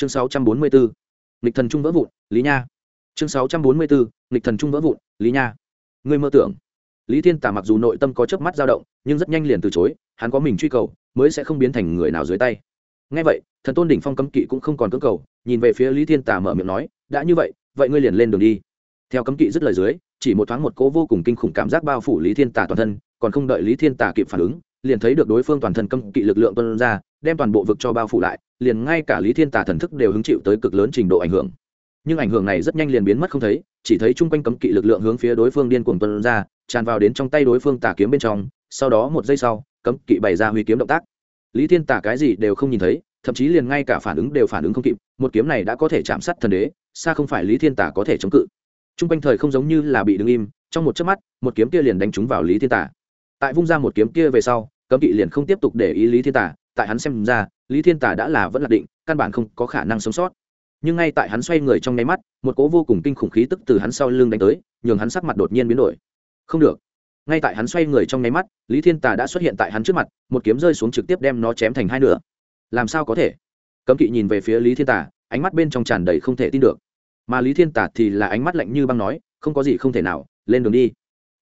chương 644, nghịch thần trung vỡ vụn lý nha. Chương 644, nghịch thần trung vỡ vụn lý nha. Ngươi mơ tưởng. Lý thiên tả mặc dù nội tâm có chớp mắt dao động nhưng rất nhanh liền từ chối hắn có mình truy cầu mới sẽ không biến thành người nào dưới tay. Ngay vậy thần tôn đỉnh phong cấm kỵ cũng không còn cưỡng cầu nhìn về phía lý thiên tả mở miệng nói đã như vậy vậy ngươi liền lên đường đi. Theo cấm kỵ dứt lời dưới chỉ một thoáng một cố vô cùng kinh khủng cảm giác bao phủ lý thiên tả toàn thân còn không đợi lý thiên tả kịp phản ứng liền thấy được đối phương toàn thân cấm kỵ lực lượng tuân ra, đem toàn bộ vực cho bao phủ lại, liền ngay cả lý thiên tả thần thức đều hứng chịu tới cực lớn trình độ ảnh hưởng. Nhưng ảnh hưởng này rất nhanh liền biến mất không thấy, chỉ thấy chung quanh cấm kỵ lực lượng hướng phía đối phương điên cuồng tuân ra, tràn vào đến trong tay đối phương tà kiếm bên trong, sau đó một giây sau, cấm kỵ bày ra huy kiếm động tác. Lý thiên tả cái gì đều không nhìn thấy, thậm chí liền ngay cả phản ứng đều phản ứng không kịp, một kiếm này đã có thể chạm sát thần đế, xa không phải lý thiên tả có thể chống cự. T r u n g quanh thời không giống như là bị đứng im, trong một chớp mắt, một kiếm kia liền đánh trúng vào lý thiên tả tại vung ra một kiếm kia về sau cấm kỵ liền không tiếp tục để ý lý thiên tả tại hắn xem ra, lý thiên tả đã là vẫn là định, căn bản không có khả năng sống sót. Nhưng ngay tại hắn xoay người trong nháy mắt, một cố vô cùng kinh khủng khí tức từ hắn sau lưng đánh tới, nhường hắn sắc mặt đột nhiên biến đổi. Không được. Ngay tại hắn xoay người trong nháy mắt, lý thiên tà đã xuất hiện tại hắn trước mặt, một kiếm rơi xuống trực tiếp đem nó chém thành hai nửa. Làm sao có thể? Cấm kỵ nhìn về phía lý thiên tà, ánh mắt bên trong tràn đầy không thể tin được. Mà lý thiên tà thì là ánh mắt lạnh như băng nói, không có gì không thể nào, lên đường đi.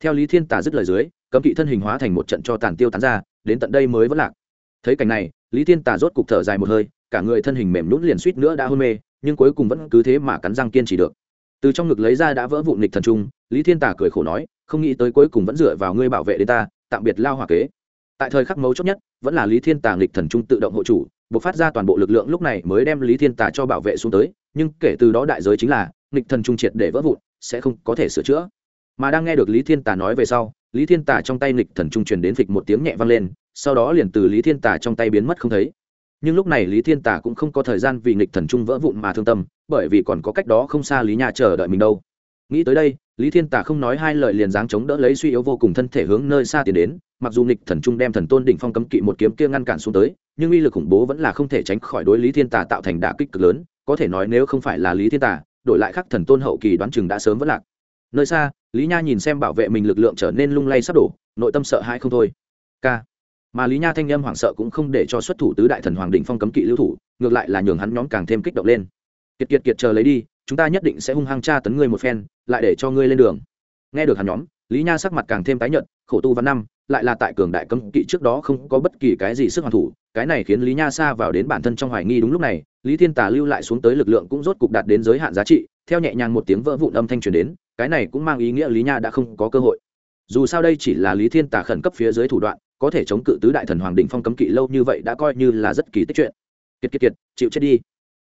Theo lý thiên tà dứt lời dưới, cấm kỵ thân hình hóa thành một trận cho tàn tiêu tán ra đến tận đây mới vẫn lạc. Thấy cảnh này, lý thiên tà rốt cục thở dài một hơi, cả người thân hình mềm nhún liền suýt nữa đã hôn mê, nhưng cuối cùng vẫn cứ thế mà cắn răng kiên trì được. Từ trong ngực lấy ra đã vỡ vụn nghịch thần trung, lý thiên tà cười khổ nói, không nghĩ tới cuối cùng vẫn dựa vào ngươi bảo vệ đến ta, tạm biệt lao hòa kế. Tại thời khắc mấu chốt nhất, vẫn là lý thiên tà nghịch thần trung tự động hộ chủ buộc phát ra toàn bộ lực lượng lúc này mới đem lý thiên tà cho bảo vệ xuống tới, nhưng kể từ đó đại giới chính là nghịch thần trung triệt để vỡ vụn, sẽ không có thể sửa chữa mà đang nghe được lý thiên tà nói về sau, lý thiên tà trong tay nghịch thần trung truyền đến phịch một tiếng nhẹ vang lên, sau đó liền từ lý thiên tà trong tay biến mất không thấy. Nhưng lúc này lý thiên tà cũng không có thời gian vì nghịch thần trung vỡ vụn mà thương tâm, bởi vì còn có cách đó không xa lý nhà chờ đợi mình đâu. Nghĩ tới đây, lý thiên tà không nói hai lời liền dáng chống đỡ lấy suy yếu vô cùng thân thể hướng nơi xa tiến đến, mặc dù nghịch thần trung đem thần tôn đỉnh phong cấm kỵ một kiếm kia ngăn cản xuống tới, nhưng uy lực khủng bố vẫn là không thể tránh khỏi đối lý thiên tà tạo thành đả kích cực lớn, có thể nói nếu không phải là lý thiên tà, đổi lại khắc thần tôn hậu kỳ đoán chừng đã sớm vẫn lạc nơi xa, lý nha nhìn xem bảo vệ mình lực lượng trở nên lung lay sắp đổ, nội tâm sợ hãi không thôi. K mà lý nha thanh â m hoảng sợ cũng không để cho xuất thủ tứ đại thần hoàng đỉnh phong cấm kỵ lưu thủ, ngược lại là nhường hắn nhóm càng thêm kích động lên. Kiệt kiệt kiệt chờ lấy đi, chúng ta nhất định sẽ hung hăng tra tấn ngươi một phen, lại để cho ngươi lên đường. Nghe được hắn nhóm, lý nha sắc mặt càng thêm tái nhợt, khổ tu văn năm, lại là tại cường đại cấm kỵ trước đó không có bất kỳ cái gì sức hoàn thủ, cái này khiến lý nha xa vào đến bản thân trong hoài nghi đúng lúc này, lý thiên tà lưu lại xuống tới lực lượng cũng rốt cục đạt đến giới hạn giá trị, theo nhẹ nhàng một tiếng vỡ vụn âm thanh truyền đến cái này cũng mang ý nghĩa lý nha đã không có cơ hội. Dù sao đây chỉ là lý thiên Tả khẩn cấp phía dưới thủ đoạn, có thể chống cự tứ đại thần hoàng định phong cấm kỵ lâu như vậy đã coi như là rất kỳ tích chuyện. Kiệt kiệt kiệt, chịu chết đi.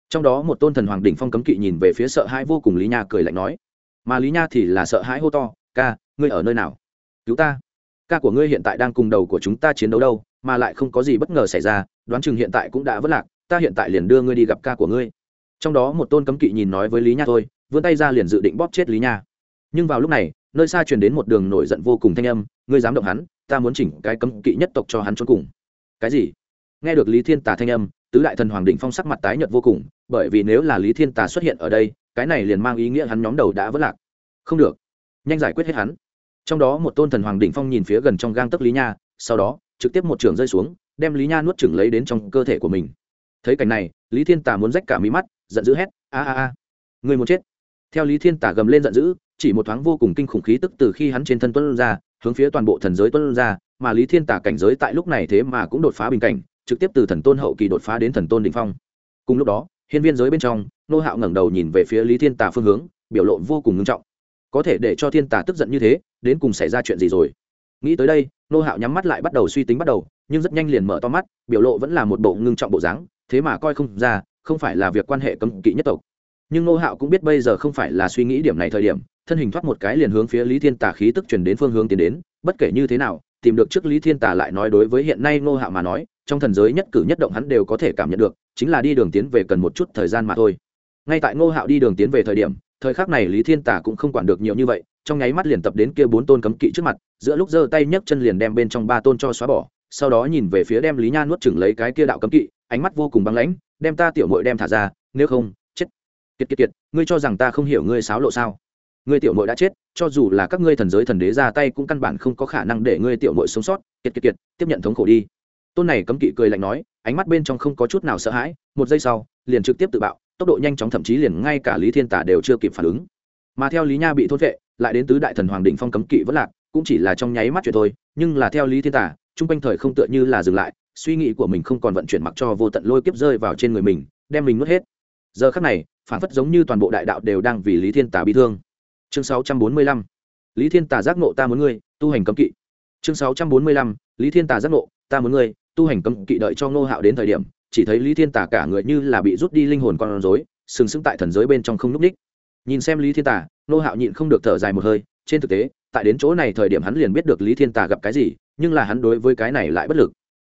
Trong đó một tôn thần hoàng đỉnh phong cấm kỵ nhìn về phía sợ hãi vô cùng lý nha cười lạnh nói, mà lý nha thì là sợ hãi hô to, ca, ngươi ở nơi nào? Cứu ta. Ca của ngươi hiện tại đang cùng đầu của chúng ta chiến đấu đâu, mà lại không có gì bất ngờ xảy ra, đoán chừng hiện tại cũng đã vất lạc, ta hiện tại liền đưa ngươi đi gặp ca của ngươi. Trong đó một tôn cấm kỵ nhìn nói với lý nha thôi, vươn tay ra liền dự định bóp chết lý nha nhưng vào lúc này, nơi xa truyền đến một đường nổi giận vô cùng thanh âm, ngươi dám động hắn, ta muốn chỉnh cái cấm kỵ nhất tộc cho hắn trốn cùng. Cái gì? Nghe được lý thiên tà thanh âm, tứ đại thần hoàng đỉnh phong sắc mặt tái nhợt vô cùng, bởi vì nếu là lý thiên tà xuất hiện ở đây, cái này liền mang ý nghĩa hắn nhóm đầu đã vỡ lạc. Không được, nhanh giải quyết hết hắn. Trong đó một tôn thần hoàng đỉnh phong nhìn phía gần trong gang tấc lý nha, sau đó, trực tiếp một trường rơi xuống, đem lý nha nuốt chừng lấy đến trong cơ thể của mình. Thấy cảnh này, lý thiên tà muốn rách cả mí mắt, giận dữ hét, a a a người muốn chết. Theo lý thiên tà gầm lên giận dữ chỉ một thoáng vô cùng kinh khủng khí tức từ khi hắn trên thân tuân ra, hướng phía toàn bộ thần giới tuân ra, mà lý thiên Tả cảnh giới tại lúc này thế mà cũng đột phá bình cảnh, trực tiếp từ thần tôn hậu kỳ đột phá đến thần tôn đ ỉ n h phong. Cùng lúc đó, hiên viên giới bên trong, nô hạo ngẩng đầu nhìn về phía lý thiên Tả phương hướng, biểu lộ vô cùng ngưng trọng. Có thể để cho thiên Tả tức giận như thế, đến cùng xảy ra chuyện gì rồi? Nghĩ tới đây, nô hạo nhắm mắt lại bắt đầu suy tính bắt đầu, nhưng rất nhanh liền mở to mắt, biểu lộ vẫn là một bộ ngưng trọng bộ dáng, thế mà coi không ra, không phải là việc quan hệ cấm kỵ nhất tộc nhưng nô hạo cũng biết bây giờ không phải là suy nghĩ điểm này thời điểm, thân hình thoát một cái liền hướng phía lý thiên tà khí tức chuyển đến phương hướng tiến đến, bất kể như thế nào, tìm được trước lý thiên tà lại nói đối với hiện nay nô hạo mà nói, trong thần giới nhất cử nhất động hắn đều có thể cảm nhận được, chính là đi đường tiến về cần một chút thời gian mà thôi. Ngay tại ngô hạo đi đường tiến về thời điểm, thời khắc này lý thiên tả cũng không quản được nhiều như vậy, trong nháy mắt liền tập đến kia bốn tôn cấm kỵ trước mặt, giữa lúc giơ tay nhấc chân liền đem bên trong ba tôn cho xóa bỏ, sau đó nhìn về phía đem lý nha nuốt chừng lấy cái kia đạo cấm kỵ, ánh mắt vô cùng băng lãnh, đem ta tiểu mội đem thả ra, nếu không kiệt kiệt kiệt, ngươi cho rằng ta không hiểu ngươi sáo lộ sao? Ngươi tiểu mội đã chết, cho dù là các ngươi thần giới thần đế ra tay cũng căn bản không có khả năng để ngươi tiểu mội sống sót. Kiệt kiệt kiệt, tiếp nhận thống khổ đi. Tôn này cấm kỵ cười lạnh nói, ánh mắt bên trong không có chút nào sợ hãi, một giây sau, liền trực tiếp tự bạo, tốc độ nhanh chóng thậm chí liền ngay cả lý thiên tả đều chưa kịp phản ứng. Mà theo lý nha bị thốt vệ, lại đến tứ đại thần hoàng đỉnh phong cấm kỵ vất lạc, cũng chỉ là trong nháy mắt chuyện thôi, nhưng là theo lý thiên tả, chung quanh thời không tựa như là dừng lại, suy nghĩ của mình không còn vận chuyển mặc cho vô tận lôi kiếp rơi vào trên người mình, đem mình nuốt hết giờ khắc này phản phất giống như toàn bộ đại đạo đều đang vì lý thiên tả bị thương. Chương 645 lý thiên tả giác nộ ta muốn ngươi, tu hành cấm kỵ. Chương 645 lý thiên tả giác nộ ta muốn ngươi, tu hành cấm kỵ đợi cho ngô hạo đến thời điểm, chỉ thấy lý thiên tả cả người như là bị rút đi linh hồn con rối, sừng sững tại thần giới bên trong không n ú c ních. Nhìn xem lý thiên tả ngô hạo nhịn không được thở dài một hơi, trên thực tế, tại đến chỗ này thời điểm hắn liền biết được lý thiên tả gặp cái gì, nhưng là hắn đối với cái này lại bất lực.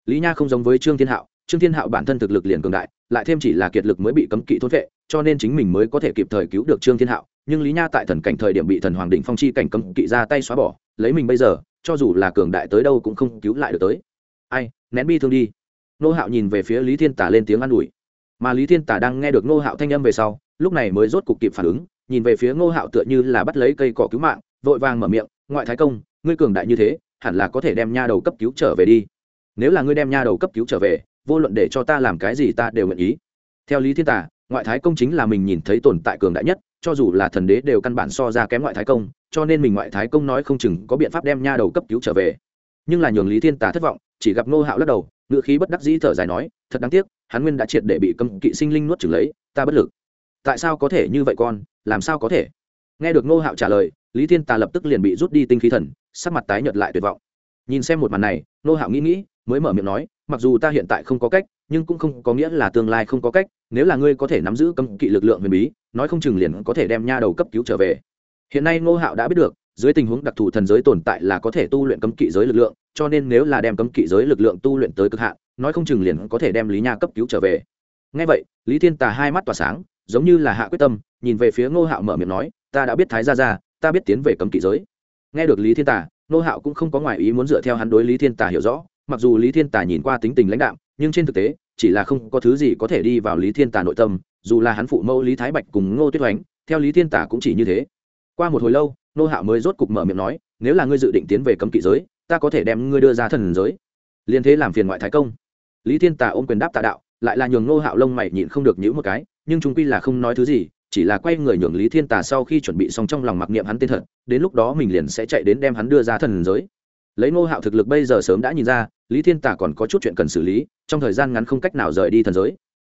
Lý nha không giống với trương thiên hạo trương thiên hạo bản thân thực lực liền cường đại, lại thêm chỉ là kiệt lực mới bị cấm kỵ thốt vệ, cho nên chính mình mới có thể kịp thời cứu được trương thiên hạo. Nhưng lý nha tại thần cảnh thời điểm bị thần hoàng Đỉnh phong chi cảnh cấm kỵ ra tay xóa bỏ, lấy mình bây giờ, cho dù là cường đại tới đâu cũng không cứu lại được tới. Ai, nén bi thương đi. Nô hạo nhìn về phía lý thiên tả lên tiếng an ủi. Mà lý thiên tả đang nghe được nô hạo thanh âm về sau, lúc này mới rốt cục kịp phản ứng, nhìn về phía Ngô hạo tựa như là bắt lấy cây cỏ cứu mạng, vội vàng mở miệng, ngoại thái công, ngươi cường đại như thế, hẳn là có thể đem nha đầu cấp cứu trở về đi. Nếu là ngươi đem nha đầu cấp cứu trở về vô luận để cho ta làm cái gì ta đều nguyện ý. Theo lý thiên tả ngoại thái công chính là mình nhìn thấy tồn tại cường đại nhất, cho dù là thần đế đều căn bản so ra kém ngoại thái công, cho nên mình ngoại thái công nói không chừng có biện pháp đem nha đầu cấp cứu trở về. Nhưng là nhường lý thiên tả thất vọng, chỉ gặp nô hạo lắc đầu ngựa khí bất đắc dĩ thở dài nói, thật đáng tiếc, hắn nguyên đã triệt để bị cấm kỵ sinh linh nuốt chừng lấy, ta bất lực. Tại sao có thể như vậy con? Làm sao có thể? Nghe được nô hạo trả lời, lý thiên tà lập tức liền bị rút đi tinh khí thần, sắc mặt tái nhợt lại tuyệt vọng. Nhìn xem một màn này nô hạo nghĩ nghĩ mới mở miệng nói, mặc dù ta hiện tại không có cách, nhưng cũng không có nghĩa là tương lai không có cách, nếu là ngươi có thể nắm giữ cấm kỵ lực lượng huyền bí, nói không chừng liền có thể đem nha đầu cấp cứu trở về. Hiện nay ngô hạo đã biết được, dưới tình huống đặc thù thần giới tồn tại là có thể tu luyện cấm kỵ giới lực lượng, cho nên nếu là đem cấm kỵ giới lực lượng tu luyện tới cực hạn, nói không chừng liền có thể đem lý nha cấp cứu trở về. Ngay vậy, lý thiên tà hai mắt tỏa sáng, giống như là hạ quyết tâm, nhìn về phía ngô hạo mở miệng nói, ta đã biết thái gia ra ta biết tiến về cấm kỵ giới. Nghe được lý thiên tà, ngô hạo cũng không có ngoại ý muốn dựa theo hắn đối lý thiên tà hiểu rõ mặc dù lý thiên tà nhìn qua tính tình lãnh đạm, nhưng trên thực tế, chỉ là không có thứ gì có thể đi vào lý thiên tà nội tâm, dù là hắn phụ mẫu lý thái bạch cùng ngô tuyết oánh theo lý thiên tà cũng chỉ như thế. Qua một hồi lâu, nô hạo mới rốt cục mở miệng nói, nếu là ngươi dự định tiến về cấm kỵ giới, ta có thể đem ngươi đưa ra thần giới. Liên thế làm phiền ngoại thái công. Lý thiên tà ôm quyền đáp tạ đạo, lại là nhường nô hạo lông mày nhịn không được nhữ một cái, nhưng chúng quy là không nói thứ gì, chỉ là quay người nhường lý thiên tà sau khi chuẩn bị xong trong lòng mặc niệm hắn tên thật, đến lúc đó mình liền sẽ chạy đến đem hắn đưa ra thần giới lấy nô hạo thực lực bây giờ sớm đã nhìn ra, lý thiên tà còn có chút chuyện cần xử lý, trong thời gian ngắn không cách nào rời đi thần giới.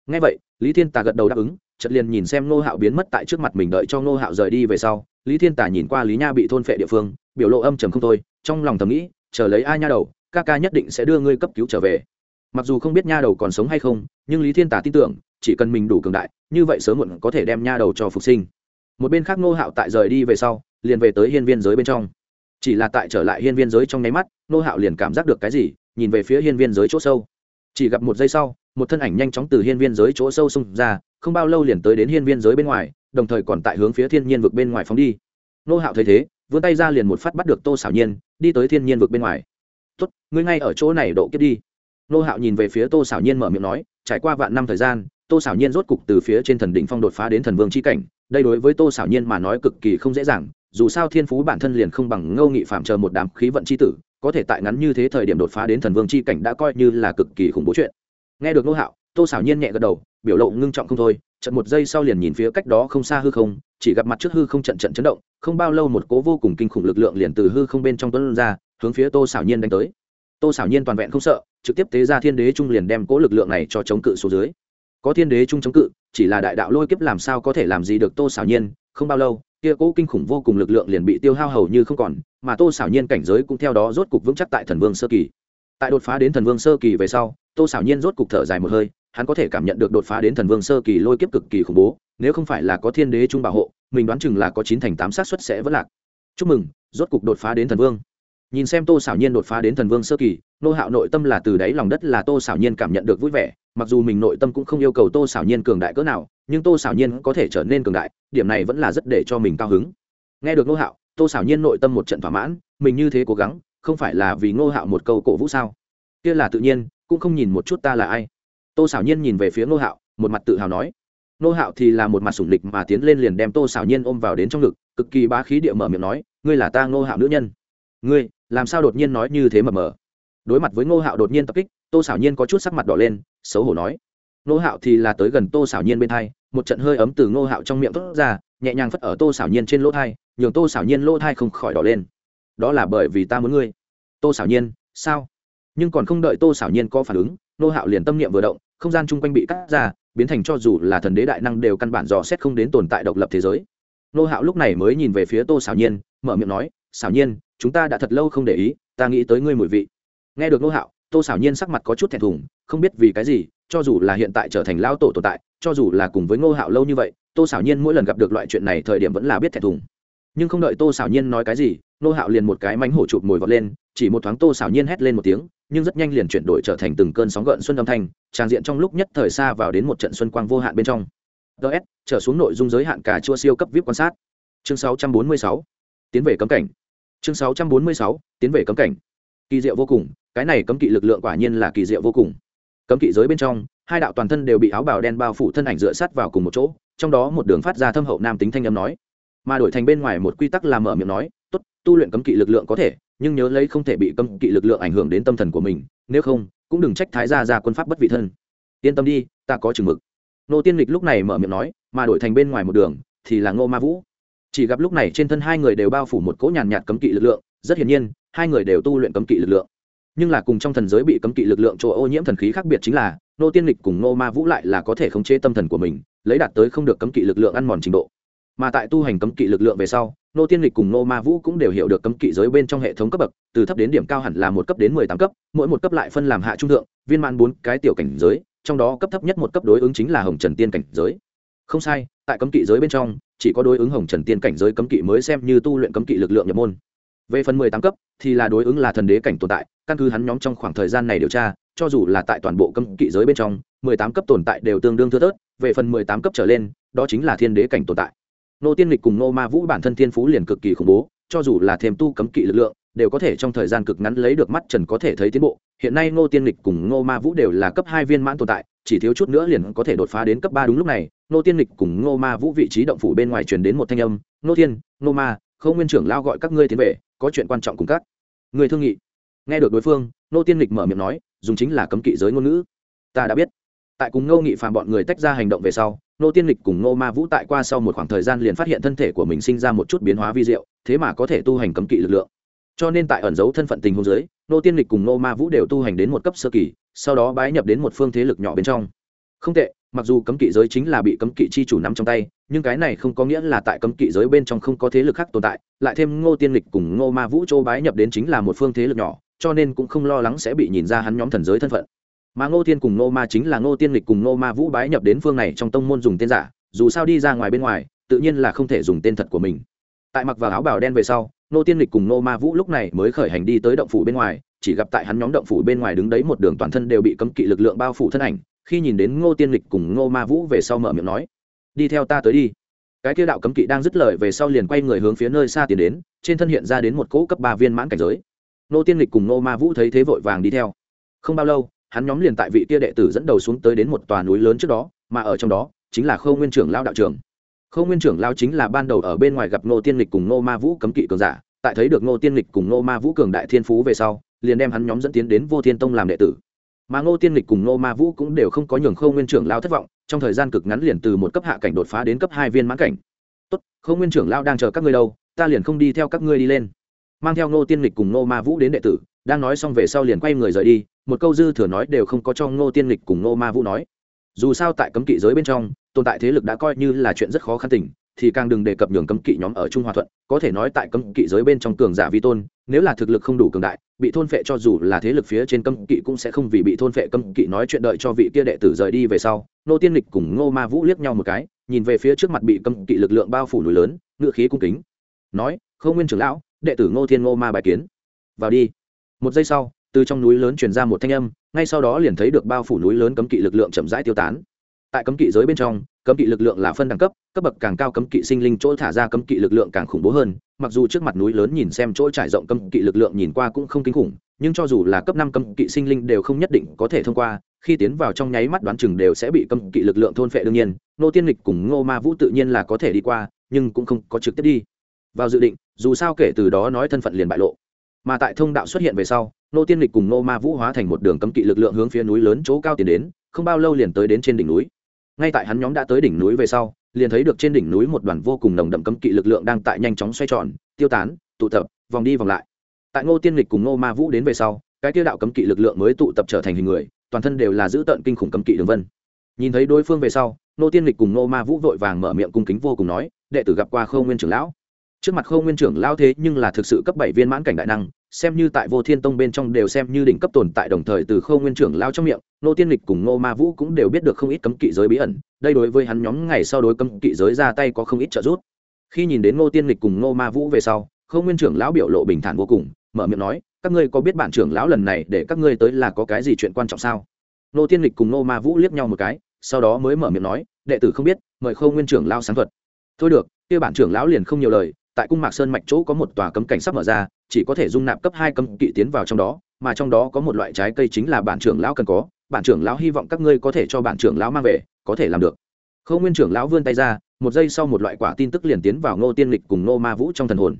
Ngay vậy, lý thiên tà gật đầu đáp ứng, chợt liền nhìn xem nô hạo biến mất tại trước mặt mình đợi cho nô hạo rời đi về sau, lý thiên tà nhìn qua lý nha bị thôn phệ địa phương, biểu lộ âm trầm không thôi, trong lòng thầm nghĩ, chờ lấy ai nha đầu, ca ca nhất định sẽ đưa ngươi cấp cứu trở về. Mặc dù không biết nha đầu còn sống hay không, nhưng lý thiên tà tin tưởng, chỉ cần mình đủ cường đại, như vậy sớm muộn có thể đem nha đầu cho phục sinh. Một bên khác nô hạo tại rời đi về sau, liền về tới hiên viên giới bên trong chỉ là tại trở lại hiên viên giới trong nháy mắt, nô hạo liền cảm giác được cái gì, nhìn về phía hiên viên giới chỗ sâu. Chỉ gặp một giây sau, một thân ảnh nhanh chóng từ hiên viên giới chỗ sâu xông ra, không bao lâu liền tới đến hiên viên giới bên ngoài, đồng thời còn tại hướng phía thiên nhiên vực bên ngoài phóng đi. Nô hạo thấy thế, vươn tay ra liền một phát bắt được tô xảo nhiên, đi tới thiên nhiên vực bên ngoài. Tốt, ngươi ngay ở chỗ này độ kiếp đi. Nô hạo nhìn về phía tô xảo nhiên mở miệng nói, trải qua vạn năm thời gian, tô xảo nhiên rốt cục từ phía trên thần đỉnh phong đột phá đến thần vương c h i cảnh, đây đối với tô xảo nhiên mà nói cực kỳ không dễ dàng dù sao thiên phú bản thân liền không bằng ngâu nghị phạm chờ một đám khí vận c h i tử, có thể tại ngắn như thế thời điểm đột phá đến thần vương c h i cảnh đã coi như là cực kỳ khủng bố chuyện. Nghe được nô hạo, tô xảo nhiên nhẹ gật đầu, biểu lộ ngưng trọng không thôi trận một giây sau liền nhìn phía cách đó không xa hư không, chỉ gặp mặt trước hư không trận trận chấn động, không bao lâu một cố vô cùng kinh khủng lực lượng liền từ hư không bên trong tuấn ra, hướng phía tô xảo nhiên đánh tới. Tô xảo nhiên toàn vẹn không sợ, trực tiếp tế ra thiên đế trung liền đem cố lực lượng này cho chống cự xuống dưới. Có thiên đế trung chống cự, chỉ là đại đạo lôi kiếp làm sao có thể làm gì được tô xảo nhiên, không bao lâu kia cố kinh khủng vô cùng lực lượng liền bị tiêu hao hầu như không còn, mà tô xảo nhiên cảnh giới cũng theo đó rốt cục vững chắc tại thần vương sơ kỳ. Tại đột phá đến thần vương sơ kỳ về sau, tô xảo nhiên rốt cục thở dài một hơi, hắn có thể cảm nhận được đột phá đến thần vương sơ kỳ lôi kiếp cực kỳ khủng bố, nếu không phải là có thiên đế trung bảo hộ, mình đoán chừng là có chín thành tám xác suất sẽ vất lạc. Chúc mừng, rốt cục đột phá đến thần vương. Nhìn xem tô xảo nhiên đột phá đến thần vương sơ kỳ, nô hạo nội tâm là từ đáy lòng đất là tô xảo nhiên cảm nhận được vui vẻ, mặc dù mình nội tâm cũng không yêu cầu tô xảo nhiên cường đại cỡ nào nhưng tô xảo nhiên có thể trở nên cường đại, điểm này vẫn là rất để cho mình cao hứng. Nghe được nô hạo, tô xảo nhiên nội tâm một trận thỏa mãn, mình như thế cố gắng, không phải là vì nô hạo một câu cổ vũ sao? Kia là tự nhiên, cũng không nhìn một chút ta là ai. Tô xảo nhiên nhìn về phía nô hạo, một mặt tự hào nói. Nô hạo thì là một mặt sủng lịch mà tiến lên liền đem tô xảo nhiên ôm vào đến trong ngực, cực kỳ bá khí địa mở miệng nói, ngươi là ta nô hạo nữ nhân. Ngươi, làm sao đột nhiên nói như thế mờ mờ đối mặt với ngô hạo đột nhiên tập kích, tô xảo nhiên có chút sắc mặt đỏ lên, xấu hổ nói nô hạo thì là tới gần tô xảo nhiên bên thai, một trận hơi ấm từ ngô hạo trong miệng thốt ra, nhẹ nhàng phất ở tô xảo nhiên trên lỗ thai, nhường tô xảo nhiên lỗ thai không khỏi đỏ lên. Đó là bởi vì ta muốn ngươi. Tô xảo nhiên, sao? Nhưng còn không đợi tô xảo nhiên có phản ứng nô hạo liền tâm niệm vừa động, không gian chung quanh bị cắt ra, biến thành cho dù là thần đế đại năng đều căn bản dò xét không đến tồn tại độc lập thế giới. Nô hạo lúc này mới nhìn về phía tô xảo nhiên, mở miệng nói xảo nhiên, chúng ta đã thật lâu không để ý, ta nghĩ tới ngươi mùi vị. Nghe được nô hạo tô xảo nhiên sắc mặt có chút thẹn thùng, không biết vì cái gì, cho dù là hiện tại trở thành lao tổ tồn tại, cho dù là cùng với ngô hạo lâu như vậy, tô xảo nhiên mỗi lần gặp được loại chuyện này thời điểm vẫn là biết thẹn thùng. Nhưng không đợi tô xảo nhiên nói cái gì, Ngô hạo liền một cái mánh hổ chụp mồi vọt lên, chỉ một thoáng tô xảo nhiên hét lên một tiếng, nhưng rất nhanh liền chuyển đổi trở thành từng cơn sóng gợn xuân âm thanh trang diện trong lúc nhất thời xa vào đến một trận xuân quang vô hạn bên trong. Ts trở xuống nội dung giới hạn cả chua siêu cấp vip quan sát. Chương 646 tiến về cấm cảnh. Chương 646 tiến về cấm cảnh kỳ diệu vô cùng, cái này cấm kỵ lực lượng quả nhiên là kỳ diệu vô cùng. Cấm kỵ giới bên trong, hai đạo toàn thân đều bị áo bào đen bao phủ thân ảnh dựa sát vào cùng một chỗ, trong đó một đường phát ra thâm hậu nam tính thanh âm nói. Mà đổi thành bên ngoài một quy tắc làm mở miệng nói, tốt, tu luyện cấm kỵ lực lượng có thể, nhưng nhớ lấy không thể bị cấm kỵ lực lượng ảnh hưởng đến tâm thần của mình, nếu không, cũng đừng trách thái gia ra quân pháp bất vị thân. Yên tâm đi, ta có chừng mực. Nô tiên lịch lúc này mở miệng nói, mà đổi thành bên ngoài một đường, thì là ngô ma vũ. Chỉ gặp lúc này trên thân hai người đều bao phủ một cỗ nhàn nhạt cấm kỵ lực lượng, rất hiển nhiên hai người đều tu luyện cấm kỵ lực lượng. Nhưng là cùng trong thần giới bị cấm kỵ lực lượng chỗ ô nhiễm thần khí khác biệt chính là, nô tiên lịch cùng nô ma vũ lại là có thể khống chế tâm thần của mình, lấy đạt tới không được cấm kỵ lực lượng ăn mòn trình độ. Mà tại tu hành cấm kỵ lực lượng về sau, nô tiên lịch cùng nô ma vũ cũng đều hiểu được cấm kỵ giới bên trong hệ thống cấp bậc, từ thấp đến điểm cao hẳn là một cấp đến mười tám cấp, mỗi một cấp lại phân làm hạ trung thượng, viên mãn bốn cái tiểu cảnh giới, trong đó cấp thấp nhất một cấp đối ứng chính là hồng trần tiên cảnh giới. Không sai, tại cấm kỵ giới bên trong, chỉ có đối ứng hồng trần tiên cảnh giới cấm kỵ mới xem như tu luyện cấm kỵ lực lượng nhập môn về phần mười tám cấp, thì là đối ứng là thần đế cảnh tồn tại, căn cứ hắn nhóm trong khoảng thời gian này điều tra, cho dù là tại toàn bộ cấm kỵ giới bên trong, mười tám cấp tồn tại đều tương đương thưa thớt, về phần mười tám cấp trở lên, đó chính là thiên đế cảnh tồn tại. Nô tiên lịch cùng nô ma vũ bản thân thiên phú liền cực kỳ khủng bố, cho dù là thêm tu cấm kỵ lực lượng, đều có thể trong thời gian cực ngắn lấy được mắt trần có thể thấy tiến bộ. Hiện nay ngô tiên lịch cùng ngô ma vũ đều là cấp hai viên mãn tồn tại, chỉ thiếu chút nữa liền có thể đột phá đến cấp ba đúng lúc này. Ngô tiên lịch cùng ngô ma vũ vị trí động phủ bên ngoài truyền đến một thanh âm. Ngô thiên ngô ma không nguyên trưởng lao gọi các ngươi tiến về, có chuyện quan trọng cùng các người thương nghị. Nghe được đối phương ngô tiên lịch mở miệng nói, dùng chính là cấm kỵ giới ngôn ngữ. Ta đã biết. Tại cùng ngô nghị phàm bọn người tách ra hành động về sau, nô tiên lịch cùng Ngô ma vũ tại qua sau một khoảng thời gian liền phát hiện thân thể của mình sinh ra một chút biến hóa vi diệu, thế mà có thể tu hành cấm kỵ lực lượng. Cho nên tại ẩn giấu thân phận tình hôn giới nô tiên lịch cùng Ngô ma vũ đều tu hành đến một cấp sơ kỳ, sau đó bái nhập đến một phương thế lực nhỏ bên trong. Không tệ mặc dù cấm kỵ giới chính là bị cấm kỵ chi chủ nắm trong tay, nhưng cái này không có nghĩa là tại cấm kỵ giới bên trong không có thế lực khác tồn tại, lại thêm ngô tiên lịch cùng ngô ma vũ châu bái nhập đến chính là một phương thế lực nhỏ, cho nên cũng không lo lắng sẽ bị nhìn ra hắn nhóm thần giới thân phận. Mà ngô thiên cùng ngô ma chính là ngô tiên lịch cùng ngô ma vũ bái nhập đến phương này trong tông môn dùng tên giả, dù sao đi ra ngoài bên ngoài, tự nhiên là không thể dùng tên thật của mình. Tại mặc vào áo bào đen về sau, ngô tiên lịch cùng ngô ma vũ lúc này mới khởi hành đi tới động phủ bên ngoài, chỉ gặp tại hắn nhóm động phủ bên ngoài đứng đấy một đường toàn thân đều bị cấm kỵ lực lượng bao phủ thân ảnh khi nhìn đến ngô tiên lịch cùng ngô ma vũ về sau mở miệng nói, đi theo ta tới đi. Cái kia đạo cấm kỵ đang dứt lời về sau liền quay người hướng phía nơi xa tiến đến, trên thân hiện ra đến một cỗ cấp ba viên mãn cảnh giới. Ngô tiên lịch cùng ngô ma vũ thấy thế vội vàng đi theo. Không bao lâu, hắn nhóm liền tại vị kia đệ tử dẫn đầu xuống tới đến một tòa núi lớn trước đó, mà ở trong đó chính là khâu nguyên trưởng lao đạo trưởng khâu nguyên trưởng lao chính là ban đầu ở bên ngoài gặp ngô tiên lịch cùng ngô ma vũ cấm kỵ cường giả, tại thấy được ngô tiên lịch cùng ngô ma vũ cường đại thiên phú về sau, liền đem hắn nhóm dẫn tiến đến vô thiên tông làm đệ tử mà ngô tiên lịch cùng ngô ma vũ cũng đều không có nhường khâu nguyên trưởng lao thất vọng, trong thời gian cực ngắn liền từ một cấp hạ cảnh đột phá đến cấp hai viên mãn cảnh. Tốt, khâu nguyên trưởng lao đang chờ các ngươi đâu, ta liền không đi theo các ngươi đi lên. Mang theo ngô tiên lịch cùng ngô ma vũ đến đệ tử, đang nói xong về sau liền quay người rời đi, một câu dư thừa nói đều không có cho ngô tiên lịch cùng ngô ma vũ nói. Dù sao tại cấm kỵ giới bên trong, tồn tại thế lực đã coi như là chuyện rất khó khăn tình thì càng đừng đề cập nhường cấm kỵ nhóm ở trung hòa thuận, có thể nói tại cấm kỵ giới bên trong cường giả vi tôn, nếu là thực lực không đủ cường đại, bị thôn phệ cho dù là thế lực phía trên cấm kỵ cũng sẽ không vì bị thôn phệ cấm kỵ nói chuyện đợi cho vị kia đệ tử rời đi về sau. Ngô tiên lịch cùng ngô ma vũ liếc nhau một cái, nhìn về phía trước mặt bị cấm kỵ lực lượng bao phủ núi lớn ngựa khí cung kính. Nói không nguyên trưởng lão, đệ tử ngô thiên ngô ma bài kiến. Vào đi. Một giây sau, từ trong núi lớn truyền ra một thanh âm, ngay sau đó liền thấy được bao phủ núi lớn cấm kỵ lực lượng chậm rãi tiêu tán tại cấm kỵ giới bên trong, cấm kỵ lực lượng là phân đẳng cấp cấp bậc càng cao cấm kỵ sinh linh chỗ thả ra cấm kỵ lực lượng càng khủng bố hơn. Mặc dù trước mặt núi lớn nhìn xem chỗ trải rộng cấm kỵ lực lượng nhìn qua cũng không kinh khủng, nhưng cho dù là cấp năm cấm kỵ sinh linh đều không nhất định có thể thông qua. Khi tiến vào trong nháy mắt đoán chừng đều sẽ bị cấm kỵ lực lượng thôn phệ đương nhiên. Nô tiên lịch cùng ngô ma vũ tự nhiên là có thể đi qua, nhưng cũng không có trực tiếp đi. Vào dự định, dù sao kể từ đó nói thân phận liền bại lộ. Mà tại thông đạo xuất hiện về sau, nô tiên lịch cùng nô ma vũ hóa thành một đường cấm kỵ lực lượng hướng phía núi lớn chỗ cao tiến đến, không bao lâu liền tới đến trên đỉnh núi ngay tại hắn nhóm đã tới đỉnh núi về sau, liền thấy được trên đỉnh núi một đoàn vô cùng nồng đậm cấm kỵ lực lượng đang tại nhanh chóng xoay tròn, tiêu tán, tụ tập, vòng đi vòng lại. Tại ngô tiên lịch cùng ngô ma vũ đến về sau, cái tiêu đạo cấm kỵ lực lượng mới tụ tập trở thành hình người, toàn thân đều là giữ tợn kinh khủng cấm kỵ đường vân. Nhìn thấy đối phương về sau, ngô tiên lịch cùng ngô ma vũ vội vàng mở miệng cung kính vô cùng nói, đệ tử gặp qua khâu nguyên trưởng lão. Trước mặt khâu nguyên trưởng lão thế nhưng là thực sự cấp bảy viên mãn cảnh đại năng xem như tại vô thiên tông bên trong đều xem như đỉnh cấp tồn tại đồng thời từ khâu nguyên trưởng lao trong miệng, nô tiên lịch cùng nô ma vũ cũng đều biết được không ít cấm kỵ giới bí ẩn, đây đối với hắn nhóm ngày sau đối cấm kỵ giới ra tay có không ít trợ giúp. Khi nhìn đến nô tiên lịch cùng nô ma vũ về sau, khâu nguyên trưởng lão biểu lộ bình thản vô cùng, mở miệng nói, các ngươi có biết bản trưởng lão lần này để các ngươi tới là có cái gì chuyện quan trọng sao? Nô tiên lịch cùng nô ma vũ liếc nhau một cái, sau đó mới mở miệng nói, đệ tử không biết, mời khâu nguyên trưởng lao sáng thuật. Thôi được, kia bản trưởng lão liền không nhiều lời, tại cung mạc sơn mạch chỗ có một tòa cấm cảnh sắp mở ra chỉ có thể dung nạp cấp hai cấm kỵ tiến vào trong đó, mà trong đó có một loại trái cây chính là bản trưởng lão cần có, bản trưởng lão hy vọng các ngươi có thể cho bản trưởng lão mang về, có thể làm được. Khâu nguyên trưởng lão vươn tay ra, một giây sau một loại quả tin tức liền tiến vào ngô tiên lịch cùng ngô ma vũ trong thần hồn.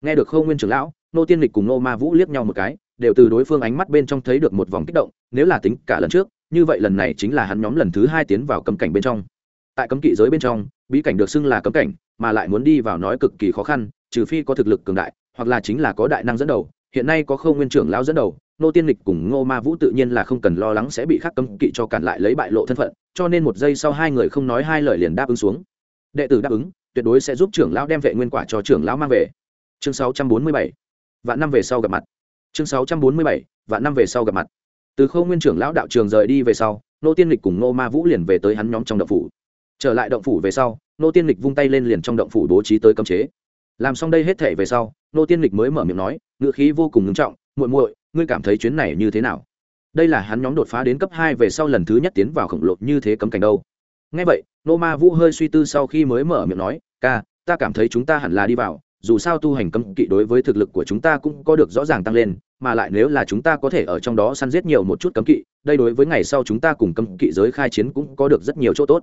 Nghe được khâu nguyên trưởng lão, ngô tiên lịch cùng ngô ma vũ liếc nhau một cái, đều từ đối phương ánh mắt bên trong thấy được một vòng kích động, nếu là tính cả lần trước, như vậy lần này chính là hắn nhóm lần thứ hai tiến vào cấm cảnh bên trong. Tại cấm kỵ giới bên trong, bí cảnh được xưng là cấm cảnh, mà lại muốn đi vào nói cực kỳ khó khăn, trừ phi có thực lực cường đại hoặc là chính là có đại năng dẫn đầu, hiện nay có khâu nguyên trưởng lão dẫn đầu, nô tiên lịch cùng ngô ma vũ tự nhiên là không cần lo lắng sẽ bị khắc cấm kỵ cho cản lại lấy bại lộ thân phận, cho nên một giây sau hai người không nói hai lời liền đáp ứng xuống. Đệ tử đáp ứng, tuyệt đối sẽ giúp trưởng lão đem vệ nguyên quả cho trưởng lão mang về. Chương 647 vạn năm về sau gặp mặt. Chương 647 vạn năm về sau gặp mặt. Từ khâu nguyên trưởng lão đạo trường rời đi về sau, nô tiên lịch cùng ngô ma vũ liền về tới hắn nhóm trong động phủ. Trở lại động phủ về sau, nô tiên lịch vung tay lên liền trong động phủ bố trí tới cấm chế làm xong đây hết thể về sau, nô tiên lịch mới mở miệng nói, ngữ khí vô cùng ngưng trọng, muội muội, ngươi cảm thấy chuyến này như thế nào? Đây là hắn nhóm đột phá đến cấp hai về sau lần thứ nhất tiến vào khổng lồ như thế cấm cảnh đâu. Ngay vậy, nô ma vũ hơi suy tư sau khi mới mở miệng nói, ca, ta cảm thấy chúng ta hẳn là đi vào, dù sao tu hành cấm kỵ đối với thực lực của chúng ta cũng có được rõ ràng tăng lên, mà lại nếu là chúng ta có thể ở trong đó săn giết nhiều một chút cấm kỵ, đây đối với ngày sau chúng ta cùng cấm kỵ giới khai chiến cũng có được rất nhiều chỗ tốt.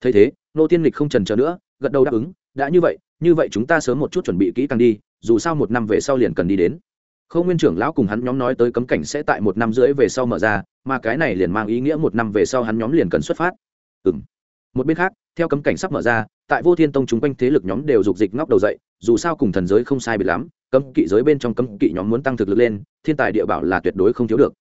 Thấy thế, nô tiên lịch không trần chờ nữa, gật đầu đáp ứng đã như vậy như vậy chúng ta sớm một chút chuẩn bị kỹ càng đi, dù sao một năm về sau liền cần đi đến. Không nguyên trưởng lão cùng hắn nhóm nói tới cấm cảnh sẽ tại một năm rưỡi về sau mở ra, mà cái này liền mang ý nghĩa một năm về sau hắn nhóm liền cần xuất phát. Ừ m một bên khác, theo cấm cảnh sắp mở ra, tại vô thiên tông chúng quanh thế lực nhóm đều dục dịch ngóc đầu dậy, dù sao cùng thần giới không sai bị lắm, cấm kỵ giới bên trong cấm kỵ nhóm muốn tăng thực lực lên, thiên tài địa bảo là tuyệt đối không thiếu được.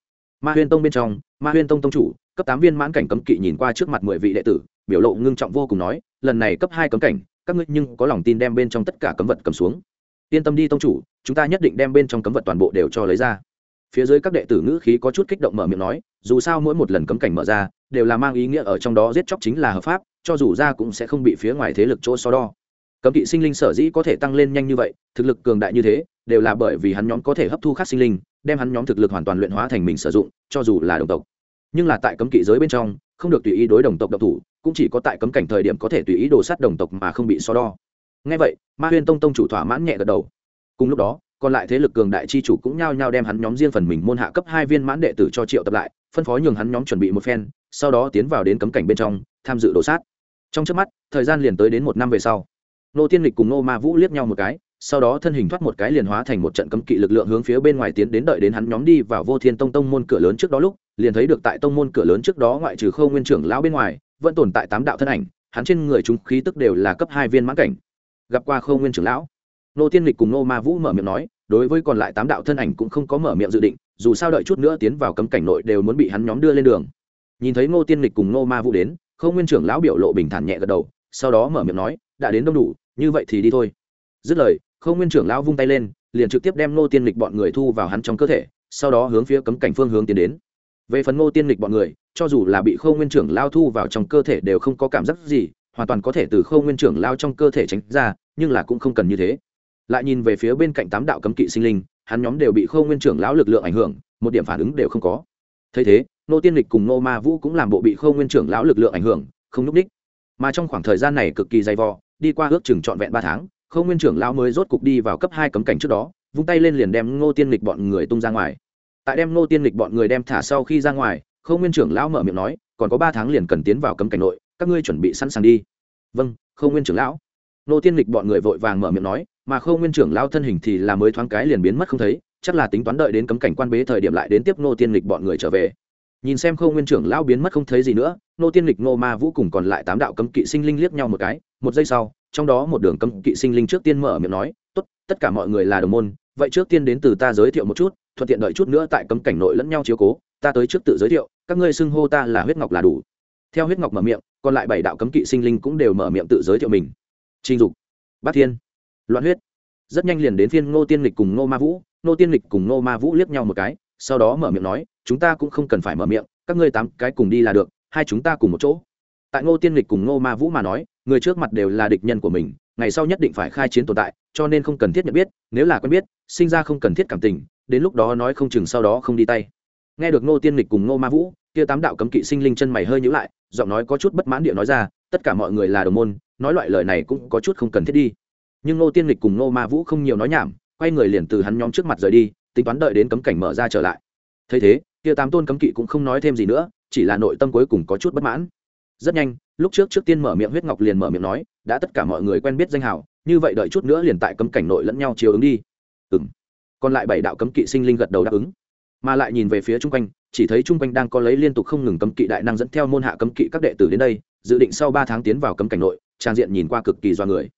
Ma huyên tông bên trong, ma huyên tông tông chủ, cấp tám viên mãn cảnh cấm kỵ nhìn qua trước mặt mười vị đệ tử, biểu lộ ngưng trọng vô cùng nói, lần này cấp hai cấm cảnh các ngươi nhưng có lòng tin đem bên trong tất cả cấm vật cầm xuống. Yên tâm đi, tông chủ, chúng ta nhất định đem bên trong cấm vật toàn bộ đều cho lấy ra. Phía dưới các đệ tử ngữ khí có chút kích động mở miệng nói, dù sao mỗi một lần cấm cảnh mở ra, đều là mang ý nghĩa ở trong đó giết chóc chính là hợp pháp, cho dù ra cũng sẽ không bị phía ngoài thế lực chỗ so đo. Cấm kỵ sinh linh sở dĩ có thể tăng lên nhanh như vậy, thực lực cường đại như thế, đều là bởi vì hắn nhóm có thể hấp thu khác sinh linh, đem hắn nhóm thực lực hoàn toàn luyện hóa thành mình sử dụng, cho dù là đồng tộc. Nhưng là tại cấm kỵ giới bên trong không được tùy ý đối đồng tộc độc thủ, cũng chỉ có tại cấm cảnh thời điểm có thể tùy ý đồ sát đồng tộc mà không bị so đo. Ngay vậy, ma huyên tông tông chủ thỏa mãn nhẹ gật đầu. Cùng lúc đó, còn lại thế lực cường đại chi chủ cũng nhao nhao đem hắn nhóm riêng phần mình môn hạ cấp hai viên mãn đệ tử cho triệu tập lại, phân phó nhường hắn nhóm chuẩn bị một phen, sau đó tiến vào đến cấm cảnh bên trong, tham dự đồ sát. Trong trước mắt, thời gian liền tới đến một năm về sau. Nô tiên lịch cùng nô ma vũ liếc nhau một cái, sau đó thân hình thoát một cái liền hóa thành một trận cấm kỵ lực lượng hướng phía bên ngoài tiến đến đợi đến hắn nhóm đi vào vô thiên tông tông môn cửa lớn trước đó lúc liền thấy được tại tông môn cửa lớn trước đó ngoại trừ khâu nguyên trưởng lão bên ngoài, vẫn tồn tại tám đạo thân ảnh, hắn trên người chúng khí tức đều là cấp hai viên mãn cảnh. Gặp qua khâu nguyên trưởng lão, nô tiên lịch cùng nô ma vũ mở miệng nói, đối với còn lại tám đạo thân ảnh cũng không có mở miệng dự định, dù sao đợi chút nữa tiến vào cấm cảnh nội đều muốn bị hắn nhóm đưa lên đường. Nhìn thấy ngô tiên lịch cùng nô ma vũ đến, khâu nguyên trưởng lão biểu lộ bình thản nhẹ gật đầu, sau đó mở miệng nói, đã đến đông đủ, như vậy thì đi thôi. Dứt lời, khâu nguyên trưởng lão vung tay lên, liền trực tiếp đem ngô tiên lịch bọn người thu vào hắn trong cơ thể, sau đó hướng phía cấm cảnh phương hướng tiến đến về phần ngô tiên lịch bọn người, cho dù là bị khâu nguyên trưởng lao thu vào trong cơ thể đều không có cảm giác gì, hoàn toàn có thể từ khâu nguyên trưởng lao trong cơ thể tránh ra, nhưng là cũng không cần như thế. Lại nhìn về phía bên cạnh tám đạo cấm kỵ sinh linh, hắn nhóm đều bị khâu nguyên trưởng lão lực lượng ảnh hưởng, một điểm phản ứng đều không có. Thấy thế nô tiên lịch cùng nô ma vũ cũng làm bộ bị khâu nguyên trưởng lão lực lượng ảnh hưởng, không n ú c ních mà trong khoảng thời gian này cực kỳ dày vò, đi qua ước chừng trọn vẹn ba tháng, khâu nguyên trưởng lão mới rốt cục đi vào cấp hai cấm cảnh trước đó, vung tay lên liền đem ngô tiên lịch bọn người tung ra ngoài tại đem nô tiên lịch bọn người đem thả sau khi ra ngoài, khâu nguyên trưởng lão mở miệng nói, còn có ba tháng liền cần tiến vào cấm cảnh nội, các ngươi chuẩn bị sẵn sàng đi. Vâng khâu nguyên trưởng lão. Nô tiên lịch bọn người vội vàng mở miệng nói, mà khâu nguyên trưởng lão thân hình thì là mới thoáng cái liền biến mất không thấy, chắc là tính toán đợi đến cấm cảnh quan bế thời điểm lại đến tiếp nô tiên lịch bọn người trở về. Nhìn xem khâu nguyên trưởng lão biến mất không thấy gì nữa nô tiên lịch nô ma vũ cùng còn lại tám đạo cấm kỵ sinh linh liếc nhau một cái, một giây sau, trong đó một đường cấm kỵ sinh linh trước tiên mở miệng nói, tốt, tất cả mọi người là đồng môn vậy trước tiên đến từ ta giới thiệu một chút, thuận tiện đợi chút nữa tại cấm cảnh nội lẫn nhau chiếu cố, ta tới trước tự giới thiệu, các ngươi xưng hô ta là huyết ngọc là đủ. Theo huyết ngọc mở miệng, còn lại bảy đạo cấm kỵ sinh linh cũng đều mở miệng tự giới thiệu mình. Trình dục, bát thiên, loạn huyết. Rất nhanh liền đến phiên ngô tiên lịch cùng ngô ma vũ, ngô tiên lịch cùng ngô ma vũ liếc nhau một cái, sau đó mở miệng nói, chúng ta cũng không cần phải mở miệng, các ngươi tám cái cùng đi là được, hai chúng ta cùng một chỗ. Tại ngô tiên lịch cùng ngô ma vũ mà nói, người trước mặt đều là địch nhân của mình ngày sau nhất định phải khai chiến tồn tại, cho nên không cần thiết nhận biết, nếu là quen biết, sinh ra không cần thiết cảm tình, đến lúc đó nói không chừng sau đó không đi tay. Nghe được ngô tiên lịch cùng ngô ma vũ, kia tám đạo cấm kỵ sinh linh chân mày hơi nhữ lại, giọng nói có chút bất mãn địa nói ra, tất cả mọi người là đồng môn, nói loại lời này cũng có chút không cần thiết đi. Nhưng ngô tiên lịch cùng ngô ma vũ không nhiều nói nhảm, quay người liền từ hắn nhóm trước mặt rời đi, tính toán đợi đến cấm cảnh mở ra trở lại. Thấy thế, kia tám tôn cấm kỵ cũng không nói thêm gì nữa, chỉ là nội tâm cuối cùng có chút bất mãn rất nhanh, lúc trước trước tiên mở miệng huyết ngọc liền mở miệng nói, đã tất cả mọi người quen biết danh hào, như vậy đợi chút nữa liền tại cấm cảnh nội lẫn nhau chiều ứng đi. Ừ m còn lại bảy đạo cấm kỵ sinh linh gật đầu đáp ứng. Mà lại nhìn về phía chung quanh, chỉ thấy chung quanh đang có lấy liên tục không ngừng cấm kỵ đại năng dẫn theo môn hạ cấm kỵ các đệ tử đến đây, dự định sau ba tháng tiến vào cấm cảnh nội, trang diện nhìn qua cực kỳ do người.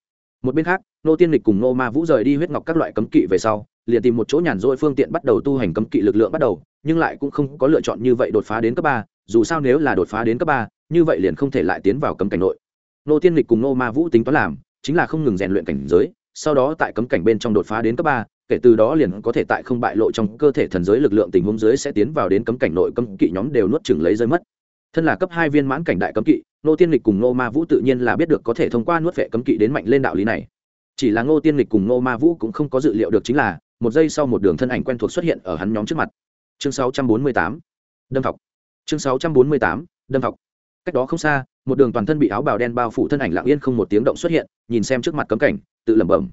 Một bên khác, nô tiên lịch cùng nô ma vũ rời đi huyết ngọc các loại cấm kỵ về sau, liền tìm một chỗ nhàn rỗi phương tiện bắt đầu tu hành cấm kỵ lực lượng bắt đầu, nhưng lại cũng không có lựa chọn như vậy đột phá đến cấp ba, dù sao nếu là đột phá đến cấp ba như vậy liền không thể lại tiến vào cấm cảnh nội. Nô tiên lịch cùng nô ma vũ tính toán làm chính là không ngừng rèn luyện cảnh giới sau đó tại cấm cảnh bên trong đột phá đến cấp ba kể từ đó liền có thể tại không bại lộ trong cơ thể thần giới lực lượng tình huống dưới sẽ tiến vào đến cấm cảnh nội cấm kỵ nhóm đều nuốt chừng lấy rơi mất. Thân là cấp hai viên mãn cảnh đại cấm kỵ nô tiên lịch cùng nô ma vũ tự nhiên là biết được có thể thông qua nuốt vệ cấm kỵ đến mạnh lên đạo lý này. Chỉ là ngô tiên lịch cùng nô ma vũ cũng không có dự liệu được chính là một giây sau một đường thân ảnh quen thuộc xuất hiện ở hắn nhóm trước mặt. Chương 648, đâm học chương 648, đâm học cách đó không xa, một đường toàn thân bị áo bào đen bao phủ thân ảnh lặng yên không một tiếng động xuất hiện, nhìn xem trước mặt cấm cảnh, tự lẩm bẩm.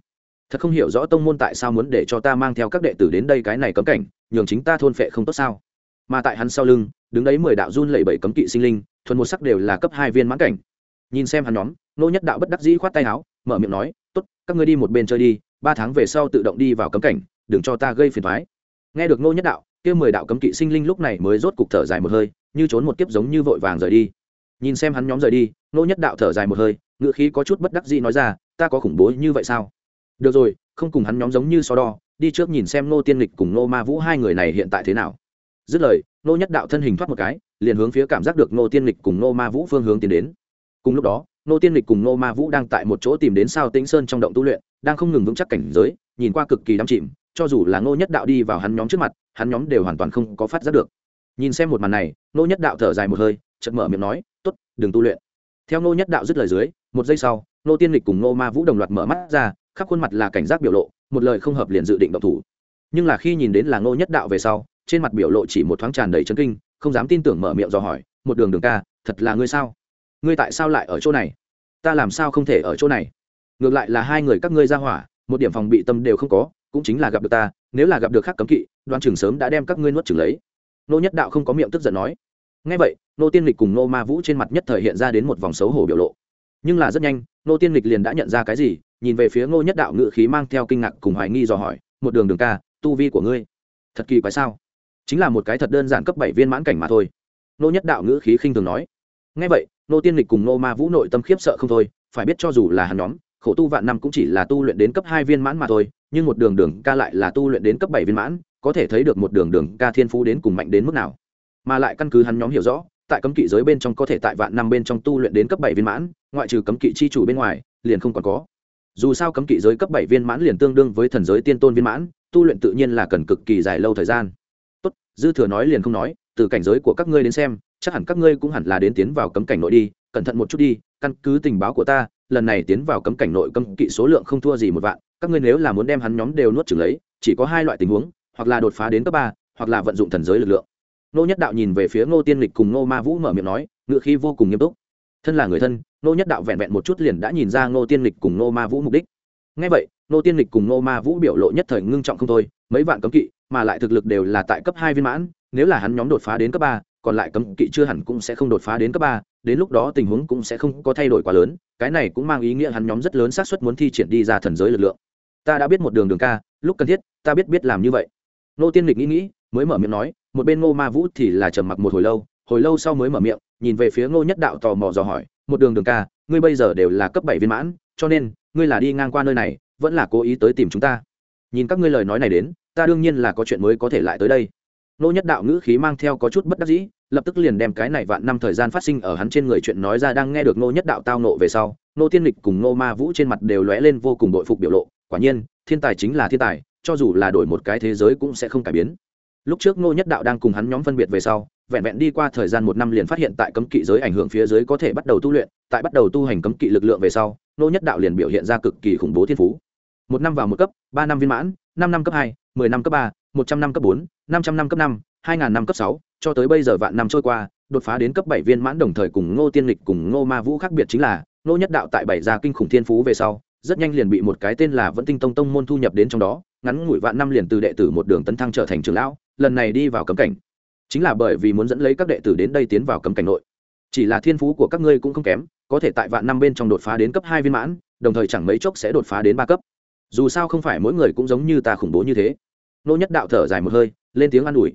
Thật không hiểu rõ tông môn tại sao muốn để cho ta mang theo các đệ tử đến đây cái này cấm cảnh, nhường chính ta thôn phệ không tốt sao? Mà tại hắn sau lưng, đứng đấy mười đạo run lẩy bẩy cấm kỵ sinh linh, thuần một sắc đều là cấp hai viên mãn cảnh. Nhìn xem hắn nhóm, nô nhất đạo bất đắc dĩ khoát tay áo, mở miệng nói, tốt, các ngươi đi một bên chơi đi, ba tháng về sau tự động đi vào cấm cảnh, đừng cho ta gây phiền thoái nghe được nô nhất đạo, kia mười đạo cấm kỵ sinh linh lúc này mới rốt cục thở dài một hơi, như trốn một kiếp giống như vội vàng rời đi nhìn xem hắn nhóm rời đi nô nhất đạo thở dài một hơi ngựa khí có chút bất đắc dĩ nói ra, ta có khủng bố như vậy sao? Được rồi, không cùng hắn nhóm giống như so đo, đi trước nhìn xem nô tiên lịch cùng nô ma vũ hai người này hiện tại thế nào. Dứt lời nô nhất đạo thân hình thoát một cái, liền hướng phía cảm giác được nô tiên lịch cùng nô ma vũ phương hướng tiến đến. Cùng lúc đó nô tiên lịch cùng nô ma vũ đang tại một chỗ tìm đến sao tĩnh sơn trong động tu luyện, đang không ngừng vững chắc cảnh giới, nhìn qua cực kỳ đắm chìm, cho dù là nô nhất đạo đi vào hắn nhóm trước mặt, hắn nhóm đều hoàn toàn không có phát giác được. Nhìn xem một màn này nô nhất đạo thở dài một hơi, chợt mở miệng nói tốt, đừng tu luyện. Theo nô nhất đạo dứt lời dưới, một giây sau nô tiên lịch cùng nô ma vũ đồng loạt mở mắt ra, khắp khuôn mặt là cảnh giác biểu lộ, một lời không hợp liền dự định động thủ. Nhưng là khi nhìn đến là nô nhất đạo về sau, trên mặt biểu lộ chỉ một thoáng tràn đầy chấn kinh, không dám tin tưởng mở miệng dò hỏi, một đường đường ca, thật là ngươi sao? Ngươi tại sao lại ở chỗ này? Ta làm sao không thể ở chỗ này? Ngược lại là hai người các ngươi ra hỏa, một điểm phòng bị tâm đều không có, cũng chính là gặp được ta, nếu là gặp được khác cấm kỵ đoan trường sớm đã đem các ngươi nuốt chừng lấy. Nô nhất đạo không có miệng tức giận nói ngay vậy, nô tiên lịch cùng nô ma vũ trên mặt nhất thời hiện ra đến một vòng xấu hổ biểu lộ. Nhưng là rất nhanh, nô tiên lịch liền đã nhận ra cái gì, nhìn về phía ngô nhất đạo ngự khí mang theo kinh ngạc cùng hoài nghi dò hỏi, một đường đường ca, tu vi của ngươi, thật kỳ quái sao? Chính là một cái thật đơn giản cấp bảy viên mãn cảnh mà thôi. Nô nhất đạo ngữ khí khinh thường nói. Ngay vậy, nô tiên lịch cùng nô ma vũ nội tâm khiếp sợ không thôi, phải biết cho dù là hắn nhóm, khổ tu vạn năm cũng chỉ là tu luyện đến cấp hai viên mãn mà thôi, nhưng một đường đường ca lại là tu luyện đến cấp bảy viên mãn, có thể thấy được một đường đường ca thiên phú đến cùng mạnh đến mức nào mà lại căn cứ hắn nhóm hiểu rõ, tại cấm kỵ giới bên trong có thể tại vạn năm bên trong tu luyện đến cấp bảy viên mãn, ngoại trừ cấm kỵ chi chủ bên ngoài, liền không còn có. Dù sao cấm kỵ giới cấp bảy viên mãn liền tương đương với thần giới tiên tôn viên mãn, tu luyện tự nhiên là cần cực kỳ dài lâu thời gian. Tốt, dư thừa nói liền không nói, từ cảnh giới của các ngươi đến xem, chắc hẳn các ngươi cũng hẳn là đến tiến vào cấm cảnh nội đi, cẩn thận một chút đi, căn cứ tình báo của ta, lần này tiến vào cấm cảnh nội cấm kỵ số lượng không thua gì một vạn, các ngươi nếu là muốn đem hắn nhóm đều nuốt chửng lấy, chỉ có hai loại tình huống, hoặc là đột phá đến cấp ba, hoặc là vận dụng thần giới lực lượng nô nhất đạo nhìn về phía ngô tiên lịch cùng ngô ma vũ mở miệng nói ngựa khí vô cùng nghiêm túc. Thân là người thân nô nhất đạo vẹn vẹn một chút liền đã nhìn ra ngô tiên lịch cùng ngô ma vũ mục đích. Ngay vậy nô tiên lịch cùng ngô ma vũ biểu lộ nhất thời ngưng trọng không thôi, mấy vạn cấm kỵ, mà lại thực lực đều là tại cấp hai viên mãn, nếu là hắn nhóm đột phá đến cấp ba, còn lại cấm kỵ chưa hẳn cũng sẽ không đột phá đến cấp ba, đến lúc đó tình huống cũng sẽ không có thay đổi quá lớn, cái này cũng mang ý nghĩa hắn nhóm rất lớn xác suất muốn thi triển đi ra thần giới lực lượng. Ta đã biết một đường đường ca, lúc cần thiết, ta biết biết làm như vậy. Nô tiên lịch nghĩ nghĩ mới mở miệng nói, một bên ngô ma vũ thì là trầm mặc một hồi lâu hồi lâu sau mới mở miệng, nhìn về phía ngô nhất đạo tò mò dò hỏi, một đường đường ca, ngươi bây giờ đều là cấp bảy viên mãn, cho nên, ngươi là đi ngang qua nơi này, vẫn là cố ý tới tìm chúng ta? Nhìn các ngươi lời nói này đến, ta đương nhiên là có chuyện mới có thể lại tới đây. Ngô nhất đạo ngữ khí mang theo có chút bất đắc dĩ, lập tức liền đem cái này vạn năm thời gian phát sinh ở hắn trên người chuyện nói ra đang nghe được ngô nhất đạo tao nộ về sau, ngô tiên lịch cùng ngô ma vũ trên mặt đều lóe lên vô cùng đội phục biểu lộ. Quả nhiên, thiên tài chính là thiên tài, cho dù là đổi một cái thế giới cũng sẽ không cải biến lúc trước ngô nhất đạo đang cùng hắn nhóm phân biệt về sau, vẹn vẹn đi qua thời gian một năm liền phát hiện tại cấm kỵ giới ảnh hưởng phía dưới có thể bắt đầu tu luyện, tại bắt đầu tu hành cấm kỵ lực lượng về sau, ngô nhất đạo liền biểu hiện ra cực kỳ khủng bố thiên phú. Một năm vào một cấp, ba năm viên mãn, năm năm cấp hai, mười năm cấp ba, một trăm năm cấp bốn, năm trăm năm cấp năm, hai ngàn năm cấp sáu, cho tới bây giờ vạn năm trôi qua, đột phá đến cấp bảy viên mãn đồng thời cùng ngô tiên lịch cùng ngô ma vũ khác biệt chính là, ngô nhất đạo tại bảy gia kinh khủng thiên phú về sau rất nhanh liền bị một cái tên là vẫn tinh tông tông môn thu nhập đến trong đó, ngắn ngủi vạn năm liền từ đệ tử một đường tấn thăng trở thành trường lão, lần này đi vào cấm cảnh. Chính là bởi vì muốn dẫn lấy các đệ tử đến đây tiến vào cấm cảnh nội. Chỉ là thiên phú của các ngươi cũng không kém, có thể tại vạn năm bên trong đột phá đến cấp hai viên mãn, đồng thời chẳng mấy chốc sẽ đột phá đến ba cấp. Dù sao không phải mỗi người cũng giống như ta khủng bố như thế. Nô nhất đạo thở dài một hơi, lên tiếng an ủi.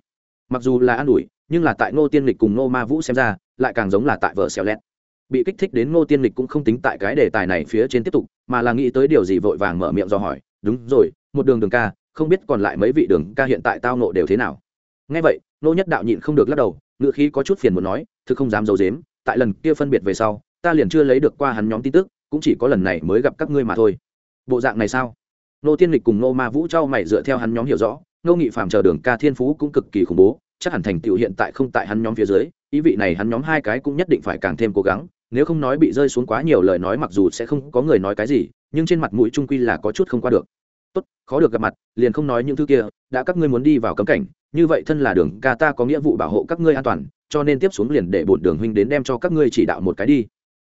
Mặc dù là an ủi, nhưng là tại ngô tiên lịch cùng ngô ma vũ xem ra, lại càng giống là tại vợ xẻo lẹt bị kích thích đến ngô tiên lịch cũng không tính tại cái đề tài này phía trên tiếp tục, mà là nghĩ tới điều gì vội vàng mở miệng do hỏi, đúng rồi, một đường đường ca, không biết còn lại mấy vị đường ca hiện tại tao nộ đều thế nào? Ngay vậy nô nhất đạo nhịn không được lắc đầu ngựa khí có chút phiền muốn nói, thực không dám giấu dếm tại lần kia phân biệt về sau, ta liền chưa lấy được qua hắn nhóm tin tức, cũng chỉ có lần này mới gặp các ngươi mà thôi. Bộ dạng này sao? Nô tiên lịch cùng nô ma vũ trao mày dựa theo hắn nhóm hiểu rõ nô nghị phạm chờ đường ca thiên phú cũng cực kỳ khủng bố, chắc hẳn thành tựu hiện tại không tại hắn nhóm phía dưới, ý vị này hắn nhóm hai cái cũng nhất định phải càng thêm cố gắng nếu không nói bị rơi xuống quá nhiều lời nói mặc dù sẽ không có người nói cái gì, nhưng trên mặt mũi trung quy là có chút không qua được. Tốt, khó được gặp mặt, liền không nói những thứ kia, đã các ngươi muốn đi vào cấm cảnh, như vậy thân là đường ca ta có nghĩa vụ bảo hộ các ngươi an toàn, cho nên tiếp xuống liền để bổn đường huynh đến đem cho các ngươi chỉ đạo một cái đi.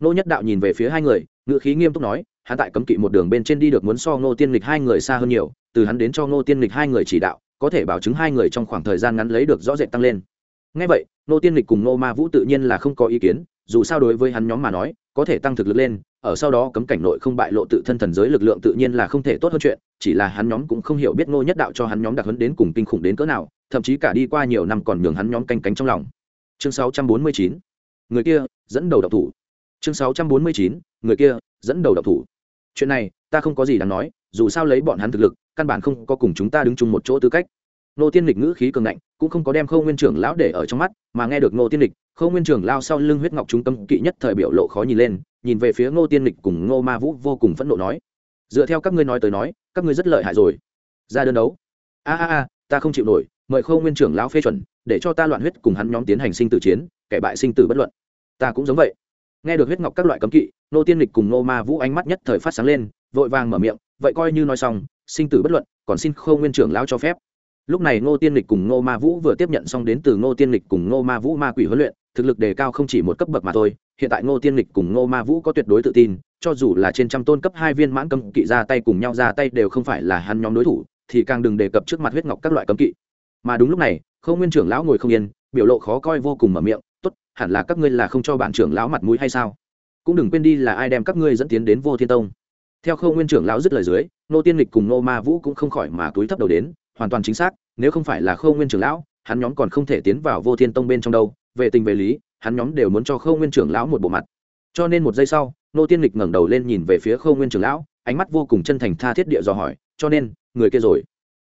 Nô nhất đạo nhìn về phía hai người ngự khí nghiêm túc nói, hắn tại cấm kỵ một đường bên trên đi được muốn so ngô tiên lịch hai người xa hơn nhiều, từ hắn đến cho ngô tiên lịch hai người chỉ đạo, có thể bảo chứng hai người trong khoảng thời gian ngắn lấy được rõ rệt tăng lên. Ngay vậy, ngô tiên lịch cùng ngô ma vũ tự nhiên là không có ý kiến dù sao đối với hắn nhóm mà nói, có thể tăng thực lực lên, ở sau đó cấm cảnh nội không bại lộ tự thân thần giới lực lượng tự nhiên là không thể tốt hơn chuyện, chỉ là hắn nhóm cũng không hiểu biết ngô nhất đạo cho hắn nhóm đặc hấn đến cùng kinh khủng đến cỡ nào, thậm chí cả đi qua nhiều năm còn nhường hắn nhóm canh cánh trong lòng. Chương 649 người kia, dẫn đầu độc thủ. Chương 649 người kia, dẫn đầu độc thủ. Chuyện này, ta không có gì đáng nói, dù sao lấy bọn hắn thực lực, căn bản không có cùng chúng ta đứng chung một chỗ tư cách. Nô tiên lịch ngữ khí cường ngạnh, cũng không có đem khâu nguyên trưởng lão để ở trong mắt, mà nghe được nô tiên lịch khâu nguyên trưởng lao sau lưng huyết ngọc trung tâm kỵ nhất thời biểu lộ khó nhìn lên, nhìn về phía ngô tiên lịch cùng ngô ma vũ vô cùng phẫn nộ nói. Dựa theo các ngươi nói tới nói, các ngươi rất lợi hại rồi. Ra đơn đấu. A a a, ta không chịu nổi, mời khâu nguyên trưởng lão phê chuẩn, để cho ta loạn huyết cùng hắn nhóm tiến hành sinh tử chiến, kẻ bại sinh tử bất luận. Ta cũng giống vậy. Nghe được huyết ngọc các loại cấm kỵ nô tiên lịch cùng ngô ma vũ ánh mắt nhất thời phát sáng lên, vội vàng mở miệng, vậy coi như nói xong, sinh tử bất luận, còn xin khâu nguyên trưởng lão cho phép. Lúc này ngô tiên lịch cùng ngô ma vũ vừa tiếp nhận xong đến từ ngô tiên lịch cùng ngô ma vũ ma quỷ huấn luyện thực lực đề cao không chỉ một cấp bậc mà thôi, hiện tại ngô tiên lịch cùng ngô ma vũ có tuyệt đối tự tin, cho dù là trên trăm tôn cấp hai viên mãn cấm kỵ ra tay cùng nhau ra tay đều không phải là hắn nhóm đối thủ, thì càng đừng đề cập trước mặt huyết ngọc các loại cấm kỵ. Mà đúng lúc này không nguyên trưởng lão ngồi không yên, biểu lộ khó coi vô cùng mở miệng, tốt, hẳn là các ngươi là không cho bản trưởng lão mặt mũi hay sao? Cũng đừng quên đi là ai đem các ngươi dẫn tiến đến vô thiên tông. Theo khâu nguyên trưởng lão dứt lời dưới nô tiên lịch cùng nô ma vũ cũng không khỏi mà túi thấp đầu đến, hoàn toàn chính xác, nếu không phải là khâu nguyên trưởng lão, hắn nhóm còn không thể tiến vào vô thiên tông bên trong đâu về tình về lý, hắn nhóm đều muốn cho khâu nguyên trưởng lão một bộ mặt. Cho nên một giây sau, nô tiên lịch ngẩng đầu lên nhìn về phía khâu nguyên trưởng lão, ánh mắt vô cùng chân thành tha thiết địa dò hỏi, cho nên, người kia rồi?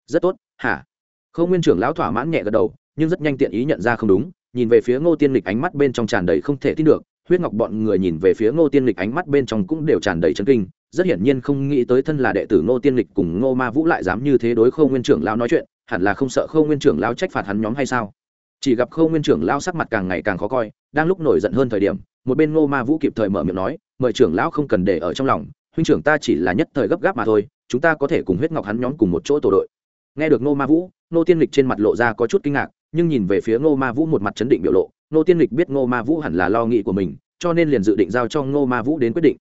Rất tốt, hả? Khâu nguyên trưởng lão thỏa mãn nhẹ gật đầu, nhưng rất nhanh tiện ý nhận ra không đúng, nhìn về phía ngô tiên lịch ánh mắt bên trong tràn đầy không thể tin được, huyết ngọc bọn người nhìn về phía ngô tiên lịch ánh mắt bên trong cũng đều tràn đầy chấn kinh, rất hiển nhiên không nghĩ tới thân là đệ tử ngô tiên lịch cùng ngô ma vũ lại dám như thế đối khâu nguyên trưởng lão nói chuyện, hẳn là không sợ khâu nguyên trưởng lão trách phạt hắn nhóm hay sao? Chỉ gặp khâu nguyên trưởng lão sắc mặt càng ngày càng khó coi, đang lúc nổi giận hơn thời điểm, một bên ngô ma vũ kịp thời mở miệng nói, mời trưởng lão không cần để ở trong lòng, huynh trưởng ta chỉ là nhất thời gấp gáp mà thôi, chúng ta có thể cùng huyết ngọc hắn nhóm cùng một chỗ tổ đội. Nghe được ngô ma vũ, ngô tiên lịch trên mặt lộ ra có chút kinh ngạc, nhưng nhìn về phía ngô ma vũ một mặt chấn định biểu lộ, ngô tiên lịch biết ngô ma vũ hẳn là lo nghĩ của mình, cho nên liền dự định giao cho ngô ma vũ đến quyết định.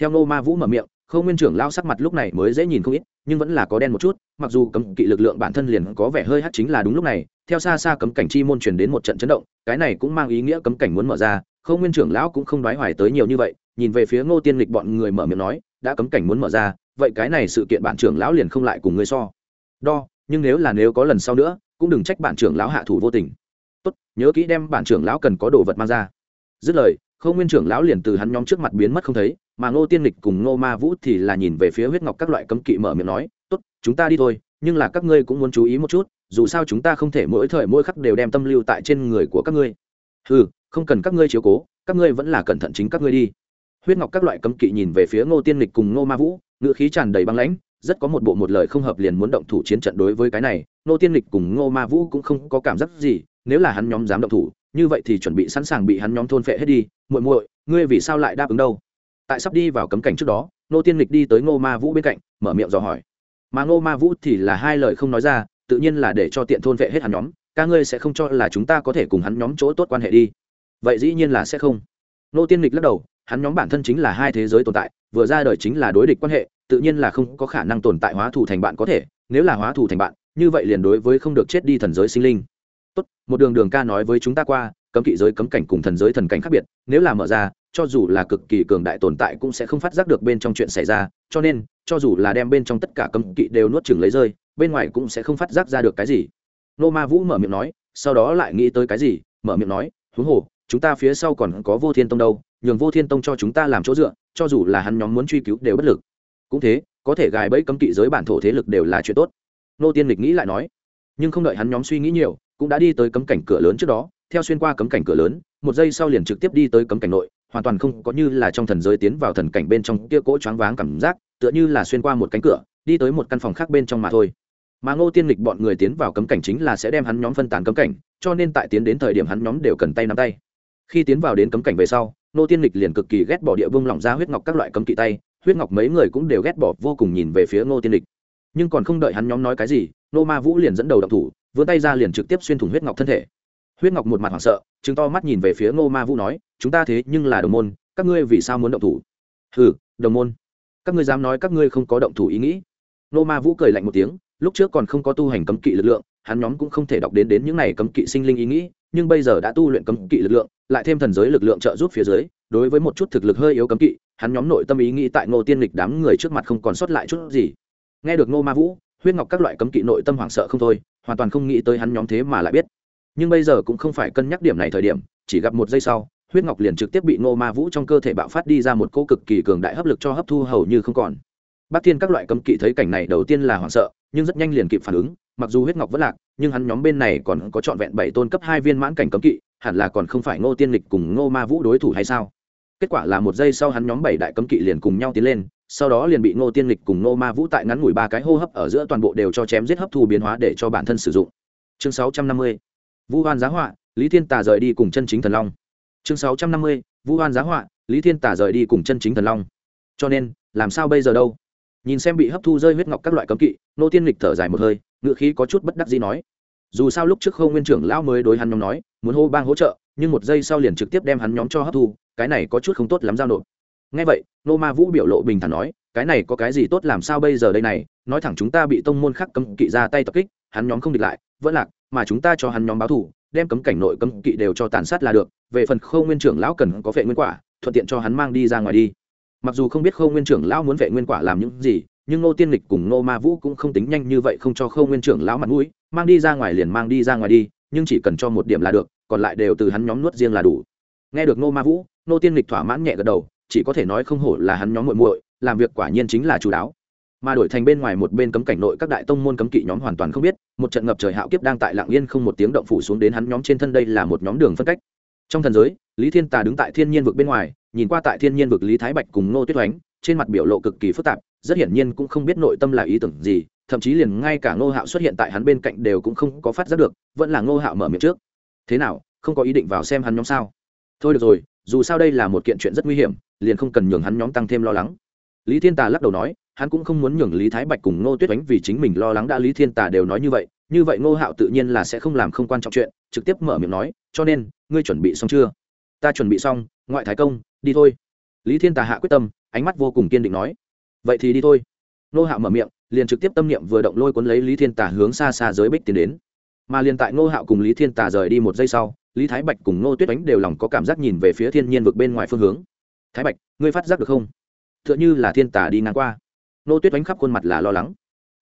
Theo ngô ma vũ mở miệng khâu nguyên trưởng lao sắc mặt lúc này mới dễ nhìn không ít, nhưng vẫn là có đen một chút, mặc dù cấm kỵ lực lượng bản thân liền có vẻ hơi hắt chính là đúng lúc này, theo xa xa cấm cảnh chi môn truyền đến một trận chấn động, cái này cũng mang ý nghĩa cấm cảnh muốn mở ra, khâu nguyên trưởng lão cũng không đoái hoài tới nhiều như vậy, nhìn về phía ngô tiên lịch bọn người mở miệng nói, đã cấm cảnh muốn mở ra, vậy cái này sự kiện bản trưởng lão liền không lại cùng ngươi so. Đo, nhưng nếu là nếu có lần sau nữa, cũng đừng trách bản trưởng lão hạ thủ vô tình. Tốt, nhớ kỹ đem bản trưởng lão cần có đồ vật mang ra. Dứt lời không nguyên trưởng lão liền từ hắn nhóm trước mặt biến mất không thấy, mà ngô tiên lịch cùng ngô ma vũ thì là nhìn về phía huyết ngọc các loại cấm kỵ mở miệng nói, tốt, chúng ta đi thôi, nhưng là các ngươi cũng muốn chú ý một chút, dù sao chúng ta không thể mỗi thời mỗi khắc đều đem tâm lưu tại trên người của các ngươi. Ừ không cần các ngươi chiếu cố, các ngươi vẫn là cẩn thận chính các ngươi đi. Huyết ngọc các loại cấm kỵ nhìn về phía ngô tiên lịch cùng ngô ma vũ ngựa khí tràn đầy băng lãnh, rất có một bộ một lời không hợp liền muốn động thủ chiến trận đối với cái này. Ngô tiên lịch cùng ngô ma vũ cũng không có cảm giác gì, nếu là hắn nhóm dám động thủ, như vậy thì chuẩn bị sẵn sàng bị hắn nhóm thôn phệ hết đi muội muội, ngươi vì sao lại đáp ứng đâu? Tại sắp đi vào cấm cảnh trước đó, nô tiên lịch đi tới ngô ma vũ bên cạnh, mở miệng dò hỏi. Mà ngô ma vũ thì là hai lời không nói ra, tự nhiên là để cho tiện thôn vệ hết hắn nhóm, ca ngươi sẽ không cho là chúng ta có thể cùng hắn nhóm chỗ tốt quan hệ đi. Vậy dĩ nhiên là sẽ không. Nô tiên lịch lắc đầu, hắn nhóm bản thân chính là hai thế giới tồn tại, vừa ra đời chính là đối địch quan hệ, tự nhiên là không có khả năng tồn tại hóa thù thành bạn có thể, nếu là hóa thù thành bạn, như vậy liền đối với không được chết đi thần giới sinh linh. Tốt, một đường đường ca nói với chúng ta qua cấm kỵ giới, cấm cảnh cùng thần giới thần cảnh khác biệt, nếu là mở ra, cho dù là cực kỳ cường đại tồn tại cũng sẽ không phát giác được bên trong chuyện xảy ra, cho nên, cho dù là đem bên trong tất cả cấm kỵ đều nuốt chừng lấy rơi, bên ngoài cũng sẽ không phát giác ra được cái gì. Nô ma vũ mở miệng nói, sau đó lại nghĩ tới cái gì, mở miệng nói, huống hồ, chúng ta phía sau còn có vô thiên tông đâu, nhường vô thiên tông cho chúng ta làm chỗ dựa, cho dù là hắn nhóm muốn truy cứu đều bất lực. Cũng thế, có thể gài bẫy cấm kỵ giới bản thổ thế lực đều là chuyện tốt. Nô tiên lịch nghĩ lại nói, nhưng không đợi hắn nhóm suy nghĩ nhiều, cũng đã đi tới cấm cảnh cửa lớn trước đó theo xuyên qua cấm cảnh cửa lớn, một giây sau liền trực tiếp đi tới cấm cảnh nội, hoàn toàn không có như là trong thần giới tiến vào thần cảnh bên trong kia cỗ choáng váng cảm giác, tựa như là xuyên qua một cánh cửa, đi tới một căn phòng khác bên trong mà thôi. Mà ngô tiên lịch bọn người tiến vào cấm cảnh chính là sẽ đem hắn nhóm phân tán cấm cảnh, cho nên tại tiến đến thời điểm hắn nhóm đều cần tay nắm tay. Khi tiến vào đến cấm cảnh về sau, ngô tiên lịch liền cực kỳ ghét bỏ địa vương lỏng ra huyết ngọc các loại cấm kỵ tay, huyết ngọc mấy người cũng đều ghét bỏ vô cùng nhìn về phía ngô tiên lịch. Nhưng còn không đợi hắn nhóm nói cái gì, ngô ma vũ liền dẫn đầu đập thủ, vươn tay ra liền trực tiếp xuyên thủng huyết ngọc thân thể huyết ngọc một mặt hoảng sợ chứng to mắt nhìn về phía ngô ma vũ nói, chúng ta thế nhưng là đồng môn, các ngươi vì sao muốn động thủ? Ừ đồng môn, các ngươi dám nói các ngươi không có động thủ ý nghĩ. Ngô ma vũ cười lạnh một tiếng, lúc trước còn không có tu hành cấm kỵ lực lượng, hắn nhóm cũng không thể đọc đến đến những này cấm kỵ sinh linh ý nghĩ, nhưng bây giờ đã tu luyện cấm kỵ lực lượng, lại thêm thần giới lực lượng trợ giúp phía dưới, đối với một chút thực lực hơi yếu cấm kỵ, hắn nhóm nội tâm ý nghĩ tại ngô tiên lịch đám người trước mặt không còn sót lại chút gì. Nghe được ngô ma vũ, huyết ngọc các loại cấm kỵ nội tâm hoảng sợ không thôi, hoàn toàn không nghĩ tới hắn nhóm thế mà lại biết nhưng bây giờ cũng không phải cân nhắc điểm này thời điểm, chỉ gặp một giây sau, huyết ngọc liền trực tiếp bị ngô ma vũ trong cơ thể bạo phát đi ra một cô cực kỳ cường đại hấp lực cho hấp thu hầu như không còn. Bác thiên các loại cấm kỵ thấy cảnh này đầu tiên là hoảng sợ, nhưng rất nhanh liền kịp phản ứng, mặc dù huyết ngọc vẫn lạc, nhưng hắn nhóm bên này còn có trọn vẹn bảy tôn cấp hai viên mãn cảnh cấm kỵ, hẳn là còn không phải ngô tiên lịch cùng ngô ma vũ đối thủ hay sao? Kết quả là một giây sau hắn nhóm bảy đại cấm kỵ liền cùng nhau tiến lên, sau đó liền bị ngô tiên lịch cùng ngô ma vũ tại ngắn ngủi ba cái hô hấp ở giữa toàn bộ đều cho chém giết hấp thu biến hóa để cho bản thân sử dụng. Chương sáu trăm năm mươi vu hoan giá họa, lý thiên tà rời đi cùng chân chính thần long. Chương sáu trăm năm mươi, vu hoan giá họa, lý thiên tà rời đi cùng chân chính thần long. Cho nên, làm sao bây giờ đâu? Nhìn xem bị hấp thu rơi huyết ngọc các loại cấm kỵ, nô tiên lịch thở dài một hơi, ngựa khí có chút bất đắc gì nói. Dù sao lúc trước khâu nguyên trưởng lão mới đối hắn nhóm nói, muốn hô bang hỗ trợ, nhưng một giây sau liền trực tiếp đem hắn nhóm cho hấp thu, cái này có chút không tốt lắm giao nộp. Ngay vậy, nô ma vũ biểu lộ bình thản nói, cái này có cái gì tốt làm sao bây giờ đây này? Nói thẳng chúng ta bị tông môn khắc cấm kỵ ra tay tập kích, hắn nhóm không địch lại, vẫn lạc mà chúng ta cho hắn nhóm báo thù, đem cấm cảnh nội cấm kỵ đều cho tàn sát là được, về phần khâu nguyên trưởng lão cần có vệ nguyên quả, thuận tiện cho hắn mang đi ra ngoài đi. Mặc dù không biết khâu nguyên trưởng lão muốn vệ nguyên quả làm những gì, nhưng ngô tiên lịch cùng ngô ma vũ cũng không tính nhanh như vậy không cho khâu nguyên trưởng lão mặt mũi, mang đi ra ngoài liền mang đi ra ngoài đi, nhưng chỉ cần cho một điểm là được, còn lại đều từ hắn nhóm nuốt riêng là đủ. Nghe được ngô ma vũ, ngô tiên lịch thỏa mãn nhẹ gật đầu, chỉ có thể nói không hổ là hắn nhóm muội muội, làm việc quả nhiên chính là chú đáo mà đổi thành bên ngoài một bên cấm cảnh nội các đại tông môn cấm kỵ nhóm hoàn toàn không biết, một trận ngập trời hạo kiếp đang tại lạng yên không một tiếng động phủ xuống đến hắn nhóm trên thân đây là một nhóm đường phân cách. Trong thần giới, lý thiên tà đứng tại thiên nhiên vực bên ngoài, nhìn qua tại thiên nhiên vực lý thái bạch cùng ngô tuyết oánh, trên mặt biểu lộ cực kỳ phức tạp, rất hiển nhiên cũng không biết nội tâm là ý tưởng gì, thậm chí liền ngay cả ngô hạo xuất hiện tại hắn bên cạnh đều cũng không có phát giác được, vẫn là ngô hạo mở miệng trước. Thế nào, không có ý định vào xem hắn nhóm sao? Thôi được rồi, dù sao đây là một kiện chuyện rất nguy hiểm, liền không cần nhường hắn nhóm tăng thêm lo lắng. Lý thiên tà lắc đầu nói hắn cũng không muốn nhường lý thái bạch cùng ngô tuyết oánh vì chính mình lo lắng đã lý thiên tà đều nói như vậy như vậy ngô hạo tự nhiên là sẽ không làm không quan trọng chuyện, trực tiếp mở miệng nói, cho nên, ngươi chuẩn bị xong chưa? Ta chuẩn bị xong, ngoại thái công, đi thôi. Lý thiên tà hạ quyết tâm, ánh mắt vô cùng kiên định nói, vậy thì đi thôi. Ngô hạo mở miệng, liền trực tiếp tâm niệm vừa động lôi cuốn lấy lý thiên tà hướng xa xa giới bích tiến đến. Mà liền tại ngô hạo cùng lý thiên tà rời đi một giây sau, lý thái bạch cùng ngô tuyết oánh đều lòng có cảm giác nhìn về phía thiên nhiên vực bên ngoài phương hướng. Thái bạch, ngươi phát giác được không? T h ư ợ n h ư là thiên tà đi ngang qua. Nô tuyết oánh khắp khuôn mặt là lo lắng.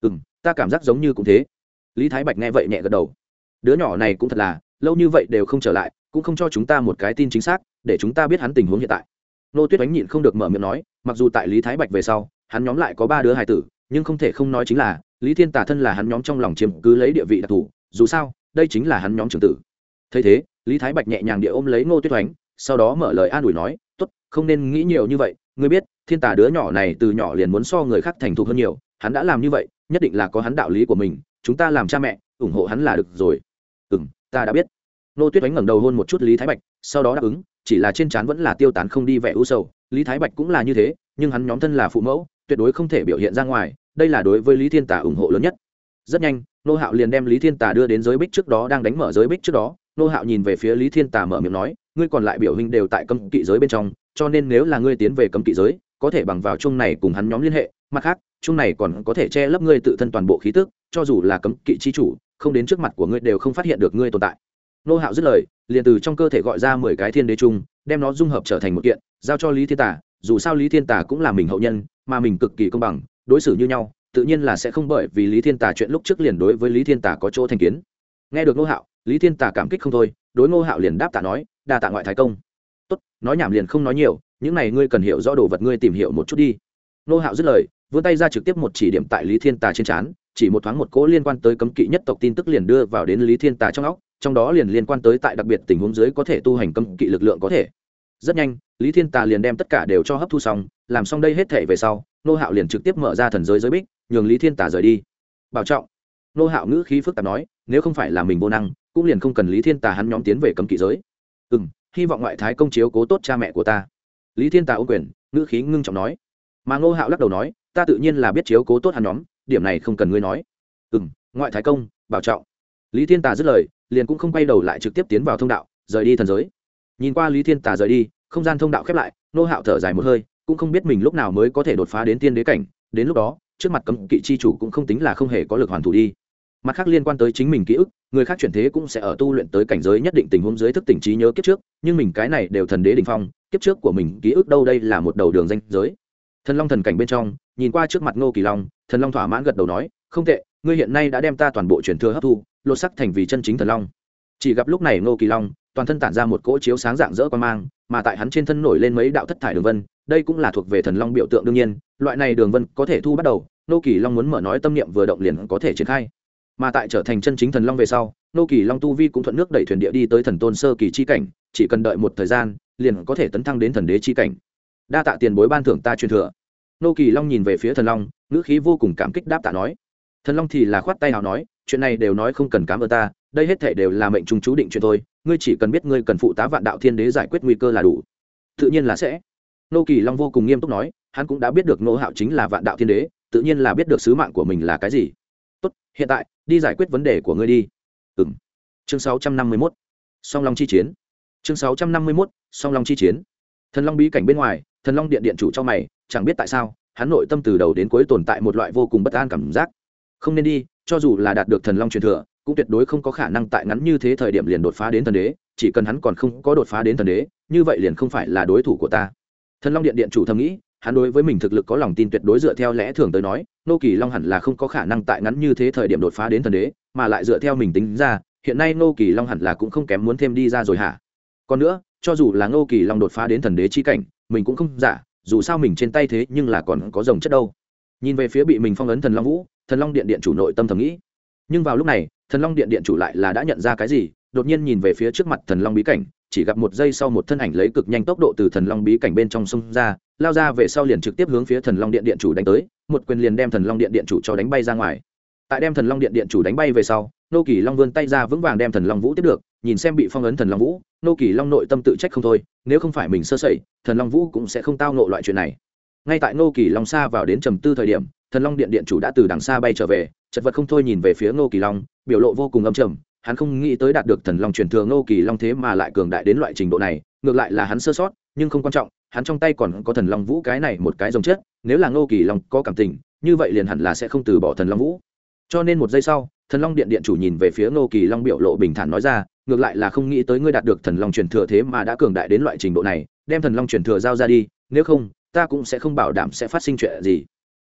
Ừ m ta cảm giác giống như cũng thế. Lý thái bạch nghe vậy nhẹ gật đầu. Đứa nhỏ này cũng thật là, lâu như vậy đều không trở lại, cũng không cho chúng ta một cái tin chính xác, để chúng ta biết hắn tình huống hiện tại. Nô tuyết oánh nhịn không được mở miệng nói, mặc dù tại lý thái bạch về sau, hắn nhóm lại có ba đứa hài tử, nhưng không thể không nói chính là, lý thiên tả thân là hắn nhóm trong lòng chiếm cứ lấy địa vị đặc thù, dù sao, đây chính là hắn nhóm trưởng tử. Thấy thế, lý thái bạch nhẹ nhàng địa ôm lấy ngô tuyết oánh, sau đó mở lời an ủi nói t ố t không nên nghĩ nhiều như vậy ngươi biết, thiên Tà đứa nhỏ này từ nhỏ liền muốn so người khác thành thục hơn nhiều, hắn đã làm như vậy, nhất định là có hắn đạo lý của mình, chúng ta làm cha mẹ, ủng hộ hắn là được rồi. Ừ m ta đã biết. Nô tuyết oánh ngẩng đầu hôn một chút lý thái bạch, sau đó đáp ứng, chỉ là trên trán vẫn là tiêu tán không đi vẻ u sầu. Lý thái bạch cũng là như thế, nhưng hắn nhóm thân là phụ mẫu, tuyệt đối không thể biểu hiện ra ngoài, đây là đối với lý thiên Tà ủng hộ lớn nhất. Rất nhanh, nô hạo liền đem lý thiên Tà đưa đến giới bích trước đó, đang đánh mở giới bích trước đó. Nô hạo nhìn về phía lý thiên Tà mở miệng nói, ngươi còn lại biểu hình đều tại cấm kỵ giới bên trong cho nên nếu là ngươi tiến về cấm kỵ giới, có thể bằng vào chung này cùng hắn nhóm liên hệ. Mặt khác chung này còn có thể che lấp ngươi tự thân toàn bộ khí tức, cho dù là cấm kỵ chi chủ, không đến trước mặt của ngươi đều không phát hiện được ngươi tồn tại. Nô hạo dứt lời, liền từ trong cơ thể gọi ra mười cái thiên đế chung, đem nó dung hợp trở thành một kiện, giao cho lý thiên tả dù sao lý thiên tả cũng là mình hậu nhân, mà mình cực kỳ công bằng, đối xử như nhau, tự nhiên là sẽ không bởi vì lý thiên tả chuyện lúc trước liền đối với lý thiên tả có chỗ thành kiến. Nghe được nô hạo, lý thiên tả cảm kích không thôi, đối nô hạo liền đáp tạ nói, đa tạ ngoại thái công tốt, nói nhảm liền không nói nhiều, những này ngươi cần hiểu rõ đồ vật ngươi tìm hiểu một chút đi. Nô hạo dứt lời, vươn tay ra trực tiếp một chỉ điểm tại lý thiên tà trên trán, chỉ một thoáng một cỗ liên quan tới cấm kỵ nhất tộc tin tức liền đưa vào đến lý thiên tà trong óc, trong đó liền liên quan tới tại đặc biệt tình huống dưới có thể tu hành cấm kỵ lực lượng có thể. Rất nhanh, lý thiên tà liền đem tất cả đều cho hấp thu xong, làm xong đây hết thể về sau, nô hạo liền trực tiếp mở ra thần giới giới bích, nhường lý thiên tà rời đi. Bảo trọng. Nô hạo ngữ khí phức tạp nói, nếu không phải là mình vô năng, cũng liền không cần lý thiên tà hắn nhóm tiến về cấm kỵ giới. Ừ m hy vọng ngoại thái công chiếu cố tốt cha mẹ của ta. Lý thiên tà ô quyền, ngữ khí ngưng trọng nói. Mà ngô hạo lắc đầu nói, ta tự nhiên là biết chiếu cố tốt hắn nhóm, điểm này không cần ngươi nói. Ừ m ngoại thái công, bảo trọng. Lý thiên tà dứt lời, liền cũng không quay đầu lại trực tiếp tiến vào thông đạo, rời đi thần giới. Nhìn qua lý thiên tà rời đi, không gian thông đạo khép lại nô hạo thở dài một hơi, cũng không biết mình lúc nào mới có thể đột phá đến tiên đế cảnh. Đến lúc đó, trước mặt cấm kỵ chi chủ cũng không tính là không hề có lực hoàn thủ đi mặt khác liên quan tới chính mình ký ức, người khác chuyển thế cũng sẽ ở tu luyện tới cảnh giới nhất định tình huống dưới thức tỉnh trí nhớ kiếp trước, nhưng mình cái này đều thần đế đình phong, kiếp trước của mình ký ức đâu đây là một đầu đường danh giới. Thần long thần cảnh bên trong, nhìn qua trước mặt ngô kỳ long, thần long thỏa mãn gật đầu nói, không tệ, ngươi hiện nay đã đem ta toàn bộ truyền thừa hấp thu, lột sắc thành vì chân chính thần long. Chỉ gặp lúc này ngô kỳ long, toàn thân tản ra một cỗ chiếu sáng dạng dỡ quan mang, mà tại hắn trên thân nổi lên mấy đạo thất thải đường vân, đây cũng là thuộc về thần long biểu tượng đương nhiên, loại này đường vân có thể thu bắt đầu, Ngô kỳ long muốn mở nói tâm niệm vừa động liền có thể triển khai mà tại trở thành chân chính thần long về sau, nô kỳ long tu vi cũng thuận nước đẩy thuyền địa đi tới thần tôn sơ kỳ chi cảnh, chỉ cần đợi một thời gian, liền có thể tấn thăng đến thần đế chi cảnh. Đa tạ tiền bối ban thưởng ta truyền thừa. Nô kỳ long nhìn về phía thần long, ngữ khí vô cùng cảm kích đáp tạ nói. Thần long thì là khoát tay nào nói, chuyện này đều nói không cần cám ơn ta, đây hết thể đều là mệnh trung chú định chuyện thôi, ngươi chỉ cần biết ngươi cần phụ tá vạn đạo thiên đế giải quyết nguy cơ là đủ. Tự nhiên là sẽ. Nô kỳ long vô cùng nghiêm túc nói, hắn cũng đã biết được nô hạo chính là vạn đạo thiên đế, tự nhiên là biết được sứ mạng của mình là cái gì. Tốt, hiện tại đi giải quyết vấn đề của ngươi đi. Ừng chương sáu trăm năm mươi mốt. Song long chi chiến. Chương sáu trăm năm mươi mốt, song long chi chiến. Thần long bí cảnh bên ngoài, thần long điện điện chủ cho mày, chẳng biết tại sao, hắn nội tâm từ đầu đến cuối tồn tại một loại vô cùng bất an cảm giác. Không nên đi, cho dù là đạt được thần long truyền thừa, cũng tuyệt đối không có khả năng tại ngắn như thế thời điểm liền đột phá đến thần đế, chỉ cần hắn còn không có đột phá đến thần đế, như vậy liền không phải là đối thủ của ta. Thần long điện điện chủ thầm nghĩ hắn đối với mình thực lực có lòng tin tuyệt đối dựa theo lẽ thường tới nói, nô kỳ long hẳn là không có khả năng tại ngắn như thế thời điểm đột phá đến thần đế, mà lại dựa theo mình tính ra, hiện nay nô kỳ long hẳn là cũng không kém muốn thêm đi ra rồi hả? Còn nữa, cho dù là nô kỳ long đột phá đến thần đế chi cảnh, mình cũng không giả, dù sao mình trên tay thế nhưng là còn có rồng chất đâu. Nhìn về phía bị mình phong ấn thần long vũ, thần long điện điện chủ nội tâm thầm nghĩ. Nhưng vào lúc này, thần long điện điện chủ lại là đã nhận ra cái gì, đột nhiên nhìn về phía trước mặt thần long bí cảnh, chỉ gặp một giây sau một thân ảnh lấy cực nhanh tốc độ từ thần long bí cảnh bên trong sông ra lao ra về sau liền trực tiếp hướng phía thần long điện điện chủ đánh tới, một quyền liền đem thần long điện điện chủ cho đánh bay ra ngoài. Tại đem thần long điện điện chủ đánh bay về sau, nô kỳ long vươn tay ra vững vàng đem thần long vũ tiếp được, nhìn xem bị phong ấn thần long vũ, nô kỳ long nội tâm tự trách không thôi, nếu không phải mình sơ sẩy, thần long vũ cũng sẽ không tao nộ loại chuyện này. Ngay tại nô kỳ long xa vào đến trầm tư thời điểm, thần long điện điện chủ đã từ đằng xa bay trở về, chật vật không thôi nhìn về phía nô kỳ long, biểu lộ vô cùng âm trầm, hắn không nghĩ tới đạt được thần long truyền thừa nô kỳ long thế mà lại cường đại đến loại trình độ này, ngược lại là hắn sơ sót, nhưng không quan trọng hắn trong tay còn có thần long vũ cái này một cái rồng chết, nếu là nô kỳ long có cảm tình, như vậy liền hẳn là sẽ không từ bỏ thần long vũ. Cho nên một giây sau, thần long điện điện chủ nhìn về phía nô kỳ long biểu lộ bình thản nói ra, ngược lại là không nghĩ tới ngươi đạt được thần long truyền thừa thế mà đã cường đại đến loại trình độ này, đem thần long truyền thừa giao ra đi, nếu không, ta cũng sẽ không bảo đảm sẽ phát sinh chuyện gì.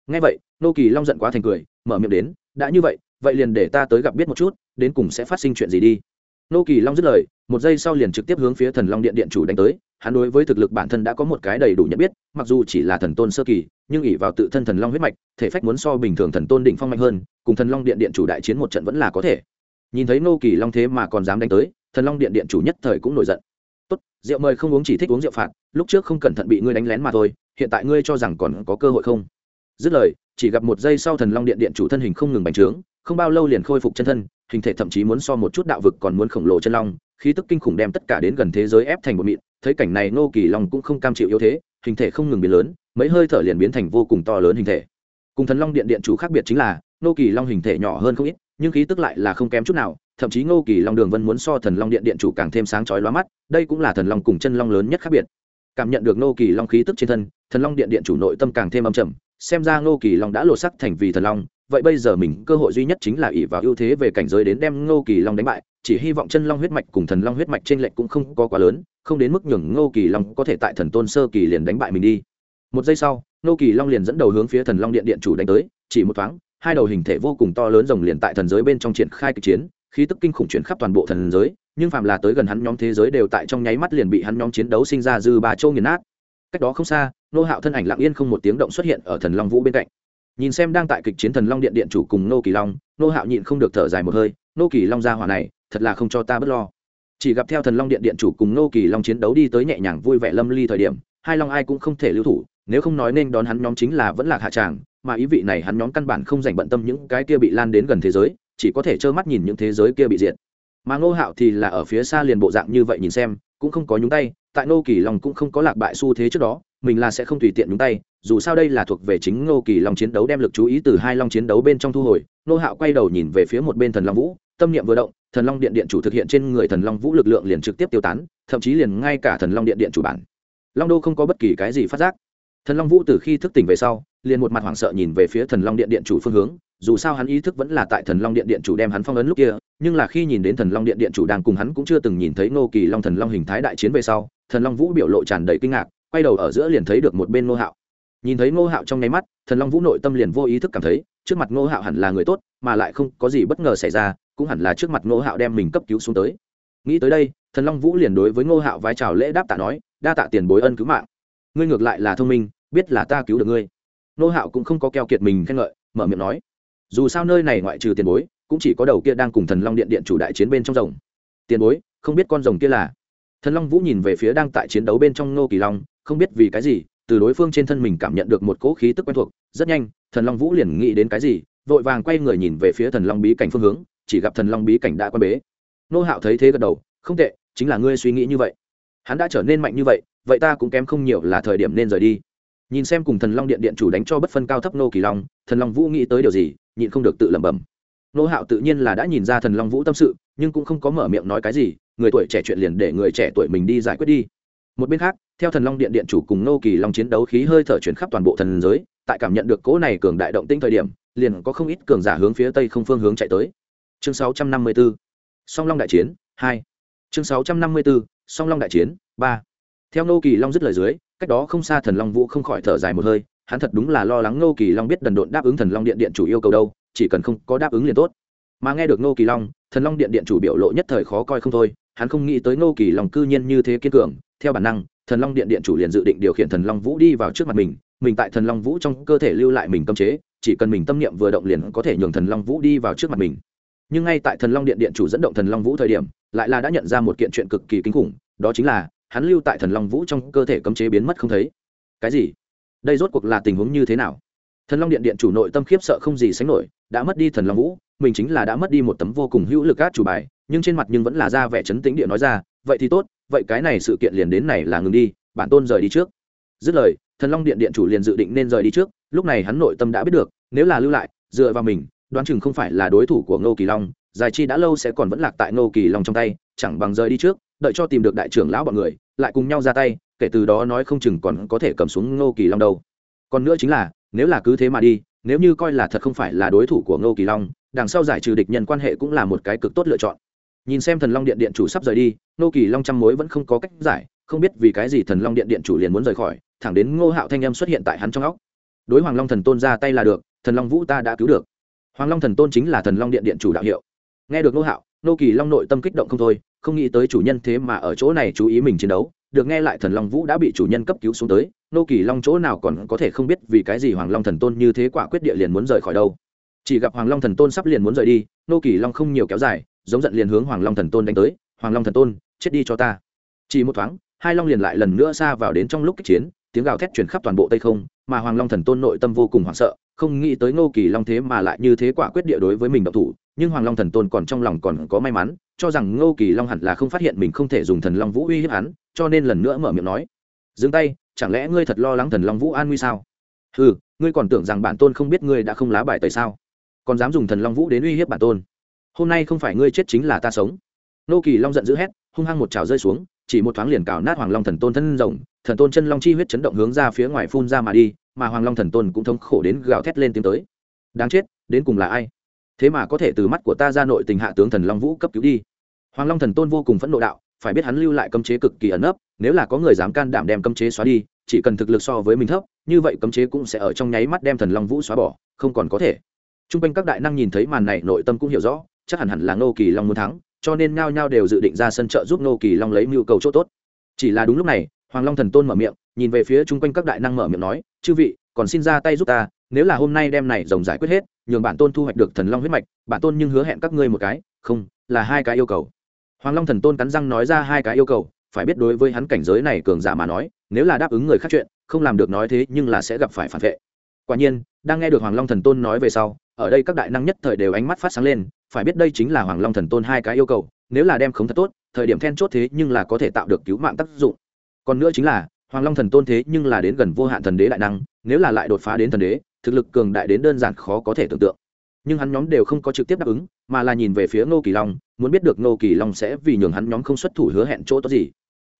Ngay vậy nô kỳ long giận quá thành cười, mở miệng đến, đã như vậy vậy liền để ta tới gặp biết một chút, đến cùng sẽ phát sinh chuyện gì đi nô kỳ long dứt lời, một giây sau liền trực tiếp hướng phía thần long điện điện chủ đánh tới. Hắn đối với thực lực bản thân đã có một cái đầy đủ nhận biết, mặc dù chỉ là thần tôn sơ kỳ, nhưng ỉ vào tự thân thần long huyết mạch, thể phách muốn so bình thường thần tôn đỉnh phong mạnh hơn, cùng thần long điện điện chủ đại chiến một trận vẫn là có thể. Nhìn thấy nô kỳ long thế mà còn dám đánh tới, thần long điện điện chủ nhất thời cũng nổi giận. Tốt, rượu mời không uống chỉ thích uống rượu phạt, lúc trước không cẩn thận bị ngươi đánh lén mà thôi, hiện tại ngươi cho rằng còn có cơ hội không? Dứt lời, chỉ gặp một giây sau thần long điện điện chủ thân hình không ngừng bành trướng, không bao lâu liền khôi phục chân thân hình thể thậm chí muốn so một chút đạo vực còn muốn khổng lồ chân long, khí tức kinh khủng đem tất cả đến gần thế giới ép thành một mịn, thấy cảnh này nô kỳ long cũng không cam chịu yếu thế, hình thể không ngừng biến lớn, mấy hơi thở liền biến thành vô cùng to lớn hình thể. Cùng thần long điện điện chủ khác biệt chính là nô kỳ long hình thể nhỏ hơn không ít, nhưng khí tức lại là không kém chút nào, thậm chí ngô kỳ long đường vân muốn so thần long điện điện chủ càng thêm sáng chói lóa mắt, đây cũng là thần long cùng chân long lớn nhất khác biệt. Cảm nhận được ngô kỳ long khí tức trên thân, thần long điện điện chủ nội tâm càng thêm âm trầm, xem ra ngô kỳ long đã lột sắc thành vì thần long vậy bây giờ mình cơ hội duy nhất chính là ỷ vào ưu thế về cảnh giới đến đem ngô kỳ long đánh bại. Chỉ hy vọng chân long huyết mạch cùng thần long huyết mạch trên lệnh cũng không có quá lớn, không đến mức nhường ngô kỳ long có thể tại thần tôn sơ kỳ liền đánh bại mình đi. Một giây sau, ngô kỳ long liền dẫn đầu hướng phía thần long điện điện chủ đánh tới, chỉ một thoáng, hai đầu hình thể vô cùng to lớn rồng liền tại thần giới bên trong triển khai kịch chiến, khí tức kinh khủng chuyển khắp toàn bộ thần giới, nhưng phàm là tới gần hắn nhóm thế giới đều tại trong nháy mắt liền bị hắn nhóm chiến đấu sinh ra dư ba châu nghiền nát. Cách đó không xa nô hạo thân ảnh lặng yên không một tiếng động xuất hiện ở thần long vũ bên cạnh nhìn xem đang tại kịch chiến thần long điện điện chủ cùng nô kỳ long nô hạo nhịn không được thở dài một hơi nô kỳ long ra hỏa này, thật là không cho ta bớt lo. Chỉ gặp theo thần long điện điện chủ cùng nô kỳ long chiến đấu đi tới nhẹ nhàng vui vẻ lâm ly thời điểm, hai long ai cũng không thể lưu thủ, nếu không nói nên đón hắn nhóm chính là vẫn là hạ tràng, mà ý vị này hắn nhóm căn bản không dành bận tâm những cái kia bị lan đến gần thế giới, chỉ có thể trơ mắt nhìn những thế giới kia bị diệt. Mà ngô hạo thì là ở phía xa liền bộ dạng như vậy nhìn xem cũng không có nhúng tay, tại ngô kỳ long cũng không có lạc bại xu thế trước đó, mình là sẽ không tùy tiện nhúng tay, dù sao đây là thuộc về chính ngô kỳ long chiến đấu đem lực chú ý từ hai long chiến đấu bên trong thu hồi nô hạo quay đầu nhìn về phía một bên thần long vũ, tâm niệm vừa động, thần long điện điện chủ thực hiện trên người thần long vũ lực lượng liền trực tiếp tiêu tán, thậm chí liền ngay cả thần long điện điện chủ bản. Long đô không có bất kỳ cái gì phát giác. Thần long vũ từ khi thức tỉnh về sau, liền một mặt hoảng sợ nhìn về phía thần long điện điện chủ phương hướng, dù sao hắn ý thức vẫn là tại thần long điện điện chủ đem hắn phong ấn lúc kia nhưng là khi nhìn đến thần long điện điện chủ đang cùng hắn cũng chưa từng nhìn thấy ngô kỳ long thần long hình thái đại chiến về sau, thần long vũ biểu lộ tràn đầy kinh ngạc, quay đầu ở giữa liền thấy được một bên ngô hạo. Nhìn thấy ngô hạo trong nháy mắt, thần long vũ nội tâm liền vô ý thức cảm thấy, trước mặt ngô hạo hẳn là người tốt, mà lại không có gì bất ngờ xảy ra, cũng hẳn là trước mặt ngô hạo đem mình cấp cứu xuống tới. Nghĩ tới đây, thần long vũ liền đối với ngô hạo vai trào lễ đáp tạ nói, đa tạ tiền bối ân cứu mạng. Ngươi ngược lại là thông minh, biết là ta cứu được ngươi. Ngô hạo cũng không có keo kiệt mình khen ngợi, mở miệng nói, dù sao nơi này ngoại trừ tiền bối cũng chỉ có đầu kia đang cùng thần long điện điện chủ đại chiến bên trong rồng. Tiền bối, không biết con rồng kia là? Thần long vũ nhìn về phía đang tại chiến đấu bên trong nô kỳ long, không biết vì cái gì, từ đối phương trên thân mình cảm nhận được một cỗ khí tức quen thuộc, rất nhanh, thần long vũ liền nghĩ đến cái gì, vội vàng quay người nhìn về phía thần long bí cảnh phương hướng, chỉ gặp thần long bí cảnh đã quan bế. Nô hạo thấy thế gật đầu, không tệ, chính là ngươi suy nghĩ như vậy. Hắn đã trở nên mạnh như vậy vậy ta cũng kém không nhiều là thời điểm nên rời đi. Nhìn xem cùng thần long điện điện chủ đánh cho bất phân cao thấp nô kỳ long, thần long vũ nghĩ tới điều gì, nhịn không được tự lẩm bẩm nô hạo tự nhiên là đã nhìn ra thần long vũ tâm sự, nhưng cũng không có mở miệng nói cái gì, người tuổi trẻ chuyện liền để người trẻ tuổi mình đi giải quyết đi. Một bên khác, theo thần long điện điện chủ cùng nô kỳ long chiến đấu khí hơi thở chuyển khắp toàn bộ thần giới, tại cảm nhận được cỗ này cường đại động tinh thời điểm, liền có không ít cường giả hướng phía tây không phương hướng chạy tới. Chương 654 song long đại chiến 2 chương 654 song long đại chiến 3 theo nô kỳ long dứt lời dưới, cách đó không xa thần long vũ không khỏi thở dài một hơi, hắn thật đúng là lo lắng nô kỳ long biết đần độn đáp ứng thần long điện điện chủ yêu cầu đâu chỉ cần không có đáp ứng liền tốt. Mà nghe được nô kỳ long, thần long điện điện chủ biểu lộ nhất thời khó coi không thôi, hắn không nghĩ tới nô kỳ long cư nhiên như thế kiên cường. Theo bản năng, thần long điện điện chủ liền dự định điều khiển thần long vũ đi vào trước mặt mình mình tại thần long vũ trong cơ thể lưu lại mình cấm chế, chỉ cần mình tâm niệm vừa động liền có thể nhường thần long vũ đi vào trước mặt mình. Nhưng ngay tại thần long điện điện chủ dẫn động thần long vũ thời điểm, lại là đã nhận ra một kiện chuyện cực kỳ kinh khủng, đó chính là hắn lưu tại thần long vũ trong cơ thể cấm chế biến mất không thấy. Cái gì? Đây rốt cuộc là tình huống như thế nào? Thần long điện điện chủ nội tâm khiếp sợ không gì sánh nổi đã mất đi thần long vũ, mình chính là đã mất đi một tấm vô cùng hữu lực át chủ bài, nhưng trên mặt nhưng vẫn là ra vẻ chấn tĩnh điện nói ra, vậy thì tốt, vậy cái này sự kiện liền đến này là ngừng đi, bản tôn rời đi trước. Dứt lời, thần long điện điện chủ liền dự định nên rời đi trước, lúc này hắn nội tâm đã biết được, nếu là lưu lại, dựa vào mình, đoán chừng không phải là đối thủ của ngô kỳ long, giải chi đã lâu sẽ còn vẫn lạc tại ngô kỳ long trong tay, chẳng bằng rời đi trước, đợi cho tìm được đại trưởng lão bọn người, lại cùng nhau ra tay, kể từ đó nói không chừng còn có thể cầm xuống ngô kỳ long đâu. Còn nữa chính là nếu là cứ thế mà đi, nếu như coi là thật không phải là đối thủ của ngô kỳ long, đằng sau giải trừ địch nhân quan hệ cũng là một cái cực tốt lựa chọn. Nhìn xem thần long điện điện chủ sắp rời đi, ngô kỳ long trăm mối vẫn không có cách giải, không biết vì cái gì thần long điện điện chủ liền muốn rời khỏi, thẳng đến ngô hạo thanh em xuất hiện tại hắn trong óc. Đối hoàng long thần tôn ra tay là được, thần long vũ ta đã cứu được. Hoàng long thần tôn chính là thần long điện điện chủ đạo hiệu. Nghe được Ngô hạo, Ngô kỳ long nội tâm kích động không thôi, không nghĩ tới chủ nhân thế mà ở chỗ này chú ý mình chiến đấu, được nghe lại thần long vũ đã bị chủ nhân cấp cứu xuống tới nô kỳ long chỗ nào còn có thể không biết vì cái gì hoàng long thần tôn như thế quả quyết địa liền muốn rời khỏi đâu. Chỉ gặp hoàng long thần tôn sắp liền muốn rời đi, nô kỳ long không nhiều kéo dài, giống giận liền hướng hoàng long thần tôn đánh tới, hoàng long thần tôn, chết đi cho ta. Chỉ một thoáng, hai long liền lại lần nữa xa vào đến trong lúc kích chiến, tiếng gào thét chuyển khắp toàn bộ tây không, mà hoàng long thần tôn nội tâm vô cùng hoảng sợ, không nghĩ tới ngô kỳ long thế mà lại như thế quả quyết địa đối với mình độc thủ, nhưng hoàng long thần tôn còn trong lòng còn có may mắn, cho rằng ngô kỳ long hẳn là không phát hiện mình không thể dùng thần long vũ uy hiếp hắn, cho nên lần nữa mở miệng nói, dừng tay chẳng lẽ ngươi thật lo lắng thần long vũ an nguy sao? Ừ ngươi còn tưởng rằng bản tôn không biết ngươi đã không lá bài tời sao? Còn dám dùng thần long vũ đến uy hiếp bản tôn? Hôm nay không phải ngươi chết chính là ta sống. Nô kỳ long giận dữ hét, hung hăng một trào rơi xuống, chỉ một thoáng liền cào nát hoàng long thần tôn thân rồng, thần tôn chân long chi huyết chấn động hướng ra phía ngoài phun ra mà đi, mà hoàng long thần tôn cũng thống khổ đến gào thét lên tiến tới. Đáng chết, đến cùng là ai? Thế mà có thể từ mắt của ta ra nội tình hạ tướng thần long vũ cấp cứu đi. Hoàng long thần tôn vô cùng phẫn nộ đạo, phải biết hắn lưu lại cấm chế cực kỳ ẩn ấp nếu là có người dám can đảm đem cấm chế xóa đi, chỉ cần thực lực so với mình thấp, như vậy cấm chế cũng sẽ ở trong nháy mắt đem thần long vũ xóa bỏ, không còn có thể. T r u n g quanh các đại năng nhìn thấy màn này, nội tâm cũng hiểu rõ, chắc hẳn hẳn là ngô kỳ long muốn thắng, cho nên nhao nhao đều dự định ra sân trợ giúp ngô kỳ long lấy mưu cầu chỗ tốt. Chỉ là đúng lúc này, hoàng long thần tôn mở miệng, nhìn về phía chung quanh các đại năng mở miệng nói, chư vị, còn xin ra tay giúp ta, nếu là hôm nay đem này rồng giải quyết hết, nhường bản tôn thu hoạch được thần long huyết mạch, bản tôn nhưng hứa hẹn các ngươi một cái, không, là hai cái yêu cầu. Hoàng long thần tôn cắn răng nói ra hai cái yêu cầu phải biết đối với hắn cảnh giới này cường giả mà nói, nếu là đáp ứng người khác chuyện, không làm được nói thế nhưng là sẽ gặp phải phản vệ. Quả nhiên, đang nghe được hoàng long thần tôn nói về sau, ở đây các đại năng nhất thời đều ánh mắt phát sáng lên, phải biết đây chính là hoàng long thần tôn hai cái yêu cầu, nếu là đem không thật tốt, thời điểm then chốt thế nhưng là có thể tạo được cứu mạng tác dụng. Còn nữa chính là, hoàng long thần tôn thế nhưng là đến gần vô hạn thần đế đại năng, nếu là lại đột phá đến thần đế, thực lực cường đại đến đơn giản khó có thể tưởng tượng. Nhưng hắn nhóm đều không có trực tiếp đáp ứng, mà là nhìn về phía ngô kỳ long muốn biết được ngô kỳ long sẽ vì nhường hắn nhóm không xuất thủ hứa hẹn chỗ tốt gì.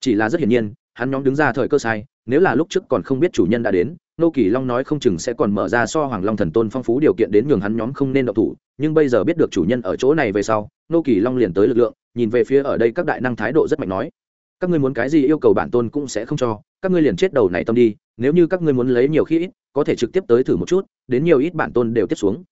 Chỉ là rất hiển nhiên, hắn nhóm đứng ra thời cơ sai, nếu là lúc trước còn không biết chủ nhân đã đến, ngô kỳ long nói không chừng sẽ còn mở ra so hoàng long thần tôn phong phú điều kiện đến nhường hắn nhóm không nên động thủ, nhưng bây giờ biết được chủ nhân ở chỗ này về sau, ngô kỳ long liền tới lực lượng, nhìn về phía ở đây các đại năng thái độ rất mạnh nói, các ngươi muốn cái gì yêu cầu bản tôn cũng sẽ không cho, các ngươi liền chết đầu này tâm đi, nếu như các ngươi muốn lấy nhiều khi ít, có thể trực tiếp tới thử một chút, đến nhiều ít bản tôn đều tiếp xuống.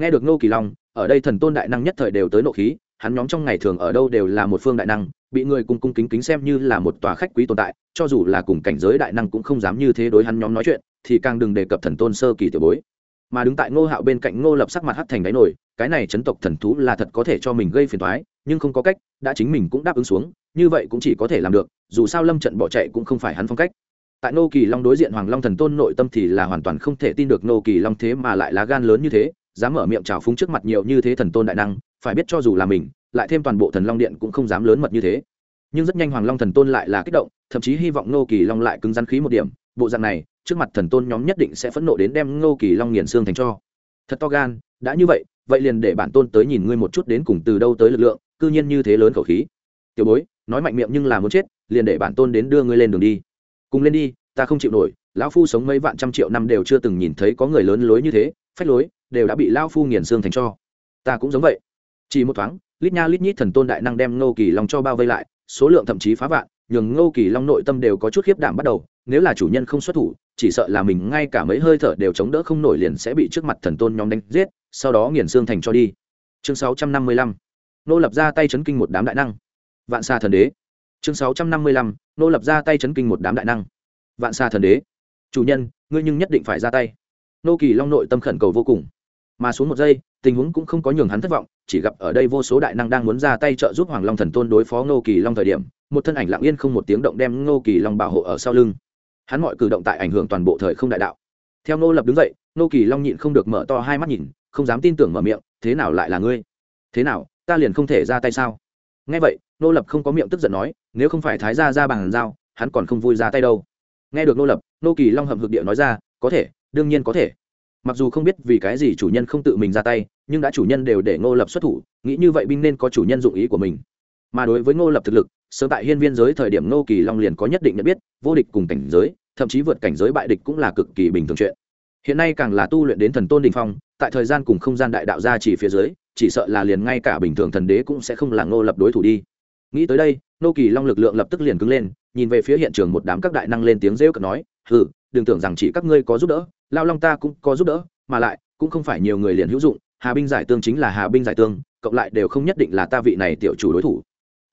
Nghe được ngô kỳ long, ở đây thần tôn đại năng nhất thời đều tới nộ khí hắn nhóm trong ngày thường ở đâu đều là một phương đại năng, bị người cung cung kính kính xem như là một tòa khách quý tồn tại, cho dù là cùng cảnh giới đại năng cũng không dám như thế đối hắn nhóm nói chuyện, thì càng đừng đề cập thần tôn sơ kỳ tiểu bối. Mà đứng tại ngô hạo bên cạnh ngô lập sắc mặt hắt thành đáy nổi, cái này chấn tộc thần thú là thật có thể cho mình gây phiền thoái nhưng không có cách, đã chính mình cũng đáp ứng xuống, như vậy cũng chỉ có thể làm được, dù sao lâm trận bỏ chạy cũng không phải hắn phong cách. Tại nô kỳ long đối diện hoàng long thần tôn nội tâm thì là hoàn toàn không thể tin được nô kỳ long thế mà lại lá gan lớn như thế, dám mở miệng trào phúng trước mặt nhiều như thế thần tôn đại năng phải biết cho dù là mình, lại thêm toàn bộ thần long điện cũng không dám lớn mật như thế. Nhưng rất nhanh hoàng long thần tôn lại là kích động, thậm chí hy vọng ngô kỳ long lại cứng rắn khí một điểm, bộ dạng này, trước mặt thần tôn nhóm nhất định sẽ phẫn nộ đến đem ngô kỳ long nghiền xương thành cho. Thật to gan, đã như vậy vậy liền để bản tôn tới nhìn ngươi một chút đến cùng từ đâu tới lực lượng, cư nhiên như thế lớn khẩu khí. Tiểu bối, nói mạnh miệng nhưng là muốn chết, liền để bản tôn đến đưa ngươi lên đường đi. Cùng lên đi, ta không chịu nổi, lão phu sống mấy vạn trăm triệu năm đều chưa từng nhìn thấy có người lớn lối như thế, phách lối, đều đã bị lão phu nghiền xương thành cho. Ta cũng giống vậy chỉ một thoáng, lít nha lít nhít thần tôn đại năng đem ngô kỳ long cho bao vây lại, số lượng thậm chí phá vạn, nhường ngô kỳ long nội tâm đều có chút khiếp đảm bắt đầu, nếu là chủ nhân không xuất thủ, chỉ sợ là mình ngay cả mấy hơi thở đều chống đỡ không nổi liền sẽ bị trước mặt thần tôn nhóm đánh giết, sau đó nghiền xương thành cho đi. Chương 655 nô lập ra tay chấn kinh một đám đại năng. Vạn xa thần đế. Chương 655 nô lập ra tay chấn kinh một đám đại năng. Vạn xa thần đế. Chủ nhân, ngươi nhưng nhất định phải ra tay. Nô kỳ long nội tâm khẩn cầu vô cùng. Mà xuống một giây, tình huống cũng không có nhường hắn thất vọng chỉ gặp ở đây vô số đại năng đang muốn ra tay trợ giúp hoàng long thần tôn đối phó ngô kỳ long thời điểm, một thân ảnh lặng yên không một tiếng động đem ngô kỳ long bảo hộ ở sau lưng. Hắn mọi cử động tại ảnh hưởng toàn bộ thời không đại đạo. Theo ngô lập đứng dậy, ngô kỳ long nhịn không được mở to hai mắt nhìn, không dám tin tưởng mở miệng, thế nào lại là ngươi? Thế nào, ta liền không thể ra tay sao? Nghe vậy, ngô lập không có miệng tức giận nói, nếu không phải thái gia ra bằng dao hắn còn không vui ra tay đâu. Nghe được ngô lập, ngô kỳ long hậm hực địa nói ra, có thể, đương nhiên có thể. Mặc dù không biết vì cái gì chủ nhân không tự mình ra tay nhưng đã chủ nhân đều để ngô lập xuất thủ, nghĩ như vậy binh nên có chủ nhân dụng ý của mình. Mà đối với ngô lập thực lực, sớm tại hiên viên giới thời điểm ngô kỳ long liền có nhất định nhận biết, vô địch cùng cảnh giới, thậm chí vượt cảnh giới bại địch cũng là cực kỳ bình thường chuyện. Hiện nay càng là tu luyện đến thần tôn đình phong, tại thời gian cùng không gian đại đạo gia chỉ phía dưới, chỉ sợ là liền ngay cả bình thường thần đế cũng sẽ không là ngô lập đối thủ đi. Nghĩ tới đây, ngô kỳ long lực lượng lập tức liền cứng lên, nhìn về phía hiện trường một đám các đại năng lên tiếng rêu cợt nói, hừ, đừng tưởng rằng chỉ các ngươi có giúp đỡ, lao long ta cũng có giúp đỡ, mà lại, cũng không phải nhiều người liền hữu dụng hà binh giải tương chính là hà binh giải tương, cộng lại đều không nhất định là ta vị này tiểu chủ đối thủ.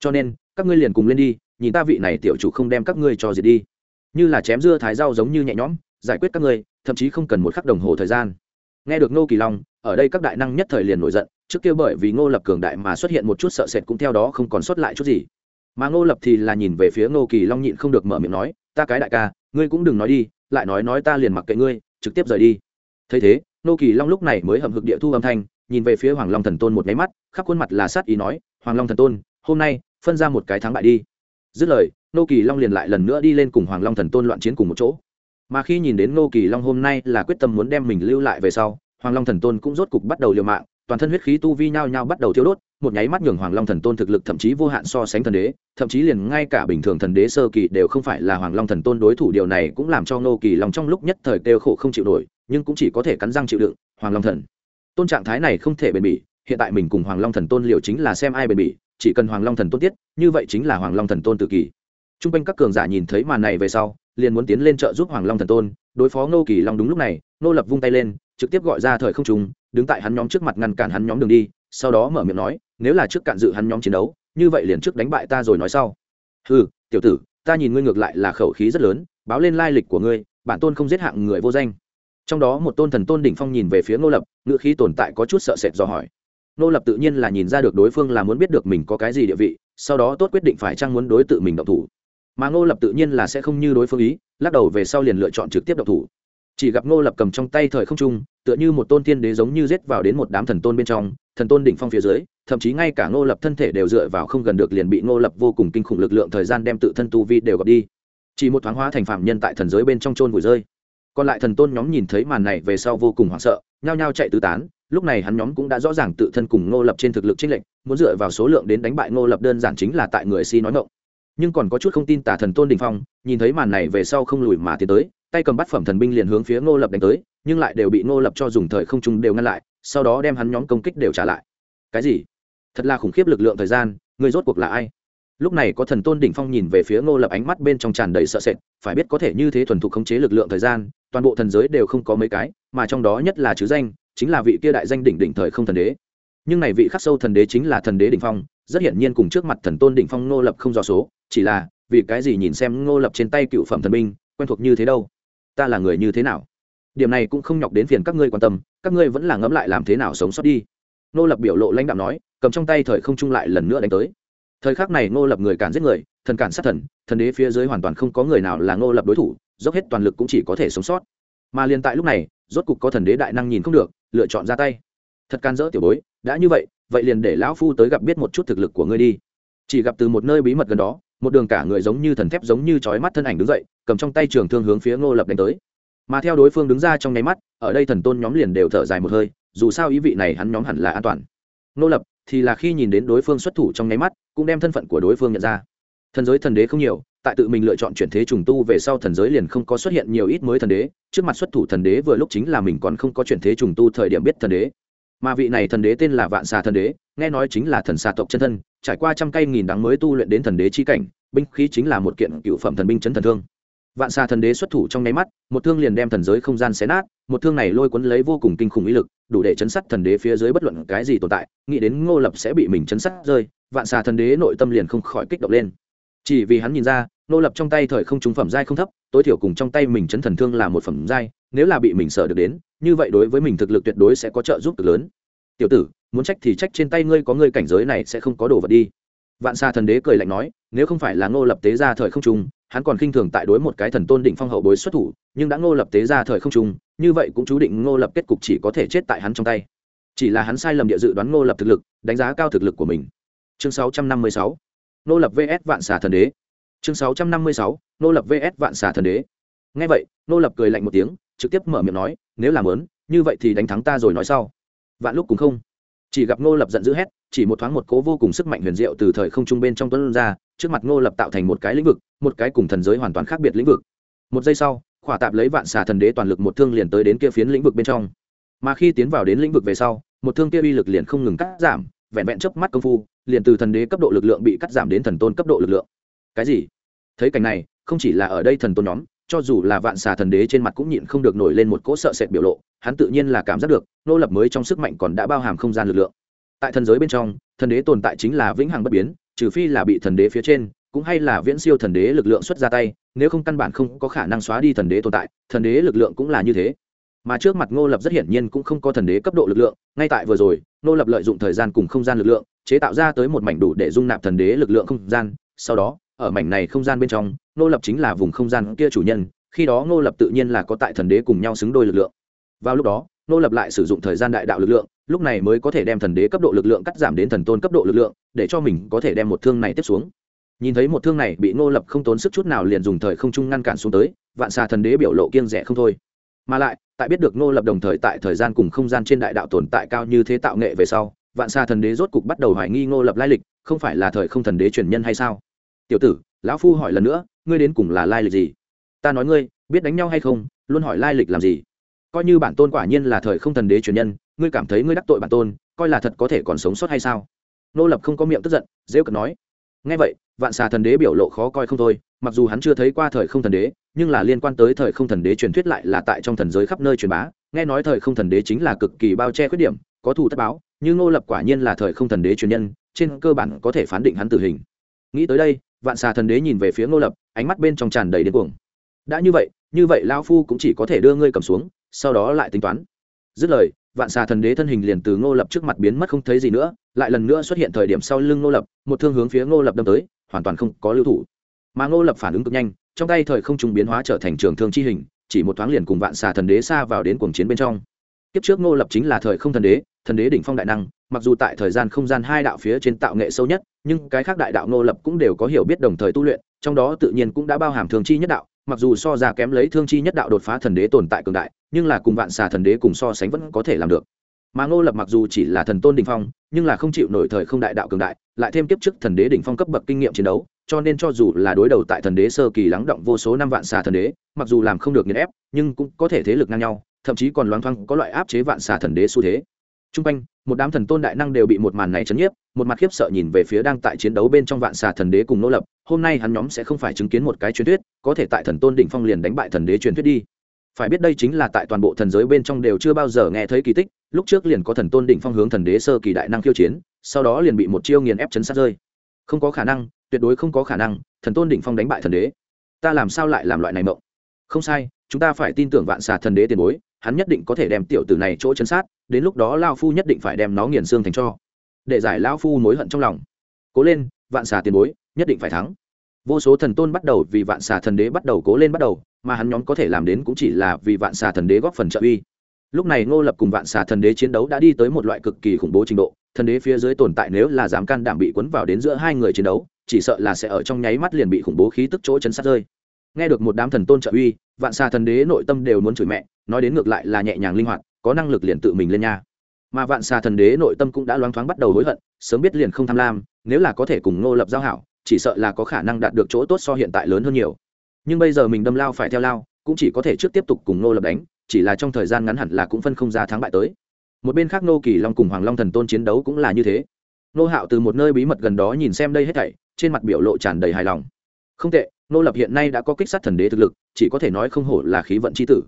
Cho nên, các ngươi liền cùng lên đi, nhìn ta vị này tiểu chủ không đem các ngươi cho diệt đi. Như là chém dưa thái rau giống như nhẹ nhõm, giải quyết các ngươi, thậm chí không cần một khắc đồng hồ thời gian. Nghe được ngô kỳ long, ở đây các đại năng nhất thời liền nổi giận, trước kia bởi vì ngô lập cường đại mà xuất hiện một chút sợ sệt cũng theo đó không còn sót lại chút gì. Mà ngô lập thì là nhìn về phía ngô kỳ long nhịn không được mở miệng nói, ta cái đại ca, ngươi cũng đừng nói đi, lại nói nói ta liền mặc kệ ngươi, trực tiếp rời đi thấy thế, nô kỳ long lúc này mới hầm hực địa thu âm thanh, nhìn về phía hoàng long thần tôn một nháy mắt, khắp khuôn mặt là sát ý nói, hoàng long thần tôn, hôm nay, phân ra một cái thắng bại đi. Dứt lời, nô kỳ long liền lại lần nữa đi lên cùng hoàng long thần tôn loạn chiến cùng một chỗ. Mà khi nhìn đến nô kỳ long hôm nay là quyết tâm muốn đem mình lưu lại về sau, hoàng long thần tôn cũng rốt cục bắt đầu liều mạng, toàn thân huyết khí tu vi nhao nhao bắt đầu thiêu đốt, một nháy mắt nhường hoàng long thần tôn thực lực thậm chí vô hạn so sánh thần đế, thậm chí liền ngay cả bình thường thần đế sơ kỳ đều không phải là hoàng long thần tôn đối thủ, điều này cũng làm cho nô kỳ long trong lúc nhất thời kêu khổ không chịu nổi nhưng cũng chỉ có thể cắn răng chịu đựng, hoàng long thần. Tôn trạng thái này không thể bền bỉ, hiện tại mình cùng hoàng long thần tôn liều chính là xem ai bền bỉ, chỉ cần hoàng long thần tôn tiết, như vậy chính là hoàng long thần tôn tự kỷ. T r u n g quanh các cường giả nhìn thấy màn này về sau, liền muốn tiến lên trợ giúp hoàng long thần tôn, đối phó ngô kỳ long đúng lúc này nô lập vung tay lên, trực tiếp gọi ra thời không trùng, đứng tại hắn nhóm trước mặt ngăn cản hắn nhóm đường đi, sau đó mở miệng nói, nếu là trước cạn dự hắn nhóm chiến đấu, như vậy liền trước đánh bại ta rồi nói sau. Ừ tiểu tử, ta nhìn ngươi ngược lại là khẩu khí rất lớn, báo lên lai lịch của ngươi, bản tôn không giết hạng người vô danh trong đó một tôn thần tôn đỉnh phong nhìn về phía ngô lập ngựa khí tồn tại có chút sợ sệt do hỏi. Ngô lập tự nhiên là nhìn ra được đối phương là muốn biết được mình có cái gì địa vị, sau đó tốt quyết định phải chăng muốn đối tự mình động thủ. Mà ngô lập tự nhiên là sẽ không như đối phương ý, lắc đầu về sau liền lựa chọn trực tiếp động thủ. Chỉ gặp ngô lập cầm trong tay thời không trung, tựa như một tôn tiên đế giống như rết vào đến một đám thần tôn bên trong, thần tôn đỉnh phong phía dưới, thậm chí ngay cả ngô lập thân thể đều dựa vào không gần được liền bị ngô lập vô cùng kinh khủng lực lượng thời gian đem tự thân tu vi đều gặp đi. Chỉ một thoáng hóa thành phạm nhân tại thần giới bên trong trôn vùi rơi còn lại thần tôn nhóm nhìn thấy màn này về sau vô cùng hoảng sợ, nhao nhao chạy tứ tán. Lúc này hắn nhóm cũng đã rõ ràng tự thân cùng ngô lập trên thực lực trinh lệnh muốn dựa vào số lượng đến đánh bại ngô lập đơn giản chính là tại người si nói ngộng nhưng còn có chút không tin tả thần tôn đình phong, nhìn thấy màn này về sau không lùi mà tiến tới, tay cầm bắt phẩm thần binh liền hướng phía ngô lập đánh tới, nhưng lại đều bị ngô lập cho dùng thời không trung đều ngăn lại, sau đó đem hắn nhóm công kích đều trả lại. Cái gì? Thật là khủng khiếp lực lượng thời gian, người rốt cuộc là ai? Lúc này có thần tôn đỉnh phong nhìn về phía ngô lập ánh mắt bên trong tràn đầy sợ sệt, phải biết có thể như thế thuần thục khống chế lực lượng thời gian, toàn bộ thần giới đều không có mấy cái, mà trong đó nhất là chứ danh, chính là vị kia đại danh đỉnh đỉnh thời không thần đế. Nhưng này vị khắc sâu thần đế chính là thần đế đỉnh phong, rất hiển nhiên cùng trước mặt thần tôn đỉnh phong ngô lập không do số, chỉ là, vì cái gì nhìn xem ngô lập trên tay cựu phẩm thần binh, quen thuộc như thế đâu? Ta là người như thế nào? Điểm này cũng không nhọc đến phiền các ngươi quan tâm, các ngươi vẫn là ngẫm lại làm thế nào sống sót đi. Ngô lập biểu lộ lãnh đạo nói, cầm trong tay thời không trung lại lần nữa đánh tới thời khắc này ngô lập người cản giết người, thần cản sát thần thần đế phía dưới hoàn toàn không có người nào là ngô lập đối thủ, dốc hết toàn lực cũng chỉ có thể sống sót. Mà liền tại lúc này, rốt cục có thần đế đại năng nhìn không được, lựa chọn ra tay. Thật can dỡ tiểu bối, đã như vậy vậy liền để lão phu tới gặp biết một chút thực lực của ngươi đi. Chỉ gặp từ một nơi bí mật gần đó, một đường cả người giống như thần thép giống như chói mắt thân ảnh đứng dậy, cầm trong tay trường thương hướng phía ngô lập đánh tới. Mà theo đối phương đứng ra trong nháy mắt, ở đây thần tôn nhóm liền đều thở dài một hơi, dù sao ý vị này hắn nhóm hẳn là an toàn. Ngô lập thì là khi nhìn đến đối phương xuất thủ trong nháy mắt, cũng đem thân phận của đối phương nhận ra. Thần giới thần đế không nhiều, tại tự mình lựa chọn chuyển thế trùng tu về sau thần giới liền không có xuất hiện nhiều ít mới thần đế, trước mặt xuất thủ thần đế vừa lúc chính là mình còn không có chuyển thế trùng tu thời điểm biết thần đế. Mà vị này thần đế tên là vạn xà thần đế, nghe nói chính là thần xà tộc chân thân, trải qua trăm cây nghìn đắng mới tu luyện đến thần đế chi cảnh, binh khí chính là một kiện cựu phẩm thần binh chấn thần thương. Vạn xà thần đế xuất thủ trong nháy mắt, một thương liền đem thần giới không gian xé nát, một thương này lôi cuốn lấy vô cùng kinh khủng ý lực đủ để chấn sát thần đế phía dưới bất luận cái gì tồn tại, nghĩ đến ngô lập sẽ bị mình chấn sát rơi, vạn xà thần đế nội tâm liền không khỏi kích động lên. Chỉ vì hắn nhìn ra, Ngô lập trong tay thời không trúng phẩm giai không thấp, tối thiểu cùng trong tay mình chấn thần thương là một phẩm giai, nếu là bị mình sợ được đến, như vậy đối với mình thực lực tuyệt đối sẽ có trợ giúp cực lớn. Tiểu tử, muốn trách thì trách trên tay ngươi có ngươi cảnh giới này sẽ không có đồ vật đi. Vạn xà thần đế cười lạnh nói, nếu không phải là ngô lập tế ra thời không trung hắn còn khinh thường tại đối một cái thần tôn đỉnh phong hậu bối xuất thủ, nhưng đã ngô lập tế ra thời không trung, như vậy cũng chú định ngô lập kết cục chỉ có thể chết tại hắn trong tay. Chỉ là hắn sai lầm địa dự đoán ngô lập thực lực, đánh giá cao thực lực của mình. Chương 656 nô lập vs vạn xà thần đế. Chương 656 nô lập vs vạn xà thần đế. Nghe vậy nô lập cười lạnh một tiếng, trực tiếp mở miệng nói, nếu làm lớn, như vậy thì đánh thắng ta rồi nói sau. Vạn lúc cũng không chỉ gặp Ngô lập giận dữ hét, chỉ một thoáng một cố vô cùng sức mạnh huyền diệu từ thời không trung bên trong tuấn ra, trước mặt Ngô lập tạo thành một cái lĩnh vực, một cái cùng thần giới hoàn toàn khác biệt lĩnh vực. Một giây sau, khỏa tạp lấy vạn xà thần đế toàn lực một thương liền tới đến kia phiến lĩnh vực bên trong. Mà khi tiến vào đến lĩnh vực về sau, một thương kia uy lực liền không ngừng cắt giảm, vẹn vẹn chớp mắt công phu, liền từ thần đế cấp độ lực lượng bị cắt giảm đến thần tôn cấp độ lực lượng. Cái gì? Thấy cảnh này, không chỉ là ở đây thần tôn nhóm cho dù là vạn xà thần đế trên mặt cũng nhịn không được nổi lên một cỗ sợ sệt biểu lộ, hắn tự nhiên là cảm giác được, nô lập mới trong sức mạnh còn đã bao hàm không gian lực lượng. Tại thần giới bên trong, thần đế tồn tại chính là vĩnh hằng bất biến, trừ phi là bị thần đế phía trên, cũng hay là viễn siêu thần đế lực lượng xuất ra tay, nếu không căn bản không có khả năng xóa đi thần đế tồn tại, thần đế lực lượng cũng là như thế. Mà trước mặt ngô lập rất hiển nhiên cũng không có thần đế cấp độ lực lượng, ngay tại vừa rồi, ngô lập lợi dụng thời gian cùng không gian lực lượng, chế tạo ra tới một mảnh đủ để dung nạp thần đế lực lượng không gian, sau đó, ở mảnh này không gian bên trong ngô lập chính là vùng không gian kia chủ nhân, khi đó ngô lập tự nhiên là có tại thần đế cùng nhau xứng đôi lực lượng. Vào lúc đó, ngô lập lại sử dụng thời gian đại đạo lực lượng, lúc này mới có thể đem thần đế cấp độ lực lượng cắt giảm đến thần tôn cấp độ lực lượng, để cho mình có thể đem một thương này tiếp xuống. Nhìn thấy một thương này bị ngô lập không tốn sức chút nào liền dùng thời không trung ngăn cản xuống tới, vạn xà thần đế biểu lộ kiêng rẻ không thôi. Mà lại, tại biết được ngô lập đồng thời tại thời gian cùng không gian trên đại đạo tồn tại cao như thế tạo nghệ về sau, vạn xà thần đế rốt cục bắt đầu hoài nghi ngô lập lai lịch, không phải là thời không thần đế truyền nhân hay sao? Tiểu tử, lão phu hỏi lần nữa ngươi đến cùng là lai lịch gì? Ta nói ngươi, biết đánh nhau hay không, luôn hỏi lai lịch làm gì? Coi như bản tôn quả nhiên là thời không thần đế truyền nhân, ngươi cảm thấy ngươi đắc tội bản tôn, coi là thật có thể còn sống sót hay sao? Nô lập không có miệng tức giận dễ cận nói. Ngay vậy, vạn xà thần đế biểu lộ khó coi không thôi, mặc dù hắn chưa thấy qua thời không thần đế, nhưng là liên quan tới thời không thần đế truyền thuyết lại là tại trong thần giới khắp nơi truyền bá, nghe nói thời không thần đế chính là cực kỳ bao che khuyết điểm, có thủ tất báo, nhưng ngô lập quả nhiên là thời không thần đế truyền nhân, trên cơ bản có thể phán định hắn tử hình. Nghĩ tới đây vạn xà thần đế nhìn về phía ngô lập, ánh mắt bên trong tràn đầy điên cuồng. Đã như vậy như vậy lao phu cũng chỉ có thể đưa ngươi cầm xuống, sau đó lại tính toán. Dứt lời, vạn xà thần đế thân hình liền từ ngô lập trước mặt biến mất không thấy gì nữa, lại lần nữa xuất hiện thời điểm sau lưng ngô lập, một thương hướng phía ngô lập đâm tới, hoàn toàn không có lưu thủ. Mà ngô lập phản ứng cực nhanh, trong tay thời không trùng biến hóa trở thành trường thương chi hình, chỉ một thoáng liền cùng vạn xà thần đế xa vào đến cuồng chiến bên trong kiếp trước ngô lập chính là thời không thần đế thần đế đỉnh phong đại năng, mặc dù tại thời gian không gian hai đạo phía trên tạo nghệ sâu nhất, nhưng cái khác đại đạo ngô lập cũng đều có hiểu biết đồng thời tu luyện, trong đó tự nhiên cũng đã bao hàm thường chi nhất đạo, mặc dù so ra kém lấy thương chi nhất đạo đột phá thần đế tồn tại cường đại, nhưng là cùng vạn xà thần đế cùng so sánh vẫn có thể làm được. Mà ngô lập mặc dù chỉ là thần tôn đỉnh phong, nhưng là không chịu nổi thời không đại đạo cường đại, lại thêm kiếp trước thần đế đỉnh phong cấp bậc kinh nghiệm chiến đấu, cho nên cho dù là đối đầu tại thần đế sơ kỳ lắng động vô số năm vạn xà thần đế, mặc dù làm không được nghiền ép, nhưng cũng có thể thế lực ngang nhau thậm chí còn loáng thoáng có loại áp chế vạn xà thần đế xu thế. T r u n g quanh, một đám thần tôn đại năng đều bị một màn này chấn nhiếp, một mặt khiếp sợ nhìn về phía đang tại chiến đấu bên trong vạn xà thần đế cùng nô lập. Hôm nay hắn nhóm sẽ không phải chứng kiến một cái truyền thuyết, có thể tại thần tôn đỉnh phong liền đánh bại thần đế truyền thuyết đi. Phải biết đây chính là tại toàn bộ thần giới bên trong đều chưa bao giờ nghe thấy kỳ tích, lúc trước liền có thần tôn đỉnh phong hướng thần đế sơ kỳ đại năng khiêu chiến, sau đó liền bị một chiêu nghiền ép chấn sát rơi. Không có khả năng, tuyệt đối không có khả năng, thần tôn đỉnh phong đánh bại thần đế. Ta làm sao lại làm loại này mộng? Không sai, chúng ta phải tin tưởng vạn xà thần đế tiền bối hắn nhất định có thể đem tiểu tử này chỗ chấn sát, đến lúc đó lao phu nhất định phải đem nó nghiền xương thành cho. Để giải lao phu mối hận trong lòng. Cố lên, vạn xà tiền bối, nhất định phải thắng. Vô số thần tôn bắt đầu vì vạn xà thần đế bắt đầu cố lên bắt đầu, mà hắn nhóm có thể làm đến cũng chỉ là vì vạn xà thần đế góp phần trợ uy. Lúc này ngô lập cùng vạn xà thần đế chiến đấu đã đi tới một loại cực kỳ khủng bố trình độ, thần đế phía dưới tồn tại nếu là dám can đảm bị cuốn vào đến giữa hai người chiến đấu, chỉ sợ là sẽ ở trong nháy mắt liền bị khủng bố khí tức chỗ chấn sát rơi. Nghe được một đám thần tôn trợ uy vạn xà thần đế nội tâm đều muốn chửi mẹ, nói đến ngược lại là nhẹ nhàng linh hoạt, có năng lực liền tự mình lên nha. Mà vạn xà thần đế nội tâm cũng đã loáng thoáng bắt đầu hối hận, sớm biết liền không tham lam, nếu là có thể cùng ngô lập giao hảo, chỉ sợ là có khả năng đạt được chỗ tốt so hiện tại lớn hơn nhiều. Nhưng bây giờ mình đâm lao phải theo lao, cũng chỉ có thể trước tiếp tục cùng ngô lập đánh, chỉ là trong thời gian ngắn hẳn là cũng phân không ra thắng bại tới. Một bên khác nô kỳ long cùng hoàng long thần tôn chiến đấu cũng là như thế. Nô hạo từ một nơi bí mật gần đó nhìn xem đây hết thảy, trên mặt biểu lộ tràn đầy hài lòng. Không tệ nô lập hiện nay đã có kích sát thần đế thực lực, chỉ có thể nói không hổ là khí vận c h i tử.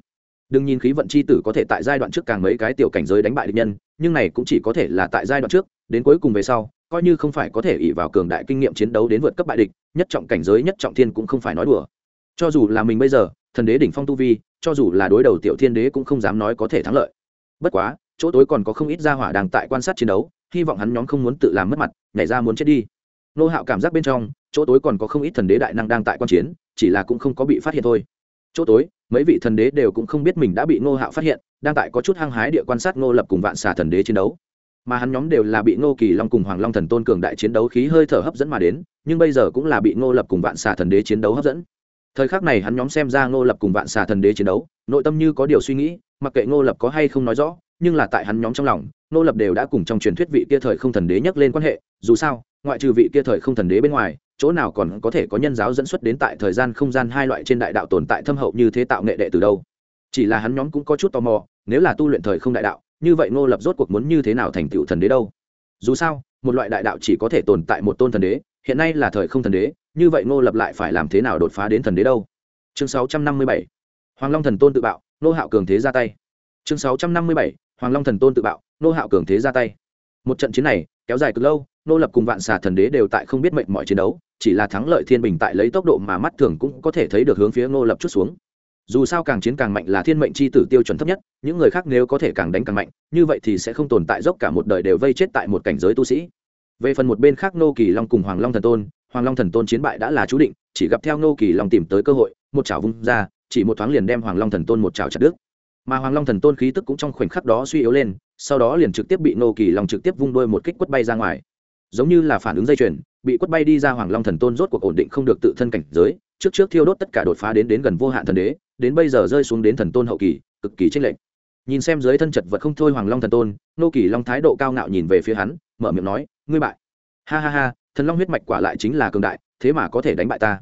Đừng nhìn khí vận c h i tử có thể tại giai đoạn trước càng mấy cái tiểu cảnh giới đánh bại địch nhân, nhưng này cũng chỉ có thể là tại giai đoạn trước, đến cuối cùng về sau, coi như không phải có thể ỉ vào cường đại kinh nghiệm chiến đấu đến vượt cấp bại địch, nhất trọng cảnh giới, nhất trọng thiên cũng không phải nói đùa. Cho dù là mình bây giờ, thần đế đỉnh phong tu vi, cho dù là đối đầu tiểu thiên đế cũng không dám nói có thể thắng lợi. Bất quá, chỗ tối còn có không ít gia hỏa đang tại quan sát chiến đấu, hy vọng hắn nhóm không muốn tự làm mất mặt, nhảy ra muốn chết đi nô hạo cảm giác bên trong, chỗ tối còn có không ít thần đế đại năng đang tại quan chiến, chỉ là cũng không có bị phát hiện thôi. Chỗ tối, mấy vị thần đế đều cũng không biết mình đã bị nô hạo phát hiện, đang tại có chút hăng hái địa quan sát nô lập cùng vạn xà thần đế chiến đấu. Mà hắn nhóm đều là bị nô kỳ long cùng hoàng long thần tôn cường đại chiến đấu khí hơi thở hấp dẫn mà đến, nhưng bây giờ cũng là bị nô lập cùng vạn xà thần đế chiến đấu hấp dẫn. Thời khắc này hắn nhóm xem ra Nô lập cùng vạn xà thần đế chiến đấu, nội tâm như có điều suy nghĩ, mặc kệ Nô lập có hay không nói rõ nhưng là tại hắn nhóm trong lòng ngô lập đều đã cùng trong truyền thuyết vị kia thời không thần đế nhắc lên quan hệ, dù sao, ngoại trừ vị kia thời không thần đế bên ngoài, chỗ nào còn có thể có nhân giáo dẫn xuất đến tại thời gian không gian hai loại trên đại đạo tồn tại thâm hậu như thế tạo nghệ đệ từ đâu chỉ là hắn nhóm cũng có chút tò mò, nếu là tu luyện thời không đại đạo, như vậy ngô lập rốt cuộc muốn như thế nào thành tựu thần đế đâu dù sao, một loại đại đạo chỉ có thể tồn tại một tôn thần đế, hiện nay là thời không thần đế, như vậy ngô lập lại phải làm thế nào đột phá đến thần đế đâu chương 657. hoàng long thần tôn tự bạo, nô hạo cường thế ra tay chương 657 hoàng long thần tôn tự bạo, nô hạo cường thế ra tay. Một trận chiến này, kéo dài cực lâu, nô lập cùng vạn xà thần đế đều tại không biết mệnh mọi chiến đấu, chỉ là thắng lợi thiên bình tại lấy tốc độ mà mắt thường cũng có thể thấy được hướng phía nô lập chút xuống. Dù sao càng chiến càng mạnh là thiên mệnh c h i tử tiêu chuẩn thấp nhất, những người khác nếu có thể càng đánh càng mạnh, như vậy thì sẽ không tồn tại dốc cả một đời đều vây chết tại một cảnh giới tu sĩ. Về phần một bên khác nô kỳ long cùng hoàng long thần tôn, hoàng long thần tôn chiến bại đã là chú định, chỉ gặp theo nô kỳ long tìm tới cơ hội, một chảo vung ra, chỉ một thoáng liền đem hoàng long thần tôn một chảo chặt đứt mà hoàng long thần tôn khí tức cũng trong khoảnh khắc đó suy yếu lên, sau đó liền trực tiếp bị nô kỳ long trực tiếp vung đôi một kích quất bay ra ngoài. Giống như là phản ứng dây chuyền, bị quất bay đi ra hoàng long thần tôn rốt cuộc ổn định không được tự thân cảnh giới, trước trước thiêu đốt tất cả đột phá đến đến gần vô hạn thần đế, đến bây giờ rơi xuống đến thần tôn hậu kỳ, cực kỳ tranh lệch. Nhìn xem dưới thân chật vật không thôi hoàng long thần tôn nô kỳ long thái độ cao ngạo nhìn về phía hắn, mở miệng nói, ngươi bại. Ha ha ha, thần long huyết mạch quả lại chính là cường đại, thế mà có thể đánh bại ta.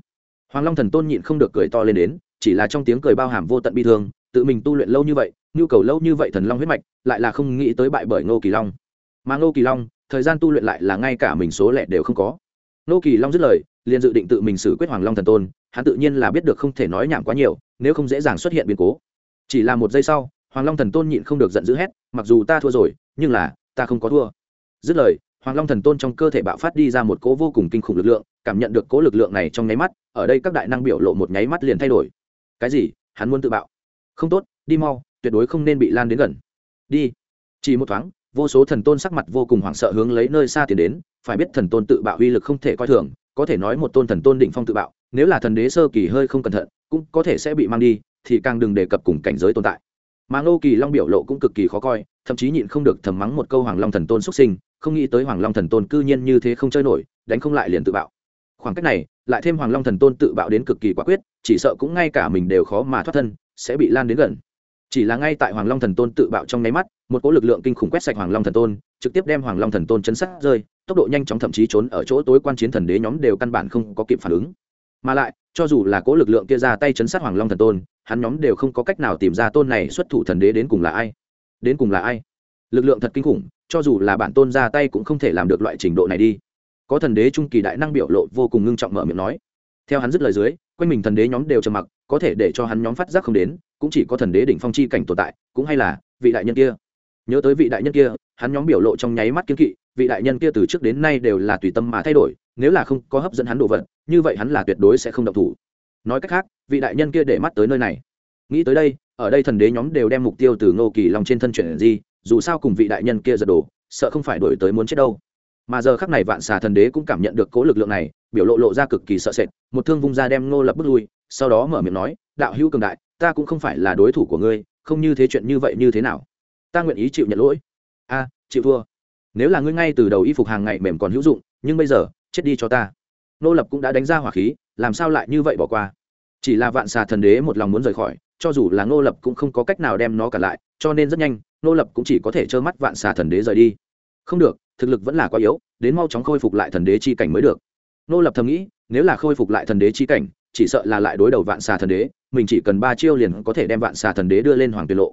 Hoàng long thần tôn nhịn không được cười to lên đến, chỉ là trong tiếng cười bao hàm vô tận bi thương tự mình tu luyện lâu như vậy, nhu cầu lâu như vậy thần long huyết mạch, lại là không nghĩ tới bại bởi ngô kỳ long. Mà ngô kỳ long, thời gian tu luyện lại là ngay cả mình số lẻ đều không có. Ngô kỳ long dứt lời, liền dự định tự mình xử quyết hoàng long thần tôn, hắn tự nhiên là biết được không thể nói nhảm quá nhiều, nếu không dễ dàng xuất hiện biến cố. Chỉ là một giây sau, hoàng long thần tôn nhịn không được giận dữ hét, mặc dù ta thua rồi, nhưng là, ta không có thua. Dứt lời, hoàng long thần tôn trong cơ thể bạo phát đi ra một cỗ vô cùng kinh khủng lực lượng, cảm nhận được cỗ lực lượng này trong nháy mắt, ở đây các đại năng biểu lộ một nháy mắt liền thay đổi. Cái gì? Hắn muốn tự bạo không tốt, đi mau, tuyệt đối không nên bị lan đến gần. Đi. Chỉ một thoáng, vô số thần tôn sắc mặt vô cùng hoảng sợ hướng lấy nơi xa tiến đến, phải biết thần tôn tự bạo uy lực không thể coi thường, có thể nói một tôn thần tôn đỉnh phong tự bạo, nếu là thần đế sơ kỳ hơi không cẩn thận, cũng có thể sẽ bị mang đi, thì càng đừng đề cập cùng cảnh giới tồn tại. Mà ngô kỳ long biểu lộ cũng cực kỳ khó coi, thậm chí nhịn không được thầm mắng một câu hoàng long thần tôn xuất sinh, không nghĩ tới hoàng long thần tôn cư nhiên như thế không chơi nổi, đánh không lại liền tự bạo. Khoảng cách này, lại thêm hoàng long thần tôn tự bạo đến cực kỳ quả quyết chỉ sợ cũng ngay cả mình đều khó mà thoát thân, sẽ bị lan đến gần. Chỉ là ngay tại hoàng long thần tôn tự bạo trong nháy mắt, một cỗ lực lượng kinh khủng quét sạch hoàng long thần tôn, trực tiếp đem hoàng long thần tôn chấn sát rơi, tốc độ nhanh chóng thậm chí trốn ở chỗ tối quan chiến thần đế nhóm đều căn bản không có kịp phản ứng. Mà lại, cho dù là cỗ lực lượng kia ra tay chấn sát hoàng long thần tôn, hắn nhóm đều không có cách nào tìm ra tôn này xuất thủ thần đế đến cùng là ai. Đến cùng là ai? Lực lượng thật kinh khủng, cho dù là bản tôn ra tay cũng không thể làm được loại trình độ này đi. Có thần đế trung kỳ đại năng biểu lộ vô cùng ngưng trọng mở miệng nói. Theo hắn dứt lời dưới quanh mình thần đế nhóm đều trầm mặc có thể để cho hắn nhóm phát giác không đến cũng chỉ có thần đế đỉnh phong chi cảnh tồn tại cũng hay là vị đại nhân kia. Nhớ tới vị đại nhân kia hắn nhóm biểu lộ trong nháy mắt kiên kỵ vị đại nhân kia từ trước đến nay đều là tùy tâm mà thay đổi nếu là không có hấp dẫn hắn đồ vật như vậy hắn là tuyệt đối sẽ không động thủ. Nói cách khác vị đại nhân kia để mắt tới nơi này. Nghĩ tới đây ở đây thần đế nhóm đều đem mục tiêu từ ngô kỳ long trên thân chuyển đi, dù sao cùng vị đại nhân kia giật đổ sợ không phải đổi tới muốn chết đâu mà giờ khắc này vạn xà thần đế cũng cảm nhận được cố lực lượng này, biểu lộ lộ ra cực kỳ sợ sệt, một thương vung ra đem ngô lập bước lui, sau đó mở miệng nói, đạo hữu cường đại, ta cũng không phải là đối thủ của ngươi, không như thế chuyện như vậy như thế nào? Ta nguyện ý chịu nhận lỗi. A, chịu thua. Nếu là ngươi ngay từ đầu y phục hàng ngày mềm còn hữu dụng, nhưng bây giờ, chết đi cho ta. Nô lập cũng đã đánh ra hỏa khí, làm sao lại như vậy bỏ qua? Chỉ là vạn xà thần đế một lòng muốn rời khỏi, cho dù là nô lập cũng không có cách nào đem nó cả lại, cho nên rất nhanh nô lập cũng chỉ có thể trơ mắt vạn xà thần đế rời đi. Không được thực lực vẫn là quá yếu, đến mau chóng khôi phục lại thần đế chi cảnh mới được. Nô lập thầm nghĩ, nếu là khôi phục lại thần đế chi cảnh, chỉ sợ là lại đối đầu vạn xà thần đế, mình chỉ cần ba chiêu liền có thể đem vạn xà thần đế đưa lên hoàng tiết lộ.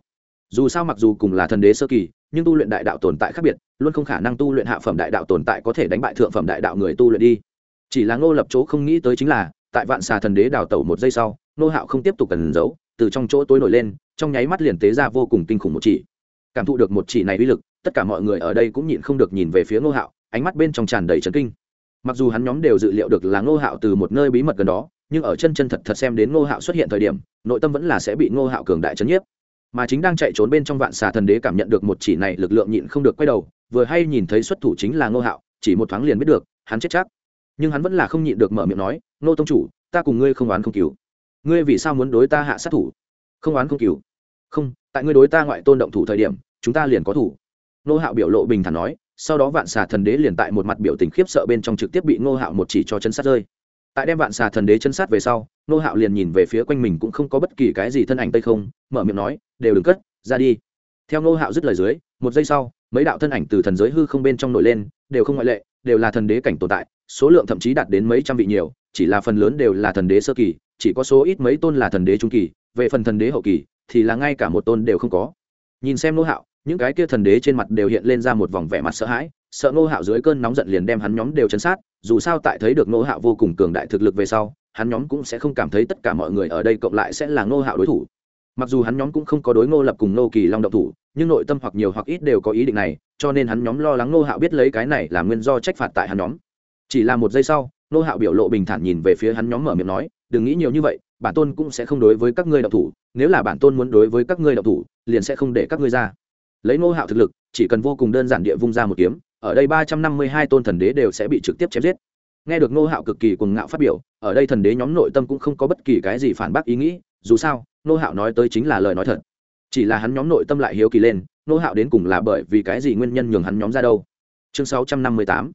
Dù sao mặc dù cùng là thần đế sơ kỳ, nhưng tu luyện đại đạo tồn tại khác biệt, luôn không khả năng tu luyện hạ phẩm đại đạo tồn tại có thể đánh bại thượng phẩm đại đạo người tu luyện đi. Chỉ là ngô lập chỗ không nghĩ tới chính là, tại vạn xà thần đế đào tẩu một giây sau, nô hạo không tiếp tục cần giấu, từ trong chỗ tối nổi lên, trong nháy mắt liền tế ra vô cùng kinh khủng một chỉ cảm thụ được một chỉ này uy lực, tất cả mọi người ở đây cũng nhịn không được nhìn về phía ngô hạo, ánh mắt bên trong tràn đầy trấn kinh. Mặc dù hắn nhóm đều dự liệu được là ngô hạo từ một nơi bí mật gần đó, nhưng ở chân chân thật thật xem đến ngô hạo xuất hiện thời điểm, nội tâm vẫn là sẽ bị ngô hạo cường đại chấn nhiếp. Mà chính đang chạy trốn bên trong vạn xà thần đế cảm nhận được một chỉ này lực lượng nhịn không được quay đầu, vừa hay nhìn thấy xuất thủ chính là ngô hạo, chỉ một thoáng liền biết được, hắn chết chắc. Nhưng hắn vẫn là không nhịn được mở miệng nói, ngô tông chủ, ta cùng ngươi không oán không cứu ngươi vì sao muốn đối ta hạ sát thủ? Không oán không cứu không, tại ngươi đối ta ngoại tôn động thủ thời điểm chúng ta liền có thủ. Ngô hạo biểu lộ bình thản nói, sau đó vạn xà thần đế liền tại một mặt biểu tình khiếp sợ bên trong trực tiếp bị ngô hạo một chỉ cho chân sát rơi. Tại đem vạn xà thần đế chân sát về sau, ngô hạo liền nhìn về phía quanh mình cũng không có bất kỳ cái gì thân ảnh tây không, mở miệng nói, đều đừng cất, ra đi. Theo ngô hạo dứt lời dưới, một giây sau, mấy đạo thân ảnh từ thần giới hư không bên trong nổi lên, đều không ngoại lệ, đều là thần đế cảnh tồn tại, số lượng thậm chí đạt đến mấy trăm vị nhiều, chỉ là phần lớn đều là thần đế sơ kỳ, chỉ có số ít mấy tôn là thần đế trung kỳ, về phần thần đế hậu kỳ, thì là ngay cả một tôn đều không có. Nhìn xem ngô hạo những cái kia thần đế trên mặt đều hiện lên ra một vòng vẻ mặt sợ hãi, sợ ngô hạo dưới cơn nóng giận liền đem hắn nhóm đều chấn sát, dù sao tại thấy được ngô hạo vô cùng cường đại thực lực về sau, hắn nhóm cũng sẽ không cảm thấy tất cả mọi người ở đây cộng lại sẽ là ngô hạo đối thủ. Mặc dù hắn nhóm cũng không có đối ngô lập cùng ngô kỳ long động thủ, nhưng nội tâm hoặc nhiều hoặc ít đều có ý định này, cho nên hắn nhóm lo lắng nô hạo biết lấy cái này là nguyên do trách phạt tại hắn nhóm. Chỉ là một giây sau nô hạo biểu lộ bình thản nhìn về phía hắn nhóm mở miệng nói, đừng nghĩ nhiều như vậy, bản tôn cũng sẽ không đối với các ngươi độc thủ, nếu là bản tôn muốn đối với các ngươi độc thủ, liền sẽ không để các ngươi ra lấy nô hạo thực lực, chỉ cần vô cùng đơn giản địa vung ra một kiếm, ở đây ba trăm năm mươi hai tôn thần đế đều sẽ bị trực tiếp chém giết. Nghe được nô hạo cực kỳ cuồng ngạo phát biểu, ở đây thần đế nhóm nội tâm cũng không có bất kỳ cái gì phản bác ý nghĩ, dù sao nô hạo nói tới chính là lời nói thật. Chỉ là hắn nhóm nội tâm lại hiếu kỳ lên nô hạo đến cùng là bởi vì cái gì nguyên nhân nhường hắn nhóm ra đâu? Chương sáu trăm năm mươi tám,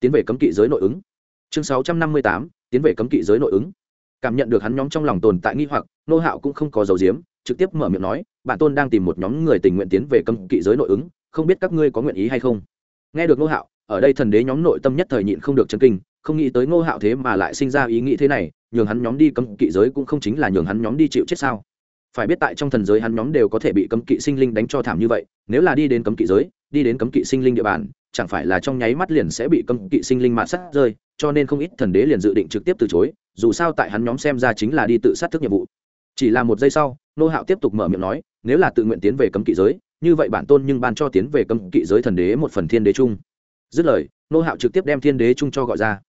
tiến về cấm kỵ giới nội ứng. Chương sáu trăm năm mươi tám, tiến về cấm kỵ giới nội ứng. Cảm nhận được hắn nhóm trong lòng tồn tại nghi hoặc nô hạo cũng không có dầu diếm trực tiếp mở miệng nói, bản tôn đang tìm một nhóm người tình nguyện tiến về cấm kỵ giới nội ứng, không biết các ngươi có nguyện ý hay không? Nghe được Ngô hạo, ở đây thần đế nhóm nội tâm nhất thời nhịn không được chân kinh, không nghĩ tới ngô hạo thế mà lại sinh ra ý nghĩ thế này, nhường hắn nhóm đi cấm kỵ giới cũng không chính là nhường hắn nhóm đi chịu chết sao? Phải biết tại trong thần giới hắn nhóm đều có thể bị cấm kỵ sinh linh đánh cho thảm như vậy, nếu là đi đến cấm kỵ giới, đi đến cấm kỵ sinh linh địa bàn, chẳng phải là trong nháy mắt liền sẽ bị cấm kỵ sinh linh mạt sát rơi, cho nên không ít thần đế liền dự định trực tiếp từ chối, dù sao tại hắn nhóm xem ra chính là đi tự sát thức nhiệm vụ chỉ là một giây sau, nô hạo tiếp tục mở miệng nói, nếu là tự nguyện tiến về cấm kỵ giới, như vậy bản tôn nhưng ban cho tiến về cấm kỵ giới thần đế một phần thiên đế trung. dứt lời, nô hạo trực tiếp đem thiên đế trung cho gọi ra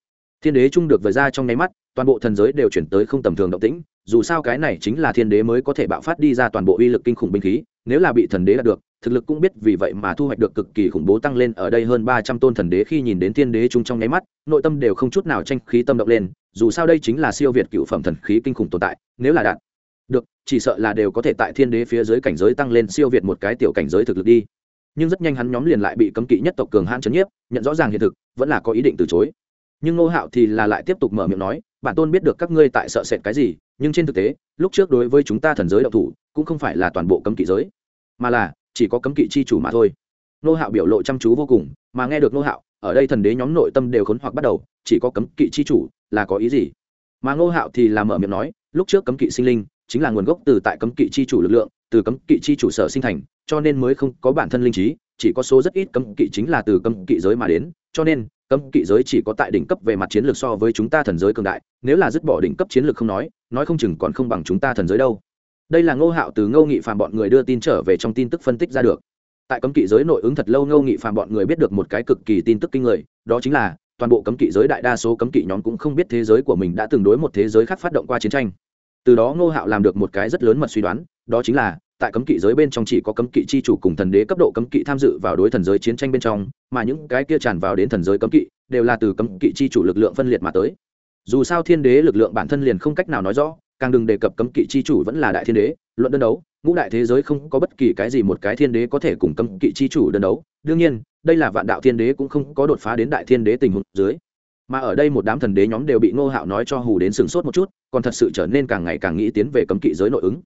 thiên đế trung được vời ra trong nháy mắt, toàn bộ thần giới đều chuyển tới không tầm thường động tĩnh, dù sao cái này chính là thiên đế mới có thể bạo phát đi ra toàn bộ uy lực kinh khủng binh khí, nếu là bị thần đế đạt được, thực lực cũng biết vì vậy mà thu hoạch được cực kỳ khủng bố tăng lên ở đây hơn ba trăm tôn thần đế khi nhìn đến thiên đế chung trong nháy mắt, nội tâm đều không chút nào tranh khí tâm động lên, dù sao đây chính là siêu việt cựu phẩm thần khí kinh khủng tồn tại, nếu là đạt được, chỉ sợ là đều có thể tại thiên đế phía dưới cảnh giới tăng lên siêu việt một cái tiểu cảnh giới thực lực đi. Nhưng rất nhanh hắn nhóm liền lại bị cấm kỵ nhất tộc cường hãn chấn nhiếp, nhận rõ ràng hiện thực, vẫn là có ý định từ chối. Nhưng ngô hạo thì là lại tiếp tục mở miệng nói, bản tôn biết được các ngươi tại sợ sệt cái gì, nhưng trên thực tế, lúc trước đối với chúng ta thần giới đậu thủ, cũng không phải là toàn bộ cấm kỵ giới, mà là chỉ có cấm kỵ chi chủ mà thôi. Ngô hạo biểu lộ chăm chú vô cùng, mà nghe được ngô hạo, ở đây thần đế nhóm nội tâm đều khốn hoặc bắt đầu, chỉ có cấm kỵ chi chủ là có ý gì? Mà ngô hạo thì là mở miệng nói, lúc trước cấm kỵ sinh linh chính là nguồn gốc từ tại cấm kỵ chi chủ lực lượng, từ cấm kỵ chi chủ sở sinh thành, cho nên mới không có bản thân linh trí, chỉ có số rất ít cấm kỵ chính là từ cấm kỵ giới mà đến, cho nên, cấm kỵ giới chỉ có tại đỉnh cấp về mặt chiến lược so với chúng ta thần giới cường đại, nếu là dứt bỏ đỉnh cấp chiến lược không nói nói không chừng còn không bằng chúng ta thần giới đâu. Đây là ngô hạo từ ngô nghị phàm bọn người đưa tin trở về trong tin tức phân tích ra được. Tại cấm kỵ giới nội ứng thật lâu ngô nghị phàm bọn người biết được một cái cực kỳ tin tức kinh người, đó chính là, toàn bộ cấm kỵ giới đại đa số cấm kỵ nhóm cũng không biết thế giới của mình đã từng đối một thế giới khác phát động qua chiến tranh từ đó ngô hạo làm được một cái rất lớn mật suy đoán, đó chính là, tại cấm kỵ giới bên trong chỉ có cấm kỵ chi chủ cùng thần đế cấp độ cấm kỵ tham dự vào đối thần giới chiến tranh bên trong, mà những cái kia tràn vào đến thần giới cấm kỵ, đều là từ cấm kỵ chi chủ lực lượng phân liệt mà tới. Dù sao thiên đế lực lượng bản thân liền không cách nào nói rõ, càng đừng đề cập cấm kỵ chi chủ vẫn là đại thiên đế, luận đơn đấu, ngũ đại thế giới không có bất kỳ cái gì một cái thiên đế có thể cùng cấm kỵ chi chủ đơn đấu. Đương nhiên, đây là vạn đạo thiên đế cũng không có đột phá đến đại thiên đế tình huống dưới mà ở đây một đám thần đế nhóm đều bị ngô hạo nói cho hù đến sừng sốt một chút, còn thật sự trở nên càng ngày càng nghĩ tiến về cấm kỵ giới nội ứng.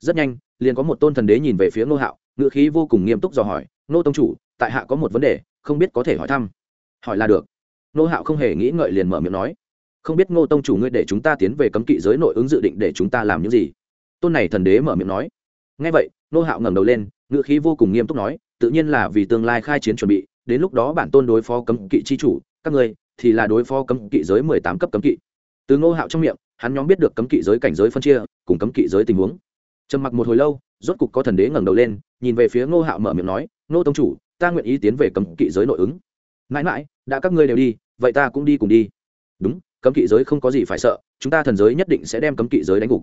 Rất nhanh, liền có một tôn thần đế nhìn về phía ngô hạo ngựa khí vô cùng nghiêm túc dò hỏi, ngô tông chủ, tại hạ có một vấn đề, không biết có thể hỏi thăm. Hỏi là được. Ngô hạo không hề nghĩ ngợi liền mở miệng nói, không biết ngô tông chủ ngươi để chúng ta tiến về cấm kỵ giới nội ứng dự định để chúng ta làm những gì? Tôn này thần đế mở miệng nói. Ngay vậy, ngô hạo ngẩng đầu lên ngựa khí vô cùng nghiêm túc nói, tự nhiên là vì tương lai khai chiến chuẩn bị, đến lúc đó bản tôn đối phó cấm kỵ chi chủ, các ngươi thì là đối phó cấm kỵ giới mười tám cấp cấm kỵ. Từ ngô hạo trong miệng, hắn nhóm biết được cấm kỵ giới cảnh giới phân chia, cùng cấm kỵ giới tình huống. Trầm mặc một hồi lâu, rốt cục có thần đế ngẩng đầu lên, nhìn về phía ngô hạo mở miệng nói, ngô tông chủ, ta nguyện ý tiến về cấm kỵ giới nội ứng. Mãi mãi, đã các ngươi đều đi, vậy ta cũng đi cùng đi. Đúng, cấm kỵ giới không có gì phải sợ, chúng ta thần giới nhất định sẽ đem cấm kỵ giới đánh gục.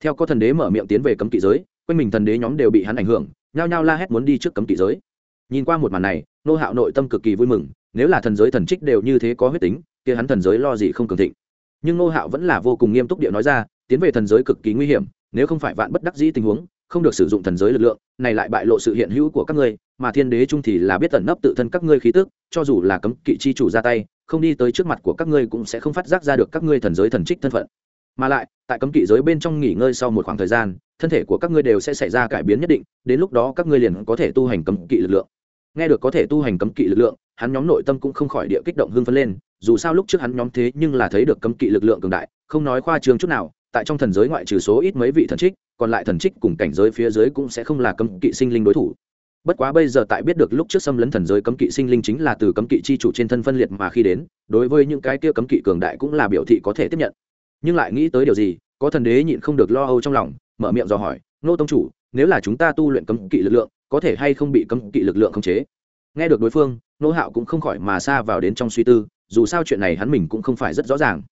Theo có thần đế mở miệng tiến về cấm kỵ giới, quanh mình thần đế nhóm đều bị hắn ảnh hưởng, nhao nhao la hét muốn đi trước cấm kỵ giới. Nhìn qua một màn này nô hạo nội tâm cực kỳ vui mừng nếu là thần giới thần trích đều như thế có huyết tính, kia hắn thần giới lo gì không cường thịnh. Nhưng nô hạo vẫn là vô cùng nghiêm túc điệu nói ra, tiến về thần giới cực kỳ nguy hiểm, nếu không phải vạn bất đắc dĩ tình huống, không được sử dụng thần giới lực lượng, này lại bại lộ sự hiện hữu của các ngươi, mà thiên đế trung thì là biết tận nấp tự thân các ngươi khí tức, cho dù là cấm kỵ chi chủ ra tay, không đi tới trước mặt của các ngươi cũng sẽ không phát giác ra được các ngươi thần giới thần trích thân phận. Mà lại, tại cấm kỵ giới bên trong nghỉ ngơi sau một khoảng thời gian, thân thể của các ngươi đều sẽ xảy ra cải biến nhất định, đến lúc đó các ngươi liền có thể tu hành cấm kỵ lực lượng nghe được có thể tu hành cấm kỵ lực lượng, hắn nhóm nội tâm cũng không khỏi địa kích động hưng phấn lên, dù sao lúc trước hắn nhóm thế nhưng là thấy được cấm kỵ lực lượng cường đại, không nói khoa trương chút nào, tại trong thần giới ngoại trừ số ít mấy vị thần trích, còn lại thần trích cùng cảnh giới phía dưới cũng sẽ không là cấm kỵ sinh linh đối thủ. Bất quá bây giờ tại biết được lúc trước xâm lấn thần giới cấm kỵ sinh linh chính là từ cấm kỵ chi chủ trên thân phân liệt mà khi đến, đối với những cái kia cấm kỵ cường đại cũng là biểu thị có thể tiếp nhận. Nhưng lại nghĩ tới điều gì, có thần đế nhịn không được lo âu trong lòng, mở miệng dò hỏi, nô tông chủ, nếu là chúng ta tu luyện cấm kỵ lực lượng có thể hay không bị cấm kỵ lực lượng khống chế. Nghe được đối phương, nô hạo cũng không khỏi mà xa vào đến trong suy tư, dù sao chuyện này hắn mình cũng không phải rất rõ ràng.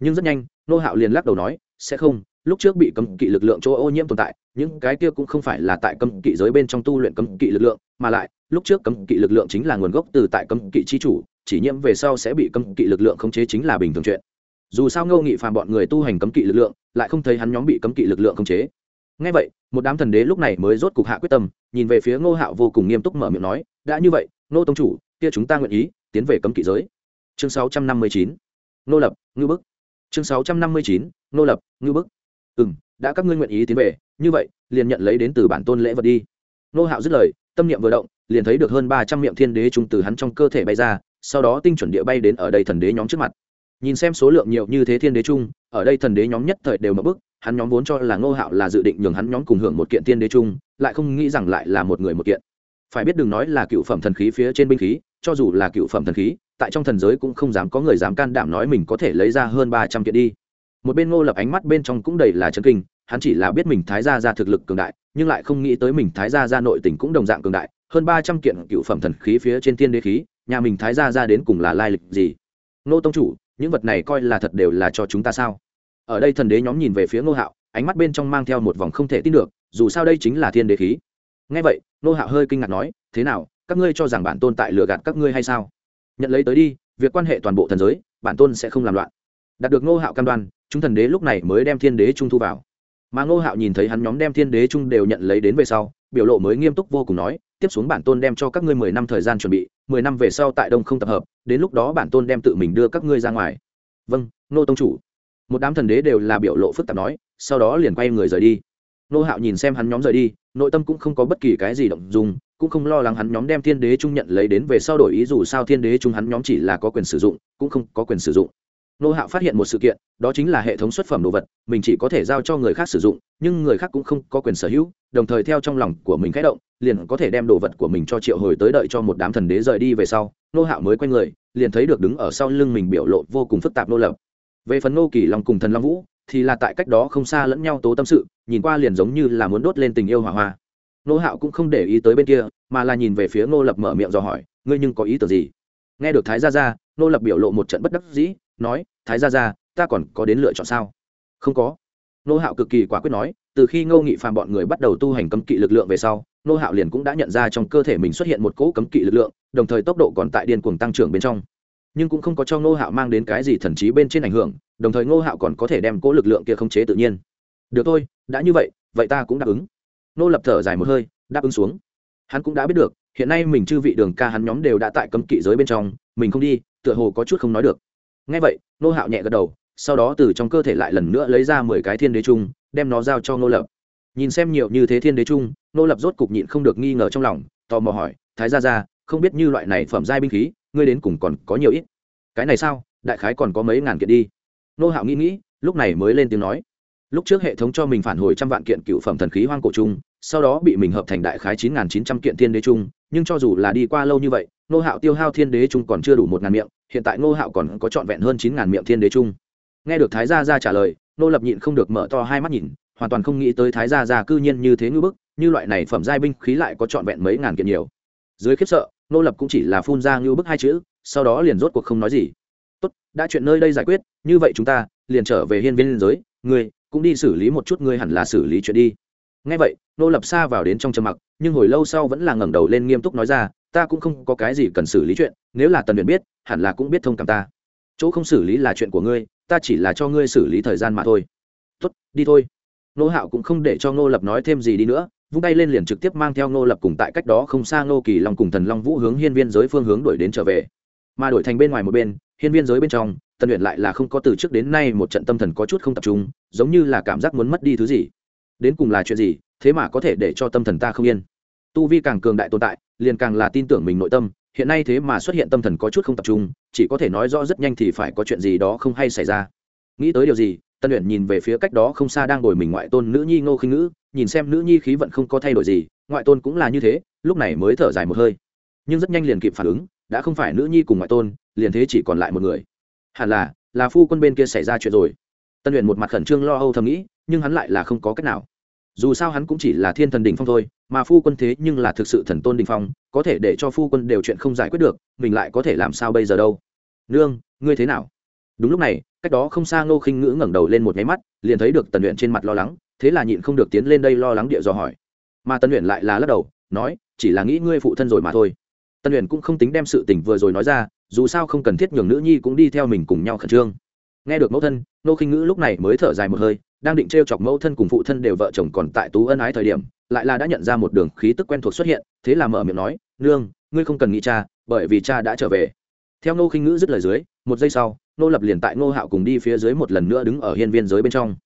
Nhưng rất nhanh, nô hạo liền lắc đầu nói, sẽ không, lúc trước bị cấm kỵ lực lượng chỗ ô nhiễm tồn tại, những cái kia cũng không phải là tại cấm kỵ giới bên trong tu luyện cấm kỵ lực lượng, mà lại, lúc trước cấm kỵ lực lượng chính là nguồn gốc từ tại cấm kỵ chi chủ, chỉ nhiễm về sau sẽ bị cấm kỵ lực lượng khống chế chính là bình thường chuyện. Dù sao ngô nghị phàm bọn người tu hành cấm kỵ lực lượng, lại không thấy hắn nhóm bị cấm kỵ lực lượng khống chế ngay vậy, một đám thần đế lúc này mới rốt cục hạ quyết tâm, nhìn về phía ngô hạo vô cùng nghiêm túc mở miệng nói, đã như vậy, ngô tông chủ, kia chúng ta nguyện ý tiến về cấm kỵ giới. Chương 659. Ngô lập, ngư bức. Chương 659. Ngô lập, ngư bức. Ừ m đã các ngươi nguyện ý tiến về, như vậy, liền nhận lấy đến từ bản tôn lễ vật đi. Ngô hạo dứt lời, tâm niệm vừa động, liền thấy được hơn ba trăm miệng thiên đế trung từ hắn trong cơ thể bay ra, sau đó tinh chuẩn địa bay đến ở đây thần đế nhóm trước mặt nhìn xem số lượng nhiều như thế thiên đế trung ở đây thần đế nhóm nhất thời đều mở bức hắn nhóm vốn cho là ngô hạo là dự định nhường hắn nhóm cùng hưởng một kiện thiên đế trung lại không nghĩ rằng lại là một người một kiện. Phải biết đừng nói là cựu phẩm thần khí phía trên binh khí, cho dù là cựu phẩm thần khí, tại trong thần giới cũng không dám có người dám can đảm nói mình có thể lấy ra hơn ba trăm kiện đi. Một bên ngô lập ánh mắt bên trong cũng đầy là chân kinh, hắn chỉ là biết mình thái gia ra thực lực cường đại, nhưng lại không nghĩ tới mình thái gia ra nội tình cũng đồng dạng cường đại, hơn ba trăm kiện cựu phẩm thần khí phía trên thiên đế khí, nhà mình thái gia ra đến cùng là lai lịch gì? Ngô tông chủ những vật này coi là thật đều là cho chúng ta sao? Ở đây thần đế nhóm nhìn về phía ngô hạo, ánh mắt bên trong mang theo một vòng không thể tin được, dù sao đây chính là thiên đế khí. Ngay vậy, ngô hạo hơi kinh ngạc nói, thế nào, các ngươi cho rằng bản tôn tại lừa gạt các ngươi hay sao? Nhận lấy tới đi, việc quan hệ toàn bộ thần giới, bản tôn sẽ không làm loạn. Đạt được ngô hạo cam đoan, chúng thần đế lúc này mới đem thiên đế trung thu vào. Mà ngô hạo nhìn thấy hắn nhóm đem thiên đế trung đều nhận lấy đến về sau, biểu lộ mới nghiêm túc vô cùng nói tiếp xuống bản tôn đem cho các ngươi mười năm thời gian chuẩn bị, mười năm về sau tại đông không tập hợp, đến lúc đó bản tôn đem tự mình đưa các ngươi ra ngoài. Vâng nô tông chủ. Một đám thần đế đều là biểu lộ phức tạp nói, sau đó liền quay người rời đi. Nô hạo nhìn xem hắn nhóm rời đi, nội tâm cũng không có bất kỳ cái gì động dùng cũng không lo lắng hắn nhóm đem thiên đế trung nhận lấy đến về sau đổi ý dù sao thiên đế trung hắn nhóm chỉ là có quyền sử dụng, cũng không có quyền sử dụng nô hạo phát hiện một sự kiện, đó chính là hệ thống xuất phẩm đồ vật, mình chỉ có thể giao cho người khác sử dụng, nhưng người khác cũng không có quyền sở hữu, đồng thời theo trong lòng của mình khẽ động, liền có thể đem đồ vật của mình cho triệu hồi tới đợi cho một đám thần đế rời đi về sau, nô hạo mới quay người, liền thấy được đứng ở sau lưng mình biểu lộ vô cùng phức tạp nô lập. Về phần nô kỳ long cùng thần long vũ, thì là tại cách đó không xa lẫn nhau tố tâm sự, nhìn qua liền giống như là muốn đốt lên tình yêu hỏa hoa. Nô hạo cũng không để ý tới bên kia, mà là nhìn về phía nô lập mở miệng dò hỏi, ngươi nhưng có ý tưởng gì? Nghe được thái gia gia, nô lập biểu lộ một trận bất đắc dĩ nói, thái gia gia, ta còn có đến lựa chọn sao? Không có. Nô hạo cực kỳ quả quyết nói, từ khi ngô nghị phàm bọn người bắt đầu tu hành cấm kỵ lực lượng về sau, nô hạo liền cũng đã nhận ra trong cơ thể mình xuất hiện một cỗ cấm kỵ lực lượng, đồng thời tốc độ còn tại điên cuồng tăng trưởng bên trong. Nhưng cũng không có cho ngô hạo mang đến cái gì thần trí bên trên ảnh hưởng, đồng thời ngô hạo còn có thể đem cỗ lực lượng kia khống chế tự nhiên. Được thôi, đã như vậy vậy ta cũng đáp ứng. Nô lập thở dài một hơi, đáp ứng xuống. Hắn cũng đã biết được, hiện nay mình chư vị đường ca hắn nhóm đều đã tại cấm kỵ giới bên trong, mình không đi, tựa hồ có chút không nói được ngay vậy nô hạo nhẹ gật đầu, sau đó từ trong cơ thể lại lần nữa lấy ra mười cái thiên đế trung, đem nó giao cho nô lập. Nhìn xem nhiều như thế thiên đế trung nô lập rốt cục nhịn không được nghi ngờ trong lòng, tò mò hỏi, thái gia ra không biết như loại này phẩm giai binh khí, ngươi đến cùng còn có nhiều ít? Cái này sao? Đại khái còn có mấy ngàn kiện đi. Nô hạo nghĩ nghĩ, lúc này mới lên tiếng nói. Lúc trước hệ thống cho mình phản hồi trăm vạn kiện cựu phẩm thần khí hoang cổ trung, sau đó bị mình hợp thành đại khái chín nghìn chín trăm kiện thiên đế trung nhưng cho dù là đi qua lâu như vậy nô hạo tiêu hao thiên đế trung còn chưa đủ một ngàn miệng, hiện tại nô hạo còn có trọn vẹn hơn chín ngàn miệng thiên đế trung. Nghe được thái gia ra trả lời nô lập nhịn không được mở to hai mắt nhìn, hoàn toàn không nghĩ tới thái gia ra cư nhiên như thế ngư bức, như loại này phẩm giai binh khí lại có trọn vẹn mấy ngàn kiện nhiều. Dưới khiếp sợ nô lập cũng chỉ là phun ra ngư bức hai chữ, sau đó liền rốt cuộc không nói gì. Tốt, đã chuyện nơi đây giải quyết, như vậy chúng ta liền trở về hiên viên giới, ngươi cũng đi xử lý một chút, ngươi hẳn là xử lý chuyện đi ngay vậy, nô lập xa vào đến trong trầm mặc, nhưng hồi lâu sau vẫn là ngẩng đầu lên nghiêm túc nói ra, ta cũng không có cái gì cần xử lý chuyện, nếu là tần luyện biết, hẳn là cũng biết thông cảm ta. Chỗ không xử lý là chuyện của ngươi, ta chỉ là cho ngươi xử lý thời gian mà thôi. Tốt, đi thôi. Nô hạo cũng không để cho nô lập nói thêm gì đi nữa, vung tay lên liền trực tiếp mang theo nô lập cùng tại cách đó không xa nô kỳ long cùng thần long vũ hướng hiên viên giới phương hướng đổi đến trở về. Mà đổi thành bên ngoài một bên, hiên viên giới bên trong, tần luyện lại là không có từ trước đến nay một trận tâm thần có chút không tập trung, giống như là cảm giác muốn mất đi thứ gì đến cùng là chuyện gì, thế mà có thể để cho tâm thần ta không yên. Tu vi càng cường đại tồn tại, liền càng là tin tưởng mình nội tâm, hiện nay thế mà xuất hiện tâm thần có chút không tập trung, chỉ có thể nói rõ rất nhanh thì phải có chuyện gì đó không hay xảy ra. Nghĩ tới điều gì, tân luyện nhìn về phía cách đó không xa đang ngồi mình ngoại tôn nữ nhi ngô khinh ngữ, nhìn xem nữ nhi khí vận không có thay đổi gì, ngoại tôn cũng là như thế, lúc này mới thở dài một hơi. Nhưng rất nhanh liền kịp phản ứng, đã không phải nữ nhi cùng ngoại tôn, liền thế chỉ còn lại một người. Hẳn là là phu quân bên kia xảy ra chuyện rồi. Tân luyện một mặt khẩn trương lo âu thầm nghĩ nhưng hắn lại là không có cách nào. Dù sao hắn cũng chỉ là thiên thần đỉnh phong thôi, mà phu quân thế nhưng là thực sự thần tôn đỉnh phong, có thể để cho phu quân đều chuyện không giải quyết được, mình lại có thể làm sao bây giờ đâu? Nương, ngươi thế nào? Đúng lúc này, cách đó không xa ngô khinh ngữ ngẩng đầu lên một nháy mắt, liền thấy được tần luyện trên mặt lo lắng, thế là nhịn không được tiến lên đây lo lắng địa dò hỏi. Mà tần luyện lại là lắc đầu, nói, chỉ là nghĩ ngươi phụ thân rồi mà thôi. Tần luyện cũng không tính đem sự tình vừa rồi nói ra, dù sao không cần thiết nhường nữ nhi cũng đi theo mình cùng nhau khẩn trương. Nghe được mẫu thân nô khinh ngữ lúc này mới thở dài một hơi đang định t r e o chọc mẫu thân cùng phụ thân đều vợ chồng còn tại tú ân ái thời điểm, lại là đã nhận ra một đường khí tức quen thuộc xuất hiện, thế là mở miệng nói, nương, ngươi không cần nghĩ cha, bởi vì cha đã trở về. Theo nô khinh ngữ dứt lời dưới, một giây sau nô lập liền tại ngô hạo cùng đi phía dưới một lần nữa đứng ở hiên viên giới bên trong.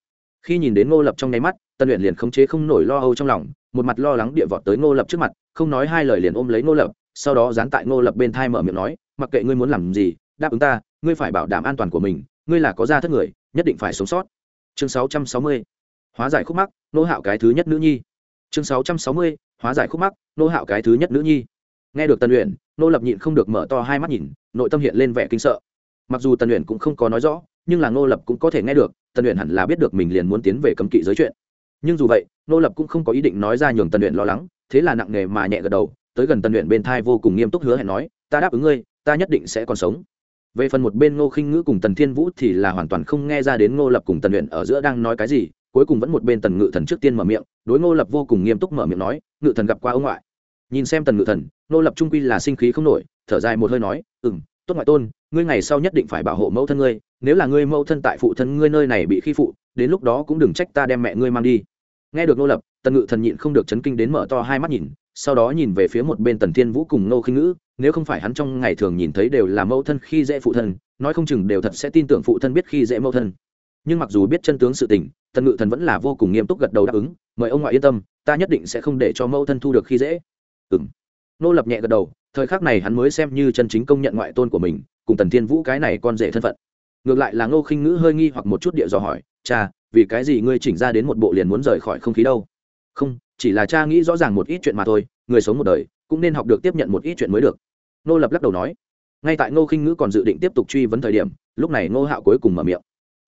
Khi nhìn đến ngô lập trong nháy mắt tân luyện liền khống chế không nổi lo âu trong lòng, một mặt lo lắng địa vọt tới ngô lập trước mặt, không nói hai lời liền ôm lấy ngô lập, sau đó dán tại ngô lập bên thai mở miệng nói, mặc kệ ngươi muốn làm gì, đáp ứng ta, ngươi phải bảo đảm an toàn của mình, ngươi là có gia thất người, nhất định phải sống sót chương 660. hóa giải khúc mắc, nô hạo cái thứ nhất nữ nhi chương 660. hóa giải khúc mắc, nô hạo cái thứ nhất nữ nhi nghe được tần luyện nô lập nhịn không được mở to hai mắt nhìn, nội tâm hiện lên vẻ kinh sợ mặc dù tần luyện cũng không có nói rõ, nhưng là nô lập cũng có thể nghe được, tần luyện hẳn là biết được mình liền muốn tiến về cấm kỵ giới chuyện nhưng dù vậy, nô lập cũng không có ý định nói ra nhường tần luyện lo lắng, thế là nặng nề mà nhẹ gật đầu, tới gần tần luyện bên thai vô cùng nghiêm túc hứa hẹn nói, ta đáp ứng ngươi, ta nhất định sẽ còn sống về phần một bên ngô khinh ngữ cùng tần thiên vũ thì là hoàn toàn không nghe ra đến ngô lập cùng tần luyện ở giữa đang nói cái gì, cuối cùng vẫn một bên tần ngự thần trước tiên mở miệng, đối ngô lập vô cùng nghiêm túc mở miệng nói, ngự thần gặp qua ông ngoại. Nhìn xem tần ngự thần, ngô lập trung quy là sinh khí không nổi, thở dài một hơi nói ừ m tốt ngoại tôn, ngươi ngày sau nhất định phải bảo hộ mẫu thân ngươi, nếu là ngươi mẫu thân tại phụ thân ngươi nơi này bị khi phụ, đến lúc đó cũng đừng trách ta đem mẹ ngươi mang đi. Nghe được ngô lập, tần ngự thần nhịn không được chấn kinh đến mở to hai mắt nhìn, sau đó nhìn về phía một bên tần thiên vũ cùng ngô khinh ngữ nếu không phải hắn trong ngày thường nhìn thấy đều là mẫu thân khi dễ phụ thân, nói không chừng đều thật sẽ tin tưởng phụ thân biết khi dễ mẫu thân. Nhưng mặc dù biết chân tướng sự tình, tần ngự thần vẫn là vô cùng nghiêm túc gật đầu đáp ứng, mời ông ngoại yên tâm, ta nhất định sẽ không để cho mẫu thân thu được khi dễ. Ừng nô lập nhẹ gật đầu, thời khắc này hắn mới xem như chân chính công nhận ngoại tôn của mình, cùng tần thiên vũ cái này con rể thân phận. Ngược lại là ngô khinh ngữ hơi nghi hoặc một chút địa dò hỏi, cha, vì cái gì ngươi chỉnh ra đến một bộ liền muốn rời khỏi không khí đâu? Không, chỉ là cha nghĩ rõ ràng một ít chuyện mà thôi, người sống một đời, cũng nên học được tiếp nhận một ít chuyện mới được nô lập lắc đầu nói, ngay tại ngô khinh ngữ còn dự định tiếp tục truy vấn thời điểm, lúc này ngô hạo cuối cùng mở miệng.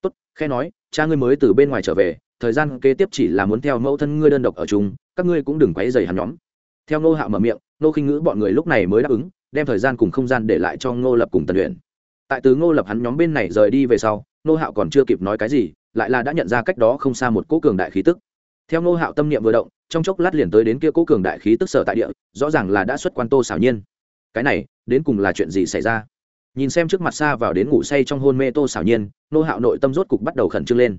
Tốt, khe nói, cha ngươi mới từ bên ngoài trở về, thời gian kế tiếp chỉ là muốn theo mẫu thân ngươi đơn độc ở chung, các ngươi cũng đừng quấy dày hắn nhóm. Theo ngô hạo mở miệng, ngô khinh ngữ bọn người lúc này mới đáp ứng, đem thời gian cùng không gian để lại cho ngô lập cùng tần luyện tại từ ngô lập hắn nhóm bên này rời đi về sau, ngô hạo còn chưa kịp nói cái gì, lại là đã nhận ra cách đó không xa một cỗ cường đại khí tức. Theo ngô hạo tâm niệm vừa động, trong chốc lát liền tới đến kia cỗ cường đại khí tức sở tại địa, rõ ràng là đã xuất quan tô xảo nhiên cái này, đến cùng là chuyện gì xảy ra? Nhìn xem trước mặt xa vào đến ngủ say trong hôn mê tô xảo nhiên, nô hạo nội tâm rốt cục bắt đầu khẩn trương lên.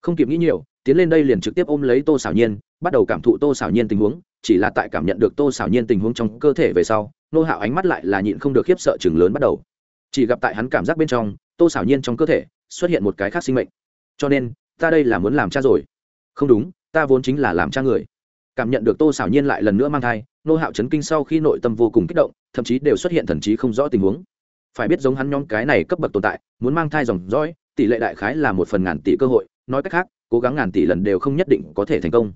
Không kịp nghĩ nhiều, tiến lên đây liền trực tiếp ôm lấy tô xảo nhiên, bắt đầu cảm thụ tô xảo nhiên tình huống, chỉ là tại cảm nhận được tô xảo nhiên tình huống trong cơ thể về sau, nô hạo ánh mắt lại là nhịn không được khiếp sợ chừng lớn bắt đầu. Chỉ gặp tại hắn cảm giác bên trong, tô xảo nhiên trong cơ thể xuất hiện một cái khác sinh mệnh. Cho nên, ta đây là muốn làm cha rồi. Không đúng, ta vốn chính là làm cha người. Cảm nhận được tô xảo nhiên lại lần nữa mang thai nô hạo chấn kinh sau khi nội tâm vô cùng kích động, thậm chí đều xuất hiện thần trí không rõ tình huống. Phải biết giống hắn nhóm cái này cấp bậc tồn tại, muốn mang thai dòng dõi, tỷ lệ đại khái là một phần ngàn tỷ cơ hội, nói cách khác, cố gắng ngàn tỷ lần đều không nhất định có thể thành công.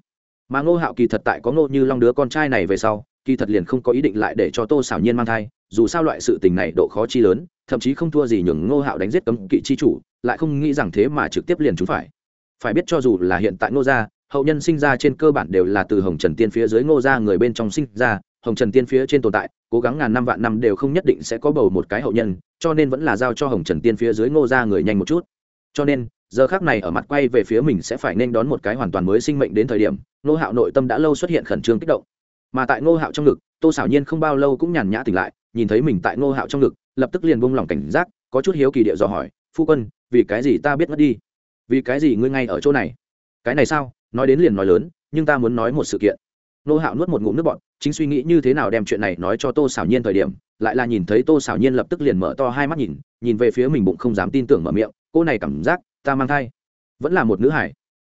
Mà ngô hạo kỳ thật tại có ngô như long đứa con trai này về sau, kỳ thật liền không có ý định lại để cho tô xảo nhiên mang thai, dù sao loại sự tình này độ khó chi lớn, thậm chí không thua gì nhường ngô hạo đánh giết cấm kỵ chi chủ, lại không nghĩ rằng thế mà trực tiếp liền chúng phải. Phải biết cho dù là hiện tại ngô gia hậu nhân sinh ra trên cơ bản đều là từ hồng trần tiên phía dưới ngô gia người bên trong sinh ra, hồng trần tiên phía trên tồn tại, cố gắng ngàn năm vạn năm đều không nhất định sẽ có bầu một cái hậu nhân, cho nên vẫn là giao cho hồng trần tiên phía dưới ngô gia người nhanh một chút. Cho nên, giờ khác này ở mặt quay về phía mình sẽ phải nên đón một cái hoàn toàn mới sinh mệnh đến thời điểm, ngô hạo nội tâm đã lâu xuất hiện khẩn trương kích động. Mà tại ngô hạo trong ngực, tô xảo nhiên không bao lâu cũng nhàn nhã tỉnh lại, nhìn thấy mình tại ngô hạo trong ngực, lập tức liền buông lỏng cảnh giác, có chút hiếu kỳ địa dò hỏi, phu quân, vì cái gì ta biết mất đi? Vì cái gì ngươi ngay ở chỗ này? Cái này sao? Nói đến liền nói lớn, nhưng ta muốn nói một sự kiện. Nô hạo nuốt một ngụm nước bọt, chính suy nghĩ như thế nào đem chuyện này nói cho tô xảo nhiên thời điểm, lại là nhìn thấy tô xảo nhiên lập tức liền mở to hai mắt nhìn nhìn về phía mình bụng không dám tin tưởng mở miệng, cô này cảm giác, ta mang thai. Vẫn là một nữ hải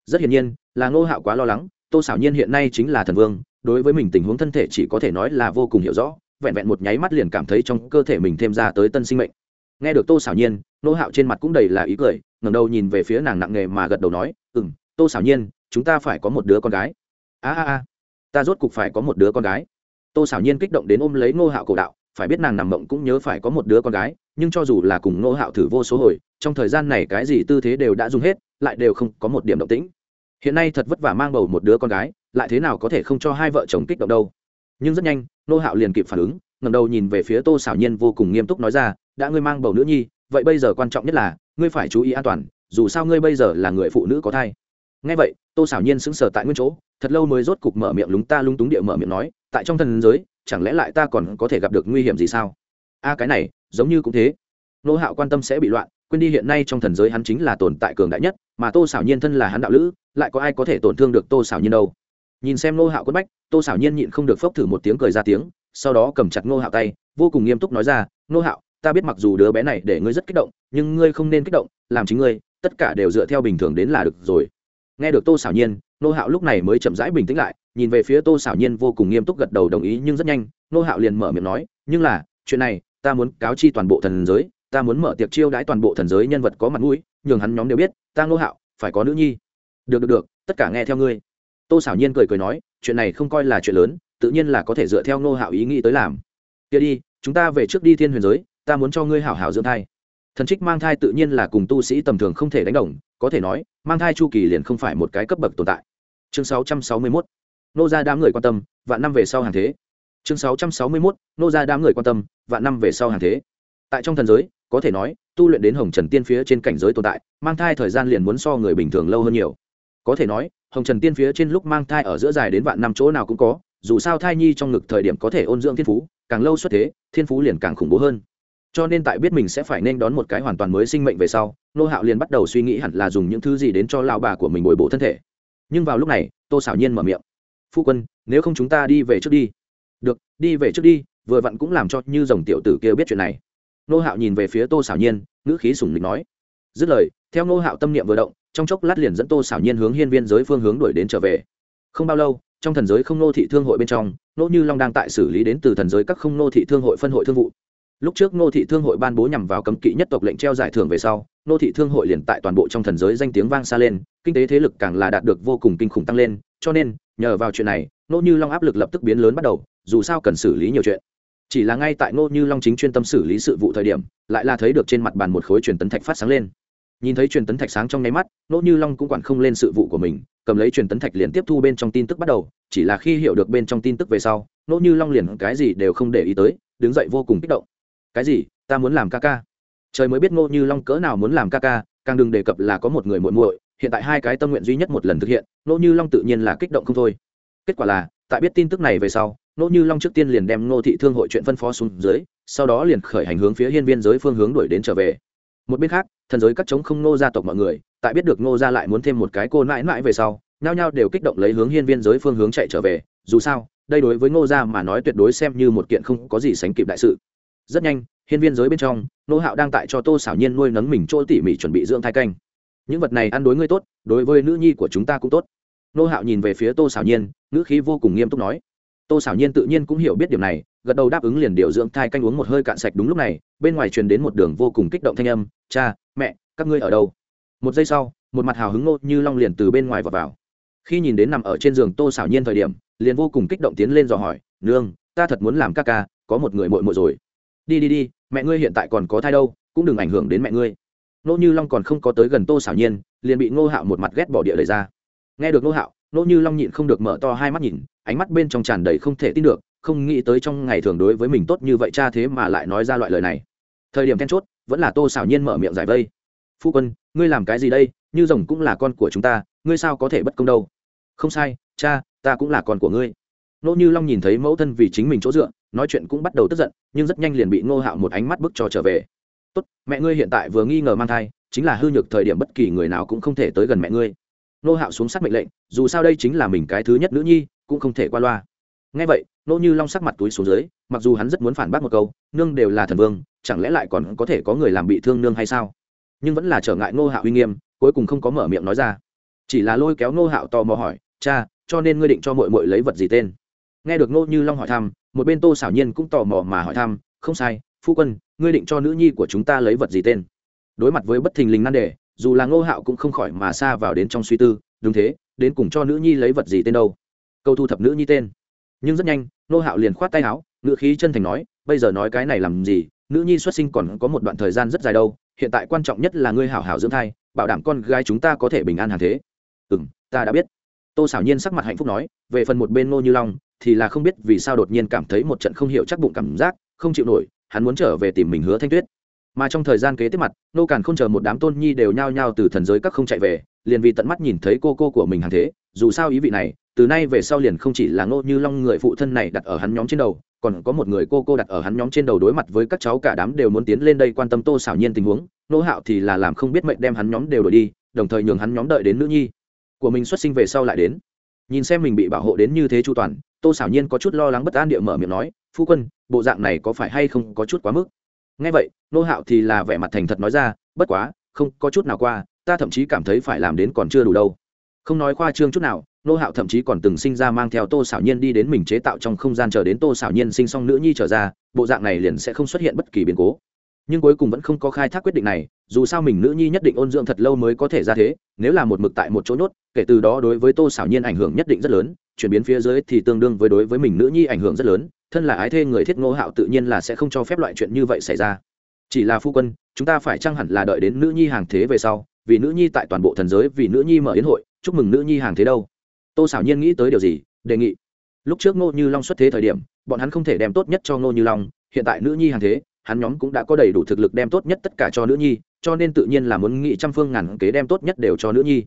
rất hiển nhiên, là ngô hạo quá lo lắng, tô xảo nhiên hiện nay chính là thần vương, đối với mình tình huống thân thể chỉ có thể nói là vô cùng hiểu rõ, vẹn vẹn một nháy mắt liền cảm thấy trong cơ thể mình thêm ra tới tân sinh mệnh. Nghe được tô xảo nhiên, ngô hạo trên mặt cũng đầy là ý cười, ngẩng đầu nhìn về phía nàng nặng nề mà gật đầu nói ừ m tô xảo nhiên chúng ta phải có một đứa con gái. A a a. Ta rốt cục phải có một đứa con gái. Tô xảo nhiên kích động đến ôm lấy ngô hạo cổ đạo, phải biết nàng nằm mộng cũng nhớ phải có một đứa con gái, nhưng cho dù là cùng ngô hạo thử vô số hồi, trong thời gian này cái gì tư thế đều đã dùng hết, lại đều không có một điểm động tĩnh. Hiện nay thật vất vả mang bầu một đứa con gái, lại thế nào có thể không cho hai vợ chồng kích động đâu. Nhưng rất nhanh nô hạo liền kịp phản ứng ngầm đầu nhìn về phía tô xảo nhiên vô cùng nghiêm túc nói ra, đã ngươi mang bầu nữ nhi, vậy bây giờ quan trọng nhất là, ngươi phải chú ý an toàn, dù sao ngươi bây giờ là người phụ nữ có thai. Ngay vậy tô xảo nhiên sững sờ tại nguyên chỗ, thật lâu mới rốt cục mở miệng lúng ta lúng túng địa mở miệng nói, tại trong thần giới, chẳng lẽ lại ta còn có thể gặp được nguy hiểm gì sao? A, cái này, giống như cũng thế. Nô hạo quan tâm sẽ bị loạn, quên đi hiện nay trong thần giới hắn chính là tồn tại cường đại nhất, mà tô xảo nhiên thân là hắn đạo lữ, lại có ai có thể tổn thương được tô xảo nhiên đâu? Nhìn xem nô hạo quất bách, tô xảo nhiên nhịn không được phốc thử một tiếng cười ra tiếng, sau đó cầm chặt nô hạo tay, vô cùng nghiêm túc nói ra, nô hạo, ta biết mặc dù đứa bé này để ngươi rất kích động, nhưng ngươi không nên kích động, làm chính ngươi, tất cả đều dựa theo bình thường đến là được rồi nghe được tô xảo nhiên, nô hạo lúc này mới chậm rãi bình tĩnh lại, nhìn về phía tô xảo nhiên vô cùng nghiêm túc gật đầu đồng ý nhưng rất nhanh, nô hạo liền mở miệng nói, nhưng là, chuyện này, ta muốn cáo chi toàn bộ thần giới, ta muốn mở tiệc chiêu đãi toàn bộ thần giới nhân vật có mặt mũi, nhường hắn nhóm đều biết, ta nô hạo, phải có nữ nhi. Được được được, tất cả nghe theo ngươi. Tô xảo nhiên cười cười nói, chuyện này không coi là chuyện lớn, tự nhiên là có thể dựa theo nô hạo ý nghĩ tới làm. Kia đi, chúng ta về trước đi thiên huyền giới, ta muốn cho ngươi hảo hảo dưỡng thai thần trích mang thai tự nhiên là cùng tu sĩ tầm thường không thể đánh đồng, có thể nói, mang thai chu kỳ liền không phải một cái cấp bậc tồn tại. Chương 661. nô ra đám người quan tâm, vạn năm về sau hàng thế. Chương 661. nô ra đám người quan tâm, vạn năm về sau hàng thế. Tại trong thần giới, có thể nói, tu luyện đến hồng trần tiên phía trên cảnh giới tồn tại, mang thai thời gian liền muốn so người bình thường lâu hơn nhiều. Có thể nói, hồng trần tiên phía trên lúc mang thai ở giữa dài đến vạn năm chỗ nào cũng có, dù sao thai nhi trong ngực thời điểm có thể ôn dưỡng thiên phú, càng lâu xuất thế, thiên phú liền càng khủng bố hơn cho nên tại biết mình sẽ phải nên đón một cái hoàn toàn mới sinh mệnh về sau nô hạo liền bắt đầu suy nghĩ hẳn là dùng những thứ gì đến cho lao bà của mình bồi bổ thân thể. Nhưng vào lúc này, tô xảo nhiên mở miệng. Phu quân, nếu không chúng ta đi về trước đi. Được, đi về trước đi, vừa vặn cũng làm cho như dòng tiểu tử kia biết chuyện này. Nô hạo nhìn về phía tô xảo nhiên, ngữ khí sùng lịch nói. Dứt lời, theo nô hạo tâm niệm vừa động, trong chốc lát liền dẫn tô xảo nhiên hướng hiên viên giới phương hướng đuổi đến trở về. Không bao lâu, trong thần giới không nô thị thương hội bên trong nô như long đang tại xử lý đến từ thần giới các không nô thị thương hội phân hội thương vụ lúc trước nô thị thương hội ban bố nhằm vào cấm kỵ nhất tộc lệnh treo giải thưởng về sau nô thị thương hội liền tại toàn bộ trong thần giới danh tiếng vang xa lên, kinh tế thế lực càng là đạt được vô cùng kinh khủng tăng lên, cho nên, nhờ vào chuyện này nô như long áp lực lập tức biến lớn bắt đầu, dù sao cần xử lý nhiều chuyện. Chỉ là ngay tại nô như long chính chuyên tâm xử lý sự vụ thời điểm, lại là thấy được trên mặt bàn một khối truyền tấn thạch phát sáng lên. Nhìn thấy truyền tấn thạch sáng trong nháy mắt nô như long cũng quản không lên sự vụ của mình, cầm lấy truyền tấn thạch liền tiếp thu bên trong tin tức bắt đầu, chỉ là khi hiểu được bên trong tin tức về sau nô như long liền cái gì đều không để ý tới, đứng dậy vô cùng kích động cái gì, ta muốn làm ca ca. Trời mới biết ngô như long cỡ nào muốn làm ca ca, càng đừng đề cập là có một người muội muội, hiện tại hai cái tâm nguyện duy nhất một lần thực hiện, ngô như long tự nhiên là kích động không thôi. Kết quả là, tại biết tin tức này về sau, ngô như long trước tiên liền đem ngô thị thương hội chuyện phân phó xuống dưới, sau đó liền khởi hành hướng phía hiên viên giới phương hướng đuổi đến trở về. Một bên khác, thần giới cắt chống không ngô gia tộc mọi người, tại biết được ngô gia lại muốn thêm một cái cô nãi nãi về sau, nhao nhao đều kích động lấy hướng hiên viên giới phương hướng chạy trở về. Dù sao, đây đối với ngô gia mà nói tuyệt đối xem như một kiện không có gì sánh kịp đại sự rất nhanh, hiên viên giới bên trong, nô hạo đang tại cho tô xảo nhiên nuôi nấng mình chỗ tỉ mỉ chuẩn bị dưỡng thai canh. Những vật này ăn đối ngươi tốt, đối với nữ nhi của chúng ta cũng tốt. Nô hạo nhìn về phía tô xảo nhiên, ngữ khí vô cùng nghiêm túc nói. Tô xảo nhiên tự nhiên cũng hiểu biết điều này, gật đầu đáp ứng liền điều dưỡng thai canh uống một hơi cạn sạch đúng lúc này, bên ngoài truyền đến một đường vô cùng kích động thanh âm, cha, mẹ, các ngươi ở đâu? Một giây sau, một mặt hào hứng nô như long liền từ bên ngoài vào vào. Khi nhìn đến nằm ở trên giường tô xảo nhiên thời điểm, liền vô cùng kích động tiến lên dò hỏi, nương, ta thật muốn làm ca ca, có một người muội muội rồi đi đi đi, mẹ ngươi hiện tại còn có thai đâu, cũng đừng ảnh hưởng đến mẹ ngươi. Nô như long còn không có tới gần tô xảo nhiên, liền bị ngô hạo một mặt ghét bỏ địa lời ra. Nghe được ngô hạo, nô như long nhịn không được mở to hai mắt nhìn, ánh mắt bên trong tràn đầy không thể tin được, không nghĩ tới trong ngày thường đối với mình tốt như vậy cha thế mà lại nói ra loại lời này. Thời điểm then chốt, vẫn là tô xảo nhiên mở miệng giải vây. Phu quân, ngươi làm cái gì đây? Như rồng cũng là con của chúng ta, ngươi sao có thể bất công đâu? Không sai, cha, ta cũng là con của ngươi nô như long nhìn thấy mẫu thân vì chính mình chỗ dựa, nói chuyện cũng bắt đầu tức giận, nhưng rất nhanh liền bị ngô hạo một ánh mắt bức cho trở về. Tốt, mẹ ngươi hiện tại vừa nghi ngờ mang thai, chính là hư nhược thời điểm bất kỳ người nào cũng không thể tới gần mẹ ngươi. Ngô hạo xuống sát mệnh lệnh, dù sao đây chính là mình cái thứ nhất nữ nhi, cũng không thể qua loa. Ngay vậy nô như long sắc mặt túi xuống dưới, mặc dù hắn rất muốn phản bác một câu, nương đều là thần vương, chẳng lẽ lại còn có thể có người làm bị thương nương hay sao? Nhưng vẫn là trở ngại ngô hạo uy nghiêm, cuối cùng không có mở miệng nói ra. Chỉ là lôi kéo ngô hạo tò mò hỏi, cha, cho nên ngươi định cho mội mội lấy vật gì tên? Nghe được ngô như long hỏi thăm, một bên tô xảo nhiên cũng tò mò mà hỏi thăm, không sai, phu quân, ngươi định cho nữ nhi của chúng ta lấy vật gì tên? Đối mặt với bất thình lình nan đề, dù là ngô hạo cũng không khỏi mà xa vào đến trong suy tư, đúng thế, đến cùng cho nữ nhi lấy vật gì tên đâu? Câu thu thập nữ nhi tên. Nhưng rất nhanh, ngô hạo liền khoát tay áo ngựa khí chân thành nói, bây giờ nói cái này làm gì? Nữ nhi xuất sinh còn có một đoạn thời gian rất dài đâu, hiện tại quan trọng nhất là ngươi hảo hảo dưỡng thai, bảo đảm con gái chúng ta có thể bình an hàng thế. Ừ m ta đã biết. Tô xảo nhiên sắc mặt hạnh phúc nói, về phần một bên ngô như long thì là không biết vì sao đột nhiên cảm thấy một trận không hiểu chắc bụng cảm giác, không chịu nổi, hắn muốn trở về tìm mình hứa thanh tuyết. Mà trong thời gian kế tiếp mặt, nô càn không chờ một đám tôn nhi đều nhao nhao từ thần giới các không chạy về, liền vì tận mắt nhìn thấy cô cô của mình hàng thế, dù sao ý vị này, từ nay về sau liền không chỉ là ngô như long người phụ thân này đặt ở hắn nhóm trên đầu, còn có một người cô cô đặt ở hắn nhóm trên đầu đối mặt với các cháu cả đám đều muốn tiến lên đây quan tâm tô xảo nhiên tình huống, nô hạo thì là làm không biết mệnh đem hắn nhóm đều đổi đi, đồng thời nhường hắn nhóm đợi đến nữ nhi của mình xuất sinh về sau lại đến. Nhìn xem mình bị bảo hộ đến như thế chu toàn tô xảo nhiên có chút lo lắng bất an địa mở miệng nói, phu quân, bộ dạng này có phải hay không có chút quá mức? Ngay vậy, nô hạo thì là vẻ mặt thành thật nói ra, bất quá, không có chút nào qua, ta thậm chí cảm thấy phải làm đến còn chưa đủ đâu. Không nói khoa trương chút nào, nô hạo thậm chí còn từng sinh ra mang theo tô xảo nhiên đi đến mình chế tạo trong không gian chờ đến tô xảo nhiên sinh xong nữ nhi trở ra, bộ dạng này liền sẽ không xuất hiện bất kỳ biến cố nhưng cuối cùng vẫn không có khai thác quyết định này, dù sao mình nữ nhi nhất định ôn dưỡng thật lâu mới có thể ra thế, nếu là một mực tại một chỗ nhốt, kể từ đó đối với tô xảo nhiên ảnh hưởng nhất định rất lớn, chuyển biến phía dưới thì tương đương với đối với mình nữ nhi ảnh hưởng rất lớn, thân là ái thê người thiết ngô hạo tự nhiên là sẽ không cho phép loại chuyện như vậy xảy ra. Chỉ là phu quân, chúng ta phải chăng hẳn là đợi đến nữ nhi hàng thế về sau, vì nữ nhi tại toàn bộ thần giới, vì nữ nhi mở yến hội, chúc mừng nữ nhi hàng thế đâu? Tô xảo nhiên nghĩ tới điều gì, đề nghị. Lúc trước ngô như long xuất thế thời điểm, bọn hắn không thể đem tốt nhất cho ngô như long, hiện tại nữ nhi hàng thế hắn nhóm cũng đã có đầy đủ thực lực đem tốt nhất tất cả cho nữ nhi, cho nên tự nhiên là muốn nghị trăm phương ngàn kế đem tốt nhất đều cho nữ nhi.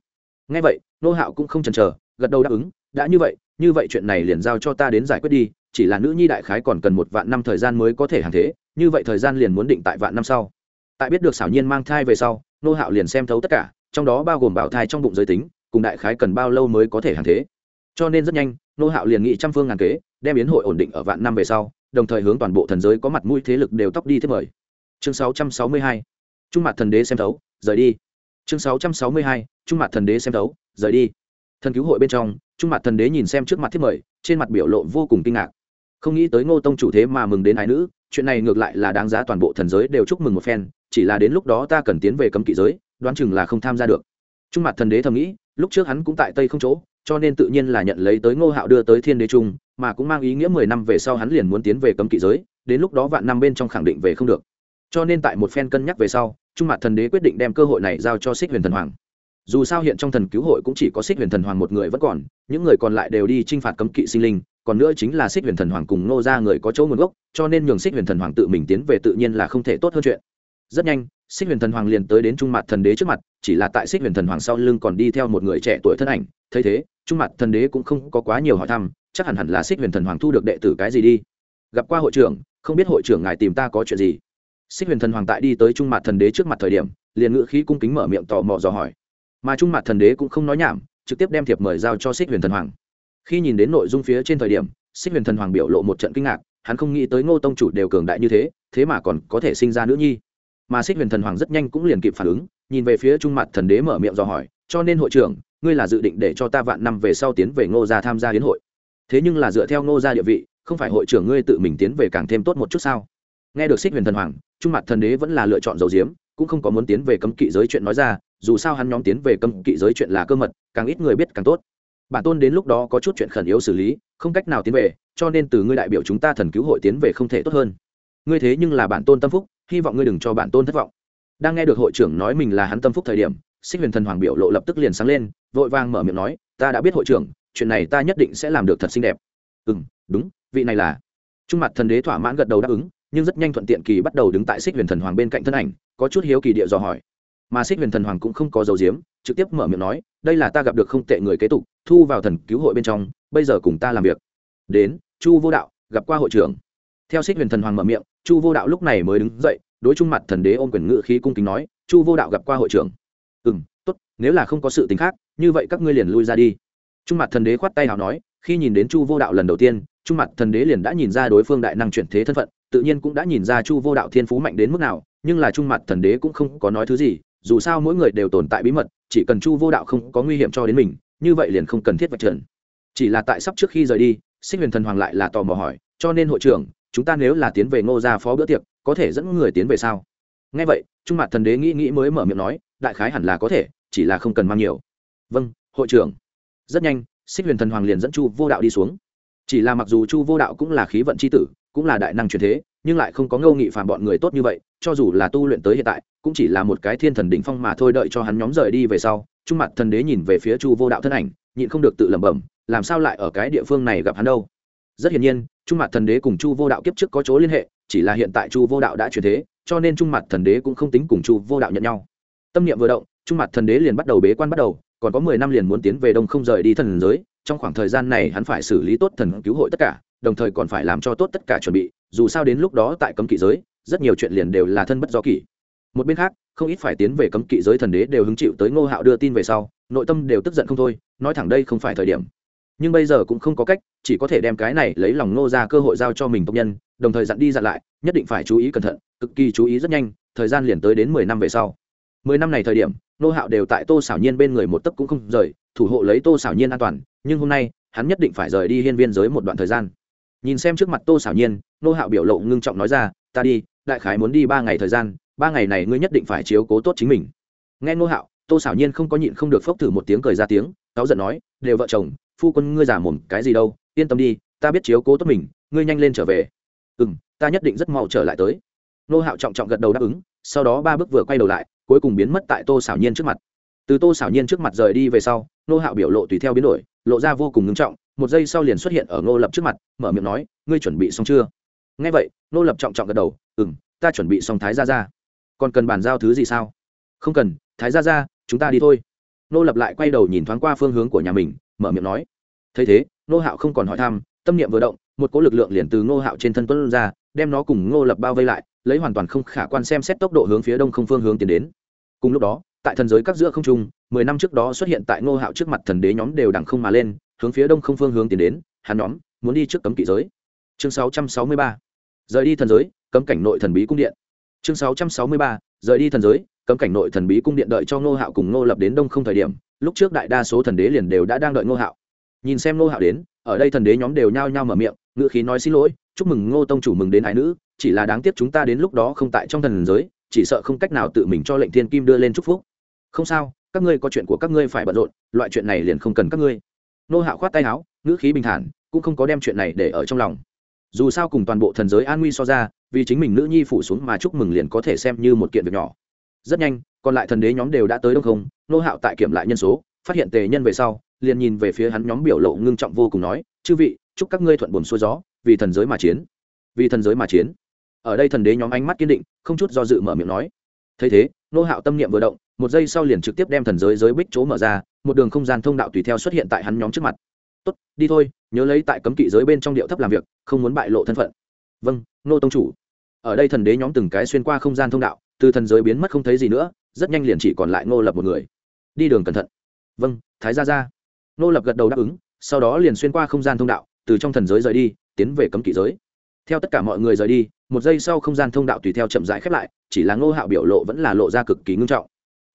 Ngay vậy, nô hạo cũng không chần chờ, gật đầu đáp ứng, đã như vậy như vậy chuyện này liền giao cho ta đến giải quyết đi, chỉ là nữ nhi đại khái còn cần một vạn năm thời gian mới có thể hàng thế, như vậy thời gian liền muốn định tại vạn năm sau. Tại biết được xảo nhiên mang thai về sau, nô hạo liền xem thấu tất cả, trong đó bao gồm bảo thai trong bụng giới tính, cùng đại khái cần bao lâu mới có thể hàng thế. Cho nên rất nhanh, nô hạo liền nghị trăm phương ngàn kế, đem biến hội ổn định ở vạn năm về sau đồng thời hướng toàn bộ thần giới có mặt mũi thế lực đều tóc đi thiết mời chương 662. trung mặt thần đế xem thấu, rời đi chương 662. trung mặt thần đế xem thấu, rời đi thần cứu hội bên trong, trung mặt thần đế nhìn xem trước mặt thiết mời, trên mặt biểu lộ vô cùng kinh ngạc không nghĩ tới ngô tông chủ thế mà mừng đến ái nữ, chuyện này ngược lại là đáng giá toàn bộ thần giới đều chúc mừng một phen, chỉ là đến lúc đó ta cần tiến về cấm kỵ giới, đoán chừng là không tham gia được trung mặt thần đế thầm nghĩ, lúc trước hắn cũng tại tây không chỗ cho nên tự nhiên là nhận lấy tới ngô hạo đưa tới thiên đế trung, mà cũng mang ý nghĩa mười năm về sau hắn liền muốn tiến về cấm kỵ giới, đến lúc đó vạn năm bên trong khẳng định về không được. Cho nên tại một phen cân nhắc về sau, trung mặt thần đế quyết định đem cơ hội này giao cho xích huyền thần hoàng. Dù sao hiện trong thần cứu hội cũng chỉ có xích huyền thần hoàng một người vẫn còn, những người còn lại đều đi t r i n h phạt cấm kỵ sinh linh, còn nữa chính là xích huyền thần hoàng cùng ngô ra người có chỗ nguồn gốc, cho nên nhường xích huyền thần hoàng tự mình tiến về tự nhiên là không thể tốt hơn chuyện. Rất nhanh, xích huyền thần hoàng liền tới đến trung mặt thần đế trước mặt, chỉ là tại xích huyền thần hoàng sau lưng còn đi theo một người trẻ tuổi thân ảnh, thấy thế trung mặt thần đế cũng không có quá nhiều hỏi thăm, chắc hẳn hẳn là xích huyền thần hoàng thu được đệ tử cái gì đi. Gặp qua hội trưởng, không biết hội trưởng ngài tìm ta có chuyện gì. Xích huyền thần hoàng tại đi tới trung mặt thần đế trước mặt thời điểm, liền ngự khí cung kính mở miệng tò mò dò hỏi. Mà trung mặt thần đế cũng không nói nhảm, trực tiếp đem thiệp mời giao cho xích huyền thần hoàng. Khi nhìn đến nội dung phía trên thời điểm xích huyền thần hoàng biểu lộ một trận kinh ngạc, hắn không nghĩ tới ngô tông chủ đều cường đại như thế thế mà còn có thể sinh ra nữ nhi. Mà xích huyền thần hoàng rất nhanh cũng liền kịp phản ứng, nhìn về phía trung mặt thần đế mở miệng dò hỏi, cho nên hội trưởng ngươi là dự định để cho ta vạn năm về sau tiến về ngô gia tham gia hiến hội. Thế nhưng là dựa theo ngô gia địa vị, không phải hội trưởng ngươi tự mình tiến về càng thêm tốt một chút sao? Nghe được xích huyền thần hoàng, trung mặt thần đế vẫn là lựa chọn dầu diếm, cũng không có muốn tiến về cấm kỵ giới chuyện nói ra, dù sao hắn nhóm tiến về cấm kỵ giới chuyện là cơ mật, càng ít người biết càng tốt. Bản tôn đến lúc đó có chút chuyện khẩn yếu xử lý, không cách nào tiến về, cho nên từ ngươi đại biểu chúng ta thần cứu hội tiến về không thể tốt hơn. Ngươi thế nhưng là bản tôn tâm phúc, hy vọng ngươi đừng cho bản tôn thất vọng. Đang nghe được hội trưởng nói mình là hắn tâm phúc thời điểm xích huyền thần hoàng biểu lộ lập tức liền sáng lên vội vàng mở miệng nói, ta đã biết hội trưởng, chuyện này ta nhất định sẽ làm được thật xinh đẹp. Ừ đúng, vị này là. Trung mặt thần đế thỏa mãn gật đầu đáp ứng, nhưng rất nhanh thuận tiện kỳ bắt đầu đứng tại xích huyền thần hoàng bên cạnh thân ảnh, có chút hiếu kỳ địa dò hỏi. Mà xích huyền thần hoàng cũng không có dấu diếm trực tiếp mở miệng nói, đây là ta gặp được không tệ người kế tục, thu vào thần cứu hội bên trong, bây giờ cùng ta làm việc. Đến, chu vô đạo, gặp qua hội trưởng. Theo xích huyền thần hoàng mở miệng, chu vô đạo lúc này mới đứng dậy, đối trung mặt thần đế ôm quyền ngự khí cung kính nói, chu vô đạo gặp qua hội trưởng. Ừ m nếu là không có sự tính khác, như vậy các ngươi liền lui ra đi. Trung mặt thần đế khoát tay nào nói, khi nhìn đến chu vô đạo lần đầu tiên, trung mặt thần đế liền đã nhìn ra đối phương đại năng chuyển thế thân phận, tự nhiên cũng đã nhìn ra chu vô đạo thiên phú mạnh đến mức nào, nhưng là trung mặt thần đế cũng không có nói thứ gì, dù sao mỗi người đều tồn tại bí mật, chỉ cần chu vô đạo không có nguy hiểm cho đến mình, như vậy liền không cần thiết vạch trần. Chỉ là tại sắp trước khi rời đi xích huyền thần hoàng lại là tò mò hỏi, cho nên hội trưởng, chúng ta nếu là tiến về ngô gia phó bữa tiệc, có thể dẫn người tiến về sao? Ngay vậy, trung mặt thần đế nghĩ nghĩ mới mở miệng nói, đại khái hẳn là có thể chỉ là không cần mang nhiều. Vâng hội trưởng. Rất nhanh, xích huyền thần hoàng liền dẫn chu vô đạo đi xuống. Chỉ là mặc dù chu vô đạo cũng là khí vận c h i tử, cũng là đại năng truyền thế, nhưng lại không có ngâu nghị phàm bọn người tốt như vậy, cho dù là tu luyện tới hiện tại, cũng chỉ là một cái thiên thần đỉnh phong mà thôi đợi cho hắn nhóm rời đi về sau, trung mặt thần đế nhìn về phía chu vô đạo thân ảnh, nhịn không được tự lẩm bẩm, làm sao lại ở cái địa phương này gặp hắn đâu? Rất hiển nhiên, trung mặt thần đế cùng chu vô đạo kiếp trước có chỗ liên hệ, chỉ là hiện tại chu vô đạo đã chuyển thế, cho nên trung mặt thần đế cũng không tính cùng chu vô đạo nhận nhau. Tâm niệm vừa động trung mặt thần đế liền bắt đầu bế quan bắt đầu, còn có mười năm liền muốn tiến về đông không rời đi thần giới, trong khoảng thời gian này hắn phải xử lý tốt thần cứu hội tất cả, đồng thời còn phải làm cho tốt tất cả chuẩn bị, dù sao đến lúc đó tại cấm kỵ giới, rất nhiều chuyện liền đều là thân bất do kỷ. Một bên khác, không ít phải tiến về cấm kỵ giới thần đế đều hứng chịu tới ngô hạo đưa tin về sau, nội tâm đều tức giận không thôi, nói thẳng đây không phải thời điểm. Nhưng bây giờ cũng không có cách, chỉ có thể đem cái này lấy lòng ngô ra cơ hội giao cho mình tộc nhân, đồng thời dặn đi dặn lại, nhất định phải chú ý cẩn thận, cực kỳ chú ý rất nhanh, thời gian liền tới đến mười năm về sau. Mười năm này thời điểm nô hạo đều tại tô xảo nhiên bên người một tấc cũng không rời, thủ hộ lấy tô xảo nhiên an toàn, nhưng hôm nay, hắn nhất định phải rời đi hiên viên giới một đoạn thời gian. Nhìn xem trước mặt tô xảo nhiên, nô hạo biểu lộ ngưng trọng nói ra, ta đi, đại khái muốn đi ba ngày thời gian, ba ngày này ngươi nhất định phải chiếu cố tốt chính mình. Nghe nô hạo, tô xảo nhiên không có nhịn không được phốc thử một tiếng cười ra tiếng, cáu giận nói, đều vợ chồng, phu quân ngươi giả mồm, cái gì đâu, yên tâm đi, ta biết chiếu cố tốt mình, ngươi nhanh lên trở về. Ừ m ta nhất định rất mau trở lại tới. Nô hạo trọng trọng gật đầu đáp ứng, sau đó ba bước vừa quay đầu lại cuối cùng biến mất tại tô xảo nhiên trước mặt. Từ tô xảo nhiên trước mặt rời đi về sau nô hạo biểu lộ tùy theo biến đổi, lộ ra vô cùng ngưng trọng, một giây sau liền xuất hiện ở ngô lập trước mặt, mở miệng nói, ngươi chuẩn bị xong chưa? Nghe vậy nô lập trọng trọng gật đầu ừ m ta chuẩn bị xong thái ra ra còn cần bàn giao thứ gì sao? Không cần, thái ra ra chúng ta đi thôi. Nô lập lại quay đầu nhìn thoáng qua phương hướng của nhà mình, mở miệng nói, thấy thế nô hạo không còn hỏi thăm, tâm niệm vừa động, một cỗ lực lượng liền từ ngô hạo trên thân tuấn ra, đem nó cùng ngô lập bao vây lại lấy hoàn toàn không khả quan xem xét tốc độ hướng phía đông không phương hướng tiến đến. Cùng lúc đó, tại thần giới các giữa không trung, mười năm trước đó xuất hiện tại ngô hạo trước mặt thần đế nhóm đều đằng không mà lên, hướng phía đông không phương hướng tiến đến, hắn nhóm muốn đi trước cấm kỵ giới. Chương sáu trăm sáu mươi ba, rời đi thần giới, cấm cảnh nội thần bí cung điện. Chương sáu trăm sáu mươi ba, rời đi thần giới, cấm cảnh nội thần bí cung điện đợi cho ngô hạo cùng ngô lập đến đông không thời điểm, lúc trước đại đa số thần đế liền đều đã đang đợi ngô hạo. Nhìn xem ngô hạo đến, ở đây thần đế nhóm đều nhao nhao mở miệng ngự khí nói xin lỗi chúc mừng ngô tông chủ mừng đến ái nữ, chỉ là đáng tiếc chúng ta đến lúc đó không tại trong thần giới, chỉ sợ không cách nào tự mình cho lệnh thiên kim đưa lên chúc phúc. Không sao, các ngươi có chuyện của các ngươi phải bận rộn, loại chuyện này liền không cần các ngươi. Nô hạo khoát tay áo, ngữ khí bình thản, cũng không có đem chuyện này để ở trong lòng. Dù sao cùng toàn bộ thần giới an nguy so ra, vì chính mình nữ nhi phủ xuống mà chúc mừng liền có thể xem như một kiện việc nhỏ. Rất nhanh, còn lại thần đế nhóm đều đã tới đông không, nô hạo tại kiểm lại nhân số, phát hiện tề nhân về sau, liền nhìn về phía hắn nhóm biểu lộ ngưng trọng vô cùng nói, chư vị chúc các ngươi thuận buồn xuôi gió, vì thần giới mà chiến. Vì thần giới mà chiến. Ở đây thần đế nhóm ánh mắt kiên định, không chút do dự mở miệng nói. Thấy thế, nô hạo tâm niệm vừa động, một giây sau liền trực tiếp đem thần giới giới bích chỗ mở ra, một đường không gian thông đạo tùy theo xuất hiện tại hắn nhóm trước mặt. Tốt, đi thôi, nhớ lấy tại cấm kỵ giới bên trong điệu thấp làm việc, không muốn bại lộ thân phận. Vâng nô tông chủ. Ở đây thần đế nhóm từng cái xuyên qua không gian thông đạo, từ thần giới biến mất không thấy gì nữa, rất nhanh liền chỉ còn lại ngô lập một người. Đi đường cẩn thận. Vâng thái ra ra ngô lập gật đầu đáp ứng, sau đó liền xuyên qua không gian thông đạo từ trong thần giới rời đi, tiến về cấm kỵ giới. Theo tất cả mọi người rời đi, một giây sau không gian thông đạo tùy theo chậm rãi khép lại, chỉ là ngô hạo biểu lộ vẫn là lộ ra cực kỳ ngưng trọng.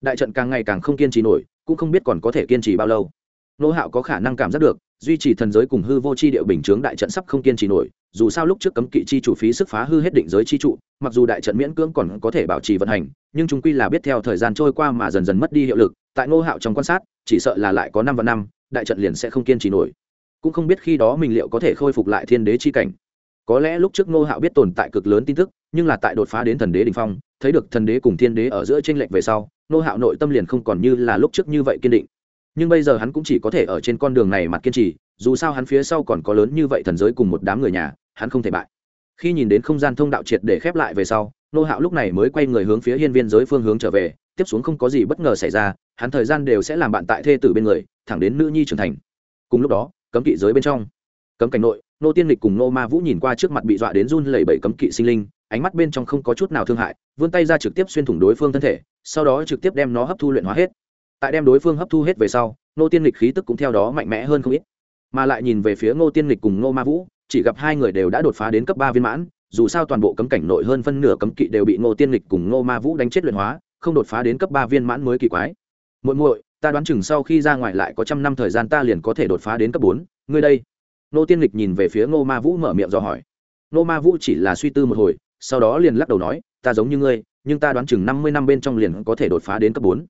Đại trận càng ngày càng không kiên trì nổi, cũng không biết còn có thể kiên trì bao lâu. Ngô hạo có khả năng cảm giác được, duy trì thần giới cùng hư vô c h i điệu bình chướng đại trận sắp không kiên trì nổi, dù sao lúc trước cấm kỵ chi chủ phí sức phá hư hết định giới chi trụ, mặc dù đại trận miễn cưỡng còn có thể bảo trì vận hành, nhưng chúng quy là biết theo thời gian trôi qua mà dần dần mất đi hiệu lực, tại ngô hạo trong quan sát, chỉ sợ là lại có năm và năm, đại trận liền sẽ không kiên trì nổi cũng không biết khi đó mình liệu có thể khôi phục lại thiên đế chi cảnh. Có lẽ lúc trước ngô hạo biết tồn tại cực lớn tin tức, nhưng là tại đột phá đến thần đế đình phong, thấy được thần đế cùng thiên đế ở giữa tranh lệch về sau, ngô hạo nội tâm liền không còn như là lúc trước như vậy kiên định. Nhưng bây giờ hắn cũng chỉ có thể ở trên con đường này mặt kiên trì, dù sao hắn phía sau còn có lớn như vậy thần giới cùng một đám người nhà, hắn không thể bại. Khi nhìn đến không gian thông đạo triệt để khép lại về sau nô hạo lúc này mới quay người hướng phía hiên viên giới phương hướng trở về, tiếp xuống không có gì bất ngờ xảy ra, hắn thời gian đều sẽ làm bạn tại thê tử bên người, thẳng đến nữ nhi trưởng thành. Cùng lúc đó cấm kỵ giới bên trong. Cấm cảnh nội, nô tiên lịch cùng nô ma vũ nhìn qua trước mặt bị dọa đến run lẩy bẩy cấm kỵ sinh linh, ánh mắt bên trong không có chút nào thương hại, vươn tay ra trực tiếp xuyên thủng đối phương thân thể, sau đó trực tiếp đem nó hấp thu luyện hóa hết. Tại đem đối phương hấp thu hết về sau, nô tiên lịch khí tức cũng theo đó mạnh mẽ hơn không ít. Mà lại nhìn về phía ngô tiên lịch cùng ngô ma vũ, chỉ gặp hai người đều đã đột phá đến cấp ba viên mãn, dù sao toàn bộ cấm cảnh nội hơn phân nửa cấm kỵ đều bị ngô tiên lịch cùng ngô ma vũ đánh chết luyện hóa, không đột phá đến cấp ba viên mãn mới kỳ quái. Muội muội ta đoán chừng sau khi ra ngoài lại có trăm năm thời gian ta liền có thể đột phá đến cấp bốn. Ngươi đây. Ngô tiên lịch nhìn về phía ngô ma vũ mở miệng dò hỏi. Ngô ma vũ chỉ là suy tư một hồi, sau đó liền lắc đầu nói, ta giống như ngươi, nhưng ta đoán chừng năm mươi năm bên trong liền có thể đột phá đến cấp bốn.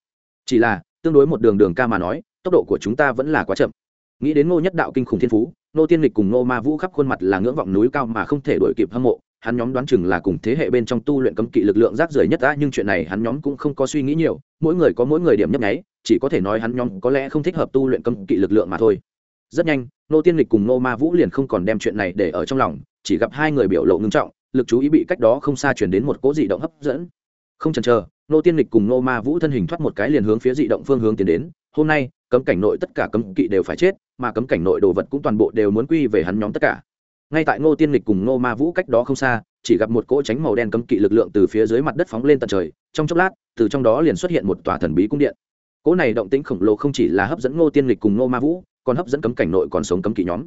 Chỉ là, tương đối một đường đường ca mà nói, tốc độ của chúng ta vẫn là quá chậm. Nghĩ đến ngô nhất đạo kinh khủng thiên phú, nô tiên lịch cùng Ngô ma vũ khắp khuôn mặt là ngưỡng vọng núi cao mà không thể đổi kịp hâm mộ hắn nhóm đoán chừng là cùng thế hệ bên trong tu luyện cấm kỵ lực lượng rác rưởi nhất đã nhưng chuyện này hắn nhóm cũng không có suy nghĩ nhiều, mỗi người có mỗi người điểm nhấp nháy, chỉ có thể nói hắn nhóm có lẽ không thích hợp tu luyện cấm kỵ lực lượng mà thôi. Rất nhanh nô tiên lịch cùng nô ma vũ liền không còn đem chuyện này để ở trong lòng, chỉ gặp hai người biểu lộ ngưng trọng, lực chú ý bị cách đó không xa chuyển đến một cỗ dị động hấp dẫn. Không chần chờ nô tiên lịch cùng nô ma vũ thân hình thoát một cái liền hướng phía dị động phương hướng tiến đến. Hôm nay, cấm cảnh nội tất cả cấm kỵ đều phải chết, mà cấm cảnh nội đồ vật cũng toàn bộ đều muốn quy về hắn nhóm tất cả ngay tại ngô tiên lịch cùng ngô ma vũ cách đó không xa, chỉ gặp một cỗ tránh màu đen cấm kỵ lực lượng từ phía dưới mặt đất phóng lên tận trời, trong chốc lát, từ trong đó liền xuất hiện một tòa thần bí cung điện. Cỗ này động tĩnh khổng lồ không chỉ là hấp dẫn ngô tiên lịch cùng ngô ma vũ, còn hấp dẫn cấm cảnh nội còn sống cấm kỵ nhóm.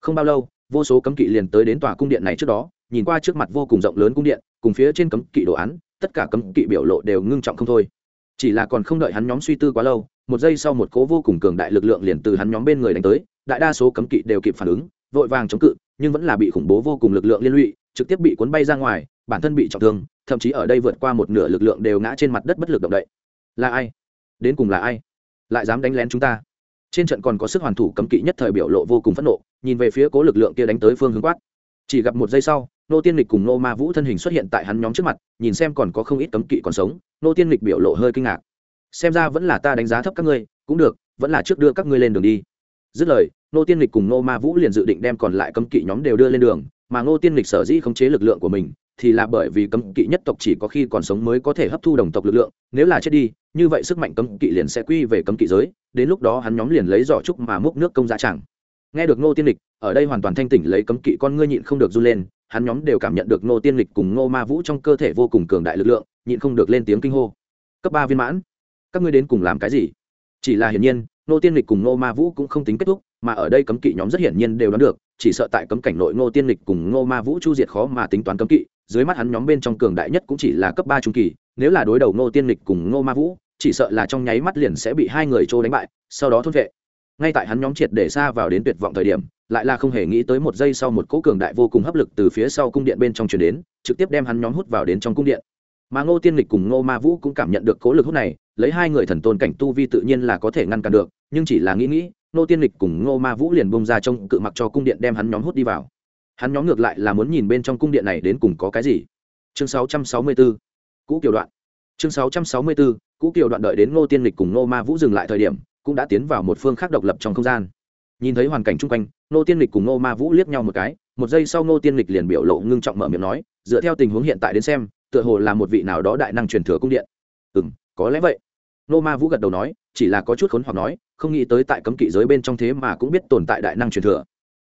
Không bao lâu, vô số cấm kỵ liền tới đến tòa cung điện này trước đó, nhìn qua trước mặt vô cùng rộng lớn cung điện, cùng phía trên cấm kỵ đồ án, tất cả cấm kỵ biểu lộ đều ngưng trọng không thôi. Chỉ là còn không đợi hắn nhóm suy tư quá lâu, một giây sau một cố vô cùng cường đại lực lượng liền từ hắn nhóm bên người đánh tới, đại đa số cấm kỵ đều kịp phản ứng, vội vàng chống cự nhưng vẫn là bị khủng bố vô cùng lực lượng liên lụy, trực tiếp bị cuốn bay ra ngoài, bản thân bị trọng thương, thậm chí ở đây vượt qua một nửa lực lượng đều ngã trên mặt đất bất lực động đậy. Là ai? Đến cùng là ai? Lại dám đánh lén chúng ta? Trên trận còn có sức hoàn thủ cấm kỵ nhất thời biểu lộ vô cùng phẫn nộ, nhìn về phía cố lực lượng kia đánh tới phương hướng quát. Chỉ gặp một giây sau, nô tiên lịch cùng nô ma vũ thân hình xuất hiện tại hắn nhóm trước mặt, nhìn xem còn có không ít cấm kỵ còn sống, nô tiên lịch biểu lộ hơi kinh ngạc. Xem ra vẫn là ta đánh giá thấp các ngươi, cũng được, vẫn là trước đưa các ngươi lên đường đi. Dứt lời nô tiên lịch cùng nô ma vũ liền dự định đem còn lại cấm kỵ nhóm đều đưa lên đường, mà ngô tiên lịch sở dĩ khống chế lực lượng của mình, thì là bởi vì cấm kỵ nhất tộc chỉ có khi còn sống mới có thể hấp thu đồng tộc lực lượng, nếu là chết đi, như vậy sức mạnh cấm kỵ liền sẽ quy về cấm kỵ giới, đến lúc đó hắn nhóm liền lấy giỏ trúc mà múc nước công giá chẳng. Nghe được ngô tiên lịch ở đây hoàn toàn thanh tỉnh lấy cấm kỵ con ngươi nhịn không được run lên, hắn nhóm đều cảm nhận được ngô tiên lịch cùng ngô ma vũ trong cơ thể vô cùng cường đại lực lượng, nhịn không được lên tiếng kinh hô. Cấp ba viên mãn, các ngươi đến cùng làm cái gì? Chỉ là hiển nhiên, ngô tiên lịch cùng ngô ma vũ cũng không tính kết thúc mà ở đây cấm kỵ nhóm rất hiển nhiên đều đoán được, chỉ sợ tại cấm cảnh nội ngô tiên lịch cùng ngô ma vũ chu diệt khó mà tính toán cấm kỵ, dưới mắt hắn nhóm bên trong cường đại nhất cũng chỉ là cấp ba trung kỳ, nếu là đối đầu ngô tiên lịch cùng ngô ma vũ, chỉ sợ là trong nháy mắt liền sẽ bị hai người trô đánh bại, sau đó thốt vệ. Ngay tại hắn nhóm triệt để xa vào đến tuyệt vọng thời điểm, lại là không hề nghĩ tới một giây sau một cỗ cường đại vô cùng hấp lực từ phía sau cung điện bên trong truyền đến, trực tiếp đem hắn nhóm hút vào đến trong cung điện. Mà ngô tiên lịch cùng ngô ma vũ cũng cảm nhận được cố lực hút này, lấy hai người thần tôn cảnh tu vi tự nhiên là có thể ngăn cản được, nhưng chỉ là nghĩ nghĩ Nô tiên lịch cùng ngô ma vũ liền bông ra trong cự mặc cho cung điện đem hắn nhóm hút đi vào. Hắn nhóm ngược lại là muốn nhìn bên trong cung điện này đến cùng có cái gì. Chương 664 cũ kiều đoạn. Chương 664 cũ kiều đoạn đợi đến ngô tiên lịch cùng ngô ma vũ dừng lại thời điểm, cũng đã tiến vào một phương khác độc lập trong không gian. Nhìn thấy hoàn cảnh chung quanh, ngô tiên lịch cùng ngô ma vũ liếc nhau một cái, một giây sau ngô tiên lịch liền biểu lộ ngưng trọng mở miệng nói, dựa theo tình huống hiện tại đến xem, tựa hồ là một vị nào đó đại năng truyền thừa cung điện. Ừ có lẽ vậy. Nô ma vũ gật đầu nói, chỉ là có chút khốn hoặc nói, không nghĩ tới tại cấm kỵ giới bên trong thế mà cũng biết tồn tại đại năng truyền thừa.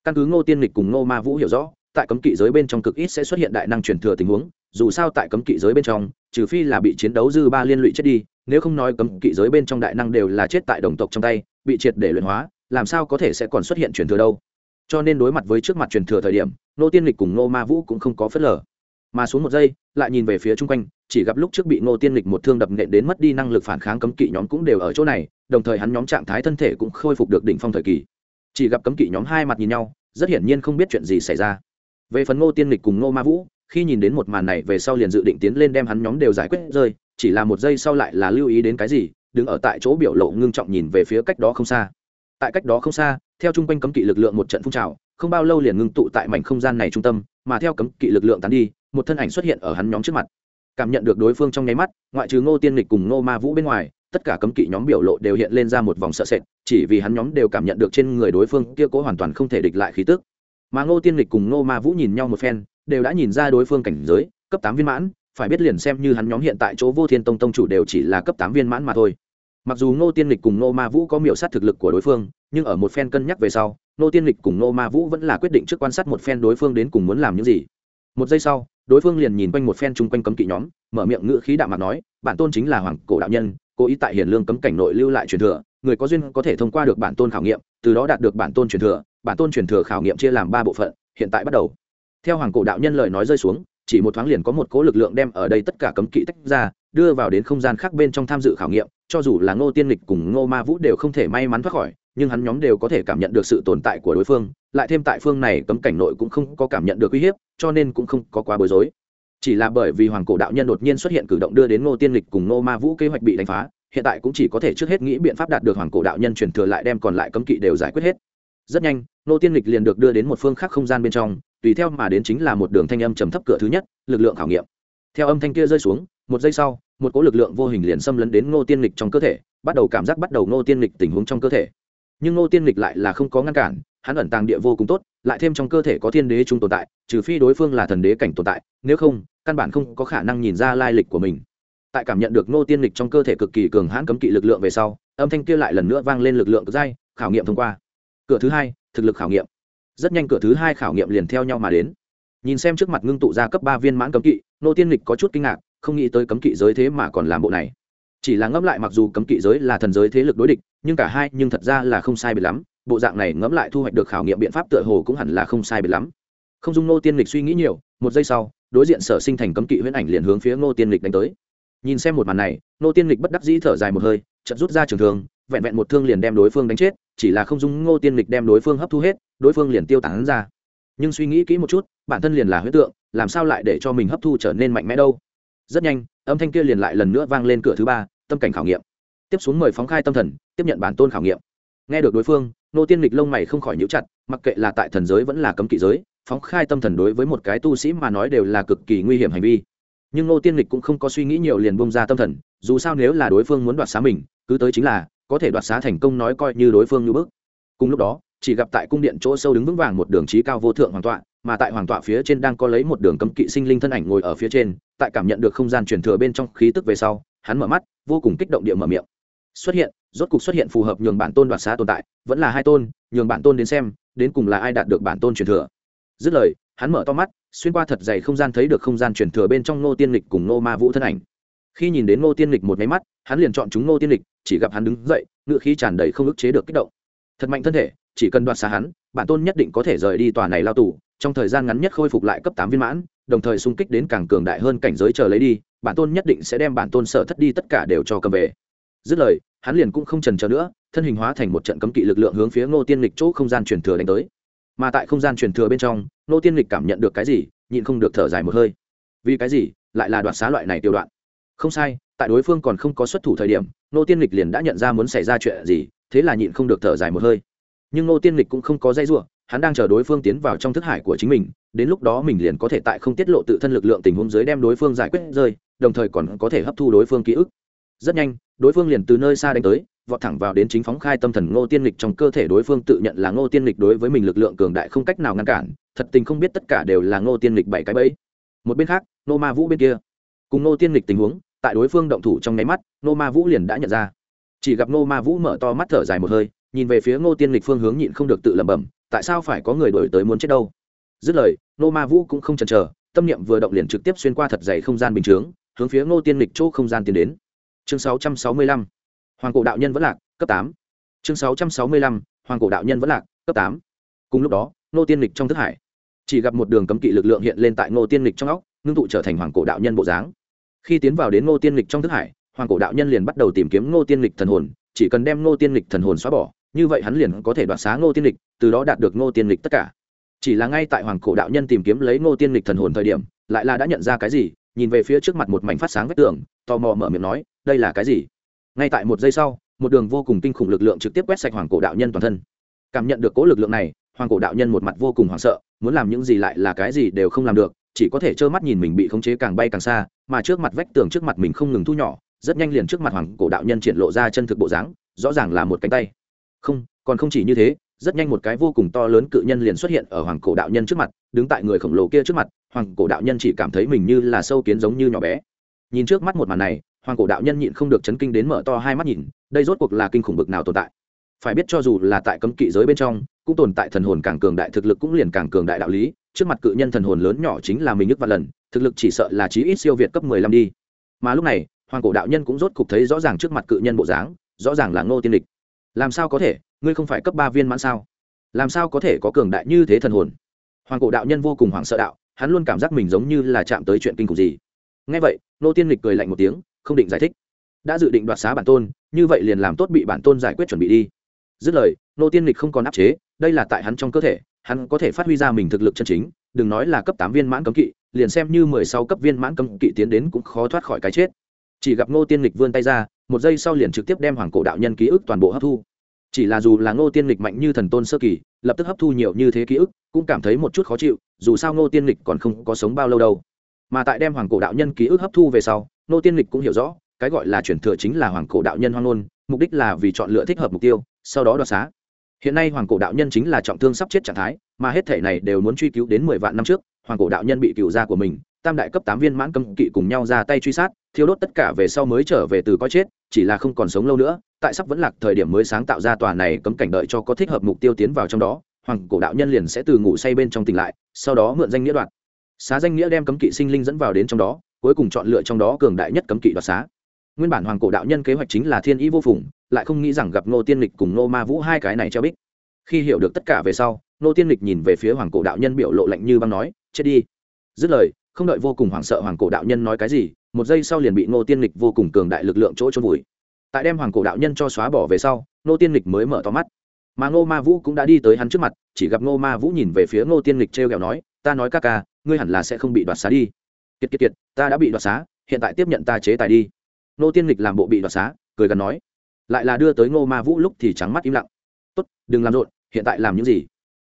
Căn cứ ngô tiên lịch cùng ngô ma vũ hiểu rõ, tại cấm kỵ giới bên trong cực ít sẽ xuất hiện đại năng truyền thừa tình huống, dù sao tại cấm kỵ giới bên trong, trừ phi là bị chiến đấu dư ba liên lụy chết đi, nếu không nói cấm kỵ giới bên trong đại năng đều là chết tại đồng tộc trong tay, bị triệt để luyện hóa, làm sao có thể sẽ còn xuất hiện truyền thừa đâu? Cho nên đối mặt với trước mặt truyền thừa thời điểm nô tiên lịch cùng nô ma vũ cũng không có phớt lờ mà xuống một giây, lại nhìn về phía chung quanh, chỉ gặp lúc trước bị Ngô tiên lịch một thương đập nện đến mất đi năng lực phản kháng cấm kỵ nhóm cũng đều ở chỗ này, đồng thời hắn nhóm trạng thái thân thể cũng khôi phục được đỉnh phong thời kỳ. Chỉ gặp cấm kỵ nhóm hai mặt nhìn nhau, rất hiển nhiên không biết chuyện gì xảy ra. Về phần ngô tiên lịch cùng ngô ma vũ, khi nhìn đến một màn này về sau liền dự định tiến lên đem hắn nhóm đều giải quyết rơi, chỉ là một giây sau lại là lưu ý đến cái gì, đứng ở tại chỗ biểu lộ ngưng trọng nhìn về phía cách đó không xa. Tại cách đó không xa, theo chung quanh cấm kỵ lực lượng một trận phun trào, không bao lâu liền ngưng tụ tại mảnh không gian này trung tâm, mà theo cấm kỵ lực lượng tán đi một thân ảnh xuất hiện ở hắn nhóm trước mặt. Cảm nhận được đối phương trong nháy mắt, ngoại trừ ngô tiên lịch cùng ngô ma vũ bên ngoài, tất cả cấm kỵ nhóm biểu lộ đều hiện lên ra một vòng sợ sệt, chỉ vì hắn nhóm đều cảm nhận được trên người đối phương kia cố hoàn toàn không thể địch lại khí tức. Mà ngô tiên lịch cùng ngô ma vũ nhìn nhau một phen, đều đã nhìn ra đối phương cảnh giới, cấp tám viên mãn, phải biết liền xem như hắn nhóm hiện tại chỗ vô thiên tông tông chủ đều chỉ là cấp tám viên mãn mà thôi. Mặc dù ngô tiên lịch cùng ngô ma vũ có miểu sát thực lực của đối phương, nhưng ở một phen cân nhắc về sau, ngô tiên lịch cùng ngô ma vũ vẫn là quyết định trước quan sát một phen đối phương đến cùng muốn làm những gì. Một giây sau đối phương liền nhìn quanh một phen chung quanh cấm kỵ nhóm, mở miệng ngữ khí đạo mặt nói, bản tôn chính là hoàng cổ đạo nhân, cố ý tại hiền lương cấm cảnh nội lưu lại truyền thừa, người có duyên có thể thông qua được bản tôn khảo nghiệm, từ đó đạt được bản tôn truyền thừa, bản tôn truyền thừa khảo nghiệm chia làm ba bộ phận, hiện tại bắt đầu. Theo hoàng cổ đạo nhân lời nói rơi xuống, chỉ một thoáng liền có một cố lực lượng đem ở đây tất cả cấm kỵ tách ra, đưa vào đến không gian khác bên trong tham dự khảo nghiệm, cho dù là ngô tiên lịch cùng ngô ma vũ đều không thể may mắn thoát khỏi nhưng hắn nhóm đều có thể cảm nhận được sự tồn tại của đối phương, lại thêm tại phương này cấm cảnh nội cũng không có cảm nhận được uy hiếp, cho nên cũng không có quá bối rối. Chỉ là bởi vì hoàng cổ đạo nhân đột nhiên xuất hiện cử động đưa đến ngô tiên lịch cùng ngô ma vũ kế hoạch bị đánh phá, hiện tại cũng chỉ có thể trước hết nghĩ biện pháp đạt được hoàng cổ đạo nhân truyền thừa lại đem còn lại cấm kỵ đều giải quyết hết. Rất nhanh, ngô tiên lịch liền được đưa đến một phương khác không gian bên trong, tùy theo mà đến chính là một đường thanh âm trầm thấp cửa thứ nhất, lực lượng khảo nghiệm. Theo âm thanh kia rơi xuống, một giây sau, một cỗ lực lượng vô hình liền xâm lấn đến ngô tiên lịch trong cơ thể, bắt đầu cảm giác bắt đầu ngô tiên lịch tình huống trong cơ thể nhưng ngô tiên lịch lại là không có ngăn cản, hắn ẩn tàng địa vô cùng tốt, lại thêm trong cơ thể có thiên đế trung tồn tại, trừ phi đối phương là thần đế cảnh tồn tại, nếu không, căn bản không có khả năng nhìn ra lai lịch của mình. Tại cảm nhận được ngô tiên lịch trong cơ thể cực kỳ cường hãn cấm kỵ lực lượng về sau, âm thanh kia lại lần nữa vang lên lực lượng cực dai, khảo nghiệm thông qua. Cửa thứ hai, thực lực khảo nghiệm. Rất nhanh cửa thứ hai khảo nghiệm liền theo nhau mà đến. Nhìn xem trước mặt ngưng tụ ra cấp ba viên mãn cấm kỵ nô tiên lịch có chút kinh ngạc, không nghĩ tới cấm kỵ giới thế mà còn làm bộ này chỉ là ngẫm lại mặc dù cấm kỵ giới là thần giới thế lực đối địch, nhưng cả hai nhưng thật ra là không sai biệt lắm. Bộ dạng này ngẫm lại thu hoạch được khảo nghiệm biện pháp tựa hồ cũng hẳn là không sai biệt lắm. Không dung nô tiên lịch suy nghĩ nhiều, một giây sau, đối diện sở sinh thành cấm kỵ huyễn ảnh liền hướng phía nô tiên lịch đánh tới. Nhìn xem một màn này nô tiên lịch bất đắc dĩ thở dài một hơi chật rút ra trường thương, vẹn vẹn một thương liền đem đối phương đánh chết, chỉ là không dung ngô tiên lịch đem đối phương hấp thu hết, đối phương liền tiêu tán ra. Nhưng suy nghĩ kỹ một chút, bản thân liền là huyết tượng, làm sao lại để cho mình hấp thu trở nên mạnh mẽ đâu? Rất nhanh, âm thanh kia liền lại lần nữa vang lên cửa thứ ba tâm cảnh khảo nghiệm. Tiếp xuống mời phóng khai tâm thần, tiếp nhận bản tôn khảo nghiệm. Nghe được đối phương, nô tiên lịch lông mày không khỏi nhíu chặt, mặc kệ là tại thần giới vẫn là cấm kỵ giới, phóng khai tâm thần đối với một cái tu sĩ mà nói đều là cực kỳ nguy hiểm hành vi. Nhưng nô tiên lịch cũng không có suy nghĩ nhiều liền bông ra tâm thần, dù sao nếu là đối phương muốn đoạt xá mình, cứ tới chính là, có thể đoạt xá thành công nói coi như đối phương như bước cùng lúc đó, chỉ gặp tại cung điện chỗ sâu đứng vững vàng một đường trí cao vô thượng hoàng tọa, mà tại hoàng tọa phía trên đang có lấy một đường cấm kỵ sinh linh thân ảnh ngồi ở phía trên, tại cảm nhận được không gian truyền thừa bên trong khí tức về sau hắn mở mắt, vô cùng kích động địa mở miệng. Xuất hiện, rốt cục xuất hiện phù hợp nhường bản tôn đoạt xá tồn tại, vẫn là hai tôn, nhường bản tôn đến xem, đến cùng là ai đạt được bản tôn truyền thừa. Dứt lời, hắn mở to mắt, xuyên qua thật dày không gian thấy được không gian truyền thừa bên trong ngô tiên lịch cùng ngô ma vũ thân ảnh. Khi nhìn đến ngô tiên lịch một máy mắt, hắn liền chọn chúng ngô tiên lịch, chỉ gặp hắn đứng dậy, ngựa khí tràn đầy không ức chế được kích động. Thật mạnh thân thể, chỉ cần đoạt xa hắn, bản tôn nhất định có thể rời đi tòa này lao tù, trong thời gian ngắn nhất khôi phục lại cấp tám viên mãn, đồng thời xung kích đến càng cường đại hơn cảnh giới chờ lấy đi bản tôn nhất định sẽ đem bản tôn sợ thất đi tất cả đều cho cầm về. Dứt lời, hắn liền cũng không trần trờ nữa, thân hình hóa thành một trận cấm kỵ lực lượng hướng phía ngô tiên lịch chỗ không gian truyền thừa đánh tới. Mà tại không gian truyền thừa bên trong, ngô tiên lịch cảm nhận được cái gì, nhịn không được thở dài một hơi. Vì cái gì? Lại là đoạt xá loại này tiêu đoạn. Không sai, tại đối phương còn không có xuất thủ thời điểm nô tiên lịch liền đã nhận ra muốn xảy ra chuyện gì, thế là nhịn không được thở dài một hơi. Nhưng nô tiên lịch cũng không có dây ruộng hắn đang chờ đối phương tiến vào trong thức hải của chính mình đến lúc đó mình liền có thể tại không tiết lộ tự thân lực lượng tình huống dưới đem đối phương giải quyết rơi, đồng thời còn có thể hấp thu đối phương ký ức. Rất nhanh, đối phương liền từ nơi xa đánh tới, vọt thẳng vào đến chính phóng khai tâm thần ngô tiên lịch trong cơ thể đối phương tự nhận là ngô tiên lịch đối với mình lực lượng cường đại không cách nào ngăn cản, thật tình không biết tất cả đều là ngô tiên lịch bảy cái bẫy. Một bên khác nô ma vũ bên kia. Cùng ngô tiên lịch tình huống, tại đối phương động thủ trong nháy mắt nô ma vũ liền đã nhận ra. Chỉ gặp nô ma vũ mở to mắt thở dài một hơi, nhìn về phía ngô tiên lịch phương hướng nhịn không được tự lẩm bẩm, tại sao phải có người đổi tới muốn chết đâu? Dứt lời nô ma vũ cũng không chần chờ, tâm niệm vừa động liền trực tiếp xuyên qua thật dày không gian bình chướng, hướng phía ngô tiên lịch chỗ không gian tiến đến chương 665. hoàng cổ đạo nhân vẫn lạc, cấp tám chương 665. hoàng cổ đạo nhân vẫn lạc, cấp tám cùng lúc đó, ngô tiên lịch trong thức hải, chỉ gặp một đường cấm kỵ lực lượng hiện lên tại ngô tiên lịch trong óc, ngưng tụ trở thành hoàng cổ đạo nhân bộ dáng khi tiến vào đến ngô tiên lịch trong thức hải, hoàng cổ đạo nhân liền bắt đầu tìm kiếm ngô tiên lịch thần hồn, chỉ cần đem ngô tiên lịch thần hồn xóa bỏ, như vậy hắn liền có thể đoạt xá ngô tiên lịch, từ đó đạt được ngô tiên lịch tất cả chỉ là ngay tại hoàng cổ đạo nhân tìm kiếm lấy ngô tiên lịch thần hồn thời điểm, lại là đã nhận ra cái gì, nhìn về phía trước mặt một mảnh phát sáng vách tường, tò mò mở miệng nói, đây là cái gì? Ngay tại một giây sau, một đường vô cùng kinh khủng lực lượng trực tiếp quét sạch hoàng cổ đạo nhân toàn thân. Cảm nhận được cố lực lượng này, hoàng cổ đạo nhân một mặt vô cùng hoảng sợ, muốn làm những gì lại là cái gì đều không làm được, chỉ có thể trơ mắt nhìn mình bị khống chế càng bay càng xa, mà trước mặt vách tường trước mặt mình không ngừng thu nhỏ, rất nhanh liền trước mặt hoàng cổ đạo nhân triển lộ ra chân thực bộ dáng, rõ ràng là một cánh tay. Không, còn không chỉ như thế rất nhanh một cái vô cùng to lớn cự nhân liền xuất hiện ở hoàng cổ đạo nhân trước mặt, đứng tại người khổng lồ kia trước mặt, hoàng cổ đạo nhân chỉ cảm thấy mình như là sâu kiến giống như nhỏ bé. Nhìn trước mắt một màn này, hoàng cổ đạo nhân nhịn không được chấn kinh đến mở to hai mắt nhìn, đây rốt cuộc là kinh khủng bực nào tồn tại. Phải biết cho dù là tại cấm kỵ giới bên trong, cũng tồn tại thần hồn càng cường đại thực lực cũng liền càng cường đại đạo lý. Trước mặt cự nhân thần hồn lớn nhỏ chính là mình nhất và lần, thực lực chỉ sợ là chí ít siêu việt cấp mười lăm đi. Mà lúc này, hoàng cổ đạo nhân cũng rốt cục thấy rõ ràng trước mặt cự nhân bộ dáng, rõ ràng là ngô tiên địch làm sao có thể? Ngươi không phải cấp ba viên mãn sao? Làm sao có thể có cường đại như thế thần hồn? Hoàng cổ đạo nhân vô cùng hoảng sợ đạo, hắn luôn cảm giác mình giống như là chạm tới chuyện kinh khủng gì. Ngay vậy ngô tiên lịch cười lạnh một tiếng, không định giải thích. Đã dự định đoạt xá bản tôn, như vậy liền làm tốt bị bản tôn giải quyết chuẩn bị đi. Dứt lời ngô tiên lịch không còn áp chế, đây là tại hắn trong cơ thể, hắn có thể phát huy ra mình thực lực chân chính, đừng nói là cấp tám viên mãn cấm kỵ, liền xem như mười sáu cấp viên mãn cấm kỵ tiến đến cũng khó thoát khỏi cái chết. Chỉ gặp ngô tiên lịch vươn tay ra, một giây sau liền trực tiếp đem hoàng cổ đạo nhân ký ức toàn bộ hấp thu chỉ là dù là ngô tiên lịch mạnh như thần tôn sơ kỳ, lập tức hấp thu nhiều như thế ký ức, cũng cảm thấy một chút khó chịu, dù sao ngô tiên lịch còn không có sống bao lâu đâu. Mà tại đem hoàng cổ đạo nhân ký ức hấp thu về sau, ngô tiên lịch cũng hiểu rõ, cái gọi là chuyển thừa chính là hoàng cổ đạo nhân hoang ngôn, mục đích là vì chọn lựa thích hợp mục tiêu, sau đó đoạt xá. Hiện nay hoàng cổ đạo nhân chính là trọng thương sắp chết trạng thái, mà hết thể này đều muốn truy cứu đến mười vạn năm trước hoàng cổ đạo nhân bị cựu gia của mình, tam đại cấp tám viên mãn cấm kỵ cùng nhau ra tay truy sát, thiêu đốt tất cả về sau mới trở về từ coi chết, chỉ là không còn sống lâu nữa, tại sắp vẫn lạc thời điểm mới sáng tạo ra tòa này cấm cảnh đợi cho có thích hợp mục tiêu tiến vào trong đó, hoàng cổ đạo nhân liền sẽ từ ngủ say bên trong tỉnh lại, sau đó mượn danh nghĩa đoạt. Xá danh nghĩa đem cấm kỵ sinh linh dẫn vào đến trong đó, cuối cùng chọn lựa trong đó cường đại nhất cấm kỵ đoạt xá. Nguyên bản hoàng cổ đạo nhân kế hoạch chính là thiên ý vô phùng, lại không nghĩ rằng gặp ngô tiên lịch cùng ngô ma vũ hai cái này treo bích. Khi hiểu được tất cả về sau, ngô tiên lịch nhìn về phía hoàng cổ đạo nhân biểu lộ lạnh như băng nói chết đi. Dứt lời, không đợi vô cùng hoảng sợ hoàng cổ đạo nhân nói cái gì, một giây sau liền bị ngô tiên lịch vô cùng cường đại lực lượng chỗ trôn vùi. Tại đem hoàng cổ đạo nhân cho xóa bỏ về sau, ngô tiên lịch mới mở to mắt. Mà ngô ma vũ cũng đã đi tới hắn trước mặt, chỉ gặp ngô ma vũ nhìn về phía ngô tiên lịch t r e o kẹo nói, ta nói ca ca, ngươi hẳn là sẽ không bị đoạt xá đi. Kiệt kiệt kiệt, ta đã bị đoạt xá, hiện tại tiếp nhận ta chế tài đi. Ngô tiên lịch làm bộ bị đoạt xá, cười gần nói. Lại là đưa tới ngô ma vũ lúc thì trắng mắt im lặng. Tốt, đừng làm rộn, hiện tại làm những gì?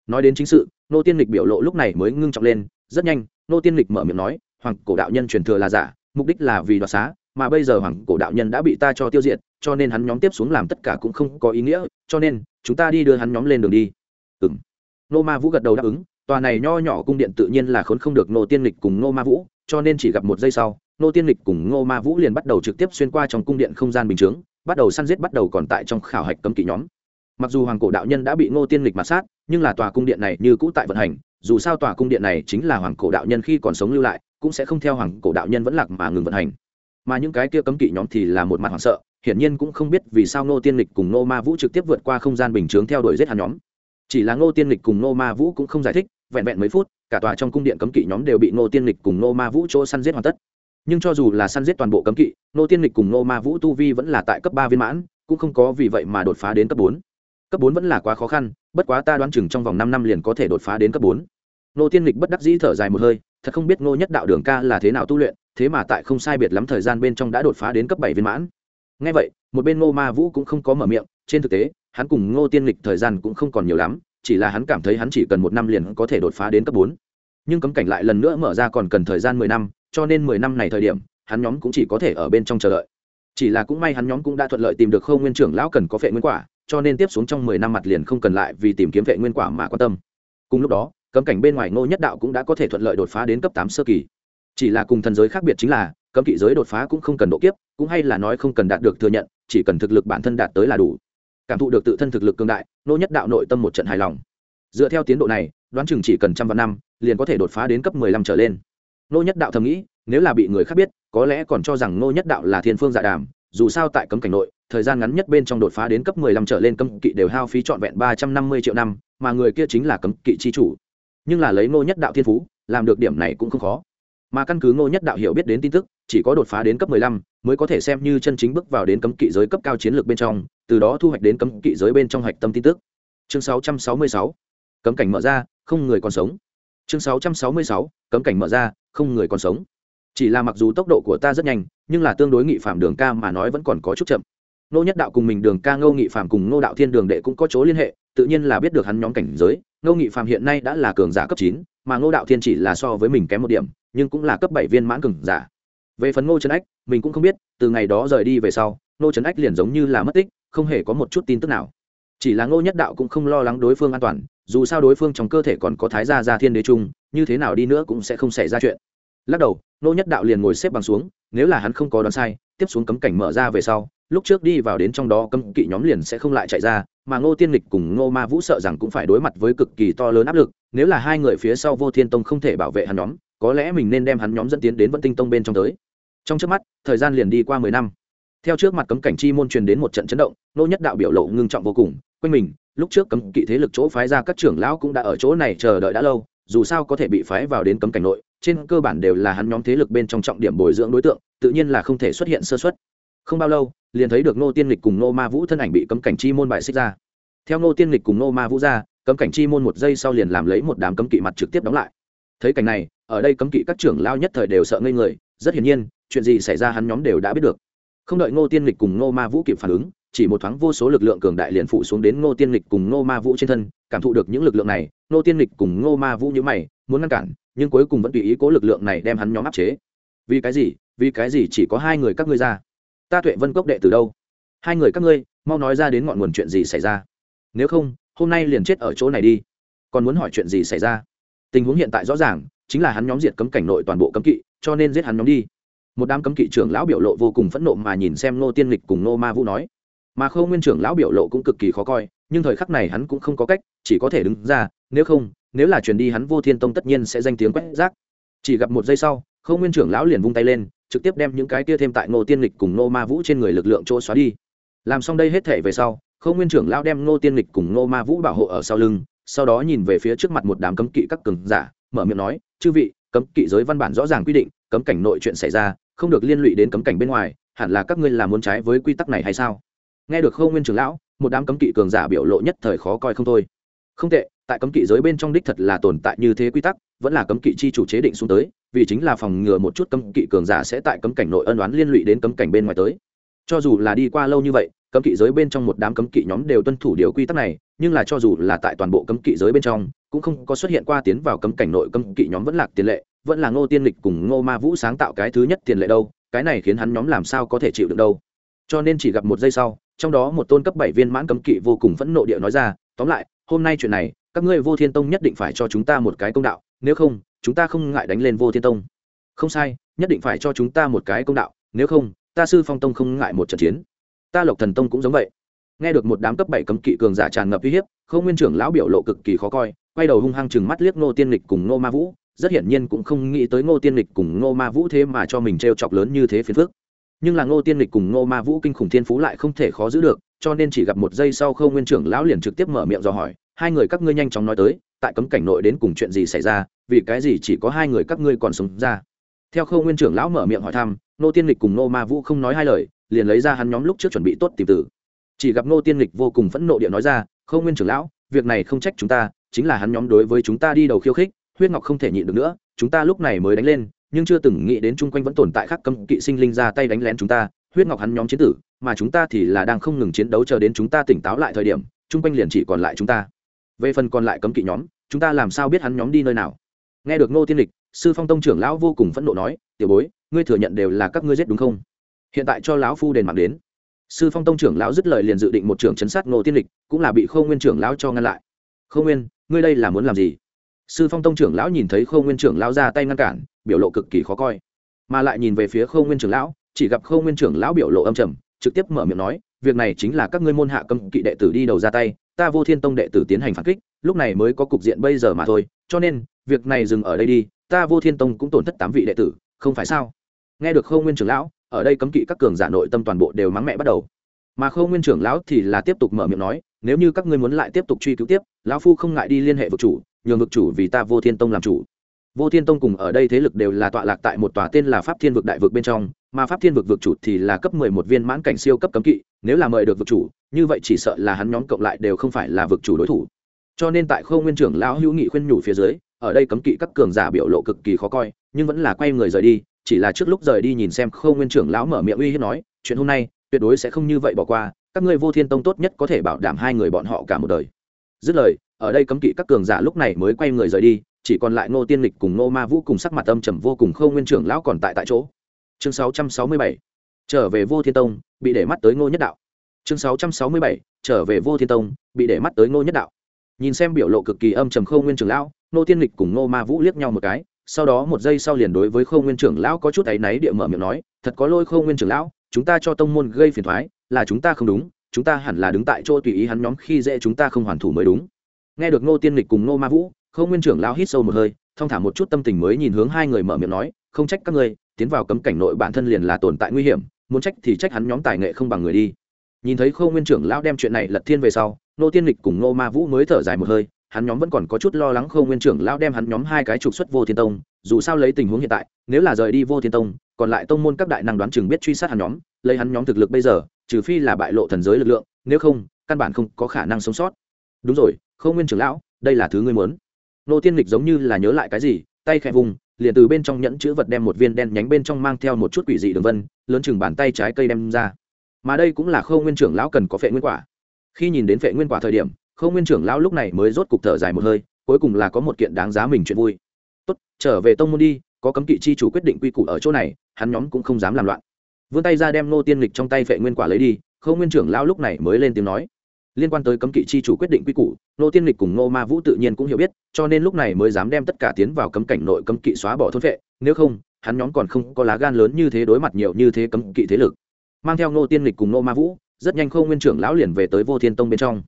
Nói đến chính sự, nô tiên lịch biểu lộ lúc này mới ngưng trọng lên, rất nhanh, nô tiên lịch mở miệng nói, hoàng cổ đạo nhân truyền thừa là giả, mục đích là vì đoạt xá, mà bây giờ hoàng cổ đạo nhân đã bị ta cho tiêu diệt, cho nên hắn nhóm tiếp xuống làm tất cả cũng không có ý nghĩa, cho nên, chúng ta đi đưa hắn nhóm lên đường đi. Ừng nô ma vũ gật đầu đáp ứng, tòa này nho nhỏ cung điện tự nhiên là khốn không được nô tiên lịch cùng nô ma vũ, cho nên chỉ gặp một giây sau, nô tiên lịch cùng nô ma vũ liền bắt đầu trực tiếp xuyên qua trong cung điện không gian bình chướng, bắt đầu săn giết bắt đầu còn tại trong khảo hạch cấm kỵ nhóm mặc dù hoàng cổ đạo nhân đã bị Ngô tiên lịch mặt sát, nhưng là tòa cung điện này như cũ tại vận hành, dù sao tòa cung điện này chính là hoàng cổ đạo nhân khi còn sống lưu lại, cũng sẽ không theo hoàng cổ đạo nhân vẫn lạc mà ngừng vận hành. Mà những cái kia cấm kỵ nhóm thì là một mặt hoảng sợ, hiển nhiên cũng không biết vì sao ngô tiên lịch cùng ngô ma vũ trực tiếp vượt qua không gian bình chướng theo đuổi giết hắn nhóm. Chỉ là ngô tiên lịch cùng ngô ma vũ cũng không giải thích, vẹn vẹn mấy phút, cả tòa trong cung điện cấm kỵ nhóm đều bị ngô tiên lịch cùng ngô ma vũ chỗ săn giết hoàn tất. Nhưng cho dù là săn giết toàn bộ cấm kỵ, ngô tiên lịch cùng ngô ma vũ tu vi vẫn là tại cấp ba viên mãn, cũng không có vì vậy mà đột phá đến cấp bốn cấp bốn vẫn là quá khó khăn, bất quá ta đoán chừng trong vòng năm năm liền có thể đột phá đến cấp bốn. Ngô tiên lịch bất đắc dĩ thở dài một hơi, thật không biết ngô nhất đạo đường ca là thế nào tu luyện, thế mà tại không sai biệt lắm thời gian bên trong đã đột phá đến cấp bảy viên mãn. Ngay vậy, một bên ngô ma vũ cũng không có mở miệng, trên thực tế, hắn cùng ngô tiên lịch thời gian cũng không còn nhiều lắm, chỉ là hắn cảm thấy hắn chỉ cần một năm liền có thể đột phá đến cấp bốn. Nhưng cấm cảnh lại lần nữa mở ra còn cần thời gian mười năm, cho nên mười năm này thời điểm, hắn nhóm cũng chỉ có thể ở bên trong chờ đợi. Chỉ là cũng may hắn nhóm cũng đã thuận lợi tìm được khâu nguyên trưởng lão cần có phệ nguyên quả cho nên tiếp xuống trong mười năm mặt liền không cần lại vì tìm kiếm vệ nguyên quả mà quan tâm. Cùng lúc đó, cấm cảnh bên ngoài ngô nhất đạo cũng đã có thể thuận lợi đột phá đến cấp tám sơ kỳ. Chỉ là cùng thần giới khác biệt chính là, cấm kỵ giới đột phá cũng không cần độ kiếp, cũng hay là nói không cần đạt được thừa nhận, chỉ cần thực lực bản thân đạt tới là đủ. Cảm thụ được tự thân thực lực cường đại, Ngô nhất đạo nội tâm một trận hài lòng. Dựa theo tiến độ này, đoán chừng chỉ cần trăm vạn năm, liền có thể đột phá đến cấp mười lăm trở lên. Ngô nhất đạo thầm nghĩ, nếu là bị người khác biết, có lẽ còn cho rằng Ngô nhất đạo là thiên phương dạ đàm, dù sao tại cấm cảnh nội thời gian ngắn nhất bên trong đột phá đến cấp mười lăm trở lên cấm kỵ đều hao phí trọn vẹn ba trăm năm mươi triệu năm, mà người kia chính là cấm kỵ chi chủ. Nhưng là lấy ngô nhất đạo thiên phú, làm được điểm này cũng không khó. Mà căn cứ ngô nhất đạo hiểu biết đến tin tức, chỉ có đột phá đến cấp 15 mới có thể xem như chân chính bước vào đến cấm kỵ giới cấp cao chiến lược bên trong, từ đó thu hoạch đến cấm kỵ giới bên trong hoạch tâm tin tức. Chương 666 cấm cảnh mở ra, không người còn sống. Chương 666 cấm cảnh mở ra, không người còn sống. Chỉ là mặc dù tốc độ của ta rất nhanh, nhưng là tương đối nghị phạm đường ca mà nói vẫn còn có chút chậm nô nhất đạo cùng mình đường ca ngô nghị phạm cùng ngô đạo thiên đường đệ cũng có chỗ liên hệ, tự nhiên là biết được hắn nhóm cảnh giới. Ngô nghị phạm hiện nay đã là cường giả cấp chín, mà ngô đạo thiên chỉ là so với mình kém một điểm, nhưng cũng là cấp bảy viên mãn cường giả. Về phần ngô trấn ách, mình cũng không biết, từ ngày đó rời đi về sau, ngô trấn ách liền giống như là mất tích, không hề có một chút tin tức nào. Chỉ là ngô nhất đạo cũng không lo lắng đối phương an toàn, dù sao đối phương trong cơ thể còn có thái gia gia thiên đế trung, như thế nào đi nữa cũng sẽ không xảy ra chuyện. Lắc đầu, ngô nhất đạo liền ngồi xếp bằng xuống, nếu là hắn không có đoán sai, tiếp xuống cấm cảnh mở ra về sau lúc trước đi vào đến trong đó cấm kỵ nhóm liền sẽ không lại chạy ra, mà ngô tiên lịch cùng ngô ma vũ sợ rằng cũng phải đối mặt với cực kỳ to lớn áp lực, nếu là hai người phía sau vô thiên tông không thể bảo vệ hắn nhóm, có lẽ mình nên đem hắn nhóm dẫn tiến đến vẫn tinh tông bên trong tới. Trong trước mắt, thời gian liền đi qua mười năm. Theo trước mặt cấm cảnh chi môn truyền đến một trận chấn động nô nhất đạo biểu lộ ngưng trọng vô cùng, quanh mình, lúc trước cấm kỵ thế lực chỗ phái ra các trưởng lão cũng đã ở chỗ này chờ đợi đã lâu, dù sao có thể bị phái vào đến cấm cảnh nội, trên cơ bản đều là hắn nhóm thế lực bên trong trọng điểm bồi dưỡng đối tượng, tự nhiên là không thể xuất hiện sơ xuất không bao lâu liền thấy được nô tiên lịch cùng nô ma vũ thân ảnh bị cấm cảnh chi môn bại xích ra. Theo nô tiên lịch cùng nô ma vũ ra, cấm cảnh chi môn một giây sau liền làm lấy một đám cấm kỵ mặt trực tiếp đóng lại. Thấy cảnh này, ở đây cấm kỵ các trưởng lao nhất thời đều sợ ngây người, rất hiển nhiên, chuyện gì xảy ra hắn nhóm đều đã biết được. Không đợi ngô tiên lịch cùng ngô ma vũ kịp phản ứng, chỉ một thoáng vô số lực lượng cường đại liền phụ xuống đến ngô tiên lịch cùng ngô ma vũ trên thân, cảm thụ được những lực lượng này, ngô tiên lịch cùng ngô ma vũ nhữ mày, muốn ngăn cản, nhưng cuối cùng vẫn tùy ý cố lực lượng này đem hắn nhóm áp chế. Vì cái gì? Vì cái gì chỉ có hai người các ngươi ra? Ta tuệ vân cốc đệ từ đâu? Hai người các ngươi, mau nói ra đến ngọn nguồn chuyện gì xảy ra. Nếu không, hôm nay liền chết ở chỗ này đi. Còn muốn hỏi chuyện gì xảy ra? Tình huống hiện tại rõ ràng, chính là hắn nhóm diệt cấm cảnh nội toàn bộ cấm kỵ, cho nên giết hắn nhóm đi. Một đám cấm kỵ trưởng lão biểu lộ vô cùng phẫn nộ mà nhìn xem nô tiên lịch cùng nô ma vũ nói. Mà khâu nguyên trưởng lão biểu lộ cũng cực kỳ khó coi, nhưng thời khắc này hắn cũng không có cách, chỉ có thể đứng ra, nếu không, nếu là truyền đi hắn vô thiên tông tất nhiên sẽ danh tiếng quét rác. Chỉ gặp một giây sau, khâu nguyên trưởng lão liền vung tay lên trực tiếp đem những cái kia thêm tại ngô tiên lịch cùng ngô ma vũ trên người lực lượng chỗ xóa đi. Làm xong đây hết thể về sau, khâu nguyên trưởng lão đem ngô tiên lịch cùng ngô ma vũ bảo hộ ở sau lưng, sau đó nhìn về phía trước mặt một đám cấm kỵ các cường giả, mở miệng nói, chư vị, cấm kỵ giới văn bản rõ ràng quy định, cấm cảnh nội chuyện xảy ra, không được liên lụy đến cấm cảnh bên ngoài, hẳn là các ngươi làm muốn trái với quy tắc này hay sao? Nghe được khâu nguyên trưởng lão, một đám cấm kỵ cường giả biểu lộ nhất thời khó coi không thôi. Không tệ, tại cấm kỵ giới bên trong đích thật là tồn tại như thế quy tắc, vẫn là cấm kỵ chi chủ chế định xuống tới vì chính là phòng ngừa một chút cấm kỵ cường giả sẽ tại cấm cảnh nội ân đoán liên lụy đến cấm cảnh bên ngoài tới. Cho dù là đi qua lâu như vậy, cấm kỵ giới bên trong một đám cấm kỵ nhóm đều tuân thủ điều quy tắc này, nhưng là cho dù là tại toàn bộ cấm kỵ giới bên trong, cũng không có xuất hiện qua tiến vào cấm cảnh nội cấm kỵ nhóm vẫn lạc tiền lệ, vẫn là ngô tiên lịch cùng ngô ma vũ sáng tạo cái thứ nhất tiền lệ đâu, cái này khiến hắn nhóm làm sao có thể chịu được đâu. Cho nên chỉ gặp một giây sau, trong đó một tôn cấp bảy viên mãn cấm kỵ vô cùng phẫn nộ địa nói ra, tóm lại, hôm nay chuyện này, các ngươi vô thiên tông nhất định phải cho chúng ta một cái công đạo, nếu không chúng ta không ngại đánh lên vô thiên tông. Không sai, nhất định phải cho chúng ta một cái công đạo, nếu không, ta sư phong tông không ngại một trận chiến. Ta lộc thần tông cũng giống vậy. Nghe được một đám cấp bảy cấm kỵ cường giả tràn ngập uy hiếp không nguyên trưởng lão biểu lộ cực kỳ khó coi, quay đầu hung hăng chừng mắt liếc ngô tiên lịch cùng ngô ma vũ, rất hiển nhiên cũng không nghĩ tới ngô tiên lịch cùng ngô ma vũ thế mà cho mình t r e o chọc lớn như thế phiền phước nhưng là ngô tiên lịch cùng ngô ma vũ kinh khủng thiên phú lại không thể khó giữ được, cho nên chỉ gặp một giây sau không nguyên trưởng lão liền trực tiếp mở miệng dò hỏi, hai người các ngươi nhanh chóng nói tới tại cấm cảnh nội đến cùng chuyện gì xảy ra, vì cái gì chỉ có hai người các ngươi còn sống ra? Theo khâu nguyên trưởng lão mở miệng hỏi thăm Nô tiên lịch cùng Nô ma vũ không nói hai lời, liền lấy ra hắn nhóm lúc trước chuẩn bị tốt tìm tử. Chỉ gặp Nô tiên lịch vô cùng phẫn nộ địa nói ra, khâu nguyên trưởng lão, việc này không trách chúng ta, chính là hắn nhóm đối với chúng ta đi đầu khiêu khích, huyết ngọc không thể nhịn được nữa, chúng ta lúc này mới đánh lên, nhưng chưa từng nghĩ đến chung quanh vẫn tồn tại khắc cấm kỵ sinh linh ra tay đánh lén chúng ta, huyết ngọc hắn nhóm chiến tử, mà chúng ta thì là đang không ngừng chiến đấu chờ đến chúng ta tỉnh táo lại thời điểm, chung quanh liền chỉ còn lại chúng ta. Về phần còn lại cấm kỵ nhóm chúng ta làm sao biết hắn nhóm đi nơi nào? Nghe được ngô tiên lịch, sư phong tông trưởng lão vô cùng phẫn nộ nói, tiểu bối, ngươi thừa nhận đều là các ngươi giết đúng không? Hiện tại cho lão phu đền mạng đến. Sư phong tông trưởng lão dứt lời liền dự định một trưởng chấn sát ngô tiên lịch, cũng là bị khâu nguyên trưởng lão cho ngăn lại. Khâu nguyên, ngươi đây là muốn làm gì? Sư phong tông trưởng lão nhìn thấy khâu nguyên trưởng lão ra tay ngăn cản, biểu lộ cực kỳ khó coi. Mà lại nhìn về phía khâu nguyên trưởng lão, chỉ gặp khâu nguyên trưởng lão biểu lộ âm trầm, trực tiếp mở miệng nói việc này chính là các ngươi môn hạ cấm kỵ đệ tử đi đầu ra tay, ta vô thiên tông đệ tử tiến hành phản kích, lúc này mới có cục diện bây giờ mà thôi, cho nên, việc này dừng ở đây đi, ta vô thiên tông cũng tổn thất tám vị đệ tử, không phải sao? Nghe được khâu nguyên trưởng lão, ở đây cấm kỵ các cường giả nội tâm toàn bộ đều mắng mẹ bắt đầu. Mà khâu nguyên trưởng lão thì là tiếp tục mở miệng nói, nếu như các ngươi muốn lại tiếp tục truy cứu tiếp, lão phu không ngại đi liên hệ vực chủ, nhường vực chủ vì ta vô thiên tông làm chủ. Vô thiên tông cùng ở đây thế lực đều là tọa lạc tại một tòa tên là pháp thiên vực đại vực bên trong mà pháp thiên vực vực chủ thì là cấp mười một viên mãn cảnh siêu cấp cấm kỵ, nếu là mời được vực chủ, như vậy chỉ sợ là hắn nhóm cộng lại đều không phải là vực chủ đối thủ. Cho nên tại khâu nguyên trưởng lão hữu nghị khuyên nhủ phía dưới, ở đây cấm kỵ các cường giả biểu lộ cực kỳ khó coi, nhưng vẫn là quay người rời đi, chỉ là trước lúc rời đi nhìn xem khâu nguyên trưởng lão mở miệng uy hiếp nói, chuyện hôm nay tuyệt đối sẽ không như vậy bỏ qua, các ngươi vô thiên tông tốt nhất có thể bảo đảm hai người bọn họ cả một đời. Dứt lời, ở đây cấm kỵ các cường giả lúc này mới quay người rời đi, chỉ còn lại ngô tiên lịch cùng ngô ma vũ cùng sắc mặt âm trầm vô cùng, khâu nguyên trưởng lão còn tại tại chỗ chương 667 trở về vô thiên tông, bị để mắt tới ngô nhất đạo. Chương 667 trở về vô thiên tông, bị để mắt tới ngô nhất đạo. Nhìn xem biểu lộ cực kỳ âm trầm khâu nguyên trưởng lão, ngô tiên lịch cùng ngô ma vũ liếc nhau một cái, sau đó một giây sau liền đối với khâu nguyên trưởng lão có chút áy náy địa mở miệng nói, thật có lôi khâu nguyên trưởng lão, chúng ta cho tông môn gây phiền thoái là chúng ta không đúng, chúng ta hẳn là đứng tại chỗ tùy ý hắn nhóm khi dễ chúng ta không hoàn thủ mới đúng. Nghe được ngô tiên lịch cùng ngô ma vũ, khâu nguyên trưởng lão hít sâu một hơi thong thả một chút tâm tình mới nhìn hướng hai người mở miệng nói, không trách các ngươi tiến vào cấm cảnh nội bản thân liền là tồn tại nguy hiểm, muốn trách thì trách hắn nhóm tài nghệ không bằng người đi. Nhìn thấy khâu nguyên trưởng lão đem chuyện này lật thiên về sau, Nô tiên lịch cùng Nô ma vũ mới thở dài một hơi, hắn nhóm vẫn còn có chút lo lắng khâu nguyên trưởng lão đem hắn nhóm hai cái trục xuất vô thiên tông, dù sao lấy tình huống hiện tại, nếu là rời đi vô thiên tông, còn lại tông môn các đại năng đoán chừng biết truy sát hắn nhóm, lấy hắn nhóm thực lực bây giờ, trừ phi là bại lộ thần giới lực lượng, nếu không, căn bản không có khả năng sống sót. Đúng rồi, khâu nguyên trưởng lão, đây là thứ ngươi muốn. Nô tiên lịch giống như là nhớ lại cái gì, tay khẽ vùng liền từ bên trong nhẫn chữ vật đem một viên đen nhánh bên trong mang theo một chút quỷ dị đường vân, lớn chừng bàn tay trái cây đem ra. Mà đây cũng là khâu nguyên trưởng lão cần có phệ nguyên quả. Khi nhìn đến phệ nguyên quả thời điểm, khâu nguyên trưởng lão lúc này mới rốt cục thở dài một hơi, cuối cùng là có một kiện đáng giá mình chuyện vui. Tốt, trở về tông môn đi, có cấm kỵ chi chủ quyết định quy củ ở chỗ này, hắn nhóm cũng không dám làm loạn. Vươn tay ra đem nô tiên lịch trong tay phệ nguyên quả lấy đi, khâu nguyên trưởng lão lúc này mới lên tiếng nói liên quan tới cấm kỵ chi chủ quyết định quy củ, nô tiên lịch cùng nô ma vũ tự nhiên cũng hiểu biết, cho nên lúc này mới dám đem tất cả tiến vào cấm cảnh nội cấm kỵ xóa bỏ thôn vệ, nếu không, hắn nhóm còn không có lá gan lớn như thế đối mặt nhiều như thế cấm kỵ thế lực. Mang theo nô tiên lịch cùng nô ma vũ, rất nhanh khâu nguyên trưởng lão liền về tới vô thiên tông bên trong.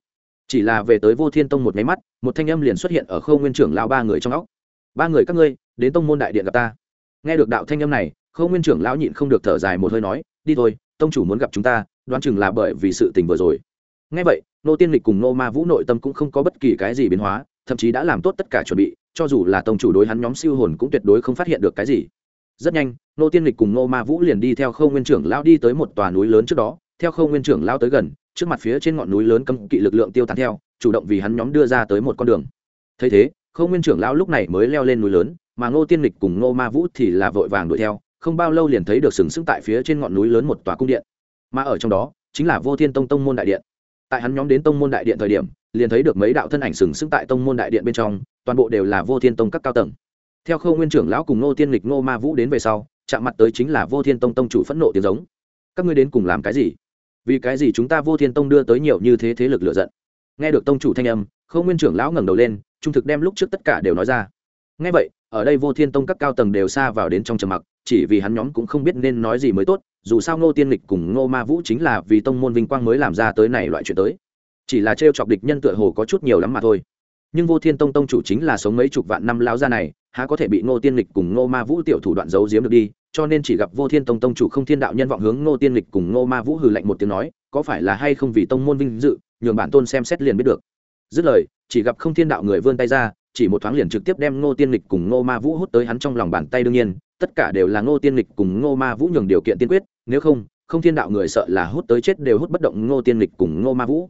Chỉ là về tới vô thiên tông một nháy mắt, một thanh âm liền xuất hiện ở khâu nguyên trưởng lão ba người trong óc. Ba người các ngươi, đến tông môn đại điện gặp ta. Nghe được đạo thanh âm này, khâu nguyên trưởng lão nhịn không được thở dài một hơi nói, đi thôi, tông chủ muốn gặp chúng ta, đoán chừng là bởi vì sự tình vừa rồi ngay vậy nô tiên lịch cùng nô ma vũ nội tâm cũng không có bất kỳ cái gì biến hóa, thậm chí đã làm tốt tất cả chuẩn bị, cho dù là tông chủ đối hắn nhóm siêu hồn cũng tuyệt đối không phát hiện được cái gì. Rất nhanh nô tiên lịch cùng nô ma vũ liền đi theo khâu nguyên trưởng lao đi tới một tòa núi lớn trước đó. Theo khâu nguyên trưởng lao tới gần, trước mặt phía trên ngọn núi lớn cấm kỵ lực lượng tiêu tán theo, chủ động vì hắn nhóm đưa ra tới một con đường. Thấy thế, khâu nguyên trưởng lao lúc này mới leo lên núi lớn, mà ngô tiên lịch cùng ngô ma vũ thì là vội vàng đuổi theo, không bao lâu liền thấy được sừng sững tại phía trên ngọn núi lớn một tòa cung điện. Mà ở trong đó, chính là vô thiên tông tông môn đại điện tại hắn nhóm đến tông môn đại điện thời điểm, liền thấy được mấy đạo thân ảnh sừng sững tại tông môn đại điện bên trong, toàn bộ đều là vô thiên tông các cao tầng. Theo khâu nguyên trưởng lão cùng ngô tiên lịch, ngô ma vũ đến về sau, chạm mặt tới chính là vô thiên tông tông chủ phẫn nộ tiếng giống. Các ngươi đến cùng làm cái gì? Vì cái gì chúng ta vô thiên tông đưa tới nhiều như thế thế lực lựa giận? Nghe được tông chủ thanh âm, khâu nguyên trưởng lão ngẩng đầu lên, trung thực đem lúc trước tất cả đều nói ra. Nghe vậy, ở đây vô thiên tông các cao tầng đều xa vào đến trong trầm mặc, chỉ vì hắn nhóm cũng không biết nên nói gì mới tốt dù sao ngô tiên lịch cùng ngô ma vũ chính là vì tông môn vinh quang mới làm ra tới này loại chuyện tới. Chỉ là trêu chọc địch nhân tựa hồ có chút nhiều lắm mà thôi. Nhưng vô thiên tông tông chủ chính là sống mấy chục vạn năm lao ra này, há có thể bị ngô tiên lịch cùng ngô ma vũ tiểu thủ đoạn giấu giếm được đi, cho nên chỉ gặp vô thiên tông tông chủ không thiên đạo nhân vọng hướng ngô tiên lịch cùng ngô ma vũ hừ lạnh một tiếng nói, có phải là hay không vì tông môn vinh dự, nhường bản tôn xem xét liền biết được. Dứt lời, chỉ gặp không thiên đạo người vươn tay ra chỉ một thoáng liền trực tiếp đem ngô tiên lịch cùng ngô ma vũ hút tới hắn trong lòng bàn tay đương nhiên, tất cả đều là ngô tiên lịch cùng ngô ma vũ nhường điều kiện tiên quyết, nếu không không thiên đạo người sợ là hút tới chết đều hút bất động ngô tiên lịch cùng ngô ma vũ.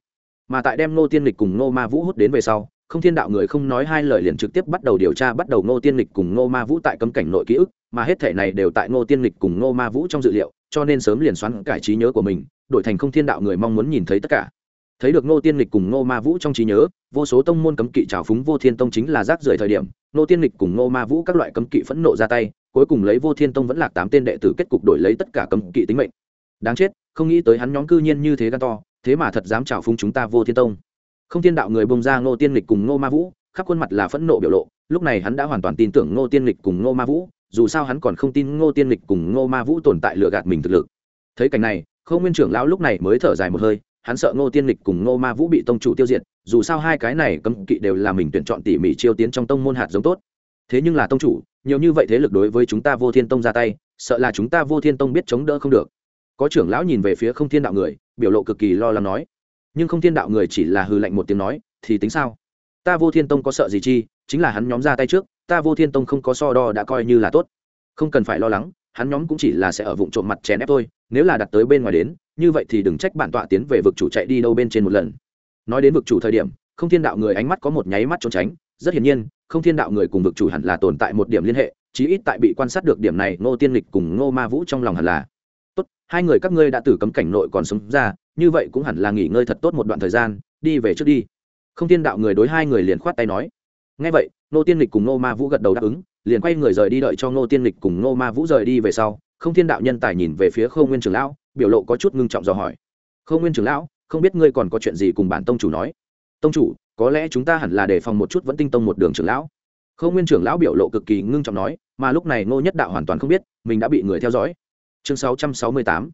Mà tại đem ngô tiên lịch cùng ngô ma vũ hút đến về sau, không thiên đạo người không nói hai lời liền trực tiếp bắt đầu điều tra bắt đầu ngô tiên lịch cùng ngô ma vũ tại cấm cảnh nội ký ức, mà hết thể này đều tại ngô tiên lịch cùng ngô ma vũ trong dự liệu, cho nên sớm liền xoắn cải trí nhớ của mình, đổi thành không thiên đạo người mong muốn nhìn thấy tất cả thấy được ngô tiên lịch cùng ngô ma vũ trong trí nhớ, vô số tông môn cấm kỵ trào phúng vô thiên tông chính là rác rưởi thời điểm, ngô tiên lịch cùng ngô ma vũ các loại cấm kỵ phẫn nộ ra tay, cuối cùng lấy vô thiên tông vẫn lạc tám tên đệ tử kết cục đổi lấy tất cả cấm kỵ tính mệnh. Đáng chết, không nghĩ tới hắn nhóm cư nhiên như thế gan to, thế mà thật dám trào phúng chúng ta vô thiên tông. Không thiên đạo người bông ra ngô tiên lịch cùng ngô ma vũ, khắp khuôn mặt là phẫn nộ biểu lộ, lúc này hắn đã hoàn toàn tin tưởng ngô tiên lịch cùng ngô ma vũ, dù sao hắn còn không tin ngô tiên lịch cùng ngô ma vũ tồn tại lừa gạt mình thực lực. Thấy cảnh này không nguyên trưởng lão lúc này mới thở dài một hơi hắn sợ ngô tiên lịch cùng ngô ma vũ bị tông chủ tiêu diệt, dù sao hai cái này cấm kỵ đều là mình tuyển chọn tỉ mỉ chiêu tiến trong tông môn hạt giống tốt. Thế nhưng là tông chủ, nhiều như vậy thế lực đối với chúng ta vô thiên tông ra tay, sợ là chúng ta vô thiên tông biết chống đỡ không được. Có trưởng lão nhìn về phía không thiên đạo người, biểu lộ cực kỳ lo lắng nói. Nhưng không thiên đạo người chỉ là hư lạnh một tiếng nói, thì tính sao? Ta vô thiên tông có sợ gì chi? Chính là hắn nhóm ra tay trước, ta vô thiên tông không có so đo đã coi như là tốt. Không cần phải lo lắng, hắn nhóm cũng chỉ là sẽ ở vụ trộm mặt chèn ép thôi, nếu là đặt tới bên ngoài đến như vậy thì đừng trách bản tọa tiến về vực chủ chạy đi đâu bên trên một lần. Nói đến vực chủ thời điểm, không thiên đạo người ánh mắt có một nháy mắt trốn tránh. Rất hiển nhiên, không thiên đạo người cùng vực chủ hẳn là tồn tại một điểm liên hệ, chí ít tại bị quan sát được điểm này, ngô tiên lịch cùng ngô ma vũ trong lòng hẳn là, tốt, hai người các ngươi đã từ cấm cảnh nội còn sống ra, như vậy cũng hẳn là nghỉ ngơi thật tốt một đoạn thời gian, đi về trước đi. Không thiên đạo người đối hai người liền khoát tay nói. Ngay vậy, ngô tiên lịch cùng ngô ma vũ gật đầu đáp ứng, liền quay người rời đi đợi cho ngô tiên lịch cùng ngô ma vũ rời đi về sau, không thiên đạo nhân tài nhìn về phía khâu nguyên trưởng lão biểu lộ có chút ngưng trọng dò hỏi. Không nguyên trưởng lão, không biết ngươi còn có chuyện gì cùng bản tông chủ nói? Tông chủ, có lẽ chúng ta hẳn là đề phòng một chút vẫn tinh tông một đường trưởng lão. Không nguyên trưởng lão biểu lộ cực kỳ ngưng trọng nói, mà lúc này ngô nhất đạo hoàn toàn không biết, mình đã bị người theo dõi. Chương 668.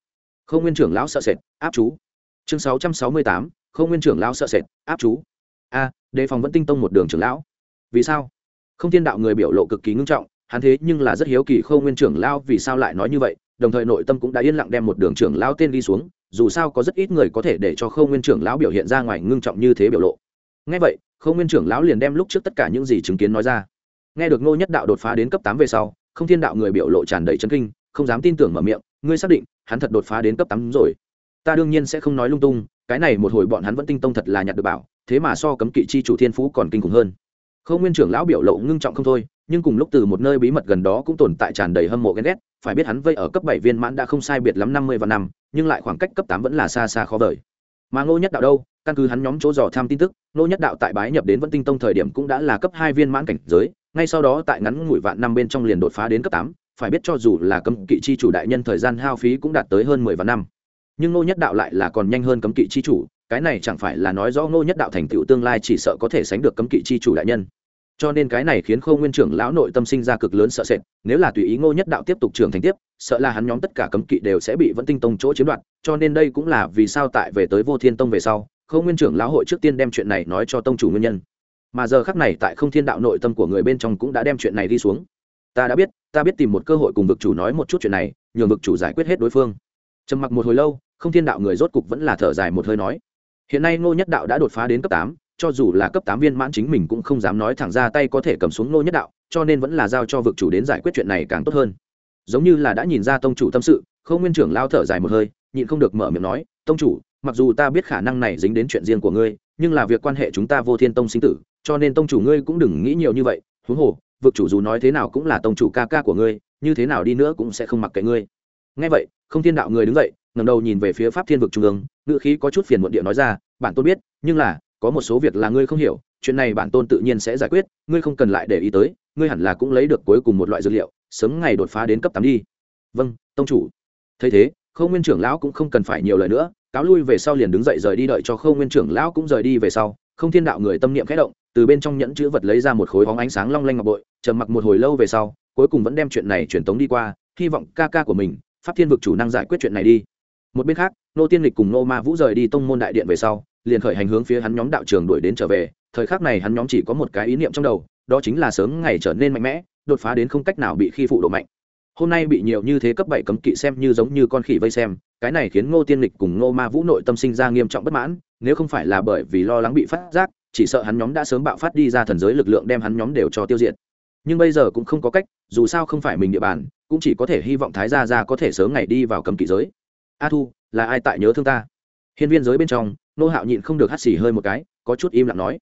không nguyên trưởng lão sợ sệt, áp chú. Chương 668. không nguyên trưởng lão sợ sệt, áp chú. A, đề phòng vẫn tinh tông một đường trưởng lão. Vì sao? Không thiên đạo người biểu lộ cực kỳ ngưng trọng, hắn thế nhưng là rất hiếu kỳ khâu nguyên trưởng lão vì sao lại nói như vậy đồng thời nội tâm cũng đã yên lặng đem một đường trưởng lão tên đi xuống, dù sao có rất ít người có thể để cho khâu nguyên trưởng lão biểu hiện ra ngoài ngưng trọng như thế biểu lộ. Ngay vậy, khâu nguyên trưởng lão liền đem lúc trước tất cả những gì chứng kiến nói ra. Nghe được ngô nhất đạo đột phá đến cấp tám về sau, không thiên đạo người biểu lộ tràn đầy chân kinh, không dám tin tưởng mở miệng, ngươi xác định, hắn thật đột phá đến cấp tám rồi? Ta đương nhiên sẽ không nói lung tung, cái này một hồi bọn hắn vẫn tinh tông thật là nhặt được bảo, thế mà so cấm kỵ chi chủ thiên phú còn kinh khủng hơn không nguyên trưởng lão biểu lộ ngưng trọng không thôi, nhưng cùng lúc từ một nơi bí mật gần đó cũng tồn tại tràn đầy hâm mộ ghen ghét, phải biết hắn vây ở cấp bảy viên mãn đã không sai biệt lắm năm mươi và năm, nhưng lại khoảng cách cấp tám vẫn là xa xa khó vời. Mà ngô nhất đạo đâu? Căn cứ hắn nhóm chỗ dò tham tin tức, ngô nhất đạo tại bái nhập đến vẫn tinh tông thời điểm cũng đã là cấp hai viên mãn cảnh giới, ngay sau đó tại ngắn ngủi vạn năm bên trong liền đột phá đến cấp tám, phải biết cho dù là cấm kỵ chi chủ đại nhân thời gian hao phí cũng đạt tới hơn mười vạn năm nhưng ngô nhất đạo lại là còn nhanh hơn cấm kỵ chi chủ, cái này chẳng phải là nói rõ ngô nhất đạo thành tựu tương lai chỉ sợ có thể sánh được cấm kỵ chi chủ đại nhân. Cho nên cái này khiến khâu nguyên trưởng lão nội tâm sinh ra cực lớn sợ sệt, nếu là tùy ý ngô nhất đạo tiếp tục trưởng thành tiếp, sợ là hắn nhóm tất cả cấm kỵ đều sẽ bị vẫn tinh tông chỗ chiếm đoạt, cho nên đây cũng là vì sao tại về tới vô thiên tông về sau, khâu nguyên trưởng lão hội trước tiên đem chuyện này nói cho tông chủ nguyên nhân. Mà giờ khắc này tại không thiên đạo nội tâm của người bên trong cũng đã đem chuyện này đi xuống. Ta đã biết, ta biết tìm một cơ hội cùng vực chủ nói một chút chuyện này, nhường vực chủ giải quyết hết đối phương trầm mặc một hồi lâu, không thiên đạo người rốt cục vẫn là thở dài một hơi nói, hiện nay ngô nhất đạo đã đột phá đến cấp tám, cho dù là cấp tám viên mãn chính mình cũng không dám nói thẳng ra tay có thể cầm xuống ngô nhất đạo, cho nên vẫn là giao cho vực chủ đến giải quyết chuyện này càng tốt hơn. Giống như là đã nhìn ra tông chủ tâm sự không nguyên trưởng lao thở dài một hơi, nhịn không được mở miệng nói, tông chủ, mặc dù ta biết khả năng này dính đến chuyện riêng của ngươi, nhưng là việc quan hệ chúng ta vô thiên tông sinh tử, cho nên tông chủ ngươi cũng đừng nghĩ nhiều như vậy, huống hồ, vực chủ dù nói thế nào cũng là tông chủ ca ca của ngươi, như thế nào đi nữa cũng sẽ không mặc kệ ngươi. Ngay vậy không thiên đạo người đứng dậy ngầm đầu nhìn về phía pháp thiên vực trung ương ngự khí có chút phiền muộn địa nói ra, bản tôn biết, nhưng là, có một số việc là ngươi không hiểu, chuyện này bản tôn tự nhiên sẽ giải quyết, ngươi không cần lại để ý tới, ngươi hẳn là cũng lấy được cuối cùng một loại dược liệu, sớm ngày đột phá đến cấp tám đi. Vâng tông chủ. Thấy thế, khâu nguyên trưởng lão cũng không cần phải nhiều lời nữa, cáo lui về sau liền đứng dậy rời đi đợi cho khâu nguyên trưởng lão cũng rời đi về sau, không thiên đạo người tâm niệm khẽ động, từ bên trong nhẫn chữ vật lấy ra một khối bóng ánh sáng long lanh ngọc bội, trầm mặc một hồi lâu về sau, cuối cùng vẫn đem chuyện này truyền tống đi qua, hy vọng ca ca của mình pháp thiên vực chủ năng giải quyết chuyện này đi. Một bên khác, nô tiên lịch cùng nô ma vũ rời đi tông môn đại điện về sau, liền khởi hành hướng phía hắn nhóm đạo trường đuổi đến trở về. Thời khắc này hắn nhóm chỉ có một cái ý niệm trong đầu, đó chính là sớm ngày trở nên mạnh mẽ, đột phá đến không cách nào bị khi phụ độ mạnh. Hôm nay bị nhiều như thế cấp bảy cấm kỵ xem như giống như con khỉ vây xem, cái này khiến ngô tiên lịch cùng ngô ma vũ nội tâm sinh ra nghiêm trọng bất mãn, nếu không phải là bởi vì lo lắng bị phát giác, chỉ sợ hắn nhóm đã sớm bạo phát đi ra thần giới lực lượng đem hắn nhóm đều cho tiêu diệt. Nhưng bây giờ cũng không có cách, dù sao không phải mình địa bàn cũng chỉ có thể hy vọng thái gia gia có thể sớm ngày đi vào cấm kỵ giới. A thu, là ai tại nhớ thương ta? Hiên viên giới bên trong nô hạo nhịn không được hắt xì hơi một cái, có chút im lặng nói.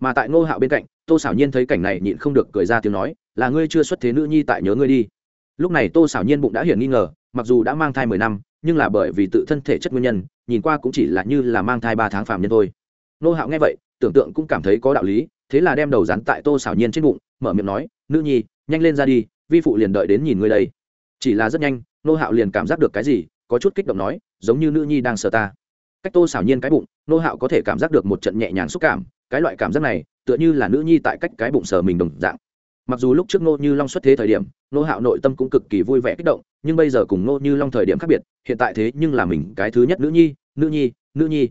Mà tại nô hạo bên cạnh, tô xảo nhiên thấy cảnh này nhịn không được cười ra tiếng nói, là ngươi chưa xuất thế nữ nhi tại nhớ ngươi đi. Lúc này tô xảo nhiên bụng đã hiển nghi ngờ, mặc dù đã mang thai mười năm, nhưng là bởi vì tự thân thể chất nguyên nhân, nhìn qua cũng chỉ là như là mang thai ba tháng phạm nhân thôi. Nô hạo nghe vậy, tưởng tượng cũng cảm thấy có đạo lý, thế là đem đầu rắn tại tô xảo nhiên trên bụng, mở miệng nói, nữ nhi, nhanh lên ra đi vi phụ liền đợi đến nhìn ngươi đây. Chỉ là rất nhanh, nô hạo liền cảm giác được cái gì, có chút kích động nói, giống như nữ nhi đang sợ ta. Cách tô xảo nhiên cái bụng, nô hạo có thể cảm giác được một trận nhẹ nhàng xúc cảm, cái loại cảm giác này, tựa như là nữ nhi tại cách cái bụng sờ mình đồng dạng. Mặc dù lúc trước nô như long xuất thế thời điểm, nô hạo nội tâm cũng cực kỳ vui vẻ kích động, nhưng bây giờ cùng nô như long thời điểm khác biệt, hiện tại thế nhưng là mình cái thứ nhất nữ nhi nữ nhi nữ nhi.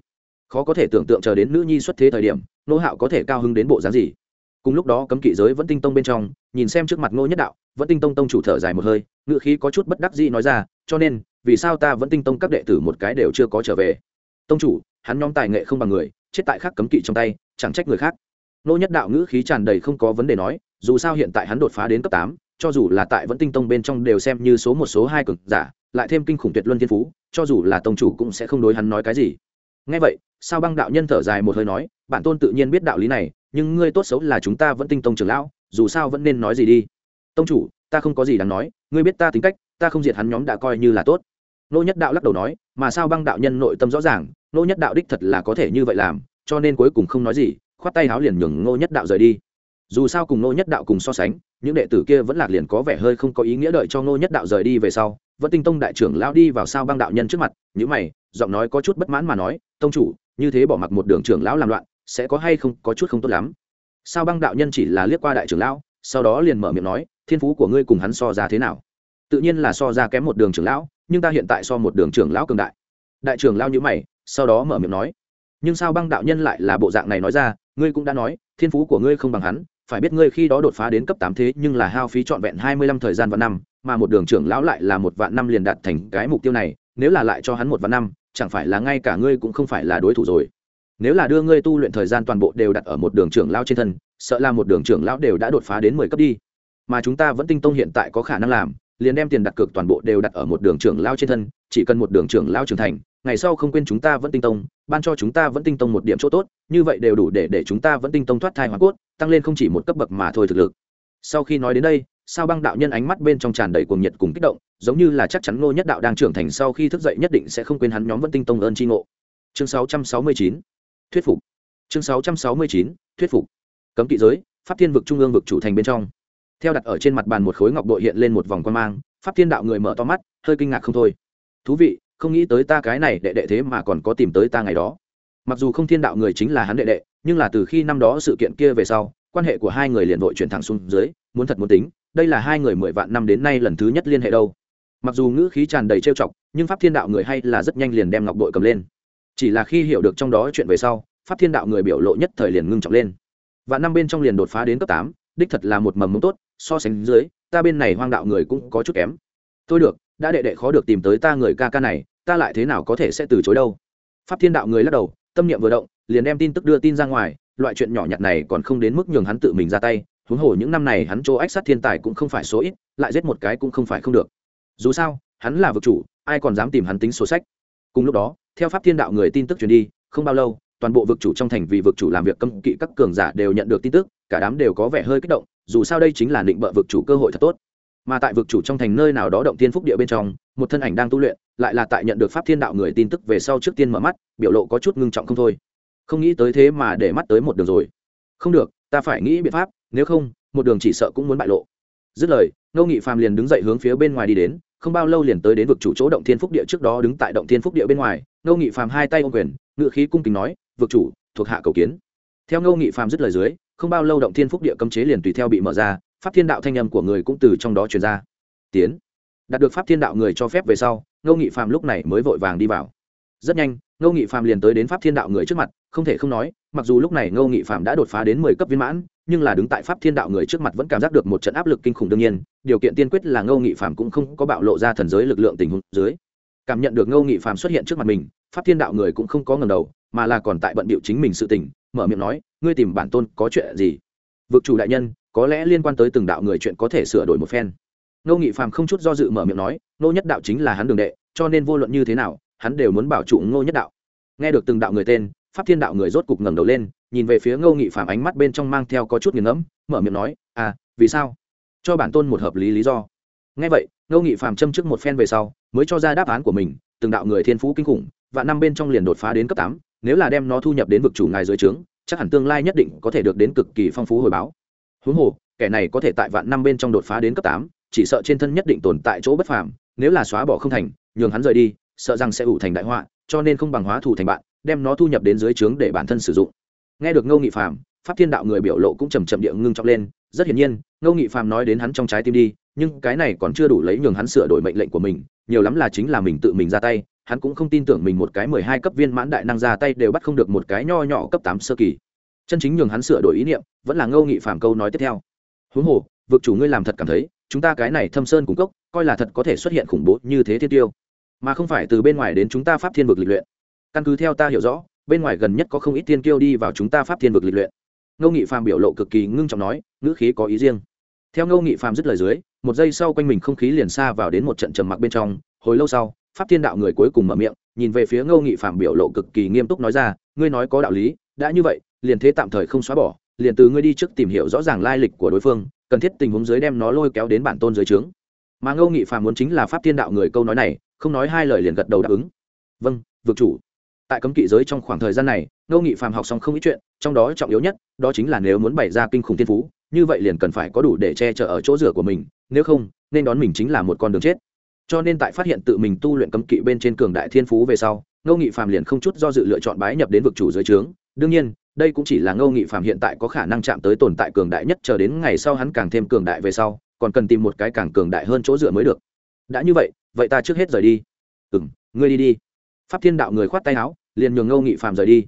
Khó có thể tưởng tượng chờ đến nữ nhi xuất thế thời điểm, nô hạo có thể cao hứng đến bộ dáng gì cùng lúc đó cấm kỵ giới vẫn tinh tông bên trong, nhìn xem trước mặt ngô nhất đạo, vẫn tinh tông tông chủ thở dài một hơi, ngựa khí có chút bất đắc dĩ nói ra, cho nên, vì sao ta vẫn tinh tông các đệ tử một cái đều chưa có trở về? Tông chủ, hắn nhóm tài nghệ không bằng người, chết tại khác cấm kỵ trong tay, chẳng trách người khác. Nô nhất đạo ngữ khí tràn đầy không có vấn đề nói, dù sao hiện tại hắn đột phá đến cấp tám, cho dù là tại vẫn tinh tông bên trong đều xem như số một, số hai cực giả, lại thêm kinh khủng tuyệt luân thiên phú, cho dù là tông chủ cũng sẽ không đối hắn nói cái gì. Ngay vậy sao băng đạo nhân thở dài một hơi nói, bản tôn tự nhiên biết đạo lý này, nhưng ngươi tốt xấu là chúng ta vẫn tinh tông trưởng lão, dù sao vẫn nên nói gì đi. Tông chủ, ta không có gì đáng nói, ngươi biết ta tính cách, ta không diệt hắn nhóm đã coi như là tốt. Nô nhất đạo lắc đầu nói, mà sao băng đạo nhân nội tâm rõ ràng, nô nhất đạo đích thật là có thể như vậy làm, cho nên cuối cùng không nói gì, khoát tay háo liền nhường nô nhất đạo rời đi. Dù sao cùng nô nhất đạo cùng so sánh những đệ tử kia vẫn lạc liền có vẻ hơi không có ý nghĩa đợi cho Ngô nhất đạo rời đi về sau vẫn tinh tông đại trưởng lao đi vào sao băng đạo nhân trước mặt những mày, giọng nói có chút bất mãn mà nói, tông chủ, như thế bỏ mặc một đường trưởng lão làm loạn, sẽ có hay không có chút không tốt lắm? Sao băng đạo nhân chỉ là liếc qua đại trưởng lão, sau đó liền mở miệng nói, thiên phú của ngươi cùng hắn so ra thế nào? Tự nhiên là so ra kém một đường trưởng lão, nhưng ta hiện tại so một đường trưởng lão cường đại. Đại trưởng lão nhữ mày, sau đó mở miệng nói, nhưng sao băng đạo nhân lại là bộ dạng này nói ra, ngươi cũng đã nói, thiên phú của ngươi không bằng hắn phải biết ngươi khi đó đột phá đến cấp tám thế nhưng là hao phí trọn vẹn hai mươi lăm thời gian và năm, mà một đường trưởng lão lại là một vạn năm liền đạt thành cái mục tiêu này, nếu là lại cho hắn một vạn năm, chẳng phải là ngay cả ngươi cũng không phải là đối thủ rồi. Nếu là đưa ngươi tu luyện thời gian toàn bộ đều đặt ở một đường trưởng lão trên thân, sợ là một đường trưởng lão đều đã đột phá đến mười cấp đi. Mà chúng ta vẫn tinh tông hiện tại có khả năng làm, liền đem tiền đặt cược toàn bộ đều đặt ở một đường trưởng lão trên thân, chỉ cần một đường trưởng lão trưởng thành ngày sau không quên chúng ta vẫn tinh tông ban cho chúng ta vẫn tinh tông một điểm chỗ tốt như vậy đều đủ để để chúng ta vẫn tinh tông thoát thai hoa cốt tăng lên không chỉ một cấp bậc mà thôi thực lực. Sau khi nói đến đây sao băng đạo nhân ánh mắt bên trong tràn đầy cuồng nhiệt cùng kích động giống như là chắc chắn ngô nhất đạo đang trưởng thành sau khi thức dậy nhất định sẽ không quên hắn nhóm vẫn tinh tông ơn tri ngộ. Chương 669, thuyết phục. Chương 669, thuyết phục. Cấm kỵ giới pháp thiên vực trung ương vực chủ thành bên trong. Theo đặt ở trên mặt bàn một khối ngọc bội hiện lên một vòng quan mang pháp thiên đạo người mở to mắt hơi kinh ngạc không thôi. Thú vị không nghĩ tới ta cái này đệ đệ thế mà còn có tìm tới ta ngày đó. Mặc dù không thiên đạo người chính là hắn đệ đệ, nhưng là từ khi năm đó sự kiện kia về sau, quan hệ của hai người liền vội chuyển thẳng xuống dưới, muốn thật muốn tính, đây là hai người mười vạn năm đến nay lần thứ nhất liên hệ đâu. Mặc dù ngữ khí tràn đầy trêu chọc, nhưng pháp thiên đạo người hay là rất nhanh liền đem ngọc bội cầm lên. Chỉ là khi hiểu được trong đó chuyện về sau, pháp thiên đạo người biểu lộ nhất thời liền ngưng trọng lên. Và năm bên trong liền đột phá đến cấp tám, đích thật là một mầm mống tốt, so sánh dưới, ta bên này hoang đạo người cũng có chút kém. Thôi được, đã đệ đệ khó được tìm tới ta người ca ca này ta lại thế nào có thể sẽ từ chối đâu? Pháp thiên đạo người lắc đầu, tâm niệm vừa động, liền đem tin tức đưa tin ra ngoài, loại chuyện nhỏ nhặt này còn không đến mức nhường hắn tự mình ra tay, huống hồ những năm này hắn chỗ ách sát thiên tài cũng không phải số ít, lại giết một cái cũng không phải không được. Dù sao, hắn là vực chủ, ai còn dám tìm hắn tính sổ sách? Cùng lúc đó, theo pháp thiên đạo người tin tức truyền đi, không bao lâu, toàn bộ vực chủ trong thành vì vực chủ làm việc cấm kỵ các cường giả đều nhận được tin tức, cả đám đều có vẻ hơi kích động, dù sao đây chính là định bợ vực chủ cơ hội thật tốt mà tại vực chủ trong thành nơi nào đó động tiên phúc địa bên trong, một thân ảnh đang tu luyện, lại là tại nhận được pháp thiên đạo người tin tức về sau trước tiên mở mắt, biểu lộ có chút ngưng trọng không thôi. Không nghĩ tới thế mà để mắt tới một đường rồi. Không được, ta phải nghĩ biện pháp, nếu không, một đường chỉ sợ cũng muốn bại lộ. Dứt lời, ngô nghị phàm liền đứng dậy hướng phía bên ngoài đi đến, không bao lâu liền tới đến vực chủ chỗ động thiên phúc địa trước đó đứng tại động thiên phúc địa bên ngoài. Ngô nghị phàm hai tay ô quyền ngự khí cung kính nói, vực chủ, thuộc hạ cầu kiến. Theo ngô nghị phàm dứt lời dưới, không bao lâu động thiên phúc địa cấm chế liền tùy theo bị mở ra pháp thiên đạo thanh âm của người cũng từ trong đó truyền ra. Tiến. Đạt được pháp thiên đạo người cho phép về sau, ngô nghị phàm lúc này mới vội vàng đi vào. Rất nhanh, ngô nghị phàm liền tới đến pháp thiên đạo người trước mặt, không thể không nói, mặc dù lúc này ngô nghị phàm đã đột phá đến mười cấp viên mãn, nhưng là đứng tại pháp thiên đạo người trước mặt vẫn cảm giác được một trận áp lực kinh khủng đương nhiên, điều kiện tiên quyết là ngô nghị phàm cũng không có bạo lộ ra thần giới lực lượng tình huống dưới. Cảm nhận được ngô nghị phàm xuất hiện trước mặt mình, pháp thiên đạo người cũng không có ngầm đầu, mà là còn tại bận bịu chính mình sự tình, mở miệng nói, ngươi tìm bản tôn có chuyện gì? Vực chủ đại nhân có lẽ liên quan tới từng đạo người chuyện có thể sửa đổi một phen. Ngô nghị phàm không chút do dự mở miệng nói, ngô nhất đạo chính là hắn đường đệ, cho nên vô luận như thế nào, hắn đều muốn bảo trụ ngô nhất đạo. Nghe được từng đạo người tên, pháp thiên đạo người rốt cục ngẩng đầu lên, nhìn về phía ngô nghị phàm ánh mắt bên trong mang theo có chút nghiền ngẫm, mở miệng nói à vì sao? Cho bản tôn một hợp lý lý do. Nghe vậy, ngô nghị phàm châm trước một phen về sau, mới cho ra đáp án của mình, từng đạo người thiên phú kinh khủng và năm bên trong liền đột phá đến cấp tám, nếu là đem nó thu nhập đến vực chủ ngài dưới trướng, chắc hẳn tương lai nhất định có thể được đến cực kỳ phong phú hồi báo huống hồ, kẻ này có thể tại vạn năm bên trong đột phá đến cấp tám, chỉ sợ trên thân nhất định tồn tại chỗ bất phàm, nếu là xóa bỏ không thành, nhường hắn rời đi, sợ rằng sẽ ủ thành đại họa, cho nên không bằng hóa thù thành bạn, đem nó thu nhập đến dưới trướng để bản thân sử dụng. Nghe được ngô nghị phàm, pháp thiên đạo người biểu lộ cũng chầm chậm địa ngưng trọng lên, rất hiển nhiên, ngô nghị phàm nói đến hắn trong trái tim đi, nhưng cái này còn chưa đủ lấy nhường hắn sửa đổi mệnh lệnh của mình, nhiều lắm là chính là mình tự mình ra tay, hắn cũng không tin tưởng mình một cái mười hai cấp viên mãn đại năng ra tay đều bắt không được một cái nho nhỏ cấp tám sơ kỳ chân chính nhường hắn sửa đổi ý niệm, vẫn là ngô nghị phàm câu nói tiếp theo. Huống hồ, vực chủ ngươi làm thật cảm thấy, chúng ta cái này thâm sơn cung cốc, coi là thật có thể xuất hiện khủng bố như thế thiên tiêu. Mà không phải từ bên ngoài đến chúng ta pháp thiên vực lịch luyện. Căn cứ theo ta hiểu rõ, bên ngoài gần nhất có không ít thiên kiêu đi vào chúng ta pháp thiên vực lịch luyện. Ngô nghị phàm biểu lộ cực kỳ ngưng trọng nói, ngữ khí có ý riêng. Theo ngô nghị phàm dứt lời dưới, một giây sau quanh mình không khí liền xa vào đến một trận trầm mặc bên trong, hồi lâu sau, pháp thiên đạo người cuối cùng mở miệng, nhìn về phía ngô nghị phàm biểu lộ cực kỳ nghiêm túc nói ra, ngươi nói có đạo lý đã như vậy, liền thế tạm thời không xóa bỏ, liền từ ngươi đi trước tìm hiểu rõ ràng lai lịch của đối phương, cần thiết tình huống dưới đem nó lôi kéo đến bản tôn dưới trướng. Mà ngô nghị phàm muốn chính là pháp thiên đạo người câu nói này, không nói hai lời liền gật đầu đáp ứng. Vâng vực chủ. Tại cấm kỵ giới trong khoảng thời gian này, ngô nghị phàm học xong không ít chuyện, trong đó trọng yếu nhất, đó chính là nếu muốn bày ra kinh khủng thiên phú, như vậy liền cần phải có đủ để che chở ở chỗ rửa của mình, nếu không, nên đón mình chính là một con đường chết. Cho nên tại phát hiện tự mình tu luyện cấm kỵ bên trên cường đại thiên phú về sau, ngô nghị phàm liền không chút do dự lựa chọn bái nhập đến vực chủ dưới trướng đương nhiên, đây cũng chỉ là ngô nghị phàm hiện tại có khả năng chạm tới tồn tại cường đại nhất chờ đến ngày sau hắn càng thêm cường đại về sau, còn cần tìm một cái càng cường đại hơn chỗ dựa mới được. Đã như vậy vậy ta trước hết rời đi. Ừ m ngươi đi đi. Pháp thiên đạo người khoát tay áo, liền nhường ngô nghị phàm rời đi.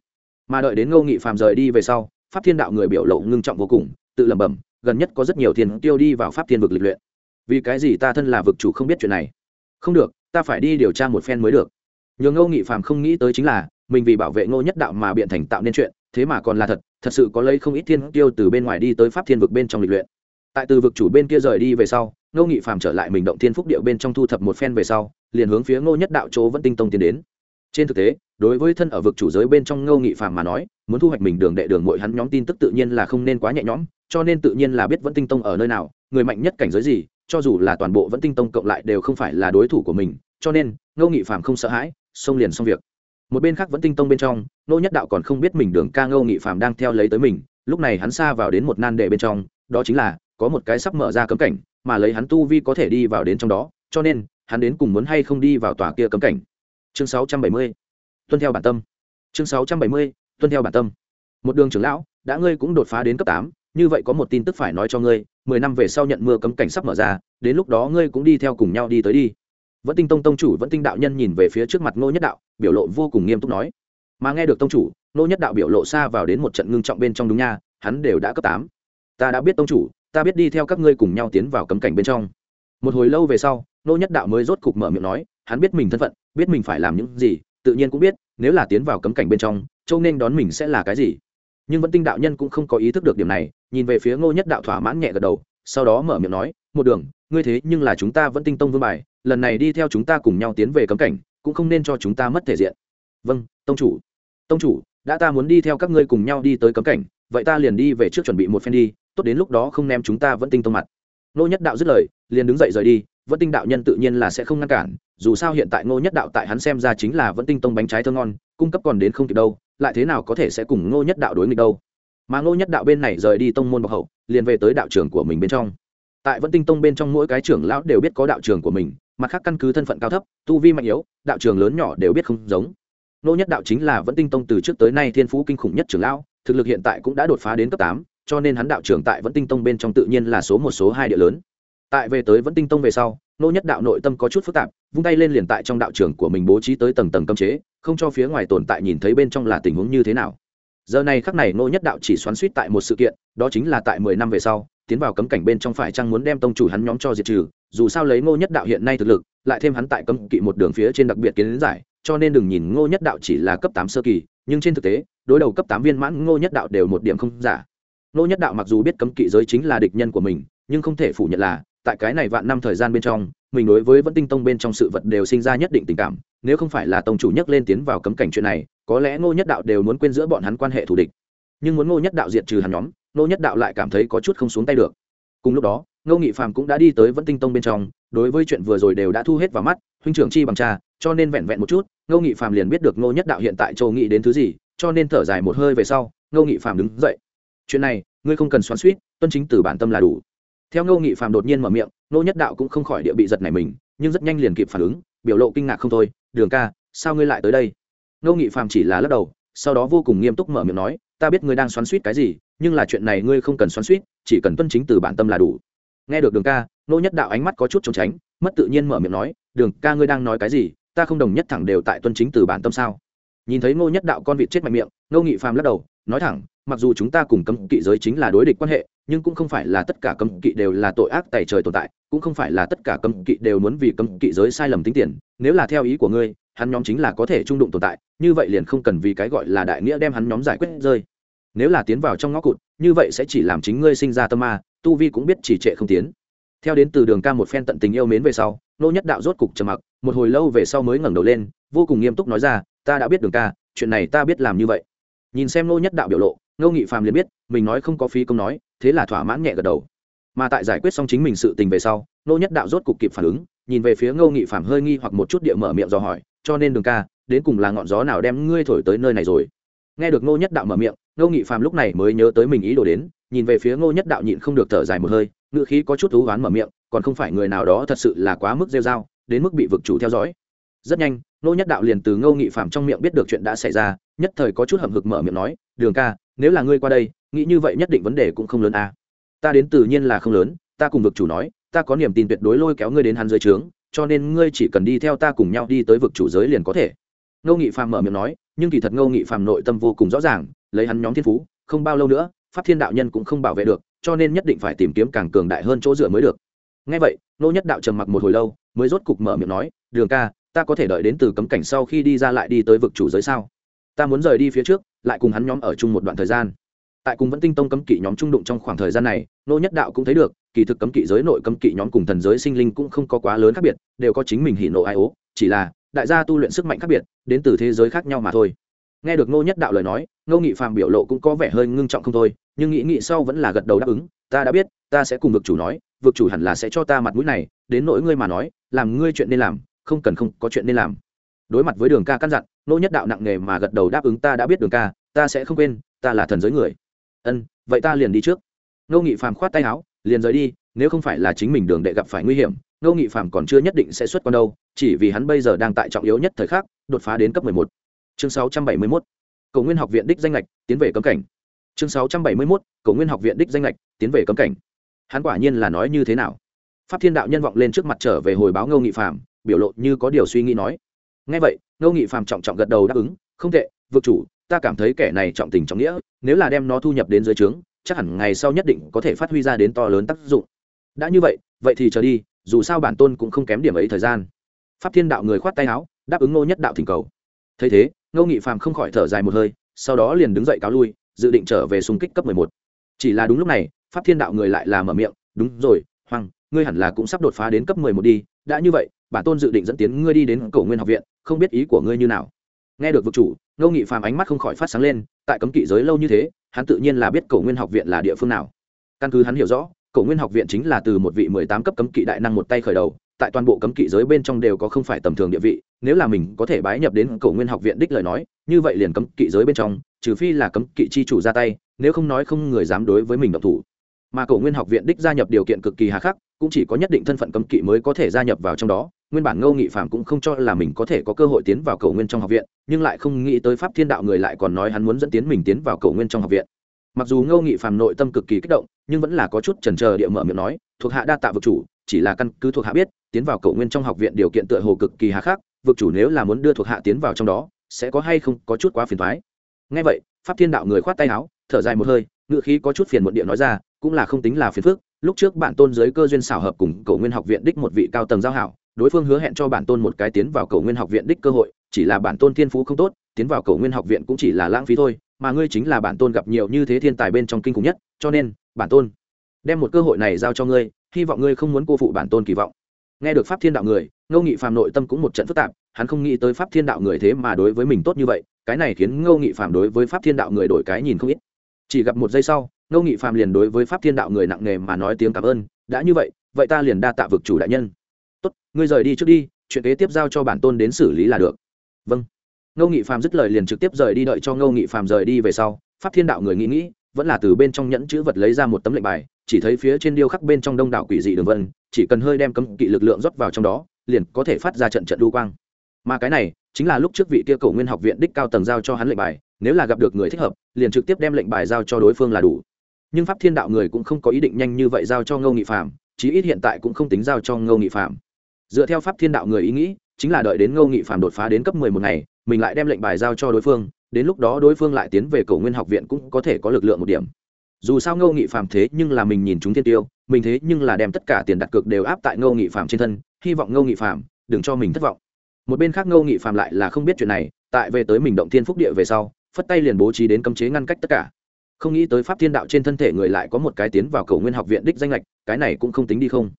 Mà đợi đến ngô nghị phàm rời đi về sau, pháp thiên đạo người biểu lộ ngưng trọng vô cùng, tự lẩm bẩm, gần nhất có rất nhiều thiên tiêu đi vào pháp thiên vực lịch luyện. Vì cái gì ta thân là vực chủ không biết chuyện này? Không được, ta phải đi điều tra một phen mới được. Nhường ngô nghị phàm không nghĩ tới chính là mình vì bảo vệ ngô nhất đạo mà biện thành tạo nên chuyện, thế mà còn là thật thật sự có lấy không ít thiên tiêu từ bên ngoài đi tới pháp thiên vực bên trong lịch luyện. Tại từ vực chủ bên kia rời đi về sau, ngô nghị phàm trở lại mình động thiên phúc điệu bên trong thu thập một phen về sau, liền hướng phía ngô nhất đạo chỗ vẫn tinh tông tiến đến. Trên thực tế, đối với thân ở vực chủ giới bên trong ngô nghị phàm mà nói, muốn thu hoạch mình đường đệ đường mỗi hắn nhóm tin tức tự nhiên là không nên quá nhẹ nhõm, cho nên tự nhiên là biết vẫn tinh tông ở nơi nào, người mạnh nhất cảnh giới gì, cho dù là toàn bộ vẫn tinh tông cộng lại đều không phải là đối thủ của mình, cho nên ngô nghị phàm không sợ hãi, xông liền xong việc một bên khác vẫn tinh tông bên trong, nô nhất đạo còn không biết mình đường ca ngô nghị Phạm đang theo lấy tới mình, lúc này hắn xa vào đến một nan đệ bên trong, đó chính là, có một cái sắp mở ra cấm cảnh, mà lấy hắn tu vi có thể đi vào đến trong đó, cho nên, hắn đến cùng muốn hay không đi vào tòa kia cấm cảnh chương 670. tuân theo bản tâm chương 670. tuân theo bản tâm một đường trưởng lão, đã ngươi cũng đột phá đến cấp tám, như vậy có một tin tức phải nói cho ngươi, mười năm về sau nhận mưa cấm cảnh sắp mở ra, đến lúc đó ngươi cũng đi theo cùng nhau đi tới đi vẫn tinh tông tông chủ vẫn tinh đạo nhân nhìn về phía trước mặt ngô nhất đạo, biểu lộ vô cùng nghiêm túc nói, mà nghe được tông chủ, ngô nhất đạo biểu lộ xa vào đến một trận ngưng trọng bên trong đúng nha, hắn đều đã cấp tám. Ta đã biết tông chủ, ta biết đi theo các ngươi cùng nhau tiến vào cấm cảnh bên trong. Một hồi lâu về sau, ngô nhất đạo mới rốt cục mở miệng nói, hắn biết mình thân phận, biết mình phải làm những gì, tự nhiên cũng biết, nếu là tiến vào cấm cảnh bên trong, châu nên đón mình sẽ là cái gì? Nhưng vẫn tinh đạo nhân cũng không có ý thức được điểm này, nhìn về phía ngô nhất đạo thỏa mãn nhẹ gật đầu, sau đó mở miệng nói, một đường ngươi thế nhưng là chúng ta vẫn tinh tông vương bài, lần này đi theo chúng ta cùng nhau tiến về cấm cảnh, cũng không nên cho chúng ta mất thể diện. Vâng tông chủ. Tông chủ, đã ta muốn đi theo các ngươi cùng nhau đi tới cấm cảnh, vậy ta liền đi về trước chuẩn bị một phen đi, tốt đến lúc đó không ném chúng ta vẫn tinh tông mặt. Nô nhất đạo dứt lời, liền đứng dậy rời đi, vẫn tinh đạo nhân tự nhiên là sẽ không ngăn cản, dù sao hiện tại ngô nhất đạo tại hắn xem ra chính là vẫn tinh tông bánh trái thơ ngon, cung cấp còn đến không kịp đâu, lại thế nào có thể sẽ cùng ngô nhất đạo đối nghịch đâu? Mà ngô nhất đạo bên này rời đi tông môn bọc hậu, liền về tới đạo trường của mình bên trong tại vẫn tinh tông bên trong mỗi cái trưởng lão đều biết có đạo trường của mình, mặt khác căn cứ thân phận cao thấp, tu vi mạnh yếu, đạo trường lớn nhỏ đều biết không giống. Nô nhất đạo chính là vẫn tinh tông từ trước tới nay thiên phú kinh khủng nhất trưởng lão, thực lực hiện tại cũng đã đột phá đến cấp tám, cho nên hắn đạo trưởng tại vẫn tinh tông bên trong tự nhiên là số một, số hai địa lớn. Tại về tới vẫn tinh tông về sau, nô nhất đạo nội tâm có chút phức tạp, vung tay lên liền tại trong đạo trường của mình bố trí tới tầng tầng cấm chế, không cho phía ngoài tồn tại nhìn thấy bên trong là tình huống như thế nào. Giờ này khắc này nô nhất đạo chỉ xoắn suýt tại một sự kiện, đó chính là tại mười năm về sau tiến vào cấm cảnh bên trong phải chăng muốn đem tông chủ hắn nhóm cho diệt trừ, dù sao lấy ngô nhất đạo hiện nay thực lực, lại thêm hắn tại cấm kỵ một đường phía trên đặc biệt kiến giải, cho nên đừng nhìn ngô nhất đạo chỉ là cấp tám sơ kỳ, nhưng trên thực tế, đối đầu cấp tám viên mãn ngô nhất đạo đều một điểm không giả. Ngô nhất đạo mặc dù biết cấm kỵ giới chính là địch nhân của mình, nhưng không thể phủ nhận là, tại cái này vạn năm thời gian bên trong, mình đối với vẫn tinh tông bên trong sự vật đều sinh ra nhất định tình cảm, nếu không phải là tông chủ nhắc lên tiến vào cấm cảnh chuyện này, có lẽ ngô nhất đạo đều muốn quên giữa bọn hắn quan hệ thù địch. Nhưng muốn ngô nhất đạo diệt trừ hắn nhóm ngô nhất đạo lại cảm thấy có chút không xuống tay được. Cùng lúc đó, ngô nghị phàm cũng đã đi tới vẫn tinh tông bên trong, đối với chuyện vừa rồi đều đã thu hết vào mắt, huynh trưởng chi bằng cha, cho nên vẹn vẹn một chút, ngô nghị phàm liền biết được ngô nhất đạo hiện tại châu nghị đến thứ gì, cho nên thở dài một hơi về sau, ngô nghị phàm đứng dậy. Chuyện này, ngươi không cần xoắn suýt tuân chính từ bản tâm là đủ. Theo ngô nghị phàm đột nhiên mở miệng, ngô nhất đạo cũng không khỏi địa bị giật này mình, nhưng rất nhanh liền kịp phản ứng, biểu lộ kinh ngạc không thôi, đường ca, sao ngươi lại tới đây? Ngô nghị phàm chỉ là lắc đầu, sau đó vô cùng nghiêm túc mở miệng nói, ta biết ngươi đang xoắn suýt cái gì nhưng là chuyện này ngươi không cần xoắn suýt, chỉ cần tuân chính từ bản tâm là đủ. Nghe được đường ca, nô nhất đạo ánh mắt có chút trốn tránh, mất tự nhiên mở miệng nói, đường ca ngươi đang nói cái gì? Ta không đồng nhất thẳng đều tại tuân chính từ bản tâm sao? Nhìn thấy ngô nhất đạo con vịt chết mạnh miệng, ngô nghị phàm lắc đầu, nói thẳng, mặc dù chúng ta cùng cấm kỵ giới chính là đối địch quan hệ, nhưng cũng không phải là tất cả cấm kỵ đều là tội ác tày trời tồn tại, cũng không phải là tất cả cấm kỵ đều muốn vì cấm kỵ giới sai lầm tính tiền. Nếu là theo ý của ngươi, hắn nhóm chính là có thể trung đụng tồn tại, như vậy liền không cần vì cái gọi là đại nghĩa đem hắn nhóm giải quyết rơi nếu là tiến vào trong ngõ cụt, như vậy sẽ chỉ làm chính ngươi sinh ra tâm ma, tu vi cũng biết chỉ trệ không tiến. Theo đến từ đường ca một phen tận tình yêu mến về sau, nô nhất đạo rốt cục trầm mặc, một hồi lâu về sau mới ngẩng đầu lên, vô cùng nghiêm túc nói ra, ta đã biết đường ca, chuyện này ta biết làm như vậy. Nhìn xem nô nhất đạo biểu lộ, ngô nghị phàm liền biết, mình nói không có phí công nói, thế là thỏa mãn nhẹ gật đầu. Mà tại giải quyết xong chính mình sự tình về sau, nô nhất đạo rốt cục kịp phản ứng, nhìn về phía ngô nghị phàm hơi nghi hoặc một chút địa mở miệng dò hỏi, cho nên đường ca, đến cùng là ngọn gió nào đem ngươi thổi tới nơi này rồi? Nghe được ngô nhất đạo mở miệng ngô nghị phàm lúc này mới nhớ tới mình ý đồ đến, nhìn về phía ngô nhất đạo nhịn không được thở dài một hơi ngự khí có chút thú oán mở miệng, còn không phải người nào đó thật sự là quá mức rêu r a o đến mức bị vực chủ theo dõi rất nhanh, ngô nhất đạo liền từ ngô nghị phàm trong miệng biết được chuyện đã xảy ra, nhất thời có chút hậm hực mở miệng nói, đường ca, nếu là ngươi qua đây, nghĩ như vậy nhất định vấn đề cũng không lớn à. ta đến tự nhiên là không lớn, ta cùng vực chủ nói, ta có niềm tin tuyệt đối lôi kéo ngươi đến hắn dưới trướng, cho nên ngươi chỉ cần đi theo ta cùng nhau đi tới vực chủ giới liền có thể ngô nghị phàm mở miệng nói, nhưng kỳ thật ngô nghị phàm nội tâm vô cùng rõ ràng lấy hắn nhóm thiên phú, không bao lâu nữa, pháp thiên đạo nhân cũng không bảo vệ được, cho nên nhất định phải tìm kiếm càng cường đại hơn chỗ dựa mới được. Ngay vậy, nô nhất đạo trầm mặc một hồi lâu, mới rốt cục mở miệng nói, đường ca, ta có thể đợi đến từ cấm cảnh sau khi đi ra lại đi tới vực chủ giới sao? Ta muốn rời đi phía trước, lại cùng hắn nhóm ở chung một đoạn thời gian. Tại cùng vẫn tinh tông cấm kỵ nhóm trung đụng trong khoảng thời gian này, nô nhất đạo cũng thấy được, kỳ thực cấm kỵ giới nội cấm kỵ nhóm cùng thần giới sinh linh cũng không có quá lớn khác biệt, đều có chính mình hỉ nộ ai ố, chỉ là đại gia tu luyện sức mạnh khác biệt, đến từ thế giới khác nhau mà thôi nghe được ngô nhất đạo lời nói, ngô nghị phàm biểu lộ cũng có vẻ hơi ngưng trọng không thôi, nhưng nghĩ nghĩ sau vẫn là gật đầu đáp ứng, ta đã biết, ta sẽ cùng vực chủ nói, vực chủ hẳn là sẽ cho ta mặt mũi này, đến nỗi ngươi mà nói, làm ngươi chuyện nên làm, không cần không có chuyện nên làm. Đối mặt với đường ca căn dặn, Ngô nhất đạo nặng nề mà gật đầu đáp ứng, ta đã biết đường ca, ta sẽ không quên, ta là thần giới người. Ân, vậy ta liền đi trước. Ngô nghị phàm khoát tay áo, liền rời đi, nếu không phải là chính mình đường đệ gặp phải nguy hiểm, Ngô nghị phàm còn chưa nhất định sẽ xuất quan đâu, chỉ vì hắn bây giờ đang tại trọng yếu nhất thời khắc, đột phá đến cấp mười một chương sáu trăm bảy mươi mốt, cầu nguyên học viện đích danh lệch tiến về cấm cảnh. Chương sáu trăm bảy mươi mốt, cầu nguyên học viện đích danh lệch tiến về cấm cảnh. Hắn quả nhiên là nói như thế nào? Pháp thiên đạo nhân vọng lên trước mặt trở về hồi báo ngô nghị phạm biểu lộ như có điều suy nghĩ nói. Ngay vậy, ngô nghị phạm trọng trọng gật đầu đáp ứng, không tệ, vực chủ, ta cảm thấy kẻ này trọng tình trọng nghĩa, nếu là đem nó thu nhập đến dưới trướng, chắc hẳn ngày sau nhất định có thể phát huy ra đến to lớn tác dụng. Đã như vậy vậy thì chờ đi, dù sao bản tôn cũng không kém điểm ấy thời gian. Pháp thiên đạo người khoát tay áo, đáp ứng ngô nhất đạo thỉnh cầu. Thấy thế ngô nghị phàm không khỏi thở dài một hơi, sau đó liền đứng dậy cáo lui, dự định trở về xung kích cấp mười một. Chỉ là đúng lúc này, pháp thiên đạo người lại là mở miệng, đúng rồi, hoàng, ngươi hẳn là cũng sắp đột phá đến cấp mười một đi, đã như vậy, bản tôn dự định dẫn tiến ngươi đi đến cổ nguyên học viện, không biết ý của ngươi như nào? Nghe được vực chủ, ngô nghị phàm ánh mắt không khỏi phát sáng lên, tại cấm kỵ giới lâu như thế, hắn tự nhiên là biết cổ nguyên học viện là địa phương nào. Căn cứ hắn hiểu rõ, cổ nguyên học viện chính là từ một vị mười tám cấp cấm kỵ đại năng một tay khởi đầu tại toàn bộ cấm kỵ giới bên trong đều có không phải tầm thường địa vị, nếu là mình có thể bái nhập đến cổ nguyên học viện đích lời nói, như vậy liền cấm kỵ giới bên trong, trừ phi là cấm kỵ chi chủ ra tay, nếu không nói không người dám đối với mình độc thủ. Mà cổ nguyên học viện đích gia nhập điều kiện cực kỳ hà khắc, cũng chỉ có nhất định thân phận cấm kỵ mới có thể gia nhập vào trong đó, nguyên bản ngô nghị phạm cũng không cho là mình có thể có cơ hội tiến vào cầu nguyên trong học viện, nhưng lại không nghĩ tới pháp thiên đạo người lại còn nói hắn muốn dẫn tiến mình tiến vào cầu nguyên trong học viện. Mặc dù ngô nghị phạm nội tâm cực kỳ kích động, nhưng vẫn là có chút chần trờ địa mở miệng nói, thuộc hạ đa tạ vực chủ chỉ là căn cứ thuộc hạ biết, tiến vào cậu nguyên trong học viện điều kiện tựa hồ cực kỳ hà khắc, vực chủ nếu là muốn đưa thuộc hạ tiến vào trong đó, sẽ có hay không có chút quá phiền thoái ngay vậy, pháp thiên đạo người khoát tay áo, thở dài một hơi, ngựa khí có chút phiền muộn địa nói ra, cũng là không tính là phiền phức, lúc trước bản tôn giới cơ duyên xảo hợp cùng cậu nguyên học viện đích một vị cao tầng giao hảo, đối phương hứa hẹn cho bản tôn một cái tiến vào cậu nguyên học viện đích cơ hội, chỉ là bản tôn thiên phú không tốt, tiến vào cậu nguyên học viện cũng chỉ là lãng phí thôi, mà ngươi chính là bản tôn gặp nhiều như thế thiên tài bên trong kinh khủng nhất, cho nên bản tôn, đem một cơ hội này giao cho ngươi hy vọng ngươi không muốn cô phụ bản tôn kỳ vọng. Nghe được pháp thiên đạo người, ngô nghị phàm nội tâm cũng một trận phức tạp, hắn không nghĩ tới pháp thiên đạo người thế mà đối với mình tốt như vậy, cái này khiến ngô nghị phàm đối với pháp thiên đạo người đổi cái nhìn không ít. Chỉ gặp một giây sau, ngô nghị phàm liền đối với pháp thiên đạo người nặng nề mà nói tiếng cảm ơn, đã như vậy vậy ta liền đa tạ vực chủ đại nhân. Tốt, ngươi rời đi trước đi, chuyện kế tiếp giao cho bản tôn đến xử lý là được. Vâng. Ngô nghị phàm dứt lời liền trực tiếp rời đi, đợi cho ngô nghị phàm rời đi về sau, pháp thiên đạo người nghĩ nghĩ vẫn là từ bên trong nhẫn chữ vật lấy ra một tấm lệnh bài, chỉ thấy phía trên điêu khắc bên trong đông đảo quỷ dị đường vân, chỉ cần hơi đem cấm kỵ lực lượng rót vào trong đó, liền có thể phát ra trận trận đu quang. Mà cái này, chính là lúc trước vị kia cầu nguyên học viện đích cao tầng giao cho hắn lệnh bài, nếu là gặp được người thích hợp, liền trực tiếp đem lệnh bài giao cho đối phương là đủ. Nhưng pháp thiên đạo người cũng không có ý định nhanh như vậy giao cho ngô nghị phạm chí ít hiện tại cũng không tính giao cho ngô nghị phạm dựa theo pháp thiên đạo người ý nghĩ, chính là đợi đến ngô nghị phạm đột phá đến cấp mười một ngày, mình lại đem lệnh bài giao cho đối phương đến lúc đó đối phương lại tiến về cầu nguyên học viện cũng có thể có lực lượng một điểm. Dù sao ngô nghị phạm thế nhưng là mình nhìn chúng thiên tiêu, mình thế nhưng là đem tất cả tiền đặt cược đều áp tại ngô nghị phạm trên thân, hy vọng ngô nghị phạm đừng cho mình thất vọng. Một bên khác ngô nghị phạm lại là không biết chuyện này, tại về tới mình động thiên phúc địa về sau, phất tay liền bố trí đến cấm chế ngăn cách tất cả. Không nghĩ tới pháp thiên đạo trên thân thể người lại có một cái tiến vào cầu nguyên học viện đích danh lệch, cái này cũng không tính đi không.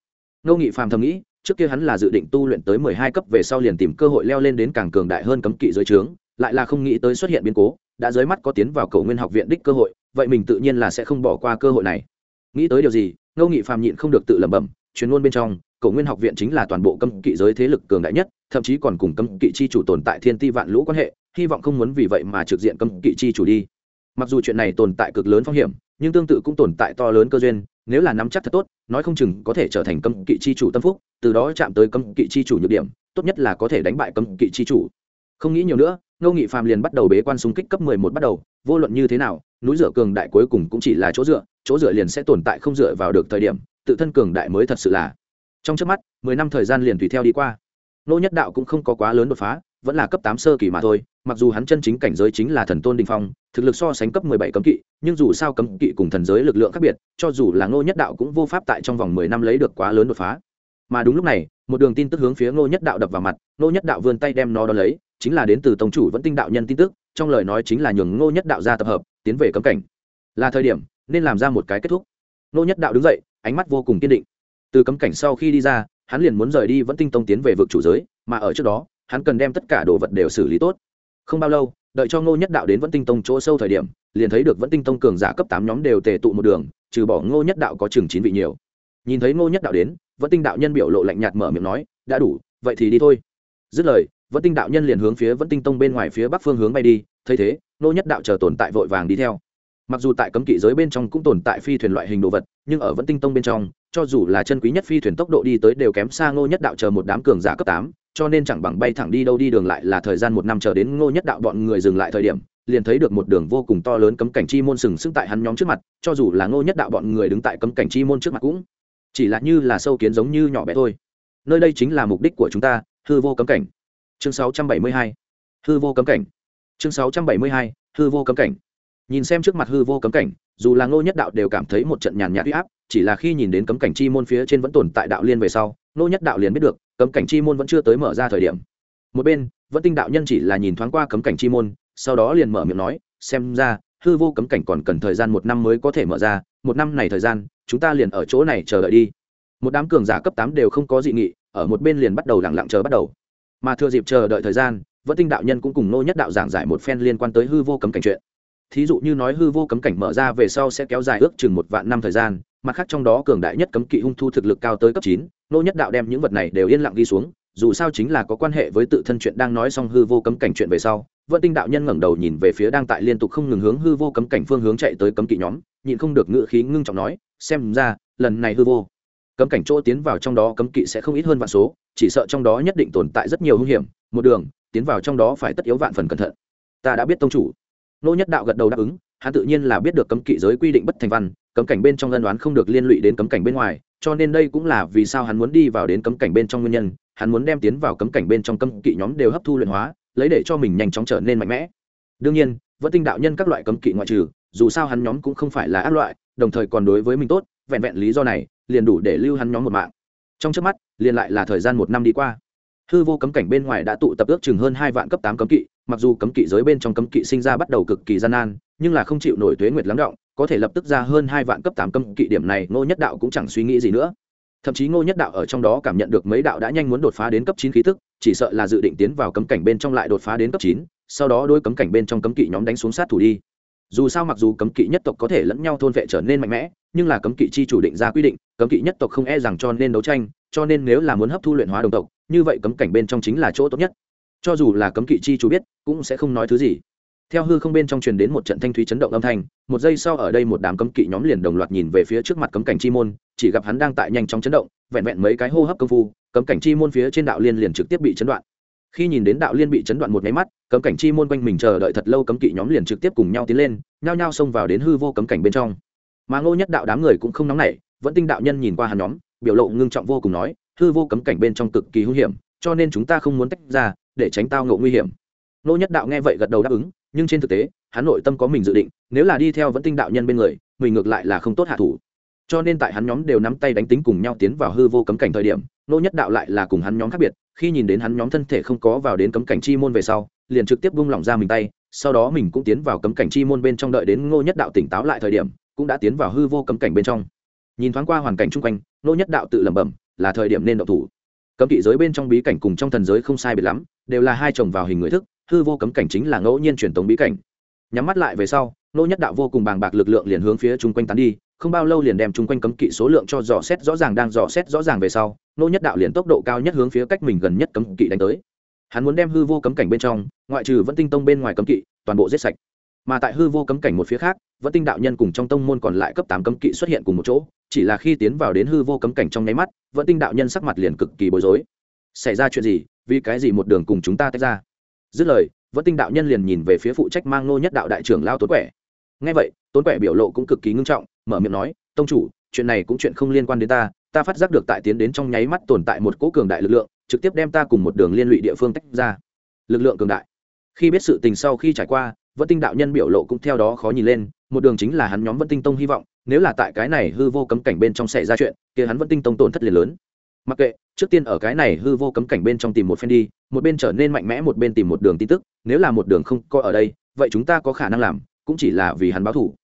Ngô nghị phàm thầm nghĩ, trước kia hắn là dự định tu luyện tới mười hai cấp về sau liền tìm cơ hội leo lên đến càng cường đại hơn cấm kỵ dưới trướng lại là không nghĩ tới xuất hiện biến cố, đã dưới mắt có tiến vào cầu nguyên học viện đích cơ hội, vậy mình tự nhiên là sẽ không bỏ qua cơ hội này. Nghĩ tới điều gì, ngô nghị phàm nhịn không được tự lẩm bẩm, chuyên môn bên trong, cầu nguyên học viện chính là toàn bộ cấm kỵ giới thế lực cường đại nhất, thậm chí còn cùng cấm kỵ chi chủ tồn tại thiên ti vạn lũ quan hệ, hy vọng không muốn vì vậy mà trực diện cấm kỵ chi chủ đi. Mặc dù chuyện này tồn tại cực lớn phong hiểm, nhưng tương tự cũng tồn tại to lớn cơ duyên, nếu là nắm chắc thật tốt, nói không chừng có thể trở thành cấm kỵ chi chủ tâm phúc, từ đó chạm tới cấm kỵ chi chủ nhược điểm, tốt nhất là có thể đánh bại cấm kỵ chi chủ. Không nghĩ nhiều nữa ngô nghị phàm liền bắt đầu bế quan xung kích cấp mười một bắt đầu, vô luận như thế nào, núi dựa cường đại cuối cùng cũng chỉ là chỗ dựa chỗ dựa liền sẽ tồn tại không dựa vào được thời điểm, tự thân cường đại mới thật sự là. Trong trước mắt, mười năm thời gian liền tùy theo đi qua. Nô nhất đạo cũng không có quá lớn đột phá, vẫn là cấp tám sơ kỳ mà thôi, mặc dù hắn chân chính cảnh giới chính là thần tôn đình phong, thực lực so sánh cấp mười bảy cấm kỵ, nhưng dù sao cấm kỵ cùng thần giới lực lượng khác biệt, cho dù là ngô nhất đạo cũng vô pháp tại trong vòng mười năm lấy được quá lớn đột phá mà đúng lúc này, một đường tin tức hướng phía ngô nhất đạo đập vào mặt, ngô nhất đạo vươn tay đem nó đ ó lấy, chính là đến từ tổng chủ vẫn tinh đạo nhân tin tức, trong lời nói chính là nhường ngô nhất đạo ra tập hợp, tiến về cấm cảnh. Là thời điểm, nên làm ra một cái kết thúc. Ngô nhất đạo đứng dậy, ánh mắt vô cùng kiên định. Từ cấm cảnh sau khi đi ra, hắn liền muốn rời đi vẫn tinh tông tiến về vực chủ giới, mà ở trước đó, hắn cần đem tất cả đồ vật đều xử lý tốt. Không bao lâu, đợi cho ngô nhất đạo đến vẫn tinh tông chỗ sâu thời điểm, liền thấy được vẫn tinh tông cường giả cấp tám nhóm đều tề tụ một đường, trừ bỏ ngô nhất đạo có chừng chín vị nhiều. Nhìn thấy ngô nhất đạo đến vẫn tinh đạo nhân biểu lộ lạnh nhạt mở miệng nói, đã đủ, vậy thì đi thôi. Dứt lời, vẫn tinh đạo nhân liền hướng phía vẫn tinh tông bên ngoài phía bắc phương hướng bay đi, thấy thế ngô nhất đạo chờ tồn tại vội vàng đi theo. Mặc dù tại cấm kỵ giới bên trong cũng tồn tại phi thuyền loại hình đồ vật, nhưng ở vẫn tinh tông bên trong, cho dù là chân quý nhất phi thuyền tốc độ đi tới đều kém xa ngô nhất đạo chờ một đám cường giả cấp tám, cho nên chẳng bằng bay thẳng đi đâu đi đường lại là thời gian một năm chờ đến ngô nhất đạo bọn người dừng lại thời điểm, liền thấy được một đường vô cùng to lớn cấm cảnh chi môn sừng sững tại hắn nhóm trước mặt, cho dù là ngô nhất đạo bọn người đứng tại cấm cảnh chi môn trước mặt cũng chỉ là như là sâu kiến giống như nhỏ bé thôi. Nơi đây chính là mục đích của chúng ta, hư vô cấm cảnh. Chương 672 hư vô cấm cảnh. Chương 672 hư vô cấm cảnh. Nhìn xem trước mặt hư vô cấm cảnh, dù là ngô nhất đạo đều cảm thấy một trận nhàn nhạt huy áp, chỉ là khi nhìn đến cấm cảnh chi môn phía trên vẫn tồn tại đạo liên về sau, ngô nhất đạo liền biết được, cấm cảnh chi môn vẫn chưa tới mở ra thời điểm. Một bên vẫn tinh đạo nhân chỉ là nhìn thoáng qua cấm cảnh chi môn, sau đó liền mở miệng nói, xem ra, hư vô cấm cảnh còn cần thời gian một năm mới có thể mở ra, một năm này thời gian chúng ta liền ở chỗ này chờ đợi đi. Một đám cường giả cấp tám đều không có dị nghị, ở một bên liền bắt đầu lặng lặng chờ bắt đầu. Mà thừa dịp chờ đợi thời gian vẫn tinh đạo nhân cũng cùng nô nhất đạo giảng giải một phen liên quan tới hư vô cấm cảnh chuyện. Thí dụ như nói hư vô cấm cảnh mở ra về sau sẽ kéo dài ước chừng một vạn năm thời gian, mặt khác trong đó cường đại nhất cấm kỵ hung thu thực lực cao tới cấp chín, nô nhất đạo đem những vật này đều yên lặng ghi xuống, dù sao chính là có quan hệ với tự thân chuyện đang nói xong hư vô cấm cảnh chuyện về sau vẫn tinh đạo nhân ngẩng đầu nhìn về phía đang tại liên tục không ngừng hướng hư vô cấm cảnh phương hướng chạy tới cấm kỵ nhóm, nhịn không được ngự khí ngưng trọng nói xem ra, lần này hư vô. Cấm cảnh chỗ tiến vào trong đó cấm kỵ sẽ không ít hơn vạn số, chỉ sợ trong đó nhất định tồn tại rất nhiều hung hiểm. Một đường, tiến vào trong đó phải tất yếu vạn phần cẩn thận. Ta đã biết tông chủ. Nô nhất đạo gật đầu đáp ứng, hắn tự nhiên là biết được cấm kỵ giới quy định bất thành văn, cấm cảnh bên trong ân đoán không được liên lụy đến cấm cảnh bên ngoài, cho nên đây cũng là vì sao hắn muốn đi vào đến cấm cảnh bên trong nguyên nhân. Hắn muốn đem tiến vào cấm cảnh bên trong cấm kỵ nhóm đều hấp thu luyện hóa, lấy để cho mình nhanh chóng trở nên mạnh mẽ. Đương nhiên vẫn tinh đạo nhân các loại cấm kỵ ngoại trừ, dù sao hắn nhóm cũng không phải là ác loại đồng thời còn đối với mình tốt, vẹn vẹn lý do này, liền đủ để lưu hắn nhóm một mạng. Trong trước mắt, liền lại là thời gian một năm đi qua. Hư vô cấm cảnh bên ngoài đã tụ tập ước chừng hơn hai vạn cấp tám cấm kỵ, mặc dù cấm kỵ giới bên trong cấm kỵ sinh ra bắt đầu cực kỳ gian nan, nhưng là không chịu nổi tuế nguyệt lắng động, có thể lập tức ra hơn hai vạn cấp tám cấm kỵ điểm này, ngô nhất đạo cũng chẳng suy nghĩ gì nữa. Thậm chí ngô nhất đạo ở trong đó cảm nhận được mấy đạo đã nhanh muốn đột phá đến cấp chín khí tức, chỉ sợ là dự định tiến vào cấm cảnh bên trong lại đột phá đến cấp chín, sau đó đôi cấm cảnh bên trong cấm kỵ nhóm đánh xuống sát thủ đi dù sao mặc dù cấm kỵ nhất tộc có thể lẫn nhau thôn vệ trở nên mạnh mẽ, nhưng là cấm kỵ chi chủ định ra quy định, cấm kỵ nhất tộc không e rằng cho nên đấu tranh, cho nên nếu là muốn hấp thu luyện hóa đồng tộc, như vậy cấm cảnh bên trong chính là chỗ tốt nhất. Cho dù là cấm kỵ chi chủ biết, cũng sẽ không nói thứ gì. Theo hư không bên trong truyền đến một trận thanh thúy chấn động âm thanh, một giây sau ở đây một đám cấm kỵ nhóm liền đồng loạt nhìn về phía trước mặt cấm cảnh chi môn, chỉ gặp hắn đang tại nhanh chóng chấn động, vẹn vẹn mấy cái hô hấp công phu, cấm cảnh chi môn phía trên đạo liên liền trực tiếp bị chấn đoạn khi nhìn đến đạo liên bị chấn đoạn một máy mắt, cấm cảnh chi môn quanh mình chờ đợi thật lâu cấm kỵ nhóm liền trực tiếp cùng nhau tiến lên, nhao nhao xông vào đến hư vô cấm cảnh bên trong. Mà ngô nhất đạo đám người cũng không nóng nảy, vẫn tinh đạo nhân nhìn qua hắn nhóm, biểu lộ ngưng trọng vô cùng nói, hư vô cấm cảnh bên trong cực kỳ hung hiểm, cho nên chúng ta không muốn tách ra, để tránh tao ngộ nguy hiểm. Ngô nhất đạo nghe vậy gật đầu đáp ứng, nhưng trên thực tế, hắn nội tâm có mình dự định, nếu là đi theo vẫn tinh đạo nhân bên người, mình ngược lại là không tốt hạ thủ. Cho nên tại hắn nhóm đều nắm tay đánh tính cùng nhau tiến vào hư vô cấm cảnh thời điểm nô nhất đạo lại là cùng hắn nhóm khác biệt, khi nhìn đến hắn nhóm thân thể không có vào đến cấm cảnh chi môn về sau, liền trực tiếp buông lỏng ra mình tay, sau đó mình cũng tiến vào cấm cảnh chi môn bên trong đợi đến ngô nhất đạo tỉnh táo lại thời điểm, cũng đã tiến vào hư vô cấm cảnh bên trong. Nhìn thoáng qua hoàn cảnh chung quanh nô nhất đạo tự lẩm bẩm, là thời điểm nên động thủ. Cấm kỵ giới bên trong bí cảnh cùng trong thần giới không sai biệt lắm, đều là hai chồng vào hình người thức, hư vô cấm cảnh chính là ngẫu nhiên truyền tống bí cảnh. Nhắm mắt lại về sau nô nhất đạo vô cùng bàng bạc lực lượng liền hướng phía chung quanh tán đi không bao lâu liền đem chung quanh cấm kỵ số lượng cho dò xét rõ ràng đang dò xét rõ ràng về sau, nô nhất đạo liền tốc độ cao nhất hướng phía cách mình gần nhất cấm kỵ đánh tới. Hắn muốn đem hư vô cấm cảnh bên trong, ngoại trừ vẫn tinh tông bên ngoài cấm kỵ, toàn bộ giết sạch. Mà tại hư vô cấm cảnh một phía khác vẫn tinh đạo nhân cùng trong tông môn còn lại cấp tám cấm kỵ xuất hiện cùng một chỗ, chỉ là khi tiến vào đến hư vô cấm cảnh trong nháy mắt vẫn tinh đạo nhân sắc mặt liền cực kỳ bối rối. Xảy ra chuyện gì? Vì cái gì một đường cùng chúng ta tách ra? Dứt lời vẫn tinh đạo nhân liền nhìn về phía phụ trách mang nô nhất đạo đại trưởng lao tốn quẻ. Ngay vậy tốn quẻ biểu lộ cũng cực kỳ ngưng trọng, mở miệng nói, tông chủ, chuyện này cũng chuyện không liên quan đến ta ta phát giác được tại tiến đến trong nháy mắt tồn tại một cỗ cường đại lực lượng, trực tiếp đem ta cùng một đường liên lụy địa phương tách ra. Lực lượng cường đại. Khi biết sự tình sau khi trải qua vẫn tinh đạo nhân biểu lộ cũng theo đó khó nhìn lên, một đường chính là hắn nhóm vẫn tinh tông hy vọng, nếu là tại cái này hư vô cấm cảnh bên trong xảy ra chuyện, kia hắn vẫn tinh tông tổn thất liền lớn. Mặc kệ, trước tiên ở cái này hư vô cấm cảnh bên trong tìm một phen đi, một bên trở nên mạnh mẽ, một bên tìm một đường tin tức, nếu là một đường không có ở đây, vậy chúng ta có khả năng làm, cũng chỉ là vì hắn báo thủ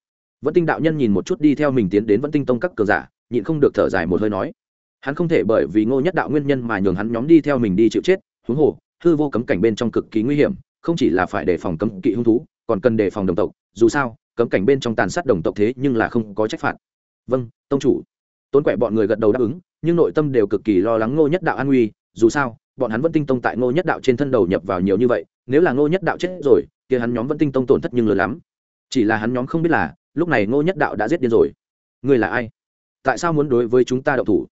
vẫn tinh đạo nhân nhìn một chút đi theo mình tiến đến vẫn tinh tông các cường giả, nhịn không được thở dài một hơi nói. Hắn không thể bởi vì ngô nhất đạo nguyên nhân mà nhường hắn nhóm đi theo mình đi chịu chết, huống hồ, hư vô cấm cảnh bên trong cực kỳ nguy hiểm, không chỉ là phải đề phòng cấm kỵ hung thú, còn cần đề phòng đồng tộc, dù sao, cấm cảnh bên trong tàn sát đồng tộc thế nhưng là không có trách phạt. Vâng tông chủ. Tốn quẻ bọn người gật đầu đáp ứng, nhưng nội tâm đều cực kỳ lo lắng ngô nhất đạo an nguy, dù sao, bọn hắn vẫn tinh tông tại ngô nhất đạo trên thân đầu nhập vào nhiều như vậy, nếu là ngô nhất đạo chết rồi, kia hắn nhóm vẫn tinh tông tổn thất nhưng lớn lắm. Chỉ là hắn nhóm không biết là lúc này ngô nhất đạo đã giết điên rồi. Ngươi là ai? Tại sao muốn đối với chúng ta đậu thủ?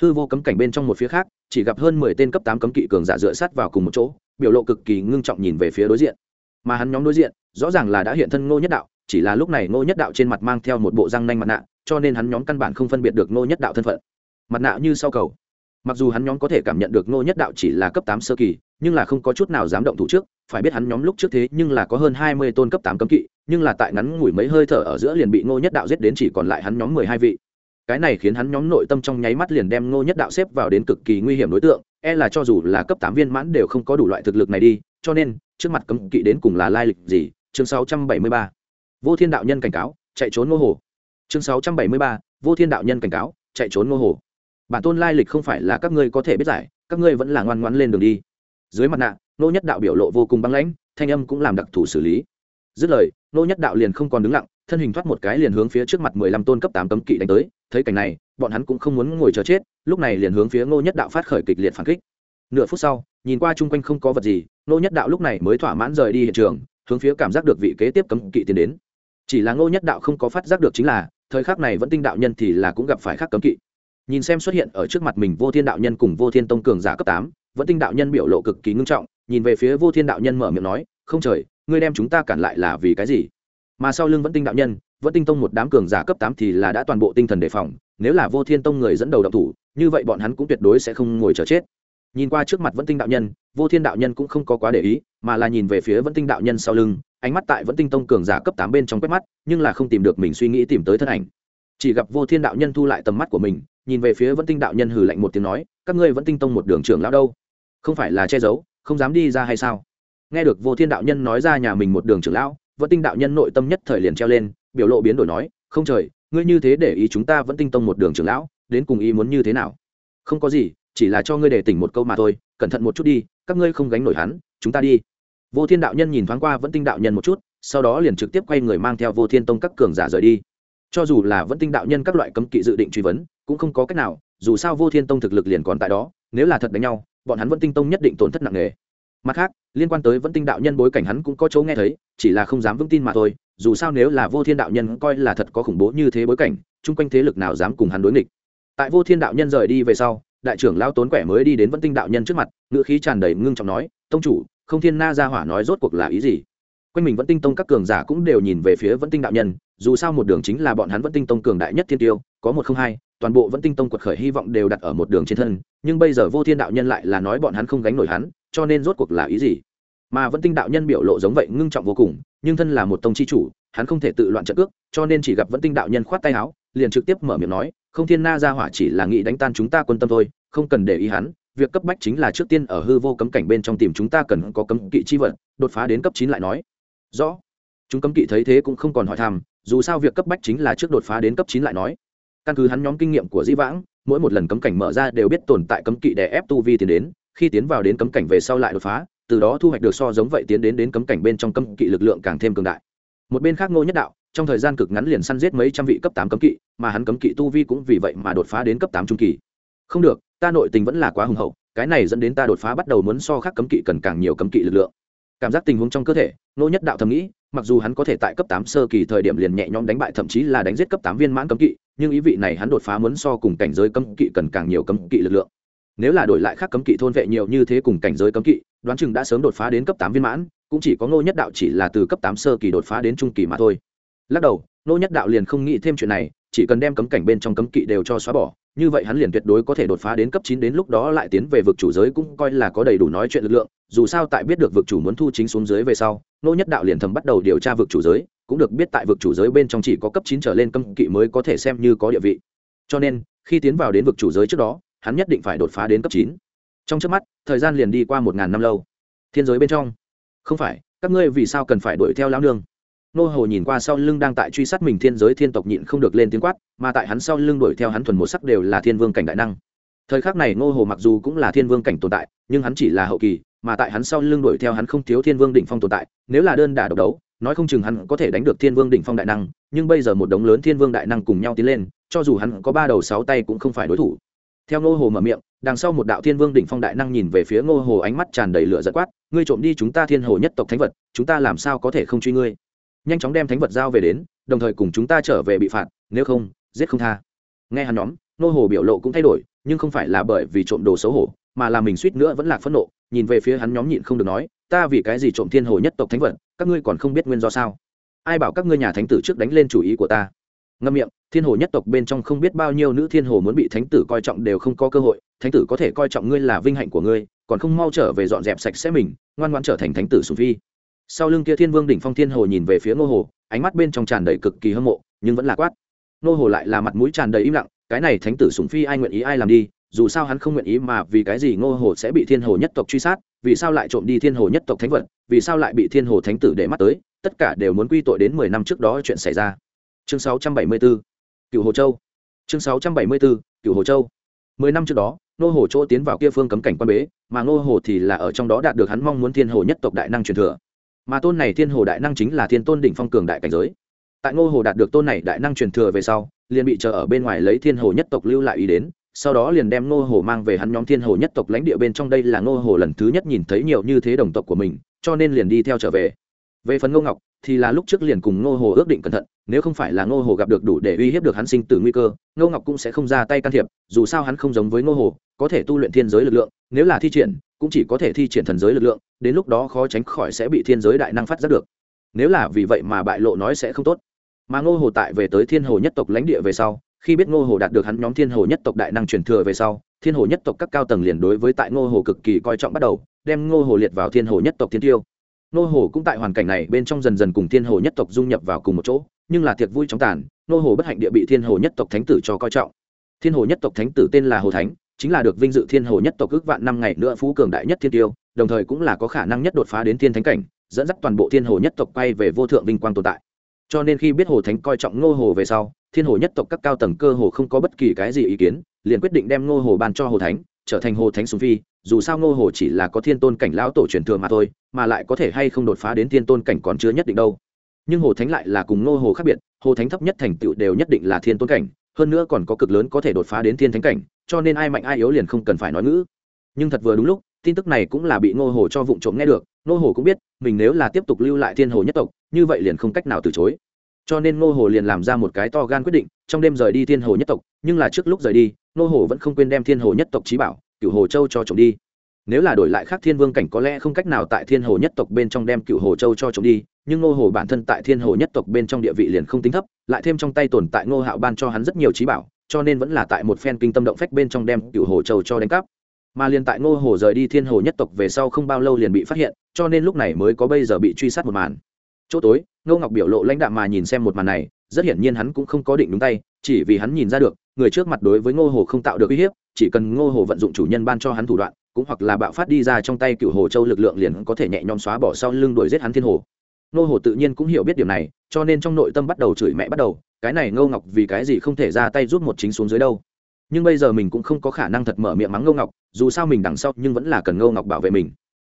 Hư vô cấm cảnh bên trong một phía khác, chỉ gặp hơn mười tên cấp tám cấm kỵ cường giả dựa sát vào cùng một chỗ, biểu lộ cực kỳ ngưng trọng nhìn về phía đối diện. Mà hắn nhóm đối diện, rõ ràng là đã hiện thân ngô nhất đạo, chỉ là lúc này ngô nhất đạo trên mặt mang theo một bộ răng nanh mặt nạ, cho nên hắn nhóm căn bản không phân biệt được ngô nhất đạo thân phận. Mặt nạ như sau cầu mặc dù hắn nhóm có thể cảm nhận được ngô nhất đạo chỉ là cấp tám sơ kỳ, nhưng là không có chút nào dám động thủ trước. Phải biết hắn nhóm lúc trước thế nhưng là có hơn hai mươi tôn cấp tám cấm kỵ, nhưng là tại ngắn ngủi mấy hơi thở ở giữa liền bị ngô nhất đạo giết đến chỉ còn lại hắn nhóm mười hai vị. Cái này khiến hắn nhóm nội tâm trong nháy mắt liền đem ngô nhất đạo xếp vào đến cực kỳ nguy hiểm đối tượng e là cho dù là cấp tám viên mãn đều không có đủ loại thực lực này đi, cho nên, trước mặt cấm kỵ đến cùng là lai lịch gì? Chương sáu trăm bảy mươi ba. Vô thiên đạo nhân cảnh cáo, chạy trốn ngô hồ. Chương sáu trăm bảy mươi ba. Vô thiên đạo nhân cảnh cáo, chạy trốn ngô hồ bản tôn lai lịch không phải là các ngươi có thể biết giải, các ngươi vẫn là ngoan ngoãn lên đường đi. Dưới mặt nạ, nô nhất đạo biểu lộ vô cùng băng lãnh, thanh âm cũng làm đặc thủ xử lý. Dứt lời, nô nhất đạo liền không còn đứng lặng, thân hình thoát một cái liền hướng phía trước mặt mười lăm tôn cấp tám cấm kỵ đánh tới, thấy cảnh này, bọn hắn cũng không muốn ngồi chờ chết, lúc này liền hướng phía nô nhất đạo phát khởi kịch liệt phản kích. Nửa phút sau, nhìn qua chung quanh không có vật gì, nô nhất đạo lúc này mới thỏa mãn rời đi hiện trường, hướng phía cảm giác được vị kế tiếp cấm kỵ tiến đến. Chỉ là nô nhất đạo không có phát giác được chính là, thời khắc này vẫn tinh đạo nhân thì là cũng gặp phải khắc cấm kỵ nhìn xem xuất hiện ở trước mặt mình vô thiên đạo nhân cùng vô thiên tông cường giả cấp tám, vẫn tinh đạo nhân biểu lộ cực kỳ ngưng trọng, nhìn về phía vô thiên đạo nhân mở miệng nói, không trời, ngươi đem chúng ta cản lại là vì cái gì? Mà sau lưng vẫn tinh đạo nhân, vẫn tinh tông một đám cường giả cấp tám thì là đã toàn bộ tinh thần đề phòng, nếu là vô thiên tông người dẫn đầu đạo thủ, như vậy bọn hắn cũng tuyệt đối sẽ không ngồi chờ chết. Nhìn qua trước mặt vẫn tinh đạo nhân, vô thiên đạo nhân cũng không có quá để ý, mà là nhìn về phía vẫn tinh đạo nhân sau lưng, ánh mắt tại vẫn tinh tông cường giả cấp tám bên trong quét mắt, nhưng là không tìm được mình suy nghĩ tìm tới thân ảnh. Chỉ gặp vô thiên đạo nhân thu lại tầm mắt của mình nhìn về phía vẫn tinh đạo nhân hừ lạnh một tiếng nói, các ngươi vẫn tinh tông một đường trưởng lão đâu? Không phải là che giấu, không dám đi ra hay sao? Nghe được vô thiên đạo nhân nói ra nhà mình một đường trưởng lão, vẫn tinh đạo nhân nội tâm nhất thời liền treo lên, biểu lộ biến đổi nói, không trời, ngươi như thế để ý chúng ta vẫn tinh tông một đường trưởng lão, đến cùng ý muốn như thế nào? Không có gì, chỉ là cho ngươi để tỉnh một câu mà thôi, cẩn thận một chút đi, các ngươi không gánh nổi hắn, chúng ta đi. Vô thiên đạo nhân nhìn thoáng qua vẫn tinh đạo nhân một chút, sau đó liền trực tiếp quay người mang theo vô thiên tông các cường giả rời đi. Cho dù là vẫn tinh đạo nhân các loại cấm kỵ dự định truy vấn cũng không có cách nào, dù sao vô thiên tông thực lực liền còn tại đó, nếu là thật đánh nhau, bọn hắn vẫn tinh tông nhất định tổn thất nặng nề. Mặt khác, liên quan tới vẫn tinh đạo nhân bối cảnh hắn cũng có chỗ nghe thấy, chỉ là không dám vững tin mà thôi, dù sao nếu là vô thiên đạo nhân coi là thật có khủng bố như thế bối cảnh, chung quanh thế lực nào dám cùng hắn đối nghịch. Tại vô thiên đạo nhân rời đi về sau, đại trưởng lao tốn quẻ mới đi đến vẫn tinh đạo nhân trước mặt, ngữ khí tràn đầy ngưng trọng nói, tông chủ, không thiên na ra hỏa nói rốt cuộc là ý gì? Quanh mình vẫn tinh tông các cường giả cũng đều nhìn về phía vẫn tinh đạo nhân, dù sao một đường chính là bọn hắn vẫn tinh tông cường đại nhất thiên tiêu, có một không hai toàn bộ vẫn tinh tông quật khởi hy vọng đều đặt ở một đường trên thân, nhưng bây giờ vô thiên đạo nhân lại là nói bọn hắn không gánh nổi hắn, cho nên rốt cuộc là ý gì? Mà vẫn tinh đạo nhân biểu lộ giống vậy ngưng trọng vô cùng, nhưng thân là một tông chi chủ, hắn không thể tự loạn trận cước, cho nên chỉ gặp vẫn tinh đạo nhân khoát tay áo, liền trực tiếp mở miệng nói, không thiên na ra hỏa chỉ là nghĩ đánh tan chúng ta quân tâm thôi, không cần để ý hắn, việc cấp bách chính là trước tiên ở hư vô cấm cảnh bên trong tìm chúng ta cần có cấm kỵ chi vật. Đột phá đến cấp chín lại nói, rõ. Chúng cấm kỵ thấy thế cũng không còn hỏi thăm, dù sao việc cấp bách chính là trước đột phá đến cấp chín lại nói căn cứ hắn nhóm kinh nghiệm của di vãng, mỗi một lần cấm cảnh mở ra đều biết tồn tại cấm kỵ để ép tu vi tiến đến, khi tiến vào đến cấm cảnh về sau lại đột phá, từ đó thu hoạch được so giống vậy tiến đến đến cấm cảnh bên trong cấm kỵ lực lượng càng thêm cường đại. Một bên khác ngô nhất đạo, trong thời gian cực ngắn liền săn giết mấy trăm vị cấp tám cấm kỵ, mà hắn cấm kỵ tu vi cũng vì vậy mà đột phá đến cấp tám trung kỳ. Không được, ta nội tình vẫn là quá hùng hậu, cái này dẫn đến ta đột phá bắt đầu muốn so khác cấm kỵ cần càng nhiều cấm kỵ lực lượng cảm giác tình huống trong cơ thể ngô nhất đạo thầm nghĩ, mặc dù hắn có thể tại cấp tám sơ kỳ thời điểm liền nhẹ nhõm đánh bại, thậm chí là đánh giết cấp tám viên mãn cấm kỵ, nhưng ý vị này hắn đột phá muốn so cùng cảnh giới cấm kỵ cần càng nhiều cấm kỵ lực lượng. Nếu là đổi lại khác cấm kỵ thôn vệ nhiều như thế cùng cảnh giới cấm kỵ, đoán chừng đã sớm đột phá đến cấp tám viên mãn, cũng chỉ có ngô nhất đạo chỉ là từ cấp tám sơ kỳ đột phá đến trung kỳ mà thôi. Lắc đầu ngô nhất đạo liền không nghĩ thêm chuyện này, chỉ cần đem cấm cảnh bên trong cấm kỵ đều cho xóa bỏ như vậy hắn liền tuyệt đối có thể đột phá đến cấp chín đến lúc đó lại tiến về vực chủ giới cũng coi là có đầy đủ nói chuyện lực lượng, dù sao tại biết được vực chủ muốn thu chính xuống dưới về sau nô nhất đạo liền thầm bắt đầu điều tra vực chủ giới, cũng được biết tại vực chủ giới bên trong chỉ có cấp chín trở lên cấm kỵ mới có thể xem như có địa vị. Cho nên, khi tiến vào đến vực chủ giới trước đó, hắn nhất định phải đột phá đến cấp chín. Trong chớp mắt, thời gian liền đi qua một ngàn năm lâu. Thiên giới bên trong. Không phải, các ngươi vì sao cần phải đuổi theo lão nương? Nô hồ nhìn qua sau lưng đang tại truy sát mình thiên giới thiên tộc nhịn không được lên tiếng quát, mà tại hắn sau lưng đuổi theo hắn thuần một sắc đều là thiên vương cảnh đại năng. Thời khắc này nô hồ mặc dù cũng là thiên vương cảnh tồn tại, nhưng hắn chỉ là hậu kỳ, mà tại hắn sau lưng đuổi theo hắn không thiếu thiên vương đỉnh phong tồn tại, nếu là đơn đả độc đấu, nói không chừng hắn có thể đánh được thiên vương đỉnh phong đại năng, nhưng bây giờ một đống lớn thiên vương đại năng cùng nhau tiến lên, cho dù hắn có ba đầu sáu tay cũng không phải đối thủ. Theo ngô hồ mở miệng, đằng sau một đạo thiên vương đỉnh phong đại năng nhìn về phía ngô hồ ánh mắt tràn đầy lửa giật quát, ngươi trộm đi chúng ta thiên hồ nhất tộc thánh vật, chúng ta làm sao có thể không truy ngươi? Nhanh chóng đem thánh vật giao về đến, đồng thời cùng chúng ta trở về bị phạt, nếu không, giết không tha. Nghe hắn nhóm, nô hồ biểu lộ cũng thay đổi, nhưng không phải là bởi vì trộm đồ xấu hổ, mà là mình suýt nữa vẫn là phẫn nộ, nhìn về phía hắn nhóm nhịn không được nói, ta vì cái gì trộm thiên hồ nhất tộc thánh vật, các ngươi còn không biết nguyên do sao? Ai bảo các ngươi nhà thánh tử trước đánh lên chủ ý của ta? Ngâm miệng, thiên hồ nhất tộc bên trong không biết bao nhiêu nữ thiên hồ muốn bị thánh tử coi trọng đều không có cơ hội, thánh tử có thể coi trọng ngươi là vinh hạnh của ngươi, còn không mau trở về dọn dẹp sạch sẽ mình, ngoan ngoan trở thành thánh tử sùng phi sau lưng kia thiên vương đỉnh phong thiên hồ nhìn về phía ngô hồ ánh mắt bên trong tràn đầy cực kỳ hâm mộ nhưng vẫn là quát. Ngô hồ lại là mặt mũi tràn đầy im lặng cái này thánh tử sùng phi ai nguyện ý ai làm đi dù sao hắn không nguyện ý mà vì cái gì ngô hồ sẽ bị thiên hồ nhất tộc truy sát vì sao lại trộm đi thiên hồ nhất tộc thánh vật vì sao lại bị thiên hồ thánh tử để mắt tới tất cả đều muốn quy tội đến mười năm trước đó chuyện xảy ra. Chương 674, cựu hồ châu. Chương 674, cựu hồ châu. Mười năm trước đó nô hồ chỗ tiến vào kia phương cấm cảnh quan bế mà nô hồ thì là ở trong đó đạt được hắn mong muốn thiên hồ nhất tộc đại năng truyền thừa mà tôn này thiên hồ đại năng chính là thiên tôn đỉnh phong cường đại cảnh giới. Tại ngô hồ đạt được tôn này đại năng truyền thừa về sau, liền bị chờ ở bên ngoài lấy thiên hồ nhất tộc lưu lại ý đến, sau đó liền đem ngô hồ mang về hắn nhóm thiên hồ nhất tộc lãnh địa bên trong đây là ngô hồ lần thứ nhất nhìn thấy nhiều như thế đồng tộc của mình, cho nên liền đi theo trở về. Về phần ngô ngọc, thì là lúc trước liền cùng ngô hồ ước định cẩn thận, nếu không phải là ngô hồ gặp được đủ để uy hiếp được hắn sinh tử nguy cơ, ngô ngọc cũng sẽ không ra tay can thiệp, dù sao hắn không giống với ngô hồ, có thể tu luyện thiên giới lực lượng, nếu là thi triển cũng chỉ có thể thi triển thần giới lực lượng, đến lúc đó khó tránh khỏi sẽ bị thiên giới đại năng phát giác được. Nếu là vì vậy mà bại lộ nói sẽ không tốt. Mà ngô hồ tại về tới thiên hồ nhất tộc lãnh địa về sau, khi biết ngô hồ đạt được hắn nhóm thiên hồ nhất tộc đại năng truyền thừa về sau, thiên hồ nhất tộc các cao tầng liền đối với tại ngô hồ cực kỳ coi trọng bắt đầu, đem ngô hồ liệt vào thiên hồ nhất tộc thiên tiêu. Ngô hồ cũng tại hoàn cảnh này bên trong dần dần cùng thiên hồ nhất tộc dung nhập vào cùng một chỗ, nhưng là tiệc vui trong tàn, ngô hồ bất hạnh địa bị thiên hồ nhất tộc thánh tử cho coi trọng. Thiên hồ nhất tộc thánh tử tên là hồ thánh chính là được vinh dự thiên hồ nhất tộc ước vạn năm ngày nữa phú cường đại nhất thiên tiêu, đồng thời cũng là có khả năng nhất đột phá đến thiên thánh cảnh, dẫn dắt toàn bộ thiên hồ nhất tộc quay về vô thượng vinh quang tồn tại. Cho nên khi biết hồ thánh coi trọng ngô hồ về sau, thiên hồ nhất tộc các cao tầng cơ hồ không có bất kỳ cái gì ý kiến, liền quyết định đem ngô hồ ban cho hồ thánh, trở thành hồ thánh sùng phi, dù sao ngô hồ chỉ là có thiên tôn cảnh lão tổ truyền thừa mà thôi, mà lại có thể hay không đột phá đến thiên tôn cảnh còn chưa nhất định đâu. Nhưng hồ thánh lại là cùng ngô hồ khác biệt, hồ thánh thấp nhất thành tựu đều nhất định là thiên tôn cảnh, hơn nữa còn có cực lớn có thể đột phá đến thiên thánh cảnh cho nên ai mạnh ai yếu liền không cần phải nói ngữ. Nhưng thật vừa đúng lúc, tin tức này cũng là bị ngô hồ cho vụ trộm nghe được. Ngô hồ cũng biết, mình nếu là tiếp tục lưu lại thiên hồ nhất tộc, như vậy liền không cách nào từ chối. Cho nên ngô hồ liền làm ra một cái to gan quyết định, trong đêm rời đi thiên hồ nhất tộc, nhưng là trước lúc rời đi, ngô hồ vẫn không quên đem thiên hồ nhất tộc trí bảo cựu hồ châu cho trộm đi. Nếu là đổi lại khác thiên vương cảnh có lẽ không cách nào tại thiên hồ nhất tộc bên trong đem cựu hồ châu cho trộm đi, nhưng ngô hồ bản thân tại thiên hồ nhất tộc bên trong địa vị liền không tính thấp, lại thêm trong tay tồn tại ngô hạo ban cho hắn rất nhiều trí bảo cho nên vẫn là tại một phen kinh tâm động phách bên trong đem cựu hồ châu cho đánh cắp. Mà liền tại ngô hồ rời đi thiên hồ nhất tộc về sau không bao lâu liền bị phát hiện, cho nên lúc này mới có bây giờ bị truy sát một màn. Chỗ tối, ngô ngọc biểu lộ lãnh đạm mà nhìn xem một màn này, rất hiển nhiên hắn cũng không có định đúng tay, chỉ vì hắn nhìn ra được, người trước mặt đối với ngô hồ không tạo được uy hiếp, chỉ cần ngô hồ vận dụng chủ nhân ban cho hắn thủ đoạn, cũng hoặc là bạo phát đi ra trong tay cựu hồ châu lực lượng liền có thể nhẹ nhõm xóa bỏ sau lưng đuổi giết hắn thiên hồ. Nô hồ tự nhiên cũng hiểu biết điểm này, cho nên trong nội tâm bắt đầu chửi mẹ bắt đầu, cái này ngô ngọc vì cái gì không thể ra tay giúp một chính xuống dưới đâu. Nhưng bây giờ mình cũng không có khả năng thật mở miệng mắng ngô ngọc, dù sao mình đằng sau nhưng vẫn là cần ngô ngọc bảo vệ mình.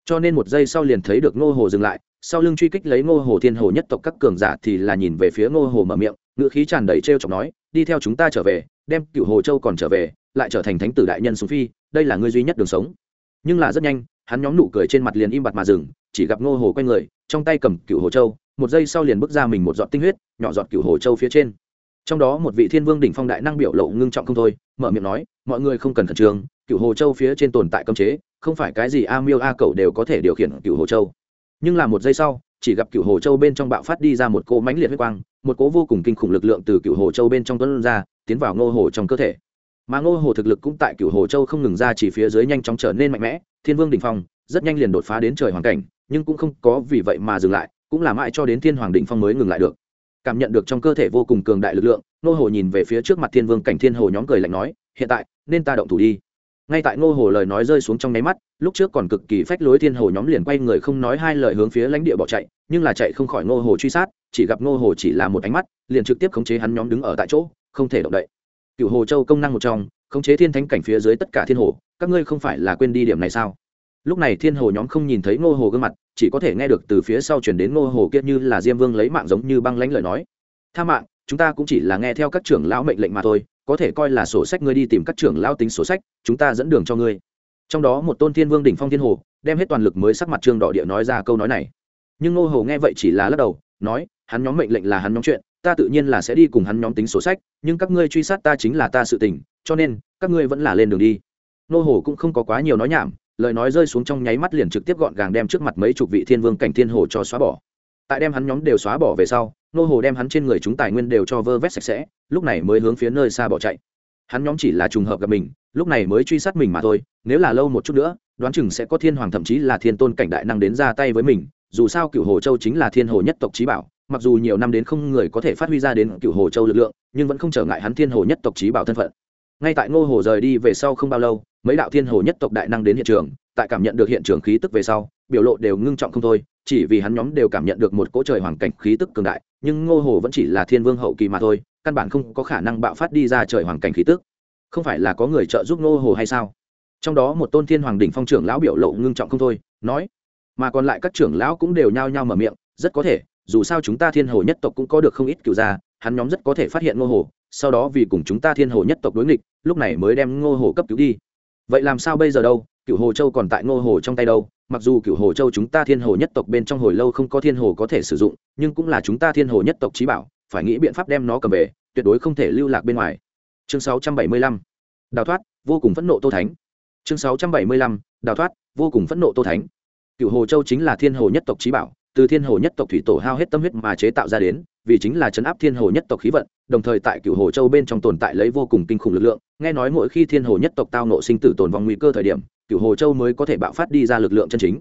Cho nên một giây sau liền thấy được ngô hồ dừng lại, sau lưng truy kích lấy ngô hồ thiên hồ nhất tộc các cường giả thì là nhìn về phía ngô hồ mở miệng ngựa khí tràn đầy t r e o chọc nói, đi theo chúng ta trở về, đem cựu hồ châu còn trở về, lại trở thành thánh tử đại nhân xuống phi, đây là người duy nhất đường sống. Nhưng là rất nhanh, hắn nhóm nụ cười trên mặt liền im bặt mà dừng, chỉ gặp ngô hồ q u a n người trong tay cầm cựu hồ châu, một giây sau liền bước ra mình một giọt tinh huyết, nhỏ giọt cựu hồ châu phía trên. Trong đó một vị thiên vương đỉnh phong đại năng biểu lộ ngưng trọng không thôi, mở miệng nói, mọi người không cần khẩn trương, cựu hồ châu phía trên tồn tại cơm chế, không phải cái gì a miêu a cậu đều có thể điều khiển cựu hồ châu. Nhưng là một giây sau, chỉ gặp cựu hồ châu bên trong bạo phát đi ra một cỗ mãnh liệt huyết quang, một cỗ vô cùng kinh khủng lực lượng từ cựu hồ châu bên trong tuấn ra, tiến vào ngô hồ trong cơ thể. Mà ngô hồ thực lực cũng tại cựu hồ châu không ngừng ra chỉ phía dưới nhanh chóng trở nên mạnh mẽ, thiên vương đình phong rất nhanh liền đột phá đến trời hoàn cảnh nhưng cũng không có vì vậy mà dừng lại, cũng là mãi cho đến thiên hoàng định phong mới ngừng lại được. Cảm nhận được trong cơ thể vô cùng cường đại lực lượng nô hồ nhìn về phía trước mặt thiên vương cảnh thiên hồ nhóm cười lạnh nói, hiện tại, nên ta động thủ đi. Ngay tại nô hồ lời nói rơi xuống trong nháy mắt, lúc trước còn cực kỳ phách lối thiên hồ nhóm liền quay người không nói hai lời hướng phía lãnh địa bỏ chạy, nhưng là chạy không khỏi nô hồ truy sát, chỉ gặp nô hồ chỉ là một ánh mắt, liền trực tiếp khống chế hắn nhóm đứng ở tại chỗ, không thể động đậy. Cựu hồ châu công năng một trong, khống chế thiên thánh cảnh phía dưới tất cả thiên hồ, các ngươi không phải là quên đi điểm này sao? Lúc này thiên hồ nhóm không nhìn thấy ngô hồ gương mặt, chỉ có thể nghe được từ phía sau chuyển đến ngô hồ kia như là diêm vương lấy mạng giống như băng lãnh lời nói. Tha mạng, chúng ta cũng chỉ là nghe theo các trưởng lão mệnh lệnh mà thôi, có thể coi là sổ sách ngươi đi tìm các trưởng lão tính sổ sách, chúng ta dẫn đường cho ngươi. Trong đó một tôn thiên vương đỉnh phong thiên hồ, đem hết toàn lực mới sắc mặt trương đỏ địa nói ra câu nói này. Nhưng ngô hồ nghe vậy chỉ là lắc đầu, nói, hắn nhóm mệnh lệnh là hắn nhóm chuyện, ta tự nhiên là sẽ đi cùng hắn nhóm tính sổ sách, nhưng các ngươi truy sát ta chính là ta sự tình, cho nên, các ngươi vẫn là lên đường đi. Ngô hồ cũng không có quá nhiều nói nhảm lời nói rơi xuống trong nháy mắt liền trực tiếp gọn gàng đem trước mặt mấy chục vị thiên vương cảnh thiên hồ cho xóa bỏ. Tại đem hắn nhóm đều xóa bỏ về sau, nô hồ đem hắn trên người chúng tài nguyên đều cho vơ vét sạch sẽ, lúc này mới hướng phía nơi xa bỏ chạy. Hắn nhóm chỉ là trùng hợp gặp mình, lúc này mới truy sát mình mà thôi, nếu là lâu một chút nữa, đoán chừng sẽ có thiên hoàng thậm chí là thiên tôn cảnh đại năng đến ra tay với mình, dù sao cựu hồ châu chính là thiên hồ nhất tộc trí bảo, mặc dù nhiều năm đến không người có thể phát huy ra đến cựu hồ châu lực lượng, nhưng vẫn không trở ngại hắn thiên hồ nhất tộc trí bảo thân phận. Ngay tại ngô hồ rời đi về sau không bao lâu mấy đạo thiên hồ nhất tộc đại năng đến hiện trường, tại cảm nhận được hiện trường khí tức về sau, biểu lộ đều ngưng trọng không thôi, chỉ vì hắn nhóm đều cảm nhận được một cỗ trời hoàng cảnh khí tức cường đại, nhưng ngô hồ vẫn chỉ là thiên vương hậu kỳ mà thôi, căn bản không có khả năng bạo phát đi ra trời hoàng cảnh khí tức. Không phải là có người trợ giúp ngô hồ hay sao? Trong đó một tôn thiên hoàng đỉnh phong trưởng lão biểu lộ ngưng trọng không thôi, nói, mà còn lại các trưởng lão cũng đều nhao nhao mở miệng, rất có thể, dù sao chúng ta thiên hồ nhất tộc cũng có được không ít cựu gia, hắn nhóm rất có thể phát hiện ngô hồ, sau đó vì cùng chúng ta thiên hồ nhất tộc đối nghịch, lúc này mới đem ngô hồ cấp cứu đi vậy làm sao bây giờ đâu? Cựu hồ châu còn tại ngô hồ trong tay đâu? Mặc dù cựu hồ châu chúng ta thiên hồ nhất tộc bên trong hồi lâu không có thiên hồ có thể sử dụng, nhưng cũng là chúng ta thiên hồ nhất tộc trí bảo, phải nghĩ biện pháp đem nó cầm về, tuyệt đối không thể lưu lạc bên ngoài. Chương 675. đào thoát, vô cùng phẫn nộ tô thánh. Chương 675. đào thoát, vô cùng phẫn nộ tô thánh. Cựu hồ châu chính là thiên hồ nhất tộc trí bảo từ thiên hồ nhất tộc thủy tổ hao hết tâm huyết mà chế tạo ra đến, vì chính là chấn áp thiên hồ nhất tộc khí vận, đồng thời tại cựu hồ châu bên trong tồn tại lấy vô cùng kinh khủng lực lượng. Nghe nói mỗi khi thiên hồ nhất tộc tao nộ sinh tử tồn vong nguy cơ thời điểm cựu hồ châu mới có thể bạo phát đi ra lực lượng chân chính.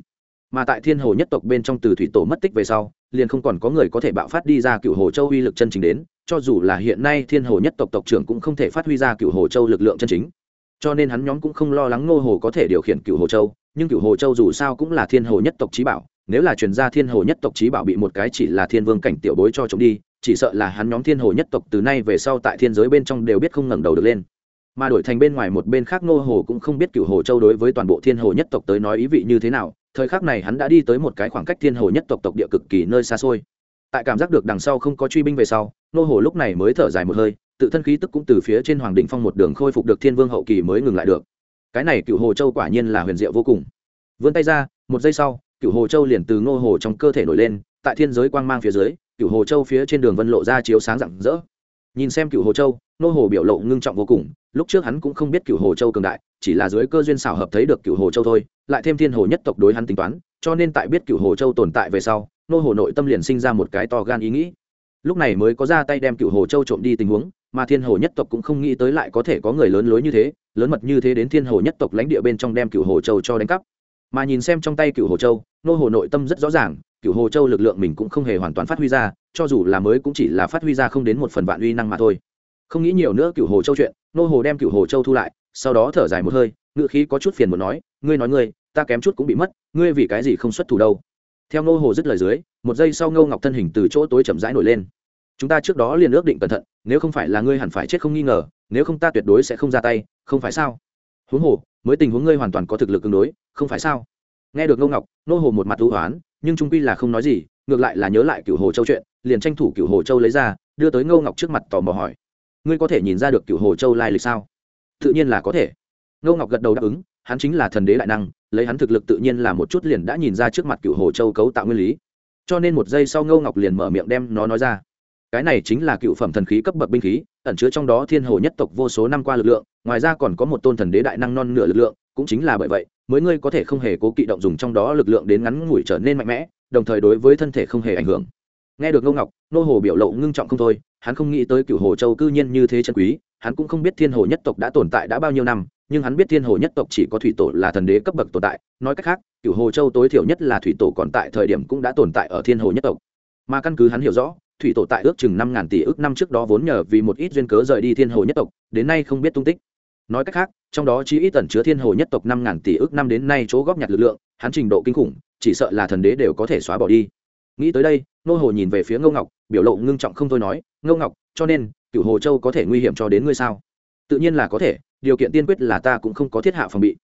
Mà tại thiên hồ nhất tộc bên trong từ thủy tổ mất tích về sau, liền không còn có người có thể bạo phát đi ra cựu hồ châu uy lực chân chính đến, cho dù là hiện nay thiên hồ nhất tộc tộc trưởng cũng không thể phát huy ra cựu hồ châu lực lượng chân chính. Cho nên hắn nhóm cũng không lo lắng ngô hồ có thể điều khiển cựu hồ châu, nhưng cựu hồ châu dù sao cũng là thiên hồ nhất tộc trí bảo nếu là truyền gia thiên hồ nhất tộc trí bảo bị một cái chỉ là thiên vương cảnh tiểu bối cho chống đi, chỉ sợ là hắn nhóm thiên hồ nhất tộc từ nay về sau tại thiên giới bên trong đều biết không ngẩng đầu được lên. Mà đổi thành bên ngoài một bên khác ngô hồ cũng không biết cựu hồ châu đối với toàn bộ thiên hồ nhất tộc tới nói ý vị như thế nào, thời khắc này hắn đã đi tới một cái khoảng cách thiên hồ nhất tộc tộc địa cực kỳ nơi xa xôi. Tại cảm giác được đằng sau không có truy binh về sau, ngô hồ lúc này mới thở dài một hơi, tự thân khí tức cũng từ phía trên hoàng định phong một đường khôi phục được thiên vương hậu kỳ mới ngừng lại được. Cái này cựu hồ châu quả nhiên là huyền diệu vô cùng. Vươn tay ra, một giây sau cựu hồ châu liền từ ngô hồ trong cơ thể nổi lên, tại thiên giới quang mang phía dưới cựu hồ châu phía trên đường vân lộ ra chiếu sáng rạng rỡ. Nhìn xem cựu hồ châu, ngô hồ biểu lộ ngưng trọng vô cùng, lúc trước hắn cũng không biết cựu hồ châu cường đại, chỉ là dưới cơ duyên xảo hợp thấy được cựu hồ châu thôi, lại thêm thiên hồ nhất tộc đối hắn tính toán, cho nên tại biết cựu hồ châu tồn tại về sau, ngô hồ nội tâm liền sinh ra một cái to gan ý nghĩ. Lúc này mới có ra tay đem cựu hồ châu trộm đi tình huống, mà thiên hồ nhất tộc cũng không nghĩ tới lại có thể có người lớn lối như thế, lớn mật như thế đến thiên hồ nhất tộc lãnh địa bên trong đem cựu hồ châu cho đánh cắp mà nhìn xem trong tay cựu hồ châu, nô hồ nội tâm rất rõ ràng, cựu hồ châu lực lượng mình cũng không hề hoàn toàn phát huy ra, cho dù là mới cũng chỉ là phát huy ra không đến một phần vạn uy năng mà thôi. Không nghĩ nhiều nữa cựu hồ châu chuyện, nô hồ đem cựu hồ châu thu lại, sau đó thở dài một hơi ngựa khí có chút phiền một nói, ngươi nói ngươi, ta kém chút cũng bị mất, ngươi vì cái gì không xuất thủ đâu? Theo nô hồ dứt lời dưới, một giây sau ngô ngọc thân hình từ chỗ tối chậm rãi nổi lên. Chúng ta trước đó liền ước định cẩn thận, nếu không phải là ngươi hẳn phải chết không nghi ngờ, nếu không ta tuyệt đối sẽ không ra tay, không phải sao? Huống hồ mới tình huống ngươi hoàn toàn có thực lực ứng đối, không phải sao? Nghe được ngô ngọc, nô hồ một mặt thú hoán, nhưng trung quy là không nói gì, ngược lại là nhớ lại cựu hồ châu chuyện, liền tranh thủ cựu hồ châu lấy ra, đưa tới ngô ngọc trước mặt tò mò hỏi. Ngươi có thể nhìn ra được cựu hồ châu lai lịch sao? Tự nhiên là có thể. Ngô ngọc gật đầu đáp ứng, hắn chính là thần đế đại năng, lấy hắn thực lực tự nhiên là một chút liền đã nhìn ra trước mặt cựu hồ châu cấu tạo nguyên lý. Cho nên một giây sau ngô ngọc liền mở miệng đem nó nói ra cái này chính là cựu phẩm thần khí cấp bậc binh khí, ẩn chứa trong đó thiên hồ nhất tộc vô số năm qua lực lượng, ngoài ra còn có một tôn thần đế đại năng non nửa lực lượng, cũng chính là bởi vậy, mới ngươi có thể không hề cố kỵ động dùng trong đó lực lượng đến ngắn ngủi trở nên mạnh mẽ, đồng thời đối với thân thể không hề ảnh hưởng. Nghe được ngô ngọc nô hồ biểu lộ ngưng trọng không thôi, hắn không nghĩ tới cựu hồ châu cư nhiên như thế chân quý, hắn cũng không biết thiên hồ nhất tộc đã tồn tại đã bao nhiêu năm, nhưng hắn biết thiên hồ nhất tộc chỉ có thủy tổ là thần đế cấp bậc tồn tại, nói cách khác, cựu hồ châu tối thiểu nhất là thủy tổ còn tại thời điểm cũng đã tồn tại ở thiên hồ nhất tộc. Mà căn cứ hắn hiểu rõ thủy tổ tại ước chừng năm ngàn tỷ ước năm trước đó vốn nhờ vì một ít duyên cớ rời đi thiên hồ nhất tộc, đến nay không biết tung tích. Nói cách khác, trong đó chỉ ít tẩn chứa thiên hồ nhất tộc năm ngàn tỷ ước năm đến nay chỗ góp nhặt lực lượng, hắn trình độ kinh khủng, chỉ sợ là thần đế đều có thể xóa bỏ đi. Nghĩ tới đây nô hồ nhìn về phía ngô ngọc, biểu lộ ngưng trọng không thôi nói, ngô ngọc, cho nên cựu hồ châu có thể nguy hiểm cho đến ngươi sao? Tự nhiên là có thể, điều kiện tiên quyết là ta cũng không có thiết hạ phòng bị.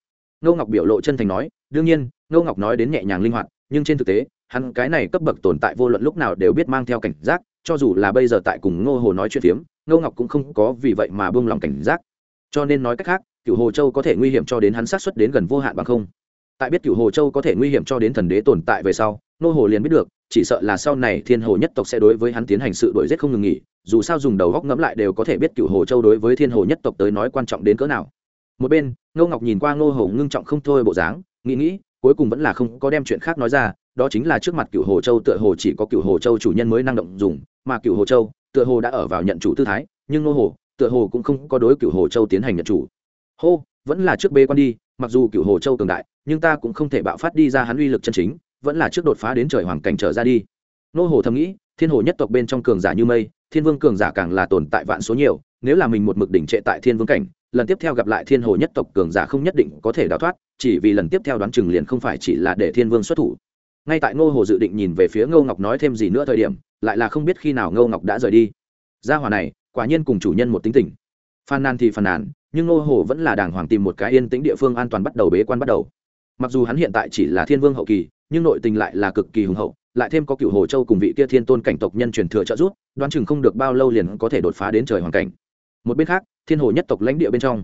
Ngô ngọc biểu lộ chân thành nói, đương nhiên, ngô ngọc nói đến nhẹ nhàng linh hoạt nhưng trên thực tế, hắn cái này cấp bậc tồn tại vô luận lúc nào đều biết mang theo cảnh giác, cho dù là bây giờ tại cùng ngô hồ nói chuyện phiếm, ngô ngọc cũng không có vì vậy mà buông lòng cảnh giác. Cho nên nói cách khác cựu hồ châu có thể nguy hiểm cho đến hắn sát xuất đến gần vô hạn bằng không. Tại biết cựu hồ châu có thể nguy hiểm cho đến thần đế tồn tại về sau, Ngô hồ liền biết được, chỉ sợ là sau này thiên hồ nhất tộc sẽ đối với hắn tiến hành sự đổi giết không ngừng nghỉ, dù sao dùng đầu góc ngẫm lại đều có thể biết cựu hồ châu đối với thiên hồ nhất tộc tới nói quan trọng đến cỡ nào. Một bên, ngô ngọc nhìn qua ngô hồ ngưng trọng không thôi bộ dáng, nghĩ nghĩ cuối cùng vẫn là không có đem chuyện khác nói ra, đó chính là trước mặt cựu hồ châu tựa hồ chỉ có cựu hồ châu chủ nhân mới năng động dùng, mà cựu hồ châu tựa hồ đã ở vào nhận chủ tư thái, nhưng nô hồ, tựa hồ cũng không có đối cựu hồ châu tiến hành nhận chủ. Hô, vẫn là trước bê quan đi, mặc dù cựu hồ châu cường đại, nhưng ta cũng không thể bạo phát đi ra hắn uy lực chân chính, vẫn là trước đột phá đến trời hoàng cảnh trở ra đi. Nô hồ thầm nghĩ, thiên hồ nhất tộc bên trong cường giả như mây, thiên vương cường giả càng là tồn tại vạn số nhiều nếu là mình một mực đỉnh trệ tại thiên vương cảnh, lần tiếp theo gặp lại thiên hồ nhất tộc cường giả không nhất định có thể đào thoát, chỉ vì lần tiếp theo đoán chừng liền không phải chỉ là để thiên vương xuất thủ. Ngay tại ngô hồ dự định nhìn về phía ngô ngọc nói thêm gì nữa thời điểm, lại là không biết khi nào ngô ngọc đã rời đi. Gia hòa này, quả nhiên cùng chủ nhân một tính tình. Phàn nàn thì phàn nàn, nhưng ngô hồ vẫn là đàng hoàng tìm một cái yên tĩnh địa phương an toàn bắt đầu bế quan bắt đầu. Mặc dù hắn hiện tại chỉ là thiên vương hậu kỳ, nhưng nội tình lại là cực kỳ hùng hậu, lại thêm có cựu hồ châu cùng vị kia thiên tôn cảnh tộc nhân truyền thừa trợ giúp, đoán chừng không được bao lâu liền có thể đột phá đến trời hoàn cảnh một bên khác, thiên hồ nhất tộc lãnh địa bên trong,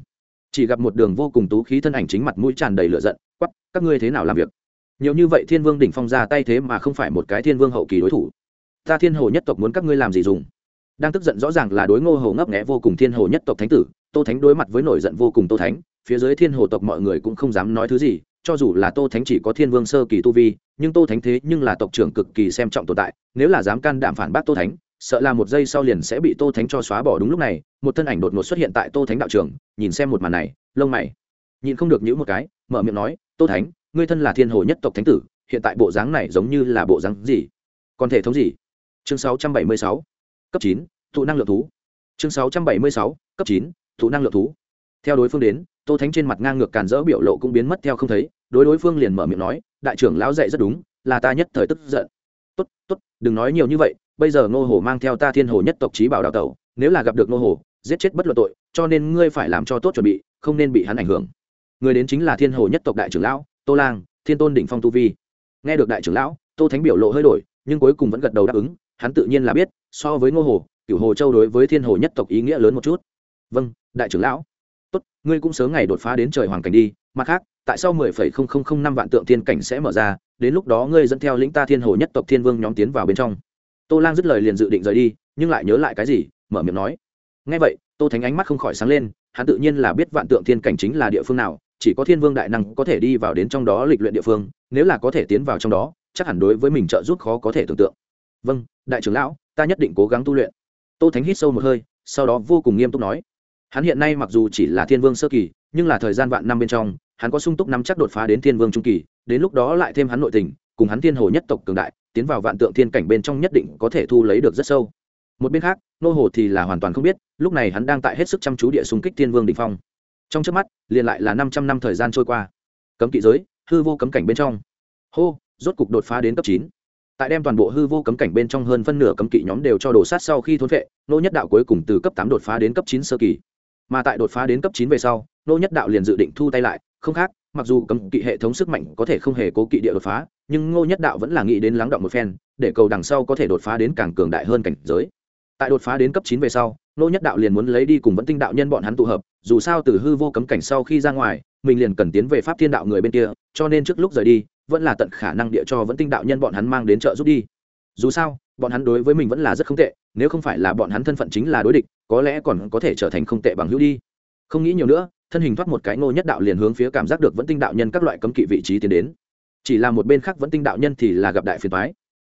chỉ gặp một đường vô cùng tú khí thân ảnh chính mặt mũi tràn đầy lửa giận quắp các ngươi thế nào làm việc? Nhiều như vậy thiên vương đỉnh phong ra tay thế mà không phải một cái thiên vương hậu kỳ đối thủ. Ta thiên hồ nhất tộc muốn các ngươi làm gì dùng? Đang tức giận rõ ràng là đối ngô hồ ngấp nghẽ vô cùng thiên hồ nhất tộc thánh tử, tô thánh đối mặt với nổi giận vô cùng tô thánh, phía dưới thiên hồ tộc mọi người cũng không dám nói thứ gì, cho dù là tô thánh chỉ có thiên vương sơ kỳ tu vi, nhưng tô thánh thế nhưng là tộc trưởng cực kỳ xem trọng tồn tại, nếu là dám can đảm phản bác tô thánh sợ là một giây sau liền sẽ bị tô thánh cho xóa bỏ đúng lúc này, một thân ảnh đột ngột xuất hiện tại tô thánh đạo trường, nhìn xem một màn này, lông mày nhìn không được nhữ một cái, mở miệng nói, tô thánh, ngươi thân là thiên hồ nhất tộc thánh tử, hiện tại bộ dáng này giống như là bộ dáng gì? Còn thể thống gì? Chương 676 cấp chín, thụ năng lượng thú. Chương 676 cấp chín, thụ năng lượng thú. Theo đối phương đến, tô thánh trên mặt ngang ngược càn rỡ biểu lộ cũng biến mất theo không thấy, đối đối phương liền mở miệng nói, đại trưởng lão dạy rất đúng, là ta nhất thời tức giận. Tốt tốt, đừng nói nhiều như vậy bây giờ ngô hồ mang theo ta thiên hồ nhất tộc trí bảo đạo tẩu, nếu là gặp được ngô hồ, giết chết bất luận tội, cho nên ngươi phải làm cho tốt chuẩn bị, không nên bị hắn ảnh hưởng. Người đến chính là thiên hồ nhất tộc đại trưởng lão, tô lang, thiên tôn đỉnh phong tu vi. Nghe được đại trưởng lão, tô thánh biểu lộ hơi đổi, nhưng cuối cùng vẫn gật đầu đáp ứng, hắn tự nhiên là biết, so với ngô hồ, cửu hồ châu đối với thiên hồ nhất tộc ý nghĩa lớn một chút. Vâng đại trưởng lão. Tốt, ngươi cũng sớm ngày đột phá đến trời hoàng cảnh đi, mặt khác, tại sao mười phẩy không không không năm vạn tượng thiên cảnh sẽ mở ra, đến lúc đó ngươi dẫn theo lĩnh ta thiên hồ nhất tộc thiên vương nhóm tiến vào bên trong tô lang dứt lời liền dự định rời đi, nhưng lại nhớ lại cái gì, mở miệng nói. Ngay vậy, tô thánh ánh mắt không khỏi sáng lên, hắn tự nhiên là biết vạn tượng thiên cảnh chính là địa phương nào, chỉ có thiên vương đại năng có thể đi vào đến trong đó lịch luyện địa phương, nếu là có thể tiến vào trong đó, chắc hẳn đối với mình trợ giúp khó có thể tưởng tượng. Vâng đại trưởng lão, ta nhất định cố gắng tu luyện. Tô thánh hít sâu một hơi, sau đó vô cùng nghiêm túc nói. Hắn hiện nay mặc dù chỉ là thiên vương sơ kỳ, nhưng là thời gian vạn năm bên trong, hắn có sung túc năm chắc đột phá đến thiên vương trung kỳ, đến lúc đó lại thêm hắn nội tình, cùng hắn thiên hồ nhất tộc cường đại tiến vào vạn tượng thiên cảnh bên trong nhất định có thể thu lấy được rất sâu. Một bên khác, nô hồ thì là hoàn toàn không biết, lúc này hắn đang tại hết sức chăm chú địa xung kích thiên vương đình phong. Trong trước mắt, liền lại là năm trăm năm thời gian trôi qua. Cấm kỵ giới, hư vô cấm cảnh bên trong. Hô, rốt cục đột phá đến cấp chín. Tại đem toàn bộ hư vô cấm cảnh bên trong hơn phân nửa cấm kỵ nhóm đều cho đổ sát sau khi thôn vệ nô nhất đạo cuối cùng từ cấp tám đột phá đến cấp chín sơ kỳ. Mà tại đột phá đến cấp chín về sau, nô nhất đạo liền dự định thu tay lại. Không khác, mặc dù cấm kỵ hệ thống sức mạnh có thể không hề cố kỵ địa đột phá nhưng ngô nhất đạo vẫn là nghĩ đến lắng động một phen, để cầu đằng sau có thể đột phá đến càng cường đại hơn cảnh giới. Tại đột phá đến cấp chín về sau, Ngô nhất đạo liền muốn lấy đi cùng vẫn tinh đạo nhân bọn hắn tụ hợp, dù sao từ hư vô cấm cảnh sau khi ra ngoài, mình liền cần tiến về pháp thiên đạo người bên kia, cho nên trước lúc rời đi, vẫn là tận khả năng địa cho vẫn tinh đạo nhân bọn hắn mang đến trợ giúp đi. Dù sao, bọn hắn đối với mình vẫn là rất không tệ, nếu không phải là bọn hắn thân phận chính là đối địch, có lẽ còn có thể trở thành không tệ bằng hữu đi. Không nghĩ nhiều nữa, thân hình thoát một cái, ngô nhất đạo liền hướng phía cảm giác được vẫn tinh đạo nhân các loại cấm kỵ vị trí tiến đến chỉ là một bên khác vẫn tinh đạo nhân thì là gặp đại phiền thoái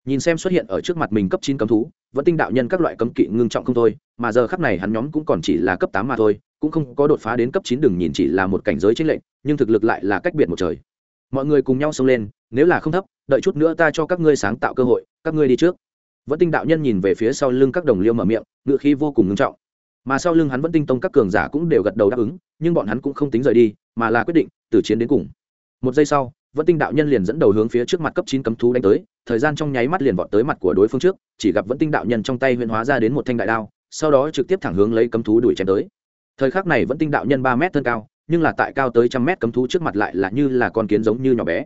nhìn xem xuất hiện ở trước mặt mình cấp chín cấm thú, vẫn tinh đạo nhân các loại cấm kỵ ngưng trọng không thôi, mà giờ khắp này hắn nhóm cũng còn chỉ là cấp tám mà thôi, cũng không có đột phá đến cấp chín đừng nhìn chỉ là một cảnh giới chính lệnh nhưng thực lực lại là cách biệt một trời. Mọi người cùng nhau xông lên, nếu là không thấp, đợi chút nữa ta cho các ngươi sáng tạo cơ hội, các ngươi đi trước. Vẫn tinh đạo nhân nhìn về phía sau lưng các đồng liêu mở miệng ngựa khí vô cùng ngưng trọng. Mà sau lưng hắn vẫn tinh tông các cường giả cũng đều gật đầu đáp ứng, nhưng bọn hắn cũng không tính rời đi, mà là quyết định từ chiến đến cùng. Một giây sau vẫn tinh đạo nhân liền dẫn đầu hướng phía trước mặt cấp chín cấm thú đánh tới, thời gian trong nháy mắt liền vọt tới mặt của đối phương trước, chỉ gặp vẫn tinh đạo nhân trong tay huyền hóa ra đến một thanh đại đao, sau đó trực tiếp thẳng hướng lấy cấm thú đuổi chém tới. Thời khắc này vẫn tinh đạo nhân ba mét thân cao, nhưng là tại cao tới trăm mét cấm thú trước mặt lại là như là con kiến giống như nhỏ bé.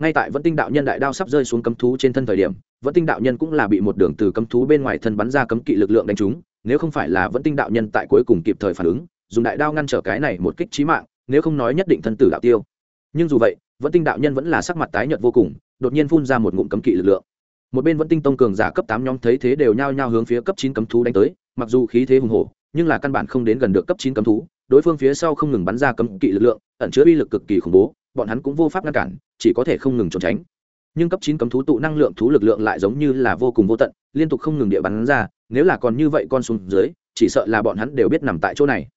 Ngay tại vẫn tinh đạo nhân đại đao sắp rơi xuống cấm thú trên thân thời điểm, vẫn tinh đạo nhân cũng là bị một đường từ cấm thú bên ngoài thân bắn ra cấm kỵ lực lượng đánh trúng, nếu không phải là vẫn tinh đạo nhân tại cuối cùng kịp thời phản ứng, dùng đại đao ngăn trở cái này một kích trí mạng, nếu không nói nhất định thân tử đạo tiêu. Nhưng dù vậy vẫn tinh đạo nhân vẫn là sắc mặt tái nhợt vô cùng, đột nhiên phun ra một ngụm cấm kỵ lực lượng. Một bên vẫn tinh tông cường giả cấp tám nhóm thấy thế đều nhao nhao hướng phía cấp chín cấm thú đánh tới, mặc dù khí thế hùng hổ, nhưng là căn bản không đến gần được cấp chín cấm thú, đối phương phía sau không ngừng bắn ra cấm kỵ lực lượng, ẩn chứa uy lực cực kỳ khủng bố, bọn hắn cũng vô pháp ngăn cản, chỉ có thể không ngừng trốn tránh. Nhưng cấp chín cấm thú tụ năng lượng thú lực lượng lại giống như là vô cùng vô tận, liên tục không ngừng địa bắn ra, nếu là còn như vậy con xuống dưới, chỉ sợ là bọn hắn đều biết nằm tại chỗ này.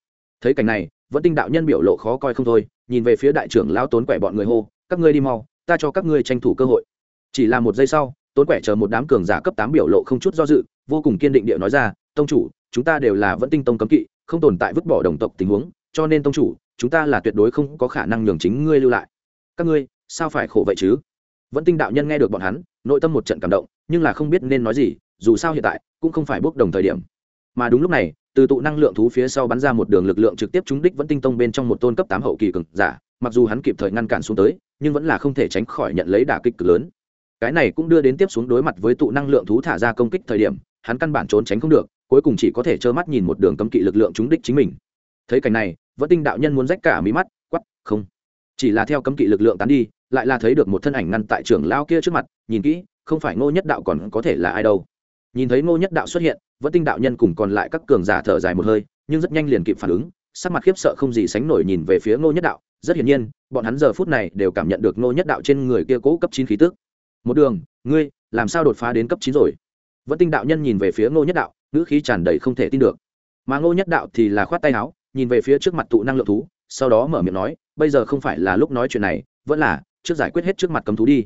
Thấy cảnh này, vẫn tinh đạo nhân biểu lộ khó coi không thôi nhìn về phía đại trưởng lao tốn quẻ bọn người hô, các ngươi đi mau, ta cho các ngươi tranh thủ cơ hội. Chỉ là một giây sau, tốn quẻ chờ một đám cường giả cấp tám biểu lộ không chút do dự, vô cùng kiên định địa nói ra, tông chủ, chúng ta đều là vẫn tinh tông cấm kỵ, không tồn tại vứt bỏ đồng tộc tình huống, cho nên tông chủ, chúng ta là tuyệt đối không có khả năng nhường chính ngươi lưu lại. Các ngươi, sao phải khổ vậy chứ? Vẫn tinh đạo nhân nghe được bọn hắn, nội tâm một trận cảm động, nhưng là không biết nên nói gì, dù sao hiện tại cũng không phải bốc đồng thời điểm mà đúng lúc này, từ tụ năng lượng thú phía sau bắn ra một đường lực lượng trực tiếp trúng đích vẫn tinh tông bên trong một tôn cấp tám hậu kỳ cường giả, mặc dù hắn kịp thời ngăn cản xuống tới, nhưng vẫn là không thể tránh khỏi nhận lấy đả kích cực lớn. Cái này cũng đưa đến tiếp xuống đối mặt với tụ năng lượng thú thả ra công kích thời điểm, hắn căn bản trốn tránh không được, cuối cùng chỉ có thể trơ mắt nhìn một đường cấm kỵ lực lượng trúng đích chính mình. Thấy cảnh này vẫn tinh đạo nhân muốn rách cả mí mắt quắp không. Chỉ là theo cấm kỵ lực lượng tán đi, lại là thấy được một thân ảnh ngăn tại trường lao kia trước mặt, nhìn kỹ, không phải ngô nhất đạo còn có thể là ai đâu nhìn thấy ngô nhất đạo xuất hiện vẫn tinh đạo nhân cùng còn lại các cường giả thở dài một hơi, nhưng rất nhanh liền kịp phản ứng, sắc mặt khiếp sợ không gì sánh nổi nhìn về phía ngô nhất đạo. Rất hiển nhiên, bọn hắn giờ phút này đều cảm nhận được ngô nhất đạo trên người kia cố cấp chín khí tức. Một đường, ngươi làm sao đột phá đến cấp chín rồi? Vẫn tinh đạo nhân nhìn về phía ngô nhất đạo, ngữ khí tràn đầy không thể tin được. Mà ngô nhất đạo thì là khoát tay áo, nhìn về phía trước mặt tụ năng lượng thú, sau đó mở miệng nói, bây giờ không phải là lúc nói chuyện này, vẫn là trước giải quyết hết trước mặt cấm thú đi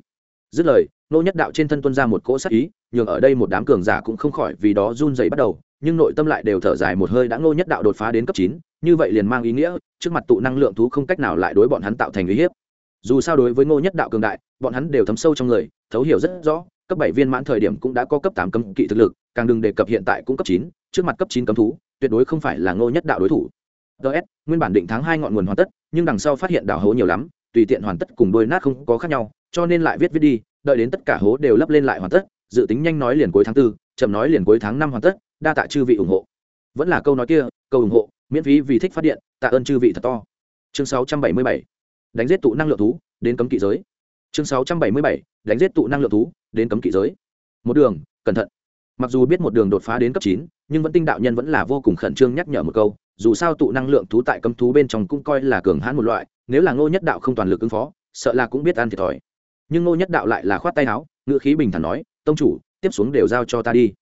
dứt lời, ngô nhất đạo trên thân tuân ra một cỗ sắc ý, nhường ở đây một đám cường giả cũng không khỏi vì đó run dày bắt đầu, nhưng nội tâm lại đều thở dài một hơi đã ngô nhất đạo đột phá đến cấp chín, như vậy liền mang ý nghĩa, trước mặt tụ năng lượng thú không cách nào lại đối bọn hắn tạo thành uy hiếp. Dù sao đối với ngô nhất đạo cường đại, bọn hắn đều thấm sâu trong người, thấu hiểu rất rõ, cấp bảy viên mãn thời điểm cũng đã có cấp tám cấm kỵ thực lực, càng đừng đề cập hiện tại cũng cấp chín, trước mặt cấp chín cấm thú, tuyệt đối không phải là ngô nhất đạo đối thủ. Ts nguyên bản định tháng hai ngọn nguồn hoàn tất, nhưng đằng sau phát hiện đào hố nhiều lắm, tùy tiện hoàn tất cùng đôi nát không có khác nhau cho nên lại viết viết đi đợi đến tất cả hố đều lấp lên lại hoàn tất dự tính nhanh nói liền cuối tháng 4, chậm nói liền cuối tháng năm hoàn tất đa tạ chư vị ủng hộ. Vẫn là câu nói kia câu ủng hộ miễn phí vì thích phát điện tạ ơn chư vị thật to. Chương 677 đánh giết tụ năng lượng thú đến cấm kỵ giới. Chương 677 đánh giết tụ năng lượng thú đến cấm kỵ giới. Một đường cẩn thận. Mặc dù biết một đường đột phá đến cấp chín nhưng vẫn tinh đạo nhân vẫn là vô cùng khẩn trương nhắc nhở một câu dù sao tụ năng lượng thú tại cấm thú bên trong cũng coi là cường hãn một loại nếu là ngô nhất đạo không toàn lực ứng phó sợ là cũng biết ăn thiệt thòi nhưng ngô nhất đạo lại là khoát tay áo, ngữ khí bình thản nói, tông chủ, tiếp xuống đều giao cho ta đi.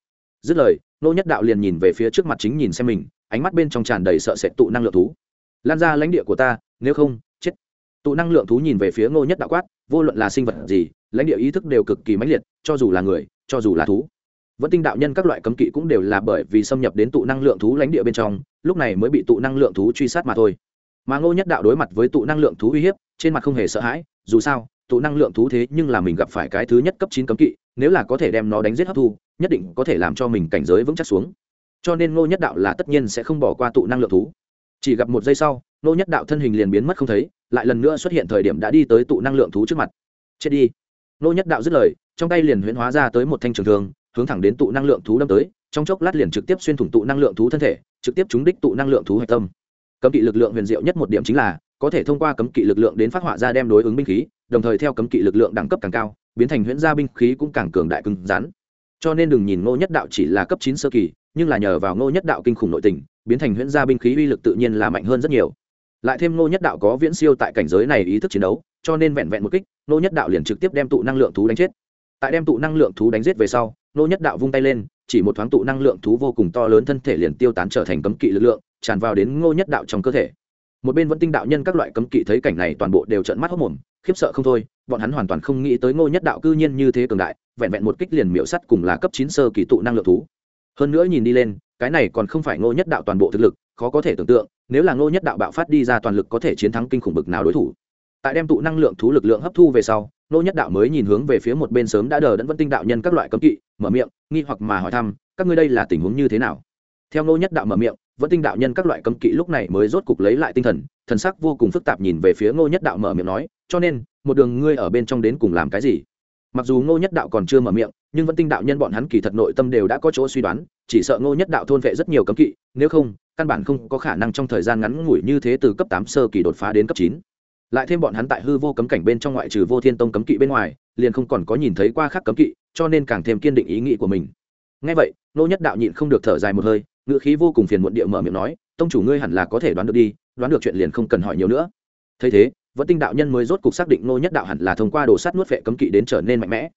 Dứt lời, ngô nhất đạo liền nhìn về phía trước mặt chính nhìn xem mình, ánh mắt bên trong tràn đầy sợ sệt tụ năng lượng thú. Lan ra lãnh địa của ta, nếu không, chết. Tụ năng lượng thú nhìn về phía ngô nhất đạo quát, vô luận là sinh vật gì, lãnh địa ý thức đều cực kỳ mãnh liệt, cho dù là người, cho dù là thú. Vẫn tinh đạo nhân các loại cấm kỵ cũng đều là bởi vì xâm nhập đến tụ năng lượng thú lãnh địa bên trong, lúc này mới bị tụ năng lượng thú truy sát mà thôi. Mà ngô nhất đạo đối mặt với tụ năng lượng thú uy hiếp, trên mặt không hề sợ hãi, dù sao tụ năng lượng thú thế nhưng là mình gặp phải cái thứ nhất cấp chín cấm kỵ, nếu là có thể đem nó đánh giết hấp thu, nhất định có thể làm cho mình cảnh giới vững chắc xuống. Cho nên ngô nhất đạo là tất nhiên sẽ không bỏ qua tụ năng lượng thú. Chỉ gặp một giây sau, ngô nhất đạo thân hình liền biến mất không thấy, lại lần nữa xuất hiện thời điểm đã đi tới tụ năng lượng thú trước mặt. Chết đi. Ngô nhất đạo dứt lời, trong tay liền huyễn hóa ra tới một thanh trường thương, hướng thẳng đến tụ năng lượng thú đâm tới, trong chốc lát liền trực tiếp xuyên thủng tụ năng lượng thú thân thể, trực tiếp trúng đích tụ năng lượng thú hạch tâm. Cấm kỵ lực lượng huyền diệu nhất một điểm chính là có thể thông qua cấm kỵ lực lượng đến phát họa ra đem đối ứng binh khí, đồng thời theo cấm kỵ lực lượng đẳng cấp càng cao, biến thành huyễn gia binh khí cũng càng cường đại cứng rắn. Cho nên đừng nhìn ngô nhất đạo chỉ là cấp chín sơ kỳ, nhưng là nhờ vào ngô nhất đạo kinh khủng nội tình, biến thành huyễn gia binh khí uy lực tự nhiên là mạnh hơn rất nhiều. Lại thêm ngô nhất đạo có viễn siêu tại cảnh giới này ý thức chiến đấu, cho nên vẹn vẹn một kích, ngô nhất đạo liền trực tiếp đem tụ năng lượng thú đánh chết. Tại đem tụ năng lượng thú đánh giết về sau, ngô nhất đạo vung tay lên, chỉ một thoáng tụ năng lượng thú vô cùng to lớn thân thể liền tiêu tán trở thành cấm kỵ lực lượng, tràn vào đến ngô nhất đạo trong cơ thể một bên vẫn tinh đạo nhân các loại cấm kỵ thấy cảnh này toàn bộ đều trợn mắt hốc mồm, khiếp sợ không thôi, bọn hắn hoàn toàn không nghĩ tới ngô nhất đạo cư nhiên như thế cường đại, vẹn vẹn một kích liền miễu sắt cùng là cấp chín sơ kỳ tụ năng lượng thú. Hơn nữa nhìn đi lên, cái này còn không phải ngô nhất đạo toàn bộ thực lực, khó có thể tưởng tượng, nếu là ngô nhất đạo bạo phát đi ra toàn lực có thể chiến thắng kinh khủng bực nào đối thủ. Tại đem tụ năng lượng thú lực lượng hấp thu về sau, ngô nhất đạo mới nhìn hướng về phía một bên sớm đã đờ đẫn vẫn tinh đạo nhân các loại cấm kỵ, mở miệng, nghi hoặc mà hỏi thăm, các ngươi đây là tình huống như thế nào? Theo ngô nhất đạo mở miệng vẫn tinh đạo nhân các loại cấm kỵ lúc này mới rốt cục lấy lại tinh thần thần sắc vô cùng phức tạp nhìn về phía ngô nhất đạo mở miệng nói, cho nên, một đường ngươi ở bên trong đến cùng làm cái gì? Mặc dù ngô nhất đạo còn chưa mở miệng, nhưng vẫn tinh đạo nhân bọn hắn kỳ thật nội tâm đều đã có chỗ suy đoán, chỉ sợ ngô nhất đạo thôn vệ rất nhiều cấm kỵ, nếu không, căn bản không có khả năng trong thời gian ngắn ngủi như thế từ cấp tám sơ kỳ đột phá đến cấp chín. Lại thêm bọn hắn tại hư vô cấm cảnh bên trong ngoại trừ vô thiên tông cấm kỵ bên ngoài, liền không còn có nhìn thấy qua khác cấm kỵ, cho nên càng thêm kiên định ý nghĩ của mình. Ngay vậy nô nhất đạo nhịn không được thở dài một hơi ngữ khí vô cùng phiền muộn địa mở miệng nói, tông chủ ngươi hẳn là có thể đoán được đi, đoán được chuyện liền không cần hỏi nhiều nữa. Thấy thế, vẫn tinh đạo nhân mới rốt cục xác định nô nhất đạo hẳn là thông qua đồ sắt nuốt vệ cấm kỵ đến trở nên mạnh mẽ.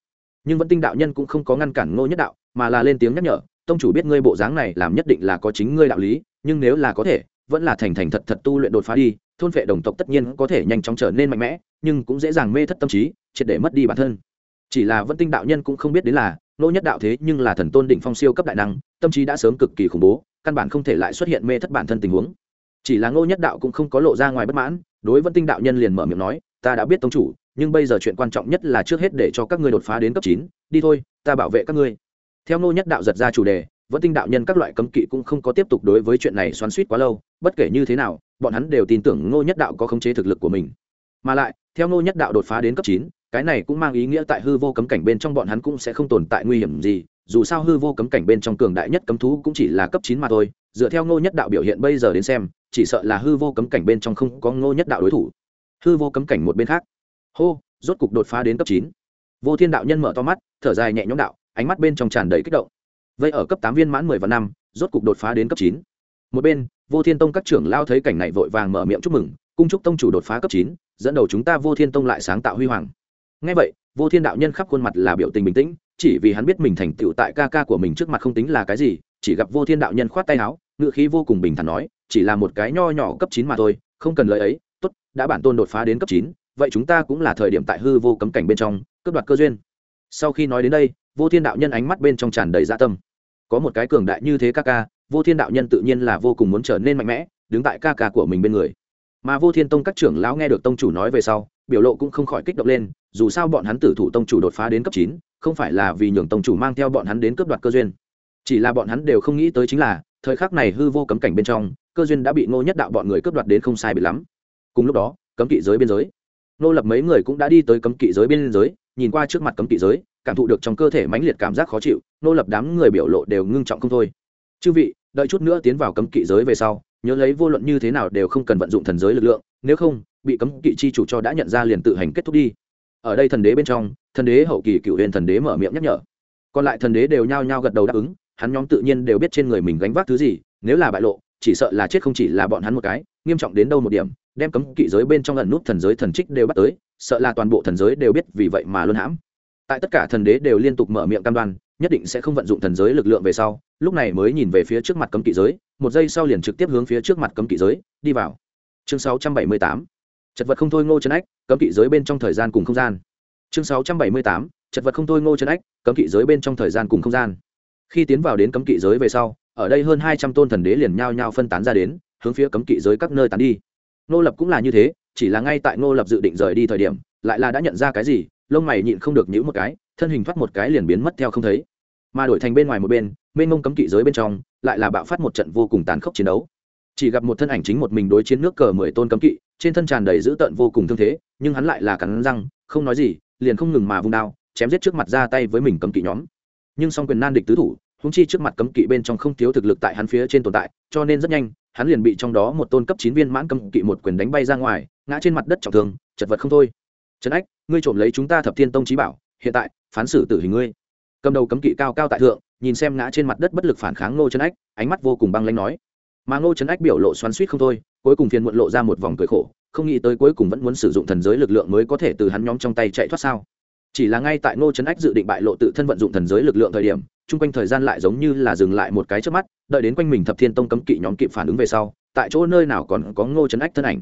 Nhưng vẫn tinh đạo nhân cũng không có ngăn cản nô nhất đạo, mà là lên tiếng nhắc nhở, tông chủ biết ngươi bộ dáng này làm nhất định là có chính ngươi đạo lý, nhưng nếu là có thể, vẫn là thành thành thật thật tu luyện đột phá đi, thôn vệ đồng tộc tất nhiên có thể nhanh chóng trở nên mạnh mẽ, nhưng cũng dễ dàng mê thất tâm trí, triệt để mất đi bản thân. Chỉ là vẫn tinh đạo nhân cũng không biết đến là nô nhất đạo thế nhưng là thần tôn đỉnh phong siêu cấp đại năng tâm trí đã sớm cực kỳ khủng bố, căn bản không thể lại xuất hiện mê thất bản thân tình huống. Chỉ là ngô nhất đạo cũng không có lộ ra ngoài bất mãn, đối vẫn tinh đạo nhân liền mở miệng nói, ta đã biết tông chủ, nhưng bây giờ chuyện quan trọng nhất là trước hết để cho các ngươi đột phá đến cấp chín, đi thôi, ta bảo vệ các ngươi. Theo ngô nhất đạo giật ra chủ đề vẫn tinh đạo nhân các loại cấm kỵ cũng không có tiếp tục đối với chuyện này xoắn suýt quá lâu, bất kể như thế nào, bọn hắn đều tin tưởng ngô nhất đạo có khống chế thực lực của mình. Mà lại, theo ngô nhất đạo đột phá đến cấp chín, cái này cũng mang ý nghĩa tại hư vô cấm cảnh bên trong bọn hắn cũng sẽ không tồn tại nguy hiểm gì dù sao hư vô cấm cảnh bên trong cường đại nhất cấm thú cũng chỉ là cấp chín mà thôi, dựa theo ngô nhất đạo biểu hiện bây giờ đến xem, chỉ sợ là hư vô cấm cảnh bên trong không có ngô nhất đạo đối thủ. Hư vô cấm cảnh một bên khác. Hô, rốt cục đột phá đến cấp chín. Vô thiên đạo nhân mở to mắt, thở dài nhẹ nhõm đạo, ánh mắt bên trong tràn đầy kích động. Vậy ở cấp tám viên mãn mười và năm, rốt cục đột phá đến cấp chín. Một bên, vô thiên tông các trưởng lao thấy cảnh này vội vàng mở miệng chúc mừng, cung chúc tông chủ đột phá cấp chín, dẫn đầu chúng ta vô thiên tông lại sáng tạo huy hoàng. Ngay vậy, vô thiên đạo nhân khắp khuôn mặt là biểu tình bình tĩnh chỉ vì hắn biết mình thành tựu tại ca ca của mình trước mặt không tính là cái gì, chỉ gặp vô thiên đạo nhân khoát tay áo ngự khí vô cùng bình thản nói, chỉ là một cái nho nhỏ cấp chín mà thôi, không cần lời ấy, tốt, đã bản tôn đột phá đến cấp chín, vậy chúng ta cũng là thời điểm tại hư vô cấm cảnh bên trong, cướp đoạt cơ duyên. Sau khi nói đến đây, vô thiên đạo nhân ánh mắt bên trong tràn đầy dạ tâm. Có một cái cường đại như thế ca ca, vô thiên đạo nhân tự nhiên là vô cùng muốn trở nên mạnh mẽ, đứng tại ca ca của mình bên người. Mà vô thiên tông các trưởng lão nghe được tông chủ nói về sau, biểu lộ cũng không khỏi kích động lên, dù sao bọn hắn tử thủ tông chủ đột phá đến cấp chín không phải là vì nhường tông chủ mang theo bọn hắn đến cướp đoạt cơ duyên. Chỉ là bọn hắn đều không nghĩ tới chính là, thời khắc này hư vô cấm cảnh bên trong, cơ duyên đã bị ngô nhất đạo bọn người cướp đoạt đến không sai bị lắm. Cùng lúc đó, cấm kỵ giới biên giới. Nô lập mấy người cũng đã đi tới cấm kỵ giới biên giới, nhìn qua trước mặt cấm kỵ giới, cảm thụ được trong cơ thể mãnh liệt cảm giác khó chịu nô lập đám người biểu lộ đều ngưng trọng không thôi. Chư vị, đợi chút nữa tiến vào cấm kỵ giới về sau, nhớ lấy vô luận như thế nào đều không cần vận dụng thần giới lực lượng, nếu không, bị cấm kỵ chi chủ cho đã nhận ra liền tự hành kết thúc đi. Ở đây thần đế bên trong thần đế hậu kỳ cựu huyền thần đế mở miệng nhắc nhở. Còn lại thần đế đều nhao nhao gật đầu đáp ứng, hắn nhóm tự nhiên đều biết trên người mình gánh vác thứ gì, nếu là bại lộ, chỉ sợ là chết không chỉ là bọn hắn một cái, nghiêm trọng đến đâu một điểm, đem cấm kỵ giới bên trong lần nút thần giới thần trích đều bắt tới, sợ là toàn bộ thần giới đều biết vì vậy mà luôn hãm. Tại tất cả thần đế đều liên tục mở miệng cam đoan, nhất định sẽ không vận dụng thần giới lực lượng về sau, lúc này mới nhìn về phía trước mặt cấm kỵ giới, một giây sau liền trực tiếp hướng phía trước mặt cấm kỵ giới, đi vào. Chương 678 chật vật không thôi ngô chân ách, cấm kỵ giới bên trong thời gian cùng không gian chương 678 chật vật không thôi ngô chân ách, cấm kỵ giới bên trong thời gian cùng không gian. Khi tiến vào đến cấm kỵ giới về sau, ở đây hơn hai trăm tôn thần đế liền nhao nhao phân tán ra đến, hướng phía cấm kỵ giới các nơi tán đi. Ngô lập cũng là như thế, chỉ là ngay tại Ngô lập dự định rời đi thời điểm, lại là đã nhận ra cái gì, lông mày nhịn không được nhữ một cái, thân hình thoát một cái liền biến mất theo không thấy. Mà đổi thành bên ngoài một bên, mênh mông cấm kỵ giới bên trong, lại là bạo phát một trận vô cùng tàn khốc chiến đấu. Chỉ gặp một thân ảnh chính một mình đối chiến nước cờ mười tôn cấm kỵ, trên thân tràn đầy dữ tợn vô cùng thương thế, nhưng hắn lại là cắn răng, không nói gì liền không ngừng mà vung đao, chém giết trước mặt ra tay với mình cấm kỵ nhóm. Nhưng song quyền nan địch tứ thủ húng chi trước mặt cấm kỵ bên trong không thiếu thực lực tại hắn phía trên tồn tại, cho nên rất nhanh, hắn liền bị trong đó một tôn cấp chín viên mãn cấm kỵ một quyền đánh bay ra ngoài, ngã trên mặt đất trọng thương, chật vật không thôi. Trấn ách, ngươi trộm lấy chúng ta thập thiên tông trí bảo, hiện tại, phán xử tử hình ngươi. Cầm đầu cấm kỵ cao cao tại thượng, nhìn xem ngã trên mặt đất bất lực phản kháng ngô trấn ách, ánh mắt vô cùng băng lanh nói. Mà ngô trấn ách biểu lộ xoắn suýt không thôi, cuối cùng phiền muộn lộ ra một vòng cười khổ không nghĩ tới cuối cùng vẫn muốn sử dụng thần giới lực lượng mới có thể từ hắn nhóm trong tay chạy thoát sao? Chỉ là ngay tại ngô trấn ách dự định bại lộ tự thân vận dụng thần giới lực lượng thời điểm, chung quanh thời gian lại giống như là dừng lại một cái trước mắt, đợi đến quanh mình thập thiên tông cấm kỵ nhóm kịp phản ứng về sau, tại chỗ nơi nào còn có ngô trấn ách thân ảnh.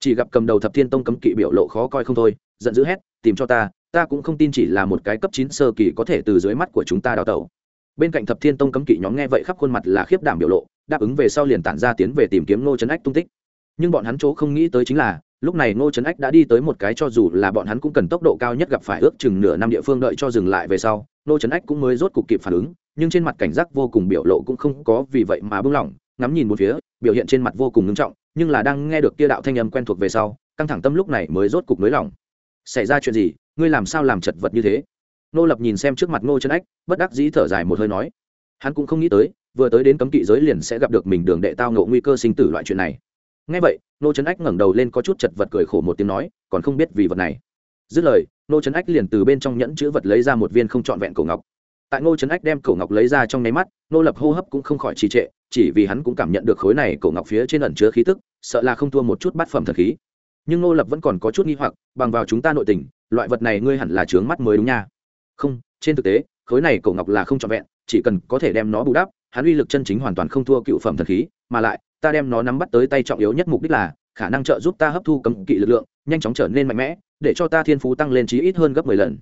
Chỉ gặp cầm đầu thập thiên tông cấm kỵ biểu lộ khó coi không thôi, giận dữ hét, tìm cho ta ta cũng không tin chỉ là một cái cấp chín sơ kỳ có thể từ dưới mắt của chúng ta đào tẩu. Bên cạnh thập thiên tông cấm kỵ nhóm nghe vậy khắp khuôn mặt là khiếp đảm biểu lộ, đáp ứng về sau liền tản ra tiến về tìm kiếm ngô trấn ách tung tích nhưng bọn hắn chỗ không nghĩ tới chính là, lúc này ngô trấn ách đã đi tới một cái cho dù là bọn hắn cũng cần tốc độ cao nhất gặp phải ước chừng nửa năm địa phương đợi cho dừng lại về sau, ngô trấn ách cũng mới rốt cục kịp phản ứng, nhưng trên mặt cảnh giác vô cùng biểu lộ cũng không có vì vậy mà bưng lỏng ngắm nhìn một phía, biểu hiện trên mặt vô cùng ngưng trọng, nhưng là đang nghe được kia đạo thanh âm quen thuộc về sau, căng thẳng tâm lúc này mới rốt cục nới lỏng. Xảy ra chuyện gì? Ngươi làm sao làm chật vật như thế? Nô lập nhìn xem trước mặt ngô trấn ách, bất đắc dĩ thở dài một hơi nói. Hắn cũng không nghĩ tới, vừa tới đến cấm kỵ giới liền sẽ gặp được mình đường đệ tao ngộ nguy cơ sinh tử loại chuyện này ngay vậy, nô trấn ách ngẩng đầu lên có chút chật vật cười khổ một tiếng nói, còn không biết vì vật này. Dứt lời, nô trấn ách liền từ bên trong nhẫn chữ vật lấy ra một viên không trọn vẹn cổ ngọc. Tại nô trấn ách đem cổ ngọc lấy ra trong nháy mắt, nô lập hô hấp cũng không khỏi trì trệ, chỉ vì hắn cũng cảm nhận được khối này cổ ngọc phía trên ẩn chứa khí tức, sợ là không thua một chút bát phẩm thần khí. Nhưng nô lập vẫn còn có chút nghi hoặc, bằng vào chúng ta nội tình, loại vật này ngươi hẳn là trướng mắt mới đúng nha. Không, trên thực tế, khối này cổ ngọc là không trọn vẹn, chỉ cần có thể đem nó bù đắp, hắn uy lực chân chính hoàn toàn không thua cựu phẩm thần khí, mà lại ta đem nó nắm bắt tới tay trọng yếu nhất mục đích là, khả năng trợ giúp ta hấp thu cấm kỵ lực lượng, nhanh chóng trở nên mạnh mẽ, để cho ta thiên phú tăng lên chí ít hơn gấp mười lần.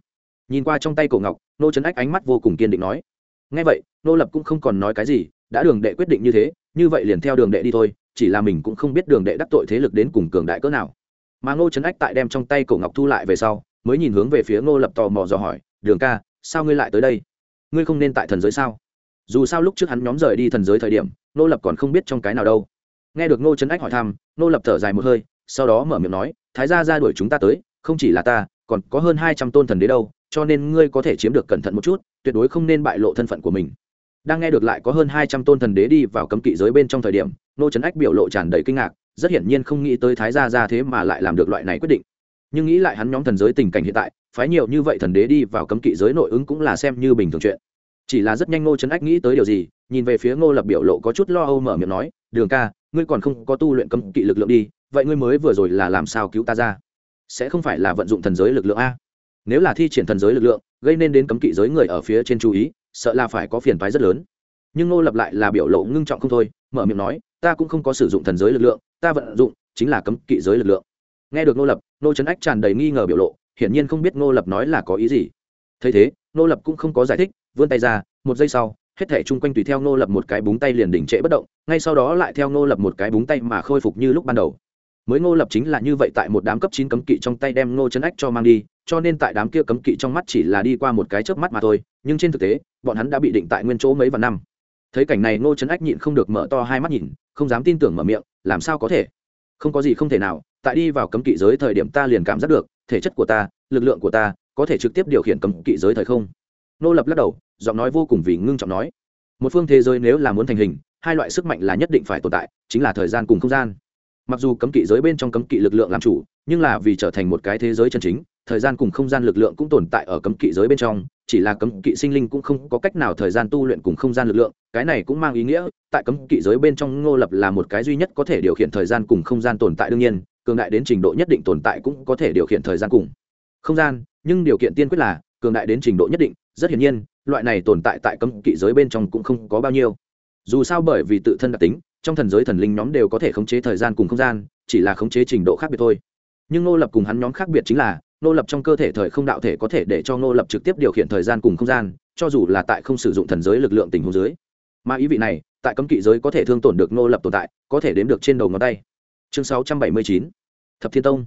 Nhìn qua trong tay cổ ngọc, nô trấn ách ánh mắt vô cùng kiên định nói. Ngay vậy, nô lập cũng không còn nói cái gì, đã đường đệ quyết định như thế, như vậy liền theo đường đệ đi thôi, chỉ là mình cũng không biết đường đệ đắc tội thế lực đến cùng cường đại cỡ nào. Mà ngô trấn ách tại đem trong tay cổ ngọc thu lại về sau, mới nhìn hướng về phía ngô lập tò mò dò hỏi, đường ca, sao ngươi lại tới đây? Ngươi không nên tại thần giới sao? Dù sao lúc trước hắn nhóm rời đi thần giới thời điểm nô lập còn không biết trong cái nào đâu. Nghe được Nô trấn ách hỏi thăm nô lập thở dài một hơi, sau đó mở miệng nói, thái gia ra đuổi chúng ta tới, không chỉ là ta, còn có hơn hai trăm tôn thần đế đâu, cho nên ngươi có thể chiếm được cẩn thận một chút, tuyệt đối không nên bại lộ thân phận của mình. Đang nghe được lại có hơn hai trăm tôn thần đế đi vào cấm kỵ giới bên trong thời điểm nô trấn ách biểu lộ tràn đầy kinh ngạc, rất hiển nhiên không nghĩ tới thái gia ra thế mà lại làm được loại này quyết định. Nhưng nghĩ lại hắn nhóm thần giới tình cảnh hiện tại, phái nhiều như vậy thần đế đi vào cấm kỵ giới nội ứng cũng là xem như bình thường chuyện chỉ là rất nhanh ngô trấn ách nghĩ tới điều gì, nhìn về phía ngô lập biểu lộ có chút lo âu mở miệng nói, đường ca, ngươi còn không có tu luyện cấm kỵ lực lượng đi, vậy ngươi mới vừa rồi là làm sao cứu ta ra? Sẽ không phải là vận dụng thần giới lực lượng a? Nếu là thi triển thần giới lực lượng, gây nên đến cấm kỵ giới người ở phía trên chú ý, sợ là phải có phiền phái rất lớn. Nhưng ngô lập lại là biểu lộ ngưng trọng không thôi, mở miệng nói, ta cũng không có sử dụng thần giới lực lượng, ta vận dụng chính là cấm kỵ giới lực lượng. Nghe được ngô lập, ngô trấn ách tràn đầy nghi ngờ biểu lộ, hiển nhiên không biết ngô lập nói là có ý gì. Thấy thế Nô lập cũng không có giải thích, vươn tay ra, một giây sau, hết thể chung quanh tùy theo nô lập một cái búng tay liền đỉnh trệ bất động, ngay sau đó lại theo nô lập một cái búng tay mà khôi phục như lúc ban đầu. Mới ngô lập chính là như vậy tại một đám cấp chín cấm kỵ trong tay đem ngô chân ách cho mang đi, cho nên tại đám kia cấm kỵ trong mắt chỉ là đi qua một cái chớp mắt mà thôi, nhưng trên thực tế, bọn hắn đã bị định tại nguyên chỗ mấy vạn năm. Thấy cảnh này ngô chân ách nhịn không được mở to hai mắt nhìn, không dám tin tưởng mở miệng, làm sao có thể? Không có gì không thể nào, tại đi vào cấm kỵ giới thời điểm ta liền cảm giác được, thể chất của ta, lực lượng của ta có thể trực tiếp điều khiển cấm kỵ giới thời không. Nô lập lắc đầu, giọng nói vô cùng vì ngưng trọng nói, một phương thế giới nếu là muốn thành hình, hai loại sức mạnh là nhất định phải tồn tại, chính là thời gian cùng không gian. Mặc dù cấm kỵ giới bên trong cấm kỵ lực lượng làm chủ, nhưng là vì trở thành một cái thế giới chân chính, thời gian cùng không gian lực lượng cũng tồn tại ở cấm kỵ giới bên trong, chỉ là cấm kỵ sinh linh cũng không có cách nào thời gian tu luyện cùng không gian lực lượng, cái này cũng mang ý nghĩa, tại cấm kỵ giới bên trong ngô lập là một cái duy nhất có thể điều khiển thời gian cùng không gian tồn tại đương nhiên, cường đại đến trình độ nhất định tồn tại cũng có thể điều khiển thời gian cùng không gian nhưng điều kiện tiên quyết là cường đại đến trình độ nhất định rất hiển nhiên loại này tồn tại tại cấm kỵ giới bên trong cũng không có bao nhiêu. Dù sao bởi vì tự thân đặc tính trong thần giới thần linh nhóm đều có thể khống chế thời gian cùng không gian chỉ là khống chế trình độ khác biệt thôi. Nhưng nô lập cùng hắn nhóm khác biệt chính là nô lập trong cơ thể thời không đạo thể có thể để cho nô lập trực tiếp điều khiển thời gian cùng không gian cho dù là tại không sử dụng thần giới lực lượng tình huống dưới. Mà ý vị này tại cấm kỵ giới có thể thương tổn được nô lập tồn tại có thể đếm được trên đầu ngón tay. Chương 679, thập thiên tông.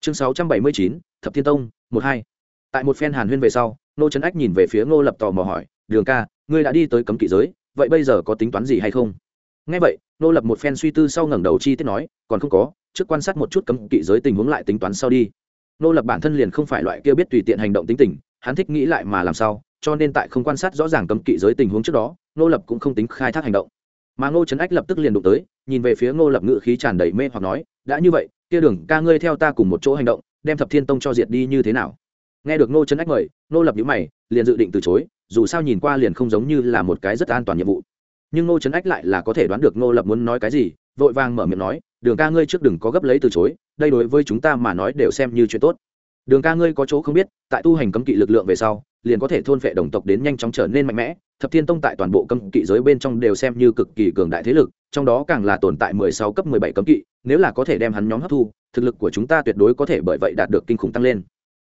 Chương 679, thập thiên tông một hai tại một phen hàn huyên về sau nô trấn ách nhìn về phía ngô lập tò mò hỏi, đường ca, ngươi đã đi tới cấm kỵ giới, vậy bây giờ có tính toán gì hay không? Ngay vậy nô lập một phen suy tư sau ngẩng đầu chi tiết nói, còn không có, trước quan sát một chút cấm kỵ giới tình huống lại tính toán sau đi. Nô lập bản thân liền không phải loại kia biết tùy tiện hành động tính tình, hắn thích nghĩ lại mà làm sao, cho nên tại không quan sát rõ ràng cấm kỵ giới tình huống trước đó nô lập cũng không tính khai thác hành động. Mà ngô trấn ách lập tức liền đụng tới, nhìn về phía ngô lập ngự khí tràn đầy mê hoặc nói, đã như vậy, kia đường ca ngươi theo ta cùng một chỗ hành động, đem thập thiên tông cho diệt đi như thế nào? Nghe được ngô trấn ách mời, ngô lập nhữ mày, liền dự định từ chối, dù sao nhìn qua liền không giống như là một cái rất an toàn nhiệm vụ. Nhưng ngô trấn ách lại là có thể đoán được ngô lập muốn nói cái gì, vội vàng mở miệng nói, đường ca ngươi trước đừng có gấp lấy từ chối, đây đối với chúng ta mà nói đều xem như chuyện tốt. Đường ca ngươi có chỗ không biết, tại tu hành cấm kỵ lực lượng về sau, liền có thể thôn phệ đồng tộc đến nhanh chóng trở nên mạnh mẽ, thập thiên tông tại toàn bộ cấm kỵ giới bên trong đều xem như cực kỳ cường đại thế lực, trong đó càng là tồn tại mười sáu cấp mười bảy cấm kỵ, nếu là có thể đem hắn nhóm hấp thu, thực lực của chúng ta tuyệt đối có thể bởi vậy đạt được kinh khủng tăng lên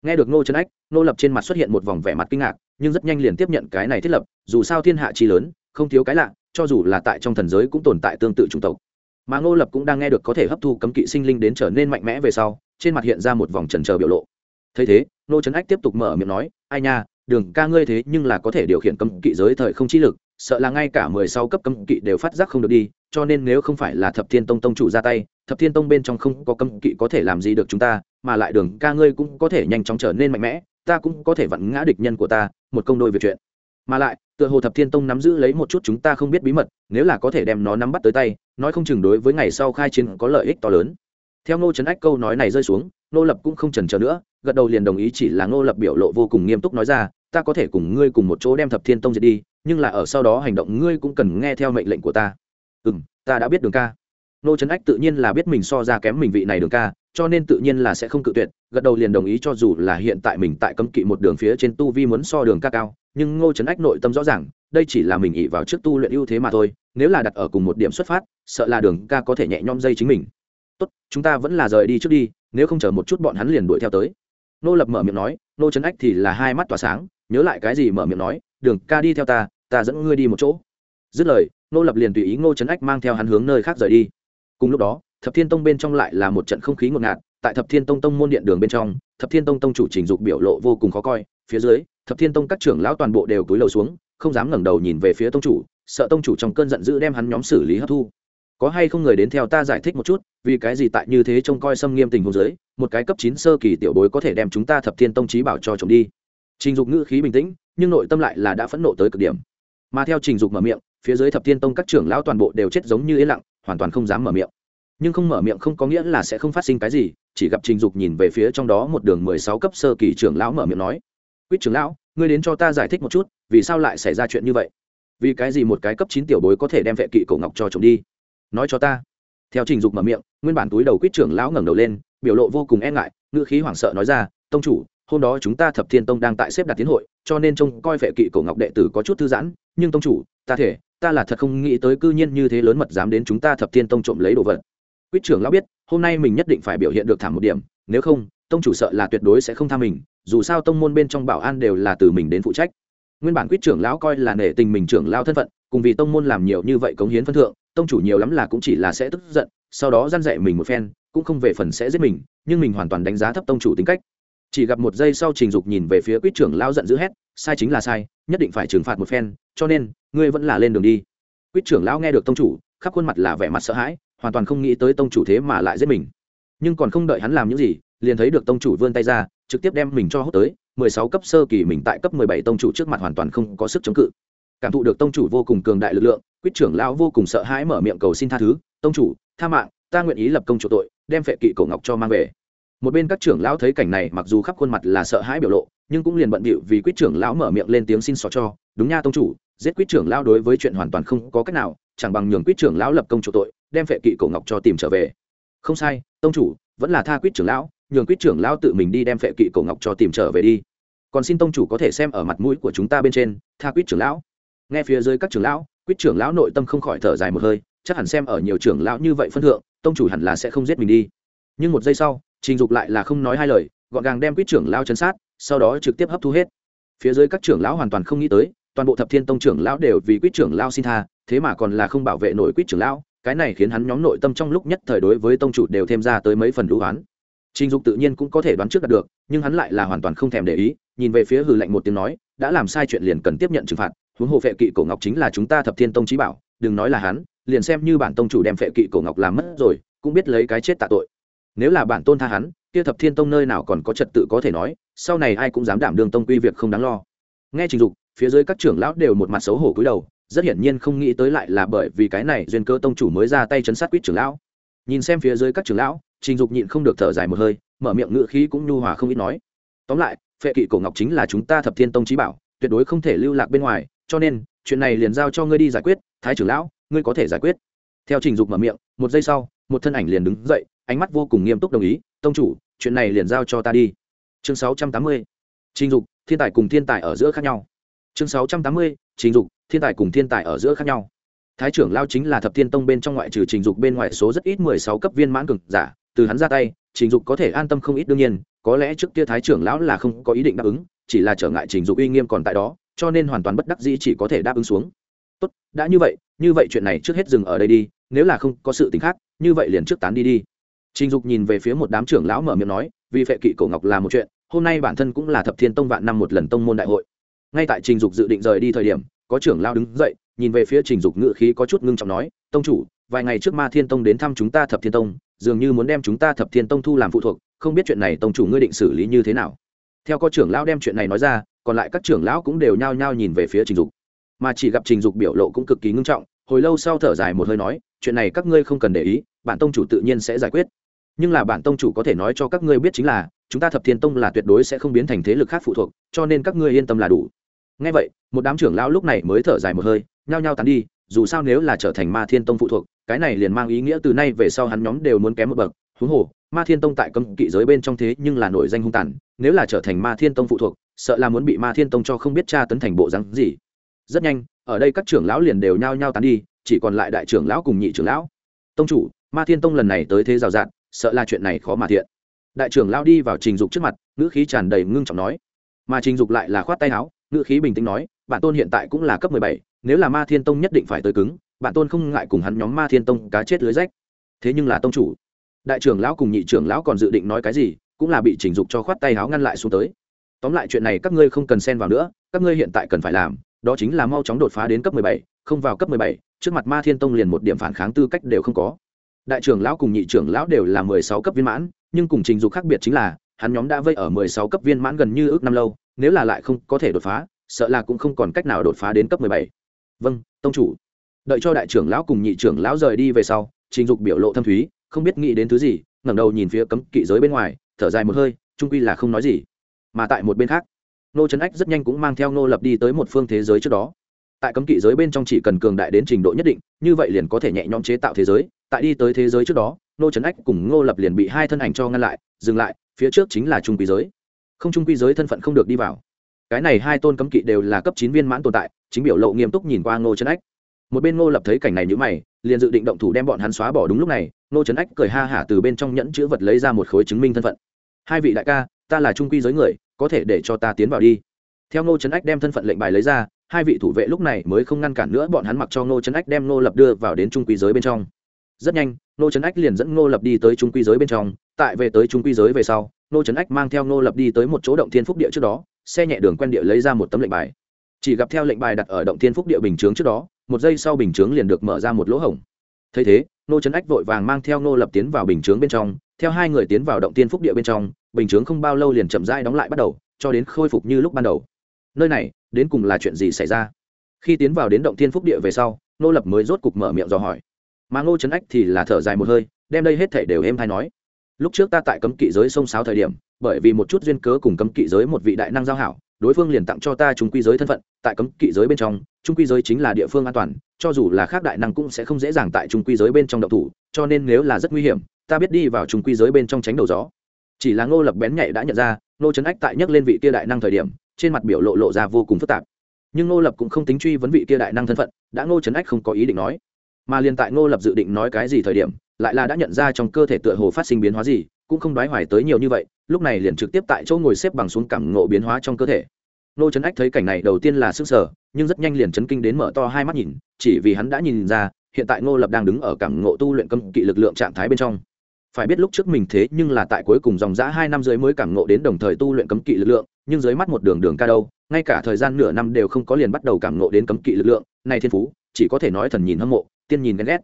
nghe được ngô trấn ách nô lập trên mặt xuất hiện một vòng vẻ mặt kinh ngạc, nhưng rất nhanh liền tiếp nhận cái này thiết lập, dù sao thiên hạ chi lớn, không thiếu cái lạ, cho dù là tại trong thần giới cũng tồn tại tương tự chủng tộc. Mà ngô lập cũng đang nghe được có thể hấp thu cấm kỵ sinh linh đến trở nên mạnh mẽ về sau, trên mặt hiện ra một vòng trần trờ biểu lộ. Thấy thế nô trấn ách tiếp tục mở miệng nói, ai nha, đường ca ngươi thế nhưng là có thể điều khiển cấm kỵ giới thời không chi lực, sợ là ngay cả mười sáu cấp cấm kỵ đều phát giác không được đi, cho nên nếu không phải là thập thiên tông tông chủ ra tay thập thiên tông bên trong không có cấm kỵ có thể làm gì được chúng ta, mà lại đường ca ngươi cũng có thể nhanh chóng trở nên mạnh mẽ, ta cũng có thể vặn ngã địch nhân của ta, một công đôi việc chuyện. Mà lại, tựa hồ thập thiên tông nắm giữ lấy một chút chúng ta không biết bí mật, nếu là có thể đem nó nắm bắt tới tay, nói không chừng đối với ngày sau khai chiến có lợi ích to lớn. Theo ngô trấn ách câu nói này rơi xuống, ngô lập cũng không trần trờ nữa, gật đầu liền đồng ý chỉ là ngô lập biểu lộ vô cùng nghiêm túc nói ra, ta có thể cùng ngươi cùng một chỗ đem thập thiên tông diệt đi, nhưng là ở sau đó hành động ngươi cũng cần nghe theo mệnh lệnh của ta. Ừ m ta đã biết đường ca ngô trấn ách tự nhiên là biết mình so ra kém mình vị này đường ca, cho nên tự nhiên là sẽ không cự tuyệt, gật đầu liền đồng ý cho dù là hiện tại mình tại cấm kỵ một đường phía trên tu vi muốn so đường ca cao, nhưng ngô trấn ách nội tâm rõ ràng, đây chỉ là mình ỉ vào trước tu luyện ưu thế mà thôi, nếu là đặt ở cùng một điểm xuất phát, sợ là đường ca có thể nhẹ nhõm dây chính mình. Tốt, chúng ta vẫn là rời đi trước đi, nếu không chờ một chút bọn hắn liền đuổi theo tới. Nô lập mở miệng nói, nô trấn ách thì là hai mắt tỏa sáng, nhớ lại cái gì mở miệng nói, đường ca đi theo ta ta dẫn ngươi đi một chỗ. Dứt lời, nô lập liền tùy ý ngô trấn ách mang theo hắn hướng nơi khác rời đi cùng lúc đó, thập thiên tông bên trong lại là một trận không khí ngột ngạt, tại thập thiên tông tông môn điện đường bên trong, thập thiên tông tông chủ trình dục biểu lộ vô cùng khó coi, phía dưới, thập thiên tông các trưởng lão toàn bộ đều túi lầu xuống, không dám ngẩng đầu nhìn về phía tông chủ, sợ tông chủ trong cơn giận dữ đem hắn nhóm xử lý hấp thu. Có hay không người đến theo ta giải thích một chút, vì cái gì tại như thế trông coi xâm nghiêm tình huống dưới, một cái cấp chín sơ kỳ tiểu bối có thể đem chúng ta thập thiên tông trí bảo cho chồng đi. Trình dục ngữ khí bình tĩnh, nhưng nội tâm lại là đã phẫn nộ tới cực điểm. Mà theo trình dục mở miệng, phía dưới thập thiên tông các trưởng lão toàn bộ đều chết giống như yên lặng hoàn toàn không dám mở miệng. Nhưng không mở miệng không có nghĩa là sẽ không phát sinh cái gì, chỉ gặp trình dục nhìn về phía trong đó một đường mười sáu cấp sơ kỳ trưởng lão mở miệng nói, quýt trưởng lão, ngươi đến cho ta giải thích một chút, vì sao lại xảy ra chuyện như vậy? Vì cái gì một cái cấp chín tiểu bối có thể đem vệ kỵ cổ ngọc cho chồng đi? Nói cho ta. Theo trình dục mở miệng, nguyên bản túi đầu quýt trưởng lão ngẩng đầu lên, biểu lộ vô cùng e ngại, ngữ khí hoảng sợ nói ra, tông chủ, hôm đó chúng ta thập thiên tông đang tại xếp đặt tiến hội, cho nên trông coi vệ kỵ cổ ngọc đệ tử có chút thư giãn, nhưng tông chủ, ta thể ta là thật không nghĩ tới cư nhiên như thế lớn mật dám đến chúng ta thập thiên tông trộm lấy đồ vật. Quýt trưởng lão biết, hôm nay mình nhất định phải biểu hiện được thảm một điểm, nếu không, tông chủ sợ là tuyệt đối sẽ không tha mình, dù sao tông môn bên trong bảo an đều là từ mình đến phụ trách. Nguyên bản quýt trưởng lão coi là nể tình mình trưởng lao thân phận, cùng vì tông môn làm nhiều như vậy cống hiến phân thượng, tông chủ nhiều lắm là cũng chỉ là sẽ tức giận, sau đó dăn dạy mình một phen, cũng không về phần sẽ giết mình, nhưng mình hoàn toàn đánh giá thấp tông chủ tính cách chỉ gặp một giây sau trình dục nhìn về phía quýt trưởng lao giận dữ hét, sai chính là sai, nhất định phải trừng phạt một phen, cho nên, ngươi vẫn là lên đường đi. Quýt trưởng lão nghe được tông chủ, khắp khuôn mặt là vẻ mặt sợ hãi, hoàn toàn không nghĩ tới tông chủ thế mà lại giết mình. Nhưng còn không đợi hắn làm những gì, liền thấy được tông chủ vươn tay ra, trực tiếp đem mình cho hút tới, mười sáu cấp sơ kỳ mình tại cấp mười bảy tông chủ trước mặt hoàn toàn không có sức chống cự. Cảm thụ được tông chủ vô cùng cường đại lực lượng, quýt trưởng lão vô cùng sợ hãi mở miệng cầu xin tha thứ, tông chủ, tha mạng, ta nguyện ý lập công chủ tội, đem phệ kỵ cổ ngọc cho mang về một bên các trưởng lão thấy cảnh này, mặc dù khắp khuôn mặt là sợ hãi biểu lộ, nhưng cũng liền bận bịu vì quýt trưởng lão mở miệng lên tiếng xin xỏ cho, đúng nha tông chủ, giết quýt trưởng lão đối với chuyện hoàn toàn không có cách nào, chẳng bằng nhường quýt trưởng lão lập công chủ tội, đem phệ kỵ cổ ngọc cho tìm trở về. Không sai, tông chủ, vẫn là tha quýt trưởng lão, nhường quýt trưởng lão tự mình đi đem phệ kỵ cổ ngọc cho tìm trở về đi. Còn xin tông chủ có thể xem ở mặt mũi của chúng ta bên trên, tha quýt trưởng lão. Nghe phía dưới các trưởng lão, quýt trưởng lão nội tâm không khỏi thở dài một hơi, chắc hẳn xem ở nhiều trưởng lão như vậy phân thượng, tông chủ hẳn là sẽ không giết mình đi. Nhưng một giây sau trình dục lại là không nói hai lời, gọn gàng đem quýt trưởng lão chấn sát, sau đó trực tiếp hấp thu hết. Phía dưới các trưởng lão hoàn toàn không nghĩ tới, toàn bộ thập thiên tông trưởng lão đều vì quýt trưởng lão xin tha, thế mà còn là không bảo vệ nổi quýt trưởng lão, cái này khiến hắn nhóm nội tâm trong lúc nhất thời đối với tông chủ đều thêm ra tới mấy phần đũ oán. Trình dục tự nhiên cũng có thể đoán trước được, nhưng hắn lại là hoàn toàn không thèm để ý, nhìn về phía hừ lạnh một tiếng nói, đã làm sai chuyện liền cần tiếp nhận trừng phạt, huống hồ phệ kỵ cổ ngọc chính là chúng ta thập thiên tông trí bảo, đừng nói là hắn, liền xem như bản tông chủ đem phệ kỵ cổ ngọc làm mất rồi, cũng biết lấy cái chết tạ tội nếu là bản tôn tha hắn, kia thập thiên tông nơi nào còn có trật tự có thể nói, sau này ai cũng dám đảm đương tông quy việc không đáng lo. Nghe trình dục, phía dưới các trưởng lão đều một mặt xấu hổ cúi đầu, rất hiển nhiên không nghĩ tới lại là bởi vì cái này duyên cơ tông chủ mới ra tay chấn sát quýt trưởng lão. Nhìn xem phía dưới các trưởng lão, trình dục nhịn không được thở dài một hơi, mở miệng ngự khí cũng nhu hòa không ít nói. Tóm lại, phệ kỵ cổ ngọc chính là chúng ta thập thiên tông trí bảo, tuyệt đối không thể lưu lạc bên ngoài, cho nên, chuyện này liền giao cho ngươi đi giải quyết, thái trưởng lão, ngươi có thể giải quyết. Theo trình dục mở miệng, một giây sau, một thân ảnh liền đứng dậy ánh mắt vô cùng nghiêm túc đồng ý, tông chủ, chuyện này liền giao cho ta đi. Chương sáu trăm tám mươi, trình dục, thiên tài cùng thiên tài ở giữa khác nhau. Chương sáu trăm tám mươi, trình dục, thiên tài cùng thiên tài ở giữa khác nhau. Thái trưởng lao chính là thập thiên tông bên trong ngoại trừ trình dục bên ngoài số rất ít mười sáu cấp viên mãn cực giả, từ hắn ra tay, trình dục có thể an tâm không ít đương nhiên, có lẽ trước kia thái trưởng lão là không có ý định đáp ứng, chỉ là trở ngại trình dục uy nghiêm còn tại đó, cho nên hoàn toàn bất đắc dĩ chỉ có thể đáp ứng xuống. Tốt, đã như vậy như vậy chuyện này trước hết dừng ở đây đi, nếu là không có sự t khác, như vậy liền trước tán đi đi trình dục nhìn về phía một đám trưởng lão mở miệng nói, vì phệ kỵ cổ ngọc là một chuyện, hôm nay bản thân cũng là thập thiên tông vạn năm một lần tông môn đại hội. Ngay tại trình dục dự định rời đi thời điểm, có trưởng lao đứng dậy, nhìn về phía trình dục ngự khí có chút ngưng trọng nói, tông chủ, vài ngày trước ma thiên tông đến thăm chúng ta thập thiên tông, dường như muốn đem chúng ta thập thiên tông thu làm phụ thuộc, không biết chuyện này tông chủ ngươi định xử lý như thế nào? Theo có trưởng lão đem chuyện này nói ra, còn lại các trưởng lão cũng đều nhao nhao nhìn về phía trình dục. Mà chỉ gặp trình dục biểu lộ cũng cực kỳ ngưng trọng, hồi lâu sau thở dài một hơi nói, chuyện này các ngươi không cần để ý, bản tông chủ tự nhiên sẽ giải quyết nhưng là bản tông chủ có thể nói cho các ngươi biết chính là, chúng ta thập thiên tông là tuyệt đối sẽ không biến thành thế lực khác phụ thuộc, cho nên các ngươi yên tâm là đủ. Ngay vậy, một đám trưởng lão lúc này mới thở dài một hơi, nhao nhao tán đi, dù sao nếu là trở thành ma thiên tông phụ thuộc, cái này liền mang ý nghĩa từ nay về sau hắn nhóm đều muốn kém một bậc. Huống hồ, ma thiên tông tại cấm kỵ giới bên trong thế nhưng là nổi danh hung tàn, nếu là trở thành ma thiên tông phụ thuộc, sợ là muốn bị ma thiên tông cho không biết tra tấn thành bộ rắn gì. Rất nhanh, ở đây các trưởng lão liền đều nhao nhao tán đi, chỉ còn lại đại trưởng lão cùng nhị trưởng lão. Tông chủ, ma thiên tông lần này tới thế rào rạt sợ là chuyện này khó mà thiện. Đại trưởng lão đi vào trình dục trước mặt, ngữ khí tràn đầy ngưng trọng nói. Mà trình dục lại là khoát tay áo, ngữ khí bình tĩnh nói, bản tôn hiện tại cũng là cấp mười bảy, nếu là ma thiên tông nhất định phải tới cứng, bản tôn không ngại cùng hắn nhóm ma thiên tông cá chết lưới rách. Thế nhưng là tông chủ, đại trưởng lão cùng nhị trưởng lão còn dự định nói cái gì, cũng là bị trình dục cho khoát tay áo ngăn lại xuống tới. Tóm lại chuyện này các ngươi không cần xen vào nữa, các ngươi hiện tại cần phải làm, đó chính là mau chóng đột phá đến cấp mười bảy, không vào cấp mười bảy, trước mặt ma thiên tông liền một điểm phản kháng tư cách đều không có đại trưởng lão cùng nhị trưởng lão đều là mười sáu cấp viên mãn, nhưng cùng trình dục khác biệt chính là, hắn nhóm đã vây ở mười sáu cấp viên mãn gần như ước năm lâu, nếu là lại không có thể đột phá, sợ là cũng không còn cách nào đột phá đến cấp mười bảy. Vâng tông chủ. Đợi cho đại trưởng lão cùng nhị trưởng lão rời đi về sau, trình dục biểu lộ thâm thúy, không biết nghĩ đến thứ gì, ngẩng đầu nhìn phía cấm kỵ giới bên ngoài, thở dài một hơi, trung quy là không nói gì. Mà tại một bên khác, nô trấn ách rất nhanh cũng mang theo nô lập đi tới một phương thế giới trước đó. Tại cấm kỵ giới bên trong chỉ cần cường đại đến trình độ nhất định, như vậy liền có thể nhẹ nhõm chế tạo thế giới tại đi tới thế giới trước đó nô trấn ách cùng ngô lập liền bị hai thân ảnh cho ngăn lại, dừng lại, phía trước chính là trung quy giới. Không trung quy giới thân phận không được đi vào. Cái này hai tôn cấm kỵ đều là cấp chín viên mãn tồn tại, chính biểu lộ nghiêm túc nhìn qua ngô trấn ách. Một bên ngô lập thấy cảnh này nhữ mày, liền dự định động thủ đem bọn hắn xóa bỏ đúng lúc này, ngô trấn ách cười ha hả từ bên trong nhẫn chữ vật lấy ra một khối chứng minh thân phận. Hai vị đại ca, ta là trung quy giới người, có thể để cho ta tiến vào đi. Theo ngô trấn ách đem thân phận lệnh bài lấy ra, hai vị thủ vệ lúc này mới không ngăn cản nữa, bọn hắn mặc cho ngô trấn ách đem ngô lập đưa vào đến trung quy giới bên trong rất nhanh, ngô trấn ách liền dẫn ngô lập đi tới trung quy giới bên trong. Tại về tới trung quy giới về sau, ngô trấn ách mang theo ngô lập đi tới một chỗ động thiên phúc địa trước đó, xe nhẹ đường quen địa lấy ra một tấm lệnh bài. Chỉ gặp theo lệnh bài đặt ở động thiên phúc địa bình chướng trước đó, một giây sau bình chướng liền được mở ra một lỗ hổng. Thấy thế nô trấn ách vội vàng mang theo nô lập tiến vào bình chướng bên trong. Theo hai người tiến vào động Thiên phúc địa bên trong, bình chướng không bao lâu liền chậm rãi đóng lại bắt đầu, cho đến khôi phục như lúc ban đầu. Nơi này, đến cùng là chuyện gì xảy ra? Khi tiến vào đến động Thiên phúc địa về sau nô lập mới rốt cục mở miệng dò hỏi mà ngô trấn ách thì là thở dài một hơi, đem đây hết thể đều êm hay nói. Lúc trước ta tại cấm kỵ giới sông sáo thời điểm, bởi vì một chút duyên cớ cùng cấm kỵ giới một vị đại năng giao hảo, đối phương liền tặng cho ta trung quy giới thân phận, tại cấm kỵ giới bên trong, trung quy giới chính là địa phương an toàn, cho dù là khác đại năng cũng sẽ không dễ dàng tại trung quy giới bên trong đậu thủ, cho nên nếu là rất nguy hiểm, ta biết đi vào trung quy giới bên trong tránh đầu gió. Chỉ là ngô lập bén nhạy đã nhận ra, ngô trấn ách tại nhắc lên vị kia đại năng thời điểm, trên mặt biểu lộ lộ ra vô cùng phức tạp. Nhưng ngô lập cũng không tính truy vấn vị kia đại năng thân phận, đã ngô trấn ách không có ý định nói mà liền tại ngô lập dự định nói cái gì thời điểm, lại là đã nhận ra trong cơ thể tựa hồ phát sinh biến hóa gì, cũng không đoái hoài tới nhiều như vậy, lúc này liền trực tiếp tại chỗ ngồi xếp bằng xuống cảm ngộ biến hóa trong cơ thể. Nô trấn ách thấy cảnh này đầu tiên là sức sở nhưng rất nhanh liền chấn kinh đến mở to hai mắt nhìn, chỉ vì hắn đã nhìn ra, hiện tại ngô lập đang đứng ở cảng ngộ tu luyện cấm kỵ lực lượng trạng thái bên trong phải biết lúc trước mình thế nhưng là tại cuối cùng dòng giã hai năm dưới mới cảm ngộ đến đồng thời tu luyện cấm kỵ lực lượng, nhưng dưới mắt một đường đường ca đâu, ngay cả thời gian nửa năm đều không có liền bắt đầu cảm ngộ đến cấm kỵ lực lượng. Này thiên phú, chỉ có thể nói thần nhìn hâm mộ, tiên nhìn ghen ghét.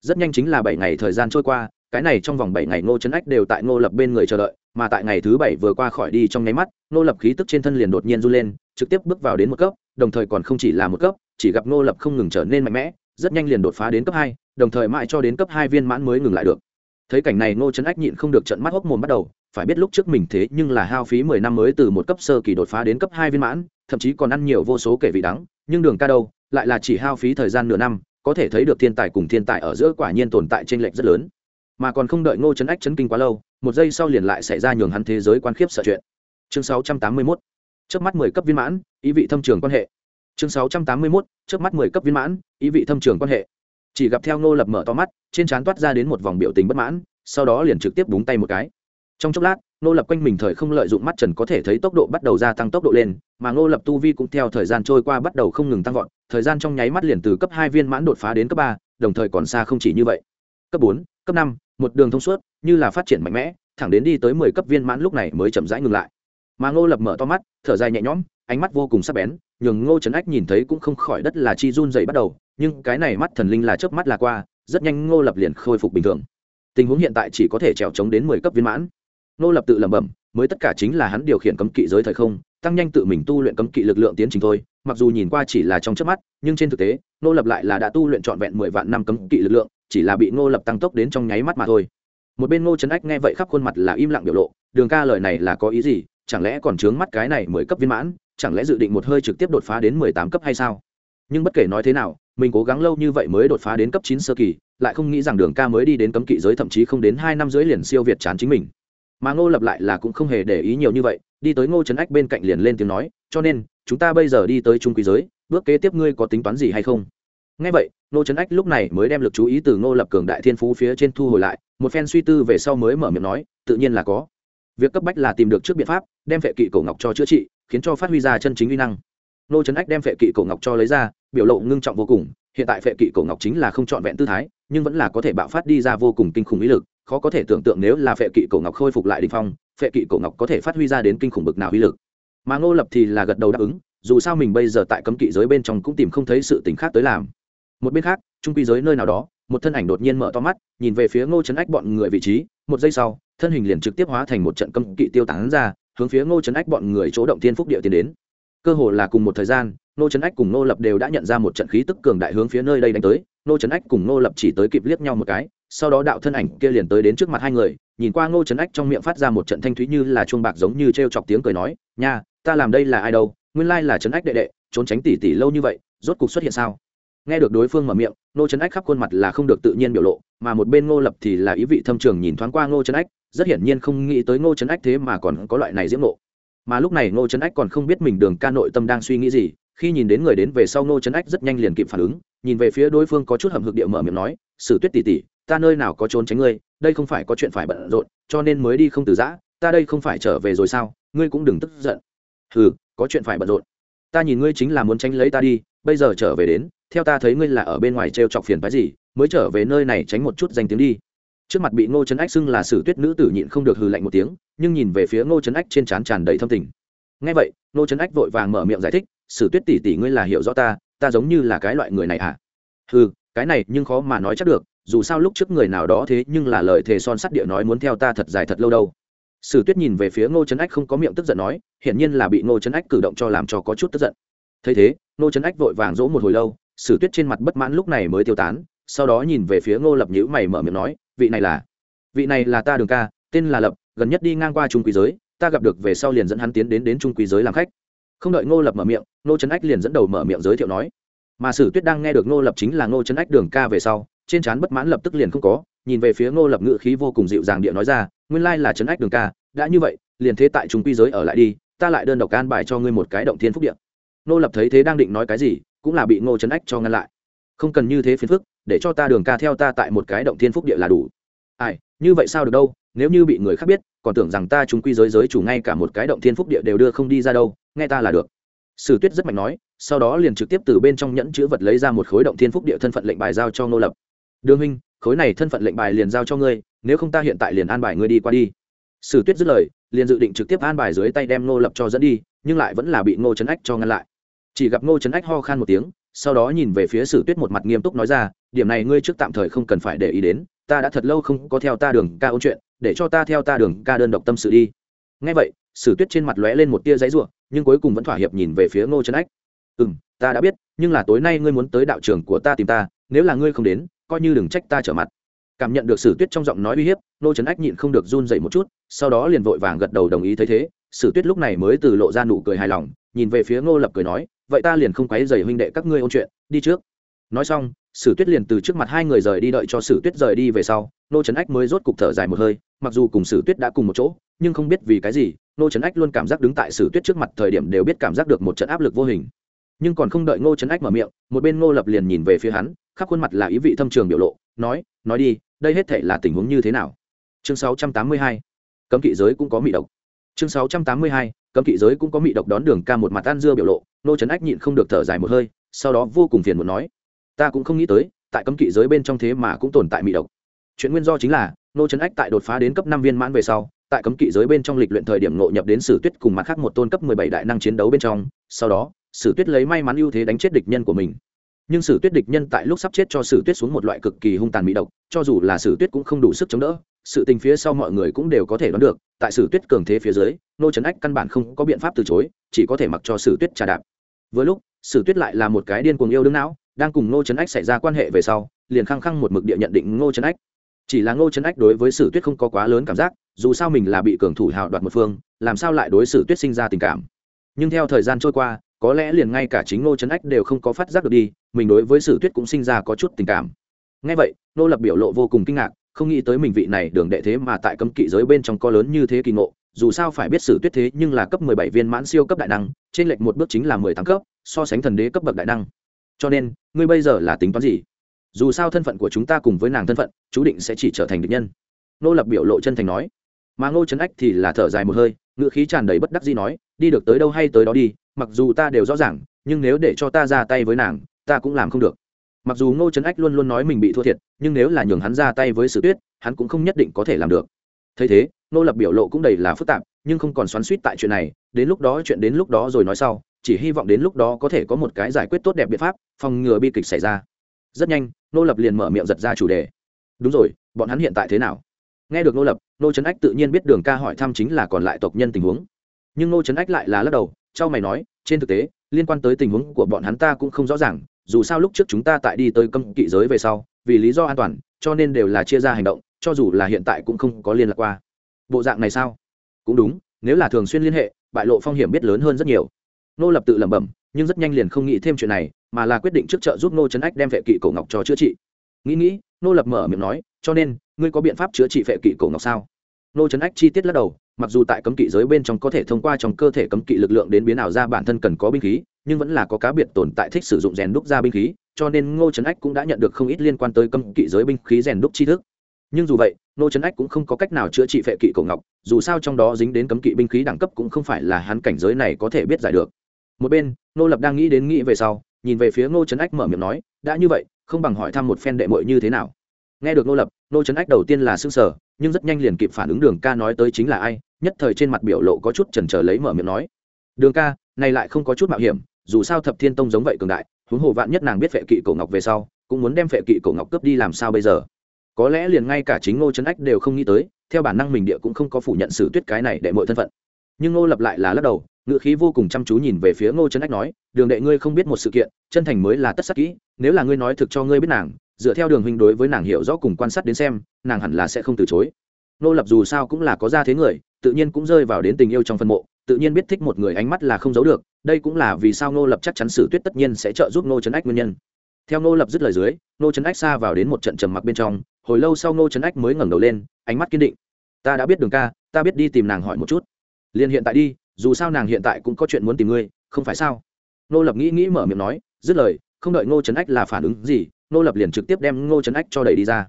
Rất nhanh chính là bảy ngày thời gian trôi qua, cái này trong vòng bảy ngày ngô trấn ách đều tại ngô lập bên người chờ đợi, mà tại ngày thứ bảy vừa qua khỏi đi trong nháy mắt, ngô lập khí tức trên thân liền đột nhiên r u lên, trực tiếp bước vào đến một cấp, đồng thời còn không chỉ là một cấp, chỉ gặp ngô lập không ngừng trở nên mạnh mẽ, rất nhanh liền đột phá đến cấp hai, đồng thời mãi cho đến cấp hai viên mãn mới ngừng lại được thấy cảnh này ngô trấn ách nhịn không được trận mắt hốc mồm bắt đầu, phải biết lúc trước mình thế nhưng là hao phí mười năm mới từ một cấp sơ kỳ đột phá đến cấp hai viên mãn, thậm chí còn ăn nhiều vô số kể vị đắng, nhưng đường ca đâu, lại là chỉ hao phí thời gian nửa năm, có thể thấy được thiên tài cùng thiên tài ở giữa quả nhiên tồn tại t r ê n lệch rất lớn. Mà còn không đợi ngô trấn ách chấn kinh quá lâu, một giây sau liền lại xảy ra nhường hắn thế giới quan khiếp sợ chuyện. Chương sáu trăm tám mươi mốt trước mắt mười cấp viên mãn, ý vị thâm trường quan hệ. Chương sáu trăm tám mươi mốt trước mắt mười cấp viên mãn, ý vị thâm trường quan hệ chỉ gặp theo ngô lập mở to mắt, trên trán toát ra đến một vòng biểu tình bất mãn, sau đó liền trực tiếp búng tay một cái. Trong chốc lát, ngô lập quanh mình thời không lợi dụng mắt trần có thể thấy tốc độ bắt đầu gia tăng tốc độ lên, mà ngô lập tu vi cũng theo thời gian trôi qua bắt đầu không ngừng tăng vọt, thời gian trong nháy mắt liền từ cấp hai viên mãn đột phá đến cấp ba, đồng thời còn xa không chỉ như vậy. Cấp bốn, cấp năm, một đường thông suốt, như là phát triển mạnh mẽ, thẳng đến đi tới mười cấp viên mãn lúc này mới chậm rãi ngừng lại. Mà ngô lập mở to mắt, thở dài nhẹ nhõm, ánh mắt vô cùng sắc bén, nhường ngô trấn ách nhìn thấy cũng không khỏi đất là chi run dậy bắt đầu nhưng cái này mắt thần linh là chớp mắt là qua, rất nhanh ngô lập liền khôi phục bình thường. Tình huống hiện tại chỉ có thể trèo trống đến mười cấp viên mãn. Ngô lập tự lẩm bẩm, mới tất cả chính là hắn điều khiển cấm kỵ giới thời không, tăng nhanh tự mình tu luyện cấm kỵ lực lượng tiến trình thôi, mặc dù nhìn qua chỉ là trong chớp mắt, nhưng trên thực tế, ngô lập lại là đã tu luyện trọn vẹn mười vạn năm cấm kỵ lực lượng, chỉ là bị ngô lập tăng tốc đến trong nháy mắt mà thôi. Một bên ngô trấn ách nghe vậy khắp khuôn mặt là im lặng biểu lộ, đường ca lời này là có ý gì, chẳng lẽ còn trướng mắt cái này mười cấp viên mãn, chẳng lẽ dự định một hơi trực tiếp đột phá đến mười tám cấp hay sao? Nhưng bất kể nói thế nào, mình cố gắng lâu như vậy mới đột phá đến cấp chín sơ kỳ, lại không nghĩ rằng đường ca mới đi đến cấm kỵ giới thậm chí không đến hai năm dưới liền siêu việt chán chính mình. Mà ngô lập lại là cũng không hề để ý nhiều như vậy, đi tới ngô trấn ách bên cạnh liền lên tiếng nói, cho nên, chúng ta bây giờ đi tới trung quý giới, bước kế tiếp ngươi có tính toán gì hay không? Ngay vậy, ngô trấn ách lúc này mới đem l ự c chú ý từ ngô lập cường đại thiên phú phía trên thu hồi lại, một phen suy tư về sau mới mở miệng nói, tự nhiên là có. Việc cấp bách là tìm được trước biện pháp, đem vệ kỵ cổ ngọc cho chữa trị, khiến cho phát huy ra chân chính uy năng. Nô trấn ách đem vệ kỵ cổ ngọc cho lấy ra, biểu lộ ngưng trọng vô cùng, hiện tại vệ kỵ cổ ngọc chính là không trọn vẹn tư thái, nhưng vẫn là có thể bạo phát đi ra vô cùng kinh khủng ý lực, khó có thể tưởng tượng nếu là vệ kỵ cổ ngọc khôi phục lại đình phong vệ kỵ cổ ngọc có thể phát huy ra đến kinh khủng bực nào uy lực. Mà ngô lập thì là gật đầu đáp ứng, dù sao mình bây giờ tại cấm kỵ giới bên trong cũng tìm không thấy sự t khác tới làm. Một bên khác, trung quy giới nơi nào đó, một thân ảnh đột nhiên mở to mắt, nhìn về phía ngô trấn ách bọn người vị trí, một giây sau, thân hình liền trực tiếp hóa thành một trận cấm kỵ tiêu tán ra, hướng phía ngô trấn ách bọn người chỗ động thiên phúc địa tiến đến cơ hồ là cùng một thời gian ngô trấn ách cùng ngô lập đều đã nhận ra một trận khí tức cường đại hướng phía nơi đây đánh tới. Ngô trấn ách cùng ngô lập chỉ tới kịp liếc nhau một cái, sau đó đạo thân ảnh kia liền tới đến trước mặt hai người, nhìn qua ngô trấn ách trong miệng phát ra một trận thanh thúy như là chuông bạc giống như t r e o chọc tiếng cười nói, nha, ta làm đây là ai đâu? Nguyên lai là trấn ách đệ đệ, trốn tránh tỉ tỉ lâu như vậy, rốt cục xuất hiện sao? Nghe được đối phương mở miệng ngô trấn ách khắp khuôn mặt là không được tự nhiên biểu lộ, mà một bên ngô lập thì là ý vị thâm trường nhìn thoáng qua ngô trấn ách, rất hiển nhiên không nghĩ tới ngô trấn ách thế mà còn có loại này diễm nộ mà lúc này ngô trấn ách còn không biết mình đường ca nội tâm đang suy nghĩ gì, khi nhìn đến người đến về sau ngô trấn ách rất nhanh liền kịp phản ứng, nhìn về phía đối phương có chút hầm hực địa mở miệng nói, sử tuyết tỉ tỉ ta nơi nào có trốn tránh ngươi, đây không phải có chuyện phải bận rộn, cho nên mới đi không từ giã, ta đây không phải trở về rồi sao, ngươi cũng đừng tức giận. Ừ có chuyện phải bận rộn. Ta nhìn ngươi chính là muốn tránh lấy ta đi, bây giờ trở về đến, theo ta thấy ngươi là ở bên ngoài t r e o chọc phiền phái gì, mới trở về nơi này tránh một chút danh tiếng đi trước mặt bị ngô trấn ách xưng là sử tuyết nữ tử nhịn không được hừ lạnh một tiếng, nhưng nhìn về phía ngô trấn ách trên trán tràn đầy thâm tình. Ngay vậy, ngô trấn ách vội vàng mở miệng giải thích, sử tuyết tỷ tỷ ngươi là hiểu rõ ta ta giống như là cái loại người này à ừ cái này nhưng khó mà nói chắc được, dù sao lúc trước người nào đó thế nhưng là lời thề son sắt địa nói muốn theo ta thật dài thật lâu đâu. Sử tuyết nhìn về phía ngô trấn ách không có miệng tức giận nói, hiển nhiên là bị ngô trấn ách cử động cho làm cho có chút tức giận. Thấy thế, ngô trấn ách vội vàng dỗ một hồi lâu, sử tuyết trên mặt bất mãn lúc này mới tiêu tán, sau đó nhìn về phía ngô lập nhữ mày mở miệng nói vị này là, vị này là ta đường ca, tên là lập, gần nhất đi ngang qua trung quý giới, ta gặp được về sau liền dẫn hắn tiến đến đến trung quý giới làm khách. Không đợi ngô lập mở miệng, ngô trấn ách liền dẫn đầu mở miệng giới thiệu nói, mà sử tuyết đang nghe được ngô lập chính là ngô trấn ách đường ca về sau, trên trán bất mãn lập tức liền không có, nhìn về phía ngô lập ngự khí vô cùng dịu dàng địa nói ra, nguyên lai là trấn ách đường ca, đã như vậy, liền thế tại trung quy giới ở lại đi, ta lại đơn độc can bài cho ngươi một cái động thiên phúc điện ngô lập thấy thế đang định nói cái gì, cũng là bị ngô trấn ách cho ngăn lại. Không cần như thế phiền phức để cho ta đường ca theo ta tại một cái động thiên phúc địa là đủ. Ai, như vậy sao được đâu? Nếu như bị người khác biết, còn tưởng rằng ta chúng quy giới giới chủ ngay cả một cái động thiên phúc địa đều đưa không đi ra đâu, nghe ta là được. Sử tuyết rất mạnh nói, sau đó liền trực tiếp từ bên trong nhẫn chữ vật lấy ra một khối động thiên phúc địa thân phận lệnh bài giao cho ngô lập. Đường huynh, khối này thân phận lệnh bài liền giao cho ngươi, nếu không ta hiện tại liền an bài ngươi đi qua đi. Sử tuyết dứt lời, liền dự định trực tiếp an bài dưới tay đem ngô lập cho dẫn đi, nhưng lại vẫn là bị ngô trấn ách cho ngăn lại. Chỉ gặp ngô trấn ách ho khan một tiếng sau đó nhìn về phía sử tuyết một mặt nghiêm túc nói ra, điểm này ngươi trước tạm thời không cần phải để ý đến, ta đã thật lâu không có theo ta đường ca ôn chuyện, để cho ta theo ta đường ca đơn độc tâm sự đi. Ngay vậy, sử tuyết trên mặt lóe lên một tia giấy ruộng nhưng cuối cùng vẫn thỏa hiệp nhìn về phía ngô trấn ách. Ừ m ta đã biết, nhưng là tối nay ngươi muốn tới đạo trường của ta tìm ta, nếu là ngươi không đến, coi như đừng trách ta trở mặt. Cảm nhận được sử tuyết trong giọng nói uy hiếp, Ngô trấn ách nhịn không được run dậy một chút, sau đó liền vội vàng gật đầu đồng ý thấy thế sử tuyết lúc này mới từ lộ ra nụ cười hài lòng, nhìn về phía ngô lập cười nói, vậy ta liền không quấy dày huynh đệ các ngươi ôn chuyện, đi trước. Nói xong, sử tuyết liền từ trước mặt hai người rời đi đợi cho sử tuyết rời đi về sau nô trấn ách mới rốt cục thở dài một hơi, mặc dù cùng sử tuyết đã cùng một chỗ, nhưng không biết vì cái gì nô trấn ách luôn cảm giác đứng tại sử tuyết trước mặt thời điểm đều biết cảm giác được một trận áp lực vô hình. Nhưng còn không đợi ngô trấn ách mở miệng, một bên ngô lập liền nhìn về phía hắn, khắp khuôn mặt là ý vị thâm trường biểu lộ, nói nói đi, đây hết thể là tình huống như thế nào? Chương 682. cấm kỵ giới cũng có mị độc chương 682. cấm kỵ giới cũng có mị độc đón đường ca một mặt ăn dưa biểu lộ, nô trấn ách nhịn không được thở dài một hơi, sau đó vô cùng phiền muốn nói ta cũng không nghĩ tới, tại cấm kỵ giới bên trong thế mà cũng tồn tại mị độc chuyện nguyên do chính là, nô trấn ách tại đột phá đến cấp năm viên mãn về sau, tại cấm kỵ giới bên trong lịch luyện thời điểm ngộ nhập đến sử tuyết cùng mặt khác một tôn cấp mười bảy đại năng chiến đấu bên trong, sau đó, sử tuyết lấy may mắn ưu thế đánh chết địch nhân của mình nhưng sử tuyết địch nhân tại lúc sắp chết cho sử tuyết xuống một loại cực kỳ hung tàn mỹ độc, cho dù là sử tuyết cũng không đủ sức chống đỡ, sự tình phía sau mọi người cũng đều có thể đoán được, tại sử tuyết cường thế phía dưới, nô trấn ách căn bản không có biện pháp từ chối, chỉ có thể mặc cho sử tuyết trà đạp. Với lúc, sử tuyết lại là một cái điên cuồng yêu đương não, đang cùng nô trấn ách xảy ra quan hệ về sau, liền khăng khăng một mực địa nhận định ngô trấn ách. Chỉ là ngô trấn ách đối với sử tuyết không có quá lớn cảm giác, dù sao mình là bị cường thủ hào đoạt một phương, làm sao lại đối xử tuyết sinh ra tình cảm. Nhưng theo thời gian trôi qua có lẽ liền ngay cả chính ngô trấn ách đều không có phát giác được đi, mình đối với sử tuyết cũng sinh ra có chút tình cảm. Ngay vậy nô lập biểu lộ vô cùng kinh ngạc, không nghĩ tới mình vị này đường đệ thế mà tại cấm kỵ giới bên trong có lớn như thế kỳ ngộ, dù sao phải biết sử tuyết thế nhưng là cấp mười bảy viên mãn siêu cấp đại năng, trên lệch một bước chính là mười tám cấp, so sánh thần đế cấp bậc đại năng. Cho nên, ngươi bây giờ là tính toán gì? Dù sao thân phận của chúng ta cùng với nàng thân phận, chú định sẽ chỉ trở thành địch nhân. Nô lập biểu lộ chân thành nói. Mà ngô trấn ách thì là thở dài một hơi ngựa khí tràn đầy bất đắc dĩ nói, đi được tới đâu hay tới đó đi, mặc dù ta đều rõ ràng, nhưng nếu để cho ta ra tay với nàng, ta cũng làm không được. Mặc dù ngô trấn ách luôn luôn nói mình bị thua thiệt, nhưng nếu là nhường hắn ra tay với sự tuyết, hắn cũng không nhất định có thể làm được. Thấy thế nô lập biểu lộ cũng đầy là phức tạp, nhưng không còn xoắn suýt tại chuyện này, đến lúc đó chuyện đến lúc đó rồi nói sau, chỉ hy vọng đến lúc đó có thể có một cái giải quyết tốt đẹp biện pháp, phòng ngừa bi kịch xảy ra. Rất nhanh nô lập liền mở miệng giật ra chủ đề. Đúng rồi, bọn hắn hiện tại thế nào? Nghe được nô lập nô trấn ách tự nhiên biết đường ca hỏi thăm chính là còn lại tộc nhân tình huống. Nhưng nô trấn ách lại là lắc đầu, Trao mày nói, trên thực tế, liên quan tới tình huống của bọn hắn ta cũng không rõ ràng, dù sao lúc trước chúng ta tại đi tới cấm kỵ giới về sau, vì lý do an toàn, cho nên đều là chia ra hành động, cho dù là hiện tại cũng không có liên lạc qua. Bộ dạng này sao? Cũng đúng, nếu là thường xuyên liên hệ, bại lộ phong hiểm biết lớn hơn rất nhiều. Nô lập tự lẩm bẩm, nhưng rất nhanh liền không nghĩ thêm chuyện này, mà là quyết định trước chợ giúp nô trấn ách đem vệ kỵ cổ ngọc cho chữa trị. Nghĩ nghĩ nô lập mở miệng nói, cho nên ngươi có biện pháp chữa trị phệ kỵ cổ ngọc sao? Nô trấn ách chi tiết lắc đầu, mặc dù tại cấm kỵ giới bên trong có thể thông qua trong cơ thể cấm kỵ lực lượng đến biến ảo ra bản thân cần có binh khí, nhưng vẫn là có cá biệt tồn tại thích sử dụng rèn đúc ra binh khí, cho nên ngô trấn ách cũng đã nhận được không ít liên quan tới cấm kỵ giới binh khí rèn đúc tri thức. Nhưng dù vậy, ngô trấn ách cũng không có cách nào chữa trị phệ kỵ cổ ngọc, dù sao trong đó dính đến cấm kỵ binh khí đẳng cấp cũng không phải là hắn cảnh giới này có thể biết giải được. Một bên nô lập đang nghĩ đến nghĩ về sau, nhìn về phía ngô trấn ách mở miệng nói, đã như vậy, không bằng hỏi thăm một phen đệ mội như thế nào nghe được nô lập nô trấn ách đầu tiên là s ư n g sở nhưng rất nhanh liền kịp phản ứng đường ca nói tới chính là ai, nhất thời trên mặt biểu lộ có chút chần trờ lấy mở miệng nói. Đường ca, này lại không có chút mạo hiểm, dù sao thập thiên tông giống vậy cường đại, huống hồ vạn nhất nàng biết vệ kỵ cổ ngọc về sau, cũng muốn đem vệ kỵ cổ ngọc cướp đi làm sao bây giờ? Có lẽ liền ngay cả chính ngô trấn ách đều không nghĩ tới, theo bản năng mình địa cũng không có phủ nhận sự tuyết cái này để mọi thân phận. Nhưng ngô lập lại là lắc đầu, ngựa khí vô cùng chăm chú nhìn về phía ngô trấn ách nói, đường đệ ngươi không biết một sự kiện, chân thành mới là tất sắc kỹ, nếu là ngươi nói thực cho ngươi biết nàng dựa theo đường huynh đối với nàng hiểu rõ cùng quan sát đến xem, nàng hẳn là sẽ không từ chối. Nô lập dù sao cũng là có gia thế người, tự nhiên cũng rơi vào đến tình yêu trong phân mộ, tự nhiên biết thích một người ánh mắt là không giấu được, đây cũng là vì sao Nô lập chắc chắn sử tuyết tất nhiên sẽ trợ giúp Nô trấn ách nguyên nhân. Theo Nô lập dứt lời dưới, Nô trấn ách xa vào đến một trận trầm mặc bên trong, hồi lâu sau Nô trấn ách mới ngẩng đầu lên, ánh mắt kiên định. Ta đã biết đường ca, ta biết đi tìm nàng hỏi một chút. Liền hiện tại đi, dù sao nàng hiện tại cũng có chuyện muốn tìm ngươi, không phải sao? Nô lập nghĩ nghĩ mở miệng nói, dứt lời, không đợi Nô trấn ách là phản ứng gì nô lập liền trực tiếp đem ngô trấn ách cho đẩy đi ra.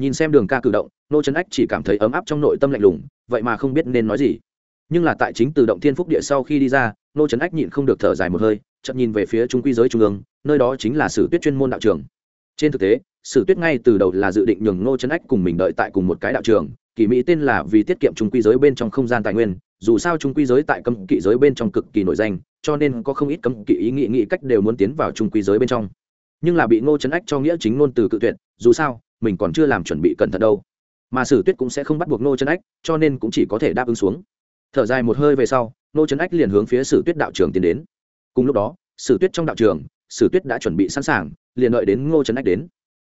Nhìn xem đường ca cử động Nô trấn ách chỉ cảm thấy ấm áp trong nội tâm lạnh lùng, vậy mà không biết nên nói gì. Nhưng là tại chính từ động thiên phúc địa sau khi đi ra Nô trấn ách nhịn không được thở dài một hơi chậm nhìn về phía trung quy giới trung ương, nơi đó chính là sử tuyết chuyên môn đạo trường. Trên thực tế, sử tuyết ngay từ đầu là dự định nhường ngô trấn ách cùng mình đợi tại cùng một cái đạo trường, kỳ mỹ tên là vì tiết kiệm trung quy giới bên trong không gian tài nguyên, dù sao trung quy giới tại cấm kỵ giới bên trong cực kỳ nổi danh, cho nên có không ít cấm kỵ ý nghĩ nghĩ cách đều muốn tiến vào trung quy giới bên trong nhưng là bị ngô trấn ách cho nghĩa chính ngôn từ cự tuyệt, dù sao, mình còn chưa làm chuẩn bị cẩn thận đâu. Mà sử tuyết cũng sẽ không bắt buộc ngô trấn ách, cho nên cũng chỉ có thể đáp ứng xuống. Thở dài một hơi về sau, ngô trấn ách liền hướng phía sử tuyết đạo trường tiến đến. Cùng lúc đó, sử tuyết trong đạo trường sử tuyết đã chuẩn bị sẵn sàng, liền đợi đến ngô trấn ách đến.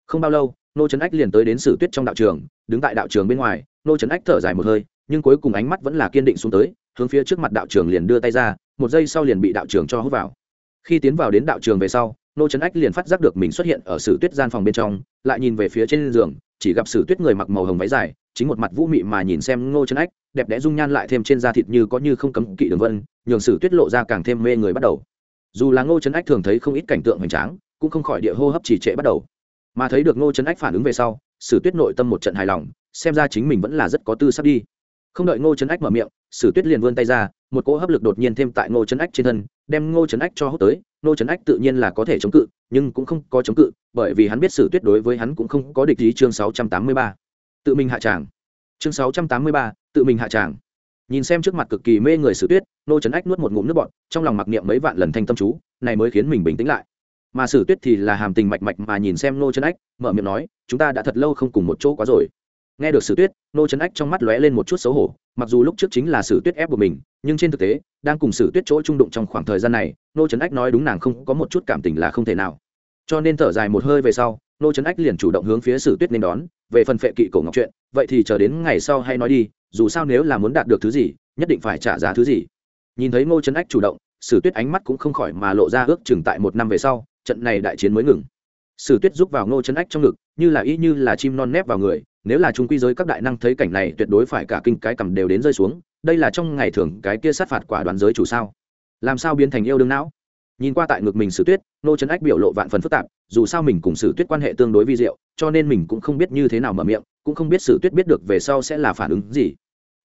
Không bao lâu, ngô trấn ách liền tới đến sử tuyết trong đạo trường đứng tại đạo trường bên ngoài, ngô trấn ách thở dài một hơi, nhưng cuối cùng ánh mắt vẫn là kiên định xuống tới, hướng phía trước mặt đạo trường liền đưa tay ra, một giây sau liền bị đạo trường cho hút vào. Khi tiến vào đến đạo trường về sau nô trấn ách liền phát giác được mình xuất hiện ở sử tuyết gian phòng bên trong, lại nhìn về phía trên giường, chỉ gặp sử tuyết người mặc màu hồng váy dài, chính một mặt vũ mị mà nhìn xem ngô trấn ách, đẹp đẽ dung nhan lại thêm trên da thịt như có như không cấm kỵ đường vân, nhường sử tuyết lộ ra càng thêm mê người bắt đầu. Dù là ngô trấn ách thường thấy không ít cảnh tượng hoành tráng, cũng không khỏi địa hô hấp chỉ trệ bắt đầu. Mà thấy được ngô trấn ách phản ứng về sau, sử tuyết nội tâm một trận hài lòng, xem ra chính mình vẫn là rất có tư sắp đi. Không đợi ngô trấn ách mở miệng, sử tuyết liền vươn tay ra, một cỗ hấp lực đột nhiên thêm tại ngô trấn ách trên thân, đem ngô trấn ách cho hút tới Nô trấn ách tự nhiên là có thể chống cự, nhưng cũng không có chống cự, bởi vì hắn biết sử tuyết đối với hắn cũng không có địch ý chương sáu trăm tám mươi ba. Tự mình hạ tràng. Chương sáu trăm tám mươi ba, tự mình hạ tràng. Nhìn xem trước mặt cực kỳ mê người sử tuyết, nô trấn ách nuốt một ngụm nước bọt, trong lòng mặc niệm mấy vạn lần thanh tâm chú, này mới khiến mình bình tĩnh lại. Mà sử tuyết thì là hàm tình mạch mạch mà nhìn xem nô trấn ách, mở miệng nói, chúng ta đã thật lâu không cùng một chỗ quá rồi nghe được sử tuyết, nô trấn ách trong mắt lóe lên một chút xấu hổ, mặc dù lúc trước chính là sử tuyết ép của mình, nhưng trên thực tế, đang cùng sử tuyết chỗ trung đụng trong khoảng thời gian này, nô trấn ách nói đúng nàng không có một chút cảm tình là không thể nào. Cho nên thở dài một hơi về sau, nô trấn ách liền chủ động hướng phía sử tuyết nên đón, về phần phệ kỵ cổ ngọc chuyện, vậy thì chờ đến ngày sau hay nói đi, dù sao nếu là muốn đạt được thứ gì, nhất định phải trả giá thứ gì. Nhìn thấy ngô trấn ách chủ động, sử tuyết ánh mắt cũng không khỏi mà lộ ra ước chừng tại một năm về sau, trận này đại chiến mới ngừng. Sử tuyết giúp vào ngô trấn ách trong ngực, như là y như là chim non nép vào người nếu là trung quy giới các đại năng thấy cảnh này, tuyệt đối phải cả kinh cái cầm đều đến rơi xuống, đây là trong ngày thường cái kia sát phạt quả đoàn giới chủ sao? Làm sao biến thành yêu đương não? Nhìn qua tại ngực mình sử tuyết, nô trấn ách biểu lộ vạn phần phức tạp, dù sao mình cùng sử tuyết quan hệ tương đối vi diệu, cho nên mình cũng không biết như thế nào mở miệng, cũng không biết sử tuyết biết được về sau sẽ là phản ứng gì.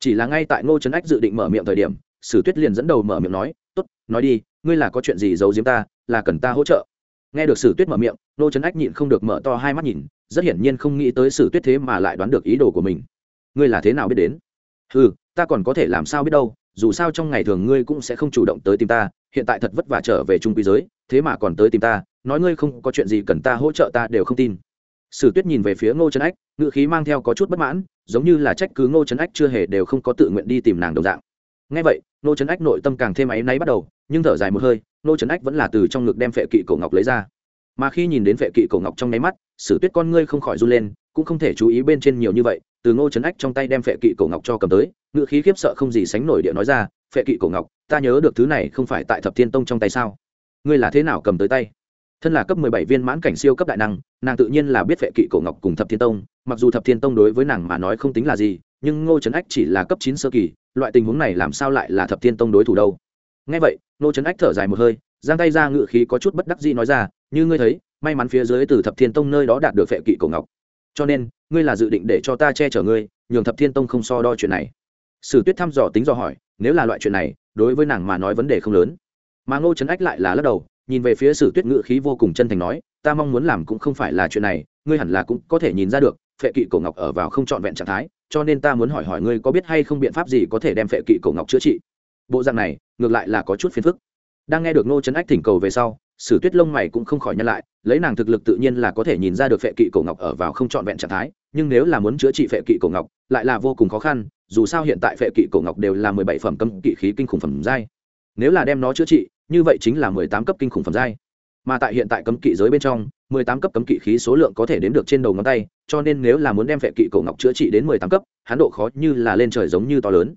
Chỉ là ngay tại ngô trấn ách dự định mở miệng thời điểm, sử tuyết liền dẫn đầu mở miệng nói t ố t nói đi, ngươi là có chuyện gì giấu giếm ta, là cần ta hỗ trợ? Nghe được sử tuyết mở miệng ngô trấn ách nhịn không được mở to hai mắt nhìn, rất hiển nhiên không nghĩ tới sử tuyết thế mà lại đoán được ý đồ của mình. Ngươi là thế nào biết đến? Ừ ta còn có thể làm sao biết đâu, dù sao trong ngày thường ngươi cũng sẽ không chủ động tới tìm ta, hiện tại thật vất vả trở về trung quý giới, thế mà còn tới tìm ta, nói ngươi không có chuyện gì cần ta hỗ trợ ta đều không tin. Sử tuyết nhìn về phía ngô trấn ách ngự khí mang theo có chút bất mãn, giống như là trách cứ ngô trấn ách chưa hề đều không có tự nguyện đi tìm nàng đồng dạng. Ngay vậy, ngô trấn ách nội tâm càng thêm áy náy bắt đầu, nhưng thở dài một hơi Nô trấn ách vẫn là từ trong ngực đem phệ kỵ cổ ngọc lấy ra. Mà khi nhìn đến phệ kỵ cổ ngọc trong nháy mắt, sử tuyết con ngươi không khỏi run lên, cũng không thể chú ý bên trên nhiều như vậy, từ ngô trấn ách trong tay đem phệ kỵ cổ ngọc cho cầm tới ngự khí khiếp sợ không gì sánh nổi địa nói ra, phệ kỵ cổ ngọc, ta nhớ được thứ này không phải tại thập thiên tông trong tay sao? Ngươi là thế nào cầm tới tay? Thân là cấp mười bảy viên mãn cảnh siêu cấp đại năng, nàng tự nhiên là biết phệ kỵ cổ ngọc cùng thập thiên tông, mặc dù thập thiên tông đối với nàng mà nói không tính là gì, nhưng ngô trấn ách chỉ là cấp chín sơ kỳ, loại tình huống này làm sao lại là thập thiên tông đối thủ đâu? Ngay vậy ngô trấn ách thở dài một hơi, giang tay ra ngự khí có chút bất đắc dĩ nói ra, như ngươi thấy, may mắn phía dưới từ thập thiên tông nơi đó đạt được Phệ kỵ cổ ngọc. Cho nên, ngươi là dự định để cho ta che chở ngươi, nhường thập thiên tông không so đo chuyện này. Sử tuyết thăm dò tính do hỏi, nếu là loại chuyện này, đối với nàng mà nói vấn đề không lớn. Mà ngô trấn ách lại là lắc đầu, nhìn về phía sử tuyết ngự khí vô cùng chân thành nói, ta mong muốn làm cũng không phải là chuyện này, ngươi hẳn là cũng có thể nhìn ra được, phệ kỵ cổ ngọc ở vào không trọn vẹn trạng thái, cho nên ta muốn hỏi hỏi ngươi có biết hay không biện pháp gì có thể đem phệ kỵ cổ ngọc chữa trị? Bộ dạng này ngược lại là có chút phiền phức. Đang nghe được ngô trấn ách thỉnh cầu về sau, sử tuyết lông mày cũng không khỏi nhăn lại, lấy nàng thực lực tự nhiên là có thể nhìn ra được phệ kỵ cổ ngọc ở vào không trọn vẹn trạng thái, nhưng nếu là muốn chữa trị phệ kỵ cổ ngọc, lại là vô cùng khó khăn, dù sao hiện tại phệ kỵ cổ ngọc đều là mười bảy phẩm cấm kỵ khí kinh khủng phẩm giai. Nếu là đem nó chữa trị, như vậy chính là mười tám cấp kinh khủng phẩm giai. Mà tại hiện tại cấm kỵ giới bên trong, mười tám cấp cấm kỵ khí số lượng có thể đếm được trên đầu ngón tay, cho nên nếu là muốn đem phệ kỵ cổ ngọc chữa trị đến mười tám cấp hán độ khó như là lên trời giống như to lớn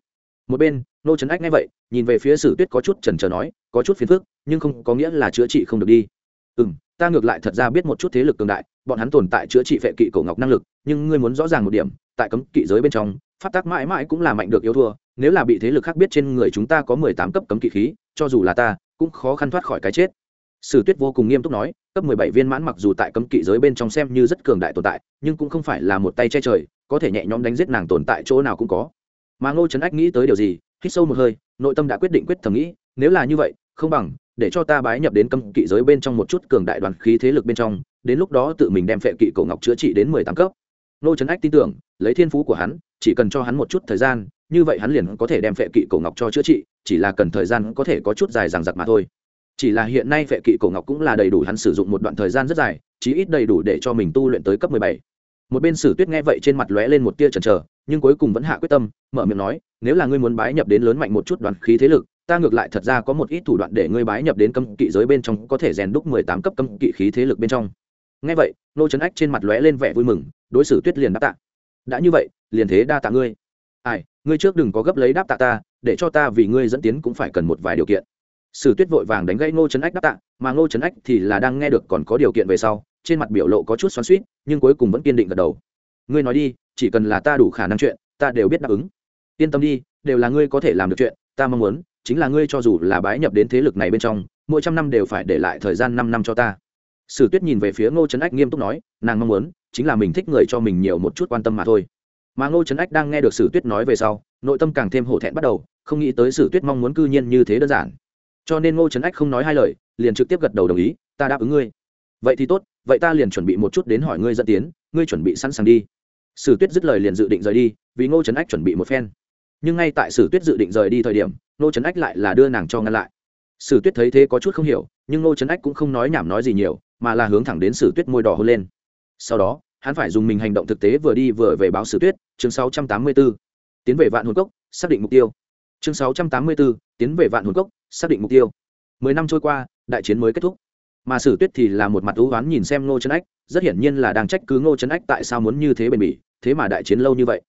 một bên, nô trấn ách nghe vậy, nhìn về phía sử tuyết có chút trần trờ nói, có chút phiền phức, nhưng không có nghĩa là chữa trị không được đi. Ừ m ta ngược lại thật ra biết một chút thế lực cường đại, bọn hắn tồn tại chữa trị vệ kỵ cổ ngọc năng lực, nhưng ngươi muốn rõ ràng một điểm, tại cấm kỵ giới bên trong phát tác mãi mãi cũng là mạnh được yếu thua, nếu là bị thế lực khác biết trên người chúng ta có mười tám cấp cấm kỵ khí, cho dù là ta, cũng khó khăn thoát khỏi cái chết. Sử tuyết vô cùng nghiêm túc nói, cấp mười bảy viên mãn mặc dù tại cấm kỵ giới bên trong xem như rất cường đại tồn tại, nhưng cũng không phải là một tay che trời, có thể nhẹ nhõm đánh giết nàng tồn tại chỗ nào cũng có mà ngô trấn ách nghĩ tới điều gì, hít sâu một hơi, nội tâm đã quyết định quyết thầm nghĩ, nếu là như vậy, không bằng, để cho ta bái nhập đến cấm kỵ giới bên trong một chút cường đại đoàn khí thế lực bên trong, đến lúc đó tự mình đem phệ kỵ cổ ngọc chữa trị đến mười tám cấp. Ngô trấn ách tin tưởng, lấy thiên phú của hắn, chỉ cần cho hắn một chút thời gian, như vậy hắn liền có thể đem phệ kỵ cổ ngọc cho chữa trị, chỉ là cần thời gian có thể có chút dài dằng dặc mà thôi. Chỉ là hiện nay phệ kỵ cổ ngọc cũng là đầy đủ hắn sử dụng một đoạn thời gian rất dài, chí ít đầy đủ để cho mình tu luyện tới cấp mười bảy một bên sử tuyết nghe vậy trên mặt lóe lên một tia chần chờ, nhưng cuối cùng vẫn hạ quyết tâm, mở miệng nói, nếu là ngươi muốn bái nhập đến lớn mạnh một chút đoàn khí thế lực, ta ngược lại thật ra có một ít thủ đoạn để ngươi bái nhập đến cấm kỵ giới bên trong, có thể rèn đúc mười tám cấp cấm kỵ khí thế lực bên trong. Nghe vậy, nô trấn ách trên mặt lóe lên vẻ vui mừng, đối xử tuyết liền đáp tạ. Đã như vậy, liền thế đa tạ ngươi. Ai, ngươi trước đừng có gấp lấy đáp tạ ta, để cho ta vì ngươi dẫn tiến cũng phải cần một vài điều kiện. Sử tuyết vội vàng đánh gãy ngô trấn ách đáp tạ, mà ngô trấn ách thì là đang nghe được còn có điều kiện về sau trên mặt biểu lộ có chút xoắn suýt nhưng cuối cùng vẫn kiên định gật đầu. Ngươi nói đi, chỉ cần là ta đủ khả năng chuyện, ta đều biết đáp ứng. Yên tâm đi, đều là ngươi có thể làm được chuyện, ta mong muốn, chính là ngươi cho dù là bái nhập đến thế lực này bên trong, mỗi trăm năm đều phải để lại thời gian năm năm cho ta. Sử tuyết nhìn về phía ngô trấn ách nghiêm túc nói, nàng mong muốn, chính là mình thích người cho mình nhiều một chút quan tâm mà thôi. Mà ngô trấn ách đang nghe được sử tuyết nói về sau, nội tâm càng thêm hổ thẹn bắt đầu, không nghĩ tới sử tuyết mong muốn cư nhiên như thế đơn giản. Cho nên ngô trấn ách không nói hai lời, liền trực tiếp gật đầu đồng ý, ta đáp ứng ngươi vậy thì tốt vậy ta liền chuẩn bị một chút đến hỏi ngươi dẫn tiến ngươi chuẩn bị sẵn sàng đi. Sử tuyết dứt lời liền dự định rời đi vì ngô trấn ách chuẩn bị một phen. Nhưng ngay tại sử tuyết dự định rời đi thời điểm ngô trấn ách lại là đưa nàng cho ngăn lại. Sử tuyết thấy thế có chút không hiểu nhưng ngô trấn ách cũng không nói nhảm nói gì nhiều mà là hướng thẳng đến sử tuyết môi đỏ hôn lên. Sau đó hắn phải dùng mình hành động thực tế vừa đi vừa về báo sử tuyết chương 684. tiến về vạn hồn cốc xác định mục tiêu. Chương 684, tiến về vạn hồn cốc xác định mục tiêu. Mười năm trôi qua đại chiến mới kết thúc mà sử tuyết thì là một mặt ưu oán nhìn xem ngô trấn ách, rất hiển nhiên là đang trách cứ ngô trấn ách tại sao muốn như thế bền bỉ, thế mà đại chiến lâu như vậy.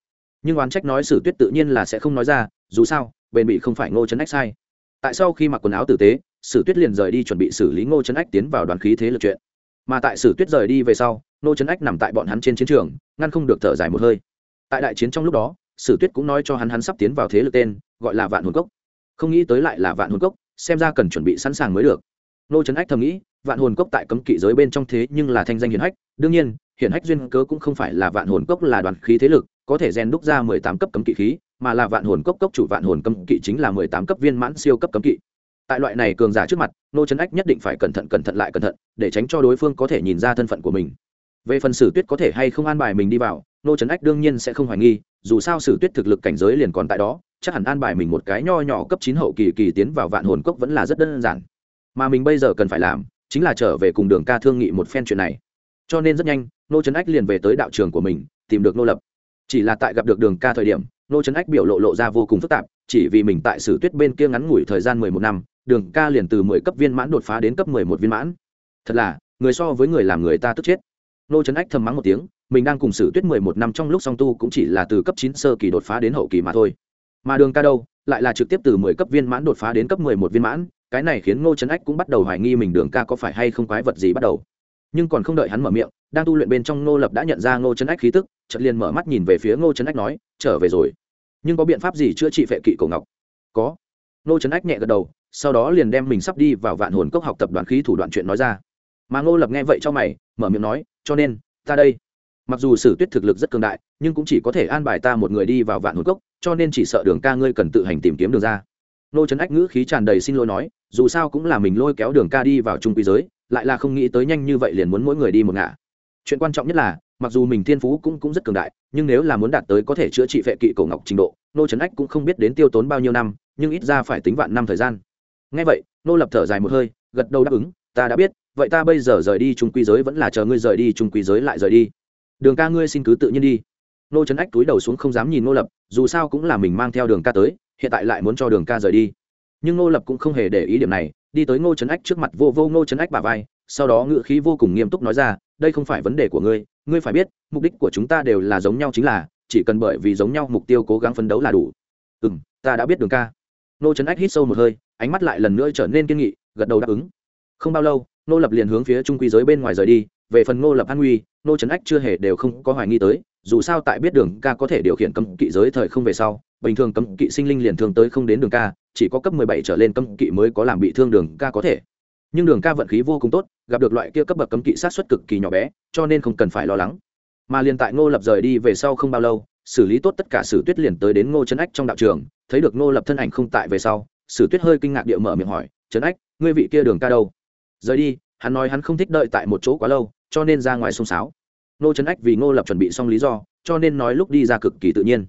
Nhưng oán trách nói sử tuyết tự nhiên là sẽ không nói ra, dù sao, bền bỉ không phải ngô trấn ách sai. Tại sau khi mặc quần áo tử tế, sử tuyết liền rời đi chuẩn bị xử lý ngô trấn ách tiến vào đoàn khí thế lực chuyện. Mà tại sử tuyết rời đi về sau, ngô trấn ách nằm tại bọn hắn trên chiến trường, ngăn không được thở dài một hơi. Tại đại chiến trong lúc đó, sử tuyết cũng nói cho hắn hắn sắp tiến vào thế lực tên, gọi là vạn hồn cốc. Không nghĩ tới lại là vạn hồn cốc, xem ra cần chuẩn bị sẵn sàng mới được nô trấn ách thầm nghĩ, vạn hồn cốc tại cấm kỵ giới bên trong thế nhưng là thanh danh hiển hách, đương nhiên, hiển hách duyên cớ cũng không phải là vạn hồn cốc là đoàn khí thế lực, có thể rèn đúc ra mười tám cấp cấm kỵ khí, mà là vạn hồn cốc cốc chủ vạn hồn cấm kỵ chính là mười tám cấp viên mãn siêu cấp cấm kỵ. Tại loại này cường giả trước mặt, nô trấn ách nhất định phải cẩn thận cẩn thận lại cẩn thận, để tránh cho đối phương có thể nhìn ra thân phận của mình. Về phần sử tuyết có thể hay không an bài mình đi vào, nô trấn ách đương nhiên sẽ không hoài nghi, dù sao sử tuyết thực lực cảnh giới liền còn tại đó, chắc hẳn an bài mình một cái nho nhỏ cấp chín hậu kỳ kỳ tiến vào vạn hồn cốc vẫn là rất đơn giản mà mình bây giờ cần phải làm chính là trở về cùng đường ca thương nghị một phen chuyện này. Cho nên rất nhanh, nô trấn ách liền về tới đạo trường của mình, tìm được nô lập. Chỉ là tại gặp được đường ca thời điểm, nô trấn ách biểu lộ lộ ra vô cùng phức tạp, chỉ vì mình tại sử tuyết bên kia ngắn ngủi thời gian mười một năm, đường ca liền từ mười cấp viên mãn đột phá đến cấp mười một viên mãn. Thật là, người so với người làm người ta tức chết. Nô trấn ách thầm mắng một tiếng, mình đang cùng sử tuyết mười một năm trong lúc song tu cũng chỉ là từ cấp chín sơ kỳ đột phá đến hậu kỳ mà thôi. Mà đường ca đâu, lại là trực tiếp từ mười cấp viên mãn đột phá đến cấp mười một viên mãn cái này khiến ngô trấn ách cũng bắt đầu hoài nghi mình đường ca có phải hay không quái vật gì bắt đầu. Nhưng còn không đợi hắn mở miệng, đang tu luyện bên trong ngô lập đã nhận ra ngô trấn ách khí tức, chợt liền mở mắt nhìn về phía ngô trấn ách nói, trở về rồi. Nhưng có biện pháp gì chữa trị phệ kỵ cổ ngọc? Có. Ngô trấn ách nhẹ gật đầu, sau đó liền đem mình sắp đi vào vạn hồn cốc học tập đoàn khí thủ đoạn chuyện nói ra. Mà ngô lập nghe vậy cho mày, mở miệng nói, cho nên, ta đây. Mặc dù sử tuyết thực lực rất cường đại, nhưng cũng chỉ có thể an bài ta một người đi vào vạn hồn cốc, cho nên chỉ sợ đường ca ngươi cần tự hành tìm kiếm đường ra. Nô trấn ách ngữ khí tràn đầy xin lỗi nói dù sao cũng là mình lôi kéo đường ca đi vào trung Quy giới, lại là không nghĩ tới nhanh như vậy liền muốn mỗi người đi một ngả. Chuyện quan trọng nhất là, mặc dù mình thiên phú cũng cũng rất cường đại, nhưng nếu là muốn đạt tới có thể chữa trị vệ kỵ cổ ngọc trình độ, nô trấn ách cũng không biết đến tiêu tốn bao nhiêu năm, nhưng ít ra phải tính vạn năm thời gian. Ngay vậy, nô lập thở dài một hơi, gật đầu đáp ứng, ta đã biết, vậy ta bây giờ rời đi trung Quy giới vẫn là chờ ngươi rời đi trung Quy giới lại rời đi. Đường ca ngươi xin cứ tự nhiên đi. Nô trấn ách túi đầu xuống không dám nhìn nô lập, dù sao cũng là mình mang theo đường ca tới, hiện tại lại muốn cho đường ca rời đi nhưng Ngô lập cũng không hề để ý điểm này, đi tới ngô trấn ách trước mặt vô vô ngô trấn ách bà vai, sau đó ngự khí vô cùng nghiêm túc nói ra, đây không phải vấn đề của ngươi ngươi phải biết, mục đích của chúng ta đều là giống nhau chính là, chỉ cần bởi vì giống nhau mục tiêu cố gắng phấn đấu là đủ. Ừ m ta đã biết đường ca. Ngô trấn ách hít sâu một hơi, ánh mắt lại lần nữa trở nên kiên nghị, gật đầu đáp ứng. Không bao lâu nô lập liền hướng phía trung quy giới bên ngoài rời đi, về phần ngô lập an nguy nô trấn ách chưa hề đều không có hoài nghi tới dù sao tại biết đường ca có thể điều khiển cấm kỵ giới thời không về sau, bình thường cấm kỵ sinh linh liền thường tới không đến đường ca, chỉ có cấp mười bảy trở lên cấm kỵ mới có làm bị thương đường ca có thể. Nhưng đường ca vận khí vô cùng tốt, gặp được loại kia cấp bậc cấm kỵ sát xuất cực kỳ nhỏ bé, cho nên không cần phải lo lắng. Mà liền tại ngô lập rời đi về sau không bao lâu, xử lý tốt tất cả sử tuyết liền tới đến ngô trấn ách trong đạo trường, thấy được ngô lập thân ảnh không tại về sau, sử tuyết hơi kinh ngạc địa mở miệng hỏi, trấn ách, ngươi vị kia đường ca đâu? Rời đi, hắn nói hắn không thích đợi tại một chỗ quá lâu, cho nên ra ngoài xông sáo ngô trấn ách vì ngô lập chuẩn bị xong lý do, cho nên nói lúc đi ra cực kỳ tự nhiên.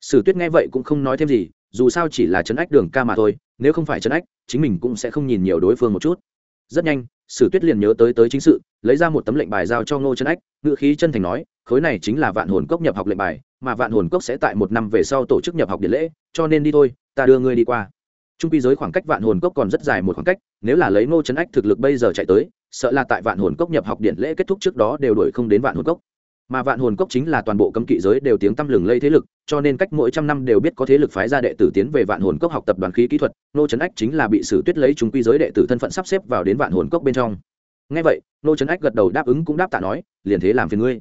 Sử tuyết nghe vậy cũng không nói thêm gì, dù sao chỉ là trấn ách đường ca mà thôi, nếu không phải trấn ách, chính mình cũng sẽ không nhìn nhiều đối phương một chút. Rất nhanh, sử tuyết liền nhớ tới tới chính sự, lấy ra một tấm lệnh bài giao cho ngô trấn ách ngự khí chân thành nói, khối này chính là vạn hồn cốc nhập học lệnh bài, mà vạn hồn cốc sẽ tại một năm về sau tổ chức nhập học điện lễ, cho nên đi thôi, ta đưa ngươi đi qua. Trung quy giới khoảng cách vạn hồn cốc còn rất dài một khoảng cách, nếu là lấy ngô trấn ách thực lực bây giờ chạy tới sợ là tại vạn hồn cốc nhập học điện lễ kết thúc trước đó đều đổi không đến vạn hồn cốc. Mà vạn hồn cốc chính là toàn bộ cấm kỵ giới đều tiếng tăm lừng lây thế lực, cho nên cách mỗi trăm năm đều biết có thế lực phái ra đệ tử tiến về vạn hồn cốc học tập đoàn khí kỹ thuật, nô trấn ách chính là bị sử tuyết lấy chúng quy giới đệ tử thân phận sắp xếp vào đến vạn hồn cốc bên trong. Ngay vậy, nô trấn ách gật đầu đáp ứng cũng đáp tạ nói, liền thế làm phiền ngươi.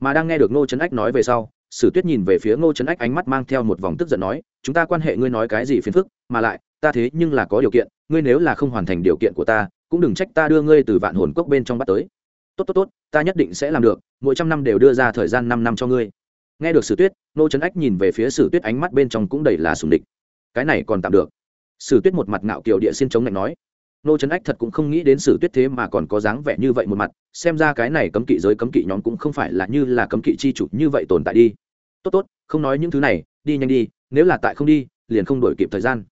Mà đang nghe được nô trấn ách nói về sau, sử tuyết nhìn về phía nô trấn ách ánh mắt mang theo một vòng tức giận nói, chúng ta quan hệ ngươi nói cái gì phiền phức, mà lại, ta thế nhưng là có điều kiện, ngươi nếu là không hoàn thành điều kiện của ta cũng đừng trách ta đưa ngươi từ vạn hồn cốc bên trong bắt tới. Tốt tốt tốt, ta nhất định sẽ làm được, mỗi trăm năm đều đưa ra thời gian năm năm cho ngươi. Nghe được sử tuyết, nô trấn ách nhìn về phía sử tuyết ánh mắt bên trong cũng đầy là sùng địch. Cái này còn tạm được. Sử tuyết một mặt ngạo kiều địa xin chống lạnh nói. Nô trấn ách thật cũng không nghĩ đến sử tuyết thế mà còn có dáng vẻ như vậy một mặt, xem ra cái này cấm kỵ giới cấm kỵ nhóm cũng không phải là như là cấm kỵ chi chủ như vậy tồn tại đi. Tốt tốt, không nói những thứ này, đi nhanh đi, nếu là tại không đi, liền không đổi kịp thời gian.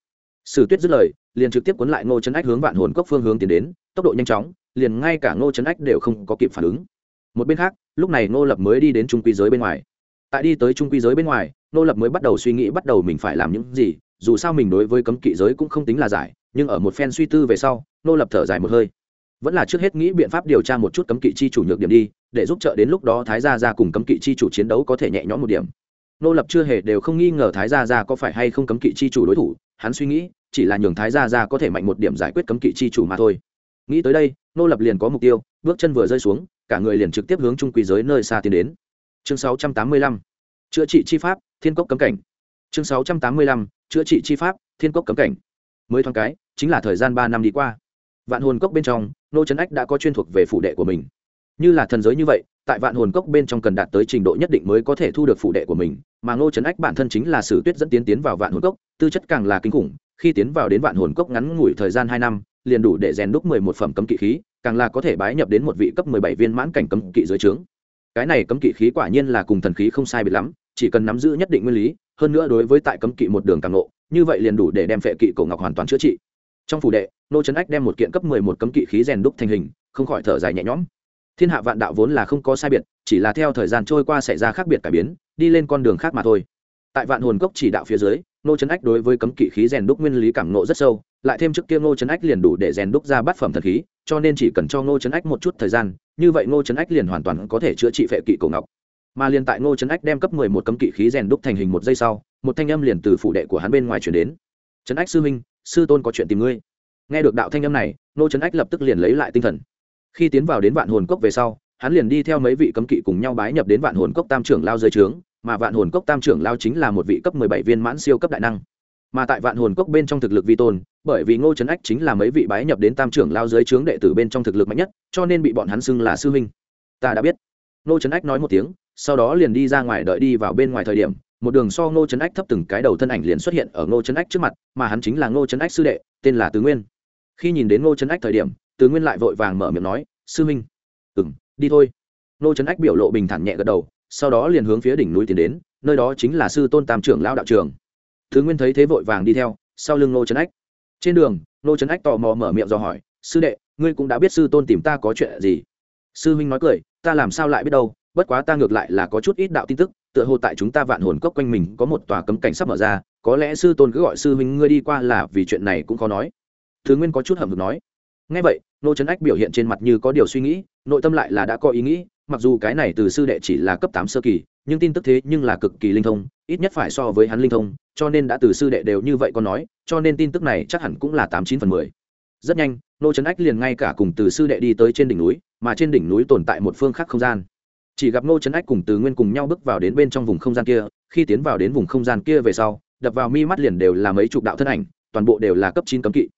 Sử tuyết dứt lời liền trực tiếp cuốn lại ngô trấn ách hướng vạn hồn cốc phương hướng tiến đến, tốc độ nhanh chóng, liền ngay cả ngô trấn ách đều không có kịp phản ứng. Một bên khác, lúc này ngô lập mới đi đến trung quy giới bên ngoài. Tại đi tới trung quy giới bên ngoài, ngô lập mới bắt đầu suy nghĩ bắt đầu mình phải làm những gì, dù sao mình đối với cấm kỵ giới cũng không tính là giải, nhưng ở một phen suy tư về sau, ngô lập thở dài một hơi. Vẫn là trước hết nghĩ biện pháp điều tra một chút cấm kỵ chi chủ nhược điểm đi, để giúp trợ đến lúc đó thái gia ra cùng cấm kỵ chi chủ chiến đấu có thể nhẹ nhõm một điểm. Nô lập chưa hề đều không nghi ngờ thái gia ra có phải hay không cấm kỵ chi chủ đối thủ, hắn suy nghĩ chỉ là nhường thái gia ra có thể mạnh một điểm giải quyết cấm kỵ chi chủ mà thôi. Nghĩ tới đây, nô lập liền có mục tiêu, bước chân vừa rơi xuống, cả người liền trực tiếp hướng trung quỷ giới nơi xa tiến đến. Chương 685 chữa trị chi pháp, thiên cốc cấm cảnh. Chương 685 chữa trị chi pháp, thiên cốc cấm cảnh. Mới thoáng cái, chính là thời gian ba năm đi qua. Vạn hồn cốc bên trong, nô trấn ách đã có chuyên thuộc về phủ đệ của mình. Như là thần giới như vậy tại vạn hồn cốc bên trong cần đạt tới trình độ nhất định mới có thể thu được phụ đệ của mình, mà ngô trấn ách bản thân chính là sử tuyết dẫn tiến tiến vào vạn hồn cốc, tư chất càng là kinh khủng, khi tiến vào đến vạn hồn cốc ngắn ngủi thời gian hai năm, liền đủ để rèn đúc mười một phẩm cấm kỵ khí, càng là có thể bái nhập đến một vị cấp mười bảy viên mãn cảnh cấm kỵ dưới trướng. Cái này cấm kỵ khí quả nhiên là cùng thần khí không sai biệt lắm, chỉ cần nắm giữ nhất định nguyên lý, hơn nữa đối với tại cấm kỵ một đường càng ngộ, như vậy liền đủ để đem phệ kỵ cổ ngọc hoàn toàn chữa trị. Trong phủ đệ nô trấn ách đem một kiện cấp mười một cấm kỵ khí rèn đúc thành hình, không khỏi thở dài nhẹ nhõm thiên hạ vạn đạo vốn là không có sai biệt, chỉ là theo thời gian trôi qua xảy ra khác biệt cải biến, đi lên con đường khác mà thôi. Tại vạn hồn cốc chỉ đạo phía dưới nô trấn ách đối với cấm kỵ khí rèn đúc nguyên lý cảm nộ rất sâu, lại thêm trước kia ngô trấn ách liền đủ để rèn đúc ra bát phẩm thần khí, cho nên chỉ cần cho ngô trấn ách một chút thời gian, như vậy ngô trấn ách liền hoàn toàn có thể chữa trị phệ kỵ cổ ngọc. Mà liền tại ngô trấn ách đem cấp mười một cấm kỵ khí rèn đúc thành hình một giây sau, một thanh âm liền từ phủ đệ của hắn bên ngoài chuyển đến. Trấn ách sư huynh, sư tôn có chuyện tìm ngươi. Nghe được đạo thanh âm này, ngô trấn ách lập tức liền lấy lại tinh thần khi tiến vào đến vạn hồn cốc về sau, hắn liền đi theo mấy vị cấm kỵ cùng nhau bái nhập đến vạn hồn cốc tam trưởng lao dưới trướng, mà vạn hồn cốc tam trưởng lao chính là một vị cấp mười bảy viên mãn siêu cấp đại năng. Mà tại vạn hồn cốc bên trong thực lực vi tôn, bởi vì ngô trấn ách chính là mấy vị bái nhập đến tam trưởng lao dưới trướng đệ tử bên trong thực lực mạnh nhất, cho nên bị bọn hắn xưng là sư huynh. Ta đã biết. Ngô trấn ách nói một tiếng, sau đó liền đi ra ngoài đợi đi vào bên ngoài thời điểm, một đường so ngô trấn ách thấp từng cái đầu thân ảnh liền xuất hiện ở ngô trấn ách trước mặt, mà hắn chính là ngô trấn ách sư đệ, tên là tứ nguyên. Khi nhìn đến ngô trấn ách thời điểm từ nguyên lại vội vàng mở miệng nói sư Minh, ừ m đi thôi. Nô trấn ách biểu lộ bình thản nhẹ gật đầu sau đó liền hướng phía đỉnh núi tiến đến nơi đó chính là sư tôn tam trưởng lao đạo trường. Thứ nguyên thấy thế vội vàng đi theo sau lưng nô trấn ách. Trên đường nô trấn ách tò mò mở miệng do hỏi sư đệ ngươi cũng đã biết sư tôn tìm ta có chuyện gì? Sư huynh nói cười ta làm sao lại biết đâu bất quá ta ngược lại là có chút ít đạo tin tức tựa hồ tại chúng ta vạn hồn cốc quanh mình có một tòa cấm cảnh sắp mở ra có lẽ sư tôn cứ gọi sư huynh ngươi đi qua là vì chuyện này cũng khó nói. Thứ nguyên có chút hầm hực nói ngay vậy nô trấn ách biểu hiện trên mặt như có điều suy nghĩ, nội tâm lại là đã có ý nghĩ, mặc dù cái này từ sư đệ chỉ là cấp tám sơ kỳ, nhưng tin tức thế nhưng là cực kỳ linh thông, ít nhất phải so với hắn linh thông, cho nên đã từ sư đệ đều như vậy có nói, cho nên tin tức này chắc hẳn cũng là tám chín phần mười. Rất nhanh nô trấn ách liền ngay cả cùng từ sư đệ đi tới trên đỉnh núi, mà trên đỉnh núi tồn tại một phương khác không gian. Chỉ gặp nô trấn ách cùng từ nguyên cùng nhau bước vào đến bên trong vùng không gian kia, khi tiến vào đến vùng không gian kia về sau, đập vào mi mắt liền đều là mấy chục đạo thân ảnh, toàn bộ đều là cấp chín cấm kỵ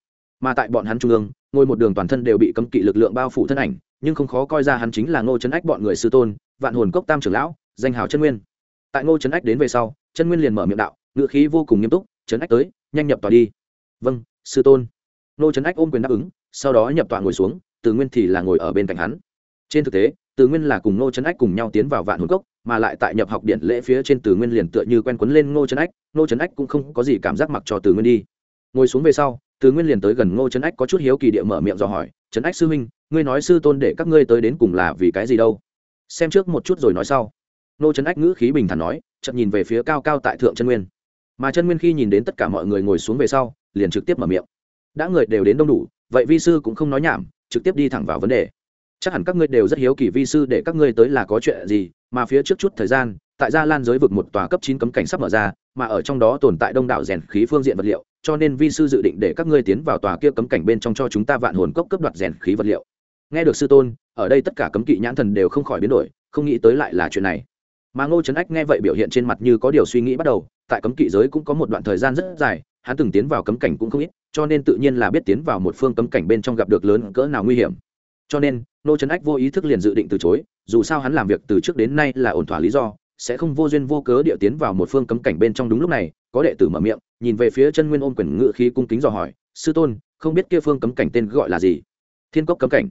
mà tại bọn hắn trung ương ngôi một đường toàn thân đều bị cấm kỵ lực lượng bao phủ thân ảnh, nhưng không khó coi ra hắn chính là ngô trấn ách bọn người sư tôn, vạn hồn cốc tam trưởng lão, danh hào chân nguyên. Tại ngô trấn ách đến về sau, chân nguyên liền mở miệng đạo ngựa khí vô cùng nghiêm túc trấn ách tới, nhanh nhập tòa đi. Vâng sư tôn. Ngô trấn ách ôm quyền đáp ứng, sau đó nhập tòa ngồi xuống, từ nguyên thì là ngồi ở bên cạnh hắn. Trên thực tế, từ nguyên là cùng ngô trấn ách cùng nhau tiến vào vạn hồn cốc, mà lại tại nhập học điện lễ phía trên từ nguyên liền tựa như quen quấn lên ngô trấn ách, ngô trấn ách cũng không có gì cảm giác mặc cho từ nguyên đi ngồi xuống về sau, từ nguyên liền tới gần ngô trấn ách có chút hiếu kỳ địa mở miệng dò hỏi, trấn ách sư huynh, ngươi nói sư tôn để các ngươi tới đến cùng là vì cái gì đâu? Xem trước một chút rồi nói sau. Ngô trấn ách ngữ khí bình thản nói chậm nhìn về phía cao cao tại thượng trân nguyên. Mà trân nguyên khi nhìn đến tất cả mọi người ngồi xuống về sau, liền trực tiếp mở miệng. Đã người đều đến đông đủ, vậy vi sư cũng không nói nhảm, trực tiếp đi thẳng vào vấn đề. Chắc hẳn các ngươi đều rất hiếu kỳ vi sư để các ngươi tới là có chuyện gì, mà phía trước chút thời gian tại gia lan giới vực một tòa cấp chín cấm cảnh sắp mở ra, mà ở trong đó tồn tại đông đảo rèn khí phương diện vật liệu, cho nên vi sư dự định để các ngươi tiến vào tòa kia cấm cảnh bên trong cho chúng ta vạn hồn cốc cấp đoạt rèn khí vật liệu. Nghe được sư tôn, ở đây tất cả cấm kỵ nhãn thần đều không khỏi biến đổi, không nghĩ tới lại là chuyện này. Mà ngô trấn ách nghe vậy biểu hiện trên mặt như có điều suy nghĩ bắt đầu, tại cấm kỵ giới cũng có một đoạn thời gian rất dài, hắn từng tiến vào cấm cảnh cũng không ít, cho nên tự nhiên là biết tiến vào một phương cấm cảnh bên trong gặp được lớn cỡ nào nguy hiểm. Cho nên, ngô trấn ách vô ý thức liền dự định từ chối, dù sao hắn làm việc từ trước đến nay là ổn thỏa lý do sẽ không vô duyên vô cớ địa tiến vào một phương cấm cảnh bên trong đúng lúc này, có đệ tử mở miệng, nhìn về phía chân nguyên ôm quyền ngự khí cung kính dò hỏi, sư tôn, không biết kia phương cấm cảnh tên gọi là gì? Thiên cốc cấm cảnh.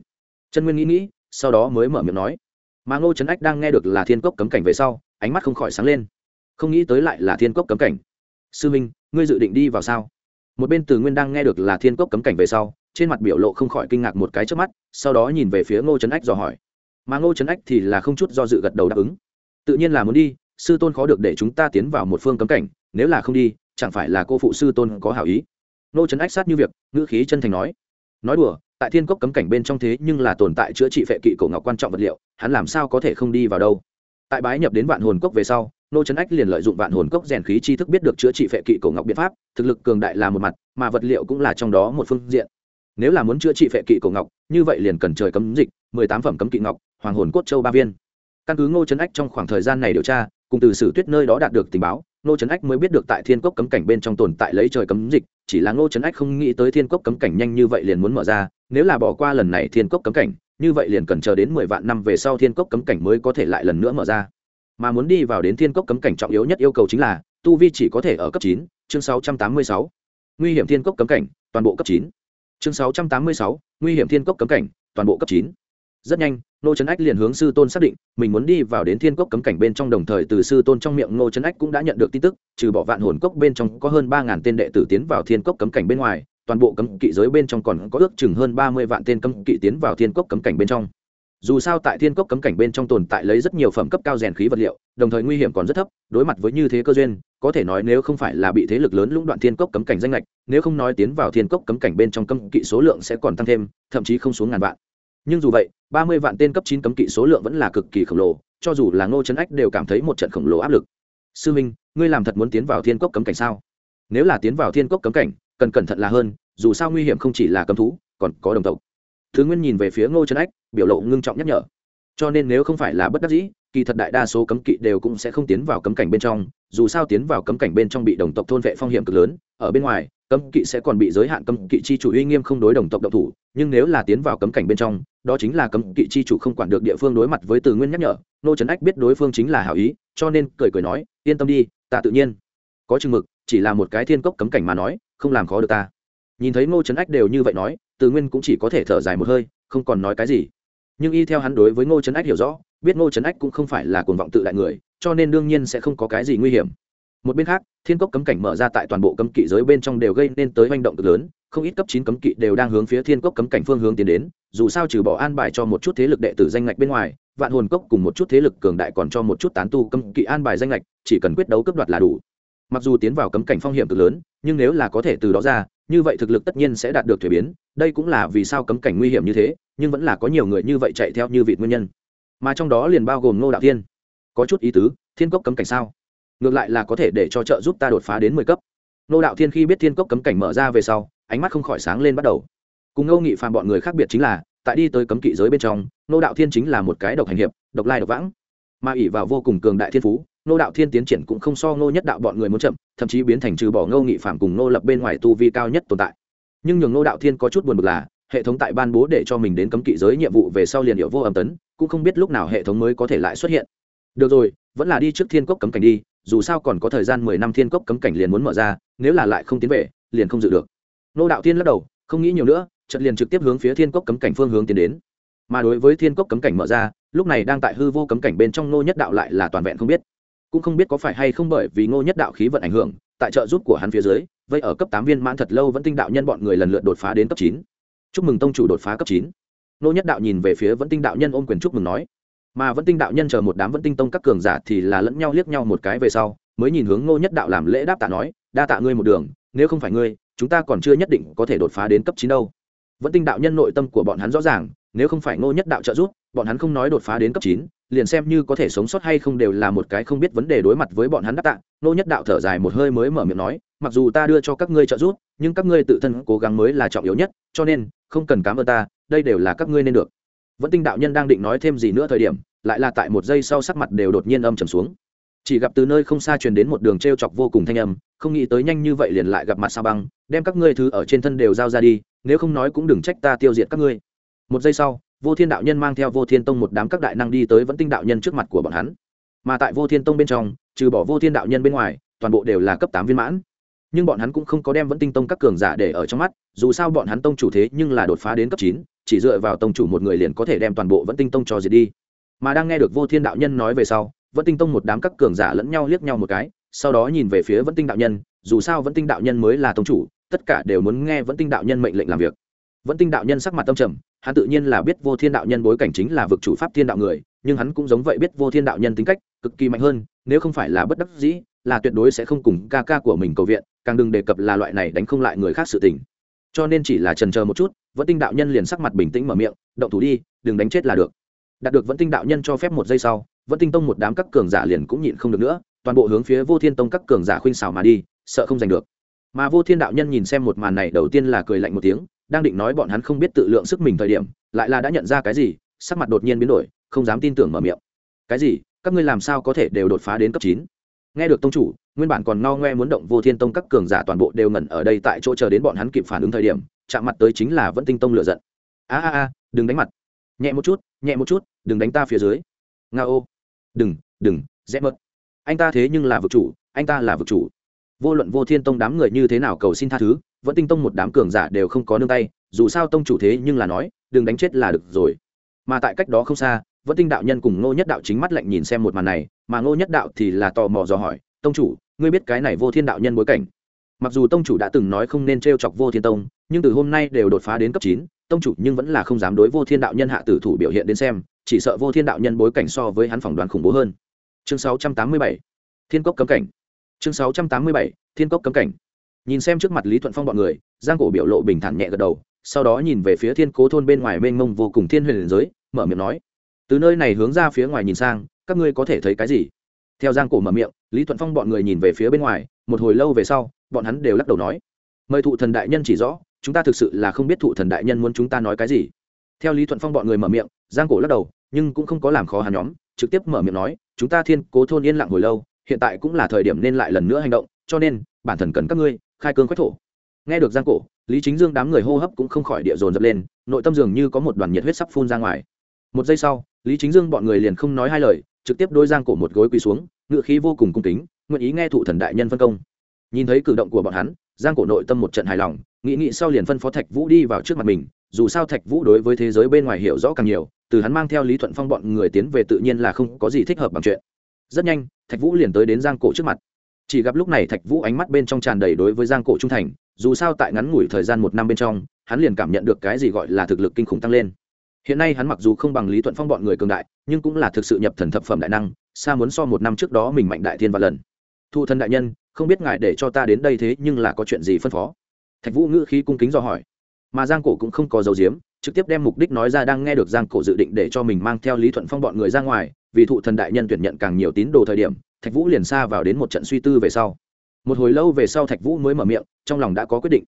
Chân nguyên nghĩ nghĩ, sau đó mới mở miệng nói. Mà ngô trấn ách đang nghe được là thiên cốc cấm cảnh về sau, ánh mắt không khỏi sáng lên. Không nghĩ tới lại là thiên cốc cấm cảnh. Sư minh, ngươi dự định đi vào sao? Một bên từ nguyên đang nghe được là thiên cốc cấm cảnh về sau, trên mặt biểu lộ không khỏi kinh ngạc một cái trước mắt, sau đó nhìn về phía ngô trấn ách dò hỏi. Mà ngô trấn ách thì là không chút do dự gật đầu đáp ứng tự nhiên là muốn đi, sư tôn khó được để chúng ta tiến vào một phương cấm cảnh, nếu là không đi, chẳng phải là cô phụ sư tôn có hảo ý. Nô trấn ách sát như việc, ngữ khí chân thành nói. Nói đùa, tại thiên cốc cấm cảnh bên trong thế nhưng là tồn tại chữa trị phệ kỵ cổ ngọc quan trọng vật liệu, hắn làm sao có thể không đi vào đâu? Tại bái nhập đến vạn hồn cốc về sau, nô trấn ách liền lợi dụng vạn hồn cốc rèn khí tri thức biết được chữa trị phệ kỵ cổ ngọc biện pháp, thực lực cường đại là một mặt, mà vật liệu cũng là trong đó một phương diện. Nếu là muốn chữa trị phệ kỵ cổ ngọc, như vậy liền cần trời cấm dịch, mười tám phẩm cấm kỵ ngọc, hoàng hồn cốt châu ba viên căn cứ ngô trấn ách trong khoảng thời gian này điều tra, cùng từ sử tuyết nơi đó đạt được tình báo, ngô trấn ách mới biết được tại thiên cốc cấm cảnh bên trong tồn tại lấy trời cấm dịch, chỉ là ngô trấn ách không nghĩ tới thiên cốc cấm cảnh nhanh như vậy liền muốn mở ra, nếu là bỏ qua lần này thiên cốc cấm cảnh, như vậy liền cần chờ đến mười vạn năm về sau thiên cốc cấm cảnh mới có thể lại lần nữa mở ra. Mà muốn đi vào đến thiên cốc cấm cảnh trọng yếu nhất yêu cầu chính là, tu vi chỉ có thể ở cấp chín, chương sáu trăm tám mươi sáu. Nguy hiểm thiên cốc cấm cảnh, toàn bộ cấp chín. Chương sáu trăm tám mươi sáu, nguy hiểm thiên cốc cấm cảnh, toàn bộ cấp chín rất nhanh nô trấn ách liền hướng sư tôn xác định, mình muốn đi vào đến thiên cốc cấm cảnh bên trong đồng thời từ sư tôn trong miệng nô trấn ách cũng đã nhận được tin tức, trừ bỏ vạn hồn cốc bên trong có hơn ba ngàn tên đệ tử tiến vào thiên cốc cấm cảnh bên ngoài, toàn bộ cấm kỵ giới bên trong còn có ước chừng hơn ba mươi vạn tên cấm kỵ tiến vào thiên cốc cấm cảnh bên trong. Dù sao tại thiên cốc cấm cảnh bên trong tồn tại lấy rất nhiều phẩm cấp cao rèn khí vật liệu, đồng thời nguy hiểm còn rất thấp, đối mặt với như thế cơ duyên, có thể nói nếu không phải là bị thế lực lớn lũng đoạn thiên cốc cấm cảnh danh lệch nếu không nói tiến vào thiên cốc cấm cảnh bên trong cấm kỵ số lượng sẽ còn tăng thêm, thậm chí không xuống ngàn vạn nhưng dù vậy, ba mươi vạn tên cấp chín cấm kỵ số lượng vẫn là cực kỳ khổng lồ, cho dù là ngô trấn ách đều cảm thấy một trận khổng lồ áp lực. Sư minh, ngươi làm thật muốn tiến vào thiên cốc cấm cảnh sao? Nếu là tiến vào thiên cốc cấm cảnh, cần cẩn thận là hơn, dù sao nguy hiểm không chỉ là cấm thú, còn có đồng tộc. Thứ nguyên nhìn về phía ngô trấn ách, biểu lộ ngưng trọng nhắc nhở. Cho nên nếu không phải là bất đắc dĩ, kỳ thật đại đa số cấm kỵ đều cũng sẽ không tiến vào cấm cảnh bên trong, dù sao tiến vào cấm cảnh bên trong bị đồng tộc thôn vệ phong hiểm cực lớn, ở bên ngoài cấm kỵ sẽ còn bị giới hạn cấm kỵ chi chủ uy nghiêm không đối đồng tộc độc thủ, nhưng nếu là tiến vào cấm cảnh bên trong, đó chính là cấm kỵ chi chủ không quản được địa phương đối mặt với từ nguyên nhắc nhở, nô trấn ách biết đối phương chính là hảo ý, cho nên cười cười nói, yên tâm đi, ta tự nhiên. Có chừng mực, chỉ là một cái thiên cốc cấm cảnh mà nói, không làm khó được ta. Nhìn thấy ngô trấn ách đều như vậy nói, từ nguyên cũng chỉ có thể thở dài một hơi, không còn nói cái gì. Nhưng y theo hắn đối với ngô trấn ách hiểu rõ, biết ngô trấn ách cũng không phải là cuồng vọng tự đại người, cho nên đương nhiên sẽ không có cái gì nguy hiểm một bên khác, thiên cốc cấm cảnh mở ra tại toàn bộ cấm kỵ giới bên trong đều gây nên tới manh động cực lớn, không ít cấp chín cấm kỵ đều đang hướng phía thiên cốc cấm cảnh phương hướng tiến đến, dù sao trừ bỏ an bài cho một chút thế lực đệ tử danh ngạch bên ngoài, vạn hồn cốc cùng một chút thế lực cường đại còn cho một chút tán tu cấm kỵ an bài danh ngạch, chỉ cần quyết đấu cấp đoạt là đủ. Mặc dù tiến vào cấm cảnh phong hiểm cực lớn, nhưng nếu là có thể từ đó ra, như vậy thực lực tất nhiên sẽ đạt được thuế biến, đây cũng là vì sao cấm cảnh nguy hiểm như thế, nhưng vẫn là có nhiều người như vậy chạy theo như vị nguyên nhân. Mà trong đó liền bao gồm ngô đạo thiên. Có chút ý tứ, thiên cốc cấm cảnh sao? Ngược lại là có thể để cho trợ giúp ta đột phá đến mười cấp. Nô đạo thiên khi biết thiên cốc cấm cảnh mở ra về sau, ánh mắt không khỏi sáng lên bắt đầu. Cùng ngô nghị phàm bọn người khác biệt chính là, tại đi tới cấm kỵ giới bên trong, nô đạo thiên chính là một cái độc hành hiệp, độc lai độc vãng. Mà ỷ vào vô cùng cường đại thiên phú, nô đạo thiên tiến triển cũng không so ngô nhất đạo bọn người muốn chậm, thậm chí biến thành trừ bỏ ngô nghị phạm cùng nô lập bên ngoài tu vi cao nhất tồn tại. Nhưng nhường nô đạo thiên có chút buồn bực là, hệ thống tại ban bố để cho mình đến cấm kỵ giới nhiệm vụ về sau liền hiệu vô âm tấn, cũng không biết lúc nào hệ thống mới có thể lại xuất hiện. Được rồi, vẫn là đi trước thiên cốc cấm cảnh đi dù sao còn có thời gian mười năm thiên cốc cấm cảnh liền muốn mở ra, nếu là lại không tiến về, liền không dự được. Nô đạo thiên lắc đầu, không nghĩ nhiều nữa, chợt liền trực tiếp hướng phía thiên cốc cấm cảnh phương hướng tiến đến. Mà đối với thiên cốc cấm cảnh mở ra, lúc này đang tại hư vô cấm cảnh bên trong nô nhất đạo lại là toàn vẹn không biết. Cũng không biết có phải hay không bởi vì ngô nhất đạo khí vận ảnh hưởng, tại trợ giúp của hắn phía dưới vậy ở cấp tám viên mãn thật lâu vẫn tinh đạo nhân bọn người lần lượt đột phá đến cấp chín. Chúc mừng tông chủ đột phá cấp chín. Ngô nhất đạo nhìn về phía vẫn tinh đạo nhân ôm quyền chúc mừng nói mà vẫn tinh đạo nhân chờ một đám vẫn tinh tông các cường giả thì là lẫn nhau liếc nhau một cái về sau, mới nhìn hướng ngô nhất đạo làm lễ đáp tạ nói, đa tạ ngươi một đường, nếu không phải ngươi, chúng ta còn chưa nhất định có thể đột phá đến cấp chín đâu. Vẫn tinh đạo nhân nội tâm của bọn hắn rõ ràng, nếu không phải ngô nhất đạo trợ giúp, bọn hắn không nói đột phá đến cấp chín, liền xem như có thể sống sót hay không đều là một cái không biết vấn đề đối mặt với bọn hắn đáp tạ. Ngô nhất đạo thở dài một hơi mới mở miệng nói, mặc dù ta đưa cho các ngươi trợ giúp, nhưng các ngươi tự thân cố gắng mới là trọng yếu nhất, cho nên, không cần cám ơn ta, đây đều là các ngươi nên được vẫn tinh đạo nhân đang định nói thêm gì nữa thời điểm, lại là tại một giây sau sắc mặt đều đột nhiên âm trầm xuống. Chỉ gặp từ nơi không xa truyền đến một đường t r e o chọc vô cùng thanh âm, không nghĩ tới nhanh như vậy liền lại gặp mặt sao băng, đem các ngươi thứ ở trên thân đều giao ra đi, nếu không nói cũng đừng trách ta tiêu diệt các ngươi. Một giây sau, vô thiên đạo nhân mang theo vô thiên tông một đám các đại năng đi tới vẫn tinh đạo nhân trước mặt của bọn hắn. Mà tại vô thiên tông bên trong, trừ bỏ vô thiên đạo nhân bên ngoài, toàn bộ đều là cấp tám viên mãn. Nhưng bọn hắn cũng không có đem vẫn tinh tông các cường giả để ở trong mắt, dù sao bọn hắn tông chủ thế nhưng là đột phá đến cấp chín chỉ dựa vào tông chủ một người liền có thể đem toàn bộ vẫn tinh tông cho diệt đi. Mà đang nghe được vô thiên đạo nhân nói về sau vẫn tinh tông một đám các cường giả lẫn nhau liếc nhau một cái, sau đó nhìn về phía vẫn tinh đạo nhân, dù sao vẫn tinh đạo nhân mới là tông chủ, tất cả đều muốn nghe vẫn tinh đạo nhân mệnh lệnh làm việc. Vẫn tinh đạo nhân sắc mặt tâm trầm, hắn tự nhiên là biết vô thiên đạo nhân bối cảnh chính là vực chủ pháp thiên đạo người, nhưng hắn cũng giống vậy biết vô thiên đạo nhân tính cách, cực kỳ mạnh hơn, nếu không phải là bất đắc dĩ, là tuyệt đối sẽ không cùng ca ca của mình cầu viện, càng đừng đề cập là loại này đánh không lại người khác sự tình. Cho nên chỉ là trần chờ một chút vẫn tinh đạo nhân liền sắc mặt bình tĩnh mở miệng, động thủ đi, đừng đánh chết là được. Đạt được vẫn tinh đạo nhân cho phép một giây sau, vẫn tinh tông một đám các cường giả liền cũng nhịn không được nữa, toàn bộ hướng phía vô thiên tông các cường giả khuynh xảo mà đi, sợ không giành được. Mà vô thiên đạo nhân nhìn xem một màn này đầu tiên là cười lạnh một tiếng, đang định nói bọn hắn không biết tự lượng sức mình thời điểm, lại là đã nhận ra cái gì, sắc mặt đột nhiên biến đổi, không dám tin tưởng mở miệng. Cái gì? Các ngươi làm sao có thể đều đột phá đến cấp chín? Nghe được tông chủ nguyên bản còn ngao ngoe muốn động vô thiên tông các cường giả toàn bộ đều ngẩn ở đây tại chỗ chờ đến bọn hắn kịp phản ứng thời điểm, chạm mặt tới chính là vẫn tinh tông lựa giận. A a a, đừng đánh mặt. Nhẹ một chút, nhẹ một chút, đừng đánh ta phía dưới. Nga ô. Đừng đừng, rẽ mất. anh ta thế nhưng là vực chủ, anh ta là vực chủ. Vô luận vô thiên tông đám người như thế nào cầu xin tha thứ vẫn tinh tông một đám cường giả đều không có nương tay, dù sao tông chủ thế nhưng là nói, đừng đánh chết là được rồi. Mà tại cách đó không xa vẫn tinh đạo nhân cùng ngô nhất đạo chính mắt lạnh nhìn xem một màn này, mà ngô nhất đạo thì là tò mò dò hỏi, tông chủ ngươi biết cái này vô thiên đạo nhân bối cảnh. Mặc dù tông chủ đã từng nói không nên t r e o chọc vô thiên tông, nhưng từ hôm nay đều đột phá đến cấp chín, tông chủ nhưng vẫn là không dám đối vô thiên đạo nhân hạ tử thủ biểu hiện đến xem, chỉ sợ vô thiên đạo nhân bối cảnh so với hắn phỏng đoán khủng bố hơn. Chương sáu trăm tám mươi bảy, thiên cốc cấm cảnh. Chương sáu trăm tám mươi bảy, thiên cốc cấm cảnh. Nhìn xem trước mặt lý thuận phong b ọ n người, giang cổ biểu lộ bình thản nhẹ gật đầu, sau đó nhìn về phía thiên cố thôn bên ngoài mênh mông vô cùng thiên huyền giới, mở miệng nói, từ nơi này hướng ra phía ngoài nhìn sang, các ngươi có thể thấy cái gì? Theo giang cổ mở miệng, lý thuận phong bọn người nhìn về phía bên ngoài, một hồi lâu về sau, bọn hắn đều lắc đầu nói, mời thụ thần đại nhân chỉ rõ, chúng ta thực sự là không biết thụ thần đại nhân muốn chúng ta nói cái gì. Theo lý thuận phong bọn người mở miệng, giang cổ lắc đầu, nhưng cũng không có làm khó hắn nhóm, trực tiếp mở miệng nói, chúng ta thiên cố thôn yên lặng hồi lâu, hiện tại cũng là thời điểm nên lại lần nữa hành động, cho nên, bản thần cần các ngươi khai cương quách thổ. Nghe được giang cổ, lý chính dương đám người hô hấp cũng không khỏi địa dồn dập lên, nội tâm dường như có một đoàn nhiệt huyết sắp phun ra ngoài. Một giây sau, lý chính dương bọn người liền không nói hai lời trực tiếp đôi giang cổ một gối quỳ xuống, ngựa khí vô cùng cung kính, nguyện ý nghe thụ thần đại nhân phân công. Nhìn thấy cử động của bọn hắn, giang cổ nội tâm một trận hài lòng, nghĩ nghĩ sau liền phân phó thạch vũ đi vào trước mặt mình, dù sao thạch vũ đối với thế giới bên ngoài hiểu rõ càng nhiều, từ hắn mang theo lý thuận phong bọn người tiến về tự nhiên là không có gì thích hợp bằng chuyện. Rất nhanh, thạch vũ liền tới đến giang cổ trước mặt. Chỉ gặp lúc này thạch vũ ánh mắt bên trong tràn đầy đối với giang cổ trung thành, dù sao tại ngắn ngủi thời gian một năm bên trong, hắn liền cảm nhận được cái gì gọi là thực lực kinh khủng tăng lên hiện nay hắn mặc dù không bằng lý thuận phong bọn người cường đại, nhưng cũng là thực sự nhập thần thập phẩm đại năng, xa muốn so một năm trước đó mình mạnh đại thiên và lần. Thu thân đại nhân, không biết ngài để cho ta đến đây thế nhưng là có chuyện gì phân phó? Thạch vũ ngữ khí cung kính do hỏi. Mà giang cổ cũng không có dấu diếm trực tiếp đem mục đích nói ra đang nghe được giang cổ dự định để cho mình mang theo lý thuận phong bọn người ra ngoài, vì thụ thần đại nhân tuyển nhận càng nhiều tín đồ thời điểm, thạch vũ liền xa vào đến một trận suy tư về sau. Một hồi lâu về sau thạch vũ mới mở miệng, trong lòng đã có quyết định.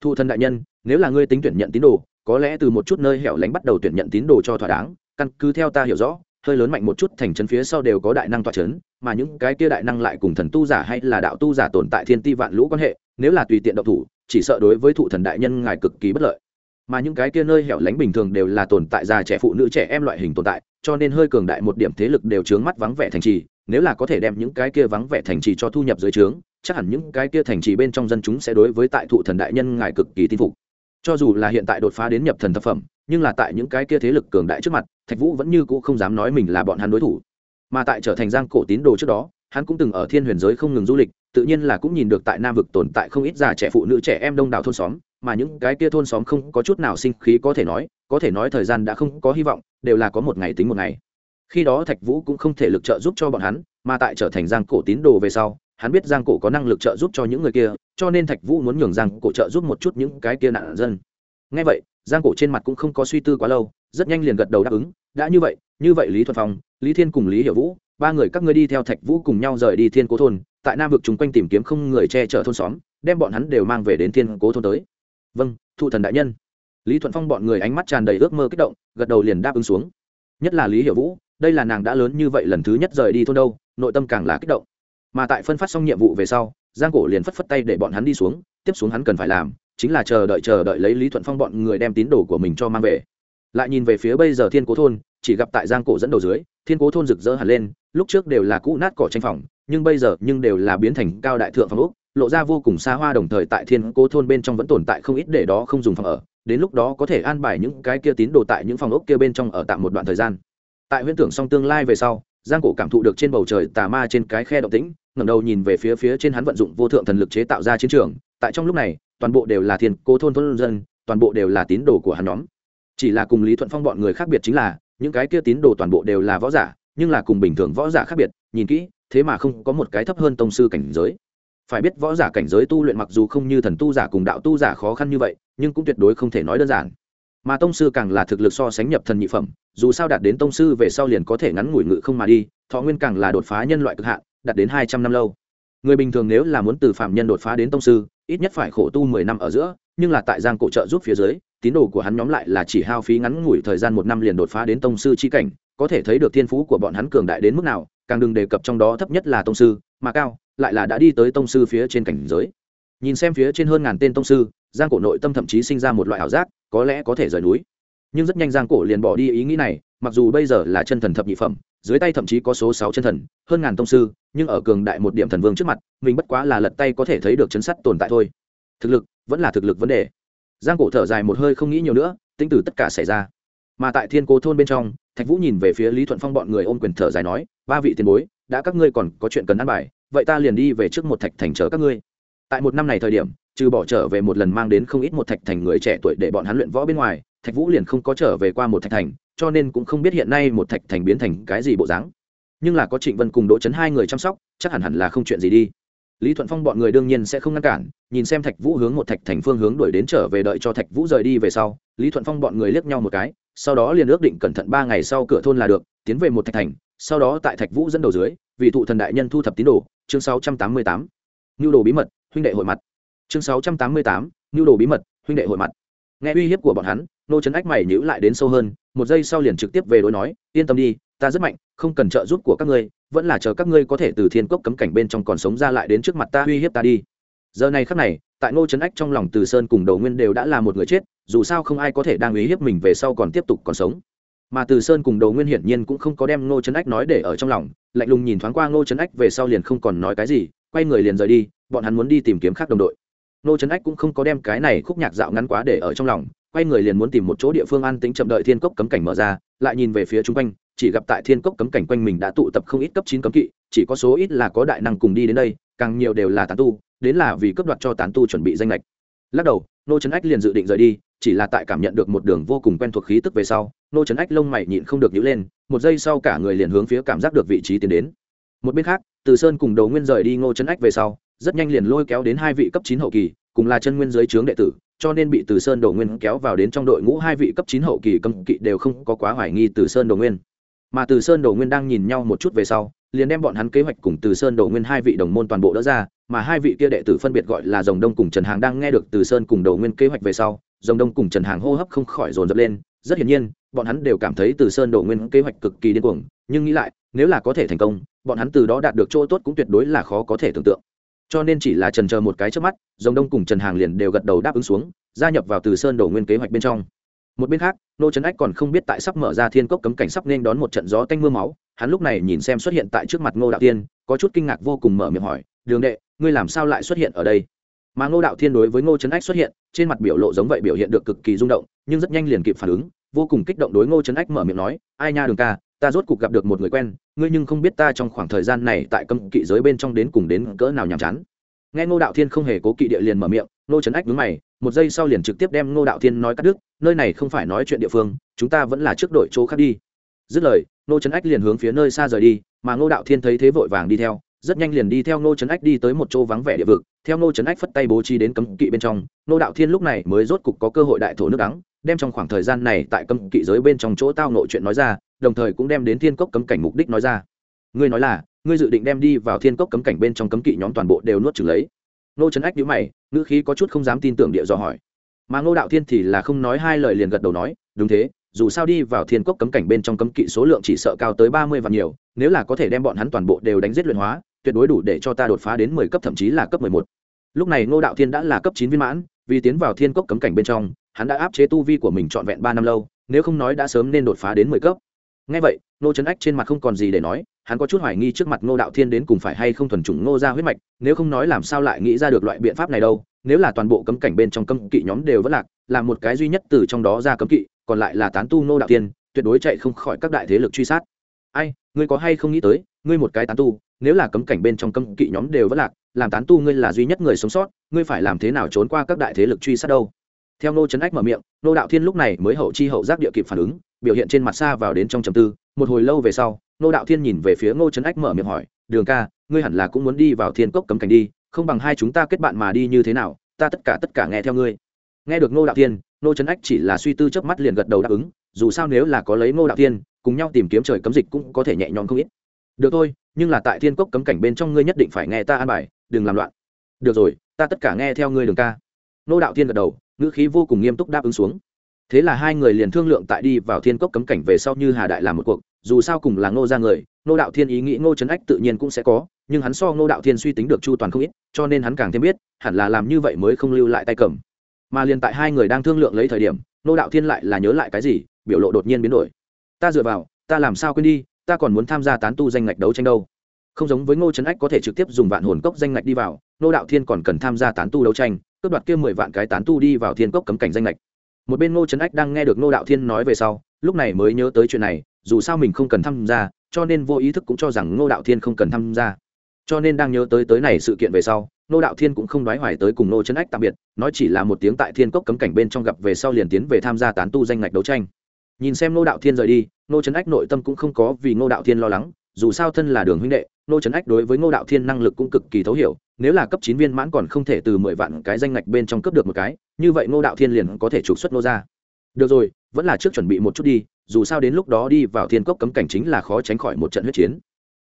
Thụ thần đại nhân, nếu là ngươi tính tuyển nhận tín đồ có lẽ từ một chút nơi hẻo lánh bắt đầu tuyển nhận tín đồ cho thỏa đáng, căn cứ theo ta hiểu rõ, hơi lớn mạnh một chút thành trấn phía sau đều có đại năng tọa trấn, mà những cái kia đại năng lại cùng thần tu giả hay là đạo tu giả tồn tại thiên ti vạn lũ quan hệ, nếu là tùy tiện độc thủ, chỉ sợ đối với thụ thần đại nhân ngài cực kỳ bất lợi. Mà những cái kia nơi hẻo lánh bình thường đều là tồn tại già trẻ phụ nữ trẻ em loại hình tồn tại, cho nên hơi cường đại một điểm thế lực đều chướng mắt vắng vẻ thành trì, nếu là có thể đem những cái kia vắng vẻ thành trì cho thu nhập dưới trướng chắc hẳn những cái kia thành trì bên trong dân chúng sẽ đối với tại thụ thần đại nhân ngài cực kỳ tin phục cho dù là hiện tại đột phá đến nhập thần thập phẩm, nhưng là tại những cái kia thế lực cường đại trước mặt, thạch vũ vẫn như cũ không dám nói mình là bọn hắn đối thủ. Mà tại trở thành giang cổ tín đồ trước đó, hắn cũng từng ở thiên huyền giới không ngừng du lịch, tự nhiên là cũng nhìn được tại nam vực tồn tại không ít già trẻ phụ nữ, trẻ em đông đảo thôn xóm, mà những cái kia thôn xóm không có chút nào sinh khí có thể nói, có thể nói thời gian đã không có hy vọng, đều là có một ngày tính một ngày. Khi đó thạch vũ cũng không thể lực trợ giúp cho bọn hắn, mà tại trở thành giang cổ tín đồ về sau hắn biết giang cổ có năng lực trợ giúp cho những người kia, cho nên thạch vũ muốn nhường giang cổ trợ giúp một chút những cái kia nạn dân. Ngay vậy, giang cổ trên mặt cũng không có suy tư quá lâu, rất nhanh liền gật đầu đáp ứng, đã như vậy như vậy lý thuận phong, lý thiên cùng lý hiểu vũ, ba người các ngươi đi theo thạch vũ cùng nhau rời đi thiên cố thôn, tại nam vực chung quanh tìm kiếm không người che chở thôn xóm, đem bọn hắn đều mang về đến thiên cố thôn tới. Vâng thụ thần đại nhân. Lý thuận phong bọn người ánh mắt tràn đầy ước mơ kích động, gật đầu liền đáp ứng xuống. Nhất là lý hiểu vũ, đây là nàng đã lớn như vậy lần thứ nhất rời đi thôn đâu, nội tâm càng là kích động mà tại phân phát xong nhiệm vụ về sau, giang cổ liền phất phất tay để bọn hắn đi xuống, tiếp xuống hắn cần phải làm chính là chờ đợi chờ đợi lấy lý thuận phong bọn người đem tín đồ của mình cho mang về. Lại nhìn về phía bây giờ thiên cố thôn, chỉ gặp tại giang cổ dẫn đầu dưới, thiên cố thôn rực rỡ hẳn lên, lúc trước đều là cũ nát cỏ tranh phòng, nhưng bây giờ nhưng đều là biến thành cao đại thượng phòng ốc, lộ ra vô cùng xa hoa đồng thời tại thiên cố thôn bên trong vẫn tồn tại không ít để đó không dùng phòng ở, đến lúc đó có thể an bài những cái kia tín đồ tại những phòng ốc kia bên trong ở tạm một đoạn thời gian. Tại huyễn tưởng xong tương lai về sau, giang cổ cảm thụ được trên bầu trời tà ma trên cái khe động tĩnh ngẩng đầu nhìn về phía phía trên hắn vận dụng vô thượng thần lực chế tạo ra chiến trường, tại trong lúc này, toàn bộ đều là thiên cố thôn thôn dân, toàn bộ đều là tín đồ của hắn nhóm. Chỉ là cùng lý thuận phong bọn người khác biệt chính là, những cái kia tín đồ toàn bộ đều là võ giả, nhưng là cùng bình thường võ giả khác biệt, nhìn kỹ, thế mà không có một cái thấp hơn tông sư cảnh giới. Phải biết võ giả cảnh giới tu luyện mặc dù không như thần tu giả cùng đạo tu giả khó khăn như vậy, nhưng cũng tuyệt đối không thể nói đơn giản. Mà tông sư càng là thực lực so sánh nhập thần nhị phẩm, dù sao đạt đến tông sư về sau liền có thể ngắn ngủi ngự không mà đi, thọ nguyên càng là đột phá nhân loại cực hạn đạt đến hai trăm năm lâu. Người bình thường nếu là muốn từ phạm nhân đột phá đến tông sư, ít nhất phải khổ tu mười năm ở giữa, nhưng là tại giang cổ trợ giúp phía dưới, tín đồ của hắn nhóm lại là chỉ hao phí ngắn ngủi thời gian một năm liền đột phá đến tông sư chi cảnh, có thể thấy được thiên phú của bọn hắn cường đại đến mức nào, càng đừng đề cập trong đó thấp nhất là tông sư, mà cao, lại là đã đi tới tông sư phía trên cảnh giới. Nhìn xem phía trên hơn ngàn tên tông sư, giang cổ nội tâm thậm chí sinh ra một loại ảo giác, có lẽ có thể rời núi. Nhưng rất nhanh giang cổ liền bỏ đi ý nghĩ này, mặc dù bây giờ là chân thần thập nhị phẩm dưới tay thậm chí có số sáu chân thần, hơn ngàn tông sư, nhưng ở cường đại một điểm thần vương trước mặt, mình bất quá là lật tay có thể thấy được chấn sắt tồn tại thôi. Thực lực, vẫn là thực lực vấn đề. Giang cổ thở dài một hơi không nghĩ nhiều nữa, tính từ tất cả xảy ra. Mà tại thiên cố thôn bên trong, thạch vũ nhìn về phía lý thuận phong bọn người ôm quyền thở dài nói, ba vị tiền bối, đã các ngươi còn có chuyện cần ăn bài, vậy ta liền đi về trước một thạch thành chờ các ngươi. Tại một năm này thời điểm, trừ bỏ trở về một lần mang đến không ít một thạch thành người trẻ tuổi để bọn hắn luyện võ bên ngoài, thạch vũ liền không có trở về qua một thạch thành cho nên cũng không biết hiện nay một thạch thành biến thành cái gì bộ dáng. Nhưng là có trịnh vân cùng đỗ chấn hai người chăm sóc, chắc hẳn hẳn là không chuyện gì đi. Lý thuận phong bọn người đương nhiên sẽ không ngăn cản, nhìn xem thạch vũ hướng một thạch thành phương hướng đuổi đến trở về đợi cho thạch vũ rời đi về sau, lý thuận phong bọn người liếc nhau một cái, sau đó liền ước định cẩn thận ba ngày sau cửa thôn là được, tiến về một thạch thành, sau đó tại thạch vũ dẫn đầu dưới vị thụ thần đại nhân thu thập tín đồ, chương sáu trăm tám mươi tám nhu đồ bí mật, huynh đệ hội mặt. Chương sáu trăm tám mươi tám nhu đồ bí mật, huynh đệ hội mặt. Nghe uy hiếp của bọn hắn, nô trấn ách mày nhữ lại đến sâu hơn một giây sau liền trực tiếp về đối nói, yên tâm đi, ta rất mạnh, không cần trợ giúp của các ngươi, vẫn là chờ các ngươi có thể từ thiên cốc cấm cảnh bên trong còn sống ra lại đến trước mặt ta uy hiếp ta đi. Giờ này khắc này, tại ngô trấn ách trong lòng từ sơn cùng đầu nguyên đều đã là một người chết, dù sao không ai có thể đang uy hiếp mình về sau còn tiếp tục còn sống. Mà từ sơn cùng đầu nguyên hiển nhiên cũng không có đem ngô trấn ách nói để ở trong lòng, lạnh lùng nhìn thoáng qua ngô trấn ách về sau liền không còn nói cái gì, quay người liền rời đi, bọn hắn muốn đi tìm kiếm khác đồng đội. Ngô trấn ách cũng không có đem cái này khúc nhạc dạo ngắn quá để ở trong lòng quay người liền muốn tìm một chỗ địa phương an tính chậm đợi thiên cốc cấm cảnh mở ra, lại nhìn về phía chung quanh, chỉ gặp tại thiên cốc cấm cảnh quanh mình đã tụ tập không ít cấp chín cấm kỵ, chỉ có số ít là có đại năng cùng đi đến đây, càng nhiều đều là tán tu, đến là vì cấp đoạt cho tán tu chuẩn bị danh lệch. Lắc đầu, nô trấn ách liền dự định rời đi, chỉ là tại cảm nhận được một đường vô cùng quen thuộc khí tức về sau, nô trấn ách lông mày nhịn không được nhíu lên, một giây sau cả người liền hướng phía cảm giác được vị trí tiến đến. Một bên khác, từ sơn cùng đầu nguyên rời đi ngô trấn ách về sau rất nhanh liền lôi kéo đến hai vị cấp chín hậu kỳ, cùng là chân nguyên giới trướng đệ tử, cho nên bị từ sơn đồ nguyên kéo vào đến trong đội ngũ hai vị cấp chín hậu kỳ cấm kỵ đều không có quá hoài nghi từ sơn đồ nguyên. Mà từ sơn đồ nguyên đang nhìn nhau một chút về sau, liền đem bọn hắn kế hoạch cùng từ sơn đồ nguyên hai vị đồng môn toàn bộ đỡ ra, mà hai vị kia đệ tử phân biệt gọi là dòng đông cùng trần hàng đang nghe được từ sơn cùng đồ nguyên kế hoạch về sau dòng đông cùng trần hàng hô hấp không khỏi dồn dập lên. Rất hiển nhiên, bọn hắn đều cảm thấy từ sơn đồ nguyên kế hoạch cực kỳ điên cuồng, nhưng nghĩ lại, nếu là có thể thành công, bọn hắn từ đó đạt được chỗ tốt cũng tuyệt đối là khó có thể tưởng tượng cho nên chỉ là trần chờ một cái trước mắt dòng đông cùng trần hàng liền đều gật đầu đáp ứng xuống, gia nhập vào từ sơn đổ nguyên kế hoạch bên trong. Một bên khác, nô trấn ách còn không biết tại sắp mở ra thiên cốc cấm cảnh sắp nên đón một trận gió tanh mưa máu, hắn lúc này nhìn xem xuất hiện tại trước mặt ngô đạo tiên có chút kinh ngạc vô cùng mở miệng hỏi, đường đệ, ngươi làm sao lại xuất hiện ở đây? Mà ngô đạo thiên đối với ngô trấn ách xuất hiện, trên mặt biểu lộ giống vậy biểu hiện được cực kỳ rung động, nhưng rất nhanh liền kịp phản ứng, vô cùng kích động đối ngô trấn ách mở miệng nói, ai nha đường ca ta rốt cuộc gặp được một người quen, ngươi nhưng không biết ta trong khoảng thời gian này tại cấm kỵ giới bên trong đến cùng đến cỡ nào nhàm chán. Nghe ngô đạo thiên không hề cố kỵ địa liền mở miệng, ngô trấn ách đứng mày, một giây sau liền trực tiếp đem ngô đạo thiên nói cắt đứt, nơi này không phải nói chuyện địa phương, chúng ta vẫn là trước đội chỗ khác đi. Dứt lời, ngô trấn ách liền hướng phía nơi xa rời đi, mà ngô đạo thiên thấy thế vội vàng đi theo, rất nhanh liền đi theo ngô trấn ách đi tới một chỗ vắng vẻ địa vực. Theo ngô trấn ách phất tay bố trí đến cấm kỵ bên trong, ngô đạo thiên lúc này mới rốt cục có cơ hội đại thổ nước đắng, đem trong khoảng thời gian này tại cấm kỵ giới bên trong chỗ tao nội chuyện nói ra đồng thời cũng đem đến thiên cốc cấm cảnh mục đích nói ra. Ngươi nói là, ngươi dự định đem đi vào thiên cốc cấm cảnh bên trong cấm kỵ nhóm toàn bộ đều nuốt trừng lấy. Nô trấn ách nhữ mày, ngữ khí có chút không dám tin tưởng địa do hỏi. Mà ngô đạo thiên thì là không nói hai lời liền gật đầu nói, đúng thế, dù sao đi vào thiên cốc cấm cảnh bên trong cấm kỵ số lượng chỉ sợ cao tới ba mươi và nhiều, nếu là có thể đem bọn hắn toàn bộ đều đánh giết luyện hóa, tuyệt đối đủ để cho ta đột phá đến mười cấp thậm chí là cấp mười một. Lúc này ngô đạo thiên đã là cấp chín viên mãn, vì tiến vào thiên cốc cấm cảnh bên trong, hắn đã áp chế tu vi của mình trọn vẹn ba năm lâu, nếu không nói đã sớm nên đột phá đến mười cấp ngay vậy nô trấn ách trên mặt không còn gì để nói hắn có chút hoài nghi trước mặt ngô đạo thiên đến cùng phải hay không thuần chủng ngô ra huyết mạch nếu không nói làm sao lại nghĩ ra được loại biện pháp này đâu nếu là toàn bộ cấm cảnh bên trong cấm kỵ nhóm đều vẫn lạc là một cái duy nhất từ trong đó ra cấm kỵ còn lại là tán tu ngô đạo Thiên, tuyệt đối chạy không khỏi các đại thế lực truy sát. Ai ngươi có hay không nghĩ tới ngươi một cái tán tu nếu là cấm cảnh bên trong cấm kỵ nhóm đều vẫn lạc làm tán tu ngươi là duy nhất người sống sót ngươi phải làm thế nào trốn qua các đại thế lực truy sát đâu? Theo nô trấn ách mở miệng nô đạo thiên lúc này mới hậu chi hậu giác địa kịp phản ứng, biểu hiện trên mặt xa vào đến trong trầm tư. Một hồi lâu về sau nô đạo thiên nhìn về phía ngô trấn ách mở miệng hỏi, đường ca, ngươi hẳn là cũng muốn đi vào thiên cốc cấm cảnh đi, không bằng hai chúng ta kết bạn mà đi như thế nào? Ta tất cả tất cả nghe theo ngươi. Nghe được ngô đạo thiên, ngô trấn ách chỉ là suy tư chớp mắt liền gật đầu đáp ứng, dù sao nếu là có lấy ngô đạo thiên, cùng nhau tìm kiếm trời cấm dịch cũng có thể nhẹ nhõm không ít. Được thôi, nhưng là tại thiên cốc cấm cảnh bên trong ngươi nhất định phải nghe ta an bài, đừng làm loạn. Được rồi, ta tất cả nghe theo ngươi, đường ca. Ngô đạo thiên gật đầu ngữ khí vô cùng nghiêm túc đáp ứng xuống. Thế là hai người liền thương lượng tại đi vào thiên cốc cấm cảnh về sau như hà đại làm một cuộc, dù sao cùng là ngô ra người, ngô đạo thiên ý nghĩ ngô trấn ách tự nhiên cũng sẽ có, nhưng hắn so ngô đạo thiên suy tính được chu toàn không ít, cho nên hắn càng thêm biết, hẳn là làm như vậy mới không lưu lại tay cầm. Mà liền tại hai người đang thương lượng lấy thời điểm, ngô đạo thiên lại là nhớ lại cái gì, biểu lộ đột nhiên biến đổi. Ta dựa vào, ta làm sao quên đi, ta còn muốn tham gia tán tu danh ngạch đấu tranh đâu. Không giống với ngô trấn ách có thể trực tiếp dùng vạn hồn cốc danh ngạch đi vào, ngô đạo thiên còn cần tham gia tán tu đấu tranh cướp đoạt kia mười vạn cái tán tu đi vào thiên cốc cấm cảnh danh lệch một bên ngô trấn ách đang nghe được ngô đạo thiên nói về sau, lúc này mới nhớ tới chuyện này, dù sao mình không cần tham gia, cho nên vô ý thức cũng cho rằng ngô đạo thiên không cần tham gia. Cho nên đang nhớ tới tới này sự kiện về sau, ngô đạo thiên cũng không đoái hoài tới cùng ngô trấn ách tạm biệt, nói chỉ là một tiếng tại thiên cốc cấm cảnh bên trong gặp về sau liền tiến về tham gia tán tu danh ngạch đấu tranh. Nhìn xem ngô đạo thiên rời đi, ngô trấn ách nội tâm cũng không có vì ngô đạo thiên lo lắng, dù sao thân là đường huynh đệ nô trấn ách đối với ngô đạo thiên năng lực cũng cực kỳ thấu hiểu, nếu là cấp chín viên mãn còn không thể từ mười vạn cái danh ngạch bên trong cấp được một cái, như vậy ngô đạo thiên liền có thể trục xuất nô ra được rồi, vẫn là trước chuẩn bị một chút đi, dù sao đến lúc đó đi vào thiên cốc cấm cảnh chính là khó tránh khỏi một trận huyết chiến.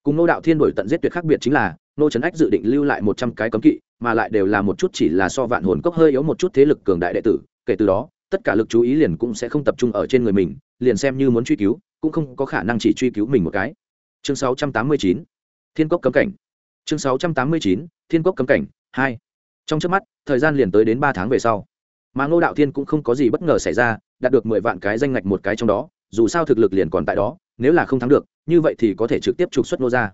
Cùng nô đạo thiên đổi tận giết tuyệt khác biệt chính là, nô trấn ách dự định lưu lại một trăm cái cấm kỵ, mà lại đều là một chút chỉ là so vạn hồn cốc hơi yếu một chút thế lực cường đại đệ tử, kể từ đó, tất cả lực chú ý liền cũng sẽ không tập trung ở trên người mình, liền xem như muốn truy cứu, cũng không có khả năng chỉ truy cứu mình một cái. Chương sáu trăm tám mươi chín thiên cốc cấm cảnh. Chương sáu trăm tám mươi chín, thiên cốc cấm cảnh, hai. Trong trước mắt, thời gian liền tới đến ba tháng về sau. Mà ngô đạo thiên cũng không có gì bất ngờ xảy ra, đạt được mười vạn cái danh ngạch một cái trong đó, dù sao thực lực liền còn tại đó, nếu là không thắng được, như vậy thì có thể trực tiếp trục xuất nô ra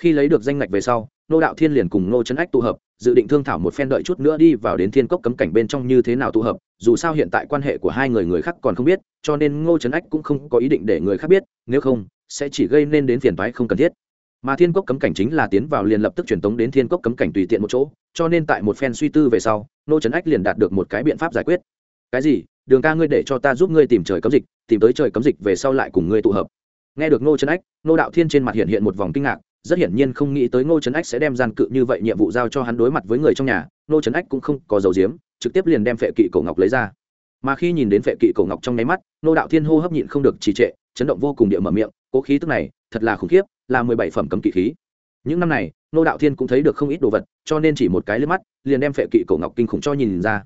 khi lấy được danh ngạch về sau, Ngô đạo thiên liền cùng Ngô trấn ách tụ hợp, dự định thương thảo một phen đợi chút nữa đi vào đến thiên cốc cấm cảnh bên trong như thế nào tụ hợp, dù sao hiện tại quan hệ của hai người người khác còn không biết, cho nên ngô trấn ách cũng không có ý định để người khác biết, nếu không, sẽ chỉ gây nên đến phiền thoái không cần thiết mà thiên cốc cấm cảnh chính là tiến vào liền lập tức truyền tống đến thiên cốc cấm cảnh tùy tiện một chỗ, cho nên tại một phen suy tư về sau, nô trấn ách liền đạt được một cái biện pháp giải quyết. Cái gì? Đường ca ngươi để cho ta giúp ngươi tìm trời cấm dịch, tìm tới trời cấm dịch về sau lại cùng ngươi tụ hợp. Nghe được ngô trấn ách ngô đạo thiên trên mặt hiện hiện một vòng kinh ngạc, rất hiển nhiên không nghĩ tới ngô trấn ách sẽ đem gian cự như vậy nhiệm vụ giao cho hắn đối mặt với người trong nhà ngô trấn ách cũng không có dầu diếm trực tiếp liền đem phệ kỵ cổ ngọc lấy ra. Mà khi nhìn đến phệ kỵ cổ ngọc trong nháy mắt ngô đạo thiên hô hấp nhịn không được trì trệ, chấn động vô cùng địa mở miệng cố khí tức này, thật là khủng khiếp, là mười bảy phẩm cấm kỵ khí. Những năm này, ngô đạo thiên cũng thấy được không ít đồ vật, cho nên chỉ một cái lên mắt, liền đem phệ kỵ cổ ngọc kinh khủng cho nhìn ra.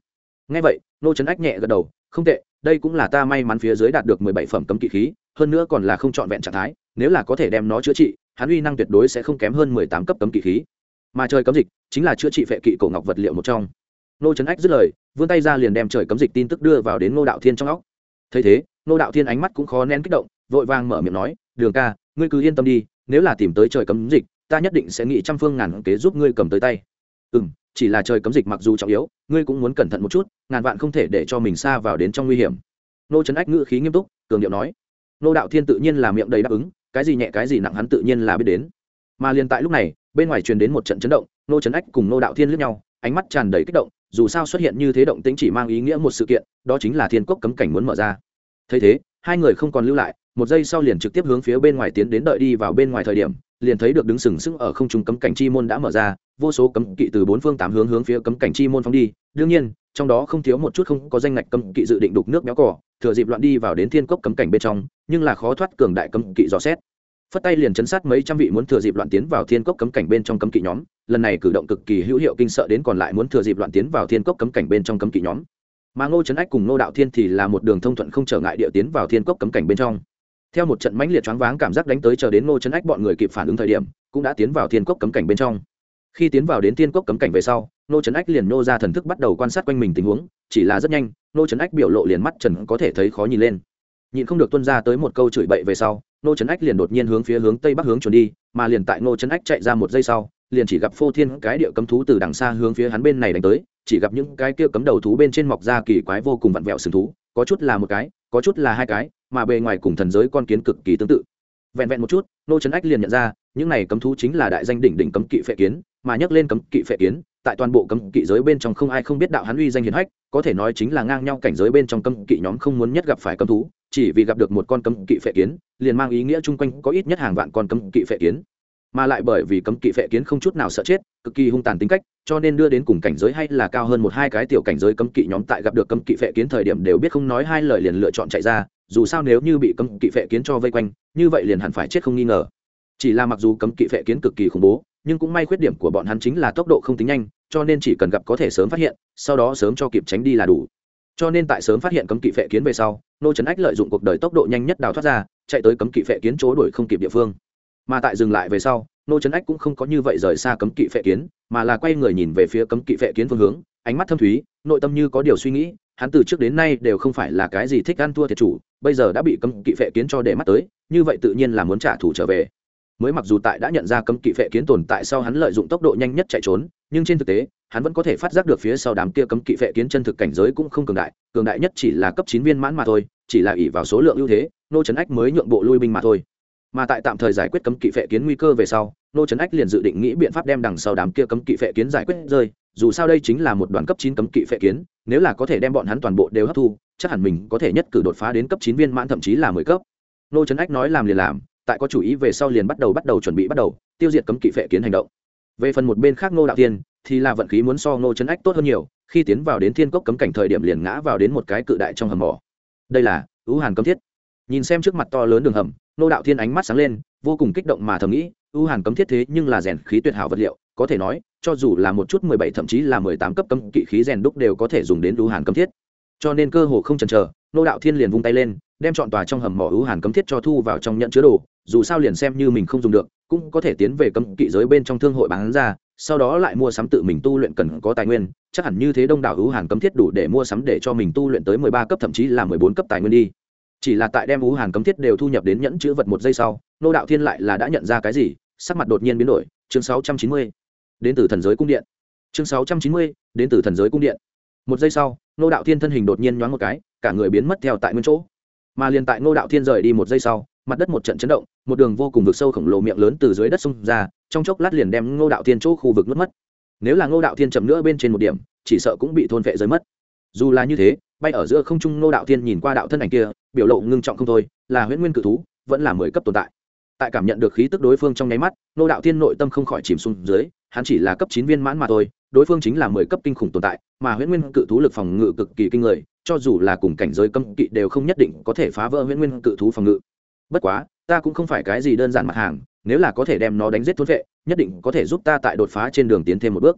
Ngay vậy, ngô trấn ách nhẹ gật đầu, không tệ, đây cũng là ta may mắn phía dưới đạt được mười bảy phẩm cấm kỵ khí, hơn nữa còn là không trọn vẹn trạng thái, nếu là có thể đem nó chữa trị, hắn uy năng tuyệt đối sẽ không kém hơn mười tám cấp cấm kỵ khí. Mà trời cấm dịch chính là chữa trị phệ kỵ cổ ngọc vật liệu một trong. Nô trấn ách dứt lời, vươn tay ra liền đem trời cấm dịch tin tức đưa vào đến nô đạo thiên trong óc. Thấy thế nô đạo thiên ánh mắt cũng khó nén kích động, vội vàng mở miệng nói đường ca, ngươi cứ yên tâm đi, nếu là tìm tới trời cấm dịch, ta nhất định sẽ nghĩ trăm phương ngàn kế giúp ngươi cầm tới tay. Ừ m chỉ là trời cấm dịch mặc dù trọng yếu, ngươi cũng muốn cẩn thận một chút, ngàn vạn không thể để cho mình xa vào đến trong nguy hiểm. Nô trấn ách ngữ khí nghiêm túc, cường điệu nói. Nô đạo thiên tự nhiên là miệng đầy đáp ứng, cái gì nhẹ cái gì nặng hắn tự nhiên là biết đến. Mà liền tại lúc này, bên ngoài truyền đến một trận chấn động, nô trấn ách cùng nô đạo thiên lướt nhau, ánh mắt tràn đầy kích động, dù sao xuất hiện như thế động tĩnh chỉ mang ý nghĩa một sự kiện, đó chính là thiên cốc cấm cảnh muốn mở ra. Thấy thế, hai người không còn lưu lại một giây sau liền trực tiếp hướng phía bên ngoài tiến đến đợi đi vào bên ngoài thời điểm, liền thấy được đứng sừng sững ở không trung cấm cảnh chi môn đã mở ra, vô số cấm kỵ từ bốn phương tám hướng hướng phía cấm cảnh chi môn phóng đi. Đương nhiên, trong đó không thiếu một chút không có danh ngạch cấm kỵ dự định đục nước béo cỏ thừa dịp loạn đi vào đến thiên cốc cấm cảnh bên trong, nhưng là khó thoát cường đại cấm kỵ dò xét. Phất tay liền chấn sát mấy trăm vị muốn thừa dịp loạn tiến vào thiên cốc cấm cảnh bên trong cấm kỵ nhóm, lần này cử động cực kỳ hữu hiệu kinh sợ đến còn lại muốn thừa dịp loạn tiến vào thiên cốc cấm cảnh bên trong cấm kỵ nhóm. Mà ngô trấn ách cùng ngô đạo thiên thì là một đường thông thuận không trở ngại địa tiến vào thiên cốc cấm cảnh bên trong theo một trận mãnh liệt choáng váng cảm giác đánh tới chờ đến ngô trấn ách bọn người kịp phản ứng thời điểm, cũng đã tiến vào thiên cốc cấm cảnh bên trong. Khi tiến vào đến thiên cốc cấm cảnh về sau, ngô trấn ách liền nô ra thần thức bắt đầu quan sát quanh mình tình huống, chỉ là rất nhanh, ngô trấn ách biểu lộ liền mắt trần có thể thấy khó nhìn lên. Nhìn không được tuân ra tới một câu chửi bậy về sau, ngô trấn ách liền đột nhiên hướng phía hướng tây bắc hướng trốn đi, mà liền tại ngô trấn ách chạy ra một giây sau, liền chỉ gặp phô thiên cái địa cấm thú từ đằng xa hướng phía hắn bên này đánh tới, chỉ gặp những cái kia cấm đầu thú bên trên mọc ra kỳ quái vô cùng vặn vẹo sừng thú, có chút là một cái, có chút là hai cái mà bề ngoài cùng thần giới con kiến cực kỳ tương tự. Vẹn vẹn một chút, nô trấn ách liền nhận ra, những này cấm thú chính là đại danh đỉnh đỉnh cấm kỵ phệ kiến, mà nhắc lên cấm kỵ phệ kiến, tại toàn bộ cấm kỵ giới bên trong không ai không biết đạo hắn uy danh hiền hách, có thể nói chính là ngang nhau cảnh giới bên trong cấm kỵ nhóm không muốn nhất gặp phải cấm thú, chỉ vì gặp được một con cấm kỵ phệ kiến, liền mang ý nghĩa chung quanh có ít nhất hàng vạn con cấm kỵ phệ kiến mà lại bởi vì cấm kỵ phệ kiến không chút nào sợ chết, cực kỳ hung tàn tính cách, cho nên đưa đến cùng cảnh giới hay là cao hơn một hai cái tiểu cảnh giới cấm kỵ nhóm tại gặp được cấm kỵ phệ kiến thời điểm đều biết không nói hai lời liền lựa chọn chạy ra, dù sao nếu như bị cấm kỵ phệ kiến cho vây quanh, như vậy liền hẳn phải chết không nghi ngờ. Chỉ là mặc dù cấm kỵ phệ kiến cực kỳ khủng bố, nhưng cũng may khuyết điểm của bọn hắn chính là tốc độ không tính nhanh, cho nên chỉ cần gặp có thể sớm phát hiện, sau đó sớm cho kịp tránh đi là đủ. Cho nên tại sớm phát hiện cấm kỵ phệ kiến về sau, nô trấn ách lợi dụng cuộc đời tốc độ nhanh nhất đào thoát ra, chạy tới cấm kỵ phệ kiến chỗ đuổi không kịp địa phương mà tại dừng lại về sau, nô trấn ách cũng không có như vậy rời xa cấm kỵ phệ kiến, mà là quay người nhìn về phía cấm kỵ phệ kiến phương hướng, ánh mắt thâm thúy, nội tâm như có điều suy nghĩ, hắn từ trước đến nay đều không phải là cái gì thích ăn thua thiệt chủ, bây giờ đã bị cấm kỵ phệ kiến cho để mắt tới, như vậy tự nhiên là muốn trả thù trở về. Mới mặc dù tại đã nhận ra cấm kỵ phệ kiến tồn tại sau hắn lợi dụng tốc độ nhanh nhất chạy trốn, nhưng trên thực tế, hắn vẫn có thể phát giác được phía sau đám kia cấm kỵ phệ kiến chân thực cảnh giới cũng không cường đại cường đại nhất chỉ là cấp chín viên mãn mà thôi, chỉ là ỷ vào số lượng ưu thế, nô trấn ách mới nhượng bộ lui binh mà thôi mà tại tạm thời giải quyết cấm kỵ phệ kiến nguy cơ về sau, nô trấn ách liền dự định nghĩ biện pháp đem đằng sau đám kia cấm kỵ phệ kiến giải quyết rơi. Dù sao đây chính là một đoàn cấp chín cấm kỵ phệ kiến, nếu là có thể đem bọn hắn toàn bộ đều hấp thu, chắc hẳn mình có thể nhất cử đột phá đến cấp chín viên mãn thậm chí là mười cấp. Nô trấn ách nói làm liền làm, tại có chủ ý về sau liền bắt đầu bắt đầu chuẩn bị bắt đầu, tiêu diệt cấm kỵ phệ kiến hành động. Về phần một bên khác ngô đạo tiên thì là vận khí muốn so ngô trấn ách tốt hơn nhiều, khi tiến vào đến thiên cốc cấm cảnh thời điểm liền ngã vào đến một cái cự đại trong hầm mỏ. Đây là ưu hàn cấm thiết. Nhìn xem trước mặt to lớn đường hầm Nô đạo thiên ánh mắt sáng lên, vô cùng kích động mà thầm nghĩ ưu hàn cấm thiết thế nhưng là rèn khí tuyệt hảo vật liệu, có thể nói, cho dù là một chút mười bảy thậm chí là mười tám cấp cấm kỵ khí rèn đúc đều có thể dùng đến ưu hàn cấm thiết. Cho nên cơ hồ không chần chờ, nô đạo thiên liền vung tay lên, đem chọn tòa trong hầm mỏ ưu hàn cấm thiết cho thu vào trong nhận chứa đồ, dù sao liền xem như mình không dùng được, cũng có thể tiến về cấm kỵ giới bên trong thương hội bán ra, sau đó lại mua sắm tự mình tu luyện cần có tài nguyên, chắc hẳn như thế đông đảo ưu hàn cấm thiết đủ để mua sắm để cho mình tu luyện tới mười ba cấp thậm chí là mười bốn cấp tài nguyên đi chỉ là tại đem vũ hàn cấm thiết đều thu nhập đến nhẫn chữ vật một giây sau, nô đạo thiên lại là đã nhận ra cái gì, sắc mặt đột nhiên biến đổi, chương sáu trăm chín mươi. Đến từ thần giới cung điện. Chương sáu trăm chín mươi, đến từ thần giới cung điện. Một giây sau, nô đạo thiên thân hình đột nhiên nhoáng một cái, cả người biến mất theo tại nguyên chỗ. Mà liền tại nô đạo thiên rời đi một giây sau, mặt đất một trận chấn động, một đường vô cùng vực sâu khổng lồ miệng lớn từ dưới đất xông ra, trong chốc lát liền đem ngô đạo thiên chỗ khu vực nuốt mất. Nếu là ngô đạo thiên chậm nữa bên trên một điểm, chỉ sợ cũng bị thôn vệ rơi mất. Dù là như thế bay ở giữa không trung nô đạo thiên nhìn qua đạo thân ảnh kia, biểu lộ ngưng trọng không thôi, là huyễn nguyên cự thú, vẫn là mười cấp tồn tại. Tại cảm nhận được khí tức đối phương trong nháy mắt nô đạo thiên nội tâm không khỏi chìm xuống dưới, hắn chỉ là cấp chín viên mãn mà thôi, đối phương chính là mười cấp kinh khủng tồn tại, mà huyễn nguyên cự thú lực phòng ngự cực kỳ kinh người, cho dù là cùng cảnh giới cấm kỵ đều không nhất định có thể phá vỡ huyễn nguyên cự thú phòng ngự. Bất quá, ta cũng không phải cái gì đơn giản mặt hàng, nếu là có thể đem nó đánh giết thốn vệ, nhất định có thể giúp ta tại đột phá trên đường tiến thêm một bước.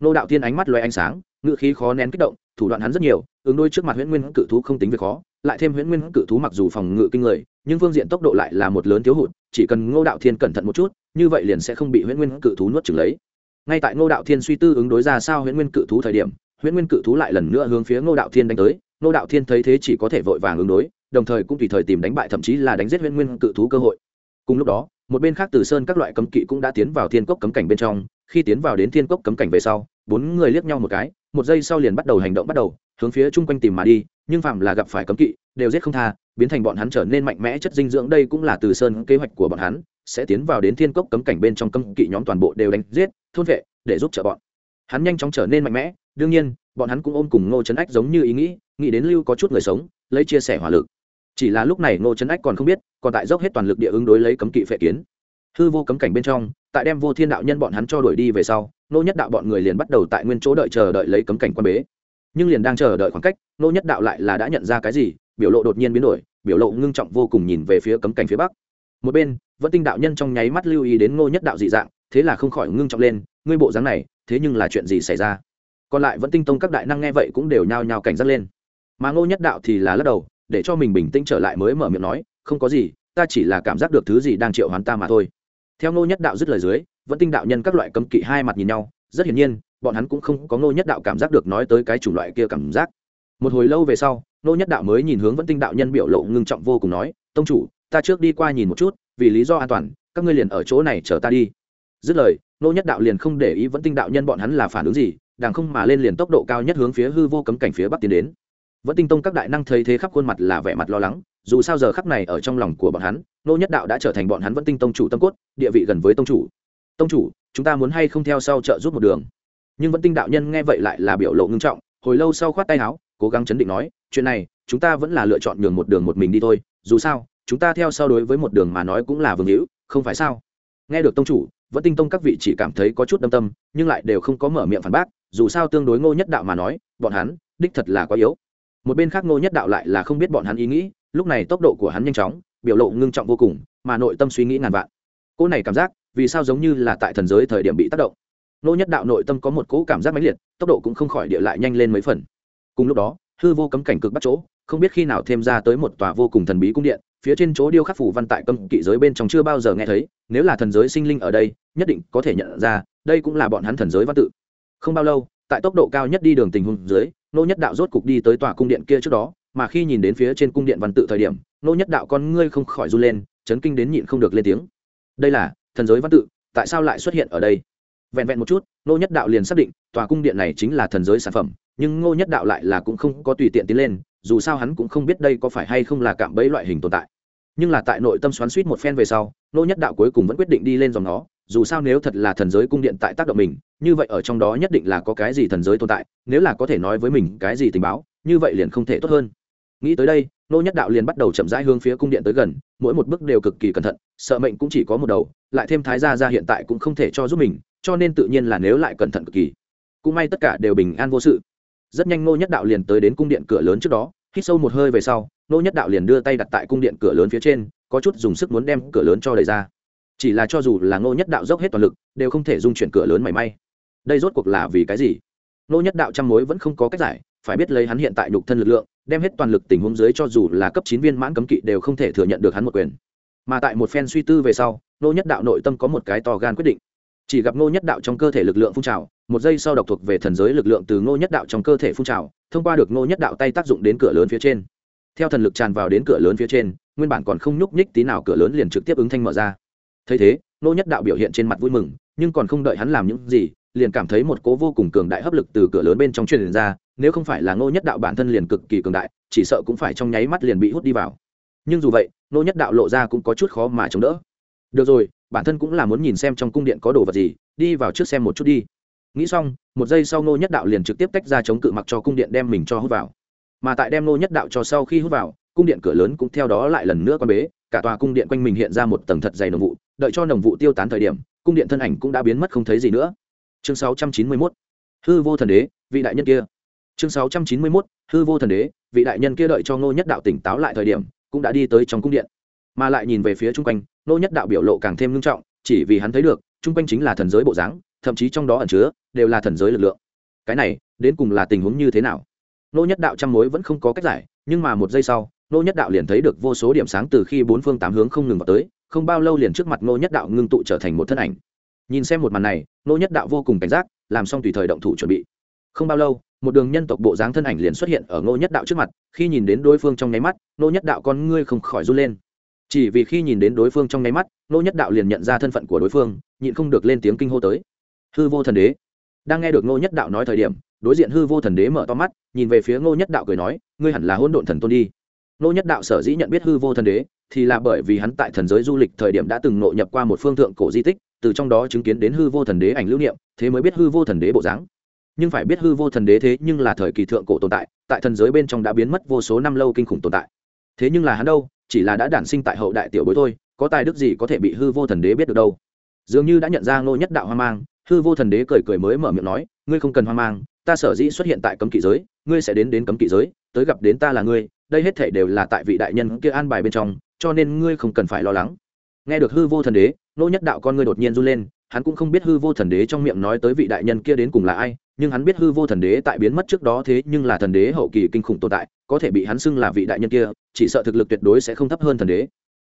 Nô đạo thiên ánh mắt loay ánh sáng ngự khí khó nén kích động thủ đoạn hắn rất nhiều, ứng đôi trước mặt huyễn nguyên cự thú không tính việc khó, lại thêm huyễn nguyên cự thú mặc dù phòng ngự kinh người, nhưng phương diện tốc độ lại là một lớn thiếu hụt, chỉ cần ngô đạo thiên cẩn thận một chút, như vậy liền sẽ không bị huyễn nguyên cự thú nuốt chừng lấy. Ngay tại ngô đạo thiên suy tư ứng đối ra sao huyễn nguyên cự thú thời điểm, huyễn nguyên cự thú lại lần nữa hướng phía ngô đạo thiên đánh tới, ngô đạo thiên thấy thế chỉ có thể vội vàng ứng đối, đồng thời cũng tùy thời tìm đánh bại thậm chí là đánh giết huyễn nguyên cự thú cơ hội. Cùng lúc đó, một bên khác từ sơn các loại cấm kỵ cũng đã tiến vào thiên cốc cấm cảnh bên trong, khi tiến vào đến thiên cốc cấm cảnh về sau, bốn người liếc nhau một cái một giây sau liền bắt đầu hành động bắt đầu, hướng phía chung quanh tìm mà đi, nhưng phạm là gặp phải cấm kỵ, đều giết không tha, biến thành bọn hắn trở nên mạnh mẽ chất dinh dưỡng đây cũng là từ sơn kế hoạch của bọn hắn, sẽ tiến vào đến thiên cốc cấm cảnh bên trong cấm kỵ nhóm toàn bộ đều đánh giết, thôn vệ, để giúp trợ bọn. Hắn nhanh chóng trở nên mạnh mẽ, đương nhiên, bọn hắn cũng ôm cùng ngô trấn ách giống như ý nghĩ nghĩ đến lưu có chút người sống, lấy chia sẻ hỏa lực. Chỉ là lúc này ngô trấn ách còn không biết, còn tại dốc hết toàn lực địa ứng đối lấy cấm kỵ phệ kiến hư vô cấm cảnh bên trong, tại đem vô thiên đạo nhân bọn hắn cho đuổi đi về sau, nô nhất đạo bọn người liền bắt đầu tại nguyên chỗ đợi chờ đợi lấy cấm cảnh quan bế. Nhưng liền đang chờ đợi khoảng cách, nô nhất đạo lại là đã nhận ra cái gì, biểu lộ đột nhiên biến đổi, biểu lộ ngưng trọng vô cùng nhìn về phía cấm cảnh phía bắc. Một bên, vẫn tinh đạo nhân trong nháy mắt lưu ý đến ngô nhất đạo dị dạng, thế là không khỏi ngưng trọng lên, ngươi bộ dáng này, thế nhưng là chuyện gì xảy ra? Còn lại vẫn tinh tông các đại năng nghe vậy cũng đều nhao nhao cảnh giác lên. Mà ngô nhất đạo thì là lắc đầu, để cho mình bình tĩnh trở lại mới mở miệng nói, không có gì, ta chỉ là cảm giác được thứ gì đang triệu hoán ta mà thôi theo ngô nhất đạo dứt lời dưới, vẫn tinh đạo nhân các loại cấm kỵ hai mặt nhìn nhau, rất hiển nhiên, bọn hắn cũng không có ngô nhất đạo cảm giác được nói tới cái chủng loại kia cảm giác. Một hồi lâu về sau, ngô nhất đạo mới nhìn hướng vẫn tinh đạo nhân biểu lộ ngưng trọng vô cùng nói, tông chủ, ta trước đi qua nhìn một chút, vì lý do an toàn, các ngươi liền ở chỗ này chờ ta đi. Dứt lời, ngô nhất đạo liền không để ý vẫn tinh đạo nhân bọn hắn là phản ứng gì đàng không mà lên liền tốc độ cao nhất hướng phía hư vô cấm cảnh phía bắc tiến đến vẫn tinh tông các đại năng thấy thế khắp khuôn mặt là vẻ mặt lo lắng, dù sao giờ khắc này ở trong lòng của bọn hắn, nô nhất đạo đã trở thành bọn hắn vẫn tinh tông chủ tâm cốt, địa vị gần với tông chủ. Tông chủ, chúng ta muốn hay không theo sau trợ giúp một đường? Nhưng vẫn tinh đạo nhân nghe vậy lại là biểu lộ ngưng trọng, hồi lâu sau khoát tay áo, cố gắng chấn định nói, chuyện này, chúng ta vẫn là lựa chọn nhường một đường một mình đi thôi, dù sao, chúng ta theo sau đối với một đường mà nói cũng là vương hữu, không phải sao? Nghe được tông chủ, vẫn tinh tông các vị chỉ cảm thấy có chút đâm tâm, nhưng lại đều không có mở miệng phản bác, dù sao tương đối ngô nhất đạo mà nói, bọn hắn, đích thật là quá yếu một bên khác ngô nhất đạo lại là không biết bọn hắn ý nghĩ, lúc này tốc độ của hắn nhanh chóng, biểu lộ ngưng trọng vô cùng, mà nội tâm suy nghĩ ngàn vạn. Cỗ này cảm giác, vì sao giống như là tại thần giới thời điểm bị tác động? Ngô nhất đạo nội tâm có một cỗ cảm giác mãnh liệt, tốc độ cũng không khỏi địa lại nhanh lên mấy phần. Cùng lúc đó, hư vô cấm cảnh cực bắt chỗ, không biết khi nào thêm ra tới một tòa vô cùng thần bí cung điện, phía trên chỗ điêu khắc phủ văn tại cấm kỵ giới bên trong chưa bao giờ nghe thấy, nếu là thần giới sinh linh ở đây, nhất định có thể nhận ra, đây cũng là bọn hắn thần giới văn tự. Không bao lâu, tại tốc độ cao nhất đi đường tình huống dưới nô nhất đạo rốt cục đi tới tòa cung điện kia trước đó, mà khi nhìn đến phía trên cung điện văn tự thời điểm, nô nhất đạo con ngươi không khỏi run lên, chấn kinh đến nhịn không được lên tiếng. Đây là thần giới văn tự, tại sao lại xuất hiện ở đây? Vẹn vẹn một chút, nô nhất đạo liền xác định, tòa cung điện này chính là thần giới sản phẩm, nhưng ngô nhất đạo lại là cũng không có tùy tiện tiến lên, dù sao hắn cũng không biết đây có phải hay không là cạm bẫy loại hình tồn tại. Nhưng là tại nội tâm xoắn suýt một phen về sau, nô nhất đạo cuối cùng vẫn quyết định đi lên dòng nó dù sao nếu thật là thần giới cung điện tại tác động mình, như vậy ở trong đó nhất định là có cái gì thần giới tồn tại, nếu là có thể nói với mình cái gì tình báo, như vậy liền không thể tốt hơn. Nghĩ tới đây, nô nhất đạo liền bắt đầu chậm rãi hướng phía cung điện tới gần, mỗi một bước đều cực kỳ cẩn thận, sợ mệnh cũng chỉ có một đầu, lại thêm thái gia ra hiện tại cũng không thể cho giúp mình, cho nên tự nhiên là nếu lại cẩn thận cực kỳ. Cũng may tất cả đều bình an vô sự. Rất nhanh nô nhất đạo liền tới đến cung điện cửa lớn trước đó, hít sâu một hơi về sau, nô nhất đạo liền đưa tay đặt tại cung điện cửa lớn phía trên, có chút dùng sức muốn đem cửa lớn cho đẩy ra chỉ là cho dù là Ngô nhất đạo dốc hết toàn lực, đều không thể dung chuyển cửa lớn mảy may. Đây rốt cuộc là vì cái gì? Ngô nhất đạo trăm mối vẫn không có cách giải, phải biết lấy hắn hiện tại nhục thân lực lượng, đem hết toàn lực tình huống dưới cho dù là cấp chín viên mãn cấm kỵ đều không thể thừa nhận được hắn một quyền. Mà tại một phen suy tư về sau, Ngô nhất đạo nội tâm có một cái to gan quyết định. Chỉ gặp Ngô nhất đạo trong cơ thể lực lượng phun trào, một giây sau độc thuộc về thần giới lực lượng từ ngô nhất đạo trong cơ thể phun trào, thông qua được ngô nhất đạo tay tác dụng đến cửa lớn phía trên. Theo thần lực tràn vào đến cửa lớn phía trên, nguyên bản còn không nhúc nhích tí nào cửa lớn liền trực tiếp ứng thanh mở ra thấy thế ngô nhất đạo biểu hiện trên mặt vui mừng, nhưng còn không đợi hắn làm những gì, liền cảm thấy một cố vô cùng cường đại hấp lực từ cửa lớn bên trong truyền ra, nếu không phải là ngô nhất đạo bản thân liền cực kỳ cường đại, chỉ sợ cũng phải trong nháy mắt liền bị hút đi vào. Nhưng dù vậy ngô nhất đạo lộ ra cũng có chút khó mà chống đỡ. Được rồi, bản thân cũng là muốn nhìn xem trong cung điện có đồ vật gì, đi vào trước xem một chút đi. Nghĩ xong, một giây sau ngô nhất đạo liền trực tiếp tách ra chống cự mặc cho cung điện đem mình cho hút vào. Mà tại đem ngô nhất đạo cho sau khi hút vào, cung điện cửa lớn cũng theo đó lại lần nữa quan bế, cả tòa cung điện quanh mình hiện ra một tầng thật dày nồng vụ đợi cho nồng vụ tiêu tán thời điểm, cung điện thân ảnh cũng đã biến mất không thấy gì nữa. Chương 691 hư vô thần đế, vị đại nhân kia. Chương 691 hư vô thần đế, vị đại nhân kia đợi cho ngô nhất đạo tỉnh táo lại thời điểm, cũng đã đi tới trong cung điện. Mà lại nhìn về phía chung quanh, ngô nhất đạo biểu lộ càng thêm nghiêm trọng, chỉ vì hắn thấy được, chung quanh chính là thần giới bộ dáng, thậm chí trong đó ẩn chứa, đều là thần giới lực lượng. Cái này, đến cùng là tình huống như thế nào? Nô nhất đạo trăm mối vẫn không có cách giải, nhưng mà một giây sau nô nhất đạo liền thấy được vô số điểm sáng từ khi bốn phương tám hướng không ngừng vào tới không bao lâu liền trước mặt Ngô nhất đạo ngưng tụ trở thành một thân ảnh. Nhìn xem một màn này, Ngô nhất đạo vô cùng cảnh giác, làm xong tùy thời động thủ chuẩn bị. Không bao lâu, một đường nhân tộc bộ dáng thân ảnh liền xuất hiện ở Ngô nhất đạo trước mặt, khi nhìn đến đối phương trong nháy mắt, Ngô nhất đạo con ngươi không khỏi run lên. Chỉ vì khi nhìn đến đối phương trong nháy mắt, Ngô nhất đạo liền nhận ra thân phận của đối phương, nhịn không được lên tiếng kinh hô tới. Hư vô thần đế. Đang nghe được ngô nhất đạo nói thời điểm, đối diện hư vô thần đế mở to mắt, nhìn về phía ngô nhất đạo cười nói, ngươi hẳn là hôn độn thần tôn đi nô nhất đạo sở dĩ nhận biết hư vô thần đế, thì là bởi vì hắn tại thần giới du lịch thời điểm đã từng nội nhập qua một phương thượng cổ di tích, từ trong đó chứng kiến đến hư vô thần đế ảnh lưu niệm, thế mới biết hư vô thần đế bộ dáng. Nhưng phải biết hư vô thần đế thế nhưng là thời kỳ thượng cổ tồn tại tại thần giới bên trong đã biến mất vô số năm lâu kinh khủng tồn tại. Thế nhưng là hắn đâu, chỉ là đã đản sinh tại hậu đại tiểu bối thôi, có tài đức gì có thể bị hư vô thần đế biết được đâu. Dường như đã nhận ra ngô nhất đạo hoang mang, hư vô thần đế cười cười mới mở miệng nói, ngươi không cần hoang mang, ta sở dĩ xuất hiện tại cấm kỵ giới, ngươi sẽ đến đến cấm kỵ giới, tới gặp đến ta là ngươi đây hết thể đều là tại vị đại nhân kia an bài bên trong, cho nên ngươi không cần phải lo lắng. Nghe được hư vô thần đế, nô nhất đạo con ngươi đột nhiên run lên, hắn cũng không biết hư vô thần đế trong miệng nói tới vị đại nhân kia đến cùng là ai, nhưng hắn biết hư vô thần đế tại biến mất trước đó thế nhưng là thần đế hậu kỳ kinh khủng tồn tại, có thể bị hắn xưng là vị đại nhân kia, chỉ sợ thực lực tuyệt đối sẽ không thấp hơn thần đế.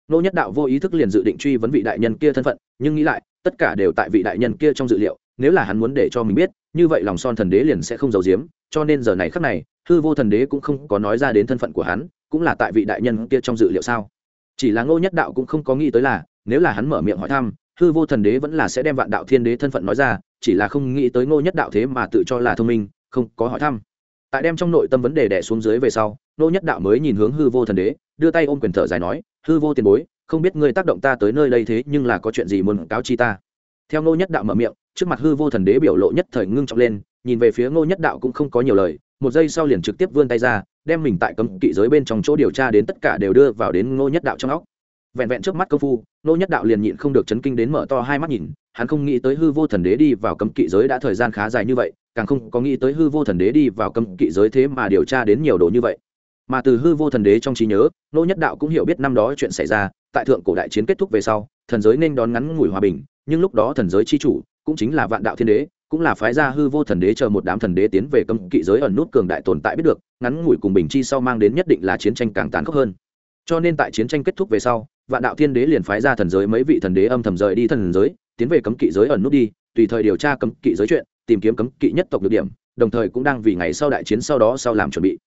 Nô nhất đạo vô ý thức liền dự định truy vấn vị đại nhân kia thân phận, nhưng nghĩ lại, tất cả đều tại vị đại nhân kia trong dự liệu, nếu là hắn muốn để cho mình biết, như vậy lòng son thần đế liền sẽ không giấu giếm cho nên giờ này khắc này, hư vô thần đế cũng không có nói ra đến thân phận của hắn, cũng là tại vị đại nhân kia trong dự liệu sao? Chỉ là ngô nhất đạo cũng không có nghĩ tới là, nếu là hắn mở miệng hỏi thăm, hư vô thần đế vẫn là sẽ đem vạn đạo thiên đế thân phận nói ra, chỉ là không nghĩ tới ngô nhất đạo thế mà tự cho là thông minh, không có hỏi thăm. Tại đem trong nội tâm vấn đề đẻ xuống dưới về sau, ngô nhất đạo mới nhìn hướng hư vô thần đế, đưa tay ôm quyền thở dài nói, hư vô tiền bối, không biết ngươi tác động ta tới nơi đây thế nhưng là có chuyện gì muốn cáo chi ta? Theo ngô nhất đạo mở miệng trước mặt hư vô thần đế biểu lộ nhất thời ngưng trọng lên, nhìn về phía ngô nhất đạo cũng không có nhiều lời, một giây sau liền trực tiếp vươn tay ra, đem mình tại cấm kỵ giới bên trong chỗ điều tra đến tất cả đều đưa vào đến ngô nhất đạo trong óc. Vẹn vẹn trước mắt công phu, ngô nhất đạo liền nhịn không được chấn kinh đến mở to hai mắt nhìn, hắn không nghĩ tới hư vô thần đế đi vào cấm kỵ giới đã thời gian khá dài như vậy, càng không có nghĩ tới hư vô thần đế đi vào cấm kỵ giới thế mà điều tra đến nhiều đồ như vậy. Mà từ hư vô thần đế trong trí nhớ, ngô nhất đạo cũng hiểu biết năm đó chuyện xảy ra, tại thượng cổ đại chiến kết thúc về sau, thần giới nên đón ngắn ngủi hòa bình, nhưng lúc đó thần giới chi chủ cũng chính là vạn đạo thiên đế, cũng là phái gia hư vô thần đế chờ một đám thần đế tiến về cấm kỵ giới ẩn nút cường đại tồn tại biết được, ngắn ngủi cùng bình chi sau mang đến nhất định là chiến tranh càng tàn khốc hơn. Cho nên tại chiến tranh kết thúc về sau, vạn đạo thiên đế liền phái ra thần giới mấy vị thần đế âm thầm rời đi thần giới, tiến về cấm kỵ giới ẩn nút đi, tùy thời điều tra cấm kỵ giới chuyện, tìm kiếm cấm kỵ nhất tộc được điểm, đồng thời cũng đang vì ngày sau đại chiến sau đó sau làm chuẩn bị.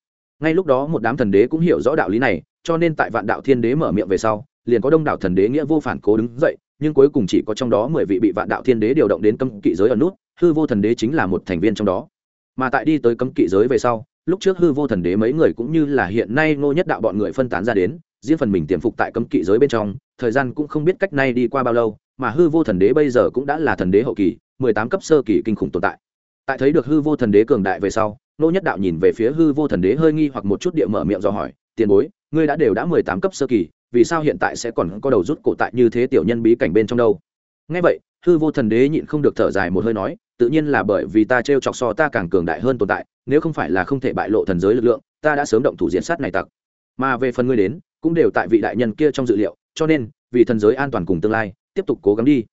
Ngay lúc đó một đám thần đế cũng hiểu rõ đạo lý này, cho nên tại vạn đạo thiên đế mở miệng về sau, liền có đông đảo thần đế nghĩa vô phản cố đứng dậy nhưng cuối cùng chỉ có trong đó mười vị bị vạn đạo thiên đế điều động đến cấm kỵ giới ở nút, hư vô thần đế chính là một thành viên trong đó. Mà tại đi tới cấm kỵ giới về sau, lúc trước hư vô thần đế mấy người cũng như là hiện nay ngô nhất đạo bọn người phân tán ra đến, riêng phần mình tiềm phục tại cấm kỵ giới bên trong, thời gian cũng không biết cách nay đi qua bao lâu, mà hư vô thần đế bây giờ cũng đã là thần đế hậu kỳ, mười tám cấp sơ kỳ kinh khủng tồn tại. Tại thấy được hư vô thần đế cường đại về sau, ngô nhất đạo nhìn về phía hư vô thần đế hơi nghi hoặc một chút địa mở miệng do hỏi, tiền bối, ngươi đã đều đã mười tám cấp sơ kỳ vì sao hiện tại sẽ còn có đầu rút cổ tại như thế tiểu nhân bí cảnh bên trong đâu? Ngay vậy, hư vô thần đế nhịn không được thở dài một hơi nói, tự nhiên là bởi vì ta t r e o chọc so ta càng cường đại hơn tồn tại, nếu không phải là không thể bại lộ thần giới lực lượng, ta đã sớm động thủ diện sát này tặc. Mà về phần ngươi đến, cũng đều tại vị đại nhân kia trong dự liệu, cho nên, vì thần giới an toàn cùng tương lai, tiếp tục cố gắng đi.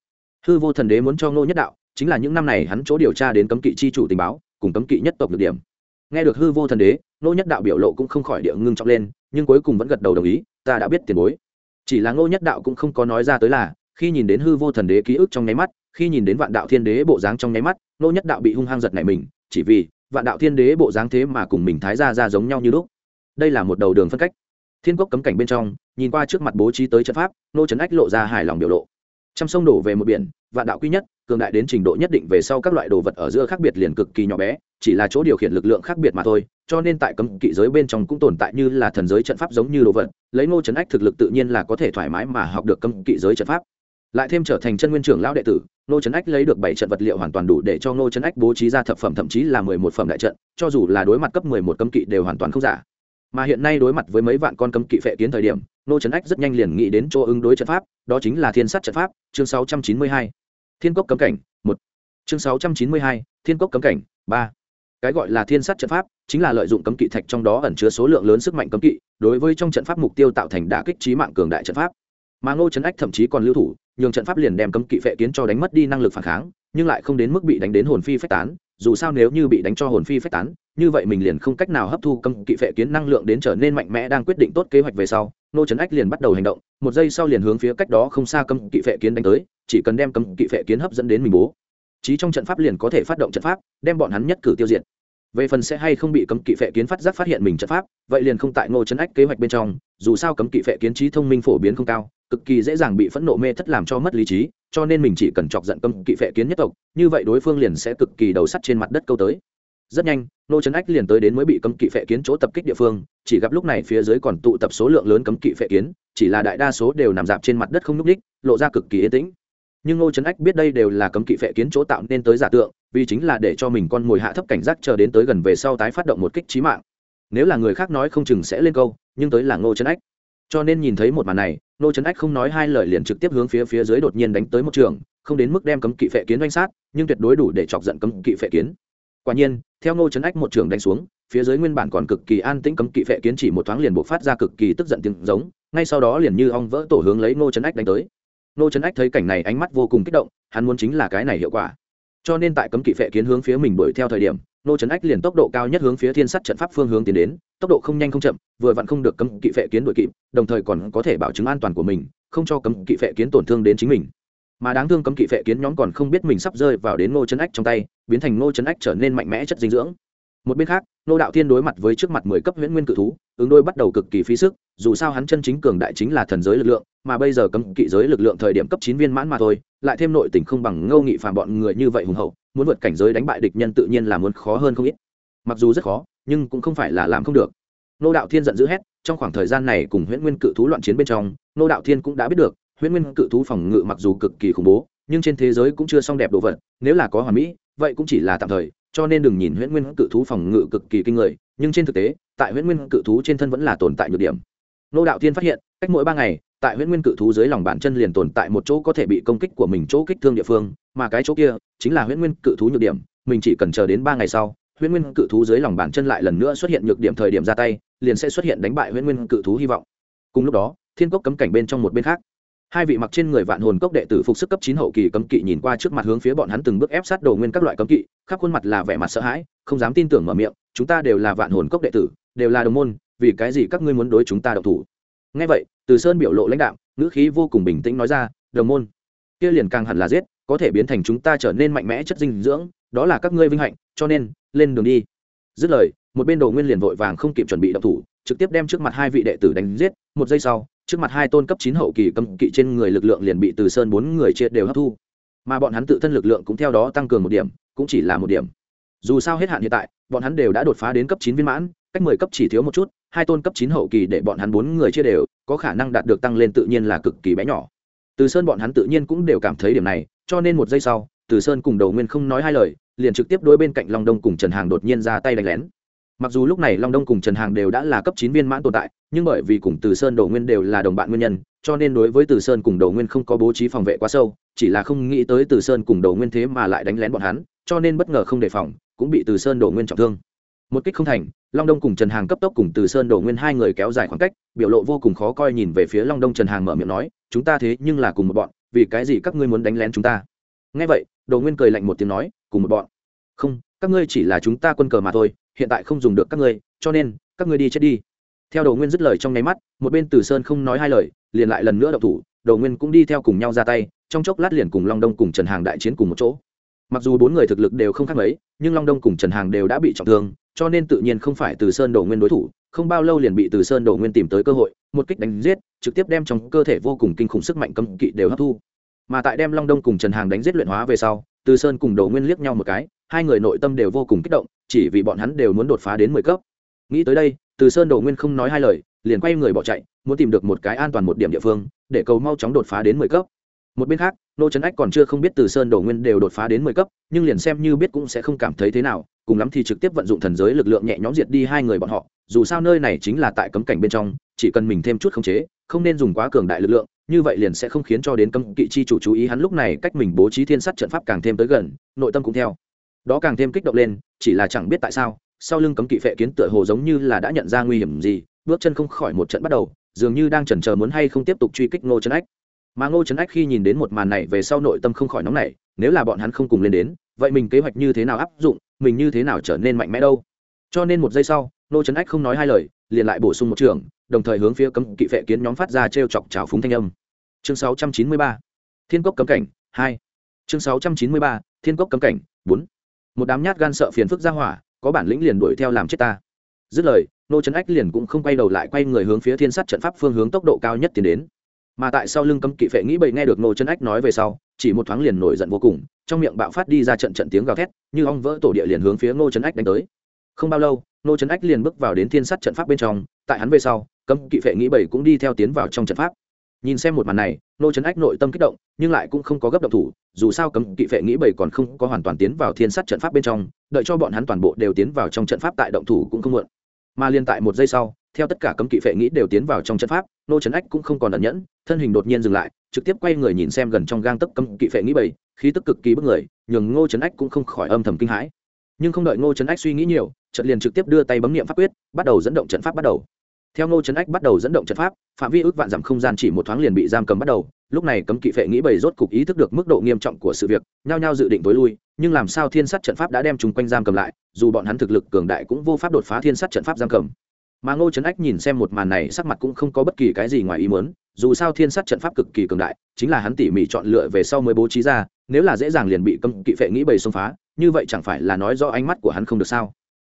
Hư vô thần đế muốn cho ngô nhất đạo, chính là những năm này hắn chỗ điều tra đến cấm kỵ chi chủ tình báo, cùng cấm kỵ nhất tộc được điểm nghe được hư vô thần đế nô nhất đạo biểu lộ cũng không khỏi địa ngưng trọng lên, nhưng cuối cùng vẫn gật đầu đồng ý, ta đã biết tiền bối. Chỉ là ngô nhất đạo cũng không có nói ra tới là, khi nhìn đến hư vô thần đế ký ức trong nháy mắt, khi nhìn đến vạn đạo thiên đế bộ dáng trong nháy mắt nô nhất đạo bị hung hăng giật này mình, chỉ vì vạn đạo thiên đế bộ dáng thế mà cùng mình thái ra ra giống nhau như lúc. Đây là một đầu đường phân cách. Thiên quốc cấm cảnh bên trong, nhìn qua trước mặt bố trí tới trận pháp nô trấn ách lộ ra hài lòng biểu lộ. T sông đổ về một biển, vạn đạo quý nhất cường đại đến trình độ nhất định về sau các loại đồ vật ở giữa khác biệt liền cực kỳ nhỏ bé, chỉ là chỗ điều khiển lực lượng khác biệt mà thôi, cho nên tại cấm kỵ giới bên trong cũng tồn tại như là thần giới trận pháp giống như đồ vật, lấy ngô trấn ách thực lực tự nhiên là có thể thoải mái mà học được cấm kỵ giới trận pháp. Lại thêm trở thành chân nguyên trưởng lão đệ tử, ngô trấn ách lấy được bảy trận vật liệu hoàn toàn đủ để cho ngô trấn ách bố trí ra thập phẩm thậm chí là mười một phẩm đại trận, cho dù là đối mặt cấp mười một cấm kỵ đều hoàn toàn không giả. Mà hiện nay đối mặt với mấy vạn con cấm kỵ phệ kiến thời điểm, ngô trấn ách rất nhanh liền nghĩ đến chỗ ứng đối trận pháp, đó chính là thiên sát trận pháp, chương sáu trăm chín mươi hai thiên cốc cấm cảnh, một. Chương sáu trăm chín mươi hai, thiên cốc cấm cảnh, ba. Cái gọi là thiên sát trận pháp, chính là lợi dụng cấm kỵ thạch trong đó ẩn chứa số lượng lớn sức mạnh cấm kỵ, đối với trong trận pháp mục tiêu tạo thành đả kích trí mạng cường đại trận pháp. Mà ngô trấn ách thậm chí còn lưu thủ, nhường trận pháp liền đem cấm kỵ phệ kiến cho đánh mất đi năng lực phản kháng, nhưng lại không đến mức bị đánh đến hồn phi phách tán, dù sao nếu như bị đánh cho hồn phi phách tán, như vậy mình liền không cách nào hấp thu cấm kỵ phệ kiến năng lượng đến trở nên mạnh mẽ đang quyết định tốt kế hoạch về sau, ngô trấn ách liền bắt đầu hành động, một giây sau liền hướng phía cách đó không xa cấm kỵ phệ kiến đánh tới chỉ cần đem cấm kỵ phệ kiến hấp dẫn đến mình bố. Trí trong trận pháp liền có thể phát động trận pháp, đem bọn hắn nhất cử tiêu diệt. Về phần sẽ hay không bị cấm kỵ phệ kiến phát giác phát hiện mình trận pháp, vậy liền không tại ngô chấn ách kế hoạch bên trong, dù sao cấm kỵ phệ kiến trí thông minh phổ biến không cao, cực kỳ dễ dàng bị phẫn nộ mê thất làm cho mất lý trí, cho nên mình chỉ cần chọc giận cấm kỵ phệ kiến nhất tộc, như vậy đối phương liền sẽ cực kỳ đầu sắt trên mặt đất câu tới. Rất nhanh nô trấn ách liền tới đến mới bị cấm kỵ phệ kiến chỗ tập kích địa phương, chỉ gặp lúc này phía dưới còn tụ tập số lượng lớn cấm kỵ phệ kiến, chỉ là đại đa số đều nằm dạp trên mặt đất không n ú c ních lộ ra cực kỳ yên tĩnh nhưng ngô trấn ách biết đây đều là cấm kỵ phệ kiến chỗ tạo nên tới giả tượng, vì chính là để cho mình con mồi hạ thấp cảnh giác chờ đến tới gần về sau tái phát động một kích trí mạng. Nếu là người khác nói không chừng sẽ lên câu, nhưng tới là ngô trấn ách. Cho nên nhìn thấy một màn này, ngô trấn ách không nói hai lời liền trực tiếp hướng phía phía dưới đột nhiên đánh tới một trường, không đến mức đem cấm kỵ phệ kiến doanh sát, nhưng tuyệt đối đủ để chọc giận cấm kỵ phệ kiến. Quả nhiên, theo ngô trấn ách một trường đánh xuống, phía dưới nguyên bản còn cực kỳ an tĩnh cấm kỵ phệ kiến chỉ một thoáng liền buộc phát ra cực kỳ tức giận tiếng giống, ngay sau đó liền như ong vỡ tổ hướng lấy ngô trấn ách đánh tới nô trấn ách thấy cảnh này ánh mắt vô cùng kích động, hắn muốn chính là cái này hiệu quả. Cho nên tại cấm kỵ phệ kiến hướng phía mình đuổi theo thời điểm, nô trấn ách liền tốc độ cao nhất hướng phía thiên sắt trận pháp phương hướng tiến đến, tốc độ không nhanh không chậm, vừa vặn không được cấm kỵ phệ kiến đuổi kịp, đồng thời còn có thể bảo chứng an toàn của mình, không cho cấm kỵ phệ kiến tổn thương đến chính mình. Mà đáng thương cấm kỵ phệ kiến nhóm còn không biết mình sắp rơi vào đến nô trấn ách trong tay, biến thành nô trấn ách trở nên mạnh mẽ chất dinh dưỡng. Một bên khác, nô đạo thiên đối mặt với trước mặt mười cấp huyễn nguyên cự thú ứng đôi bắt đầu cực kỳ phí sức, dù sao hắn chân chính cường đại chính là thần giới lực lượng, mà bây giờ cấm kỵ giới lực lượng thời điểm cấp chín viên mãn mà thôi, lại thêm nội tình không bằng ngâu nghị phàm bọn người như vậy hùng hậu, muốn vượt cảnh giới đánh bại địch nhân tự nhiên là muốn khó hơn không ít. Mặc dù rất khó, nhưng cũng không phải là làm không được. Nô đạo thiên giận dữ hét, trong khoảng thời gian này cùng huyễn nguyên cự thú loạn chiến bên trong, nô đạo thiên cũng đã biết được, huyễn nguyên cự thú phòng ngự mặc dù cực kỳ khủng bố, nhưng trên thế giới cũng chưa xong đẹp đồ vật, nếu là có hoàn mỹ, vậy cũng chỉ là tạm thời cho nên đừng nhìn huyễn nguyên cự thú phòng ngự cực kỳ kinh người, nhưng trên thực tế, tại huyễn nguyên cự thú trên thân vẫn là tồn tại nhược điểm. Nô đạo thiên phát hiện, cách mỗi ba ngày, tại huyễn nguyên cự thú dưới lòng bàn chân liền tồn tại một chỗ có thể bị công kích của mình chỗ kích thương địa phương, mà cái chỗ kia, chính là huyễn nguyên cự thú nhược điểm, mình chỉ cần chờ đến ba ngày sau, huyễn nguyên cự thú dưới lòng bàn chân lại lần nữa xuất hiện nhược điểm thời điểm ra tay, liền sẽ xuất hiện đánh bại huyễn nguyên cự thú hy vọng. Cùng lúc đó, thiên cốc cấm cảnh bên trong một bên khác hai vị mặc trên người vạn hồn cốc đệ tử phục sức cấp chín hậu kỳ cấm kỵ nhìn qua trước mặt hướng phía bọn hắn từng bước ép sát đồ nguyên các loại cấm kỵ, khắp khuôn mặt là vẻ mặt sợ hãi, không dám tin tưởng mở miệng, chúng ta đều là vạn hồn cốc đệ tử, đều là đồng môn, vì cái gì các ngươi muốn đối chúng ta độc thủ? Ngay vậy, từ sơn biểu lộ lãnh đạo ngữ khí vô cùng bình tĩnh nói ra, đồng môn, kia liền càng hẳn là giết, có thể biến thành chúng ta trở nên mạnh mẽ chất dinh dưỡng, đó là các ngươi vinh hạnh, cho nên, lên đường đi. Dứt lời, một bên đồ nguyên liền vội vàng không kịp chuẩn bị động thủ, trực tiếp đem trước mặt hai vị đệ tử đánh giết, một giây sau trước mặt hai tôn cấp chín hậu kỳ cấm kỵ trên người lực lượng liền bị từ sơn bốn người triệt đều hấp thu. Mà bọn hắn tự thân lực lượng cũng theo đó tăng cường một điểm, cũng chỉ là một điểm. Dù sao hết hạn hiện tại, bọn hắn đều đã đột phá đến cấp chín viên mãn, cách mười cấp chỉ thiếu một chút, hai tôn cấp chín hậu kỳ để bọn hắn bốn người chia đều, có khả năng đạt được tăng lên tự nhiên là cực kỳ bé nhỏ. Từ sơn bọn hắn tự nhiên cũng đều cảm thấy điểm này, cho nên một giây sau, từ sơn cùng đầu nguyên không nói hai lời, liền trực tiếp đối bên cạnh long đông cùng trần hàng đột nhiên ra tay đánh lén mặc dù lúc này long đông cùng trần hàng đều đã là cấp chín viên mãn tồn tại, nhưng bởi vì cùng từ sơn Đổ nguyên đều là đồng bạn nguyên nhân, cho nên đối với từ sơn cùng Đổ nguyên không có bố trí phòng vệ quá sâu, chỉ là không nghĩ tới từ sơn cùng Đổ nguyên thế mà lại đánh lén bọn hắn, cho nên bất ngờ không đề phòng, cũng bị từ sơn Đổ nguyên trọng thương. Một kích không thành, long đông cùng trần hàng cấp tốc cùng từ sơn đổ nguyên hai người kéo dài khoảng cách, biểu lộ vô cùng khó coi nhìn về phía long đông trần hàng mở miệng nói, chúng ta thế nhưng là cùng một bọn, vì cái gì các ngươi muốn đánh lén chúng ta? Ngay vậy Đổ nguyên cười lạnh một tiếng nói, cùng một bọn. Không, các ngươi chỉ là chúng ta quân cờ mà thôi hiện tại không dùng được các ngươi, cho nên, các ngươi đi chết đi. Theo đồ nguyên dứt lời trong nháy mắt, một bên từ sơn không nói hai lời, liền lại lần nữa đậu thủ, đồ nguyên cũng đi theo cùng nhau ra tay, trong chốc lát liền cùng long đông cùng trần hàng đại chiến cùng một chỗ. Mặc dù bốn người thực lực đều không khác mấy, nhưng long đông cùng trần hàng đều đã bị trọng thương, cho nên tự nhiên không phải từ sơn đồ nguyên đối thủ, không bao lâu liền bị từ sơn đồ nguyên tìm tới cơ hội, một kích đánh giết, trực tiếp đem trong cơ thể vô cùng kinh khủng sức mạnh cấm kỵ đều hấp thu. Mà tại đem long đông cùng trần hàng đánh giết luyện hóa về sau, từ sơn cùng đồ nguyên liếc nhau một cái, hai người nội tâm đều vô cùng kích động chỉ vì bọn hắn đều muốn đột phá đến mười cấp. Nghĩ tới đây, từ sơn đồ nguyên không nói hai lời, liền quay người bỏ chạy, muốn tìm được một cái an toàn một điểm địa phương, để cầu mau chóng đột phá đến mười cấp. Một bên khác nô trấn ách còn chưa không biết từ sơn đồ nguyên đều đột phá đến mười cấp, nhưng liền xem như biết cũng sẽ không cảm thấy thế nào, cùng lắm thì trực tiếp vận dụng thần giới lực lượng nhẹ nhõm diệt đi hai người bọn họ, dù sao nơi này chính là tại cấm cảnh bên trong, chỉ cần mình thêm chút khống chế, không nên dùng quá cường đại lực lượng, như vậy liền sẽ không khiến cho đến cấm kỵ chi chủ chú ý hắn lúc này cách mình bố trí thiên sát trận pháp càng thêm tới gần, nội tâm cũng theo đó càng thêm kích động lên chỉ là chẳng biết tại sao sau lưng cấm kỵ phệ kiến tựa hồ giống như là đã nhận ra nguy hiểm gì bước chân không khỏi một trận bắt đầu dường như đang chần chờ muốn hay không tiếp tục truy kích ngô trấn ách. Mà ngô trấn ách khi nhìn đến một màn này về sau nội tâm không khỏi nóng nảy nếu là bọn hắn không cùng lên đến vậy mình kế hoạch như thế nào áp dụng mình như thế nào trở nên mạnh mẽ đâu? Cho nên một giây sau ngô trấn ách không nói hai lời liền lại bổ sung một trường đồng thời hướng phía cấm kỵ phệ kiến nhóm phát ra t r e o chọc trào phúng thanh âm. Chương 693, thiên cốc cấm cảnh hai. Chương 693, thiên cốc cấm cảnh bốn một đám nhát gan sợ phiền phức ra hỏa, có bản lĩnh liền đuổi theo làm chết ta. Dứt lời, nô trấn ách liền cũng không quay đầu lại quay người hướng phía thiên sát trận pháp phương hướng tốc độ cao nhất tiến đến. Mà tại sau lưng cấm kỵ phệ nghĩ bậy nghe được nô Trấn ách nói về sau, chỉ một thoáng liền nổi giận vô cùng, trong miệng bạo phát đi ra trận trận tiếng gào thét, như ong vỡ tổ địa liền hướng phía ngô Trấn ách đánh tới. Không bao lâu, nô Trấn ách liền bước vào đến thiên Sát trận pháp bên trong, tại hắn về sau, cấm kỵ phệ nghĩ bậy cũng đi theo tiến vào trong trận pháp nhìn xem một màn này, nô Trấn ách nội tâm kích động, nhưng lại cũng không có gấp động thủ, dù sao cấm kỵ phệ nghĩ bảy còn không có hoàn toàn tiến vào thiên sát trận pháp bên trong, đợi cho bọn hắn toàn bộ đều tiến vào trong trận pháp tại động thủ cũng không muộn. Mà liên tại một giây sau, theo tất cả cấm kỵ phệ nghĩ đều tiến vào trong trận pháp, nô trấn ách cũng không còn ẩn nhẫn, thân hình đột nhiên dừng lại, trực tiếp quay người nhìn xem gần trong gang tấc cấm kỵ phệ nghĩ bầy, khí tức cực kỳ bức người, nhường ngô trấn ách cũng không khỏi âm thầm kinh hãi. Nhưng không đợi ngô trấn ách suy nghĩ nhiều trận liền trực tiếp đưa tay bấm nghiệm pháp quyết, bắt đầu dẫn động trận pháp bắt đầu theo ngô trấn ách bắt đầu dẫn động trận pháp, phạm vi ước vạn dặm không gian chỉ một thoáng liền bị giam cầm bắt đầu, lúc này cấm kỵ phệ nghĩ bầy rốt cục ý thức được mức độ nghiêm trọng của sự việc, nhao nhao dự định tối lui, nhưng làm sao thiên sát trận pháp đã đem chúng quanh giam cầm lại, dù bọn hắn thực lực cường đại cũng vô pháp đột phá thiên sát trận pháp giam cầm. Mà ngô trấn ách nhìn xem một màn này, sắc mặt cũng không có bất kỳ cái gì ngoài ý muốn, dù sao thiên sát trận pháp cực kỳ cường đại, chính là hắn tỉ mỉ chọn lựa về sau mới bố trí ra, nếu là dễ dàng liền bị cấm kỵ phệ nghĩ bầy xông phá, như vậy chẳng phải là nói do ánh mắt của hắn không được sao?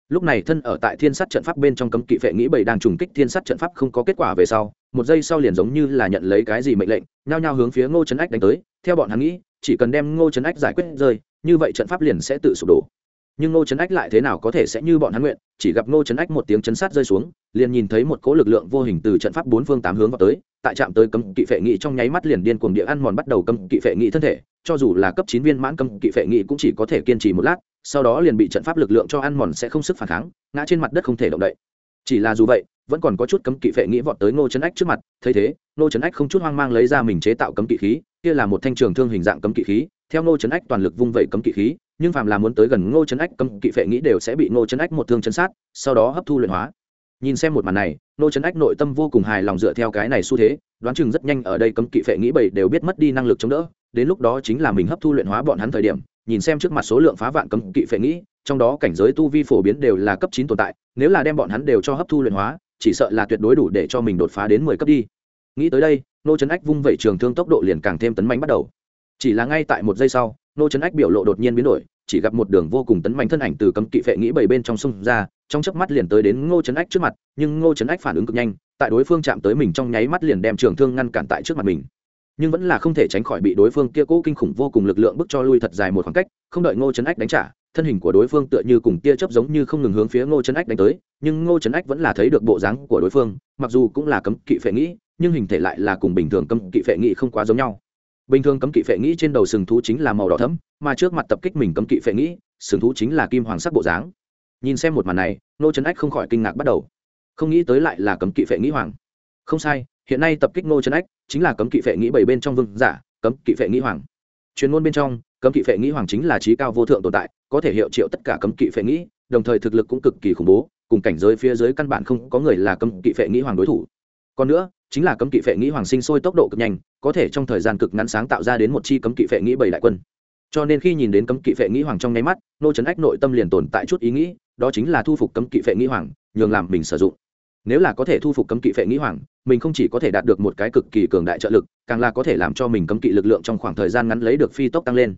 Lúc này thân ở tại thiên sát trận pháp bên trong cấm kỵ vệ nghĩ bầy đang trùng kích thiên sát trận pháp không có kết quả về sau, một giây sau liền giống như là nhận lấy cái gì mệnh lệnh, nhao nhao hướng phía ngô trấn ách đánh tới. Theo bọn hắn nghĩ, chỉ cần đem ngô trấn ách giải quyết rơi, như vậy trận pháp liền sẽ tự sụp đổ. Nhưng ngô trấn ách lại thế nào có thể sẽ như bọn hắn nguyện, chỉ gặp ngô trấn ách một tiếng chấn sát rơi xuống, liền nhìn thấy một cỗ lực lượng vô hình từ trận pháp bốn phương tám hướng vào tới tại trạm tới cấm kỵ phệ nghị trong nháy mắt liền điên cuồng địa ăn mòn bắt đầu cấm kỵ phệ nghị thân thể, cho dù là cấp chín viên mãn cấm kỵ phệ nghị cũng chỉ có thể kiên trì một lát, sau đó liền bị trận pháp lực lượng cho ăn mòn sẽ không sức phản kháng, ngã trên mặt đất không thể động đậy. Chỉ là dù vậy, vẫn còn có chút cấm kỵ phệ nghĩ vọt tới ngô trấn ách trước mặt, thấy thế, ngô trấn ách không chút hoang mang lấy ra mình chế tạo cấm kỵ khí, kia là một thanh trường thương hình dạng cấm kỵ khí, theo ngô trấn ách toàn lực vung vẩy cấm kỵ khí, nhưng phàm là muốn tới gần ngô trấn ách, cấm kỵ phệ nghĩ đều sẽ bị ngô trấn ách một thương chấn sát, sau đó hấp thu luyện hóa nhìn xem một màn này, nô trấn ách nội tâm vô cùng hài lòng dựa theo cái này xu thế, đoán chừng rất nhanh ở đây cấm kỵ phệ nghĩ bảy đều biết mất đi năng lực chống đỡ, đến lúc đó chính là mình hấp thu luyện hóa bọn hắn thời điểm, nhìn xem trước mặt số lượng phá vạn cấm kỵ phệ nghĩ, trong đó cảnh giới tu vi phổ biến đều là cấp chín tồn tại, nếu là đem bọn hắn đều cho hấp thu luyện hóa, chỉ sợ là tuyệt đối đủ để cho mình đột phá đến mười cấp đi. Nghĩ tới đây, nô trấn ách vung vẩy trường thương tốc độ liền càng thêm tấn mạnh bắt đầu. Chỉ là ngay tại một giây sau, nô trấn ách biểu lộ đột nhiên biến đổi chỉ gặp một đường vô cùng tấn mạnh thân ảnh từ cấm kỵ phệ nghĩ bảy bên trong sông ra, trong chớp mắt liền tới đến ngô trấn ách trước mặt, nhưng ngô trấn ách phản ứng cực nhanh, tại đối phương chạm tới mình trong nháy mắt liền đem trường thương ngăn cản tại trước mặt mình. Nhưng vẫn là không thể tránh khỏi bị đối phương kia cố kinh khủng vô cùng lực lượng bức cho lui thật dài một khoảng cách, không đợi ngô trấn ách đánh trả, thân hình của đối phương tựa như cùng tia chớp giống như không ngừng hướng phía ngô trấn ách đánh tới, nhưng ngô trấn ách vẫn là thấy được bộ dáng của đối phương, mặc dù cũng là cấm kỵ phệ nghĩ, nhưng hình thể lại là cùng bình thường cấm kỵ phệ nghĩ không quá giống nhau bình thường cấm kỵ phệ nghĩ trên đầu sừng thú chính là màu đỏ thẫm, mà trước mặt tập kích mình cấm kỵ phệ nghĩ, sừng thú chính là kim hoàng sắc bộ dáng. Nhìn xem một màn này, nô trấn ách không khỏi kinh ngạc bắt đầu. Không nghĩ tới lại là cấm kỵ phệ nghĩ hoàng. Không sai, hiện nay tập kích nô trấn ách chính là cấm kỵ phệ nghĩ bảy bên trong vương giả, cấm kỵ phệ nghĩ hoàng. Chuyên môn bên trong, cấm kỵ phệ nghĩ hoàng chính là trí cao vô thượng tồn tại, có thể hiệu triệu tất cả cấm kỵ phệ nghĩ, đồng thời thực lực cũng cực kỳ khủng bố, cùng cảnh giới phía dưới căn bản không có người là cấm kỵ phệ nghĩ hoàng đối thủ. Còn nữa chính là cấm kỵ phệ nghĩ hoàng sinh sôi tốc độ cực nhanh, có thể trong thời gian cực ngắn sáng tạo ra đến một chi cấm kỵ phệ nghĩ bảy đại quân. Cho nên khi nhìn đến cấm kỵ phệ nghĩ hoàng trong nháy mắt, nô trấn ách nội tâm liền tồn tại chút ý nghĩ, đó chính là thu phục cấm kỵ phệ nghĩ hoàng, nhường làm mình sử dụng. Nếu là có thể thu phục cấm kỵ phệ nghĩ hoàng, mình không chỉ có thể đạt được một cái cực kỳ cường đại trợ lực, càng là có thể làm cho mình cấm kỵ lực lượng trong khoảng thời gian ngắn lấy được phi tốc tăng lên.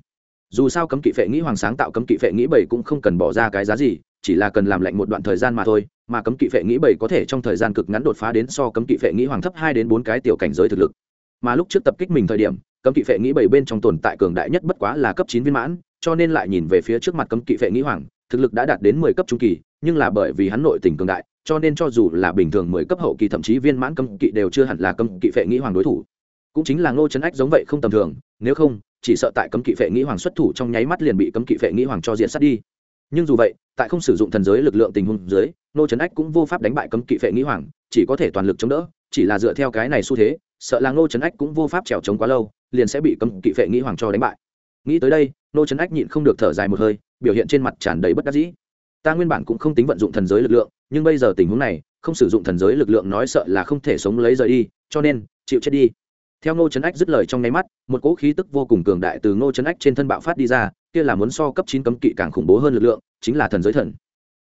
Dù sao cấm kỵ phệ nghĩ hoàng sáng tạo cấm kỵ phệ nghĩ bảy cũng không cần bỏ ra cái giá gì chỉ là cần làm lạnh một đoạn thời gian mà thôi, mà cấm kỵ phệ nghĩ bảy có thể trong thời gian cực ngắn đột phá đến so cấm kỵ phệ nghĩ hoàng thấp hai đến bốn cái tiểu cảnh giới thực lực. Mà lúc trước tập kích mình thời điểm, cấm kỵ phệ nghĩ bảy bên trong tồn tại cường đại nhất bất quá là cấp chín viên mãn, cho nên lại nhìn về phía trước mặt cấm kỵ phệ nghĩ hoàng, thực lực đã đạt đến mười cấp trung kỳ, nhưng là bởi vì hắn nội tình cường đại, cho nên cho dù là bình thường mười cấp hậu kỳ thậm chí viên mãn cấm kỵ đều chưa hẳn là cấm kỵ phệ nghĩ hoàng đối thủ. Cũng chính là ngô trấn ách giống vậy không tầm thường, nếu không, chỉ sợ tại cấm kỵ phệ nghĩ hoàng xuất thủ trong nháy mắt liền bị cấm kỵ phệ nghĩ hoàng cho diện sát đi nhưng dù vậy, tại không sử dụng thần giới lực lượng tình huống dưới ngô trấn ách cũng vô pháp đánh bại cấm kỵ phệ nghĩ hoàng, chỉ có thể toàn lực chống đỡ, chỉ là dựa theo cái này xu thế, sợ là ngô trấn ách cũng vô pháp trèo trống quá lâu, liền sẽ bị cấm kỵ phệ nghĩ hoàng cho đánh bại. Nghĩ tới đây ngô trấn ách nhịn không được thở dài một hơi, biểu hiện trên mặt tràn đầy bất đắc dĩ. Ta nguyên bản cũng không tính vận dụng thần giới lực lượng, nhưng bây giờ tình huống này, không sử dụng thần giới lực lượng nói sợ là không thể sống lấy rời đi, cho nên, chịu chết đi. Theo ngô trấn ách dứt lời trong nháy mắt, một cỗ khí tức vô cùng cường đại từ ngô trấn ách trên thân bạo phát đi ra kia là muốn so cấp chín cấm kỵ càng khủng bố hơn lực lượng, chính là thần giới thần.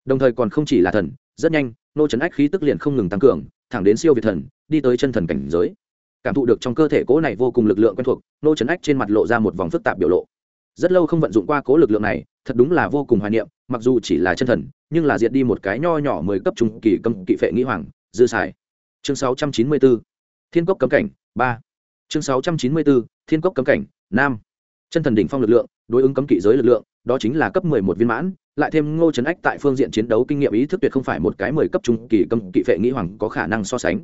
Đồng thời còn không chỉ là thần, rất nhanh, nô trấn ách khí tức liền không ngừng tăng cường, thẳng đến siêu việt thần, đi tới chân thần cảnh giới. Cảm thụ được trong cơ thể cố này vô cùng lực lượng quen thuộc, nô trấn ách trên mặt lộ ra một vòng phức tạp biểu lộ. Rất lâu không vận dụng qua cố lực lượng này, thật đúng là vô cùng hoài niệm, mặc dù chỉ là chân thần, nhưng là diệt đi một cái nho nhỏ mười cấp trung kỳ cấm kỵ phệ nghĩ hoàng, dư xài. Chương sáu trăm chín mươi bốn thiên cốc cấm cảnh, ba. Chương sáu trăm chín mươi bốn thiên cốc cấm cảnh nam chân thần đỉnh phong lực lượng đối ứng cấm kỵ giới lực lượng, đó chính là cấp mười một viên mãn, lại thêm ngô trấn ách tại phương diện chiến đấu kinh nghiệm ý thức tuyệt không phải một cái mười cấp trung kỳ cấm kỵ phệ nghĩ hoàng có khả năng so sánh.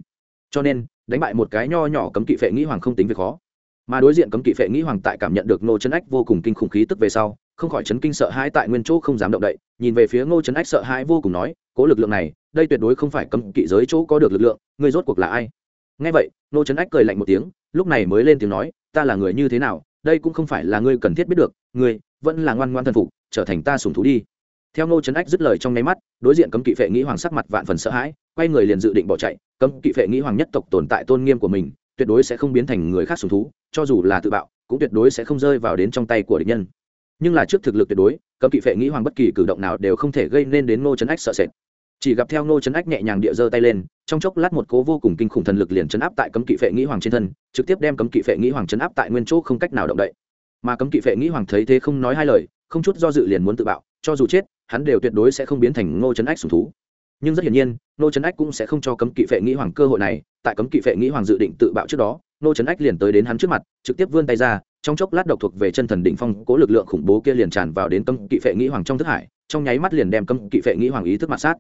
Cho nên, đánh bại một cái nho nhỏ cấm kỵ phệ nghĩ hoàng không tính việc khó. Mà đối diện cấm kỵ phệ nghĩ hoàng tại cảm nhận được ngô trấn ách vô cùng kinh khủng khí tức về sau, không khỏi chấn kinh sợ hãi tại nguyên chỗ không dám động đậy, nhìn về phía ngô trấn ách sợ hãi vô cùng nói, cố lực lượng này, đây tuyệt đối không phải cấm kỵ giới chỗ có được lực lượng, ngươi rốt cuộc là ai? Nghe vậy, ngô trấn ách cười lạnh một tiếng, lúc này mới lên tiếng nói, ta là người như thế nào đây cũng không phải là ngươi cần thiết biết được, ngươi vẫn là ngoan ngoan thần phục, trở thành ta sùng thú đi. Theo ngô trấn ách dứt lời trong nháy mắt, đối diện cấm kỵ phệ nghĩ hoàng sắc mặt vạn phần sợ hãi, quay người liền dự định bỏ chạy. Cấm kỵ phệ nghĩ hoàng nhất tộc tồn tại tôn nghiêm của mình, tuyệt đối sẽ không biến thành người khác sùng thú, cho dù là tự bạo, cũng tuyệt đối sẽ không rơi vào đến trong tay của địch nhân. Nhưng là trước thực lực tuyệt đối, cấm kỵ phệ nghĩ hoàng bất kỳ cử động nào đều không thể gây nên đến ngô trấn ách sợ sệt chỉ gặp theo nô chấn ách nhẹ nhàng địa giơ tay lên, trong chốc lát một cố vô cùng kinh khủng thần lực liền chấn áp tại cấm kỵ phệ nghĩ hoàng trên thân, trực tiếp đem cấm kỵ phệ nghĩ hoàng chấn áp tại nguyên chỗ không cách nào động đậy. Mà cấm kỵ phệ nghĩ hoàng thấy thế không nói hai lời, không chút do dự liền muốn tự bạo, cho dù chết, hắn đều tuyệt đối sẽ không biến thành ngô chấn ách sùng thú. Nhưng rất hiển nhiên, ngô chấn ách cũng sẽ không cho cấm kỵ phệ nghĩ hoàng cơ hội này, tại cấm kỵ phệ nghĩ hoàng dự định tự bạo trước đó, ngô chấn ách liền tới đến hắn trước mặt, trực tiếp vươn tay ra, trong chốc lát độc thuộc về chân thần đỉnh phong, cố lực lượng khủng bố kia liền tràn vào đến cấm kỵ phệ nghĩ hoàng trong thức hải, trong nháy mắt liền đem cấm kỵ phệ nghĩ hoàng ý thức mặt sát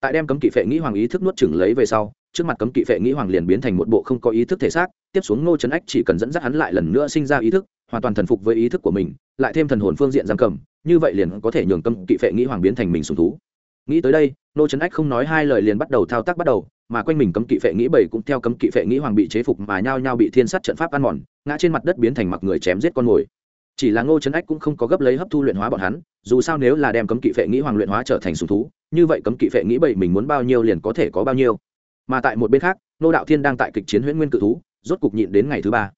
tại đem cấm kỵ phệ nghĩ hoàng ý thức nuốt chửng lấy về sau, trước mặt cấm kỵ phệ nghĩ hoàng liền biến thành một bộ không có ý thức thể xác, tiếp xuống ngô trấn ách chỉ cần dẫn dắt hắn lại lần nữa sinh ra ý thức, hoàn toàn thần phục với ý thức của mình, lại thêm thần hồn phương diện giam cầm, như vậy liền có thể nhường cấm kỵ phệ nghĩ hoàng biến thành mình sùng thú. Nghĩ tới đây, ngô trấn ách không nói hai lời liền bắt đầu thao tác bắt đầu, mà quanh mình cấm kỵ phệ nghĩ bảy cũng theo cấm kỵ phệ nghĩ hoàng bị chế phục mà nhao nhao bị thiên sát trận pháp ăn mòn, ngã trên mặt đất biến thành mặc người chém giết con mồi. Chỉ là ngô trấn ách cũng không có gấp lấy hấp thu luyện hóa bọn hắn, dù sao nếu là đem cấm kỵ phệ nghĩ hoàng luyện hóa trở thành sùng thú như vậy cấm kỵ phệ nghĩ bậy mình muốn bao nhiêu liền có thể có bao nhiêu. Mà tại một bên khác, nô đạo thiên đang tại kịch chiến huyễn nguyên cự thú, rốt cục nhịn đến ngày thứ ba.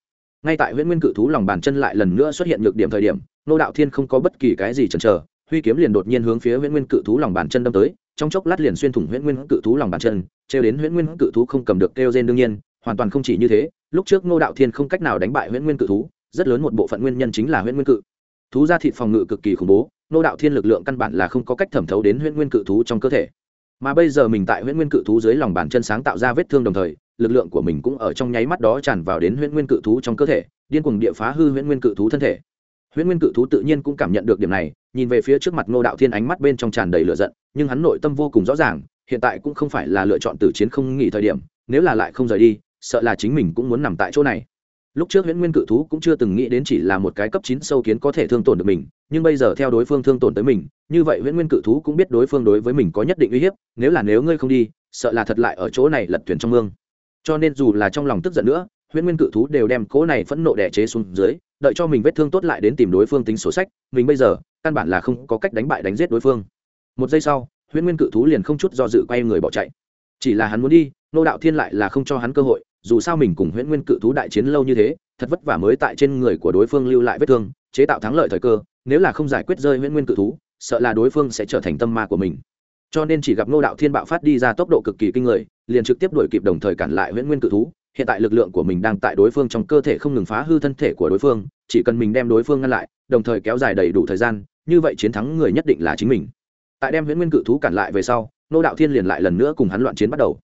Ngay tại huyễn nguyên cự thú lòng bàn chân lại lần nữa xuất hiện nhược điểm thời điểm, nô đạo thiên không có bất kỳ cái gì chần chờ, huy kiếm liền đột nhiên hướng phía huyễn nguyên cự thú lòng bàn chân đâm tới, trong chốc lát liền xuyên thủng huyễn nguyên cự thú lòng bàn chân, trêu đến huyễn nguyên cự thú không cầm được kêu gen đương nhiên, hoàn toàn không chỉ như thế, lúc trước nô đạo thiên không cách nào đánh bại huyễn nguyên cự thú, rất lớn một bộ phận nguyên nhân chính là huyễn nguyên cự. Thú ra thịt phòng ngự cực kỳ khủng bố nô đạo thiên lực lượng căn bản là không có cách thẩm thấu đến huyễn nguyên cự thú trong cơ thể. Mà bây giờ mình tại huyễn nguyên cự thú dưới lòng bàn chân sáng tạo ra vết thương đồng thời, lực lượng của mình cũng ở trong nháy mắt đó tràn vào đến huyễn nguyên cự thú trong cơ thể, điên cuồng địa phá hư huyễn nguyên cự thú thân thể. Huyễn nguyên cự thú tự nhiên cũng cảm nhận được điểm này, nhìn về phía trước mặt ngô đạo thiên ánh mắt bên trong tràn đầy lửa giận, nhưng hắn nội tâm vô cùng rõ ràng, hiện tại cũng không phải là lựa chọn tử chiến không nghỉ thời điểm, nếu là lại không rời đi, sợ là chính mình cũng muốn nằm tại chỗ này lúc trước huyễn nguyên cự thú cũng chưa từng nghĩ đến chỉ là một cái cấp chín sâu kiến có thể thương tổn được mình, nhưng bây giờ theo đối phương thương tổn tới mình, như vậy huyễn nguyên cự thú cũng biết đối phương đối với mình có nhất định uy hiếp, nếu là nếu ngươi không đi, sợ là thật lại ở chỗ này lật thuyền trong mương. Cho nên dù là trong lòng tức giận nữa, huyễn nguyên cự thú đều đem cỗ này phẫn nộ đẻ chế xuống dưới, đợi cho mình vết thương tốt lại đến tìm đối phương tính sổ sách, mình bây giờ, căn bản là không có cách đánh bại đánh giết đối phương. Một giây sau, huyễn nguyên cự thú liền không chút do dự quay người bỏ chạy. Chỉ là hắn muốn đi, nô đạo thiên lại là không cho hắn cơ hội dù sao mình cùng huyễn nguyên cự thú đại chiến lâu như thế, thật vất vả mới tại trên người của đối phương lưu lại vết thương, chế tạo thắng lợi thời cơ, nếu là không giải quyết rơi huyễn nguyên cự thú, sợ là đối phương sẽ trở thành tâm ma của mình. Cho nên chỉ gặp Ngô đạo thiên bạo phát đi ra tốc độ cực kỳ kinh người, liền trực tiếp đuổi kịp đồng thời cản lại huyễn nguyên cự thú. Hiện tại lực lượng của mình đang tại đối phương trong cơ thể không ngừng phá hư thân thể của đối phương, chỉ cần mình đem đối phương ngăn lại, đồng thời kéo dài đầy đủ thời gian, như vậy chiến thắng người nhất định là chính mình. Tại đem huyễn nguyên cự thú cản lại về sau nô đạo thiên liền lại lần nữa cùng hắn loạn chiến bắt đầu.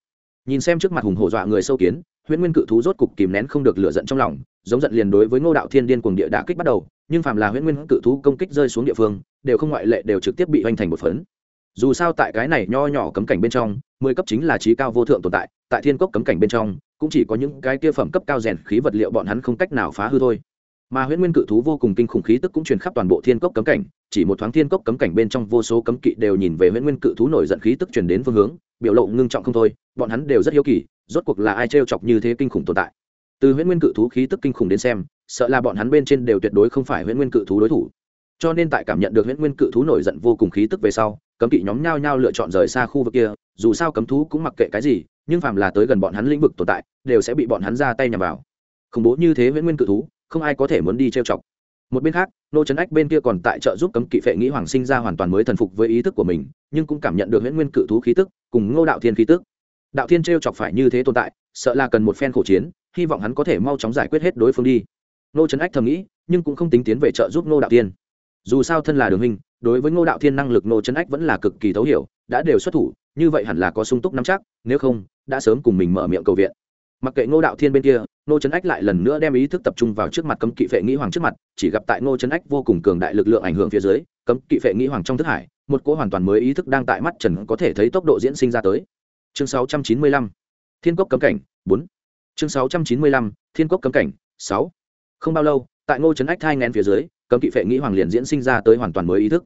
Nhìn xem trước mặt hùng hổ dọa người sâu kiến huyễn nguyên cự thú rốt cục kìm nén không được lửa giận trong lòng, giống giận liền đối với ngô đạo thiên điên cuồng địa đã kích bắt đầu, nhưng phàm là huyễn nguyên cự thú công kích rơi xuống địa phương, đều không ngoại lệ đều trực tiếp bị hoành thành một phấn. Dù sao tại cái này nho nhỏ cấm cảnh bên trong, mười cấp chính là trí cao vô thượng tồn tại tại thiên cốc cấm cảnh bên trong, cũng chỉ có những cái kia phẩm cấp cao rèn khí vật liệu bọn hắn không cách nào phá hư thôi. Mà huyễn nguyên cự thú vô cùng kinh khủng khí tức cũng truyền khắp toàn bộ thiên cốc cấm cảnh chỉ một thoáng thiên cốc cấm cảnh bên trong vô số cấm kỵ đều nhìn về huyễn nguyên cự thú nổi giận khí tức truyền đến phương hướng, biểu lộ ngưng trọng không thôi, bọn hắn đều rất hiếu kỳ, rốt cuộc là ai trêu chọc như thế kinh khủng tồn tại. Từ huyễn nguyên cự thú khí tức kinh khủng đến xem, sợ là bọn hắn bên trên đều tuyệt đối không phải huyễn nguyên cự thú đối thủ. Cho nên tại cảm nhận được huyễn nguyên cự thú nổi giận vô cùng khí tức về sau, cấm kỵ nhóm nhao nhao lựa chọn rời xa khu vực kia, dù sao cấm thú cũng mặc kệ cái gì, nhưng phàm là tới gần bọn hắn lĩnh vực tồn tại, đều sẽ bị bọn hắn ra tay nhằm vào. Khủng bố như thế huyễn nguyên cự thú, không ai có thể muốn đi trêu chọc một bên khác, nô trấn ách bên kia còn tại trợ giúp cấm kỵ phệ nghĩ hoàng sinh ra hoàn toàn mới thần phục với ý thức của mình, nhưng cũng cảm nhận được huyễn nguyên cự thú khí tức cùng ngô đạo thiên khí tức. Đạo thiên t chọc phải như thế tồn tại, sợ là cần một phen khổ chiến, hy vọng hắn có thể mau chóng giải quyết hết đối phương đi. Nô trấn ách thầm nghĩ, nhưng cũng không tính tiến về trợ giúp ngô đạo thiên. Dù sao thân là đường hình đối với ngô đạo thiên năng lực nô trấn ách vẫn là cực kỳ thấu hiểu, đã đều xuất thủ, như vậy hẳn là có sung túc nắm chắc, nếu không, đã sớm cùng mình mở miệng cầu viện mặc kệ ngô đạo thiên bên kia ngô trấn ách lại lần nữa đem ý thức tập trung vào trước mặt cấm kỵ phệ nghĩ hoàng trước mặt chỉ gặp tại ngô trấn ách vô cùng cường đại lực lượng ảnh hưởng phía dưới cấm kỵ phệ nghĩ hoàng trong thức hải một cỗ hoàn toàn mới ý thức đang tại mắt trần có thể thấy tốc độ diễn sinh ra tới chương 695, thiên cốc cấm cảnh 4. chương 695, thiên cốc cấm cảnh 6. không bao lâu tại ngô trấn ách thai ngén phía dưới cấm kỵ phệ nghĩ hoàng liền diễn sinh ra tới hoàn toàn mới ý thức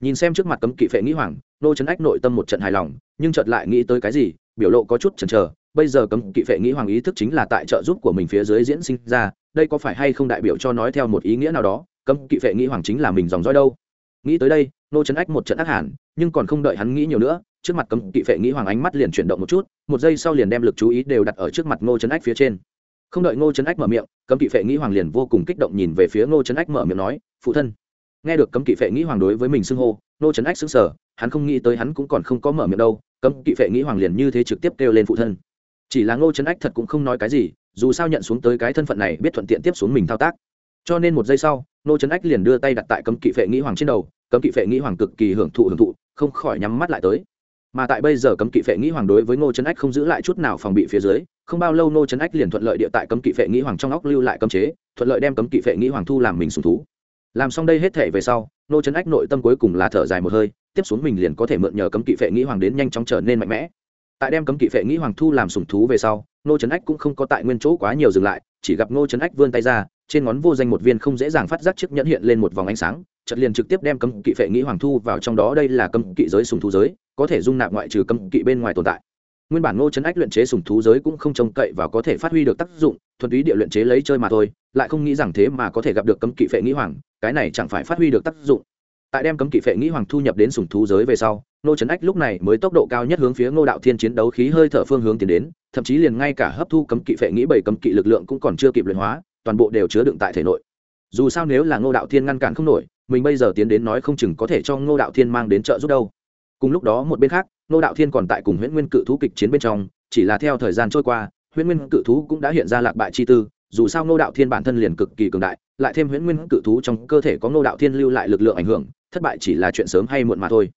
nhìn xem trước mặt cấm kỵ phệ nghĩ hoàng ngô trấn ách nội tâm một trận hài lòng nhưng chợt lại nghĩ tới cái gì biểu lộ có chút chần chờ bây giờ cấm kỵ phệ nghĩ hoàng ý thức chính là tại trợ giúp của mình phía dưới diễn sinh ra, đây có phải hay không đại biểu cho nói theo một ý nghĩa nào đó, cấm kỵ phệ nghĩ hoàng chính là mình dòng dõi đâu? Nghĩ tới đây, nô trấn ách một trận ác hẳn, nhưng còn không đợi hắn nghĩ nhiều nữa, trước mặt cấm kỵ phệ nghĩ hoàng ánh mắt liền chuyển động một chút, một giây sau liền đem lực chú ý đều đặt ở trước mặt nô trấn ách phía trên. Không đợi nô trấn ách mở miệng, cấm kỵ phệ nghĩ hoàng liền vô cùng kích động nhìn về phía nô trấn ách mở miệng nói, phụ thân. Nghe được cấm kỵ phệ nghĩ hoàng đối với mình xưng hô nô trấn ách xứng sở hắn không nghĩ tới hắn cũng còn không có mở miệng đâu, cấm kỵ phệ nghĩ hoàng liền như thế trực tiếp kêu lên phụ thân chỉ là ngô trấn ách thật cũng không nói cái gì, dù sao nhận xuống tới cái thân phận này biết thuận tiện tiếp xuống mình thao tác. Cho nên một giây sau, ngô trấn ách liền đưa tay đặt tại cấm kỵ phệ nghĩ hoàng trên đầu, cấm kỵ phệ nghĩ hoàng cực kỳ hưởng thụ hưởng thụ, không khỏi nhắm mắt lại tới. Mà tại bây giờ cấm kỵ phệ nghĩ hoàng đối với ngô trấn ách không giữ lại chút nào phòng bị phía dưới, không bao lâu ngô trấn ách liền thuận lợi địa tại cấm kỵ phệ nghĩ hoàng trong óc lưu lại cấm chế, thuận lợi đem cấm kỵ phệ nghĩ hoàng thu làm mình sùng thú. Làm xong đây hết thể về sau, ngô trấn ách nội tâm cuối cùng là thở dài một hơi, tiếp xuống mình liền có thể mượn nhờ cấm kỵ phệ nghĩ hoàng đến nhanh chóng trở nên mạnh mẽ tại đem cấm kỵ phệ nghĩ hoàng thu làm sủng thú về sau nô trấn ách cũng không có tại nguyên chỗ quá nhiều dừng lại, chỉ gặp nô trấn ách vươn tay ra, trên ngón vô danh một viên không dễ dàng phát giác chiếc nhẫn hiện lên một vòng ánh sáng, chợt liền trực tiếp đem cấm kỵ phệ nghĩ hoàng thu vào trong đó, đây là cấm kỵ giới sùng thú giới, có thể dung nạp ngoại trừ cấm kỵ bên ngoài tồn tại. Nguyên bản ngô trấn ách luyện chế sùng thú giới cũng không trông cậy và có thể phát huy được tác dụng, thuần túy địa luyện chế lấy chơi mà thôi, lại không nghĩ rằng thế mà có thể gặp được cấm kỵ phệ nghĩ hoàng, cái này chẳng phải phát huy được tác dụng tại đem cấm kỵ phệ nghĩ hoàng thu nhập đến sùng thú giới về sau, ngô trấn ách lúc này mới tốc độ cao nhất hướng phía ngô đạo thiên chiến đấu khí hơi thở phương hướng tiến đến, thậm chí liền ngay cả hấp thu cấm kỵ phệ nghĩ bảy cấm kỵ lực lượng cũng còn chưa kịp luyện hóa, toàn bộ đều chứa đựng tại thể nội. Dù sao nếu là ngô đạo thiên ngăn cản không nổi, mình bây giờ tiến đến nói không chừng có thể cho ngô đạo thiên mang đến trợ giúp đâu. Cùng lúc đó một bên khác, ngô đạo thiên còn tại cùng huyễn nguyên cự thú kịch chiến bên trong, chỉ là theo thời gian trôi qua, huyễn nguyên cự thú cũng đã hiện ra lạc bại chi tư dù sao ngô đạo thiên bản thân liền cực kỳ cường đại, lại thêm huyễn nguyên cự thú trong cơ thể có ngô đạo thiên lưu lại lực lượng ảnh hưởng, thất bại chỉ là chuyện sớm hay muộn mà thôi.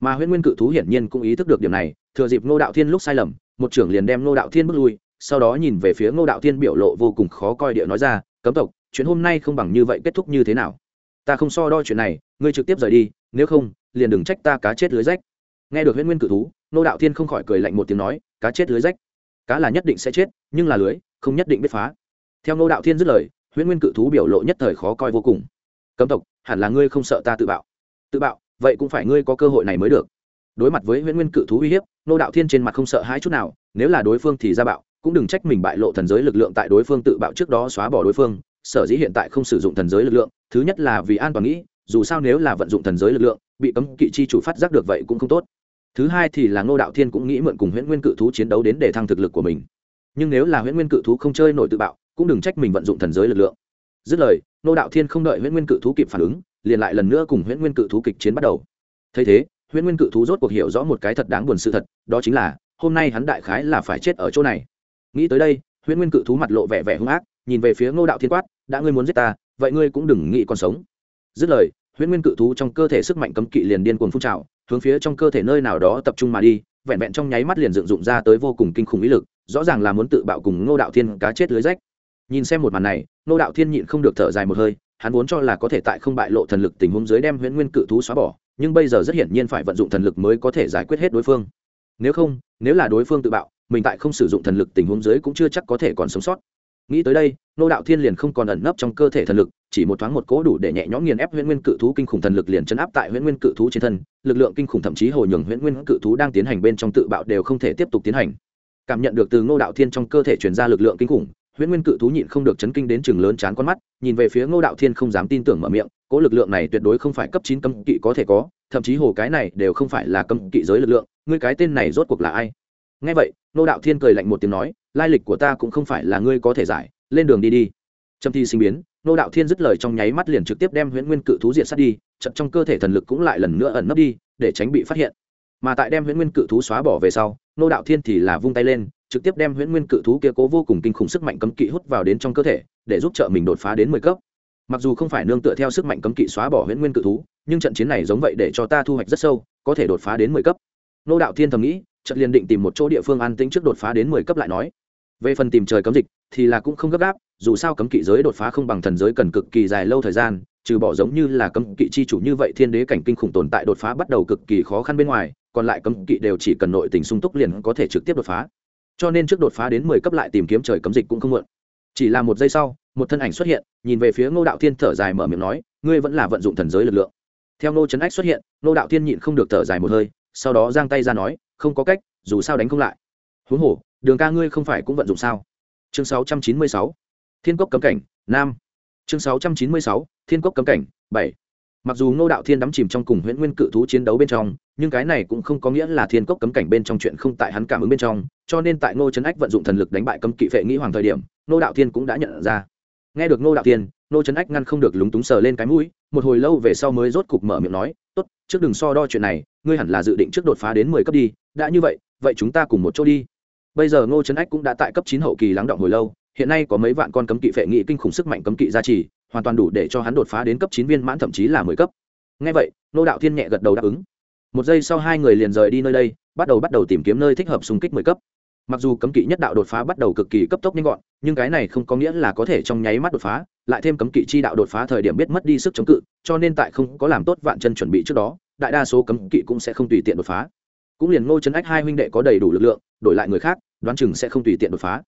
Mà huyễn nguyên cự thú hiển nhiên cũng ý thức được điểm này, thừa dịp ngô đạo thiên lúc sai lầm, một trưởng liền đem ngô đạo thiên bước lui, sau đó nhìn về phía ngô đạo thiên biểu lộ vô cùng khó coi địa nói ra, cấm tộc, chuyện hôm nay không bằng như vậy kết thúc như thế nào? Ta không so đo chuyện này, ngươi trực tiếp rời đi, nếu không, liền đừng trách ta cá chết lưới rách. Nghe được huyễn nguyên cự thú, Ngô đạo thiên không khỏi cười lạnh một tiếng nói, cá chết lưới rách? Cá là nhất định sẽ chết, nhưng là lưới, không nhất định biết phá theo Ngô đạo thiên dứt lời, huyễn nguyên cự thú biểu lộ nhất thời khó coi vô cùng. Cấm tộc, hẳn là ngươi không sợ ta tự bạo? Tự bạo? Vậy cũng phải ngươi có cơ hội này mới được. Đối mặt với huyễn nguyên cự thú uy hiếp, Ngô đạo thiên trên mặt không sợ hãi chút nào, nếu là đối phương thì ra bạo, cũng đừng trách mình bại lộ thần giới lực lượng tại đối phương tự bạo trước đó xóa bỏ đối phương. Sở dĩ hiện tại không sử dụng thần giới lực lượng, thứ nhất là vì an toàn nghĩ, dù sao nếu là vận dụng thần giới lực lượng, bị cấm kỵ chi chủ phát giác được vậy cũng không tốt. Thứ hai thì là ngô đạo thiên cũng nghĩ mượn cùng huyễn nguyên cự thú chiến đấu đến để thăng thực lực của mình. Nhưng nếu là huyễn nguyên cự thú không chơi nổi tự bạo cũng đừng trách mình vận dụng thần giới lực lượng. Dứt lời, nô đạo thiên không đợi huyễn nguyên cự thú kịp phản ứng, liền lại lần nữa cùng huyễn nguyên cự thú kịch chiến bắt đầu. Thấy thế, huyễn nguyên cự thú rốt cuộc hiểu rõ một cái thật đáng buồn sự thật, đó chính là, hôm nay hắn đại khái là phải chết ở chỗ này. Nghĩ tới đây, huyễn nguyên cự thú mặt lộ vẻ vẻ hung ác, nhìn về phía ngô đạo thiên quát, đã ngươi muốn giết ta, vậy ngươi cũng đừng nghĩ còn sống. Dứt lời, huyễn nguyên cự thú trong cơ thể sức mạnh cấm kỵ liền điên cuồng phun trào, hướng phía trong cơ thể nơi nào đó tập trung mà đi, vẹn vẹn trong nháy mắt liền dựng dụng ra tới vô cùng kinh khủng ý lực, rõ ràng là muốn tự bạo cùng ngô đạo thiên cá chết lưới rách nhìn xem một màn này, ngô đạo thiên nhịn không được thở dài một hơi, hắn vốn cho là có thể tại không bại lộ thần lực tình huống dưới đem huyễn nguyên cự thú xóa bỏ, nhưng bây giờ rất hiển nhiên phải vận dụng thần lực mới có thể giải quyết hết đối phương. Nếu không, nếu là đối phương tự bạo, mình tại không sử dụng thần lực tình huống dưới cũng chưa chắc có thể còn sống sót. Nghĩ tới đây nô đạo thiên liền không còn ẩn nấp trong cơ thể thần lực, chỉ một thoáng một cỗ đủ để nhẹ nhõm nghiền ép huyễn nguyên cự thú kinh khủng thần lực liền chấn áp tại huyễn nguyên cự thú trên thân, lực lượng kinh khủng thậm chí hồi nhường huyễn nguyên cự thú đang tiến hành bên trong tự bạo đều không thể tiếp tục tiến hành. Cảm nhận được từ ngô đạo thiên trong cơ thể truyền ra lực lượng kinh khủng huyễn nguyên cự thú nhịn không được chấn kinh đến chừng lớn chán con mắt, nhìn về phía ngô đạo thiên không dám tin tưởng mở miệng, cỗ lực lượng này tuyệt đối không phải cấp chín cấm kỵ có thể có, thậm chí hồ cái này đều không phải là cấm kỵ giới lực lượng, ngươi cái tên này rốt cuộc là ai? Ngay vậy, ngô đạo thiên cười lạnh một tiếng nói, lai lịch của ta cũng không phải là ngươi có thể giải, lên đường đi đi. Trâm thi sinh biến, Ngô đạo thiên dứt lời trong nháy mắt liền trực tiếp đem huyễn nguyên cự thú diện sát đi, chậm trong cơ thể thần lực cũng lại lần nữa ẩn nấp đi, để tránh bị phát hiện. Mà tại đem huyễn nguyên cự thú xóa bỏ về sau nô đạo thiên thì là vung tay lên trực tiếp đem huyễn nguyên cự thú kia cố vô cùng kinh khủng sức mạnh cấm kỵ hút vào đến trong cơ thể, để giúp trợ mình đột phá đến mười cấp. Mặc dù không phải nương tựa theo sức mạnh cấm kỵ xóa bỏ huyễn nguyên cự thú, nhưng trận chiến này giống vậy để cho ta thu hoạch rất sâu, có thể đột phá đến mười cấp. Nô đạo thiên thầm nghĩ trận liền định tìm một chỗ địa phương an tĩnh trước đột phá đến mười cấp lại nói. Về phần tìm trời cấm dịch, thì là cũng không gấp gáp, dù sao cấm kỵ giới đột phá không bằng thần giới cần cực kỳ dài lâu thời gian, trừ bỏ giống như là cấm kỵ chi chủ như vậy thiên đế cảnh kinh khủng tồn tại đột phá bắt đầu cực kỳ khó khăn bên ngoài, còn lại cấm kỵ đều chỉ cần nội tình sung túc liền có thể trực tiếp đột phá cho nên trước đột phá đến mười cấp lại tìm kiếm trời cấm dịch cũng không muộn. Chỉ là một giây sau một thân ảnh xuất hiện nhìn về phía ngô đạo thiên thở dài mở miệng nói ngươi vẫn là vận dụng thần giới lực lượng. Theo ngô trấn ách xuất hiện ngô đạo thiên nhịn không được thở dài một hơi sau đó giang tay ra nói không có cách dù sao đánh không lại. Huống hồ đường ca ngươi không phải cũng vận dụng sao? Chương 696, thiên cốc cấm cảnh nam. Chương 696, thiên cốc cấm cảnh bảy mặc dù ngô đạo thiên đắm chìm trong cùng huyễn nguyên cự thú chiến đấu bên trong, nhưng cái này cũng không có nghĩa là thiên cốc cấm cảnh bên trong chuyện không tại hắn cảm ứng bên trong, cho nên tại ngô trấn ách vận dụng thần lực đánh bại cấm kỵ vệ nghĩ hoàng thời điểm, ngô đạo thiên cũng đã nhận ra. Nghe được ngô đạo thiên, ngô trấn ách ngăn không được lúng túng sờ lên cái mũi, một hồi lâu về sau mới rốt cục mở miệng nói, tốt, trước đừng so đo chuyện này, ngươi hẳn là dự định trước đột phá đến mười cấp đi, đã như vậy vậy chúng ta cùng một chỗ đi. Bây giờ ngô trấn ách cũng đã tại cấp chín hậu kỳ lắng động hồi lâu, hiện nay có mấy vạn con cấm kỵ phệ nghị kinh khủng sức mạnh cấm kỵ gia trì hoàn toàn đủ để cho hắn đột phá đến cấp chín viên mãn, thậm chí là mười cấp. Ngay vậy, nô đạo thiên nhẹ gật đầu đáp ứng. Một giây sau hai người liền rời đi nơi đây, bắt đầu bắt đầu tìm kiếm nơi thích hợp xung kích mười cấp. Mặc dù cấm kỵ nhất đạo đột phá bắt đầu cực kỳ cấp tốc nhanh gọn, nhưng cái này không có nghĩa là có thể trong nháy mắt đột phá, lại thêm cấm kỵ chi đạo đột phá thời điểm biết mất đi sức chống cự, cho nên tại không có làm tốt vạn chân chuẩn bị trước đó, đại đa số cấm kỵ cũng sẽ không tùy tiện đột phá. Cũng liền ngô trấn ách hai huynh đệ có đầy đủ lực lượng, đổi lại người khác, đoán chừng sẽ không tùy tiện đột phá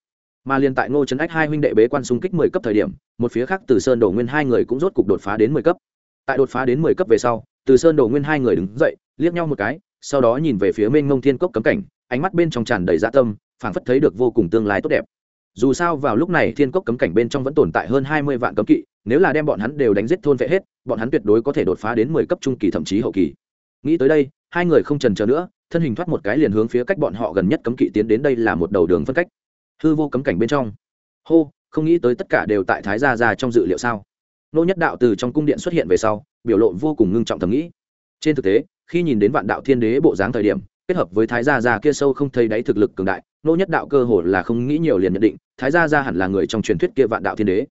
mà Liên tại ngô trấn ách hai huynh đệ bế quan xung kích mười cấp thời điểm, một phía khác từ sơn đổ nguyên hai người cũng rốt cục đột phá đến mười cấp. Tại đột phá đến mười cấp về sau, từ sơn đổ nguyên hai người đứng dậy, liếc nhau một cái, sau đó nhìn về phía mênh ngông thiên cốc cấm cảnh, ánh mắt bên trong tràn đầy dã tâm, phảng phất thấy được vô cùng tương lai tốt đẹp. Dù sao vào lúc này thiên cốc cấm cảnh bên trong vẫn tồn tại hơn hai mươi vạn cấm kỵ, nếu là đem bọn hắn đều đánh giết thôn vệ hết, bọn hắn tuyệt đối có thể đột phá đến mười cấp trung kỳ thậm chí hậu kỳ. Nghĩ tới đây, hai người không trần chờ nữa, thân hình thoát một cái liền hướng phía cách bọn họ gần nhất cấm kỵ tiến đến đây là một đầu đường phân cách hư vô cấm cảnh bên trong. Hô, không nghĩ tới tất cả đều tại thái gia ra trong dự liệu sao? Nô nhất đạo từ trong cung điện xuất hiện về sau, biểu lộ vô cùng ngưng trọng thầm nghĩ. Trên thực tế, khi nhìn đến vạn đạo thiên đế bộ dáng thời điểm, kết hợp với thái gia gia kia sâu không thấy đáy thực lực cường đại, nô nhất đạo cơ hồ là không nghĩ nhiều liền nhận định, thái gia gia hẳn là người trong truyền thuyết kia vạn đạo thiên đế.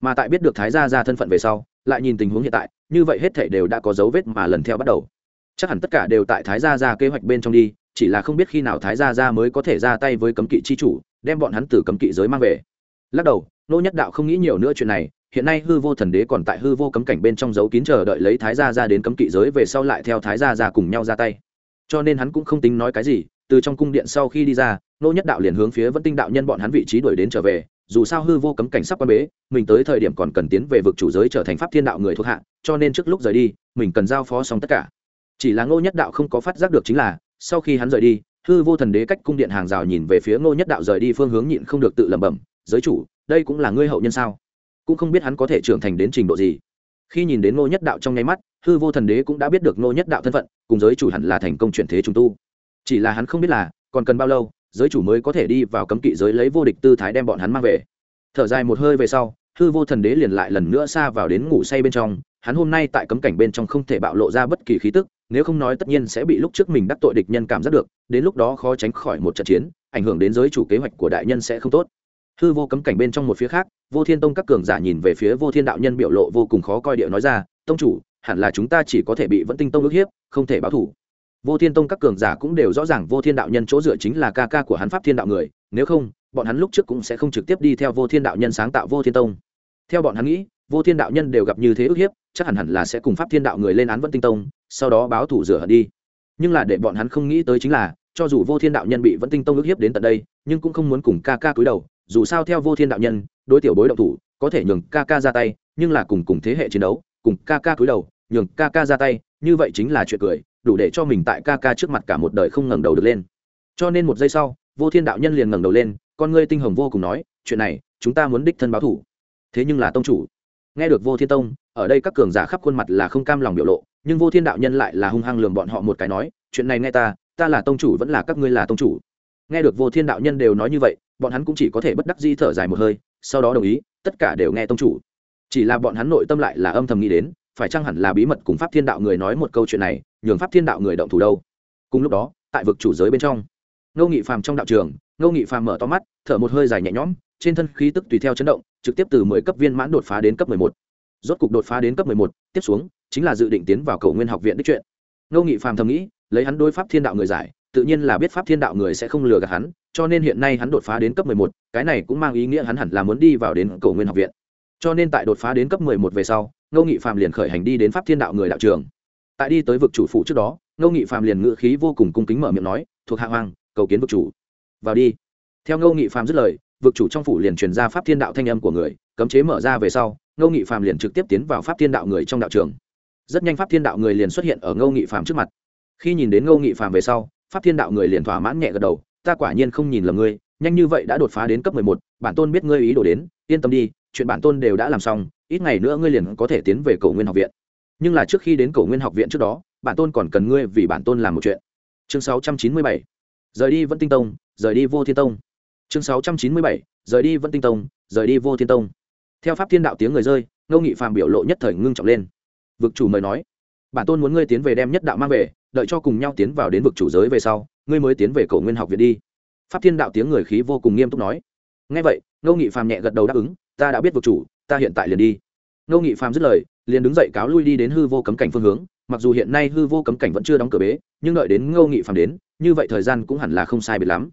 Mà tại biết được thái gia gia thân phận về sau, lại nhìn tình huống hiện tại, như vậy hết thể đều đã có dấu vết mà lần theo bắt đầu. Chắc hẳn tất cả đều tại thái gia gia kế hoạch bên trong đi, chỉ là không biết khi nào thái gia gia mới có thể ra tay với cấm kỵ chi chủ đem bọn hắn từ cấm kỵ giới mang về. Lắc đầu, nô nhất đạo không nghĩ nhiều nữa chuyện này, hiện nay hư vô thần đế còn tại hư vô cấm cảnh bên trong dấu kín chờ đợi lấy thái gia ra đến cấm kỵ giới về sau lại theo thái gia ra cùng nhau ra tay. Cho nên hắn cũng không tính nói cái gì, từ trong cung điện sau khi đi ra, nô nhất đạo liền hướng phía vẫn tinh đạo nhân bọn hắn vị trí đuổi đến trở về, dù sao hư vô cấm cảnh sắp quan bế, mình tới thời điểm còn cần tiến về vực chủ giới trở thành pháp thiên đạo người thuộc hạ, cho nên trước lúc rời đi, mình cần giao phó xong tất cả. Chỉ là ngô nhất đạo không có phát giác được chính là, sau khi hắn rời đi hư vô thần đế cách cung điện hàng rào nhìn về phía ngô nhất đạo rời đi phương hướng nhịn không được tự lẩm bẩm, giới chủ, đây cũng là ngươi hậu nhân sao? Cũng không biết hắn có thể trưởng thành đến trình độ gì. Khi nhìn đến ngô nhất đạo trong nháy mắt, hư vô thần đế cũng đã biết được ngô nhất đạo thân phận, cùng giới chủ hẳn là thành công chuyển thế trùng tu. Chỉ là hắn không biết là, còn cần bao lâu, giới chủ mới có thể đi vào cấm kỵ giới lấy vô địch tư thái đem bọn hắn mang về. Thở dài một hơi về sau, hư vô thần đế liền lại lần nữa xa vào đến ngủ say bên trong, hắn hôm nay tại cấm cảnh bên trong không thể bạo lộ ra bất kỳ khí tức nếu không nói tất nhiên sẽ bị lúc trước mình đắc tội địch nhân cảm giác được, đến lúc đó khó tránh khỏi một trận chiến, ảnh hưởng đến giới chủ kế hoạch của đại nhân sẽ không tốt. Hư vô cấm cảnh bên trong một phía khác, vô thiên tông các cường giả nhìn về phía vô thiên đạo nhân biểu lộ vô cùng khó coi điệu nói ra, tông chủ, hẳn là chúng ta chỉ có thể bị vẫn tinh tông ước hiếp, không thể báo thủ vô thiên tông các cường giả cũng đều rõ ràng vô thiên đạo nhân chỗ dựa chính là ca ca của hắn pháp thiên đạo người, nếu không, bọn hắn lúc trước cũng sẽ không trực tiếp đi theo vô thiên đạo nhân sáng tạo vô thiên tông. Theo bọn hắn nghĩ, vô thiên đạo nhân đều gặp như thế ức hiếp, chắc hẳn hẳn là sẽ cùng pháp thiên đạo người lên án vẫn tinh tông sau đó báo thủ rửa hận đi. Nhưng là để bọn hắn không nghĩ tới chính là, cho dù vô thiên đạo nhân bị vẫn tinh tông ức hiếp đến tận đây, nhưng cũng không muốn cùng ca ca cúi đầu, dù sao theo vô thiên đạo nhân, đối tiểu bối động thủ, có thể nhường ca ca ra tay, nhưng là cùng cùng thế hệ chiến đấu, cùng ca ca cúi đầu, nhường ca ca ra tay, như vậy chính là chuyện cười, đủ để cho mình tại ca ca trước mặt cả một đời không ngẩng đầu được lên. Cho nên một giây sau, vô thiên đạo nhân liền ngẩng đầu lên, con ngươi tinh hồng vô cùng nói, chuyện này, chúng ta muốn đích thân báo thủ. Thế nhưng là tông chủ. Nghe được vô thiên tông, ở đây các cường giả khắp khuôn mặt là không cam lòng biểu lộ nhưng vô thiên đạo nhân lại là hung hăng lường bọn họ một cái nói, chuyện này nghe ta ta là tông chủ vẫn là các ngươi là tông chủ. Nghe được vô thiên đạo nhân đều nói như vậy, bọn hắn cũng chỉ có thể bất đắc di thở dài một hơi, sau đó đồng ý, tất cả đều nghe tông chủ. Chỉ là bọn hắn nội tâm lại là âm thầm nghĩ đến, phải chăng hẳn là bí mật cùng pháp thiên đạo người nói một câu chuyện này, nhường pháp thiên đạo người động thủ đâu? Cùng lúc đó, tại vực chủ giới bên trong, ngô nghị phàm trong đạo trường, ngô nghị phàm mở to mắt, thở một hơi dài nhẹ nhõm, trên thân khí tức tùy theo chấn động, trực tiếp từ mười cấp viên mãn đột phá đến cấp mười một. Rốt cục đột phá đến cấp mười một, tiếp xuống chính là dự định tiến vào cầu nguyên học viện đích chuyện. Ngô nghị phàm thầm nghĩ, lấy hắn đôi pháp thiên đạo người giải, tự nhiên là biết pháp thiên đạo người sẽ không lừa gạt hắn, cho nên hiện nay hắn đột phá đến cấp mười một, cái này cũng mang ý nghĩa hắn hẳn là muốn đi vào đến cầu nguyên học viện. Cho nên tại đột phá đến cấp mười một về sau, ngô nghị phàm liền khởi hành đi đến pháp thiên đạo người đạo trường. Tại đi tới vực chủ phủ trước đó, ngô nghị phàm liền ngự khí vô cùng cung kính mở miệng nói, thuộc hạ hoàng cầu kiến vực chủ. Vào đi. Theo ngô nghị phàm dứt lời, vực chủ trong phủ liền truyền ra pháp thiên đạo thanh âm của người, cấm chế mở ra về sau, ngô nghị phàm liền trực tiếp tiến vào pháp thiên đạo người trong đạo trường rất nhanh pháp thiên đạo người liền xuất hiện ở ngô nghị phàm trước mặt. Khi nhìn đến ngô nghị phàm về sau, pháp thiên đạo người liền thỏa mãn nhẹ gật đầu, ta quả nhiên không nhìn lầm ngươi, nhanh như vậy đã đột phá đến cấp mười một, bản tôn biết ngươi ý đồ đến, yên tâm đi, chuyện bản tôn đều đã làm xong, ít ngày nữa ngươi liền có thể tiến về cầu nguyên học viện. Nhưng là trước khi đến cầu nguyên học viện trước đó, bản tôn còn cần ngươi vì bản tôn làm một chuyện. Chương sáu trăm chín mươi bảy, rời đi vẫn tinh tông, rời đi vô thiên tông. Chương sáu trăm chín mươi bảy, rời đi vẫn tinh tông, rời đi vô thiên tông. Theo pháp thiên đạo tiếng người rơi, ngô nghị phàm biểu lộ nhất thời ngưng trọng lên vực chủ mời nói, bản tôn muốn ngươi tiến về đem nhất đạo mang về, đợi cho cùng nhau tiến vào đến vực chủ giới về sau, ngươi mới tiến về cầu nguyên học viện đi. Pháp thiên đạo tiếng người khí vô cùng nghiêm túc nói. Ngay vậy, ngô nghị phàm nhẹ gật đầu đáp ứng, ta đã biết vực chủ, ta hiện tại liền đi. Ngô nghị phàm dứt lời, liền đứng dậy cáo lui đi đến hư vô cấm cảnh phương hướng, mặc dù hiện nay hư vô cấm cảnh vẫn chưa đóng cửa bế, nhưng đợi đến ngô nghị phàm đến, như vậy thời gian cũng hẳn là không sai biệt lắm.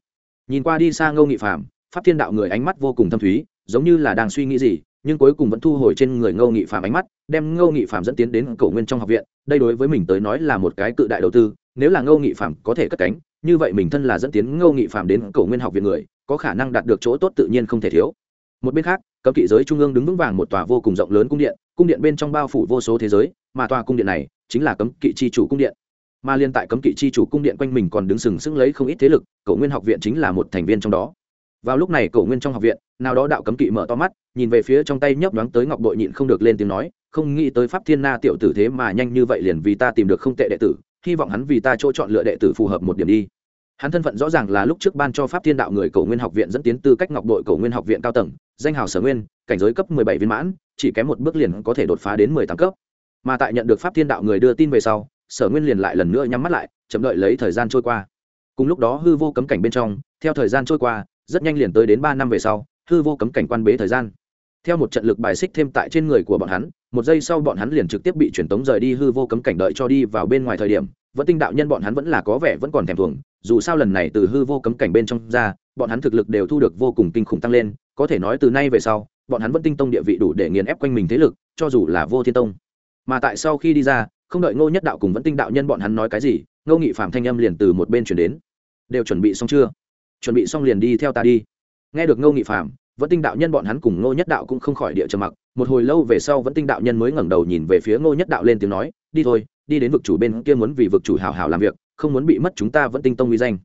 Nhìn qua đi xa ngô nghị phàm, pháp thiên đạo người ánh mắt vô cùng thâm thúy, giống như là đang suy nghĩ gì nhưng cuối cùng vẫn thu hồi trên người ngô nghị phàm ánh mắt, đem ngô nghị phàm dẫn tiến đến cổ nguyên trong học viện, đây đối với mình tới nói là một cái cự đại đầu tư, nếu là ngô nghị phạm có thể cất cánh, như vậy mình thân là dẫn tiến ngô nghị phạm đến cổ nguyên học viện người, có khả năng đạt được chỗ tốt tự nhiên không thể thiếu. Một bên khác, cấm kỵ giới trung ương đứng vững vàng một tòa vô cùng rộng lớn cung điện cung điện bên trong bao phủ vô số thế giới, mà tòa cung điện này chính là cấm kỵ chi chủ cung điện. Mà liên tại cấm kỵ chi chủ cung điện quanh mình còn đứng sừng sững lấy không ít thế lực, cổ nguyên học viện chính là một thành viên trong đó. Vào lúc này, cổ nguyên trong học viện nào đó đạo cấm kỵ mở to mắt, nhìn về phía trong tay nhấp nhoáng tới ngọc bội nhịn không được lên tiếng nói, không nghĩ tới pháp thiên na tiểu tử thế mà nhanh như vậy liền vì ta tìm được không tệ đệ tử, hy vọng hắn vì ta chỗ chọn lựa đệ tử phù hợp một điểm đi. Hắn thân phận rõ ràng là lúc trước ban cho pháp thiên đạo người cầu nguyên học viện dẫn tiến tư cách ngọc đội cầu nguyên học viện cao tầng, danh hào sở nguyên, cảnh giới cấp mười bảy viên mãn, chỉ kém một bước liền có thể đột phá đến mười tám cấp. Mà tại nhận được pháp thiên đạo người đưa tin về sau, sở nguyên liền lại lần nữa nhắm mắt lại, chậm đợi lấy thời gian trôi qua. Cùng lúc đó hư vô cấm cảnh bên trong, theo thời gian trôi qua, rất nhanh liền tới đến ba năm về sau hư vô cấm cảnh quan bế thời gian. Theo một trận lực bài xích thêm tại trên người của bọn hắn, một giây sau bọn hắn liền trực tiếp bị truyền tống rời đi hư vô cấm cảnh đợi cho đi vào bên ngoài thời điểm, vẫn tinh đạo nhân bọn hắn vẫn là có vẻ vẫn còn thèm thuồng, dù sao lần này từ hư vô cấm cảnh bên trong ra, bọn hắn thực lực đều thu được vô cùng kinh khủng tăng lên, có thể nói từ nay về sau, bọn hắn vẫn tinh tông địa vị đủ để nghiền ép quanh mình thế lực, cho dù là vô thiên tông. Mà tại sau khi đi ra, không đợi ngô nhất đạo cùng vẫn tinh đạo nhân bọn hắn nói cái gì, ngô nghị phạm thanh âm liền từ một bên chuyển đến. Đều chuẩn bị xong chưa? Chuẩn bị xong liền đi theo ta đi nghe được ngô nghị phạm vẫn tinh đạo nhân bọn hắn cùng ngô nhất đạo cũng không khỏi địa trầm mặc. Một hồi lâu về sau vẫn tinh đạo nhân mới ngẩng đầu nhìn về phía ngô nhất đạo lên tiếng nói, đi thôi, đi đến vực chủ bên kia muốn vì vực chủ hào hào làm việc, không muốn bị mất chúng ta vẫn tinh tông uy danh.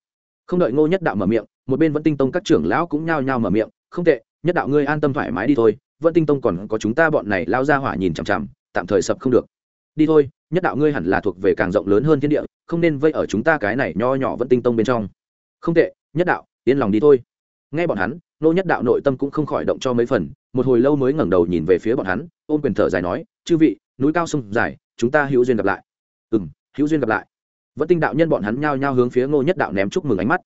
Không đợi ngô nhất đạo mở miệng, một bên vẫn tinh tông các trưởng lão cũng nhao nhao mở miệng, không tệ, nhất đạo ngươi an tâm thoải mái đi thôi vẫn tinh tông còn có chúng ta bọn này lao ra hỏa nhìn chằm chằm, tạm thời sập không được. Đi thôi, nhất đạo ngươi hẳn là thuộc về càng rộng lớn hơn thiên địa, không nên vây ở chúng ta cái này nho nhỏ vẫn tinh tông bên trong. Không tệ, nhất đạo, yên lòng đi thôi nghe bọn hắn, nô nhất đạo nội tâm cũng không khỏi động cho mấy phần, một hồi lâu mới ngẩng đầu nhìn về phía bọn hắn, ôm quyền thở dài nói, chư vị, núi cao sông dài, chúng ta hữu duyên gặp lại. Ừ m hữu duyên gặp lại. Vẫn tinh đạo nhân bọn hắn nhao nhao hướng phía ngô nhất đạo ném chúc mừng ánh mắt.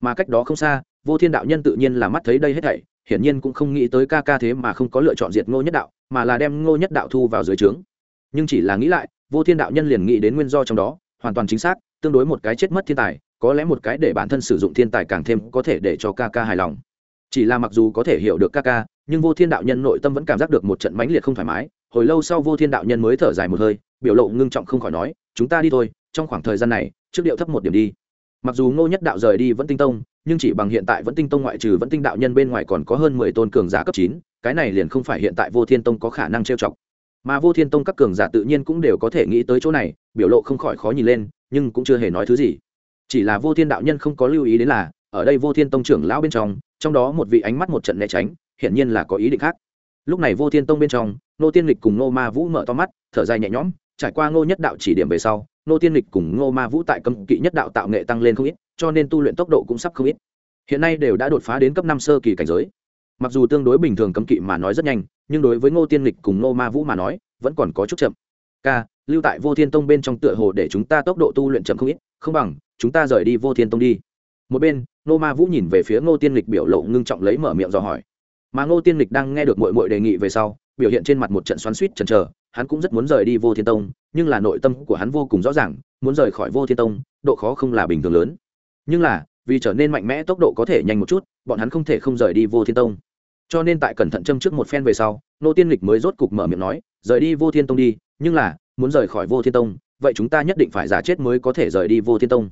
Mà cách đó không xa, vô thiên đạo nhân tự nhiên là mắt thấy đây hết thảy, hiển nhiên cũng không nghĩ tới ca ca thế mà không có lựa chọn diệt ngô nhất đạo, mà là đem ngô nhất đạo thu vào dưới trướng. Nhưng chỉ là nghĩ lại, vô thiên đạo nhân liền nghĩ đến nguyên do trong đó, hoàn toàn chính xác, tương đối một cái chết mất thiên tài có lẽ một cái để bản thân sử dụng thiên tài càng thêm có thể để cho ca ca hài lòng. Chỉ là mặc dù có thể hiểu được ca ca, nhưng vô thiên đạo nhân nội tâm vẫn cảm giác được một trận mãnh liệt không thoải mái. Hồi lâu sau vô thiên đạo nhân mới thở dài một hơi, biểu lộ ngưng trọng không khỏi nói, chúng ta đi thôi, trong khoảng thời gian này, trước điệu thấp một điểm đi. Mặc dù ngô nhất đạo rời đi vẫn tinh tông, nhưng chỉ bằng hiện tại vẫn tinh tông ngoại trừ vẫn tinh đạo nhân bên ngoài còn có hơn mười tôn cường giả cấp chín, cái này liền không phải hiện tại vô thiên tông có khả năng trêu chọc. Mà vô thiên tông các cường giả tự nhiên cũng đều có thể nghĩ tới chỗ này, biểu lộ không khỏi khó nhìn lên, nhưng cũng chưa hề nói thứ gì chỉ là vô thiên đạo nhân không có lưu ý đến là, ở đây vô thiên tông trưởng lão bên trong trong đó một vị ánh mắt một trận né tránh, hiển nhiên là có ý định khác. Lúc này vô thiên tông bên trong nô tiên lịch cùng nô ma vũ mở to mắt, thở dài nhẹ nhõm, trải qua ngô nhất đạo chỉ điểm về sau nô tiên lịch cùng ngô ma vũ tại cấm kỵ nhất đạo tạo nghệ tăng lên không ít, cho nên tu luyện tốc độ cũng sắp không ít. Hiện nay đều đã đột phá đến cấp năm sơ kỳ cảnh giới. Mặc dù tương đối bình thường cấm kỵ mà nói rất nhanh, nhưng đối với ngô tiên lịch cùng ngô ma vũ mà nói, vẫn còn có chút chậm. K lưu tại vô thiên tông bên trong tựa hồ để chúng ta tốc độ tu luyện chậm không ít, không bằng, chúng ta rời đi vô thiên tông đi. Một bên nô ma vũ nhìn về phía ngô tiên lịch biểu lộ ngưng trọng lấy mở miệng dò hỏi. Mà ngô tiên lịch đang nghe được mội mội đề nghị về sau, biểu hiện trên mặt một trận xoắn suýt chần chờ, hắn cũng rất muốn rời đi vô thiên tông, nhưng là nội tâm của hắn vô cùng rõ ràng, muốn rời khỏi vô thiên tông, độ khó không là bình thường lớn. Nhưng là, vì trở nên mạnh mẽ tốc độ có thể nhanh một chút, bọn hắn không thể không rời đi vô thiên tông. Cho nên tại cẩn thận châm trước một phen về sau nô tiên lịch mới rốt cục mở miệng nói, rời đi vô thiên tông đi, nhưng là muốn rời khỏi vô thiên tông vậy chúng ta nhất định phải giả chết mới có thể rời đi vô thiên tông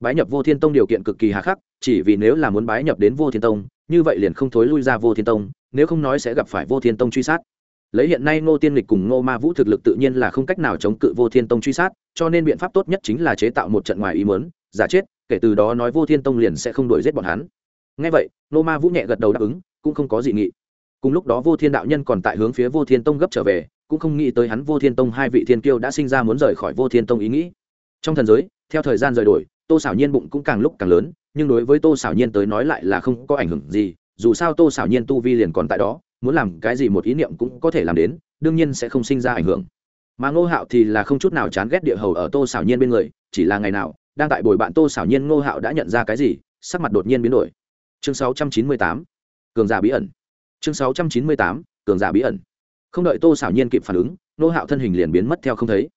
bái nhập vô thiên tông điều kiện cực kỳ hà khắc chỉ vì nếu là muốn bái nhập đến vô thiên tông như vậy liền không thối lui ra vô thiên tông nếu không nói sẽ gặp phải vô thiên tông truy sát lấy hiện nay ngô tiên lịch cùng ngô ma vũ thực lực tự nhiên là không cách nào chống cự vô thiên tông truy sát cho nên biện pháp tốt nhất chính là chế tạo một trận ngoài ý mớn giả chết kể từ đó nói vô thiên tông liền sẽ không đuổi giết bọn hắn ngay vậy ngô ma vũ nhẹ gật đầu đáp ứng cũng không có gì nghị cùng lúc đó vô thiên đạo nhân còn tại hướng phía vô thiên tông gấp trở về cũng không nghĩ tới hắn vô thiên tông hai vị thiên kiêu đã sinh ra muốn rời khỏi vô thiên tông ý nghĩ. Trong thần giới theo thời gian rời đổi tô xảo nhiên bụng cũng càng lúc càng lớn nhưng đối với tô xảo nhiên tới nói lại là không có ảnh hưởng gì dù sao tô xảo nhiên tu vi liền còn tại đó muốn làm cái gì một ý niệm cũng có thể làm đến đương nhiên sẽ không sinh ra ảnh hưởng. Mà ngô hạo thì là không chút nào chán ghét địa hầu ở tô xảo nhiên bên người chỉ là ngày nào đang tại bồi bạn tô xảo nhiên ngô hạo đã nhận ra cái gì sắc mặt đột nhiên biến đổi. Chương 698, cường giả bí ẩn. Chương 698, cường giả bí ẩn không đợi tô xảo nhiên kịp phản ứng ngô hạo thân hình liền biến mất theo không thấy.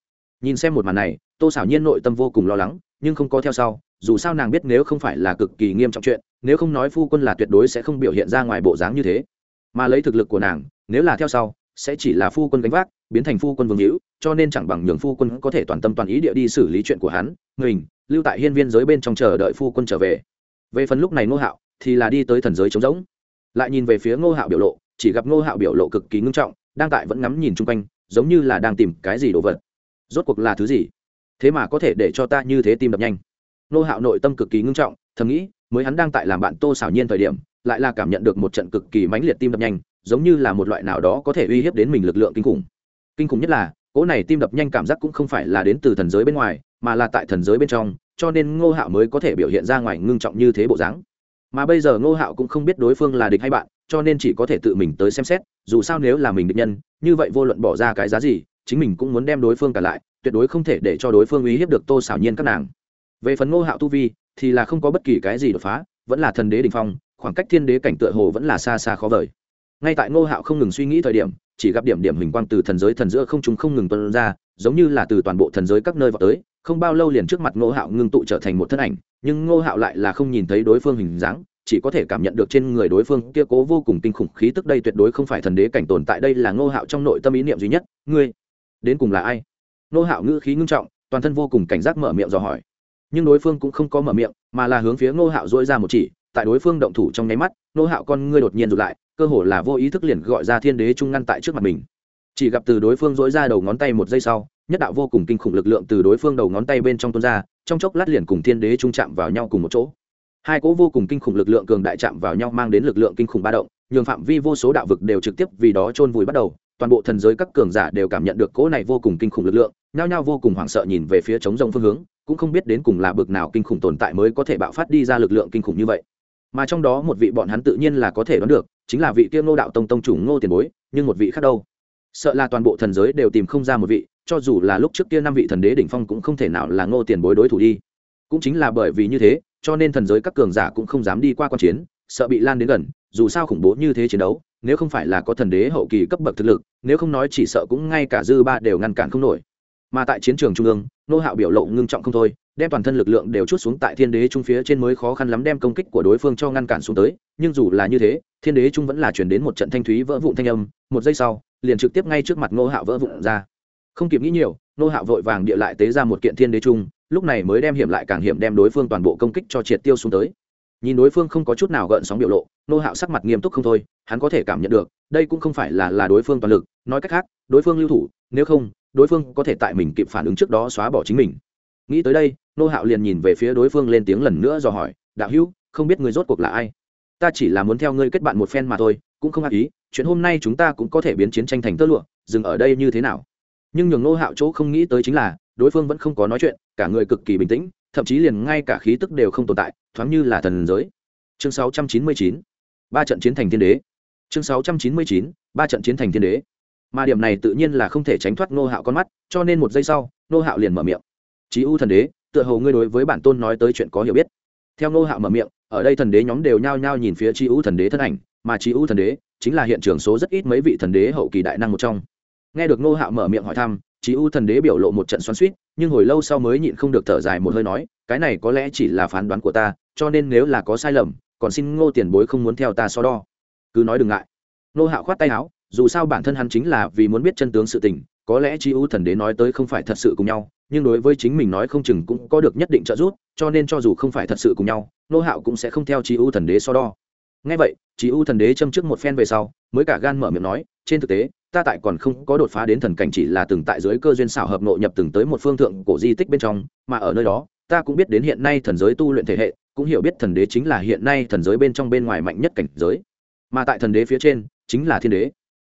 Nhìn xem một màn này, tô xảo nhiên nội tâm vô cùng lo lắng, nhưng không có theo sau, dù sao nàng biết nếu không phải là cực kỳ nghiêm trọng chuyện, nếu không nói phu quân là tuyệt đối sẽ không biểu hiện ra ngoài bộ dáng như thế. Mà lấy thực lực của nàng, nếu là theo sau, sẽ chỉ là phu quân gánh vác, biến thành phu quân vương hữu, cho nên chẳng bằng nhường phu quân có thể toàn tâm toàn ý địa đi xử lý chuyện của hắn, mình, lưu tại hiên viên giới bên trong chờ đợi phu quân trở về. Về phần lúc này ngô hạo, thì là đi tới thần giới trống rỗng. Lại nhìn về phía ngô hạo biểu lộ, chỉ gặp ngô hạo biểu lộ cực kỳ ngưng trọng đang tại vẫn ngắm nhìn chung quanh, giống như là đang tìm cái gì đồ vật. Rốt cuộc là thứ gì? Thế mà có thể để cho ta như thế tim đập nhanh. Ngô hạo nội tâm cực kỳ ngưng trọng, thầm nghĩ, mới hắn đang tại làm bạn tô xảo nhiên thời điểm, lại là cảm nhận được một trận cực kỳ mãnh liệt tim đập nhanh, giống như là một loại nào đó có thể uy hiếp đến mình lực lượng kinh khủng. Kinh khủng nhất là, cỗ này tim đập nhanh cảm giác cũng không phải là đến từ thần giới bên ngoài, mà là tại thần giới bên trong, cho nên ngô hạo mới có thể biểu hiện ra ngoài ngưng trọng như thế bộ dáng. Mà bây giờ ngô hạo cũng không biết đối phương là địch hay bạn cho nên chỉ có thể tự mình tới xem xét, dù sao nếu là mình định nhân, như vậy vô luận bỏ ra cái giá gì, chính mình cũng muốn đem đối phương cả lại, tuyệt đối không thể để cho đối phương uy hiếp được tô xảo nhiên các nàng. Về phần ngô hạo tu vi, thì là không có bất kỳ cái gì đột phá, vẫn là thần đế đình phong, khoảng cách thiên đế cảnh tựa hồ vẫn là xa xa khó vời. Ngay tại ngô hạo không ngừng suy nghĩ thời điểm, chỉ gặp điểm điểm hình quang từ thần giới thần giữa không chúng không ngừng tuân ra, giống như là từ toàn bộ thần giới các nơi vào tới, không bao lâu liền trước mặt ngô hạo ngưng tụ trở thành một thân ảnh, nhưng ngô hạo lại là không nhìn thấy đối phương hình dáng chỉ có thể cảm nhận được trên người đối phương kia cố vô cùng kinh khủng khí tức đây tuyệt đối không phải thần đế cảnh tồn tại, đây là ngô hạo trong nội tâm ý niệm duy nhất. Ngươi, đến cùng là ai? Ngô hạo ngữ khí ngưng trọng, toàn thân vô cùng cảnh giác mở miệng dò hỏi. Nhưng đối phương cũng không có mở miệng, mà là hướng phía ngô hạo dỗi ra một chỉ. Tại đối phương động thủ trong nháy mắt, ngô hạo con ngươi đột nhiên rụt lại, cơ hồ là vô ý thức liền gọi ra thiên đế trung ngăn tại trước mặt mình. Chỉ gặp từ đối phương dỗi ra đầu ngón tay một giây sau, nhất đạo vô cùng kinh khủng lực lượng từ đối phương đầu ngón tay bên trong tuôn ra, trong chốc lát liền cùng thiên đế trung chạm vào nhau cùng một chỗ hai cỗ vô cùng kinh khủng lực lượng cường đại chạm vào nhau mang đến lực lượng kinh khủng ba động, nhường phạm vi vô số đạo vực đều trực tiếp vì đó chôn vùi bắt đầu, toàn bộ thần giới các cường giả đều cảm nhận được cỗ này vô cùng kinh khủng lực lượng, nhao nhao vô cùng hoảng sợ nhìn về phía chống rông phương hướng, cũng không biết đến cùng là bực nào kinh khủng tồn tại mới có thể bạo phát đi ra lực lượng kinh khủng như vậy. Mà trong đó một vị bọn hắn tự nhiên là có thể đoán được, chính là vị kia ngô đạo tông tông chủ ngô tiền bối, nhưng một vị khác đâu? Sợ là toàn bộ thần giới đều tìm không ra một vị, cho dù là lúc trước kia năm vị thần đế đỉnh phong cũng không thể nào là ngô tiền bối đối thủ đi cũng chính là bởi vì như thế, cho nên thần giới các cường giả cũng không dám đi qua q u a n chiến, sợ bị lan đến gần, dù sao khủng bố như thế chiến đấu, nếu không phải là có thần đế hậu kỳ cấp bậc thực lực, nếu không nói chỉ sợ cũng ngay cả dư ba đều ngăn cản không nổi. Mà tại chiến trường trung ương, nô hạo biểu lộ ngưng trọng không thôi, đem toàn thân lực lượng đều chút xuống tại thiên đế trung phía trên mới khó khăn lắm đem công kích của đối phương cho ngăn cản xuống tới, nhưng dù là như thế, thiên đế trung vẫn là chuyển đến một trận thanh thúy vỡ vụn thanh âm, một giây sau, liền trực tiếp ngay trước mặt nô hạo vỡ vụn ra. Không kịp nghĩ nhiều, nô hạo vội vàng địa lại tế ra một kiện thiên đế trung lúc này mới đem hiểm lại càng hiểm đem đối phương toàn bộ công kích cho triệt tiêu xuống tới. Nhìn đối phương không có chút nào gợn sóng biểu lộ, nô hạo sắc mặt nghiêm túc không thôi, hắn có thể cảm nhận được, đây cũng không phải là là đối phương toàn lực, nói cách khác, đối phương lưu thủ, nếu không, đối phương có thể tại mình kịp phản ứng trước đó xóa bỏ chính mình. Nghĩ tới đây, nô hạo liền nhìn về phía đối phương lên tiếng lần nữa dò hỏi, đạo hữu, không biết người rốt cuộc là ai? Ta chỉ là muốn theo ngươi kết bạn một phen mà thôi, cũng không ác ý, chuyện hôm nay chúng ta cũng có thể biến chiến tranh thành tơ lụa, dừng ở đây như thế nào? Nhưng nhường nô hạo chỗ không nghĩ tới chính là đối phương vẫn không có nói chuyện, cả người cực kỳ bình tĩnh, thậm chí liền ngay cả khí tức đều không tồn tại, thoáng như là thần giới. Chương 699 ba trận chiến thành thiên đế. Chương 699 ba trận chiến thành thiên đế. Mà điểm này tự nhiên là không thể tránh thoát nô hạo con mắt, cho nên một giây sau nô hạo liền mở miệng. Chí u thần đế, tựa hồ ngươi đối với bản tôn nói tới chuyện có hiểu biết. Theo nô hạo mở miệng, ở đây thần đế nhóm đều nhao nhao nhìn phía chí u thần đế thân ảnh, mà chí u thần đế chính là hiện trường số rất ít mấy vị thần đế hậu kỳ đại năng một trong. Nghe được nô hạo mở miệng hỏi thăm chí u thần đế biểu lộ một trận xoắn suýt nhưng hồi lâu sau mới nhịn không được thở dài một hơi nói, cái này có lẽ chỉ là phán đoán của ta, cho nên nếu là có sai lầm, còn xin ngô tiền bối không muốn theo ta so đo. Cứ nói đừng ngại. Nô hạo khoát tay áo, dù sao bản thân hắn chính là vì muốn biết chân tướng sự tình, có lẽ chi u thần đế nói tới không phải thật sự cùng nhau, nhưng đối với chính mình nói không chừng cũng có được nhất định trợ giúp, cho nên cho dù không phải thật sự cùng nhau nô hạo cũng sẽ không theo chi u thần đế so đo. Ngay vậy chi u thần đế châm trước một phen về sau, mới cả gan mở miệng nói trên thực tế, ta tại còn không có đột phá đến thần cảnh chỉ là từng tại dưới cơ duyên xảo hợp nội nhập từng tới một phương thượng cổ di tích bên trong, mà ở nơi đó, ta cũng biết đến hiện nay thần giới tu luyện thể hệ, cũng hiểu biết thần đế chính là hiện nay thần giới bên trong bên ngoài mạnh nhất cảnh giới. Mà tại thần đế phía trên, chính là thiên đế.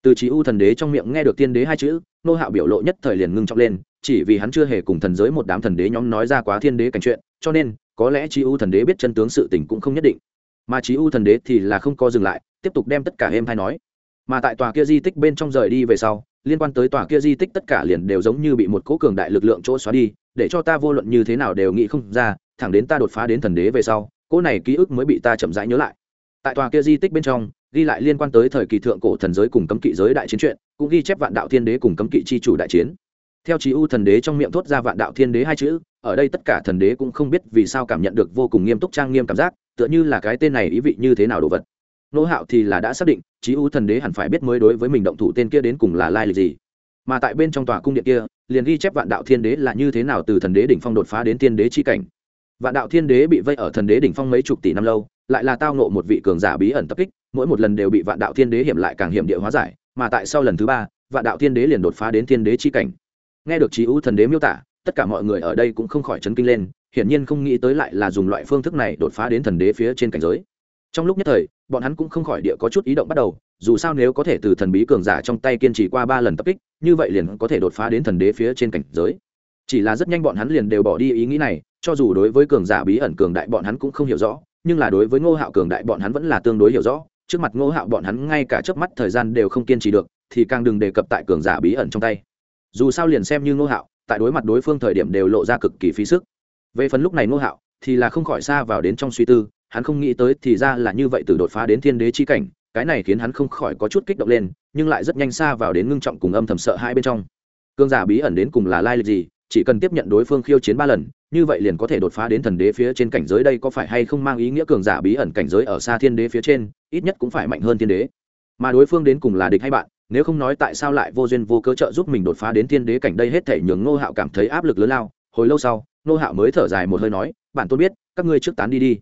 Từ trí u thần đế trong miệng nghe được tiên đế hai chữ, nô hạo biểu lộ nhất thời liền ngưng trọng lên, chỉ vì hắn chưa hề cùng thần giới một đám thần đế nhóm nói ra quá thiên đế cảnh chuyện, cho nên, có lẽ trí u thần đế biết chân tướng sự tình cũng không nhất định. Mà trí u thần đế thì là không có dừng lại, tiếp tục đem tất cả em hay nói mà tại tòa kia di tích bên trong rời đi về sau, liên quan tới tòa kia di tích tất cả liền đều giống như bị một cố cường đại lực lượng chỗ xóa đi, để cho ta vô luận như thế nào đều nghĩ không ra, thẳng đến ta đột phá đến thần đế về sau, cỗ này ký ức mới bị ta chậm rãi nhớ lại. Tại tòa kia di tích bên trong, ghi lại liên quan tới thời kỳ thượng cổ thần giới cùng cấm kỵ giới đại chiến truyện cũng ghi chép vạn đạo thiên đế cùng cấm kỵ chi chủ đại chiến. Theo trí u thần đế trong miệng thốt ra vạn đạo thiên đế hai chữ, ở đây tất cả thần đế cũng không biết vì sao cảm nhận được vô cùng nghiêm túc trang nghiêm cảm giác, tựa như là cái tên này ý vị như thế nào đồ vật nô hạo thì là đã xác định, chí ưu thần đế hẳn phải biết mới đối với mình động thủ tên kia đến cùng là lai lịch gì. Mà tại bên trong tòa cung điện kia, liền ghi chép vạn đạo thiên đế là như thế nào từ thần đế đỉnh phong đột phá đến thiên đế chi cảnh. Vạn đạo thiên đế bị vây ở thần đế đỉnh phong mấy chục tỷ năm lâu, lại là tao nộ một vị cường giả bí ẩn tập kích, mỗi một lần đều bị vạn đạo thiên đế hiểm lại càng hiểm địa hóa giải, mà tại sau lần thứ ba, vạn đạo thiên đế liền đột phá đến thiên đế chi cảnh. Nghe được trí ưu thần đế miêu tả, tất cả mọi người ở đây cũng không khỏi chấn kinh lên, hiển nhiên không nghĩ tới lại là dùng loại phương thức này đột phá đến thần đế phía trên cảnh giới trong lúc nhất thời, bọn hắn cũng không khỏi địa có chút ý động bắt đầu, dù sao nếu có thể từ thần bí cường giả trong tay kiên trì qua ba lần tập kích, như vậy liền có thể đột phá đến thần đế phía trên cảnh giới. Chỉ là rất nhanh bọn hắn liền đều bỏ đi ý nghĩ này, cho dù đối với cường giả bí ẩn cường đại bọn hắn cũng không hiểu rõ, nhưng là đối với ngô hạo cường đại bọn hắn vẫn là tương đối hiểu rõ, trước mặt ngô hạo bọn hắn ngay cả chớp mắt thời gian đều không kiên trì được, thì càng đừng đề cập tại cường giả bí ẩn trong tay. Dù sao liền xem như ngô hạo, tại đối mặt đối phương thời điểm đều lộ ra cực kỳ phí sức. Về phần lúc này ngô hạo, thì là không khỏi xa vào đến trong suy tư hắn không nghĩ tới thì ra là như vậy từ đột phá đến thiên đế chi cảnh, cái này khiến hắn không khỏi có chút kích động lên, nhưng lại rất nhanh xa vào đến ngưng trọng cùng âm thầm sợ hai bên trong. Cương giả bí ẩn đến cùng là lai lịch gì, chỉ cần tiếp nhận đối phương khiêu chiến ba lần, như vậy liền có thể đột phá đến thần đế phía trên cảnh giới đây có phải hay không mang ý nghĩa cường giả bí ẩn cảnh giới ở xa thiên đế phía trên, ít nhất cũng phải mạnh hơn thiên đế. Mà đối phương đến cùng là địch hay bạn, nếu không nói tại sao lại vô duyên vô cớ trợ giúp mình đột phá đến thiên đế cảnh đây hết thể nhường ngô hạo cảm thấy áp lực lớn lao. Hồi lâu sau, ngô hạo mới thở dài một hơi nói, bạn tôi biết, các ngươi trước tán đi đi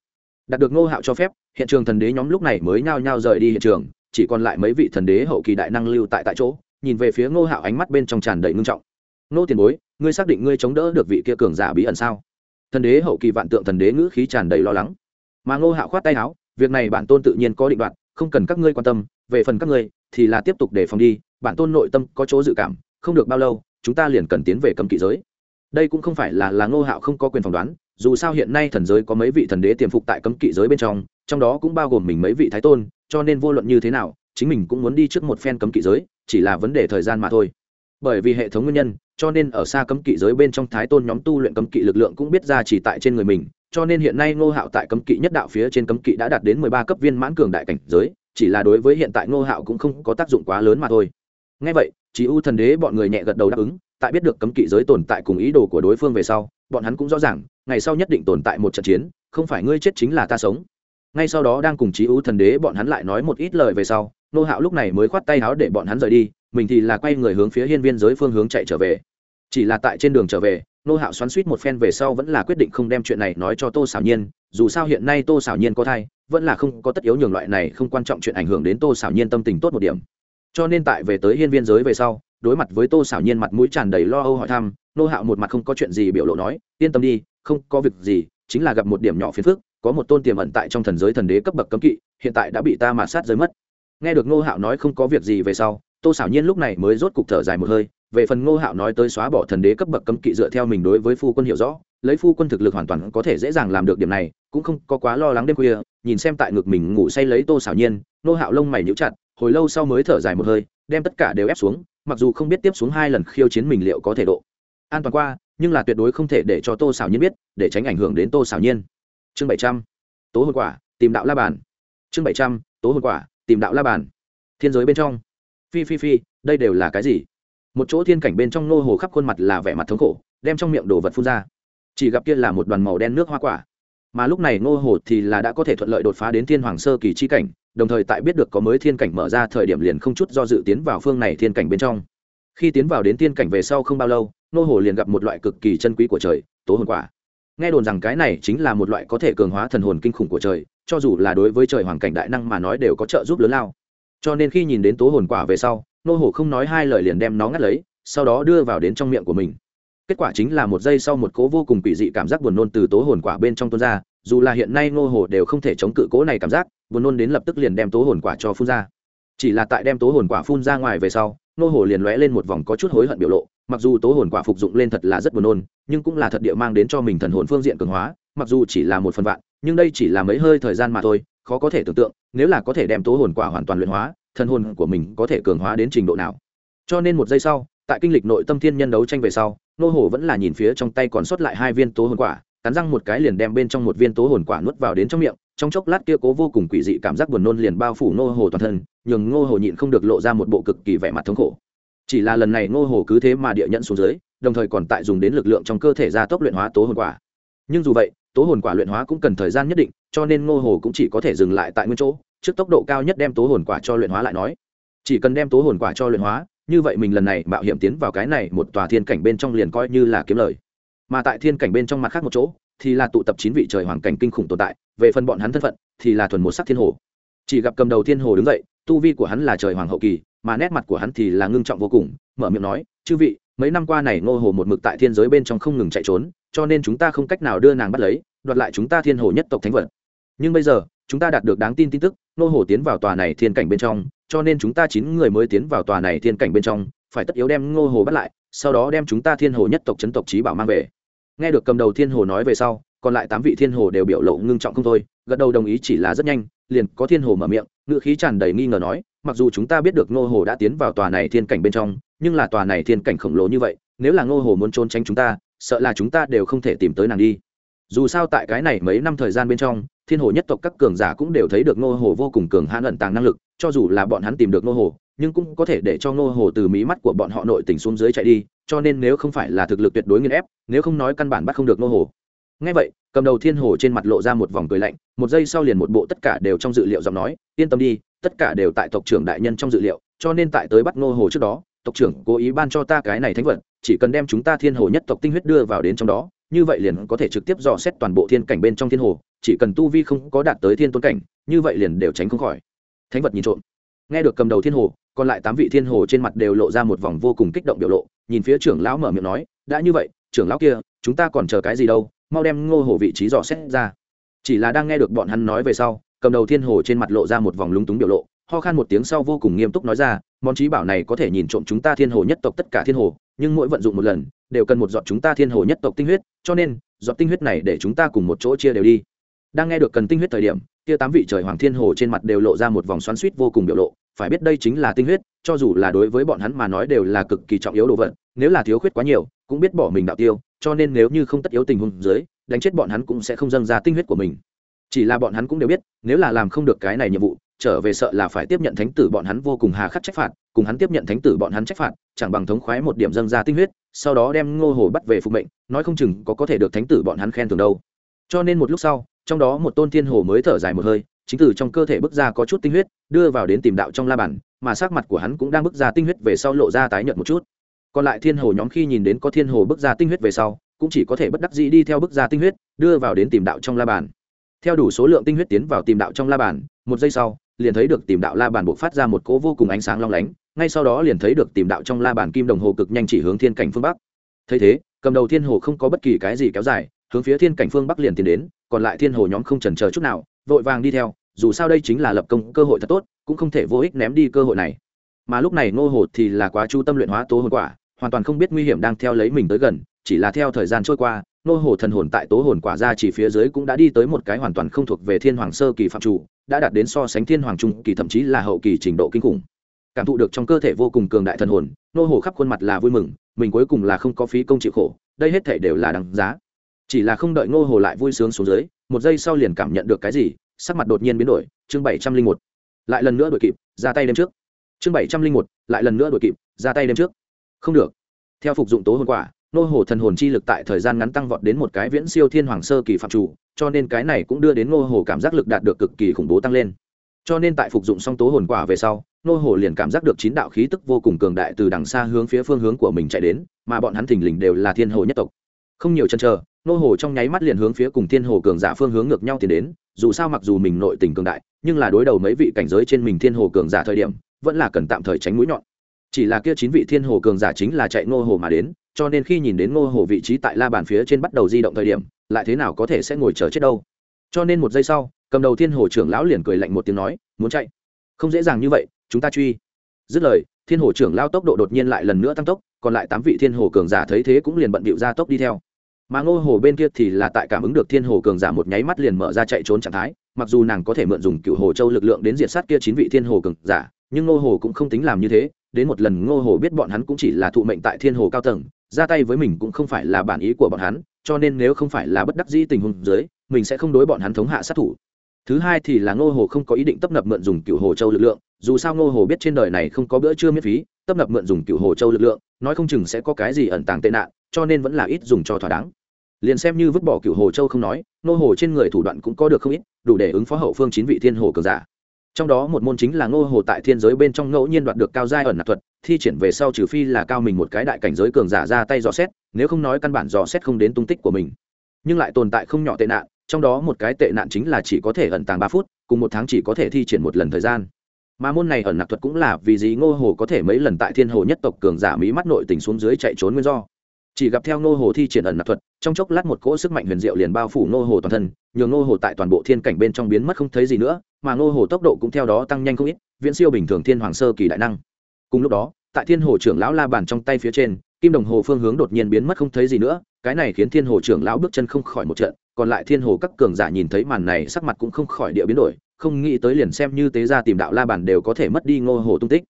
đạt được ngô hạo cho phép, hiện trường thần đế nhóm lúc này mới nhao nhao rời đi hiện trường, chỉ còn lại mấy vị thần đế hậu kỳ đại năng lưu tại tại chỗ, nhìn về phía ngô hạo ánh mắt bên trong tràn đầy ngưng trọng. Ngô tiền bối, ngươi xác định ngươi chống đỡ được vị kia cường giả bí ẩn sao? Thần đế hậu kỳ vạn tượng thần đế ngữ khí tràn đầy lo lắng. Mà ngô hạo khoát tay áo, việc này bản tôn tự nhiên có định đoạt, không cần các ngươi quan tâm, về phần các ngươi thì là tiếp tục đề phòng đi, bản tôn nội tâm có chỗ dự cảm, không được bao lâu, chúng ta liền cần tiến về cấm kỵ giới. Đây cũng không phải là là ngô hạo không có quyền phỏng đoán dù sao hiện nay thần giới có mấy vị thần đế tiềm phục tại cấm kỵ giới bên trong trong đó cũng bao gồm mình mấy vị thái tôn, cho nên vô luận như thế nào, chính mình cũng muốn đi trước một phen cấm kỵ giới, chỉ là vấn đề thời gian mà thôi. Bởi vì hệ thống nguyên nhân, cho nên ở xa cấm kỵ giới bên trong thái tôn nhóm tu luyện cấm kỵ lực lượng cũng biết ra chỉ tại trên người mình, cho nên hiện nay ngô hạo tại cấm kỵ nhất đạo phía trên cấm kỵ đã đạt đến mười ba cấp viên mãn cường đại cảnh giới, chỉ là đối với hiện tại ngô hạo cũng không có tác dụng quá lớn mà thôi. Ngay vậy chỉ ưu thần đế bọn người nhẹ gật đầu đáp ứng, tại biết được cấm kỵ giới tồn tại cùng ý đồ của đối phương về sau, bọn hắn cũng rõ ràng ngày sau nhất định tồn tại một trận chiến, không phải ngươi chết chính là ta sống. Ngay sau đó đang cùng chí ưu thần đế bọn hắn lại nói một ít lời về sau, nô hạo lúc này mới khoát tay áo để bọn hắn rời đi, mình thì là quay người hướng phía hiên viên giới phương hướng chạy trở về. Chỉ là tại trên đường trở về, nô hạo xoắn suýt một phen về sau vẫn là quyết định không đem chuyện này nói cho tô xảo nhiên, dù sao hiện nay tô xảo nhiên có thai, vẫn là không có tất yếu nhường loại này không quan trọng chuyện ảnh hưởng đến tô xảo nhiên tâm tình tốt một điểm. Cho nên tại về tới hiên viên giới về sau đối mặt với tô xảo nhiên mặt mũi tràn đầy lo âu hỏi thăm, nô hạo một mặt không có chuyện gì biểu lộ nói, yên tâm đi, không có việc gì, chính là gặp một điểm nhỏ phiền phức, có một tôn tiềm ẩn tại trong thần giới thần đế cấp bậc cấm kỵ, hiện tại đã bị ta mà sát rơi mất. Nghe được nô hạo nói không có việc gì về sau, tô xảo nhiên lúc này mới rốt cục thở dài một hơi, về phần ngô hạo nói tới xóa bỏ thần đế cấp bậc cấm kỵ dựa theo mình đối với phu quân hiểu rõ, lấy phu quân thực lực hoàn toàn có thể dễ dàng làm được điểm này, cũng không có quá lo lắng đêm khuya, nhìn xem tại ngực mình ngủ say lấy tô xảo nhiên ngô hạo lông mày nhíu chặt, hồi lâu sau mới thở dài một hơi đem tất cả đều ép xuống, mặc dù không biết tiếp xuống hai lần khiêu chiến mình liệu có thể độ. An toàn qua, nhưng là tuyệt đối không thể để cho tô xảo nhiên biết, để tránh ảnh hưởng đến tô xảo nhiên. Chương bảy trăm, tố hồn quả, tìm đạo la bàn. Chương bảy trăm, tố hồn quả, tìm đạo la bàn. Thiên giới bên trong. Phi phi phi, đây đều là cái gì? Một chỗ thiên cảnh bên trong nô hồ khắp khuôn mặt là vẻ mặt thống khổ, đem trong miệng đồ vật phun ra. Chỉ gặp kia là một đoàn màu đen nước hoa quả. Mà lúc này nô hồ thì là đã có thể thuận lợi đột phá đến thiên hoàng sơ kỳ chi cảnh đồng thời tại biết được có mới thiên cảnh mở ra thời điểm liền không chút do dự tiến vào phương này thiên cảnh bên trong. Khi tiến vào đến thiên cảnh về sau không bao lâu, nô hồ liền gặp một loại cực kỳ chân quý của trời, tố hồn quả. Nghe đồn rằng cái này chính là một loại có thể cường hóa thần hồn kinh khủng của trời, cho dù là đối với trời hoàng cảnh đại năng mà nói đều có trợ giúp lớn lao. Cho nên khi nhìn đến tố hồn quả về sau, nô hồ không nói hai lời liền đem nó ngắt lấy, sau đó đưa vào đến trong miệng của mình. Kết quả chính là một giây sau một cố vô cùng quỷ dị cảm giác buồn nôn từ tố hồn quả bên trong tuôn ra dù là hiện nay Ngô hồ đều không thể chống cự cố này cảm giác, buồn nôn đến lập tức liền đem tố hồn quả cho phun ra. Chỉ là tại đem tố hồn quả phun ra ngoài về sau, Ngô hồ liền lóe lên một vòng có chút hối hận biểu lộ, mặc dù tố hồn quả phục dụng lên thật là rất buồn nôn, nhưng cũng là thật địa mang đến cho mình thần hồn phương diện cường hóa, mặc dù chỉ là một phần vạn, nhưng đây chỉ là mấy hơi thời gian mà thôi, khó có thể tưởng tượng, nếu là có thể đem tố hồn quả hoàn toàn luyện hóa, thần hồn của mình có thể cường hóa đến trình độ nào. Cho nên một giây sau, tại kinh lịch nội tâm thiên nhân đấu tranh về sau nô hồ vẫn là nhìn phía trong tay còn sót lại hai viên tố hồn quả cắn răng một cái liền đem bên trong một viên tố hồn quả nuốt vào đến trong miệng, trong chốc lát kia cố vô cùng quỷ dị cảm giác buồn nôn liền bao phủ nô hồ toàn thân, nhường nô hồ nhịn không được lộ ra một bộ cực kỳ vẻ mặt thống khổ. Chỉ là lần này nô hồ cứ thế mà địa nhận xuống dưới, đồng thời còn tại dùng đến lực lượng trong cơ thể gia tốc luyện hóa tố hồn quả. Nhưng dù vậy, tố hồn quả luyện hóa cũng cần thời gian nhất định, cho nên nô hồ cũng chỉ có thể dừng lại tại nguyên chỗ, trước tốc độ cao nhất đem tố hồn quả cho luyện hóa lại nói. Chỉ cần đem tố hồn quả cho luyện hóa, như vậy mình lần này mạo hiểm tiến vào cái này một tòa thiên cảnh bên trong liền coi như là kiếm lời mà tại thiên cảnh bên trong mặt khác một chỗ, thì là tụ tập chín vị trời hoàng cảnh kinh khủng tồn tại, về phần bọn hắn thân phận, thì là thuần một sắc thiên hồ. Chỉ gặp cầm đầu thiên hồ đứng dậy, tu vi của hắn là trời hoàng hậu kỳ, mà nét mặt của hắn thì là ngưng trọng vô cùng, mở miệng nói, chư vị, mấy năm qua này ngô hồ một mực tại thiên giới bên trong không ngừng chạy trốn, cho nên chúng ta không cách nào đưa nàng bắt lấy, đoạt lại chúng ta thiên hồ nhất tộc thánh vật. Nhưng bây giờ, chúng ta đạt được đáng tin tin tức, ngô hồ tiến vào tòa này thiên cảnh bên trong, cho nên chúng ta chín người mới tiến vào tòa này thiên cảnh bên trong, phải tất yếu đem ngô hồ bắt lại, sau đó đem chúng ta thiên hồ nhất tộc chấn tộc trí bảo mang về nghe được cầm đầu thiên hồ nói về sau, còn lại tám vị thiên hồ đều biểu lộ ngưng trọng không thôi, gật đầu đồng ý chỉ là rất nhanh, liền có thiên hồ mở miệng ngự khí tràn đầy nghi ngờ nói, mặc dù chúng ta biết được ngô hồ đã tiến vào tòa này thiên cảnh bên trong, nhưng là tòa này thiên cảnh khổng lồ như vậy, nếu là ngô hồ muốn trốn tránh chúng ta, sợ là chúng ta đều không thể tìm tới nàng đi. Dù sao tại cái này mấy năm thời gian bên trong, thiên hồ nhất tộc các cường giả cũng đều thấy được ngô hồ vô cùng cường hãn ẩn tàng năng lực, cho dù là bọn hắn tìm được ngô hồ nhưng cũng có thể để cho ngô hồ từ mí mắt của bọn họ nội tình xuống dưới chạy đi, cho nên nếu không phải là thực lực tuyệt đối nghiên ép, nếu không nói căn bản bắt không được ngô hồ. Ngay vậy, cầm đầu thiên hồ trên mặt lộ ra một vòng cười lạnh, một giây sau liền một bộ tất cả đều trong dự liệu giọng nói, yên tâm đi, tất cả đều tại tộc trưởng đại nhân trong dự liệu, cho nên tại tới bắt ngô hồ trước đó, tộc trưởng cố ý ban cho ta cái này thánh vật, chỉ cần đem chúng ta thiên hồ nhất tộc tinh huyết đưa vào đến trong đó, như vậy liền có thể trực tiếp dò xét toàn bộ thiên cảnh bên trong thiên hồ, chỉ cần tu vi không có đạt tới thiên tôn cảnh, như vậy liền đều tránh không khỏi. Thánh vật nhìn trộm. Nghe được cầm đầu thiên hồ còn lại tám vị thiên hồ trên mặt đều lộ ra một vòng vô cùng kích động biểu lộ, nhìn phía trưởng lão mở miệng nói, đã như vậy, trưởng lão kia, chúng ta còn chờ cái gì đâu, mau đem ngô hồ vị trí dò xét ra. Chỉ là đang nghe được bọn hắn nói về sau, cầm đầu thiên hồ trên mặt lộ ra một vòng lúng túng biểu lộ, ho khan một tiếng sau vô cùng nghiêm túc nói ra, món trí bảo này có thể nhìn trộm chúng ta thiên hồ nhất tộc tất cả thiên hồ, nhưng mỗi vận dụng một lần, đều cần một giọt chúng ta thiên hồ nhất tộc tinh huyết, cho nên, giọt tinh huyết này để chúng ta cùng một chỗ chia đều đi. Đang nghe được cần tinh huyết thời điểm, kia tám vị trời hoàng thiên hồ trên mặt đều lộ ra một vòng xoắn suýt vô cùng biểu lộ phải biết đây chính là tinh huyết, cho dù là đối với bọn hắn mà nói đều là cực kỳ trọng yếu đồ vật, nếu là thiếu khuyết quá nhiều, cũng biết bỏ mình đạo tiêu, cho nên nếu như không tất yếu tình huống dưới, đánh chết bọn hắn cũng sẽ không dâng ra tinh huyết của mình. Chỉ là bọn hắn cũng đều biết, nếu là làm không được cái này nhiệm vụ, trở về sợ là phải tiếp nhận thánh tử bọn hắn vô cùng hà khắc trách phạt, cùng hắn tiếp nhận thánh tử bọn hắn trách phạt, chẳng bằng thống khoái một điểm dâng ra tinh huyết, sau đó đem ngô hồ bắt về phục mệnh, nói không chừng có có thể được thánh tử bọn hắn khen thường đâu. Cho nên một lúc sau, trong đó một tôn thiên hồ mới thở dài một hơi chính từ trong cơ thể bước ra có chút tinh huyết, đưa vào đến tìm đạo trong la bàn, mà sắc mặt của hắn cũng đang bước ra tinh huyết về sau lộ ra tái nhợt một chút. Còn lại thiên hồ nhóm khi nhìn đến có thiên hồ bước ra tinh huyết về sau, cũng chỉ có thể bất đắc dĩ đi theo bước ra tinh huyết, đưa vào đến tìm đạo trong la bàn. Theo đủ số lượng tinh huyết tiến vào tìm đạo trong la bàn, một giây sau, liền thấy được tìm đạo la bàn buộc phát ra một cỗ vô cùng ánh sáng long lánh, ngay sau đó liền thấy được tìm đạo trong la bàn kim đồng hồ cực nhanh chỉ hướng thiên cảnh phương bắc. Thấy thế, cầm đầu thiên hồ không có bất kỳ cái gì kéo dài, hướng phía thiên cảnh phương bắc liền tiến đến, còn lại thiên hồ nhóm không chần chờ chút nào, vội vàng đi theo dù sao đây chính là lập công cơ hội thật tốt, cũng không thể vô ích ném đi cơ hội này. Mà lúc này ngô hồ thì là quá chu tâm luyện hóa tố hồn quả, hoàn toàn không biết nguy hiểm đang theo lấy mình tới gần, chỉ là theo thời gian trôi qua, ngô hồ thần hồn tại tố hồn quả ra chỉ phía dưới cũng đã đi tới một cái hoàn toàn không thuộc về thiên hoàng sơ kỳ phạm chủ, đã đạt đến so sánh thiên hoàng trung kỳ thậm chí là hậu kỳ trình độ kinh khủng. Cảm thụ được trong cơ thể vô cùng cường đại thần hồn, ngô hồ khắp khuôn mặt là vui mừng, mình cuối cùng là không có phí công chịu khổ, đây hết thể đều là đáng giá. Chỉ là không đợi ngô hồ lại vui sướng xuống dưới, một giây sau liền cảm nhận được cái gì sắc mặt đột nhiên biến đổi, chương bảy trăm linh một, lại lần nữa đuổi kịp, ra tay đêm trước. Chương bảy trăm linh một, lại lần nữa đuổi kịp, ra tay đêm trước. Không được. Theo phục dụng tố hồn quả, nô hồ thần hồn chi lực tại thời gian ngắn tăng vọt đến một cái viễn siêu thiên hoàng sơ kỳ phạm chủ, cho nên cái này cũng đưa đến nô hồ cảm giác lực đạt được cực kỳ khủng bố tăng lên. Cho nên tại phục dụng xong tố hồn quả về sau, nô hồ liền cảm giác được chín đạo khí tức vô cùng cường đại từ đằng xa hướng phía phương hướng của mình chạy đến, mà bọn hắn thình lình đều là thiên hồ nhất tộc. Không nhiều chân chờ, nô hồ trong nháy mắt liền hướng phía cùng thiên hồ cường giả phương hướng ngược nhau tiến đến dù sao mặc dù mình nội tình cường đại, nhưng là đối đầu mấy vị cảnh giới trên mình thiên hồ cường giả thời điểm, vẫn là cần tạm thời tránh mũi nhọn. Chỉ là kia chín vị thiên hồ cường giả chính là chạy ngô hồ mà đến, cho nên khi nhìn đến ngô hồ vị trí tại la bàn phía trên bắt đầu di động thời điểm, lại thế nào có thể sẽ ngồi chờ chết đâu. Cho nên một giây sau, cầm đầu thiên hồ trưởng lão liền cười lạnh một tiếng nói, muốn chạy? Không dễ dàng như vậy, chúng ta truy. Dứt lời, thiên hồ trưởng lao tốc độ đột nhiên lại lần nữa tăng tốc, còn lại tám vị thiên hồ cường giả thấy thế cũng liền bận bịu ra tốc đi theo mà ngô hồ bên kia thì là tại cảm ứng được thiên hồ cường giả một nháy mắt liền mở ra chạy trốn trạng thái, mặc dù nàng có thể mượn dùng cựu hồ châu lực lượng đến diệt sát kia chín vị thiên hồ cường giả, nhưng ngô hồ cũng không tính làm như thế, đến một lần ngô hồ biết bọn hắn cũng chỉ là thụ mệnh tại thiên hồ cao tầng, ra tay với mình cũng không phải là bản ý của bọn hắn, cho nên nếu không phải là bất đắc dĩ tình huống dưới, mình sẽ không đối bọn hắn thống hạ sát thủ. Thứ hai thì là ngô hồ không có ý định tấp nập mượn dùng cựu hồ châu lực lượng, dù sao ngô hồ biết trên đời này không có bữa trưa miễn phí, tấp nập mượn dùng cựu hồ châu lực lượng, nói không chừng sẽ có cái gì ẩn tàng tệ nạn, cho nên vẫn là ít dùng cho thỏa đáng liền xem như vứt bỏ cựu hồ châu không nói, nô hồ trên người thủ đoạn cũng có được không ít, đủ để ứng phó hậu phương chín vị thiên hồ cường giả. Trong đó một môn chính là ngô hồ tại thiên giới bên trong ngẫu nhiên đoạt được cao giai ẩn nạp thuật, thi triển về sau trừ phi là cao mình một cái đại cảnh giới cường giả ra tay dò xét, nếu không nói căn bản dò xét không đến tung tích của mình. Nhưng lại tồn tại không nhỏ tệ nạn, trong đó một cái tệ nạn chính là chỉ có thể ẩn tàng ba phút, cùng một tháng chỉ có thể thi triển một lần thời gian. Mà môn này ẩn nạp thuật cũng là vì gì ngô hồ có thể mấy lần tại thiên hồ nhất tộc cường giả mỹ mắt nội tình xuống dưới chạy trốn nguyên do chỉ gặp theo ngô hồ thi triển ẩn nạp thuật, trong chốc lát một cỗ sức mạnh huyền diệu liền bao phủ ngô hồ toàn thân, nhường ngô hồ tại toàn bộ thiên cảnh bên trong biến mất không thấy gì nữa, mà ngô hồ tốc độ cũng theo đó tăng nhanh không ít, viễn siêu bình thường thiên hoàng sơ kỳ đại năng. Cùng lúc đó, tại thiên hồ trưởng lão la bàn trong tay phía trên, kim đồng hồ phương hướng đột nhiên biến mất không thấy gì nữa, cái này khiến thiên hồ trưởng lão bước chân không khỏi một trận, còn lại thiên hồ các cường giả nhìn thấy màn này sắc mặt cũng không khỏi địa biến đổi, không nghĩ tới liền xem như tế gia tìm đạo la bàn đều có thể mất đi ngô hồ tung tích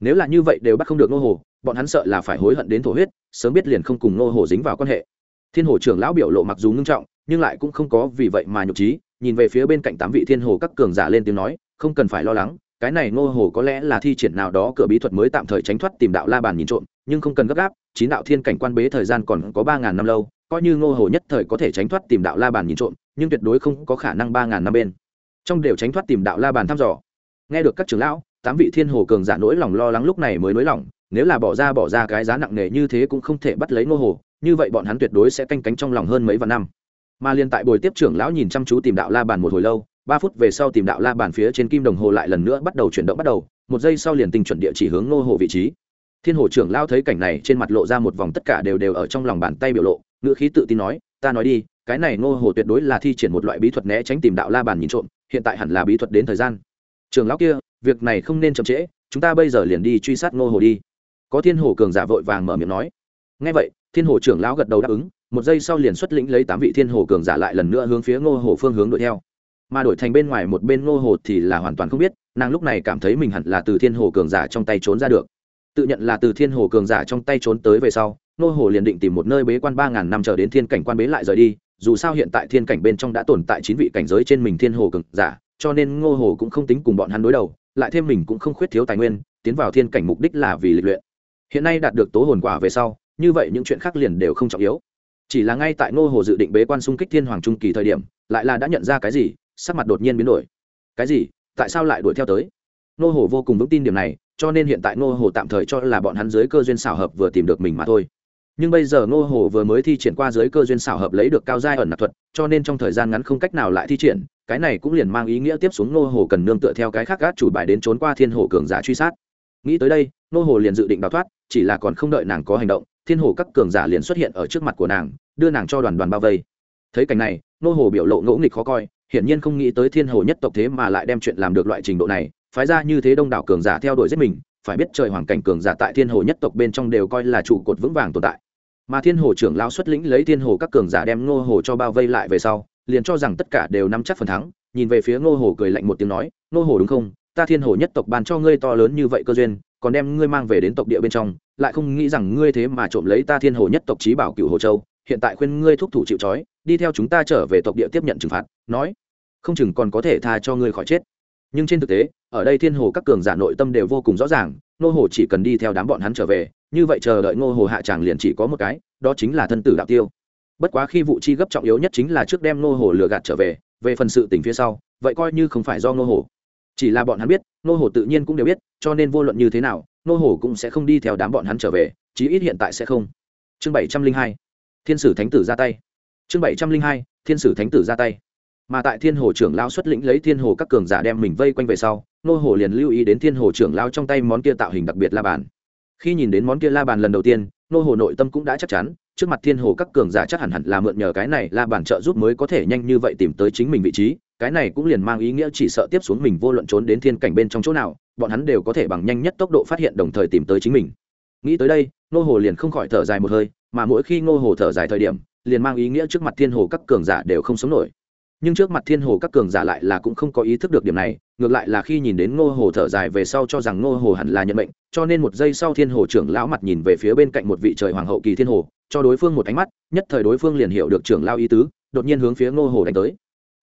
nếu là như vậy đều bắt không được nô hồ, bọn hắn sợ là phải hối hận đến thổ huyết, sớm biết liền không cùng nô hồ dính vào quan hệ. Thiên hồ trưởng lão biểu lộ mặc dù ngưng trọng, nhưng lại cũng không có vì vậy mà nhục trí, nhìn về phía bên cạnh tám vị thiên hồ các cường giả lên tiếng nói, không cần phải lo lắng, cái này nô hồ có lẽ là thi triển nào đó cửa bí thuật mới tạm thời tránh thoát tìm đạo la bàn nhìn trộm, nhưng không cần gấp gáp, chín đạo thiên cảnh quan bế thời gian còn có ba ngàn năm lâu, coi như ngô hồ nhất thời có thể tránh thoát tìm đạo la bàn nhìn trộm, nhưng tuyệt đối không có khả năng ba ngàn năm bên. Trong đều tránh thoát tìm đạo la bàn thăm dò. Nghe được các trưởng lão tám vị thiên hồ cường giả nỗi lòng lo lắng lúc này mới nới lòng, nếu là bỏ ra bỏ ra cái giá nặng nề như thế cũng không thể bắt lấy ngô hồ, như vậy bọn hắn tuyệt đối sẽ canh cánh trong lòng hơn mấy vạn năm. Mà liên tại buổi tiếp trưởng lão nhìn chăm chú tìm đạo la bàn một hồi lâu, ba phút về sau tìm đạo la bàn phía trên kim đồng hồ lại lần nữa bắt đầu chuyển động bắt đầu, một giây sau liền tình chuẩn địa chỉ hướng ngô hồ vị trí. Thiên hồ trưởng lao thấy cảnh này trên mặt lộ ra một vòng tất cả đều đều ở trong lòng bàn tay biểu lộ, ngữ khí tự tin nói, ta nói đi, cái này ngô hồ tuyệt đối là thi triển một loại bí thuật né tránh tìm đạo la bàn nhìn trộm, hiện tại hẳn là bí thuật đến thời gian. Trường lão kia việc này không nên chậm trễ, chúng ta bây giờ liền đi truy sát ngô hồ đi. Có thiên hồ cường giả vội vàng mở miệng nói. Ngay vậy, thiên hồ trưởng lão gật đầu đáp ứng, một giây sau liền xuất lĩnh lấy tám vị thiên hồ cường giả lại lần nữa hướng phía ngô hồ phương hướng đuổi theo. Mà đổi thành bên ngoài một bên ngô hồ thì là hoàn toàn không biết, nàng lúc này cảm thấy mình hẳn là từ thiên hồ cường giả trong tay trốn ra được. Tự nhận là từ thiên hồ cường giả trong tay trốn tới về sau, ngô hồ liền định tìm một nơi bế quan ba ngàn năm chờ đến thiên cảnh quan bế lại rời đi, dù sao hiện tại thiên cảnh bên trong đã tồn tại chín vị cảnh giới trên mình thiên hồ cường giả, cho nên ngô hồ cũng không tính cùng bọn hắn đối đầu lại thêm mình cũng không khuyết thiếu tài nguyên, tiến vào thiên cảnh mục đích là vì lịch luyện. Hiện nay đạt được tố hồn quả về sau, như vậy những chuyện khác liền đều không trọng yếu. Chỉ là ngay tại ngô hồ dự định bế quan xung kích thiên hoàng trung kỳ thời điểm, lại là đã nhận ra cái gì, sắc mặt đột nhiên biến đổi. Cái gì? Tại sao lại đuổi theo tới? Ngô hồ vô cùng vững tin điểm này, cho nên hiện tại ngô hồ tạm thời cho là bọn hắn dưới cơ duyên xảo hợp vừa tìm được mình mà thôi. Nhưng bây giờ ngô hồ vừa mới thi triển qua dưới cơ duyên xảo hợp lấy được cao giai ẩn nạp thuật, cho nên trong thời gian ngắn không cách nào lại thi triển cái này cũng liền mang ý nghĩa tiếp xuống Nô hồ cần nương tựa theo cái khác gác chủ bài đến trốn qua thiên hồ cường giả truy sát. Nghĩ tới đây Nô hồ liền dự định đào thoát, chỉ là còn không đợi nàng có hành động, thiên hồ các cường giả liền xuất hiện ở trước mặt của nàng, đưa nàng cho đoàn đoàn bao vây. Thấy cảnh này Nô hồ biểu lộ ngỗ nghịch khó coi, hiển nhiên không nghĩ tới thiên hồ nhất tộc thế mà lại đem chuyện làm được loại trình độ này, phái ra như thế đông đảo cường giả theo đuổi giết mình, phải biết trời hoàng cảnh cường giả tại thiên hồ nhất tộc bên trong đều coi là trụ cột vững vàng tồn tại. Mà thiên hồ trưởng lao xuất lĩnh lấy thiên hồ các cường giả đem ngô hồ cho bao vây lại về sau liền cho rằng tất cả đều nắm chắc phần thắng, nhìn về phía ngô hồ cười lạnh một tiếng nói, ngô hồ đúng không? Ta thiên hồ nhất tộc ban cho ngươi to lớn như vậy cơ duyên, còn đem ngươi mang về đến tộc địa bên trong, lại không nghĩ rằng ngươi thế mà trộm lấy ta thiên hồ nhất tộc trí bảo cựu hồ châu, hiện tại khuyên ngươi thúc thủ chịu trói, đi theo chúng ta trở về tộc địa tiếp nhận trừng phạt. Nói, không chừng còn có thể tha cho ngươi khỏi chết. Nhưng trên thực tế, ở đây thiên hồ các cường giả nội tâm đều vô cùng rõ ràng, ngô hồ chỉ cần đi theo đám bọn hắn trở về, như vậy chờ đợi ngô hồ hạ tràng liền chỉ có một cái, đó chính là thân tử đạo tiêu bất quá khi vụ chi gấp trọng yếu nhất chính là trước đem ngô hồ lừa gạt trở về về phần sự tình phía sau, vậy coi như không phải do ngô hồ chỉ là bọn hắn biết, ngô hồ tự nhiên cũng đều biết, cho nên vô luận như thế nào, ngô hồ cũng sẽ không đi theo đám bọn hắn trở về, chí ít hiện tại sẽ không. Chương bảy trăm linh hai, thiên sử thánh tử ra tay. Chương bảy trăm linh hai, thiên sử thánh tử ra tay. Mà tại thiên hồ trưởng lao xuất lĩnh lấy thiên hồ các cường giả đem mình vây quanh về sau nô hồ liền lưu ý đến thiên hồ trưởng lao trong tay món kia tạo hình đặc biệt la bàn. Khi nhìn đến món kia la bàn lần đầu tiên nô hồ nội tâm cũng đã chắc chắn, trước mặt thiên hồ các cường giả chắc hẳn hẳn là mượn nhờ cái này la bản trợ giúp mới có thể nhanh như vậy tìm tới chính mình vị trí, cái này cũng liền mang ý nghĩa chỉ sợ tiếp xuống mình vô luận trốn đến thiên cảnh bên trong chỗ nào, bọn hắn đều có thể bằng nhanh nhất tốc độ phát hiện đồng thời tìm tới chính mình. Nghĩ tới đây, nô hồ liền không khỏi thở dài một hơi, mà mỗi khi nô hồ thở dài thời điểm, liền mang ý nghĩa trước mặt thiên hồ các cường giả đều không sống nổi nhưng trước mặt thiên hồ các cường giả lại là cũng không có ý thức được điểm này, ngược lại là khi nhìn đến ngô hồ thở dài về sau cho rằng ngô hồ hẳn là nhận mệnh, cho nên một giây sau thiên hồ trưởng lão mặt nhìn về phía bên cạnh một vị trời hoàng hậu kỳ thiên hồ, cho đối phương một ánh mắt, nhất thời đối phương liền hiểu được trưởng lao ý tứ, đột nhiên hướng phía ngô hồ đánh tới.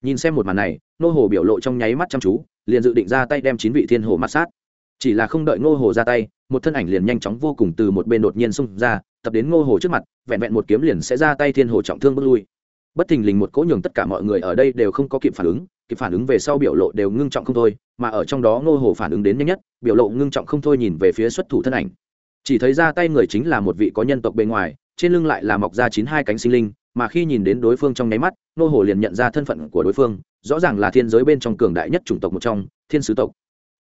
Nhìn xem một màn này, ngô hồ biểu lộ trong nháy mắt chăm chú, liền dự định ra tay đem chín vị thiên hồ mát sát. Chỉ là không đợi ngô hồ ra tay, một thân ảnh liền nhanh chóng vô cùng từ một bên đột nhiên xung ra, tập đến ngô hồ trước mặt, vẹn vẹn một kiếm liền sẽ ra tay thiên hồ trọng thương bước lui bất thình lình một cỗ nhường tất cả mọi người ở đây đều không có kịp phản ứng, kịp phản ứng về sau biểu lộ đều ngưng trọng không thôi, mà ở trong đó ngô hồ phản ứng đến nhanh nhất, biểu lộ ngưng trọng không thôi nhìn về phía xuất thủ thân ảnh. Chỉ thấy ra tay người chính là một vị có nhân tộc bên ngoài, trên lưng lại là mọc ra chín hai cánh sinh linh, mà khi nhìn đến đối phương trong nháy mắt, ngô hồ liền nhận ra thân phận của đối phương, rõ ràng là thiên giới bên trong cường đại nhất chủng tộc một trong, thiên sứ tộc.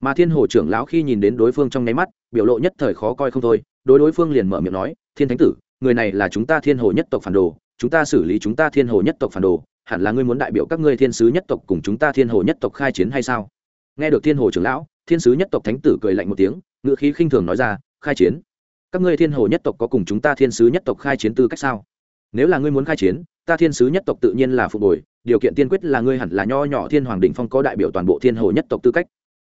Mà thiên hồ trưởng lão khi nhìn đến đối phương trong nháy mắt, biểu lộ nhất thời khó coi không thôi, đối đối phương liền mở miệng nói, thiên thánh tử, người này là chúng ta thiên hồ nhất tộc phản đồ chúng ta xử lý chúng ta thiên hồ nhất tộc phản đồ, hẳn là ngươi muốn đại biểu các ngươi thiên sứ nhất tộc cùng chúng ta thiên hồ nhất tộc khai chiến hay sao? Nghe được thiên hồ trưởng lão, thiên sứ nhất tộc thánh tử cười lạnh một tiếng ngự khí khinh thường nói ra, khai chiến. Các ngươi thiên hồ nhất tộc có cùng chúng ta thiên sứ nhất tộc khai chiến tư cách sao? Nếu là ngươi muốn khai chiến, ta thiên sứ nhất tộc tự nhiên là phục hồi, điều kiện tiên quyết là ngươi hẳn là nho nhỏ thiên hoàng đỉnh phong có đại biểu toàn bộ thiên hồ nhất tộc tư cách.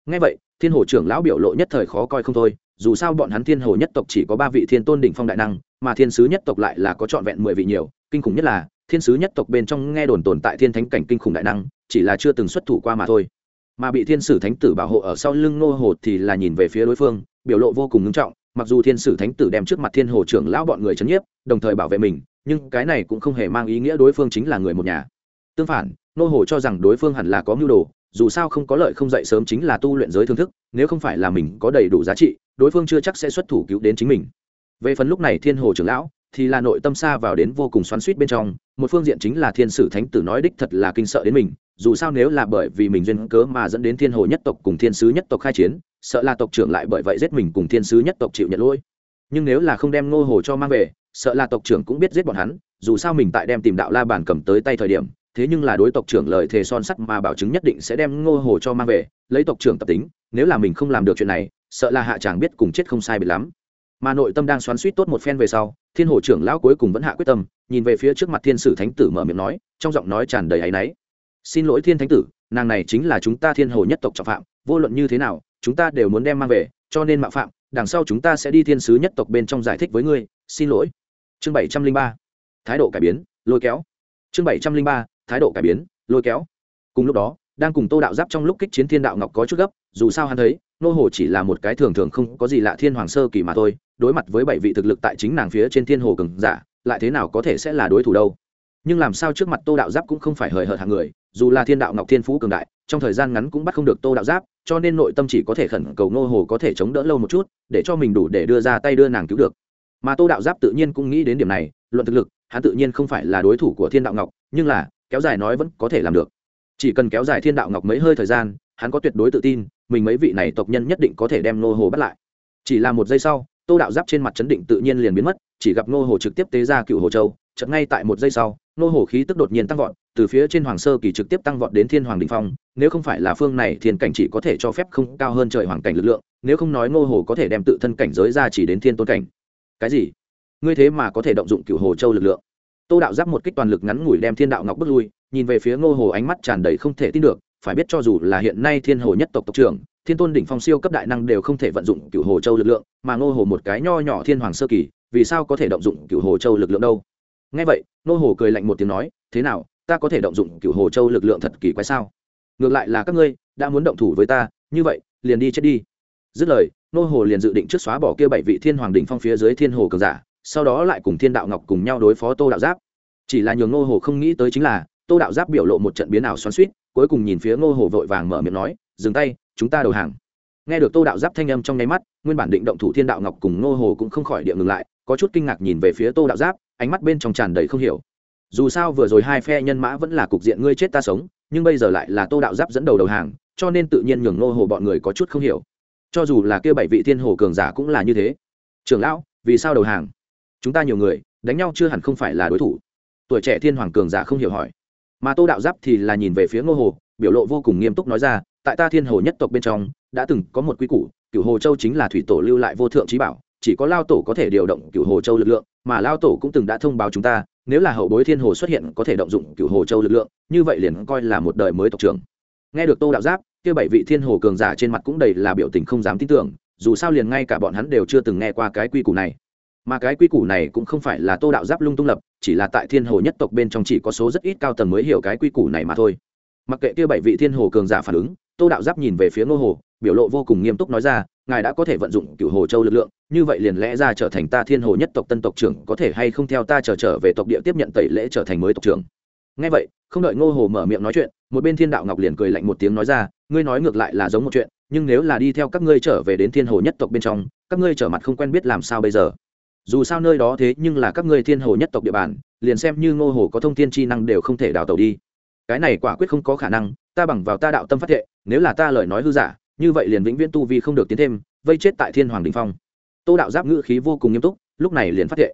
Ngay vậy, thiên hồ trưởng lão biểu lộ nhất thời khó coi không thôi dù sao bọn hắn thiên hồ nhất tộc chỉ có ba vị thiên tôn đỉnh phong đại năng, mà thiên sứ nhất tộc lại là có trọn vẹn mười vị nhiều. Kinh khủng nhất là, thiên sứ nhất tộc bên trong nghe đồn tồn tại thiên thánh cảnh kinh khủng đại năng, chỉ là chưa từng xuất thủ qua mà thôi. Mà bị thiên sử thánh tử bảo hộ ở sau lưng nô hồ thì là nhìn về phía đối phương, biểu lộ vô cùng ngưng trọng, mặc dù thiên sử thánh tử đem trước mặt thiên hồ trưởng lão bọn người c h ấ n nhiếp, đồng thời bảo vệ mình, nhưng cái này cũng không hề mang ý nghĩa đối phương chính là người một nhà. Tương phản nô hồ cho rằng đối phương hẳn là có mưu đồ, dù sao không có lợi không dậy sớm chính là tu luyện giới thương thức, nếu không phải là mình có đầy đủ giá trị đối phương chưa chắc sẽ xuất thủ cứu đến chính mình. Về phần lúc này thiên hồ trưởng lão, thì là nội tâm xa vào đến vô cùng xoắn suýt bên trong, một phương diện chính là thiên sử thánh tử nói đích thật là kinh sợ đến mình, dù sao nếu là bởi vì mình duyên cớ mà dẫn đến thiên hồ nhất tộc cùng thiên sứ nhất tộc khai chiến, sợ là tộc trưởng lại bởi vậy giết mình cùng thiên sứ nhất tộc chịu nhận lỗi. Nhưng nếu là không đem ngô hồ cho mang về, sợ là tộc trưởng cũng biết giết bọn hắn, dù sao mình tại đem tìm đạo la bàn cầm tới tay thời điểm, thế nhưng là đối tộc trưởng lời thề son sắt mà bảo chứng nhất định sẽ đem ngô hồ cho mang về, lấy tộc trưởng tập tính, nếu là mình không làm được chuyện này sợ là hạ chàng biết cùng chết không sai biệt lắm. Mà nội tâm đang xoắn suýt tốt một phen về sau, thiên hồ trưởng lão cuối cùng vẫn hạ quyết tâm, nhìn về phía trước mặt thiên sử thánh tử mở miệng nói, trong giọng nói tràn đầy áy náy. Xin lỗi thiên thánh tử, nàng này chính là chúng ta thiên hồ nhất tộc trọng phạm, vô luận như thế nào, chúng ta đều muốn đem mang về, cho nên mạo phạm, đằng sau chúng ta sẽ đi thiên sứ nhất tộc bên trong giải thích với ngươi, xin lỗi. Chương bảy trăm linh ba, thái độ cải biến, lôi kéo. Chương bảy trăm linh ba, thái độ cải biến, lôi kéo. Cùng lúc đó, đang cùng tô đạo giáp trong lúc kích chiến thiên đạo ngọc có chút gấp, dù sao hắn thấy nô hồ chỉ là một cái thường thường không có gì lạ thiên hoàng sơ kỳ mà thôi, đối mặt với bảy vị thực lực tại chính nàng phía trên thiên hồ cường giả, lại thế nào có thể sẽ là đối thủ đâu? Nhưng làm sao trước mặt tô đạo giáp cũng không phải hời hợt hàng người, dù là thiên đạo ngọc thiên phú cường đại, trong thời gian ngắn cũng bắt không được tô đạo giáp, cho nên nội tâm chỉ có thể khẩn cầu nô hồ có thể chống đỡ lâu một chút, để cho mình đủ để đưa ra tay đưa nàng cứu được. Mà tô đạo giáp tự nhiên cũng nghĩ đến điểm này, luận thực lực, hắn tự nhiên không phải là đối thủ của thiên đạo ngọc, nhưng là, kéo dài nói vẫn có thể làm được. Chỉ cần kéo dài thiên đạo ngọc mấy hơi thời gian hắn có tuyệt đối tự tin, mình mấy vị này tộc nhân nhất định có thể đem nô hồ bắt lại. Chỉ là một giây sau, tô đạo giáp trên mặt chấn định tự nhiên liền biến mất, chỉ gặp nô hồ trực tiếp tế ra cựu hồ châu chật ngay tại một giây sau nô hồ khí tức đột nhiên tăng vọt, từ phía trên hoàng sơ kỳ trực tiếp tăng vọt đến thiên hoàng đình phong, nếu không phải là phương này thiên cảnh chỉ có thể cho phép không cao hơn trời hoàng cảnh lực lượng, nếu không nói nô hồ có thể đem tự thân cảnh giới ra chỉ đến thiên tôn cảnh. Cái gì? Ngươi thế mà có thể động dụng cựu hồ châu lực lượng? Tô đạo giáp một kích toàn lực ngắn ngủi đem thiên đạo ngọc bước lui, nhìn về phía ngô hồ ánh mắt tràn đầy không thể tin được phải biết cho dù là hiện nay thiên hồ nhất tộc tộc trưởng, thiên tôn đỉnh phong siêu cấp đại năng đều không thể vận dụng cựu hồ châu lực lượng, mà ngô hồ một cái nho nhỏ thiên hoàng sơ kỳ, vì sao có thể động dụng cựu hồ châu lực lượng đâu? Ngay vậy, ngô hồ cười lạnh một tiếng nói, thế nào, ta có thể động dụng cựu hồ châu lực lượng thật kỳ quái sao? Ngược lại là các ngươi, đã muốn động thủ với ta, như vậy, liền đi chết đi. Dứt lời, ngô hồ liền dự định trước xóa bỏ kia bảy vị thiên hoàng đỉnh phong phía dưới thiên hồ cường giả, sau đó lại cùng thiên đạo ngọc cùng nhau đối phó tô đạo giáp. Chỉ là nhường ngô hồ không nghĩ tới chính là tô đạo giáp biểu lộ một trận biến ảo xoắn suýt cuối cùng nhìn phía ngô hồ vội vàng mở miệng nói, dừng tay, chúng ta đầu hàng. Nghe được tô đạo giáp thanh âm trong nháy mắt, nguyên bản định động thủ thiên đạo ngọc cùng ngô hồ cũng không khỏi địa ngừng lại, có chút kinh ngạc nhìn về phía tô đạo giáp, ánh mắt bên trong tràn đầy không hiểu. Dù sao vừa rồi hai phe nhân mã vẫn là cục diện ngươi chết ta sống, nhưng bây giờ lại là tô đạo giáp dẫn đầu đầu hàng, cho nên tự nhiên nhường ngô hồ bọn người có chút không hiểu. Cho dù là kia bảy vị thiên hồ cường giả cũng là như thế. Trưởng lão, vì sao đầu hàng? Chúng ta nhiều người, đánh nhau chưa hẳn không phải là đối thủ. Tuổi trẻ thiên hoàng cường giả không hiểu hỏi mà tô đạo giáp thì là nhìn về phía ngô hồ, biểu lộ vô cùng nghiêm túc nói ra, tại ta thiên hồ nhất tộc bên trong, đã từng có một quy củ cựu hồ châu chính là thủy tổ lưu lại vô thượng trí bảo, chỉ có lao tổ có thể điều động cựu hồ châu lực lượng, mà lao tổ cũng từng đã thông báo chúng ta, nếu là hậu bối thiên hồ xuất hiện có thể động dụng cựu hồ châu lực lượng, như vậy liền coi là một đời mới tộc trưởng. Nghe được tô đạo giáp, kia bảy vị thiên hồ cường giả trên mặt cũng đầy là biểu tình không dám tin tưởng, dù sao liền ngay cả bọn hắn đều chưa từng nghe qua cái quy củ này mà cái quy củ này cũng không phải là tô đạo giáp lung tung lập, chỉ là tại thiên hồ nhất tộc bên trong chỉ có số rất ít cao tầng mới hiểu cái quy củ này mà thôi. Mặc kệ kia bảy vị thiên hồ cường giả phản ứng, tô đạo giáp nhìn về phía ngô hồ, biểu lộ vô cùng nghiêm túc nói ra, ngài đã có thể vận dụng cựu hồ châu lực lượng, như vậy liền lẽ ra trở thành ta thiên hồ nhất tộc tân tộc trưởng, có thể hay không theo ta trở trở về tộc địa tiếp nhận tẩy lễ trở thành mới tộc trưởng? Ngay vậy, không đợi ngô hồ mở miệng nói chuyện, một bên thiên đạo ngọc liền cười lạnh một tiếng nói ra, ngươi nói ngược lại là giống một chuyện, nhưng nếu là đi theo các ngươi trở về đến thiên hồ nhất tộc bên trong, các ngươi trở mặt không quen biết làm sao bây giờ? Dù sao nơi đó thế nhưng là các ngươi thiên hồ nhất tộc địa bàn, liền xem như ngô hồ có thông tin chi năng đều không thể đào tàu đi. Cái này quả quyết không có khả năng, ta bằng vào ta đạo tâm phát thệ, nếu là ta lời nói hư giả, như vậy liền vĩnh viễn tu vi không được tiến thêm, vây chết tại thiên hoàng đình phong. Tô đạo giáp ngữ khí vô cùng nghiêm túc, lúc này liền phát thệ.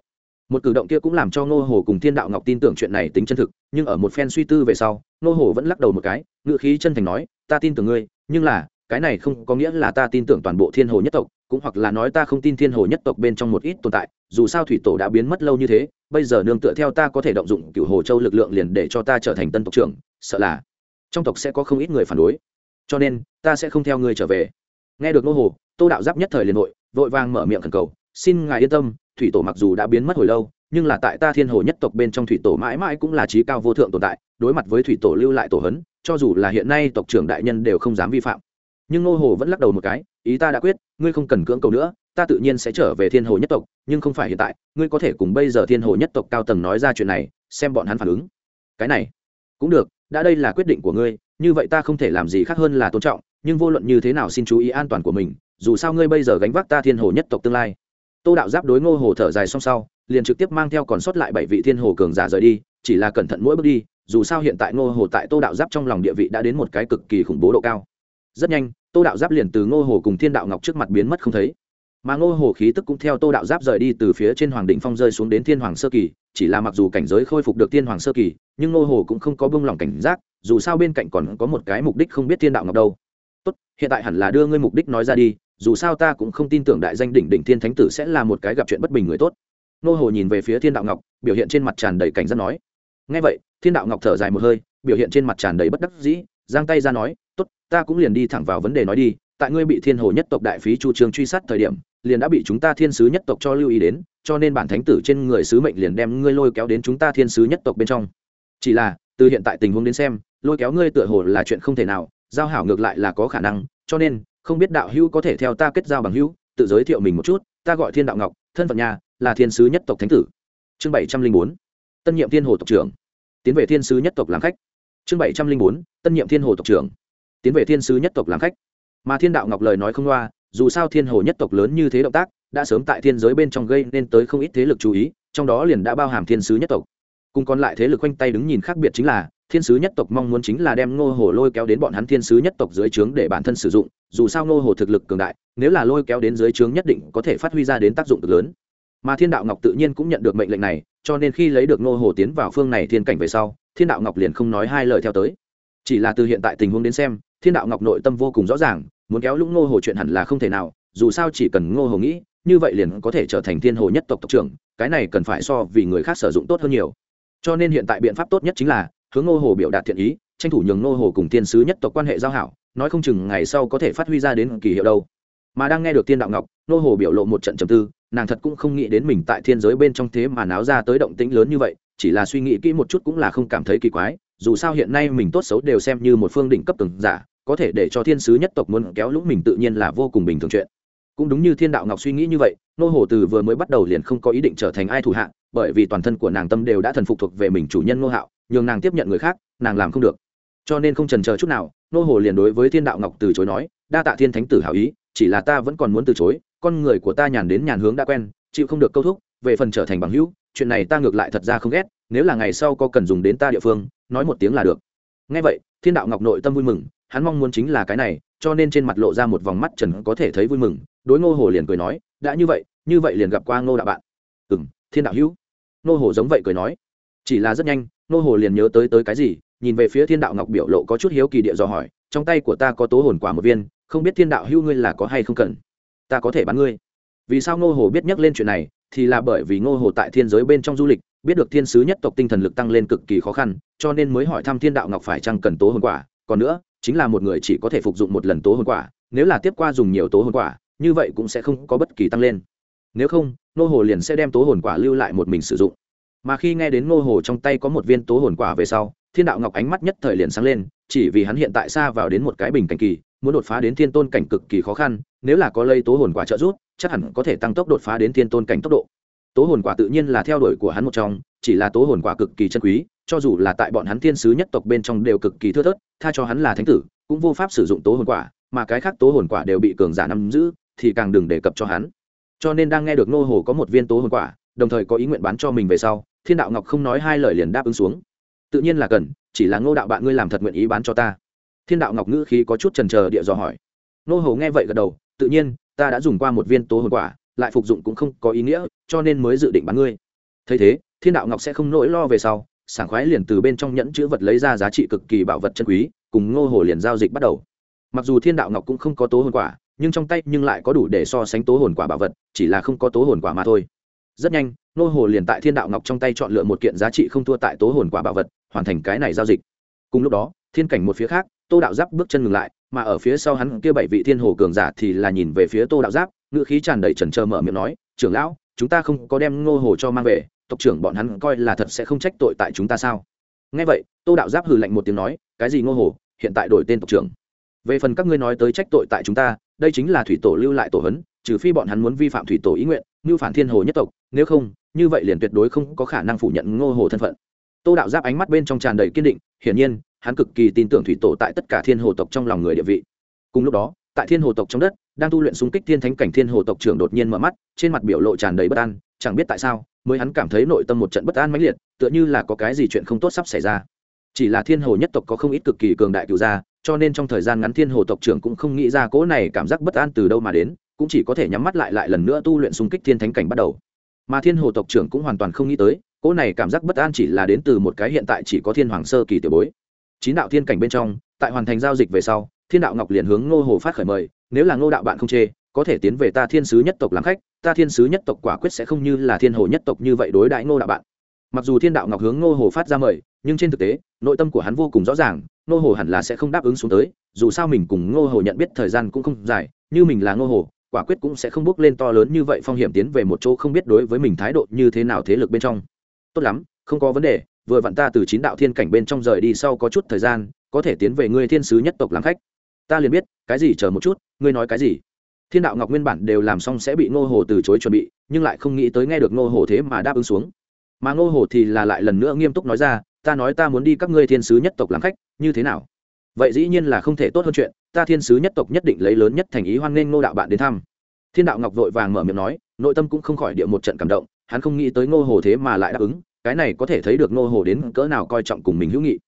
Một cử động kia cũng làm cho ngô hồ cùng thiên đạo ngọc tin tưởng chuyện này tính chân thực, nhưng ở một phen suy tư về sau, ngô hồ vẫn lắc đầu một cái, ngữ khí chân thành nói, ta tin tưởng ngươi, nhưng là, cái này không có nghĩa là ta tin tưởng toàn bộ thiên hồ nhất tộc cũng hoặc là nói ta không tin thiên hồ nhất tộc bên trong một ít tồn tại, dù sao thủy tổ đã biến mất lâu như thế, bây giờ nương tựa theo ta có thể động dụng cựu hồ châu lực lượng liền để cho ta trở thành tân tộc trưởng, sợ là trong tộc sẽ có không ít người phản đối. Cho nên, ta sẽ không theo ngươi trở về. Nghe được nô hồ, tô đạo giáp nhất thời liền hội, vội vàng mở miệng khẩn cầu, xin ngài yên tâm, thủy tổ mặc dù đã biến mất hồi lâu, nhưng là tại ta thiên hồ nhất tộc bên trong thủy tổ mãi mãi cũng là trí cao vô thượng tồn tại, đối mặt với thủy tổ lưu lại tổ hấn cho dù là hiện nay tộc trưởng đại nhân đều không dám vi phạm nhưng ngô hồ vẫn lắc đầu một cái, ý ta đã quyết, ngươi không cần cưỡng cầu nữa, ta tự nhiên sẽ trở về thiên hồ nhất tộc, nhưng không phải hiện tại, ngươi có thể cùng bây giờ thiên hồ nhất tộc cao tầng nói ra chuyện này, xem bọn hắn phản ứng. Cái này, cũng được, đã đây là quyết định của ngươi, như vậy ta không thể làm gì khác hơn là tôn trọng, nhưng vô luận như thế nào xin chú ý an toàn của mình, dù sao ngươi bây giờ gánh vác ta thiên hồ nhất tộc tương lai. Tô đạo giáp đối ngô hồ thở dài song sau, liền trực tiếp mang theo còn sót lại bảy vị thiên hồ cường giả rời đi, chỉ là cẩn thận mỗi bước đi, dù sao hiện tại ngô hồ tại tô đạo giáp trong lòng địa vị đã đến một cái cực kỳ khủng bố độ cao rất nhanh, tô đạo giáp liền từ ngô hồ cùng thiên đạo ngọc trước mặt biến mất không thấy. Mà ngô hồ khí tức cũng theo tô đạo giáp rời đi từ phía trên hoàng đỉnh phong rơi xuống đến thiên hoàng sơ kỳ, chỉ là mặc dù cảnh giới khôi phục được thiên hoàng sơ kỳ, nhưng ngô hồ cũng không có bông lỏng cảnh giác, dù sao bên cạnh còn có một cái mục đích không biết thiên đạo ngọc đâu. Tốt, hiện tại hẳn là đưa ngươi mục đích nói ra đi, dù sao ta cũng không tin tưởng đại danh đỉnh đỉnh thiên thánh tử sẽ là một cái gặp chuyện bất bình người tốt. Ngô hồ nhìn về phía thiên đạo ngọc, biểu hiện trên mặt tràn đầy cảnh giác nói. Ngay vậy, thiên đạo ngọc thở dài một hơi, biểu hiện trên mặt tràn đầy bất đắc dĩ, giang tay ra nói tốt, ta cũng liền đi thẳng vào vấn đề nói đi, tại ngươi bị thiên hồ nhất tộc đại phí chu trương truy sát thời điểm, liền đã bị chúng ta thiên sứ nhất tộc cho lưu ý đến, cho nên bản thánh tử trên người sứ mệnh liền đem ngươi lôi kéo đến chúng ta thiên sứ nhất tộc bên trong. Chỉ là, từ hiện tại tình huống đến xem, lôi kéo ngươi tựa hồ là chuyện không thể nào, giao hảo ngược lại là có khả năng, cho nên, không biết đạo hữu có thể theo ta kết giao bằng hữu, tự giới thiệu mình một chút, ta gọi thiên đạo ngọc, thân phận nhà, là thiên sứ nhất tộc thánh tử. Chương bảy trăm linh bốn, tân nhiệm thiên hồ tộc trưởng. Tiến về thiên sứ nhất tộc làm khách. Chương bảy trăm linh bốn, tân nhiệm thiên hồ tộc trưởng tiến về thiên sứ nhất tộc làm khách. Mà thiên đạo ngọc lời nói không loa, dù sao thiên hồ nhất tộc lớn như thế động tác, đã sớm tại thiên giới bên trong gây nên tới không ít thế lực chú ý, trong đó liền đã bao hàm thiên sứ nhất tộc. Cùng còn lại thế lực quanh tay đứng nhìn khác biệt chính là, thiên sứ nhất tộc mong muốn chính là đem ngô hồ lôi kéo đến bọn hắn thiên sứ nhất tộc dưới trướng để bản thân sử dụng, dù sao ngô hồ thực lực cường đại, nếu là lôi kéo đến dưới trướng nhất định có thể phát huy ra đến tác dụng cực lớn. Mà thiên đạo ngọc tự nhiên cũng nhận được mệnh lệnh này, cho nên khi lấy được ngô hồ tiến vào phương này thiên cảnh về sau, thiên đạo ngọc liền không nói hai lời theo tới chỉ là từ hiện tại tình huống đến xem, thiên đạo ngọc nội tâm vô cùng rõ ràng, muốn kéo lũng ngô hồ chuyện hẳn là không thể nào, dù sao chỉ cần ngô hồ nghĩ, như vậy liền có thể trở thành thiên hồ nhất tộc tộc trưởng, cái này cần phải so vì người khác sử dụng tốt hơn nhiều. Cho nên hiện tại biện pháp tốt nhất chính là, hướng ngô hồ biểu đạt thiện ý, tranh thủ nhường ngô hồ cùng thiên sứ nhất tộc quan hệ giao hảo, nói không chừng ngày sau có thể phát huy ra đến kỳ hiệu đâu. Mà đang nghe được thiên đạo ngọc, ngô hồ biểu lộ một trận trầm tư, nàng thật cũng không nghĩ đến mình tại thiên giới bên trong thế mà náo ra tới động tĩnh lớn như vậy, chỉ là suy nghĩ kỹ một chút cũng là không cảm thấy kỳ quái dù sao hiện nay mình tốt xấu đều xem như một phương đỉnh cấp từng giả, có thể để cho thiên sứ nhất tộc muốn kéo lũ mình tự nhiên là vô cùng bình thường chuyện. Cũng đúng như thiên đạo ngọc suy nghĩ như vậy, nô hồ từ vừa mới bắt đầu liền không có ý định trở thành ai thủ hạ bởi vì toàn thân của nàng tâm đều đã thần phục thuộc về mình chủ nhân nô hạo, nhường nàng tiếp nhận người khác, nàng làm không được. Cho nên không trần chờ chút nào, nô hồ liền đối với thiên đạo ngọc từ chối nói, đa tạ thiên thánh tử hảo ý, chỉ là ta vẫn còn muốn từ chối, con người của ta nhàn đến nhàn hướng đã quen, chịu không được câu thúc, về phần trở thành bằng hữu, chuyện này ta ngược lại thật ra không ghét, nếu là ngày sau có cần dùng đến ta địa phương nói một tiếng là được. Ngay vậy, thiên đạo ngọc nội tâm vui mừng, hắn mong muốn chính là cái này, cho nên trên mặt lộ ra một vòng mắt trần có thể thấy vui mừng, đối ngô hồ liền cười nói, đã như vậy như vậy liền gặp qua ngô đạo bạn. Ừ m thiên đạo hữu. Ngô hồ giống vậy cười nói. Chỉ là rất nhanh, ngô hồ liền nhớ tới tới cái gì, nhìn về phía thiên đạo ngọc biểu lộ có chút hiếu kỳ địa dò hỏi, trong tay của ta có tố hồn quả một viên, không biết thiên đạo hữu ngươi là có hay không cần? Ta có thể bán ngươi. Vì sao ngô hồ biết nhắc lên chuyện này, thì là bởi vì ngô hồ tại thiên giới bên trong du lịch biết được thiên sứ nhất tộc tinh thần lực tăng lên cực kỳ khó khăn, cho nên mới hỏi thăm thiên đạo ngọc phải chăng cần tố hồn quả. Còn nữa, chính là một người chỉ có thể phục dụng một lần tố hồn quả, nếu là tiếp qua dùng nhiều tố hồn quả, như vậy cũng sẽ không có bất kỳ tăng lên. Nếu không nô hồ liền sẽ đem tố hồn quả lưu lại một mình sử dụng. Mà khi nghe đến nô hồ trong tay có một viên tố hồn quả về sau, thiên đạo ngọc ánh mắt nhất thời liền sáng lên, chỉ vì hắn hiện tại xa vào đến một cái bình cảnh kỳ, muốn đột phá đến thiên tôn cảnh cực kỳ khó khăn, nếu là có lây tố hồn quả trợ giúp, chắc hẳn có thể tăng tốc đột phá đến thiên tôn cảnh tốc độ tố hồn quả tự nhiên là theo đuổi của hắn một trong, chỉ là tố hồn quả cực kỳ chân quý, cho dù là tại bọn hắn thiên sứ nhất tộc bên trong đều cực kỳ thưa thớt, tha cho hắn là thánh tử, cũng vô pháp sử dụng tố hồn quả, mà cái khác tố hồn quả đều bị cường giả nắm giữ, thì càng đừng đề cập cho hắn. Cho nên đang nghe được nô hồ có một viên tố hồn quả, đồng thời có ý nguyện bán cho mình về sau, thiên đạo ngọc không nói hai lời liền đáp ứng xuống. Tự nhiên là cần, chỉ là ngô đạo bạn ngươi làm thật nguyện ý bán cho ta. Thiên đạo ngọc ngữ khí có chút trần trờ địa dò hỏi. Nô hồ nghe vậy gật đầu, tự nhiên, ta đã dùng qua một viên tố hồn quả lại phục dụng cũng không có ý nghĩa, cho nên mới dự định bán ngươi. Thấy thế, thiên đạo ngọc sẽ không nỗi lo về sau, sảng khoái liền từ bên trong nhẫn chữ vật lấy ra giá trị cực kỳ bảo vật chân quý, cùng ngô hồ liền giao dịch bắt đầu. Mặc dù thiên đạo ngọc cũng không có tố hồn quả, nhưng trong tay nhưng lại có đủ để so sánh tố hồn quả bảo vật, chỉ là không có tố hồn quả mà thôi. Rất nhanh, ngô hồ liền tại thiên đạo ngọc trong tay chọn lựa một kiện giá trị không thua tại tố hồn quả bảo vật, hoàn thành cái này giao dịch. Cùng lúc đó, thiên cảnh một phía khác, tô đạo giáp bước chân ngừng lại, mà ở phía sau hắn kia bảy vị thiên hồ cường giả thì là nhìn về phía tô đạo giáp ngựa khí tràn đầy trần trờ mở miệng nói, trưởng lão, chúng ta không có đem ngô hồ cho mang về, tộc trưởng bọn hắn coi là thật sẽ không trách tội tại chúng ta sao? Nghe vậy, tô đạo giáp hừ lạnh một tiếng nói, cái gì ngô hồ, hiện tại đổi tên tộc trưởng. Về phần các ngươi nói tới trách tội tại chúng ta, đây chính là thủy tổ lưu lại tổ hấn trừ phi bọn hắn muốn vi phạm thủy tổ ý nguyện, như phản thiên hồ nhất tộc, nếu không, như vậy liền tuyệt đối không có khả năng phủ nhận ngô hồ thân phận. Tô đạo giáp ánh mắt bên trong tràn đầy kiên định, hiển nhiên, hắn cực kỳ tin tưởng thủy tổ tại tất cả thiên hồ tộc trong lòng người địa vị. Cùng lúc đó, tại thiên hồ tộc trong đất đang tu luyện xung kích thiên thánh cảnh thiên hồ tộc trưởng đột nhiên mở mắt, trên mặt biểu lộ tràn đầy bất an, chẳng biết tại sao, mới hắn cảm thấy nội tâm một trận bất an mãnh liệt, tựa như là có cái gì chuyện không tốt sắp xảy ra. Chỉ là thiên hồ nhất tộc có không ít cực kỳ cường đại cựu gia, cho nên trong thời gian ngắn thiên hồ tộc trưởng cũng không nghĩ ra cỗ này cảm giác bất an từ đâu mà đến, cũng chỉ có thể nhắm mắt lại lại lần nữa tu luyện xung kích thiên thánh cảnh bắt đầu. Mà thiên hồ tộc trưởng cũng hoàn toàn không nghĩ tới cỗ này cảm giác bất an chỉ là đến từ một cái hiện tại chỉ có thiên hoàng sơ kỳ tiểu bối. Chín đạo thiên cảnh bên trong, tại hoàn thành giao dịch về sau, thiên đạo ngọc liền hướng ngô hồ phát khởi mời nếu là ngô đạo bạn không chê, có thể tiến về ta thiên sứ nhất tộc làm khách, ta thiên sứ nhất tộc quả quyết sẽ không như là thiên hồ nhất tộc như vậy đối đãi ngô đạo bạn. Mặc dù thiên đạo ngọc hướng ngô hồ phát ra mời, nhưng trên thực tế, nội tâm của hắn vô cùng rõ ràng, ngô hồ hẳn là sẽ không đáp ứng xuống tới, dù sao mình cùng ngô hồ nhận biết thời gian cũng không dài, như mình là ngô hồ, quả quyết cũng sẽ không bước lên to lớn như vậy phong hiểm tiến về một chỗ không biết đối với mình thái độ như thế nào thế lực bên trong. Tốt lắm, không có vấn đề, vừa vặn ta từ chín đạo thiên cảnh bên trong rời đi sau có chút thời gian, có thể tiến về ngươi thiên sứ nhất tộc làm khách ta liền biết, cái gì chờ một chút, ngươi nói cái gì. Thiên đạo ngọc nguyên bản đều làm xong sẽ bị ngô hồ từ chối chuẩn bị, nhưng lại không nghĩ tới nghe được ngô hồ thế mà đáp ứng xuống. Mà ngô hồ thì là lại lần nữa nghiêm túc nói ra, ta nói ta muốn đi các ngươi thiên sứ nhất tộc làm khách, như thế nào? Vậy dĩ nhiên là không thể tốt hơn chuyện, ta thiên sứ nhất tộc nhất định lấy lớn nhất thành ý hoan nghênh ngô đạo bạn đến thăm. Thiên đạo ngọc vội vàng mở miệng nói, nội tâm cũng không khỏi địa một trận cảm động, hắn không nghĩ tới ngô hồ thế mà lại đáp ứng, cái này có thể thấy được ngô hồ đến cỡ nào coi trọng cùng mình hữu nghị.